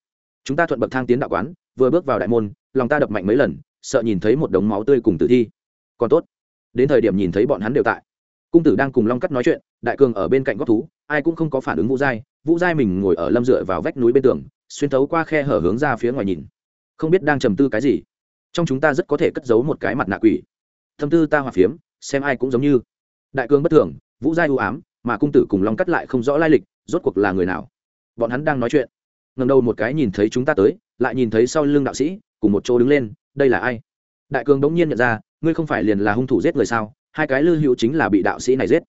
Chúng ta thuận bậc thang tiến đạo quán, vừa bước vào đại môn, lòng ta đập mạnh mấy lần, sợ nhìn thấy một đống máu tươi cùng tử thi. Còn tốt, đến thời điểm nhìn thấy bọn hắn đều tại. Cung tử đang cùng long cắt nói chuyện, đại cường ở bên cạnh góc thú, ai cũng không có phản ứng vũ giai. Vũ giai mình ngồi ở lâm dựa vào vách núi bên tường, xuyên thấu qua khe hở hướng ra phía ngoài nhìn. Không biết đang trầm tư cái gì. Trong chúng ta rất có thể cất giấu một cái mặt nạ quỷ. Thâm tư ta hòa phiếm, xem ai cũng giống như. Đại cường bất thường, vũ giai ưu ám, mà cung tử cùng long cắt lại không rõ lai lịch, rốt cuộc là người nào? Bọn hắn đang nói chuyện. Ngầm đầu một cái nhìn thấy chúng ta tới, lại nhìn thấy sau lưng đạo sĩ, cùng một chỗ đứng lên, đây là ai? Đại cường đống nhiên nhận ra, ngươi không phải liền là hung thủ giết người sao? Hai cái lư hữu chính là bị đạo sĩ này giết.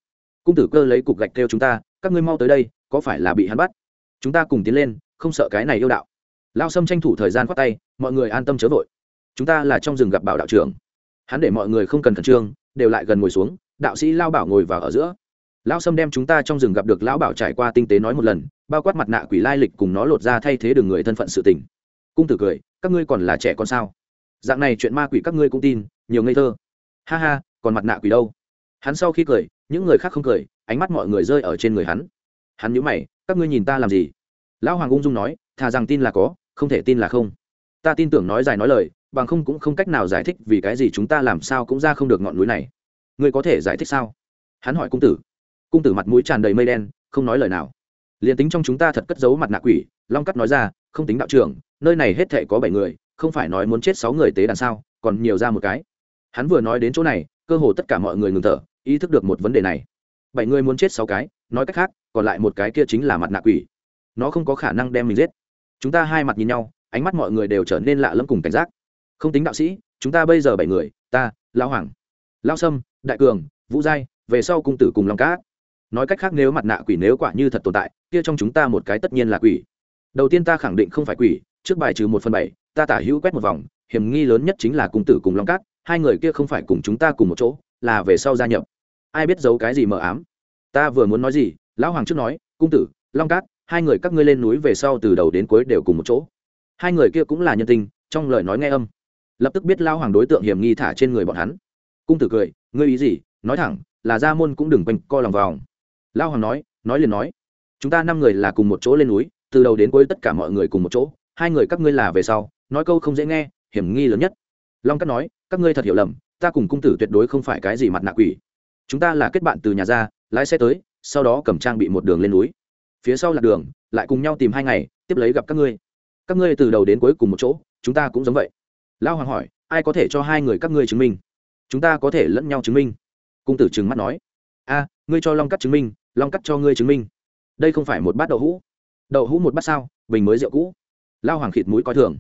Cung tử cơ lấy cục gạch kêu chúng ta, các ngươi mau tới đây, có phải là bị hắn bắt? Chúng ta cùng tiến lên, không sợ cái này yêu đạo. Lao sâm tranh thủ thời gian khoát tay, mọi người an tâm chớ vội. Chúng ta là trong rừng gặp bảo đạo trưởng. Hắn để mọi người không cần khẩn trương, đều lại gần ngồi xuống, đạo sĩ lao bảo ngồi vào ở giữa. Lão sâm đem chúng ta trong rừng gặp được lão bảo trải qua tinh tế nói một lần bao quát mặt nạ quỷ lai lịch cùng nó lột ra thay thế đường người thân phận sự tình. Cung tử cười, các ngươi còn là trẻ con sao? Dạng này chuyện ma quỷ các ngươi cũng tin, nhiều ngây thơ. Ha ha, còn mặt nạ quỷ đâu? Hắn sau khi cười, những người khác không cười, ánh mắt mọi người rơi ở trên người hắn. Hắn nhíu mày, các ngươi nhìn ta làm gì? Lão hoàng ung dung nói, thà rằng tin là có, không thể tin là không. Ta tin tưởng nói dài nói lời, bằng không cũng không cách nào giải thích vì cái gì chúng ta làm sao cũng ra không được ngọn núi này. Ngươi có thể giải thích sao? Hắn hỏi cung tử. Cung tử mặt mũi tràn đầy mây đen, không nói lời nào liền tính trong chúng ta thật cất giấu mặt nạ quỷ, long cắt nói ra, không tính đạo trưởng, nơi này hết thể có bảy người, không phải nói muốn chết sáu người tế đàn sao, còn nhiều ra một cái. Hắn vừa nói đến chỗ này, cơ hồ tất cả mọi người ngừng thở, ý thức được một vấn đề này. Bảy người muốn chết sáu cái, nói cách khác, còn lại một cái kia chính là mặt nạ quỷ. Nó không có khả năng đem mình giết. Chúng ta hai mặt nhìn nhau, ánh mắt mọi người đều trở nên lạ lẫm cùng cảnh giác. Không tính đạo sĩ, chúng ta bây giờ bảy người, ta lao hoàng lao sâm, đại cường, vũ giai, về sau cung tử cùng long cát. Nói cách khác nếu mặt nạ quỷ nếu quả như thật tồn tại kia trong chúng ta một cái tất nhiên là quỷ. Đầu tiên ta khẳng định không phải quỷ, trước bài trừ một phần bảy, ta tả hữu quét một vòng, hiểm nghi lớn nhất chính là cung tử cùng long cát, hai người kia không phải cùng chúng ta cùng một chỗ, là về sau gia nhập. Ai biết giấu cái gì mờ ám? Ta vừa muốn nói gì, lão hoàng trước nói, cung tử, long cát, hai người các ngươi lên núi về sau từ đầu đến cuối đều cùng một chỗ. Hai người kia cũng là nhân tình, trong lời nói nghe âm. Lập tức biết lao hoàng đối tượng hiểm nghi thả trên người bọn hắn. Cung tử cười, ngươi ý gì? Nói thẳng, là gia môn cũng đừng quanh co lòng vòng. Lao hoàng nói nói liền nói chúng ta năm người là cùng một chỗ lên núi, từ đầu đến cuối tất cả mọi người cùng một chỗ, hai người các ngươi là về sau, nói câu không dễ nghe, hiểm nghi lớn nhất. Long cắt nói, các ngươi thật hiểu lầm, ta cùng cung tử tuyệt đối không phải cái gì mặt nạ quỷ. Chúng ta là kết bạn từ nhà ra, lái xe tới, sau đó cầm trang bị một đường lên núi. Phía sau là đường, lại cùng nhau tìm hai ngày, tiếp lấy gặp các ngươi. Các ngươi từ đầu đến cuối cùng một chỗ, chúng ta cũng giống vậy. Lao hoàng hỏi, ai có thể cho hai người các ngươi chứng minh? Chúng ta có thể lẫn nhau chứng minh. Cung tử trừng mắt nói, a, ngươi cho long cắt chứng minh, long cắt cho ngươi chứng minh đây không phải một bát đậu hũ. Đậu hũ một bát sao? Bình mới rượu cũ. Lao hoàng khịt mũi coi thường.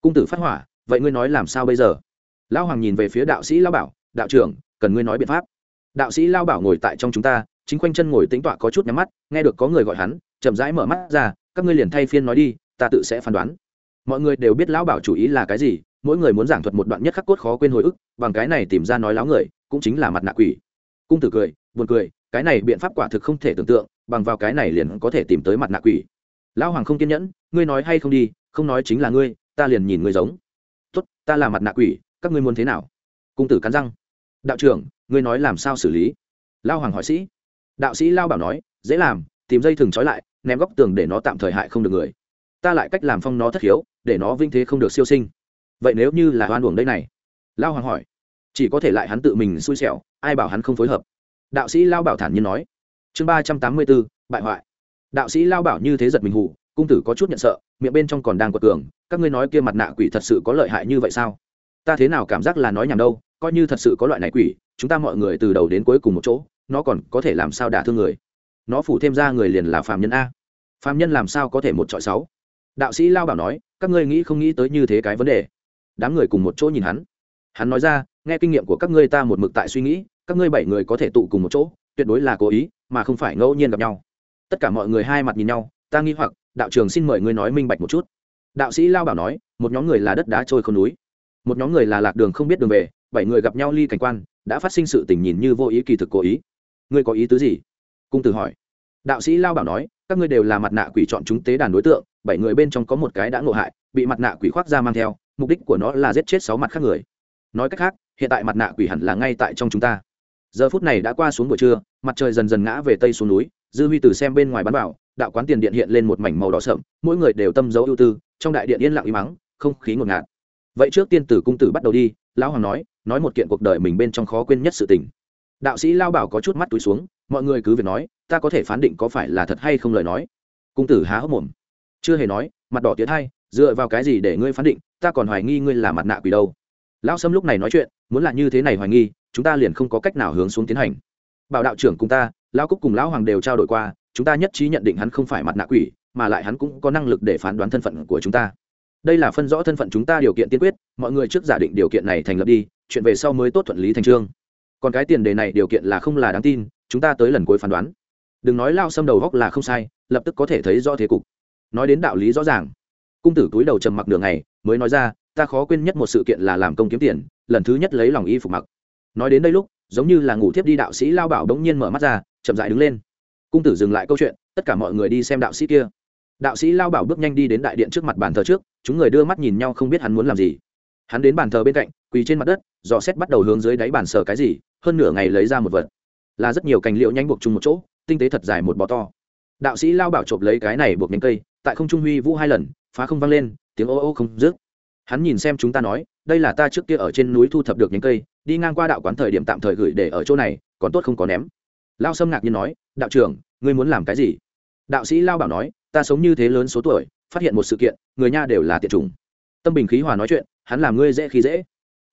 Cung tử phát hỏa, vậy ngươi nói làm sao bây giờ? Lao hoàng nhìn về phía đạo sĩ lao bảo, đạo trưởng, cần ngươi nói biện pháp. Đạo sĩ lao bảo ngồi tại trong chúng ta, chính quanh chân ngồi tính tọa có chút nhắm mắt, nghe được có người gọi hắn, chậm rãi mở mắt ra, các ngươi liền thay phiên nói đi, ta tự sẽ phán đoán. Mọi người đều biết lão bảo chủ ý là cái gì, mỗi người muốn giảng thuật một đoạn nhất khắc cốt khó quên hồi ức, bằng cái này tìm ra nói láo người, cũng chính là mặt nạ quỷ cung tử cười, buồn cười, cái này biện pháp quả thực không thể tưởng tượng, bằng vào cái này liền có thể tìm tới mặt nạ quỷ. Lão hoàng không kiên nhẫn, ngươi nói hay không đi, không nói chính là ngươi, ta liền nhìn ngươi giống. Tốt, ta là mặt nạ quỷ, các ngươi muốn thế nào? Cung tử cắn răng. Đạo trưởng, ngươi nói làm sao xử lý? Lao hoàng hỏi sĩ. Đạo sĩ lao bảo nói, dễ làm, tìm dây thừng trói lại, ném góc tường để nó tạm thời hại không được người. Ta lại cách làm phong nó thất hiếu, để nó vinh thế không được siêu sinh. Vậy nếu như là hoan uổng đây này? Lao hoàng hỏi chỉ có thể lại hắn tự mình xui xẻo, ai bảo hắn không phối hợp. Đạo sĩ lao bảo thản nhiên nói. Chương ba trăm tám mươi bốn, bại hoại. Đạo sĩ lao bảo như thế giật mình hủ cung tử có chút nhận sợ, miệng bên trong còn đang quật cường, các ngươi nói kia mặt nạ quỷ thật sự có lợi hại như vậy sao? Ta thế nào cảm giác là nói nhảm đâu, coi như thật sự có loại này quỷ, chúng ta mọi người từ đầu đến cuối cùng một chỗ, nó còn có thể làm sao đả thương người? Nó phủ thêm ra người liền là phàm nhân a. Phàm nhân làm sao có thể một trọi sáu? Đạo sĩ lao bảo nói, các ngươi nghĩ không nghĩ tới như thế cái vấn đề. Đám người cùng một chỗ nhìn hắn hắn nói ra, nghe kinh nghiệm của các ngươi ta một mực tại suy nghĩ, các ngươi bảy người có thể tụ cùng một chỗ, tuyệt đối là cố ý, mà không phải ngẫu nhiên gặp nhau. Tất cả mọi người hai mặt nhìn nhau, ta nghi hoặc, đạo trường xin mời ngươi nói minh bạch một chút. Đạo sĩ lao bảo nói, một nhóm người là đất đá trôi không núi. Một nhóm người là lạc đường không biết đường về, bảy người gặp nhau ly cảnh quan, đã phát sinh sự tình nhìn như vô ý kỳ thực cố ý. Ngươi có ý tứ gì? Cung tử hỏi. Đạo sĩ lao bảo nói, các ngươi đều là mặt nạ quỷ chọn chúng tế đàn đối tượng, bảy người bên trong có một cái đã ngộ hại, bị mặt nạ quỷ khoác ra mang theo, mục đích của nó là giết chết sáu mặt khác người nói cách khác hiện tại mặt nạ quỷ hẳn là ngay tại trong chúng ta. Giờ phút này đã qua xuống buổi trưa mặt trời dần dần ngã về tây xuống núi dư huy từ xem bên ngoài bắn bảo, đạo quán tiền điện hiện lên một mảnh màu đỏ sậm mỗi người đều tâm dấu ưu tư trong đại điện yên lặng im mắng không khí ngột ngạt. Vậy trước tiên tử cung tử bắt đầu đi lão hoàng nói nói một kiện cuộc đời mình bên trong khó quên nhất sự tình. Đạo sĩ lao bảo có chút mắt túi xuống mọi người cứ việc nói ta có thể phán định có phải là thật hay không lời nói. Cung tử há hốc mồm. Chưa hề nói mặt đỏ tiến thay, dựa vào cái gì để ngươi phán định ta còn hoài nghi ngươi là mặt nạ quỷ đâu lão sâm lúc này nói chuyện, muốn là như thế này hoài nghi, chúng ta liền không có cách nào hướng xuống tiến hành. Bảo đạo trưởng cùng ta, lão cúc cùng lão hoàng đều trao đổi qua, chúng ta nhất trí nhận định hắn không phải mặt nạ quỷ, mà lại hắn cũng có năng lực để phán đoán thân phận của chúng ta. Đây là phân rõ thân phận chúng ta điều kiện tiên quyết, mọi người trước giả định điều kiện này thành lập đi, chuyện về sau mới tốt thuận lý thành trương. Còn cái tiền đề này điều kiện là không là đáng tin, chúng ta tới lần cuối phán đoán. Đừng nói lao xâm đầu góc là không sai, lập tức có thể thấy rõ thế cục. Nói đến đạo lý rõ ràng. Cung tử túi đầu trầm mặc đường này mới nói ra ta khó quên nhất một sự kiện là làm công kiếm tiền, lần thứ nhất lấy lòng y phục mặc. Nói đến đây lúc, giống như là ngủ thiếp đi đạo sĩ lao bảo bỗng nhiên mở mắt ra, chậm dại đứng lên. Cung tử dừng lại câu chuyện, tất cả mọi người đi xem đạo sĩ kia. Đạo sĩ lao bảo bước nhanh đi đến đại điện trước mặt bàn thờ trước, chúng người đưa mắt nhìn nhau không biết hắn muốn làm gì. Hắn đến bàn thờ bên cạnh, quỳ trên mặt đất, dò xét bắt đầu hướng dưới đáy bàn sờ cái gì, hơn nửa ngày lấy ra một vật. Là rất nhiều cành liệu nhanh buộc chung một chỗ, tinh tế thật dài một bó to. Đạo sĩ lao bảo chộp lấy cái này buộc nhánh cây, tại không trung huy vũ hai lần, phá không vang lên, tiếng ô ô không rước hắn nhìn xem chúng ta nói, đây là ta trước kia ở trên núi thu thập được những cây, đi ngang qua đạo quán thời điểm tạm thời gửi để ở chỗ này, còn tốt không có ném. Lao sâm ngạc nhiên nói, đạo trưởng, ngươi muốn làm cái gì? Đạo sĩ lao bảo nói, ta sống như thế lớn số tuổi, phát hiện một sự kiện, người nha đều là tiện trùng. tâm bình khí hòa nói chuyện, hắn làm ngươi dễ khi dễ,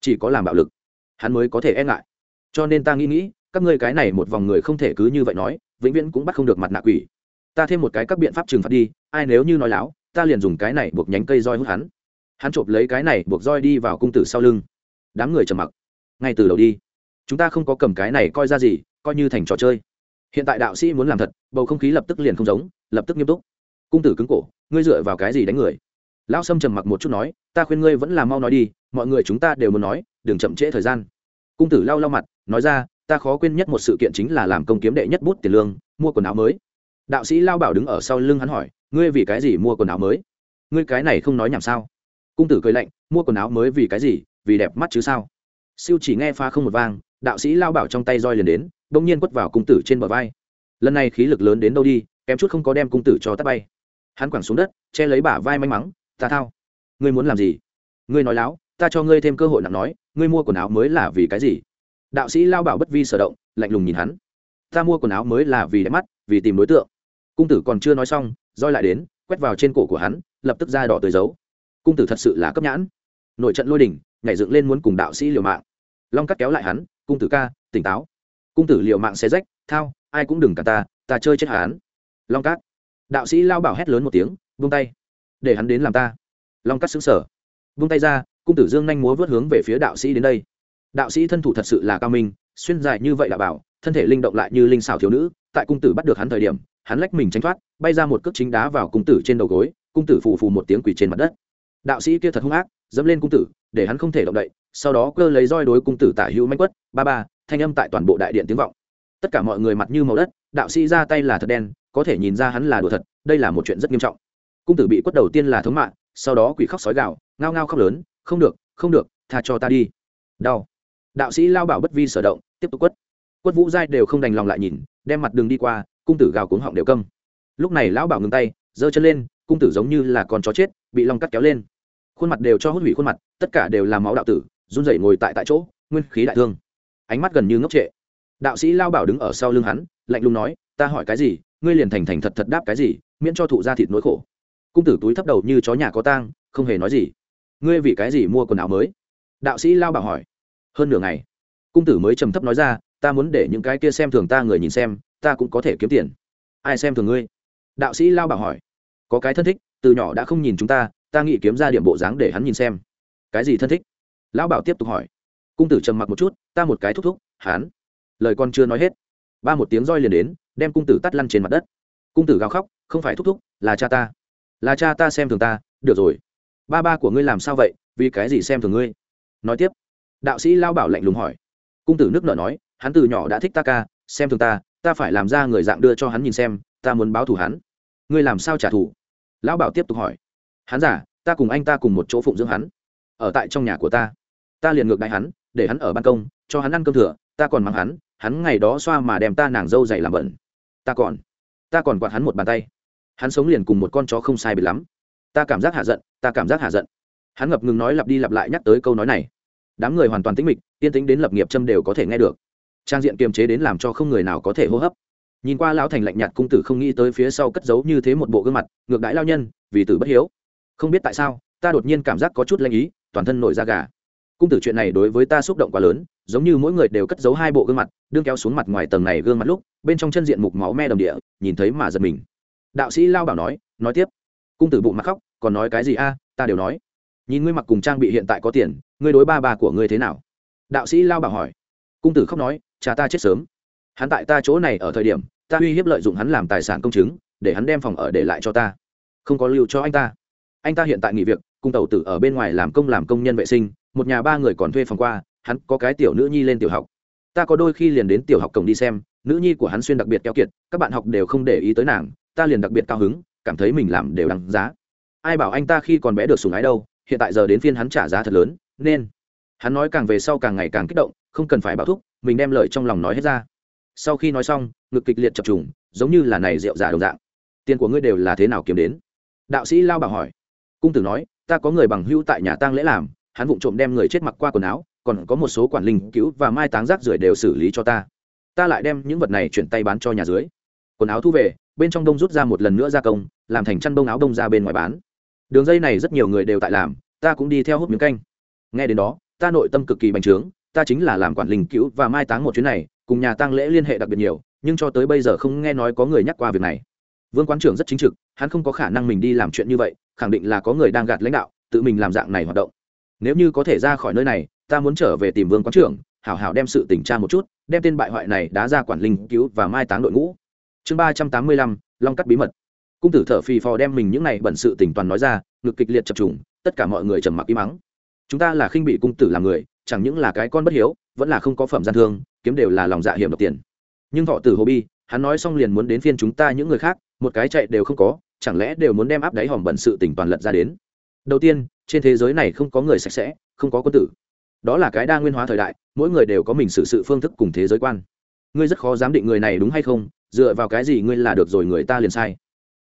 chỉ có làm bạo lực. Hắn mới có thể e ngại. Cho nên ta nghĩ nghĩ, các ngươi cái này một vòng người không thể cứ như vậy nói, vĩnh viễn cũng bắt không được mặt nạ quỷ. Ta thêm một cái các biện pháp trừng phạt đi, ai nếu như nói láo, ta liền dùng cái này buộc nhánh cây roi hút hắn hắn chộp lấy cái này buộc roi đi vào cung tử sau lưng. Đám người trầm mặc. Ngay từ đầu đi, chúng ta không có cầm cái này coi ra gì, coi như thành trò chơi. Hiện tại đạo sĩ muốn làm thật, bầu không khí lập tức liền không giống, lập tức nghiêm túc. Cung tử cứng cổ, ngươi dựa vào cái gì đánh người? Lão sâm trầm mặc một chút nói, ta khuyên ngươi vẫn là mau nói đi, mọi người chúng ta đều muốn nói, đừng chậm trễ thời gian. Cung tử lau lau mặt, nói ra, ta khó quên nhất một sự kiện chính là làm công kiếm đệ nhất bút tiền lương, mua quần áo mới. Đạo sĩ lao bảo đứng ở sau lưng hắn hỏi, ngươi vì cái gì mua quần áo mới? Ngươi cái này không nói nhảm sao? Cung tử cười lạnh, mua quần áo mới vì cái gì? Vì đẹp mắt chứ sao? Siêu chỉ nghe pha không một vang, đạo sĩ lao bảo trong tay roi liền đến, bỗng nhiên quất vào cung tử trên bờ vai. Lần này khí lực lớn đến đâu đi, kém chút không có đem cung tử cho tắt bay. Hắn quẳng xuống đất, che lấy bả vai may mắn ta thao, ngươi muốn làm gì? Ngươi nói láo, ta cho ngươi thêm cơ hội nặng nói, ngươi mua quần áo mới là vì cái gì? Đạo sĩ lao bảo bất vi sở động, lạnh lùng nhìn hắn. Ta mua quần áo mới là vì đẹp mắt, vì tìm đối tượng. Cung tử còn chưa nói xong, roi lại đến, quét vào trên cổ của hắn, lập tức ra đỏ tới dấu cung tử thật sự là cấp nhãn. Nội trận lôi đỉnh, nhảy dựng lên muốn cùng đạo sĩ liều mạng. Long cắt kéo lại hắn, cung tử ca, tỉnh táo. Cung tử liều mạng xe rách, thao, ai cũng đừng cả ta ta chơi chết hắn. Long cát đạo sĩ lao bảo hét lớn một tiếng vung tay. Để hắn đến làm ta. Long cắt xứng sở vung tay ra, cung tử dương nhanh múa vớt hướng về phía đạo sĩ đến đây. Đạo sĩ thân thủ thật sự là cao minh, xuyên dài như vậy là bảo, thân thể linh động lại như linh xảo thiếu nữ, tại cung tử bắt được hắn thời điểm, hắn lách mình tránh thoát, bay ra một cước chính đá vào cung tử trên đầu gối, cung tử phù phù một tiếng quỳ trên mặt đất đạo sĩ kia thật hung ác, dẫm lên cung tử, để hắn không thể động đậy, sau đó cơ lấy roi đối cung tử tả hữu manh quất, ba ba, thanh âm tại toàn bộ đại điện tiếng vọng. Tất cả mọi người mặt như màu đất, đạo sĩ ra tay là thật đen, có thể nhìn ra hắn là đùa thật, đây là một chuyện rất nghiêm trọng. Cung tử bị quất đầu tiên là thống mạng, sau đó quỷ khóc sói gạo ngao ngao khóc lớn, không được không được, tha cho ta đi. Đau. Đạo sĩ lao bảo bất vi sở động, tiếp tục quất. Quất vũ giai đều không đành lòng lại nhìn, đem mặt đường đi qua, cung tử gào cuống họng đều câm. Lúc này lão bảo ngừng tay, giơ chân lên cung tử giống như là con chó chết, bị long cắt kéo lên. Khuôn mặt đều cho hút hủy khuôn mặt, tất cả đều là máu đạo tử, run rẩy ngồi tại tại chỗ, nguyên khí đại thương. Ánh mắt gần như ngốc trệ. Đạo sĩ lao bảo đứng ở sau lưng hắn, lạnh lùng nói, ta hỏi cái gì? Ngươi liền thành thành thật thật đáp cái gì, miễn cho thụ ra thịt nỗi khổ. Cung tử túi thấp đầu như chó nhà có tang, không hề nói gì. Ngươi vì cái gì mua quần áo mới? Đạo sĩ lao bảo hỏi. Hơn nửa ngày. Cung tử mới trầm thấp nói ra, ta muốn để những cái kia xem thường ta người nhìn xem, ta cũng có thể kiếm tiền. Ai xem thường ngươi? Đạo sĩ lao bảo hỏi có cái thân thích, từ nhỏ đã không nhìn chúng ta ta nghĩ kiếm ra điểm bộ dáng để hắn nhìn xem. Cái gì thân thích? Lão bảo tiếp tục hỏi. Cung tử trầm mặc một chút, ta một cái thúc thúc, hắn. Lời con chưa nói hết, ba một tiếng roi liền đến, đem cung tử tắt lăn trên mặt đất. Cung tử gào khóc, không phải thúc thúc, là cha ta. Là cha ta xem thường ta, được rồi. Ba ba của ngươi làm sao vậy, vì cái gì xem thường ngươi? Nói tiếp, đạo sĩ lao bảo lạnh lùng hỏi. Cung tử nước nở nói, hắn từ nhỏ đã thích ta ca, xem thường ta ta phải làm ra người dạng đưa cho hắn nhìn xem, ta muốn báo thù hắn. Ngươi làm sao trả thù? Lão bảo tiếp tục hỏi. Hắn giả, ta cùng anh ta cùng một chỗ phụng dưỡng hắn. Ở tại trong nhà của ta. Ta liền ngược đại hắn, để hắn ở ban công, cho hắn ăn cơm thừa, ta còn mắng hắn hắn ngày đó xoa mà đem ta nàng dâu dày làm bẩn. Ta còn ta còn quạt hắn một bàn tay. Hắn sống liền cùng một con chó không sai biệt lắm. Ta cảm giác hạ giận, ta cảm giác hạ giận. Hắn ngập ngừng nói lặp đi lặp lại nhắc tới câu nói này. Đám người hoàn toàn tĩnh mịch tiên tính đến lập nghiệp châm đều có thể nghe được. Trang diện kiềm chế đến làm cho không người nào có thể hô hấp nhìn qua lão thành lạnh nhạt cung tử không nghĩ tới phía sau cất giấu như thế một bộ gương mặt, ngược đãi lao nhân, vì tử bất hiếu. Không biết tại sao, ta đột nhiên cảm giác có chút lanh ý, toàn thân nổi da gà. Cung tử chuyện này đối với ta xúc động quá lớn, giống như mỗi người đều cất giấu hai bộ gương mặt, đương kéo xuống mặt ngoài tầng này gương mặt lúc, bên trong chân diện mục máu me đồng địa, nhìn thấy mà giật mình. Đạo sĩ lao bảo nói nói tiếp. Cung tử bụng mặt khóc, còn nói cái gì a, ta đều nói. Nhìn ngươi mặc cùng trang bị hiện tại có tiền, ngươi đối ba bà của ngươi thế nào? Đạo sĩ lao bảo hỏi. Cung tử khóc nói, cha ta chết sớm hắn tại ta chỗ này ở thời điểm, ta uy hiếp lợi dụng hắn làm tài sản công chứng, để hắn đem phòng ở để lại cho ta. Không có lưu cho anh ta. Anh ta hiện tại nghỉ việc, cùng tàu tử ở bên ngoài làm công làm công nhân vệ sinh, một nhà ba người còn thuê phòng qua, hắn có cái tiểu nữ nhi lên tiểu học. Ta có đôi khi liền đến tiểu học cổng đi xem, nữ nhi của hắn xuyên đặc biệt keo kiệt, các bạn học đều không để ý tới nàng, ta liền đặc biệt cao hứng, cảm thấy mình làm đều đáng giá. Ai bảo anh ta khi còn bé được sùng ái đâu, hiện tại giờ đến phiên hắn trả giá thật lớn, nên. Hắn nói càng về sau càng ngày càng kích động, không cần phải bảo thúc, mình đem lời trong lòng nói hết ra sau khi nói xong, ngực kịch liệt chập trùng, giống như là này rượu giả đồng dạng. Tiền của ngươi đều là thế nào kiếm đến? Đạo sĩ lao bảo hỏi. Cung tử nói, ta có người bằng hữu tại nhà tang lễ làm, hắn vụng trộm đem người chết mặc qua quần áo, còn có một số quản linh cứu và mai táng rác rưởi đều xử lý cho ta. Ta lại đem những vật này chuyển tay bán cho nhà dưới. Quần áo thu về, bên trong đông rút ra một lần nữa gia công, làm thành chăn bông áo đông ra bên ngoài bán. Đường dây này rất nhiều người đều tại làm, ta cũng đi theo hút miếng canh. Nghe đến đó, ta nội tâm cực kỳ bành trướng, ta chính là làm quản linh cứu và mai táng một chuyến này cùng nhà tang lễ liên hệ đặc biệt nhiều, nhưng cho tới bây giờ không nghe nói có người nhắc qua việc này. Vương quán trưởng rất chính trực, hắn không có khả năng mình đi làm chuyện như vậy, khẳng định là có người đang gạt lãnh đạo, tự mình làm dạng này hoạt động. Nếu như có thể ra khỏi nơi này, ta muốn trở về tìm vương quán trưởng, hảo hảo đem sự tỉnh tra một chút, đem tên bại hoại này đá ra quản linh cứu và mai táng đội ngũ. Chương ba trăm tám mươi lăm, long cắt bí mật. Cung tử thở phì phò đem mình những này bẩn sự tỉnh toàn nói ra, ngực kịch liệt chập trùng, tất cả mọi người trầm mặc im mắng. Chúng ta là khinh bị cung tử làm người, chẳng những là cái con bất hiếu, vẫn là không có phẩm gian thương kiếm đều là lòng dạ hiểm độc tiền. Nhưng thọ tử hồ bi, hắn nói xong liền muốn đến phiên chúng ta những người khác, một cái chạy đều không có, chẳng lẽ đều muốn đem áp đáy hòm bẩn sự tỉnh toàn lật ra đến? Đầu tiên, trên thế giới này không có người sạch sẽ, không có quân tử. Đó là cái đa nguyên hóa thời đại, mỗi người đều có mình xử sự phương thức cùng thế giới quan. Ngươi rất khó giám định người này đúng hay không, dựa vào cái gì ngươi là được rồi người ta liền sai.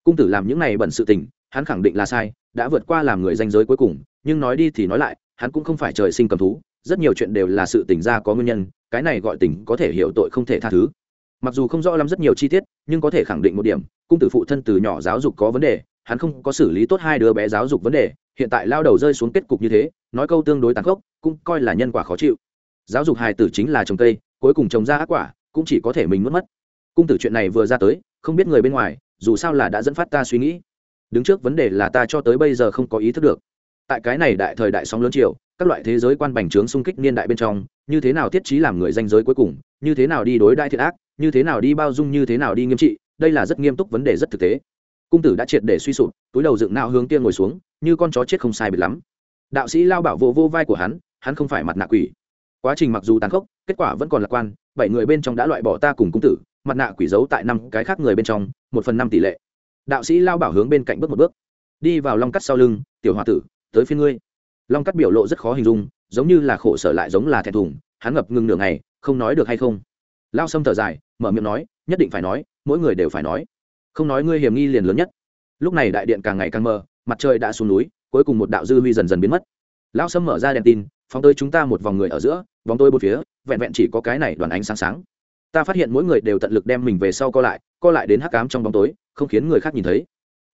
Cung tử làm những này bẩn sự tình, hắn khẳng định là sai, đã vượt qua làm người danh giới cuối cùng, nhưng nói đi thì nói lại, hắn cũng không phải trời sinh cầm thú, rất nhiều chuyện đều là sự tình ra có nguyên nhân cái này gọi tình có thể hiểu tội không thể tha thứ. Mặc dù không rõ lắm rất nhiều chi tiết, nhưng có thể khẳng định một điểm, cung tử phụ thân từ nhỏ giáo dục có vấn đề, hắn không có xử lý tốt hai đứa bé giáo dục vấn đề, hiện tại lao đầu rơi xuống kết cục như thế, nói câu tương đối tàn khốc, cũng coi là nhân quả khó chịu. Giáo dục hài tử chính là trồng cây, cuối cùng trồng ra ác quả, cũng chỉ có thể mình mất mất. Cung tử chuyện này vừa ra tới, không biết người bên ngoài, dù sao là đã dẫn phát ta suy nghĩ. Đứng trước vấn đề là ta cho tới bây giờ không có ý thức được. Tại cái này đại thời đại sóng lớn triều các loại thế giới quan bành trướng xung kích niên đại bên trong như thế nào thiết trí làm người danh giới cuối cùng, như thế nào đi đối đại thiện ác, như thế nào đi bao dung, như thế nào đi nghiêm trị, đây là rất nghiêm túc vấn đề rất thực tế. Cung tử đã triệt để suy sụp, túi đầu dựng nao hướng tiên ngồi xuống, như con chó chết không sai biệt lắm. Đạo sĩ lao bảo vô vô vai của hắn hắn không phải mặt nạ quỷ. Quá trình mặc dù tàn khốc, kết quả vẫn còn lạc quan, bảy người bên trong đã loại bỏ ta cùng cung tử, mặt nạ quỷ giấu tại năm cái khác người bên trong, một phần năm tỷ lệ. Đạo sĩ lao bảo hướng bên cạnh bước một bước. Đi vào long cắt sau lưng, tiểu h o a tử, tới phía ngươi. Long cắt biểu lộ rất khó hình dung giống như là khổ sở lại giống là thẹn thùng, hắn ngập ngừng nửa ngày, không nói được hay không? Lao sâm thở dài, mở miệng nói, nhất định phải nói, mỗi người đều phải nói. Không nói ngươi hiểm nghi liền lớn nhất. Lúc này đại điện càng ngày càng mờ, mặt trời đã xuống núi, cuối cùng một đạo dư huy dần dần biến mất. Lao sâm mở ra đèn tin, phóng tới chúng ta một vòng người ở giữa vòng tôi một phía, vẹn vẹn chỉ có cái này đoàn ánh sáng sáng. Ta phát hiện mỗi người đều tận lực đem mình về sau co lại co lại đến hắc cám trong bóng tối, không khiến người khác nhìn thấy.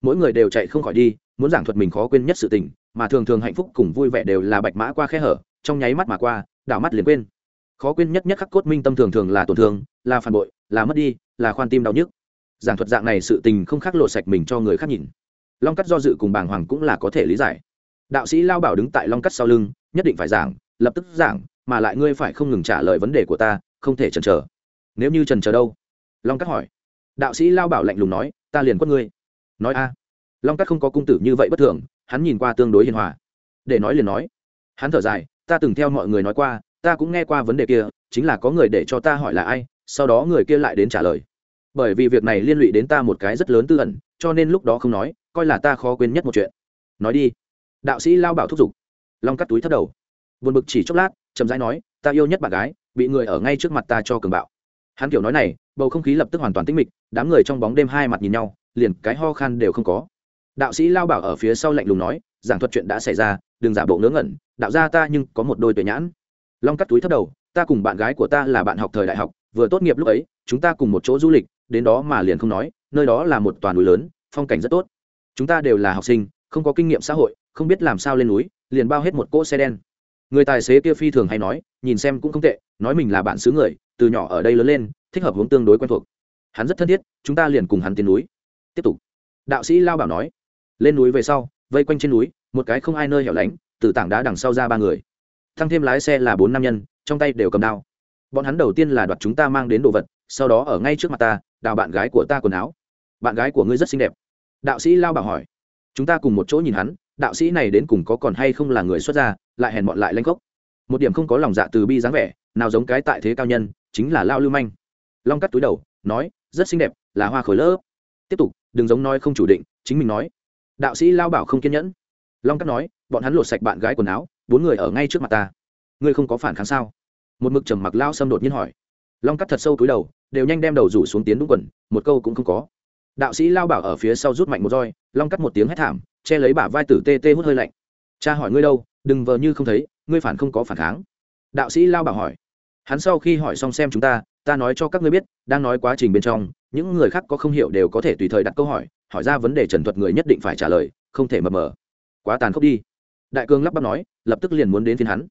Mỗi người đều chạy không khỏi đi, muốn giảng thuật mình khó quên nhất sự tình mà thường thường hạnh phúc cùng vui vẻ đều là bạch mã qua khe hở, trong nháy mắt mà qua, đảo mắt liền quên. Khó quên nhất nhất khắc cốt minh tâm thường thường là tổn thương, là phản bội, là mất đi, là khoan tim đau nhức. Giảng thuật dạng này sự tình không khác lộ sạch mình cho người khác nhìn. Long cắt do dự cùng bàng hoàng cũng là có thể lý giải. Đạo sĩ lao bảo đứng tại long cắt sau lưng, nhất định phải giảng, lập tức giảng, mà lại ngươi phải không ngừng trả lời vấn đề của ta, không thể chần chờ. Nếu như trần chờ đâu? Long cắt hỏi. Đạo sĩ lao bảo lạnh lùng nói, ta liền quất ngươi. Nói a. Long cắt không có cung tử như vậy bất thường hắn nhìn qua tương đối hiền hòa. Để nói liền nói. Hắn thở dài, ta từng theo mọi người nói qua, ta cũng nghe qua vấn đề kia, chính là có người để cho ta hỏi là ai, sau đó người kia lại đến trả lời. Bởi vì việc này liên lụy đến ta một cái rất lớn tư ẩn, cho nên lúc đó không nói, coi là ta khó quên nhất một chuyện. Nói đi. Đạo sĩ lao bảo thúc giục. Long cắt túi thất đầu. Buồn bực chỉ chốc lát, chậm rãi nói, ta yêu nhất bạn gái, bị người ở ngay trước mặt ta cho cường bạo. Hắn kiểu nói này, bầu không khí lập tức hoàn toàn tĩnh mịch, đám người trong bóng đêm hai mặt nhìn nhau, liền cái ho khan đều không có đạo sĩ lao bảo ở phía sau lạnh lùng nói, giảng thuật chuyện đã xảy ra, đừng giả bộ ngớ ngẩn, đạo ra ta nhưng có một đôi tuệ nhãn. Long cắt túi thất đầu, ta cùng bạn gái của ta là bạn học thời đại học, vừa tốt nghiệp lúc ấy, chúng ta cùng một chỗ du lịch, đến đó mà liền không nói, nơi đó là một toàn núi lớn, phong cảnh rất tốt. Chúng ta đều là học sinh, không có kinh nghiệm xã hội, không biết làm sao lên núi, liền bao hết một cỗ xe đen. Người tài xế kia phi thường hay nói, nhìn xem cũng không tệ, nói mình là bạn xứ người, từ nhỏ ở đây lớn lên, thích hợp hướng tương đối quen thuộc. Hắn rất thân thiết, chúng ta liền cùng hắn tiến núi. Tiếp tục. Đạo sĩ lao bảo nói lên núi về sau, vây quanh trên núi, một cái không ai nơi hẻo lánh, từ tảng đá đằng sau ra ba người. Thăng thêm lái xe là bốn nam nhân, trong tay đều cầm đao. Bọn hắn đầu tiên là đoạt chúng ta mang đến đồ vật, sau đó ở ngay trước mặt ta, đào bạn gái của ta quần áo. Bạn gái của ngươi rất xinh đẹp. Đạo sĩ lao bảo hỏi. Chúng ta cùng một chỗ nhìn hắn, đạo sĩ này đến cùng có còn hay không là người xuất gia, lại hèn bọn lại lanh gốc một điểm không có lòng dạ từ bi dáng vẻ, nào giống cái tại thế cao nhân, chính là lao lưu manh. Long cắt túi đầu, nói, rất xinh đẹp, là hoa khối lớp. Tiếp tục, đừng giống nói không chủ định, chính mình nói đạo sĩ lao bảo không kiên nhẫn. Long cắt nói, bọn hắn lột sạch bạn gái quần áo, bốn người ở ngay trước mặt ta. Ngươi không có phản kháng sao? Một mực trầm mặc lao xâm đột nhiên hỏi. Long cắt thật sâu túi đầu, đều nhanh đem đầu rủ xuống tiến đúng quần, một câu cũng không có. Đạo sĩ lao bảo ở phía sau rút mạnh một roi, long cắt một tiếng hét thảm, che lấy bả vai tử tê tê hút hơi lạnh. Cha hỏi ngươi đâu, đừng vờ như không thấy, ngươi phản không có phản kháng. Đạo sĩ lao bảo hỏi. Hắn sau khi hỏi xong xem chúng ta ta nói cho các ngươi biết, đang nói quá trình bên trong, những người khác có không hiểu đều có thể tùy thời đặt câu hỏi hỏi ra vấn đề trần thuật người nhất định phải trả lời, không thể mờ mờ. Quá tàn khốc đi. Đại cương lắp bắp nói, lập tức liền muốn đến phiên hắn.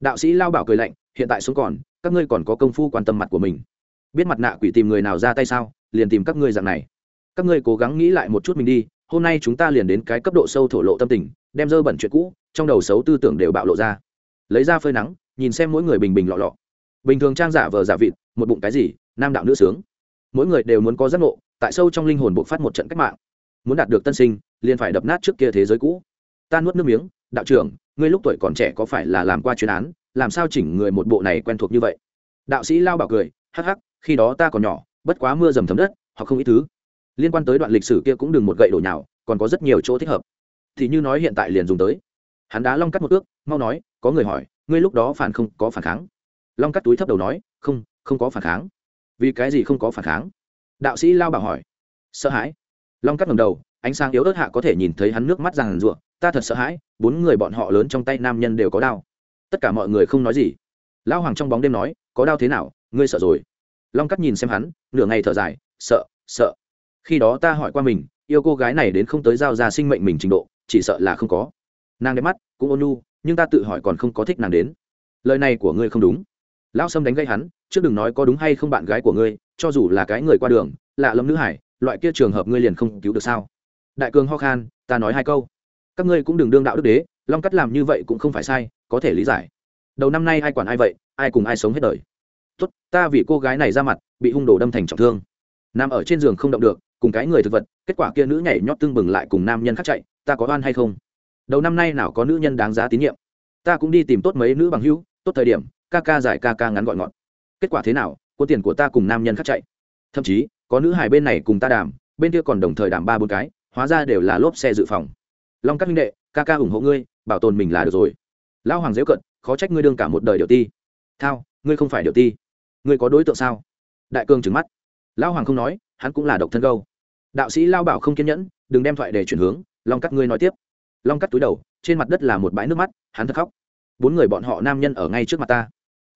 Đạo sĩ lao bảo cười lạnh, hiện tại sống còn, các ngươi còn có công phu quan tâm mặt của mình. Biết mặt nạ quỷ tìm người nào ra tay sao, liền tìm các ngươi dạng này. Các ngươi cố gắng nghĩ lại một chút mình đi, hôm nay chúng ta liền đến cái cấp độ sâu thổ lộ tâm tình, đem dơ bẩn chuyện cũ, trong đầu xấu tư tưởng đều bạo lộ ra. Lấy ra phơi nắng, nhìn xem mỗi người bình bình lọ lọ. Bình thường trang giả vờ giả vịt, một bụng cái gì, nam đạo nữ sướng. Mỗi người đều muốn có giấc ngộ tại sâu trong linh hồn bộc phát một trận cách mạng. Muốn đạt được tân sinh, liền phải đập nát trước kia thế giới cũ. Ta nuốt nước miếng, đạo trưởng, ngươi lúc tuổi còn trẻ có phải là làm qua chuyên án, làm sao chỉnh người một bộ này quen thuộc như vậy? Đạo sĩ lao bảo cười, hắc hắc, khi đó ta còn nhỏ, bất quá mưa dầm thấm đất, hoặc không ít thứ. Liên quan tới đoạn lịch sử kia cũng đừng một gậy đổ nhào, còn có rất nhiều chỗ thích hợp. Thì như nói hiện tại liền dùng tới. Hắn đá long cắt một ước, mau nói, có người hỏi, ngươi lúc đó phản không có phản kháng? Long cắt túi thấp đầu nói, không không có phản kháng. Vì cái gì không có phản kháng? Đạo sĩ lao bảo hỏi. Sợ hãi. Long cắt ngầm đầu, ánh sáng yếu ớt hạ có thể nhìn thấy hắn nước mắt ràng rụa. Ta thật sợ hãi, bốn người bọn họ lớn trong tay nam nhân đều có đao tất cả mọi người không nói gì. Lao hoàng trong bóng đêm nói, có đao thế nào? Ngươi sợ rồi. Long cắt nhìn xem hắn, nửa ngày thở dài, sợ sợ. Khi đó ta hỏi qua mình, yêu cô gái này đến không tới giao ra sinh mệnh mình trình độ, chỉ sợ là không có. Nàng đẹp mắt, cũng ôn nhu, nhưng ta tự hỏi còn không có thích nàng đến. Lời này của ngươi không đúng. Lão sâm đánh gây hắn, trước đừng nói có đúng hay không bạn gái của ngươi cho dù là cái người qua đường, lạ lẫm nữ hải, loại kia trường hợp ngươi liền không cứu được sao? Đại cường ho khan, ta nói hai câu. Các ngươi cũng đừng đương đạo đức đế, long cắt làm như vậy cũng không phải sai, có thể lý giải. Đầu năm nay ai quản ai vậy, ai cùng ai sống hết đời. Tốt, ta vì cô gái này ra mặt, bị hung đồ đâm thành trọng thương. Nằm ở trên giường không động được, cùng cái người thực vật, kết quả kia nữ nhảy nhót tương bừng lại cùng nam nhân khác chạy, ta có oan hay không? Đầu năm nay nào có nữ nhân đáng giá tín nhiệm? Ta cũng đi tìm tốt mấy nữ bằng hữu, tốt thời điểm, ca ca giải ca ca ngắn gọi ngọn. Kết quả thế nào? Quân tiền của ta cùng nam nhân khác chạy. Thậm chí, có nữ hài bên này cùng ta đàm, bên kia còn đồng thời đàm ba bốn cái, hóa ra đều là lốp xe dự phòng. Long các minh đệ, ca ca ủng hộ ngươi, bảo tồn mình là được rồi. Lão hoàng dễ cận, khó trách ngươi đương cả một đời điều ti. Thao, ngươi không phải điều ti. Ngươi có đối tượng sao? Đại cương trừng mắt. Lão hoàng không nói, hắn cũng là độc thân câu đạo sĩ lao bảo không kiên nhẫn, đừng đem thoại để chuyển hướng, long cắt ngươi nói tiếp. Long cắt túi đầu, trên mặt đất là một bãi nước mắt, hắn thật khóc. Bốn người bọn họ nam nhân ở ngay trước mặt ta.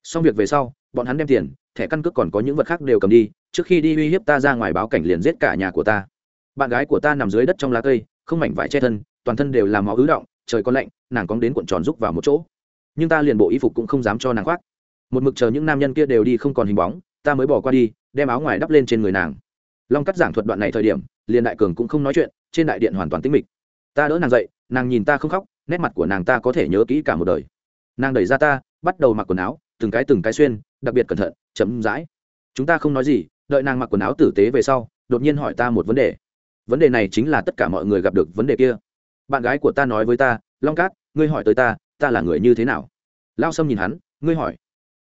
Xong việc về sau, bọn hắn đem tiền thẻ căn cước còn có những vật khác đều cầm đi, trước khi đi uy hiếp ta ra ngoài báo cảnh liền giết cả nhà của ta. Bạn gái của ta nằm dưới đất trong lá cây, không mảnh vải che thân, toàn thân đều làm máu ứ động, trời có lạnh, nàng cóng đến cuộn tròn rúc vào một chỗ. Nhưng ta liền bộ y phục cũng không dám cho nàng khoác. Một mực chờ những nam nhân kia đều đi không còn hình bóng, ta mới bỏ qua đi, đem áo ngoài đắp lên trên người nàng. Long cắt giảng thuật đoạn này thời điểm, liền đại cường cũng không nói chuyện, trên đại điện hoàn toàn tĩnh mịch. Ta đỡ nàng dậy, nàng nhìn ta không khóc, nét mặt của nàng ta có thể nhớ kỹ cả một đời. Nàng đẩy ra ta, bắt đầu mặc quần áo, từng cái từng cái xuyên đặc biệt cẩn thận chấm dãi chúng ta không nói gì, đợi nàng mặc quần áo tử tế về sau, đột nhiên hỏi ta một vấn đề. Vấn đề này chính là tất cả mọi người gặp được vấn đề kia. Bạn gái của ta nói với ta, long cát, ngươi hỏi tới ta ta là người như thế nào? Lao sâm nhìn hắn, ngươi hỏi.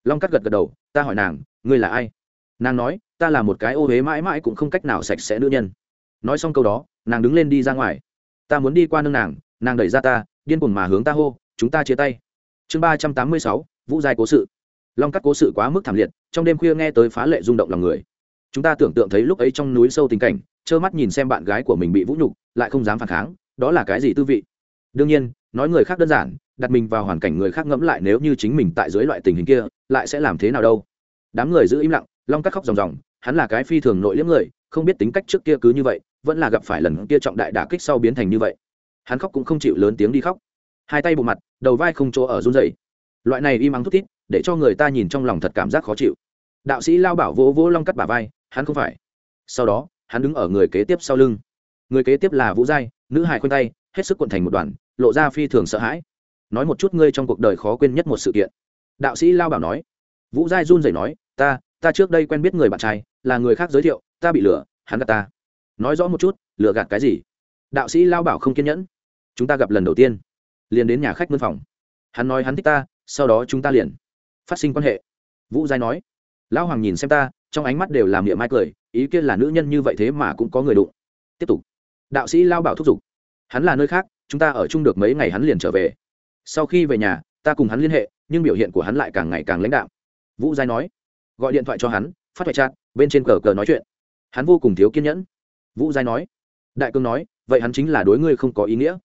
Long cát gật gật đầu, ta hỏi nàng, ngươi là ai? Nàng nói, ta là một cái ô huế mãi mãi cũng không cách nào sạch sẽ nữ nhân. Nói xong câu đó, nàng đứng lên đi ra ngoài. Ta muốn đi qua nương nàng nàng đẩy ra ta, điên cuồng mà hướng ta hô, chúng ta chia tay. Chương ba trăm tám mươi sáu, vũ giai cố sự long cắt cố sự quá mức thảm liệt, trong đêm khuya nghe tới phá lệ rung động lòng người. Chúng ta tưởng tượng thấy lúc ấy trong núi sâu tình cảnh, trơ mắt nhìn xem bạn gái của mình bị vũ nhục, lại không dám phản kháng, đó là cái gì tư vị? Đương nhiên, nói người khác đơn giản, đặt mình vào hoàn cảnh người khác ngẫm lại nếu như chính mình tại dưới loại tình hình kia, lại sẽ làm thế nào đâu? Đám người giữ im lặng, long cắt khóc ròng ròng, hắn là cái phi thường nội liếm người, không biết tính cách trước kia cứ như vậy, vẫn là gặp phải lần kia trọng đại đả kích sau biến thành như vậy. Hắn khóc cũng không chịu lớn tiếng đi khóc. Hai tay bộ mặt, đầu vai không chỗ ở run dày loại này im ắng thút thít để cho người ta nhìn trong lòng thật cảm giác khó chịu. Đạo sĩ lao bảo vỗ vỗ long cắt bả vai, hắn không phải. Sau đó, hắn đứng ở người kế tiếp sau lưng. Người kế tiếp là vũ giai, nữ hài khoanh tay, hết sức quận thành một đoàn, lộ ra phi thường sợ hãi. Nói một chút ngươi trong cuộc đời khó quên nhất một sự kiện. Đạo sĩ lao bảo nói. Vũ giai run rẩy nói, ta ta trước đây quen biết người bạn trai, là người khác giới thiệu, ta bị lừa, hắn gạt ta. Nói rõ một chút, lừa gạt cái gì? Đạo sĩ lao bảo không kiên nhẫn. Chúng ta gặp lần đầu tiên. Liền đến nhà khách mân phòng. Hắn nói hắn thích ta, sau đó chúng ta liền phát sinh quan hệ. Vũ giai nói, lão hoàng nhìn xem ta, trong ánh mắt đều làm miệng mai cười, ý kiến là nữ nhân như vậy thế mà cũng có người đụng. Tiếp tục, đạo sĩ lao bảo thúc giục, hắn là nơi khác, chúng ta ở chung được mấy ngày hắn liền trở về. Sau khi về nhà, ta cùng hắn liên hệ, nhưng biểu hiện của hắn lại càng ngày càng lãnh đạo vũ giai nói, gọi điện thoại cho hắn, phát thoại chat, bên trên cờ cờ nói chuyện. Hắn vô cùng thiếu kiên nhẫn. Vũ giai nói, đại cương nói, vậy hắn chính là đối ngươi không có ý nghĩa.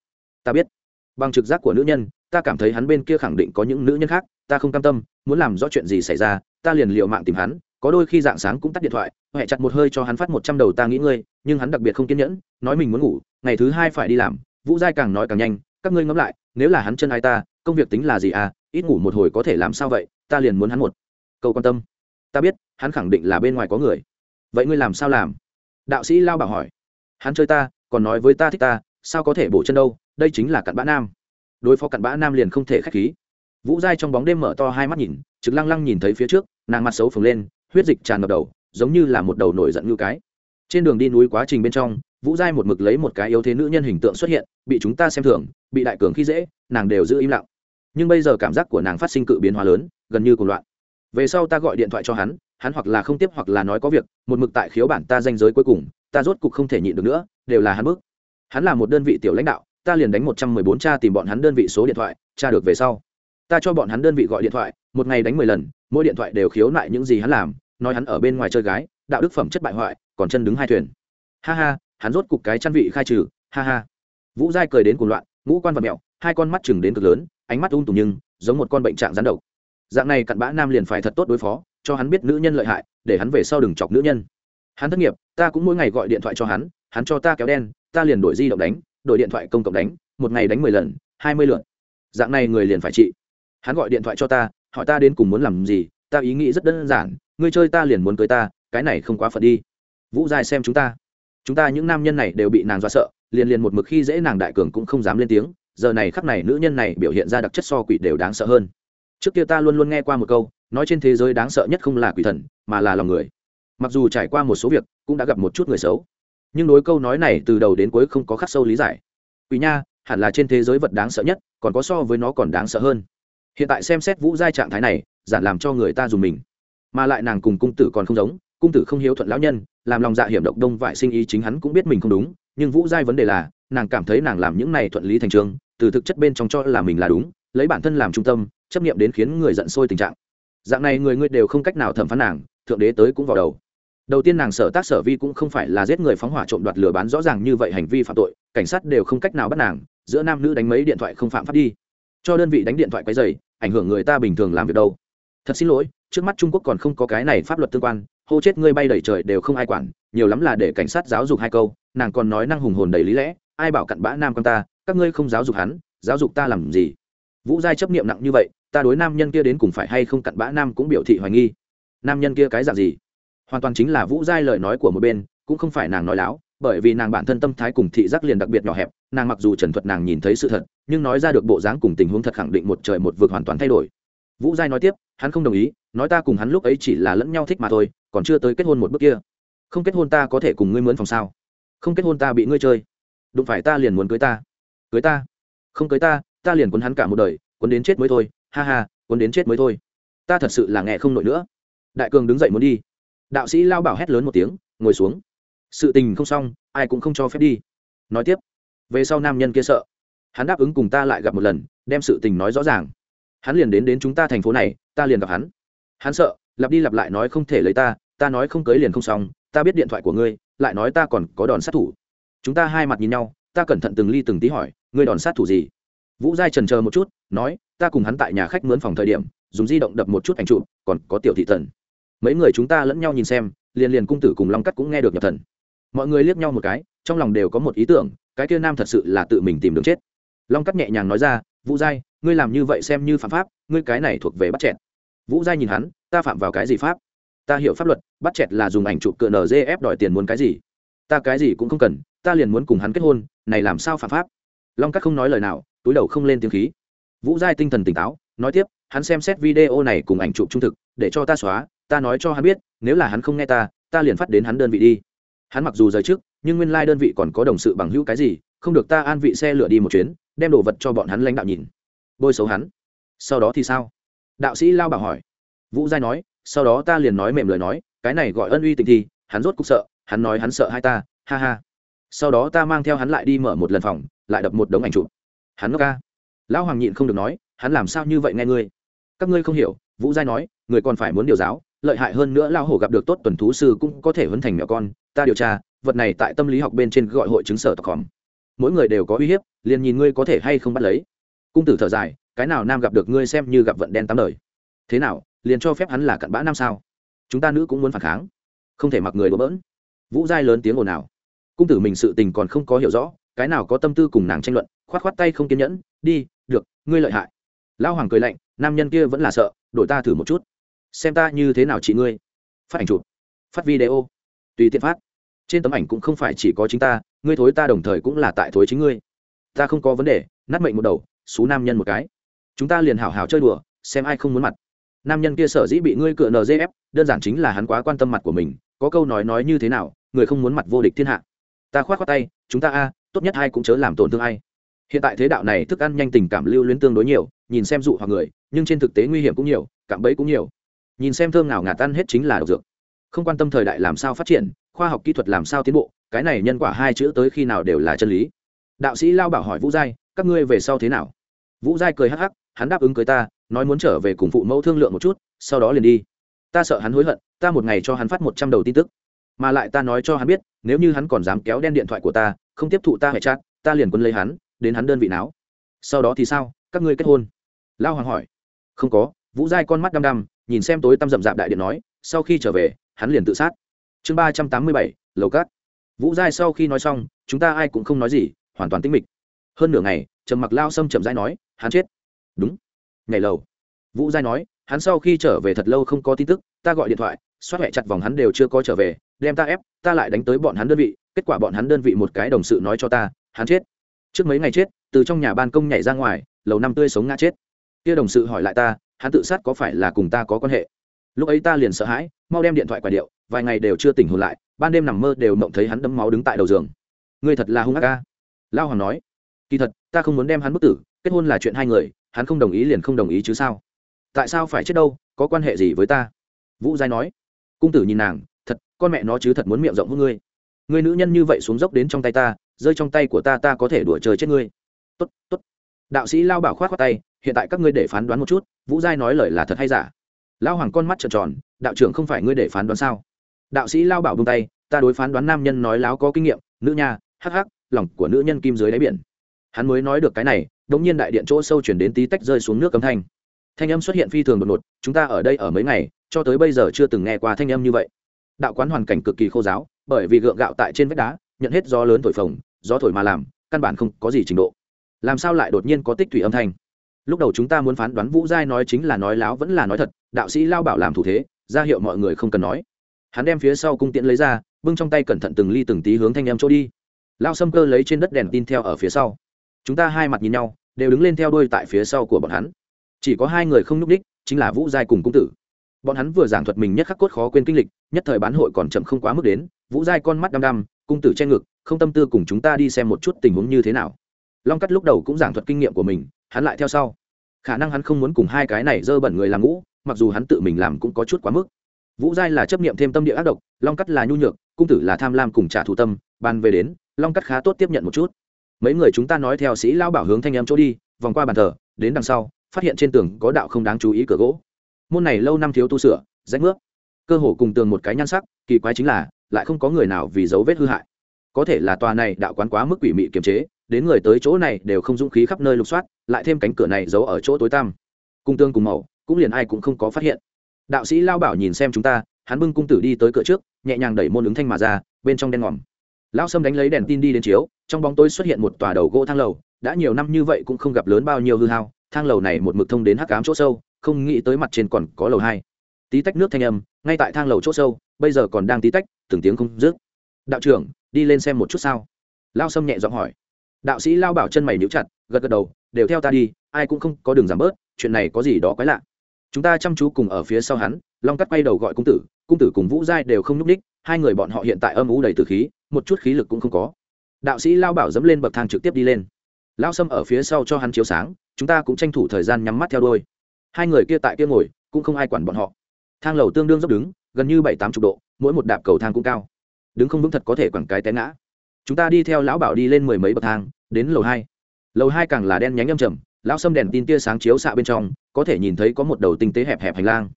Ta biết, bằng trực giác của nữ nhân, ta cảm thấy hắn bên kia khẳng định có những nữ nhân khác ta không cam tâm, muốn làm rõ chuyện gì xảy ra, ta liền liệu mạng tìm hắn, có đôi khi dạng sáng cũng tắt điện thoại huệ chặt một hơi cho hắn phát một trăm đầu ta nghĩ ngươi, nhưng hắn đặc biệt không kiên nhẫn, nói mình muốn ngủ, ngày thứ hai phải đi làm, vũ giai càng nói càng nhanh, các ngươi ngẫm lại, nếu là hắn chân ai ta, công việc tính là gì à ít ngủ một hồi có thể làm sao vậy, ta liền muốn hắn một câu quan tâm. Ta biết, hắn khẳng định là bên ngoài có người. Vậy ngươi làm sao làm? Đạo sĩ lao bảo hỏi. Hắn chơi ta, còn nói với ta thích ta, sao có thể bổ chân đâu, đây chính là cặn bã nam. Đối phó cặn bã nam liền không thể k h á c h khí vũ giai trong bóng đêm mở to hai mắt nhìn, trực lăng lăng nhìn thấy phía trước, nàng mặt xấu phồng lên, huyết dịch tràn ngập đầu, giống như là một đầu nổi giận như cái. Trên đường đi núi quá trình bên trong, vũ giai một mực lấy một cái yếu thế nữ nhân hình tượng xuất hiện, bị chúng ta xem thường, bị đại cường khi dễ, nàng đều giữ im lặng. Nhưng bây giờ cảm giác của nàng phát sinh cự biến hóa lớn, gần như cùng loạn. Về sau ta gọi điện thoại cho hắn hắn hoặc là không tiếp hoặc là nói có việc, một mực tại khiếu bản ta danh giới cuối cùng, ta rốt cục không thể nhịn được nữa, đều là hắn bước hắn là một đơn vị tiểu lãnh đạo, ta liền đánh một trăm mười bốn cha tìm bọn hắn đơn vị số điện thoại cha được về sau ta cho bọn hắn đơn vị gọi điện thoại, một ngày đánh mười lần, mỗi điện thoại đều khiếu nại những gì hắn làm, nói hắn ở bên ngoài chơi gái, đạo đức phẩm chất bại hoại, còn chân đứng hai thuyền. Ha ha, hắn rốt cục cái chăn vị khai trừ, ha ha. Vũ giai cười đến cùng loạn, ngũ quan vật mẹo, hai con mắt chừng đến cực lớn, ánh mắt ung tùng nhưng giống một con bệnh trạng rắn độc. Dạng này cặn bã nam liền phải thật tốt đối phó, cho hắn biết nữ nhân lợi hại, để hắn về sau đừng chọc nữ nhân. Hắn thất nghiệp, ta cũng mỗi ngày gọi điện thoại cho hắn hắn cho ta kéo đen, ta liền đổi di động đánh, đổi điện thoại công cộng đánh, một ngày đánh mười lần, hai mươi lượt. Dạng này người liền phải trị hắn gọi điện thoại cho ta, hỏi ta đến cùng muốn làm gì, ta ý nghĩ rất đơn giản, ngươi chơi ta liền muốn cưới ta, cái này không quá phận đi. Vũ giai xem chúng ta. Chúng ta những nam nhân này đều bị nàng do sợ, liền liền một mực khi dễ nàng đại cường cũng không dám lên tiếng, giờ này khắc này nữ nhân này biểu hiện ra đặc chất so quỷ đều đáng sợ hơn. Trước kia ta luôn luôn nghe qua một câu, nói trên thế giới đáng sợ nhất không là quỷ thần, mà là lòng người. Mặc dù trải qua một số việc, cũng đã gặp một chút người xấu. Nhưng đối câu nói này từ đầu đến cuối không có khắc sâu lý giải. Quỷ nha, hẳn là trên thế giới vật đáng sợ nhất, còn có so với nó còn đáng sợ hơn hiện tại xem xét vũ giai trạng thái này, giản làm cho người ta dùng mình. Mà lại nàng cùng cung tử còn không giống, cung tử không hiếu thuận lão nhân, làm lòng dạ hiểm độc đông vải sinh ý chính hắn cũng biết mình không đúng, nhưng vũ giai vấn đề là, nàng cảm thấy nàng làm những này thuận lý thành trường từ thực chất bên trong cho là mình là đúng, lấy bản thân làm trung tâm, chấp nghiệm đến khiến người giận sôi tình trạng. Dạng này người ngươi đều không cách nào thẩm phán nàng, thượng đế tới cũng vào đầu. Đầu tiên nàng sở tác sở vi cũng không phải là giết người phóng hỏa trộm đoạt lừa bán rõ ràng như vậy hành vi phạm tội, cảnh sát đều không cách nào bắt nàng, giữa nam nữ đánh mấy điện thoại không phạm pháp đi cho đơn vị đánh điện thoại quấy dày ảnh hưởng người ta bình thường làm việc đâu. Thật xin lỗi, trước mắt trung quốc còn không có cái này pháp luật tương quan, hô chết ngươi bay đầy trời đều không ai quản, nhiều lắm là để cảnh sát giáo dục hai câu, nàng còn nói năng hùng hồn đầy lý lẽ, ai bảo cặn bã nam con ta, các ngươi không giáo dục hắn, giáo dục ta làm gì? Vũ giai chấp niệm nặng như vậy, ta đối nam nhân kia đến cùng phải hay không cặn bã nam cũng biểu thị hoài nghi. Nam nhân kia cái dạng gì? Hoàn toàn chính là vũ giai lời nói của một bên, cũng không phải nàng nói láo bởi vì nàng bản thân tâm thái cùng thị giác liền đặc biệt nhỏ hẹp, nàng mặc dù trần thuật nàng nhìn thấy sự thật, nhưng nói ra được bộ dáng cùng tình huống thật khẳng định một trời một vực hoàn toàn thay đổi. Vũ giai nói tiếp, hắn không đồng ý, nói ta cùng hắn lúc ấy chỉ là lẫn nhau thích mà thôi, còn chưa tới kết hôn một bước kia. Không kết hôn ta có thể cùng ngươi mướn phòng sao? Không kết hôn ta bị ngươi chơi. Đụng phải ta liền muốn cưới ta. Cưới ta? Không cưới ta ta liền quấn hắn cả một đời, quấn đến chết mới thôi. Ha ha, quấn đến chết mới thôi. Ta thật sự là nghe không nổi nữa. Đại cường đứng dậy muốn đi. Đạo sĩ lao bảo hét lớn một tiếng, ngồi xuống sự tình không xong, ai cũng không cho phép đi. Nói tiếp, về sau nam nhân kia sợ, hắn đáp ứng cùng ta lại gặp một lần, đem sự tình nói rõ ràng. Hắn liền đến đến chúng ta thành phố này, ta liền gặp hắn. Hắn sợ, lặp đi lặp lại nói không thể lấy ta ta nói không cưới liền không xong, ta biết điện thoại của ngươi, lại nói ta còn có đòn sát thủ. Chúng ta hai mặt nhìn nhau, ta cẩn thận từng ly từng tí hỏi, ngươi đòn sát thủ gì? Vũ giai trần chờ một chút, nói, ta cùng hắn tại nhà khách mướn phòng thời điểm, dùng di động đập một chút ảnh trụ còn có tiểu thị thần. Mấy người chúng ta lẫn nhau nhìn xem, liền liền cung tử cùng long cắt cũng nghe được nhập thần mọi người liếc nhau một cái, trong lòng đều có một ý tưởng, cái kia nam thật sự là tự mình tìm đường chết. Long cắt nhẹ nhàng nói ra, vũ giai, ngươi làm như vậy xem như phạm pháp, ngươi cái này thuộc về bắt chẹt. Vũ giai nhìn hắn, ta phạm vào cái gì pháp? Ta hiểu pháp luật, bắt chẹt là dùng ảnh chụp cựa nzf đòi tiền muốn cái gì? Ta cái gì cũng không cần, ta liền muốn cùng hắn kết hôn, này làm sao phạm pháp? Long cắt không nói lời nào, túi đầu không lên tiếng khí. Vũ giai tinh thần tỉnh táo, nói tiếp, hắn xem xét video này cùng ảnh chụp trung thực, để cho ta xóa, ta nói cho hắn biết, nếu là hắn không nghe ta ta liền phát đến hắn đơn vị đi hắn mặc dù rời trước, nhưng nguyên lai đơn vị còn có đồng sự bằng hữu cái gì, không được ta an vị xe lửa đi một chuyến, đem đồ vật cho bọn hắn lãnh đạo nhìn. Bôi xấu hắn. Sau đó thì sao? Đạo sĩ lao bảo hỏi. Vũ giai nói, sau đó ta liền nói mềm lời nói, cái này gọi ân uy tình thì, hắn rốt cục sợ, hắn nói hắn sợ hai ta, ha ha. Sau đó ta mang theo hắn lại đi mở một lần phòng, lại đập một đống ảnh chụp. Hắn nói ca. Lão hoàng nhịn không được nói, hắn làm sao như vậy nghe ngươi? Các ngươi không hiểu, vũ giai nói, người còn phải muốn điều giáo, lợi hại hơn nữa lao hổ gặp được tốt tuần thú sư cũng có thể huấn thành mẹo con ta điều tra, vật này tại tâm lý học bên trên gọi hội chứng sở tộc khóm mỗi người đều có uy hiếp, liền nhìn ngươi có thể hay không bắt lấy. Cung tử thở dài, cái nào nam gặp được ngươi xem như gặp vận đen tám đời. Thế nào, liền cho phép hắn là cặn bã nam sao? Chúng ta nữ cũng muốn phản kháng. Không thể mặc người đổ bỡn. Vũ giai lớn tiếng ồn ào. Cung tử mình sự tình còn không có hiểu rõ, cái nào có tâm tư cùng nàng tranh luận, khoát khoát tay không kiên nhẫn, đi, được, ngươi lợi hại. Lão hoàng cười lạnh, nam nhân kia vẫn là sợ, đổi ta thử một chút. Xem ta như thế nào chị ngươi. Phát ảnh chụp. Phát video. Tùy tiện phát trên tấm ảnh cũng không phải chỉ có chính ta, ngươi thối ta đồng thời cũng là tại thối chính ngươi. Ta không có vấn đề, nát mệnh một đầu, xú nam nhân một cái. Chúng ta liền hảo hảo chơi đùa, xem ai không muốn mặt. Nam nhân kia sở dĩ bị ngươi cựa nzf đơn giản chính là hắn quá quan tâm mặt của mình, có câu nói nói như thế nào, người không muốn mặt vô địch thiên hạ. Ta khoát khoát tay, chúng ta a, tốt nhất ai cũng chớ làm tổn thương ai. Hiện tại thế đạo này thức ăn nhanh tình cảm lưu luyến tương đối nhiều, nhìn xem dụ hoặc người, nhưng trên thực tế nguy hiểm cũng nhiều, cạm bẫy cũng nhiều. Nhìn xem thơm nào ngạt tan hết chính là độc dược không quan tâm thời đại làm sao phát triển khoa học kỹ thuật làm sao tiến bộ cái này nhân quả hai chữ tới khi nào đều là chân lý. Đạo sĩ lao bảo hỏi vũ giai các ngươi về sau thế nào? Vũ giai cười hắc hắc hắn đáp ứng cưới ta nói muốn trở về cùng phụ mẫu thương lượng một chút sau đó liền đi. Ta sợ hắn hối hận ta một ngày cho hắn phát một trăm đầu tin tức. Mà lại ta nói cho hắn biết nếu như hắn còn dám kéo đen điện thoại của ta không tiếp thụ ta hệ chát, ta liền quân lấy hắn đến hắn đơn vị não sau đó thì sao? Các ngươi kết hôn. Lao hoàng hỏi. Không có. Vũ giai con mắt đăm đăm nhìn xem tối tăm rậm rạp đại điện nói sau khi trở về hắn liền tự sát. Chương ba trăm tám mươi bảy, lầu cát. Vũ giai sau khi nói xong, chúng ta ai cũng không nói gì, hoàn toàn tĩnh mịch. Hơn nửa ngày, trầm mặc lao sâm chậm rãi nói, hắn chết. Đúng. Ngày lầu. Vũ giai nói, hắn sau khi trở về thật lâu không có tin tức, ta gọi điện thoại, xoát hẹ chặt vòng hắn đều chưa có trở về, đem ta ép, ta lại đánh tới bọn hắn đơn vị, kết quả bọn hắn đơn vị một cái đồng sự nói cho ta, hắn chết. Trước mấy ngày chết, từ trong nhà ban công nhảy ra ngoài, lầu năm tươi sống ngã chết. Kia đồng sự hỏi lại ta, hắn tự sát có phải là cùng ta có quan hệ? Lúc ấy ta liền sợ hãi, mau đem điện thoại quả điệu, vài ngày đều chưa tỉnh hồn lại, ban đêm nằm mơ đều mộng thấy hắn đấm máu đứng tại đầu giường. Ngươi thật là hung ác ca lao hoàng nói, kỳ thật, ta không muốn đem hắn bức tử, kết hôn là chuyện hai người, hắn không đồng ý liền không đồng ý chứ sao? Tại sao phải chết đâu, có quan hệ gì với ta? Vũ giai nói, cung tử nhìn nàng, thật, con mẹ nó chứ thật muốn miệng rộng hơn ngươi. Ngươi nữ nhân như vậy xuống dốc đến trong tay ta, rơi trong tay của ta ta có thể đùa trời chết ngươi. Tốt tốt. Đạo sĩ lao bảo khoát khoát tay, hiện tại các ngươi để phán đoán một chút, vũ giai nói lời là thật hay giả? Lão hoàng con mắt trợn tròn, đạo trưởng không phải ngươi để phán đoán sao? Đạo sĩ lao bảo bông tay, ta đối phán đoán nam nhân nói láo có kinh nghiệm, nữ nha, hắc hắc, lòng của nữ nhân kim dưới đáy biển. Hắn mới nói được cái này đống nhiên đại điện chỗ sâu chuyển đến tí tách rơi xuống nước cấm thanh. Thanh âm xuất hiện phi thường đột ngột, chúng ta ở đây ở mấy ngày, cho tới bây giờ chưa từng nghe qua thanh âm như vậy. Đạo quán hoàn cảnh cực kỳ khô giáo, bởi vì gượng gạo tại trên vách đá, nhận hết gió lớn thổi phồng, gió thổi mà làm, căn bản không có gì trình độ. Làm sao lại đột nhiên có tích thủy âm thanh? Lúc đầu chúng ta muốn phán đoán vũ giai nói chính là nói láo vẫn là nói thật, đạo sĩ lao bảo làm thủ thế, ra hiệu mọi người không cần nói. Hắn đem phía sau cung tiễn lấy ra, bưng trong tay cẩn thận từng ly từng tí hướng thanh em chỗ đi. Lao xâm cơ lấy trên đất đèn tin theo ở phía sau. Chúng ta hai mặt nhìn nhau, đều đứng lên theo đuôi tại phía sau của bọn hắn. Chỉ có hai người không nhúc đích, chính là vũ giai cùng cung tử. Bọn hắn vừa giảng thuật mình nhất khắc cốt khó quên kinh lịch, nhất thời bán hội còn chậm không quá mức đến, vũ giai con mắt đăm đăm, cung tử che ngực, không tâm tư cùng chúng ta đi xem một chút tình huống như thế nào. Long cắt lúc đầu cũng giảng thuật kinh nghiệm của mình hắn lại theo sau. Khả năng hắn không muốn cùng hai cái này dơ bẩn người làm ngũ, mặc dù hắn tự mình làm cũng có chút quá mức. Vũ giai là chấp nghiệm thêm tâm địa ác độc, long cắt là nhu nhược, cung tử là tham lam cùng trả thù tâm bàn về đến, long cắt khá tốt tiếp nhận một chút. Mấy người chúng ta nói theo sĩ lao bảo hướng thanh em chỗ đi, vòng qua bàn thờ, đến đằng sau, phát hiện trên tường có đạo không đáng chú ý cửa gỗ. Môn này lâu năm thiếu tu sửa, rách nước cơ hồ cùng tường một cái nhan sắc, kỳ quái chính là, lại không có người nào vì dấu vết hư hại. Có thể là tòa này đạo quán quá mức quỷ mị kiềm chế đến người tới chỗ này đều không dũng khí khắp nơi lục soát, lại thêm cánh cửa này giấu ở chỗ tối tăm. Cung tương cùng màu, cũng liền ai cũng không có phát hiện. Đạo sĩ lao bảo nhìn xem chúng ta, hắn bưng cung tử đi tới cửa trước, nhẹ nhàng đẩy môn ứng thanh mà ra, bên trong đen ngòm. Lao sâm đánh lấy đèn tin đi đến chiếu, trong bóng tối xuất hiện một tòa đầu gỗ thang lầu, đã nhiều năm như vậy cũng không gặp lớn bao nhiêu hư hao, thang lầu này một mực thông đến hắc cám chỗ sâu, không nghĩ tới mặt trên còn có lầu hai. Tí tách nước thanh âm, ngay tại thang lầu chỗ sâu, bây giờ còn đang tí tách, từng tiếng không dứt. Đạo trưởng, đi lên xem một chút sao. Lao sâm nhẹ giọng hỏi đạo sĩ lao bảo chân mày níu chặt, gật gật đầu, đều theo ta đi, ai cũng không có đường giảm bớt, chuyện này có gì đó quái lạ. Chúng ta chăm chú cùng ở phía sau hắn, long cắt quay đầu gọi cung tử cung tử cùng vũ giai đều không nhúc ních hai người bọn họ hiện tại âm ú đầy từ khí, một chút khí lực cũng không có. Đạo sĩ lao bảo dẫm lên bậc thang trực tiếp đi lên. Lao sâm ở phía sau cho hắn chiếu sáng, chúng ta cũng tranh thủ thời gian nhắm mắt theo đôi hai người kia tại kia ngồi, cũng không ai quản bọn họ. Thang lầu tương đương dốc đứng, gần như bảy tám chục độ, mỗi một đạp cầu thang cũng cao. Đứng không vững thật có thể quẳng cái té ngã. Chúng ta đi theo lão bảo đi lên mười mấy bậc thang đến lầu hai. Lầu hai càng là đen nhánh âm trầm, lão sâm đèn tin tia sáng chiếu xạ bên trong, có thể nhìn thấy có một đầu tinh tế hẹp hẹp hành lang.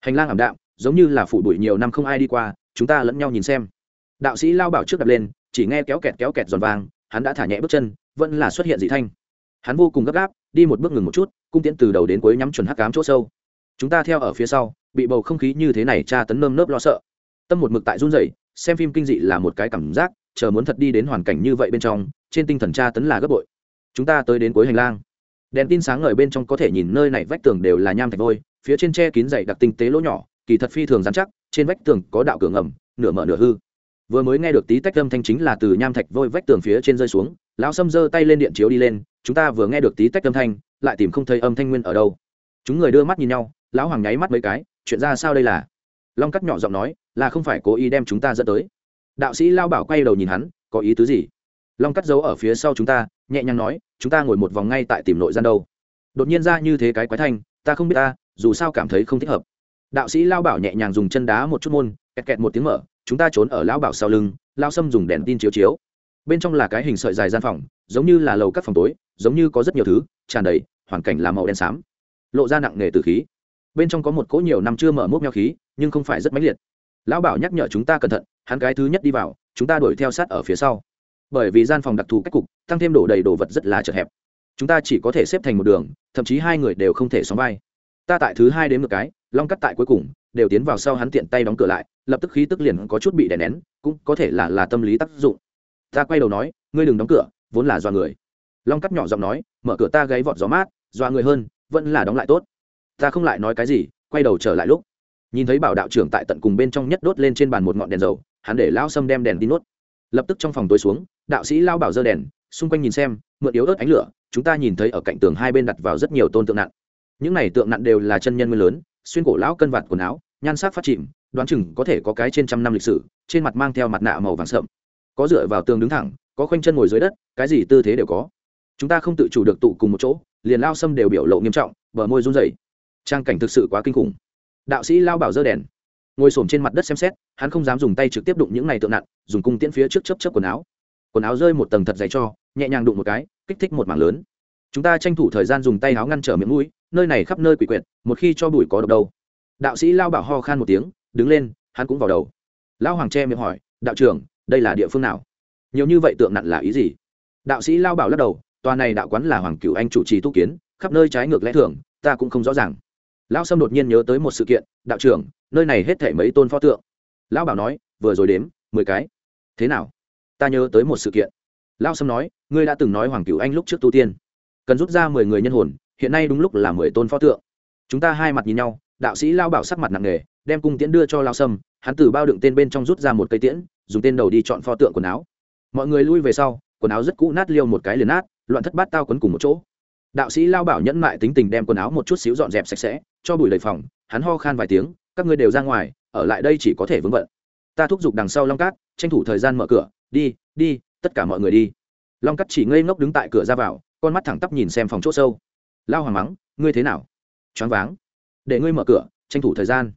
Hành lang ảm đạm, giống như là phủ bụi nhiều năm không ai đi qua, chúng ta lẫn nhau nhìn xem. Đạo sĩ lao bảo trước đập lên, chỉ nghe kéo kẹt kéo kẹt giòn vàng, hắn đã thả nhẹ bước chân, vẫn là xuất hiện dị thanh. Hắn vô cùng gấp gáp, đi một bước ngừng một chút, cung tiễn từ đầu đến cuối nhắm chuẩn hắc cám chỗ sâu. Chúng ta theo ở phía sau, bị bầu không khí như thế này tra tấn nơm nớp lo sợ. Tâm một mực tại run rẩy, xem phim kinh dị là một cái cảm giác, chờ muốn thật đi đến hoàn cảnh như vậy bên trong trên tinh thần tra tấn là gấp bội. Chúng ta tới đến cuối hành lang. Đèn tin sáng ngời bên trong có thể nhìn nơi này vách tường đều là nham thạch vôi, phía trên tre kín dày đặc tinh tế lỗ nhỏ, kỳ thật phi thường dán chắc, trên vách tường có đạo cửa ngầm, nửa mở nửa hư. Vừa mới nghe được tí tách âm thanh chính là từ nham thạch vôi vách tường phía trên rơi xuống, lão sâm giơ tay lên điện chiếu đi lên, chúng ta vừa nghe được tí tách âm thanh, lại tìm không thấy âm thanh nguyên ở đâu. Chúng người đưa mắt nhìn nhau, lão hoàng nháy mắt mấy cái, chuyện ra sao đây là? Long cắt nhỏ giọng nói, là không phải cố ý đem chúng ta dẫn tới. Đạo sĩ lao bảo quay đầu nhìn hắn, có ý tứ gì? Long cắt dấu ở phía sau chúng ta, nhẹ nhàng nói, chúng ta ngồi một vòng ngay tại tìm nội gian đâu. Đột nhiên ra như thế cái quái thanh, ta không biết ta, dù sao cảm thấy không thích hợp. Đạo sĩ lao bảo nhẹ nhàng dùng chân đá một chút môn, kẹt kẹt một tiếng mở, chúng ta trốn ở lao bảo sau lưng, lao sâm dùng đèn tin chiếu chiếu. Bên trong là cái hình sợi dài gian phòng, giống như là lầu các phòng tối, giống như có rất nhiều thứ, tràn đầy, hoàn cảnh là màu đen xám. Lộ ra nặng nề từ khí. Bên trong có một cỗ nhiều năm chưa mở mốc nhau khí, nhưng không phải rất mãnh liệt. Lão bảo nhắc nhở chúng ta cẩn thận, hắn cái thứ nhất đi vào, chúng ta đuổi theo sát ở phía sau bởi vì gian phòng đặc thù cách cục, tăng thêm đổ đầy đồ vật rất là chật hẹp. Chúng ta chỉ có thể xếp thành một đường, thậm chí hai người đều không thể xóm vai. Ta tại thứ hai đến một cái, long cắt tại cuối cùng, đều tiến vào sau hắn tiện tay đóng cửa lại, lập tức khí tức liền có chút bị đè nén, cũng có thể là là tâm lý tác dụng. Ta quay đầu nói, ngươi đừng đóng cửa, vốn là do người. Long cắt nhỏ giọng nói, mở cửa ta gáy vọt gió mát do người hơn, vẫn là đóng lại tốt. Ta không lại nói cái gì, quay đầu trở lại lúc, nhìn thấy bảo đạo trưởng tại tận cùng bên trong nhất đốt lên trên bàn một ngọn đèn dầu, hắn để lao sâm đem đèn đi nốt. Lập tức trong phòng tối xuống đạo sĩ lao bảo dơ đèn, xung quanh nhìn xem, mượn yếu ớt ánh lửa, chúng ta nhìn thấy ở cạnh tường hai bên đặt vào rất nhiều tôn tượng nặng. Những này tượng nặng đều là chân nhân nguyên lớn, xuyên cổ lão cân vạt quần áo, nhan sắc phát chìm, đoán chừng có thể có cái trên trăm năm lịch sử, trên mặt mang theo mặt nạ màu vàng sậm. Có dựa vào tường đứng thẳng, có khoanh chân ngồi dưới đất, cái gì tư thế đều có. Chúng ta không tự chủ được tụ cùng một chỗ, liền lao xâm đều biểu lộ nghiêm trọng, bờ môi run rẩy. Trang cảnh thực sự quá kinh khủng. Đạo sĩ lao bảo dơ đèn. Ngồi s trên mặt đất xem xét, hắn không dám dùng tay trực tiếp đụng những này tượng nặng, dùng cung tiễn phía trước chấp chấp quần áo quần áo rơi một tầng thật dày cho, nhẹ nhàng đụng một cái, kích thích một mảng lớn. Chúng ta tranh thủ thời gian dùng tay áo ngăn trở miệng mũi, nơi này khắp nơi quỷ quyệt, một khi cho bụi có độc đâu. Đạo sĩ lao bảo ho khan một tiếng, đứng lên, hắn cũng vào đầu. Lão hoàng tre miệng hỏi, đạo trưởng, đây là địa phương nào? Nhiều như vậy tượng nặn là ý gì? Đạo sĩ lao bảo lắc đầu, tòa này đạo quán là hoàng cửu anh chủ trì tu kiến, khắp nơi trái ngược lẽ thường, ta cũng không rõ ràng. Lão sâm đột nhiên nhớ tới một sự kiện, đạo trưởng, nơi này hết thể mấy tôn pho tượng? Lão bảo nói, vừa rồi đếm, mười cái. Thế nào? Ta nhớ tới một sự kiện. Lão sâm nói, ngươi đã từng nói hoàng cửu anh lúc trước tu tiên. Cần rút ra mười người nhân hồn, hiện nay đúng lúc là mười tôn pho tượng. Chúng ta hai mặt nhìn nhau, đạo sĩ lao bảo sắc mặt nặng nề, đem cung tiễn đưa cho lao sâm, hắn từ bao đựng tên bên trong rút ra một cây tiễn, dùng tên đầu đi chọn pho tượng quần áo. Mọi người lui về sau, quần áo rất cũ nát liêu một cái liền nát, loạn thất bát tao quấn cùng một chỗ. Đạo sĩ lao bảo nhẫn mại tính tình đem quần áo một chút xíu dọn dẹp sạch sẽ, cho bụi đầy phòng, hắn ho khan vài tiếng, các ngươi đều ra ngoài, ở lại đây chỉ có thể vướng vận. ta thúc giục đằng sau long cát, tranh thủ thời gian mở cửa đi đi, tất cả mọi người đi. Long cát chỉ ngây ngốc đứng tại cửa ra vào, con mắt thẳng tắp nhìn xem phòng c h ỗ sâu. Lao hoàng mắng, ngươi thế nào? Choáng váng. Để ngươi mở cửa, tranh thủ thời gian.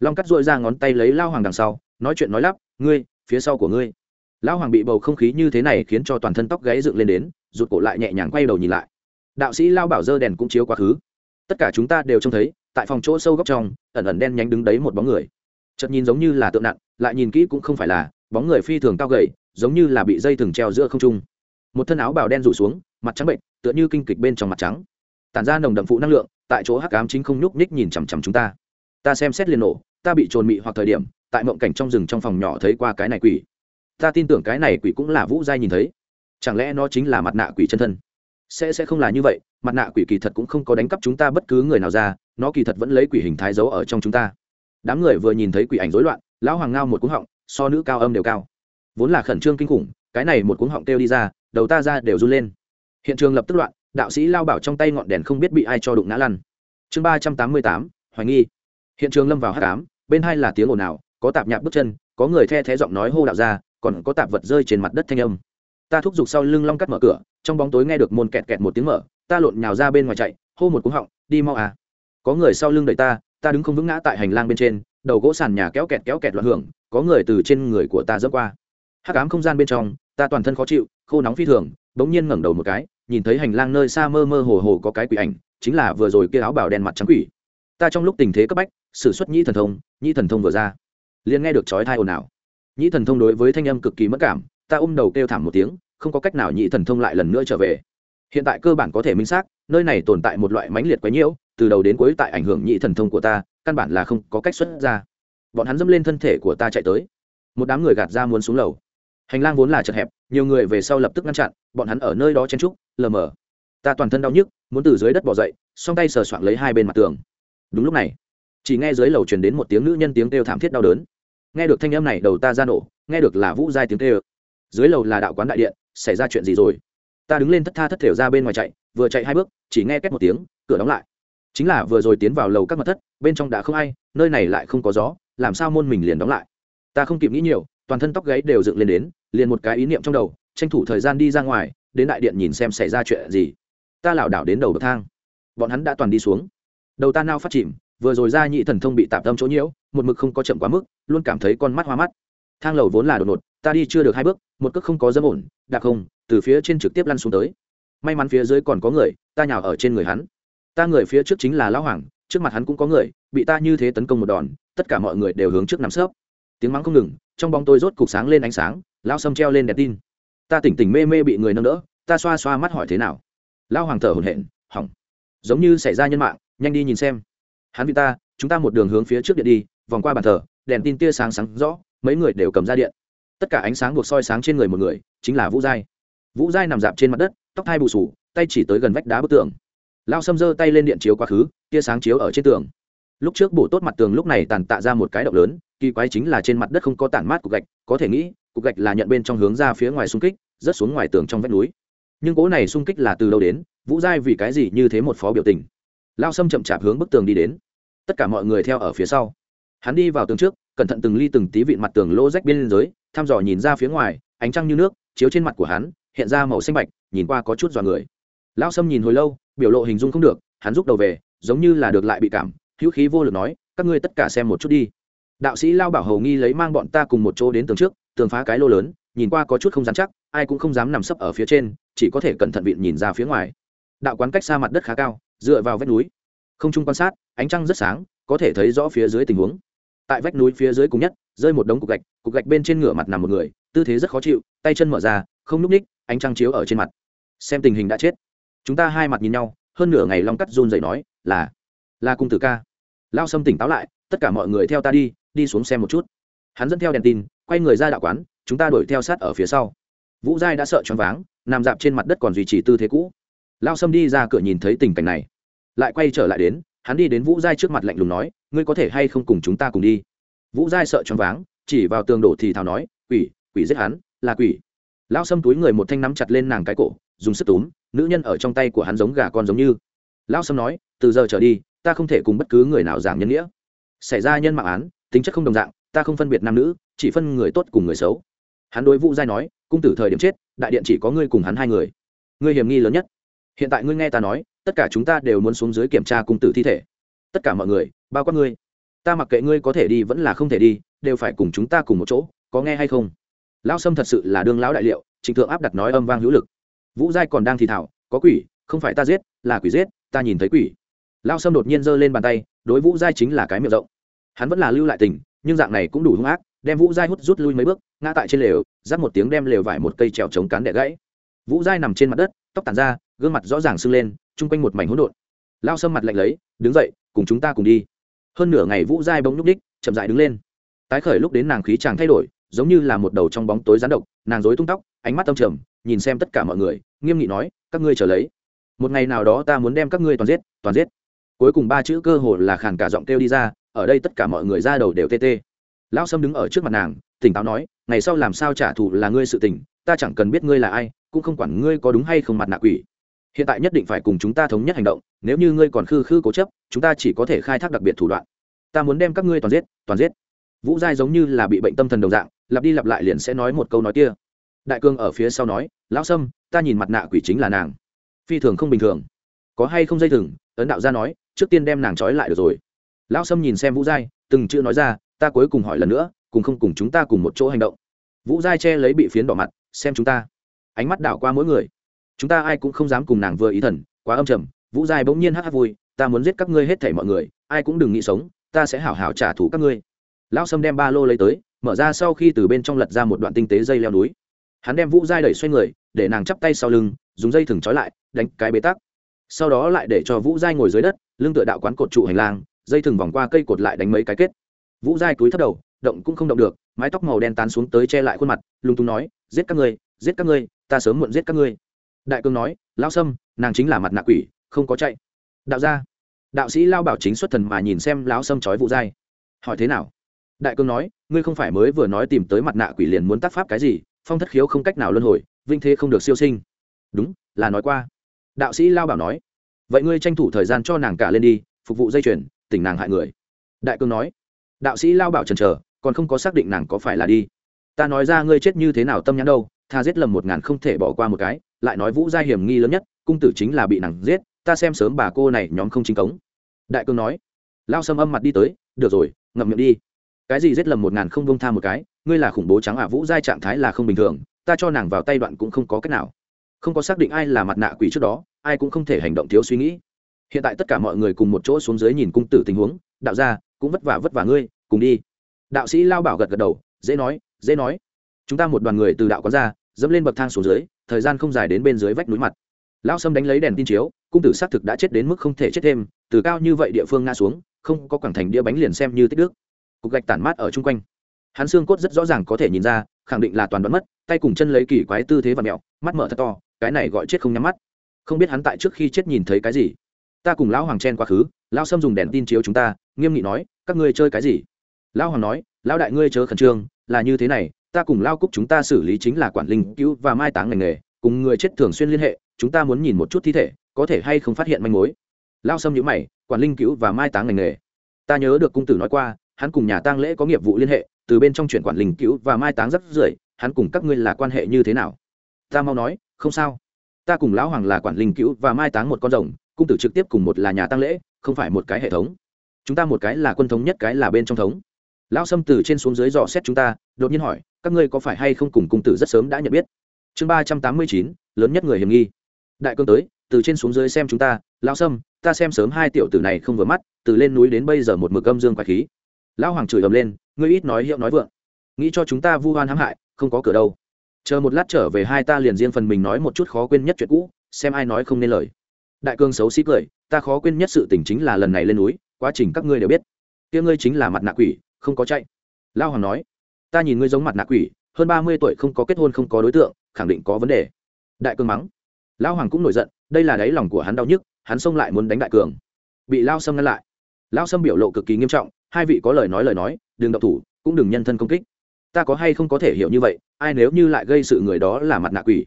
Long cắt dội ra ngón tay lấy lao hoàng đằng sau, nói chuyện nói lắp, ngươi, phía sau của ngươi. Lão hoàng bị bầu không khí như thế này khiến cho toàn thân tóc gáy dựng lên đến, rụt cổ lại nhẹ nhàng quay đầu nhìn lại. Đạo sĩ lao bảo dơ đèn cũng chiếu quá khứ. Tất cả chúng ta đều trông thấy, tại phòng chỗ sâu góc trong, ẩn ẩn đen nhánh đứng đấy một bóng người. Chợt nhìn giống như là tượng nặng, lại nhìn kỹ cũng không phải là, bóng người phi thường cao gầy giống như là bị dây thừng treo giữa không trung. Một thân áo bào đen rủ xuống, mặt trắng bệnh, tựa như kinh kịch bên trong mặt trắng. Tản ra nồng đậm phụ năng lượng, tại chỗ hắc ám chính không nhúc nhích nhìn chằm chằm chúng ta. Ta xem xét liền nổ, ta bị trồn mị hoặc thời điểm, tại mộng cảnh trong rừng trong phòng nhỏ thấy qua cái này quỷ. Ta tin tưởng cái này quỷ cũng là vũ giai nhìn thấy. Chẳng lẽ nó chính là mặt nạ quỷ chân thân? Sẽ sẽ không là như vậy, mặt nạ quỷ kỳ thật cũng không có đánh cắp chúng ta bất cứ người nào ra, nó kỳ thật vẫn lấy quỷ hình thái giấu ở trong chúng ta. Đám người vừa nhìn thấy quỷ ảnh rối loạn, lão hoàng ngao một cú họng, so nữ cao âm đều cao vốn là khẩn trương kinh khủng, cái này một cuống họng kêu đi ra, đầu ta ra đều run lên. Hiện trường lập tức loạn, đạo sĩ lao bảo trong tay ngọn đèn không biết bị ai cho đụng ngã lăn. Chương ba trăm tám mươi tám, hoài nghi. Hiện trường lâm vào h tám bên hai là tiếng ồn ào, có tạp nhạc bước chân, có người the thé giọng nói hô đạo ra, còn có tạp vật rơi trên mặt đất thanh âm. Ta thúc giục sau lưng long cắt mở cửa, trong bóng tối nghe được môn kẹt kẹt một tiếng mở, ta lộn nhào ra bên ngoài chạy, hô một cúng họng, đi mau à. Có người sau lưng đẩy ta ta đứng không vững ngã tại hành lang bên trên, đầu gỗ sàn nhà kéo kẹt kéo kẹt loạn hưởng, có người từ trên người của ta dẫm qua hắc ám không gian bên trong, ta toàn thân khó chịu, khô nóng phi thường bỗng nhiên ngẩng đầu một cái, nhìn thấy hành lang nơi xa mơ mơ hồ hồ có cái quỷ ảnh, chính là vừa rồi kia áo bảo đen mặt trắng quỷ. Ta trong lúc tình thế cấp bách, sử xuất nhĩ thần thông, nhĩ thần thông vừa ra, liền nghe được chói thai ồn ào. Nhĩ thần thông đối với thanh âm cực kỳ mất cảm, ta ôm đầu kêu thảm một tiếng, không có cách nào nhĩ thần thông lại lần nữa trở về. Hiện tại cơ bản có thể minh xác, nơi này tồn tại một loại mãnh liệt quấy nhiễu, từ đầu đến cuối tại ảnh hưởng nhị thần thông của ta, căn bản là không có cách xuất ra. Bọn hắn dâm lên thân thể của ta chạy tới. Một đám người gạt ra muốn xuống lầu hành lang vốn là chật hẹp, nhiều người về sau lập tức ngăn chặn, bọn hắn ở nơi đó chen trúc lờ mờ. Ta toàn thân đau nhức, muốn từ dưới đất bỏ dậy, song tay sờ soạng lấy hai bên mặt tường. Đúng lúc này, chỉ nghe dưới lầu truyền đến một tiếng nữ nhân tiếng kêu thảm thiết đau đớn. Nghe được thanh âm này, đầu ta ra nổ, nghe được là vũ giai tiếng kêu. Dưới lầu là đạo quán đại điện, xảy ra chuyện gì rồi? Ta đứng lên thất tha thất thểu ra bên ngoài chạy, vừa chạy hai bước, chỉ nghe két một tiếng, cửa đóng lại. Chính là vừa rồi tiến vào lầu các mật thất, bên trong đã không ai, nơi này lại không có gió, làm sao môn mình liền đóng lại? Ta không kịp nghĩ nhiều, toàn thân tóc gáy đều dựng lên đến liền một cái ý niệm trong đầu, tranh thủ thời gian đi ra ngoài, đến đại điện nhìn xem xảy ra chuyện gì. Ta lảo đảo đến đầu bậc thang. Bọn hắn đã toàn đi xuống. Đầu ta nao phát chìm, vừa rồi ra nhị thần thông bị tạm tâm chỗ nhiễu, một mực không có chậm quá mức, luôn cảm thấy con mắt hoa mắt. Thang lầu vốn là đột ngột, ta đi chưa được hai bước, một cước không có dâm ổn, đạp không, từ phía trên trực tiếp lăn xuống tới. May mắn phía dưới còn có người, ta nhào ở trên người hắn. Ta người phía trước chính là lão hoàng, trước mặt hắn cũng có người, bị ta như thế tấn công một đòn, tất cả mọi người đều hướng trước nằm sấp. Tiếng mắng không ngừng trong bóng tôi rốt cục sáng lên ánh sáng lao sâm treo lên đèn tin. Ta tỉnh tỉnh mê mê bị người nâng đỡ, ta xoa xoa mắt hỏi thế nào? Lao hoàng thở hổn hển, hỏng. Giống như xảy ra nhân mạng, nhanh đi nhìn xem. Hắn vì ta, chúng ta một đường hướng phía trước điện đi, vòng qua bàn thờ, đèn tin tia sáng sáng rõ, mấy người đều cầm ra điện. Tất cả ánh sáng buộc soi sáng trên người một người, chính là vũ giai. Vũ giai nằm dạp trên mặt đất, tóc thai bù sù, tay chỉ tới gần vách đá bức tường. Lao sâm giơ tay lên điện chiếu quá khứ, tia sáng chiếu ở trên tường. Lúc trước bổ tốt mặt tường lúc này tàn tạ ra một cái động lớn kỳ quái chính là trên mặt đất không có tản mát cục gạch, có thể nghĩ, cục gạch là nhận bên trong hướng ra phía ngoài xung kích, rớt xuống ngoài tường trong vách núi. Nhưng cỗ này xung kích là từ đâu đến, vũ giai vì cái gì như thế một phó biểu tình? Lao sâm chậm chạp hướng bức tường đi đến. Tất cả mọi người theo ở phía sau. Hắn đi vào tường trước, cẩn thận từng ly từng tí vịn mặt tường lỗ rách bên liên giới thăm dò nhìn ra phía ngoài, ánh trăng như nước, chiếu trên mặt của hắn, hiện ra màu xanh bạch, nhìn qua có chút dọa người. Lao sâm nhìn hồi lâu, biểu lộ hình dung không được, hắn rút đầu về, giống như là được lại bị cảm, hữu khí vô lực nói, các ngươi tất cả xem một chút đi đạo sĩ lao bảo hầu nghi lấy mang bọn ta cùng một chỗ đến tường trước, tường phá cái lô lớn, nhìn qua có chút không dám chắc, ai cũng không dám nằm sấp ở phía trên, chỉ có thể cẩn thận vịn nhìn ra phía ngoài. Đạo quán cách xa mặt đất khá cao, dựa vào vách núi. Không trung quan sát, ánh trăng rất sáng, có thể thấy rõ phía dưới tình huống. Tại vách núi phía dưới cùng nhất, rơi một đống cục gạch cục gạch bên trên ngửa mặt nằm một người, tư thế rất khó chịu, tay chân mở ra, không núp ních, ánh trăng chiếu ở trên mặt. Xem tình hình đã chết. Chúng ta hai mặt nhìn nhau, hơn nửa ngày long cắt run dậy nói, là là cung tử ca. Lao sâm tỉnh táo lại, tất cả mọi người theo ta đi đi xuống xem một chút. Hắn dẫn theo đèn tin, quay người ra đạo quán, chúng ta đuổi theo sát ở phía sau. Vũ giai đã sợ choáng váng, nằm dạp trên mặt đất còn duy trì tư thế cũ. Lao sâm đi ra cửa nhìn thấy tình cảnh này. Lại quay trở lại đến, hắn đi đến vũ giai trước mặt lạnh lùng nói, ngươi có thể hay không cùng chúng ta cùng đi? Vũ giai sợ choáng váng, chỉ vào tường đổ thì thào nói, quỷ quỷ giết hắn, là quỷ. Lao sâm túi người một thanh nắm chặt lên nàng cái cổ, dùng sức túm, nữ nhân ở trong tay của hắn giống gà con giống như. Lao sâm nói, từ giờ trở đi, ta không thể cùng bất cứ người nào giảng nhân nghĩa. Xảy ra nhân mạng án tính chất không đồng dạng, ta không phân biệt nam nữ, chỉ phân người tốt cùng người xấu. Hắn đối vũ giai nói, cung tử thời điểm chết, đại điện chỉ có ngươi cùng hắn hai người. Ngươi hiểm nghi lớn nhất. Hiện tại ngươi nghe ta nói, tất cả chúng ta đều muốn xuống dưới kiểm tra cung tử thi thể. Tất cả mọi người, bao quát ngươi. Ta mặc kệ ngươi có thể đi vẫn là không thể đi, đều phải cùng chúng ta cùng một chỗ, có nghe hay không? Lão sâm thật sự là đương lão đại liệu, trịnh thượng áp đặt nói âm vang hữu lực. Vũ giai còn đang thì thảo, có quỷ, không phải ta giết, là quỷ giết, ta nhìn thấy quỷ. Lao sâm đột nhiên giơ lên bàn tay, đối vũ giai chính là cái miệng rộng hắn vẫn là lưu lại tình, nhưng dạng này cũng đủ hung ác, đem vũ giai hút rút lui mấy bước, ngã tại trên lều giáp một tiếng đem lều vải một cây trèo chống cán đẻ gãy. Vũ giai nằm trên mặt đất, tóc tàn ra, gương mặt rõ ràng sưng lên, chung quanh một mảnh hỗn độn. Lao sâm mặt lạnh lấy, đứng dậy, cùng chúng ta cùng đi. Hơn nửa ngày vũ giai bỗng nhúc đích chậm dại đứng lên. Tái khởi lúc đến nàng khí chàng thay đổi, giống như là một đầu trong bóng tối rán độc, nàng dối tung tóc, ánh mắt tâm trầm, nhìn xem tất cả mọi người, nghiêm nghị nói, các ngươi trở lấy. Một ngày nào đó ta muốn đem các ngươi toàn giết toàn giết. Cuối cùng ba chữ cơ hồ là khàn cả giọng kêu đi ra ở đây tất cả mọi người ra đầu đều tê tê. Lão sâm đứng ở trước mặt nàng, tỉnh táo nói, ngày sau làm sao trả thù là ngươi sự tình, ta chẳng cần biết ngươi là ai, cũng không quản ngươi có đúng hay không mặt nạ quỷ. Hiện tại nhất định phải cùng chúng ta thống nhất hành động, nếu như ngươi còn khư khư cố chấp, chúng ta chỉ có thể khai thác đặc biệt thủ đoạn. Ta muốn đem các ngươi toàn giết toàn giết. Vũ giai giống như là bị bệnh tâm thần đồng dạng, lặp đi lặp lại liền sẽ nói một câu nói kia. Đại cương ở phía sau nói, lão sâm, ta nhìn mặt nạ quỷ chính là nàng. Phi thường không bình thường. Có hay không dây thừng? Ấn đạo gia nói, trước tiên đem nàng trói lại được rồi lão sâm nhìn xem vũ giai, từng chữ nói ra, ta cuối cùng hỏi lần nữa, cùng không cùng chúng ta cùng một chỗ hành động. Vũ giai che lấy bị phiến đỏ mặt, xem chúng ta. Ánh mắt đảo qua mỗi người. Chúng ta ai cũng không dám cùng nàng vừa ý thần, quá âm trầm. Vũ giai bỗng nhiên hắc hắc vui, ta muốn giết các ngươi hết thảy mọi người, ai cũng đừng nghĩ sống, ta sẽ hảo hảo trả thù các ngươi. Lão sâm đem ba lô lấy tới, mở ra sau khi từ bên trong lật ra một đoạn tinh tế dây leo núi. Hắn đem vũ giai đẩy xoay người, để nàng chắp tay sau lưng, dùng dây thừng trói lại, đánh cái bế tắc. Sau đó lại để cho vũ giai ngồi dưới đất, lưng tựa đạo quán cột trụ hành lang dây thừng vòng qua cây cột lại đánh mấy cái kết. Vũ giai cúi thấp đầu, động cũng không động được, mái tóc màu đen tán xuống tới che lại khuôn mặt lung tung nói, giết các ngươi, giết các ngươi, ta sớm muộn giết các ngươi. Đại cương nói lao sâm, nàng chính là mặt nạ quỷ, không có chạy. Đạo gia, đạo sĩ lao bảo chính xuất thần mà nhìn xem lão sâm trói vũ giai. Hỏi thế nào? Đại cương nói, ngươi không phải mới vừa nói tìm tới mặt nạ quỷ liền muốn tác pháp cái gì, phong thất khiếu không cách nào luân hồi, vinh thế không được siêu sinh. Đúng, là nói qua. Đạo sĩ lao bảo nói, vậy ngươi tranh thủ thời gian cho nàng cả lên đi, phục vụ dây chuyền tỉnh nàng hại người. Đại cương nói, đạo sĩ lao bảo trần trờ, còn không có xác định nàng có phải là đi. Ta nói ra ngươi chết như thế nào tâm nhãn đâu, tha giết lầm một ngàn không thể bỏ qua một cái, lại nói vũ gia hiểm nghi lớn nhất, cung tử chính là bị nàng giết, ta xem sớm bà cô này nhóm không chính cống. Đại cương nói, lao sâm âm mặt đi tới, được rồi, ngậm miệng đi. Cái gì giết lầm một ngàn không bông tha một cái, ngươi là khủng bố trắng à vũ giai trạng thái là không bình thường, ta cho nàng vào tay đoạn cũng không có cách nào. Không có xác định ai là mặt nạ quỷ trước đó, ai cũng không thể hành động thiếu suy nghĩ hiện tại tất cả mọi người cùng một chỗ xuống dưới nhìn cung tử tình huống, đạo ra cũng vất vả vất vả ngươi, cùng đi. Đạo sĩ lao bảo gật gật đầu, dễ nói dễ nói. Chúng ta một đoàn người từ đạo quán ra, dẫm lên bậc thang xuống dưới, thời gian không dài đến bên dưới vách núi mặt. Lao sâm đánh lấy đèn tin chiếu, cung tử xác thực đã chết đến mức không thể chết thêm, từ cao như vậy địa phương ngã xuống, không có quảng thành đĩa bánh liền xem như tích đức. Cục gạch tản mát ở chung quanh. Hắn xương cốt rất rõ ràng có thể nhìn ra, khẳng định là toàn đoán mất, tay cùng chân lấy kỳ quái tư thế và mẹo, mắt mở thật to, cái này gọi chết không nhắm mắt. Không biết hắn tại trước khi chết nhìn thấy cái gì ta cùng lão hoàng chen quá khứ lao sâm dùng đèn tin chiếu chúng ta, nghiêm nghị nói, các ngươi chơi cái gì? Lão hoàng nói, lão đại ngươi chớ khẩn trương, là như thế này, ta cùng lao cúc chúng ta xử lý chính là quản linh, cứu và mai táng ngành nghề, cùng người chết thường xuyên liên hệ, chúng ta muốn nhìn một chút thi thể, có thể hay không phát hiện manh mối. Lao sâm nhữ mày, quản linh, cứu và mai táng ngành nghề. Ta nhớ được cung tử nói qua, hắn cùng nhà tang lễ có nghiệp vụ liên hệ, từ bên trong chuyện quản linh, cứu và mai táng rất rưởi, hắn cùng các ngươi là quan hệ như thế nào? Ta mau nói, không sao. Ta cùng lão hoàng là quản linh, cứu và mai táng một con rồng cung tử trực tiếp cùng một là nhà tăng lễ, không phải một cái hệ thống. Chúng ta một cái là quân thống nhất cái là bên trong thống. Lão sâm từ trên xuống dưới dò xét chúng ta, đột nhiên hỏi, các ngươi có phải hay không cùng cung tử rất sớm đã nhận biết? Chương ba trăm tám mươi chín, lớn nhất người hiểm nghi. Đại cương tới, từ trên xuống dưới xem chúng ta, lão sâm, ta xem sớm hai tiểu tử này không vừa mắt, từ lên núi đến bây giờ một mực âm dương quái khí. Lão hoàng chửi ầm lên, ngươi ít nói hiệu nói vượng. Nghĩ cho chúng ta vu oan hãm hại, không có cửa đâu. Chờ một lát trở về hai ta liền riêng phần mình nói một chút khó quên nhất chuyện cũ, xem ai nói không nên lời đại cương xấu xí cười, ta khó quên nhất sự tình chính là lần này lên núi, quá trình các ngươi đều biết. Kia ngươi chính là mặt nạ quỷ, không có chạy. Lao hoàng nói, ta nhìn ngươi giống mặt nạ quỷ, hơn ba mươi tuổi không có kết hôn không có đối tượng, khẳng định có vấn đề. Đại cương mắng. Lao hoàng cũng nổi giận, đây là đáy lòng của hắn đau nhức, hắn xông lại muốn đánh đại cường. Bị lao sâm ngăn lại. Lao sâm biểu lộ cực kỳ nghiêm trọng, hai vị có lời nói lời nói, đừng độc thủ, cũng đừng nhân thân công kích. Ta có hay không có thể hiểu như vậy, ai nếu như lại gây sự người đó là mặt nạ quỷ?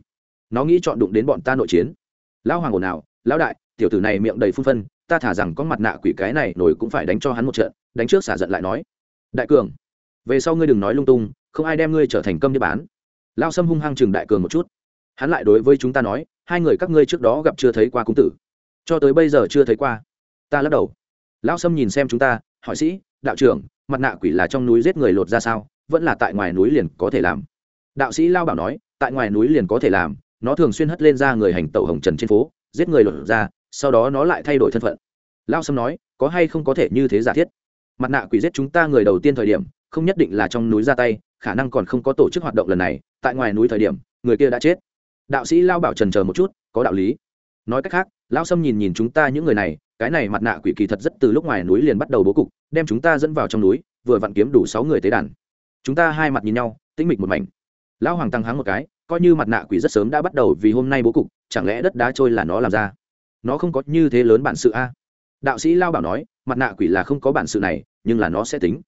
Nó nghĩ chọn đụng đến bọn ta nội chiến. Lão hoàng ồn ào lão đại, tiểu tử này miệng đầy phun phân, ta thả rằng có mặt nạ quỷ cái này nổi cũng phải đánh cho hắn một trận, đánh trước xả giận lại nói. Đại cường, về sau ngươi đừng nói lung tung, không ai đem ngươi trở thành câm đi bán. Lao sâm hung hăng chừng đại cường một chút. Hắn lại đối với chúng ta nói, hai người các ngươi trước đó gặp chưa thấy qua cung tử, cho tới bây giờ chưa thấy qua. Ta lắc đầu. Lao sâm nhìn xem chúng ta, hỏi sĩ, đạo trưởng, mặt nạ quỷ là trong núi giết người lột ra sao? Vẫn là tại ngoài núi liền có thể làm? Đạo sĩ lao bảo nói, tại ngoài núi liền có thể làm, nó thường xuyên hất lên ra người hành tẩu hồng trần trên phố giết người lột ra, sau đó nó lại thay đổi thân phận. Lao sâm nói, có hay không có thể như thế giả thiết? Mặt nạ quỷ giết chúng ta người đầu tiên thời điểm, không nhất định là trong núi ra tay, khả năng còn không có tổ chức hoạt động lần này, tại ngoài núi thời điểm, người kia đã chết. Đạo sĩ lao bảo trần chờ một chút, có đạo lý. Nói cách khác, lao sâm nhìn nhìn chúng ta những người này, cái này mặt nạ quỷ kỳ thật rất từ lúc ngoài núi liền bắt đầu bố cục, đem chúng ta dẫn vào trong núi, vừa vặn kiếm đủ sáu người tế đàn. Chúng ta hai mặt nhìn nhau, tĩnh mịch một mảnh. Lão hoàng tăng háng một cái coi như mặt nạ quỷ rất sớm đã bắt đầu vì hôm nay bố cục, chẳng lẽ đất đá trôi là nó làm ra? Nó không có như thế lớn bản sự a? Đạo sĩ lao bảo nói, mặt nạ quỷ là không có bản sự này, nhưng là nó sẽ tính.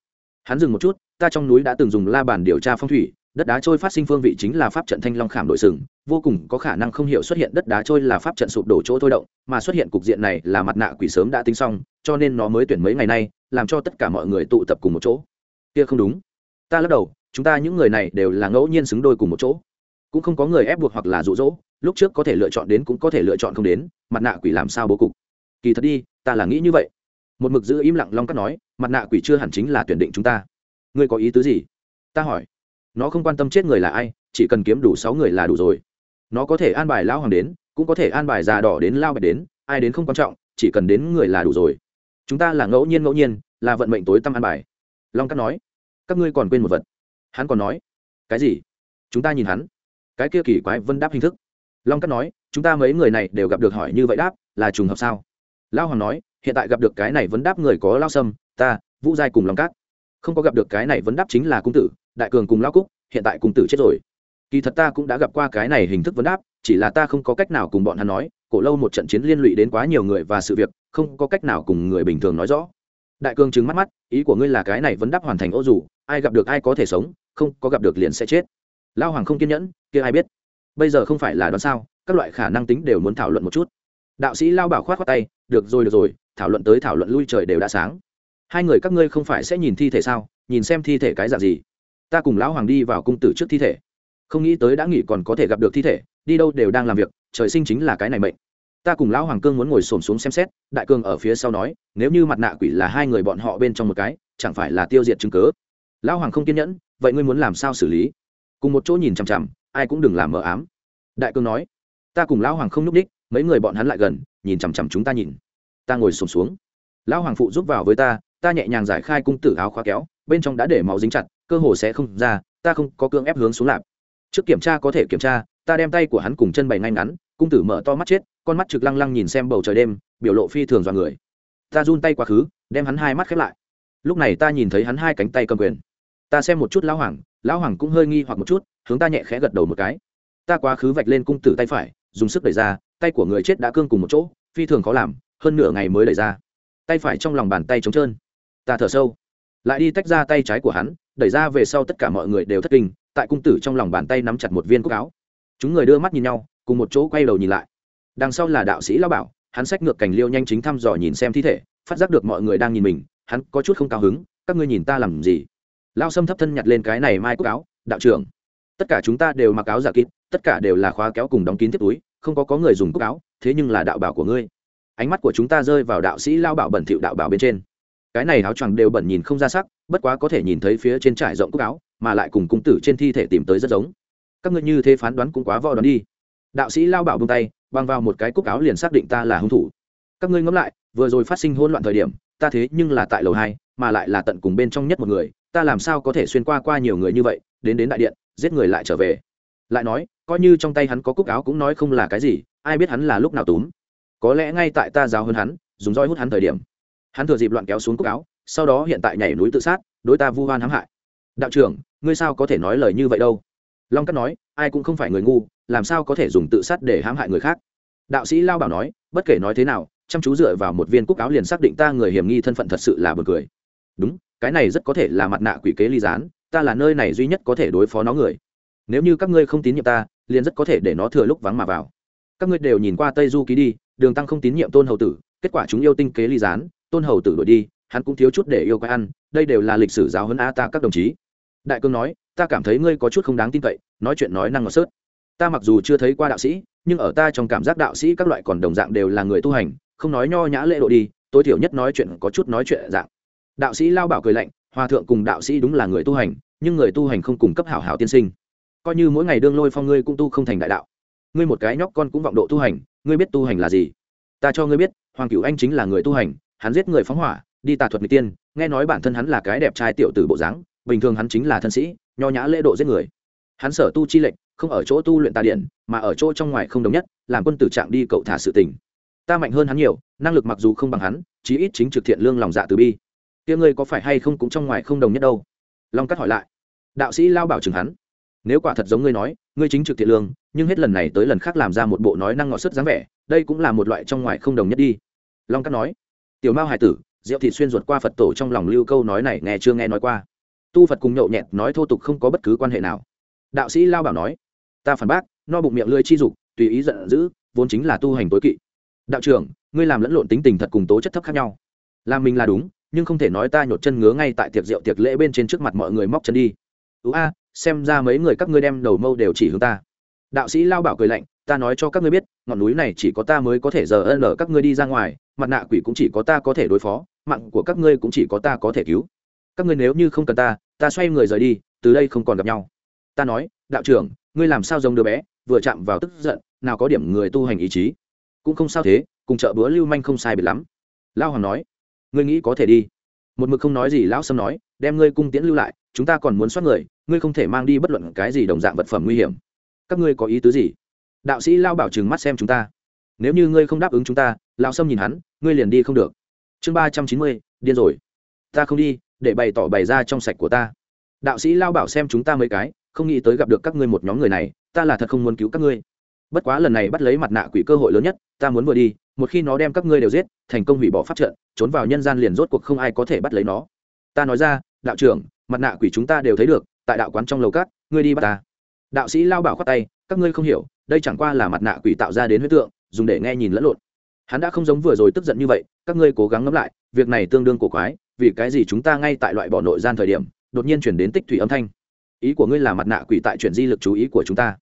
Hắn dừng một chút, ta trong núi đã từng dùng la bàn điều tra phong thủy, đất đá trôi phát sinh phương vị chính là pháp trận thanh long khảm đội sừng, vô cùng có khả năng không hiểu xuất hiện đất đá trôi là pháp trận sụp đổ chỗ thôi động, mà xuất hiện cục diện này là mặt nạ quỷ sớm đã tính xong, cho nên nó mới tuyển mấy ngày nay, làm cho tất cả mọi người tụ tập cùng một chỗ. Kia không đúng. Ta lắc đầu, chúng ta những người này đều là ngẫu nhiên xứng đôi cùng một chỗ cũng không có người ép buộc hoặc là rụ rỗ lúc trước có thể lựa chọn đến cũng có thể lựa chọn không đến, mặt nạ quỷ làm sao bố cục? Kỳ thật đi, ta là nghĩ như vậy. Một mực giữ im lặng long cắt nói, mặt nạ quỷ chưa hẳn chính là tuyển định chúng ta. Ngươi có ý tứ gì? Ta hỏi. Nó không quan tâm chết người là ai, chỉ cần kiếm đủ sáu người là đủ rồi. Nó có thể an bài lao hoàng đến, cũng có thể an bài già đỏ đến lao bạch đến, ai đến không quan trọng, chỉ cần đến người là đủ rồi. Chúng ta là ngẫu nhiên ngẫu nhiên, là vận mệnh tối tăm an bài. Long cắt nói. Các ngươi còn quên một vật. Hắn còn nói. Cái gì? Chúng ta nhìn hắn cái kia kỳ quái vân đáp hình thức. Long cắt nói, chúng ta mấy người này đều gặp được hỏi như vậy đáp, là trùng hợp sao? Lao hoàng nói, hiện tại gặp được cái này vẫn đáp người có lao sâm, ta, vũ giai cùng long cát. Không có gặp được cái này vấn đáp chính là cung tử, đại cường cùng lao cúc, hiện tại cung tử chết rồi. Kỳ thật ta cũng đã gặp qua cái này hình thức vấn đáp, chỉ là ta không có cách nào cùng bọn hắn nói, cổ lâu một trận chiến liên lụy đến quá nhiều người và sự việc, không có cách nào cùng người bình thường nói rõ. Đại cường chứng mắt mắt, ý của ngươi là cái này vấn đáp hoàn thành ô dù, ai gặp được ai có thể sống, không có gặp được liền sẽ chết. Lao hoàng không kiên nhẫn kia ai biết? Bây giờ không phải là đoán sao, các loại khả năng tính đều muốn thảo luận một chút. Đạo sĩ lao bảo khoát khoát tay, được rồi được rồi, thảo luận tới thảo luận lui trời đều đã sáng. Hai người các ngươi không phải sẽ nhìn thi thể sao? Nhìn xem thi thể cái dạng gì? Ta cùng lão hoàng đi vào cung tử trước thi thể. Không nghĩ tới đã nghỉ còn có thể gặp được thi thể, đi đâu đều đang làm việc, trời sinh chính là cái này mệnh. Ta cùng lão hoàng cương muốn ngồi xổm xuống xem xét, đại cương ở phía sau nói, nếu như mặt nạ quỷ là hai người bọn họ bên trong một cái, chẳng phải là tiêu diệt chứng cớ lão hoàng không kiên nhẫn, vậy ngươi muốn làm sao xử lý? Cùng một chỗ nhìn chằm chằm ai cũng đừng làm mờ ám. Đại cương nói, ta cùng lão hoàng không n ú c đích, mấy người bọn hắn lại gần, nhìn chằm chằm chúng ta nhìn. Ta ngồi xổm xuống. Lão hoàng phụ giúp vào với ta ta nhẹ nhàng giải khai cung tử áo khóa kéo, bên trong đã để máu dính chặt, cơ hồ sẽ không ra, ta không có cương ép hướng xuống lạp. Trước kiểm tra có thể kiểm tra, ta đem tay của hắn cùng chân bày ngay ngắn, cung tử mở to mắt chết, con mắt trực lăng lăng nhìn xem bầu trời đêm, biểu lộ phi thường dọa người. Ta run tay quá khứ, đem hắn hai mắt khép lại. Lúc này ta nhìn thấy hắn hai cánh tay cầm quyền. Ta xem một chút lão hoàng lão hoàng cũng hơi nghi hoặc một chút, hướng ta nhẹ khẽ gật đầu một cái. Ta quá khứ vạch lên cung tử tay phải, dùng sức đẩy ra, tay của người chết đã cương cùng một chỗ, phi thường khó làm, hơn nửa ngày mới đẩy ra. Tay phải trong lòng bàn tay trống trơn. Ta thở sâu. Lại đi tách ra tay trái của hắn, đẩy ra về sau tất cả mọi người đều thất kinh, tại cung tử trong lòng bàn tay nắm chặt một viên cúc áo. Chúng người đưa mắt nhìn nhau, cùng một chỗ quay đầu nhìn lại. Đằng sau là đạo sĩ lao bảo, hắn xách ngược cảnh liêu nhanh chính thăm dò nhìn xem thi thể, phát giác được mọi người đang nhìn mình, hắn có chút không cao hứng, các ngươi nhìn ta làm gì? Lao sâm thấp thân nhặt lên cái này mai cúc áo, đạo trưởng, tất cả chúng ta đều mặc áo giả kín, tất cả đều là khóa kéo cùng đóng kín tiếp túi, không có có người dùng cúc áo, thế nhưng là đạo bảo của ngươi. Ánh mắt của chúng ta rơi vào đạo sĩ lao bảo bẩn thỉu đạo bảo bên trên. Cái này áo choàng đều bẩn nhìn không ra sắc, bất quá có thể nhìn thấy phía trên trải rộng cúc áo, mà lại cùng cung tử trên thi thể tìm tới rất giống. Các ngươi như thế phán đoán cũng quá vò đoán đi. Đạo sĩ lao bảo bông tay, băng vào một cái cúc áo liền xác định ta là hung thủ. Các ngươi ngẫm lại, vừa rồi phát sinh hỗn loạn thời điểm, ta thế nhưng là tại lầu hai, mà lại là tận cùng bên trong nhất một người ta làm sao có thể xuyên qua qua nhiều người như vậy, đến đến đại điện, giết người lại trở về. Lại nói, coi như trong tay hắn có cúc áo cũng nói không là cái gì, ai biết hắn là lúc nào túm. Có lẽ ngay tại ta giáo hơn hắn, dùng roi hút hắn thời điểm. Hắn thừa dịp loạn kéo xuống cúc áo, sau đó hiện tại nhảy núi tự sát, đối ta vu hoan hãm hại. Đạo trưởng, ngươi sao có thể nói lời như vậy đâu? Long cắt nói, ai cũng không phải người ngu, làm sao có thể dùng tự sát để hãm hại người khác? Đạo sĩ lao bảo nói, bất kể nói thế nào, chăm chú dựa vào một viên cúc áo liền xác định ta người hiểm nghi thân phận thật sự là bật cười. Đúng cái này rất có thể là mặt nạ quỷ kế ly gián, ta là nơi này duy nhất có thể đối phó nó người. Nếu như các ngươi không tín nhiệm ta, liền rất có thể để nó thừa lúc vắng mà vào. Các ngươi đều nhìn qua tây du ký đi, đường tăng không tín nhiệm tôn hầu tử, kết quả chúng yêu tinh kế ly gián, tôn hầu tử đổi đi, hắn cũng thiếu chút để yêu quái ăn, đây đều là lịch sử giáo hơn a ta các đồng chí. Đại cương nói, ta cảm thấy ngươi có chút không đáng tin cậy, nói chuyện nói năng ngọt sớt. Ta mặc dù chưa thấy qua đạo sĩ, nhưng ở ta trong cảm giác đạo sĩ các loại còn đồng dạng đều là người tu hành, không nói nho nhã lễ độ đi, tối thiểu nhất nói chuyện có chút nói chuyện dạng đạo sĩ lao bảo cười lạnh, hòa thượng cùng đạo sĩ đúng là người tu hành, nhưng người tu hành không cung cấp hảo hảo tiên sinh. Coi như mỗi ngày đương lôi phong ngươi cũng tu không thành đại đạo. Ngươi một cái nhóc con cũng vọng độ tu hành, ngươi biết tu hành là gì? Ta cho ngươi biết, hoàng cửu anh chính là người tu hành, hắn giết người phóng hỏa, đi tà thuật người tiên, nghe nói bản thân hắn là cái đẹp trai tiểu tử bộ dáng, bình thường hắn chính là thân sĩ, nho nhã lễ độ giết người. Hắn sở tu chi lệnh, không ở chỗ tu luyện tà điện mà ở chỗ trong ngoài không đồng nhất, làm quân tử trạng đi cậu thả sự tình. Ta mạnh hơn hắn nhiều, năng lực mặc dù không bằng hắn, chí ít chính trực thiện lương lòng dạ từ bi kia ngươi có phải hay không cũng trong ngoài không đồng nhất đâu? Long cắt hỏi lại. Đạo sĩ lao bảo chừng hắn. Nếu quả thật giống ngươi nói, ngươi chính trực thiện lương, nhưng hết lần này tới lần khác làm ra một bộ nói năng ngọt sức dáng vẻ, đây cũng là một loại trong ngoài không đồng nhất đi. Long cắt nói. Tiểu mao hải tử, diệu thị xuyên ruột qua phật tổ trong lòng lưu câu nói này nghe chưa nghe nói qua. Tu phật cùng nhậu nhẹt nói thô tục không có bất cứ quan hệ nào. Đạo sĩ lao bảo nói. Ta phản bác, no bụng miệng lưỡi chi dục, tùy ý giận dữ, vốn chính là tu hành tối kỵ. Đạo trưởng, ngươi làm lẫn lộn tính tình thật cùng tố chất thấp khác nhau. Làm mình là đúng nhưng không thể nói ta nhột chân ngứa ngay tại tiệc rượu tiệc lễ bên trên trước mặt mọi người móc chân đi. Ú a, xem ra mấy người các ngươi đem đầu mâu đều chỉ hướng ta. Đạo sĩ lao bảo cười lạnh, ta nói cho các ngươi biết, ngọn núi này chỉ có ta mới có thể giờ ân lờ các ngươi đi ra ngoài, mặt nạ quỷ cũng chỉ có ta có thể đối phó, mạng của các ngươi cũng chỉ có ta có thể cứu. Các ngươi nếu như không cần ta ta xoay người rời đi, từ đây không còn gặp nhau. Ta nói, đạo trưởng, ngươi làm sao giống đứa bé, vừa chạm vào tức giận, nào có điểm người tu hành ý chí. Cũng không sao thế, cùng chợ bữa lưu manh không sai biệt lắm. Lao hoàng nói ngươi nghĩ có thể đi. Một mực không nói gì, lão sâm nói, đem ngươi cung tiễn lưu lại, chúng ta còn muốn soát người, ngươi không thể mang đi bất luận cái gì đồng dạng vật phẩm nguy hiểm. Các ngươi có ý tứ gì? Đạo sĩ lao bảo trừng mắt xem chúng ta. Nếu như ngươi không đáp ứng chúng ta, Lão sâm nhìn hắn, ngươi liền đi không được. Chương ba trăm chín mươi, điên rồi. Ta không đi, để bày tỏ bày ra trong sạch của ta. Đạo sĩ lao bảo xem chúng ta mấy cái, không nghĩ tới gặp được các ngươi một nhóm người này, ta là thật không muốn cứu các ngươi bất quá lần này bắt lấy mặt nạ quỷ cơ hội lớn nhất, ta muốn vừa đi, một khi nó đem các ngươi đều giết, thành công hủy bỏ pháp trận, trốn vào nhân gian liền rốt cuộc không ai có thể bắt lấy nó. Ta nói ra, đạo trưởng, mặt nạ quỷ chúng ta đều thấy được, tại đạo quán trong lầu cát ngươi đi bắt ta. Đạo sĩ lao bảo khoát tay, các ngươi không hiểu, đây chẳng qua là mặt nạ quỷ tạo ra đến huyết tượng, dùng để nghe nhìn lẫn lộn. Hắn đã không giống vừa rồi tức giận như vậy, các ngươi cố gắng ngẫm lại, việc này tương đương cổ quái, vì cái gì chúng ta ngay tại loại bỏ nội gian thời điểm, đột nhiên chuyển đến tích thủy âm thanh? Ý của ngươi là mặt nạ quỷ tại chuyển di lực chú ý của chúng ta.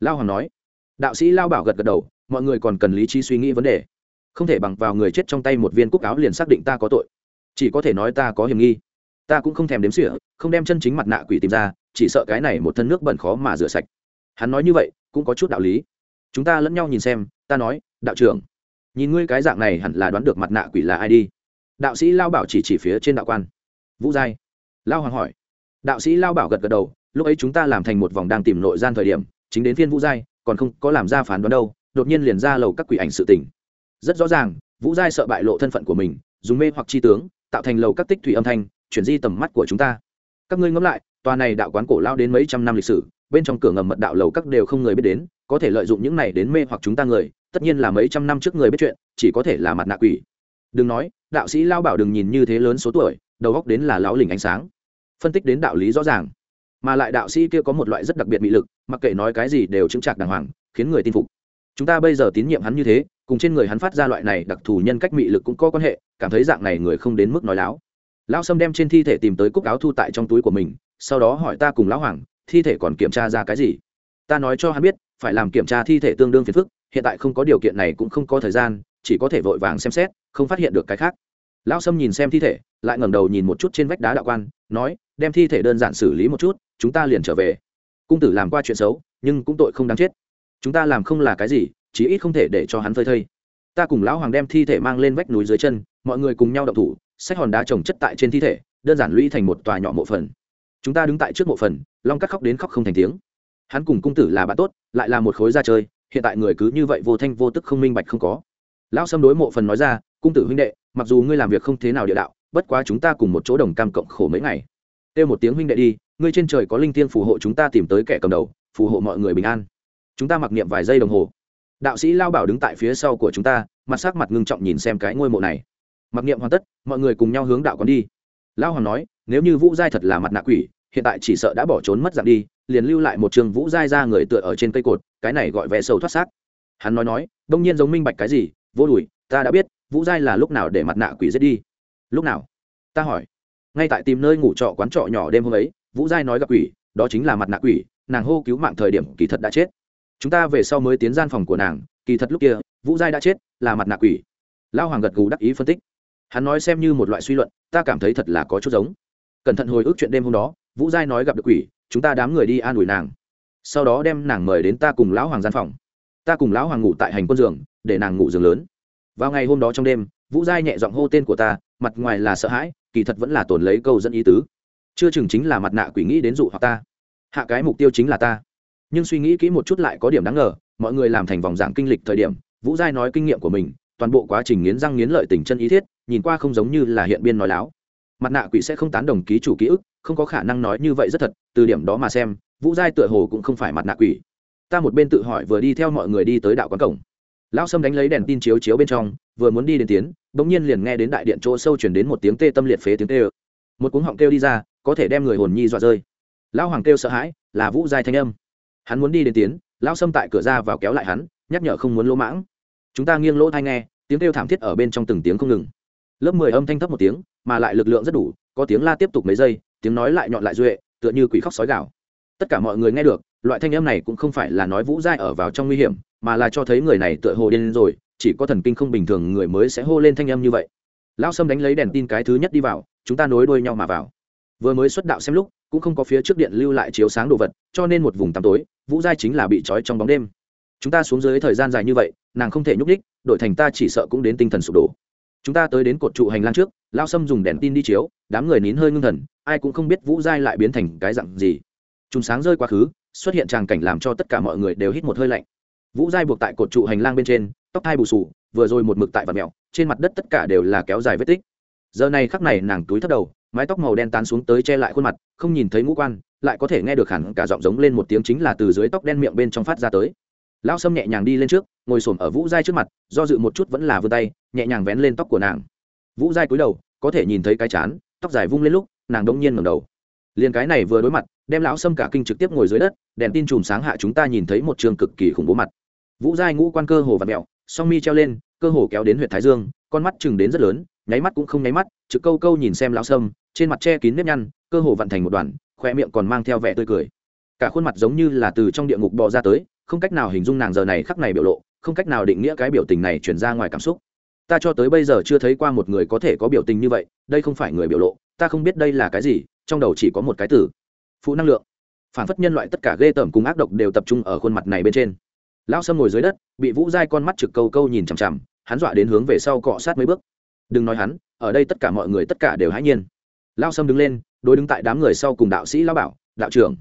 Lao hoàng nói đạo sĩ lao bảo gật gật đầu, mọi người còn cần lý trí suy nghĩ vấn đề. Không thể bằng vào người chết trong tay một viên cúc áo liền xác định ta có tội. Chỉ có thể nói ta có hiểm nghi. Ta cũng không thèm đếm xỉa, không đem chân chính mặt nạ quỷ tìm ra, chỉ sợ cái này một thân nước bẩn khó mà rửa sạch. Hắn nói như vậy, cũng có chút đạo lý. Chúng ta lẫn nhau nhìn xem, ta nói, đạo trưởng, nhìn ngươi cái dạng này hẳn là đoán được mặt nạ quỷ là ai đi. Đạo sĩ lao bảo chỉ chỉ phía trên đạo quan. Vũ giai. Lao hoàng hỏi. Đạo sĩ lao bảo gật gật đầu, lúc ấy chúng ta làm thành một vòng đang tìm nội gian thời điểm, chính đến phiên vũ giai còn không có làm ra phán đoán đâu, đột nhiên liền ra lầu các quỷ ảnh sự tình. Rất rõ ràng, vũ giai sợ bại lộ thân phận của mình, dùng mê hoặc chi tướng, tạo thành lầu các tích thủy âm thanh, chuyển di tầm mắt của chúng ta. Các ngươi ngẫm lại, tòa này đạo quán cổ lao đến mấy trăm năm lịch sử, bên trong cửa ngầm mật đạo lầu các đều không người biết đến, có thể lợi dụng những này đến mê hoặc chúng ta người, tất nhiên là mấy trăm năm trước người biết chuyện, chỉ có thể là mặt nạ quỷ. Đừng nói, đạo sĩ lao bảo đừng nhìn như thế lớn số tuổi, đầu góc đến là láo lỉnh ánh sáng. Phân tích đến đạo lý rõ ràng mà lại đạo sĩ kia có một loại rất đặc biệt mị lực, mặc kệ nói cái gì đều chứng trạc đàng hoàng, khiến người tin phục. Chúng ta bây giờ tín nhiệm hắn như thế, cùng trên người hắn phát ra loại này đặc thù nhân cách mị lực cũng có quan hệ, cảm thấy dạng này người không đến mức nói láo. Lão sâm đem trên thi thể tìm tới cúc áo thu tại trong túi của mình, sau đó hỏi ta cùng lão hoàng, thi thể còn kiểm tra ra cái gì? Ta nói cho hắn biết, phải làm kiểm tra thi thể tương đương phiền phức, hiện tại không có điều kiện này cũng không có thời gian, chỉ có thể vội vàng xem xét, không phát hiện được cái khác. Lão sâm nhìn xem thi thể, lại ngẩng đầu nhìn một chút trên vách đá đạo quan, nói đem thi thể đơn giản xử lý một chút, chúng ta liền trở về. Cung tử làm qua chuyện xấu, nhưng cũng tội không đáng chết. Chúng ta làm không là cái gì, chí ít không thể để cho hắn phơi thây. Ta cùng lão hoàng đem thi thể mang lên vách núi dưới chân, mọi người cùng nhau đậu thủ sách hòn đá trồng chất tại trên thi thể, đơn giản lũy thành một tòa nhỏ mộ phần. Chúng ta đứng tại trước mộ phần, long cắt khóc đến khóc không thành tiếng. Hắn cùng cung tử là bạn tốt, lại là một khối ra chơi, hiện tại người cứ như vậy vô thanh vô tức không minh bạch không có. Lão xâm đối mộ phần nói ra, cung tử huynh đệ, mặc dù ngươi làm việc không thế nào địa đạo, bất quá chúng ta cùng một chỗ đồng cam cộng khổ mấy ngày kêu một tiếng huynh đệ đi, ngươi trên trời có linh tiên phù hộ chúng ta tìm tới kẻ cầm đầu, phù hộ mọi người bình an. Chúng ta mặc niệm vài giây đồng hồ. Đạo sĩ lao bảo đứng tại phía sau của chúng ta, mặt sắc mặt ngưng trọng nhìn xem cái ngôi mộ này. Mặc niệm hoàn tất, mọi người cùng nhau hướng đạo còn đi. Lao hoàng nói, nếu như vũ giai thật là mặt nạ quỷ, hiện tại chỉ sợ đã bỏ trốn mất dạng đi, liền lưu lại một trường vũ giai ra người tựa ở trên cây cột, cái này gọi vẽ sâu thoát xác. Hắn nói nói, đông nhiên giống minh bạch cái gì, vô đùi, ta đã biết, vũ giai là lúc nào để mặt nạ quỷ giết đi. Lúc nào? Ta hỏi ngay tại tìm nơi ngủ trọ quán trọ nhỏ đêm hôm ấy, vũ giai nói gặp quỷ, đó chính là mặt nạ quỷ, nàng hô cứu mạng thời điểm kỳ thật đã chết. Chúng ta về sau mới tiến gian phòng của nàng, kỳ thật lúc kia, vũ giai đã chết, là mặt nạ quỷ. Lao hoàng gật gù đắc ý phân tích. Hắn nói xem như một loại suy luận, ta cảm thấy thật là có chút giống. Cẩn thận hồi ức chuyện đêm hôm đó, vũ giai nói gặp được quỷ, chúng ta đám người đi an ủi nàng. Sau đó đem nàng mời đến ta cùng lão hoàng gian phòng. Ta cùng lão hoàng ngủ tại hành quân giường, để nàng ngủ giường lớn. Vào ngày hôm đó trong đêm, vũ giai nhẹ giọng hô tên của ta, mặt ngoài là sợ hãi kỳ thật vẫn là tồn lấy câu dẫn ý tứ. Chưa chừng chính là mặt nạ quỷ nghĩ đến dụ hoặc ta. Hạ cái mục tiêu chính là ta. Nhưng suy nghĩ kỹ một chút lại có điểm đáng ngờ, mọi người làm thành vòng giảng kinh lịch thời điểm, vũ giai nói kinh nghiệm của mình, toàn bộ quá trình nghiến răng nghiến lợi tình chân ý thiết, nhìn qua không giống như là hiện biên nói láo. Mặt nạ quỷ sẽ không tán đồng ký chủ ký ức, không có khả năng nói như vậy rất thật, từ điểm đó mà xem, vũ giai tựa hồ cũng không phải mặt nạ quỷ. Ta một bên tự hỏi vừa đi theo mọi người đi tới đạo quán cổng lão sâm đánh lấy đèn tin chiếu chiếu bên trong, vừa muốn đi đến tiến bỗng nhiên liền nghe đến đại điện chỗ sâu chuyển đến một tiếng tê tâm liệt phế tiếng tê ơ một cuống họng kêu đi ra, có thể đem người hồn nhi dọa rơi. Lão hoàng kêu sợ hãi, là vũ giai thanh âm. Hắn muốn đi đến tiến, lão sâm tại cửa ra vào kéo lại hắn, nhắc nhở không muốn lỗ mãng. Chúng ta nghiêng lỗ thai nghe, tiếng kêu thảm thiết ở bên trong từng tiếng không ngừng. Lớp mười âm thanh thấp một tiếng, mà lại lực lượng rất đủ, có tiếng la tiếp tục mấy giây, tiếng nói lại nhọn lại duệ, tựa như quỷ khóc sói gạo tất cả mọi người nghe được, loại thanh âm này cũng không phải là nói vũ giai ở vào trong nguy hiểm mà là cho thấy người này tựa hồ điên rồi, chỉ có thần kinh không bình thường người mới sẽ hô lên thanh âm như vậy. Lao sâm đánh lấy đèn tin cái thứ nhất đi vào, chúng ta nối đuôi nhau mà vào. Vừa mới xuất đạo xem lúc, cũng không có phía trước điện lưu lại chiếu sáng đồ vật, cho nên một vùng tăm tối, vũ giai chính là bị trói trong bóng đêm. Chúng ta xuống dưới thời gian dài như vậy, nàng không thể nhúc đích đội thành ta chỉ sợ cũng đến tinh thần sụp đổ. Chúng ta tới đến cột trụ hành lang trước lao sâm dùng đèn tin đi chiếu, đám người nín hơi ngưng thần, ai cũng không biết vũ giai lại biến thành cái dặn gì. Chúng sáng rơi quá khứ, xuất hiện tràng cảnh làm cho tất cả mọi người đều hít một hơi lạnh vũ giai buộc tại cột trụ hành lang bên trên, tóc hai bù sù vừa rồi một mực tại vạt mẹo trên mặt đất tất cả đều là kéo dài vết tích. Giờ này khắc này nàng túi thấp đầu, mái tóc màu đen tán xuống tới che lại khuôn mặt, không nhìn thấy ngũ quan, lại có thể nghe được hẳn cả giọng giống lên một tiếng chính là từ dưới tóc đen miệng bên trong phát ra tới. Lão sâm nhẹ nhàng đi lên trước, ngồi s ở vũ giai trước mặt, do dự một chút vẫn là vươn tay, nhẹ nhàng vén lên tóc của nàng. Vũ giai cúi đầu, có thể nhìn thấy cái chán, tóc dài vung lên lúc, nàng đống nhiên ngầm đầu. Liền cái này vừa đối mặt đem lão sâm cả kinh trực tiếp ngồi dưới đất, đèn tin chùm sáng hạ chúng ta nhìn thấy một trường cực kỳ khủng bố mặt. Vũ giai ngũ quan cơ hồ và mẹo song mi treo lên, cơ hồ kéo đến huyện thái dương, con mắt chừng đến rất lớn, nháy mắt cũng không nháy mắt, trực câu câu nhìn xem lão sâm, trên mặt che kín nếp nhăn, cơ hồ vặn thành một đoàn khoe miệng còn mang theo vẻ tươi cười. Cả khuôn mặt giống như là từ trong địa ngục bò ra tới, không cách nào hình dung nàng giờ này khắc này biểu lộ, không cách nào định nghĩa cái biểu tình này chuyển ra ngoài cảm xúc. Ta cho tới bây giờ chưa thấy qua một người có thể có biểu tình như vậy, đây không phải người biểu lộ, ta không biết đây là cái gì, trong đầu chỉ có một cái từ phụ năng lượng. Phản phất nhân loại tất cả ghê tởm cùng ác độc đều tập trung ở khuôn mặt này bên trên. Lão sâm ngồi dưới đất bị vũ dai con mắt trực câu câu nhìn chằm chằm hắn dọa đến hướng về sau cọ sát mấy bước. Đừng nói hắn ở đây tất cả mọi người tất cả đều hãy nhiên. Lao sâm đứng lên đối đứng tại đám người sau cùng đạo sĩ lao bảo đạo trưởng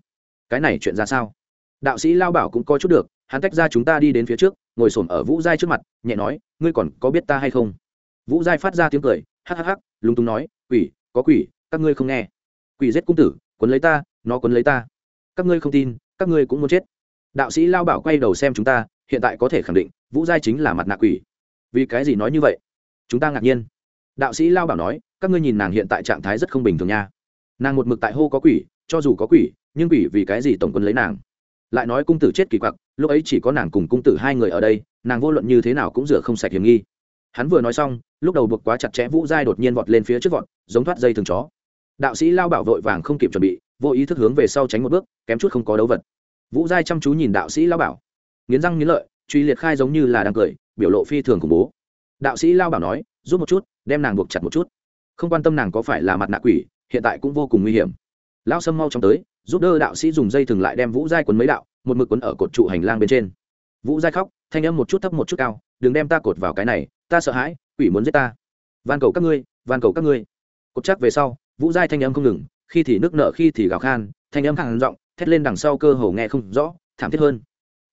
cái này chuyện ra sao? Đạo sĩ lao bảo cũng coi chút được hắn tách ra chúng ta đi đến phía trước ngồi s ổ m ở vũ giai trước mặt nhẹ nói ngươi còn có biết ta hay không? Vũ giai phát ra tiếng cười hắc hắc hắc, lúng túng nói quỷ có quỷ các ngươi không nghe. Quỷ giết cung tử quấn lấy ta nó quấn lấy ta. Các ngươi không tin, các ngươi cũng muốn chết. Đạo sĩ lao bảo quay đầu xem chúng ta, hiện tại có thể khẳng định, vũ giai chính là mặt nạ quỷ. Vì cái gì nói như vậy? Chúng ta ngạc nhiên. Đạo sĩ lao bảo nói, các ngươi nhìn nàng hiện tại trạng thái rất không bình thường nha. Nàng một mực tại hô có quỷ, cho dù có quỷ, nhưng quỷ vì cái gì tổng quân lấy nàng? Lại nói cung tử chết kỳ quặc, lúc ấy chỉ có nàng cùng cung tử hai người ở đây, nàng vô luận như thế nào cũng rửa không sạch hiểm nghi. Hắn vừa nói xong, lúc đầu buộc quá chặt chẽ vũ giai đột nhiên vọt lên phía trước vọt, giống thoát dây thường chó. Đạo sĩ lao bảo vội vàng không kịp chuẩn bị vô ý thức hướng về sau tránh một bước, kém chút không có đấu vật. Vũ giai chăm chú nhìn đạo sĩ lao bảo. Nghiến răng nghiến lợi, truy liệt khai giống như là đang cười, biểu lộ phi thường khủng bố. Đạo sĩ lao bảo nói giúp một chút, đem nàng buộc chặt một chút. Không quan tâm nàng có phải là mặt nạ quỷ, hiện tại cũng vô cùng nguy hiểm. Lao sâm mau chóng tới, giúp đỡ đạo sĩ dùng dây thừng lại đem vũ giai quấn mấy đạo, một mực quấn ở cột trụ hành lang bên trên. Vũ giai khóc, thanh âm một chút thấp một chút cao, đừng đem ta cột vào cái này, ta sợ hãi, quỷ muốn giết ta. Van cầu các ngươi, van cầu các ngươi. Cột chắc về sau, vũ giai thanh âm không ngừng khi thì nước nợ, khi thì gào khan, thanh âm khàn giọng, thét lên đằng sau cơ hồ nghe không rõ, thảm thiết hơn.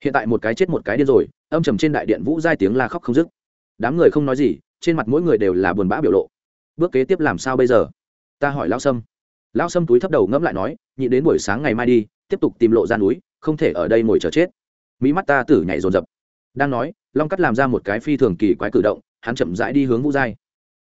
Hiện tại một cái chết một cái điên rồi, âm trầm trên đại điện vũ giai tiếng la khóc không dứt. Đám người không nói gì, trên mặt mỗi người đều là buồn bã biểu lộ. Bước kế tiếp làm sao bây giờ? Ta hỏi lao sâm. Lao sâm túi thấp đầu ngẫm lại nói, nhị đến buổi sáng ngày mai đi, tiếp tục tìm lộ ra núi, không thể ở đây ngồi chờ chết. Mỹ mắt ta tử nhảy rồn rập đang nói, long cắt làm ra một cái phi thường kỳ quái cử động, hắn chậm rãi đi hướng vũ giai.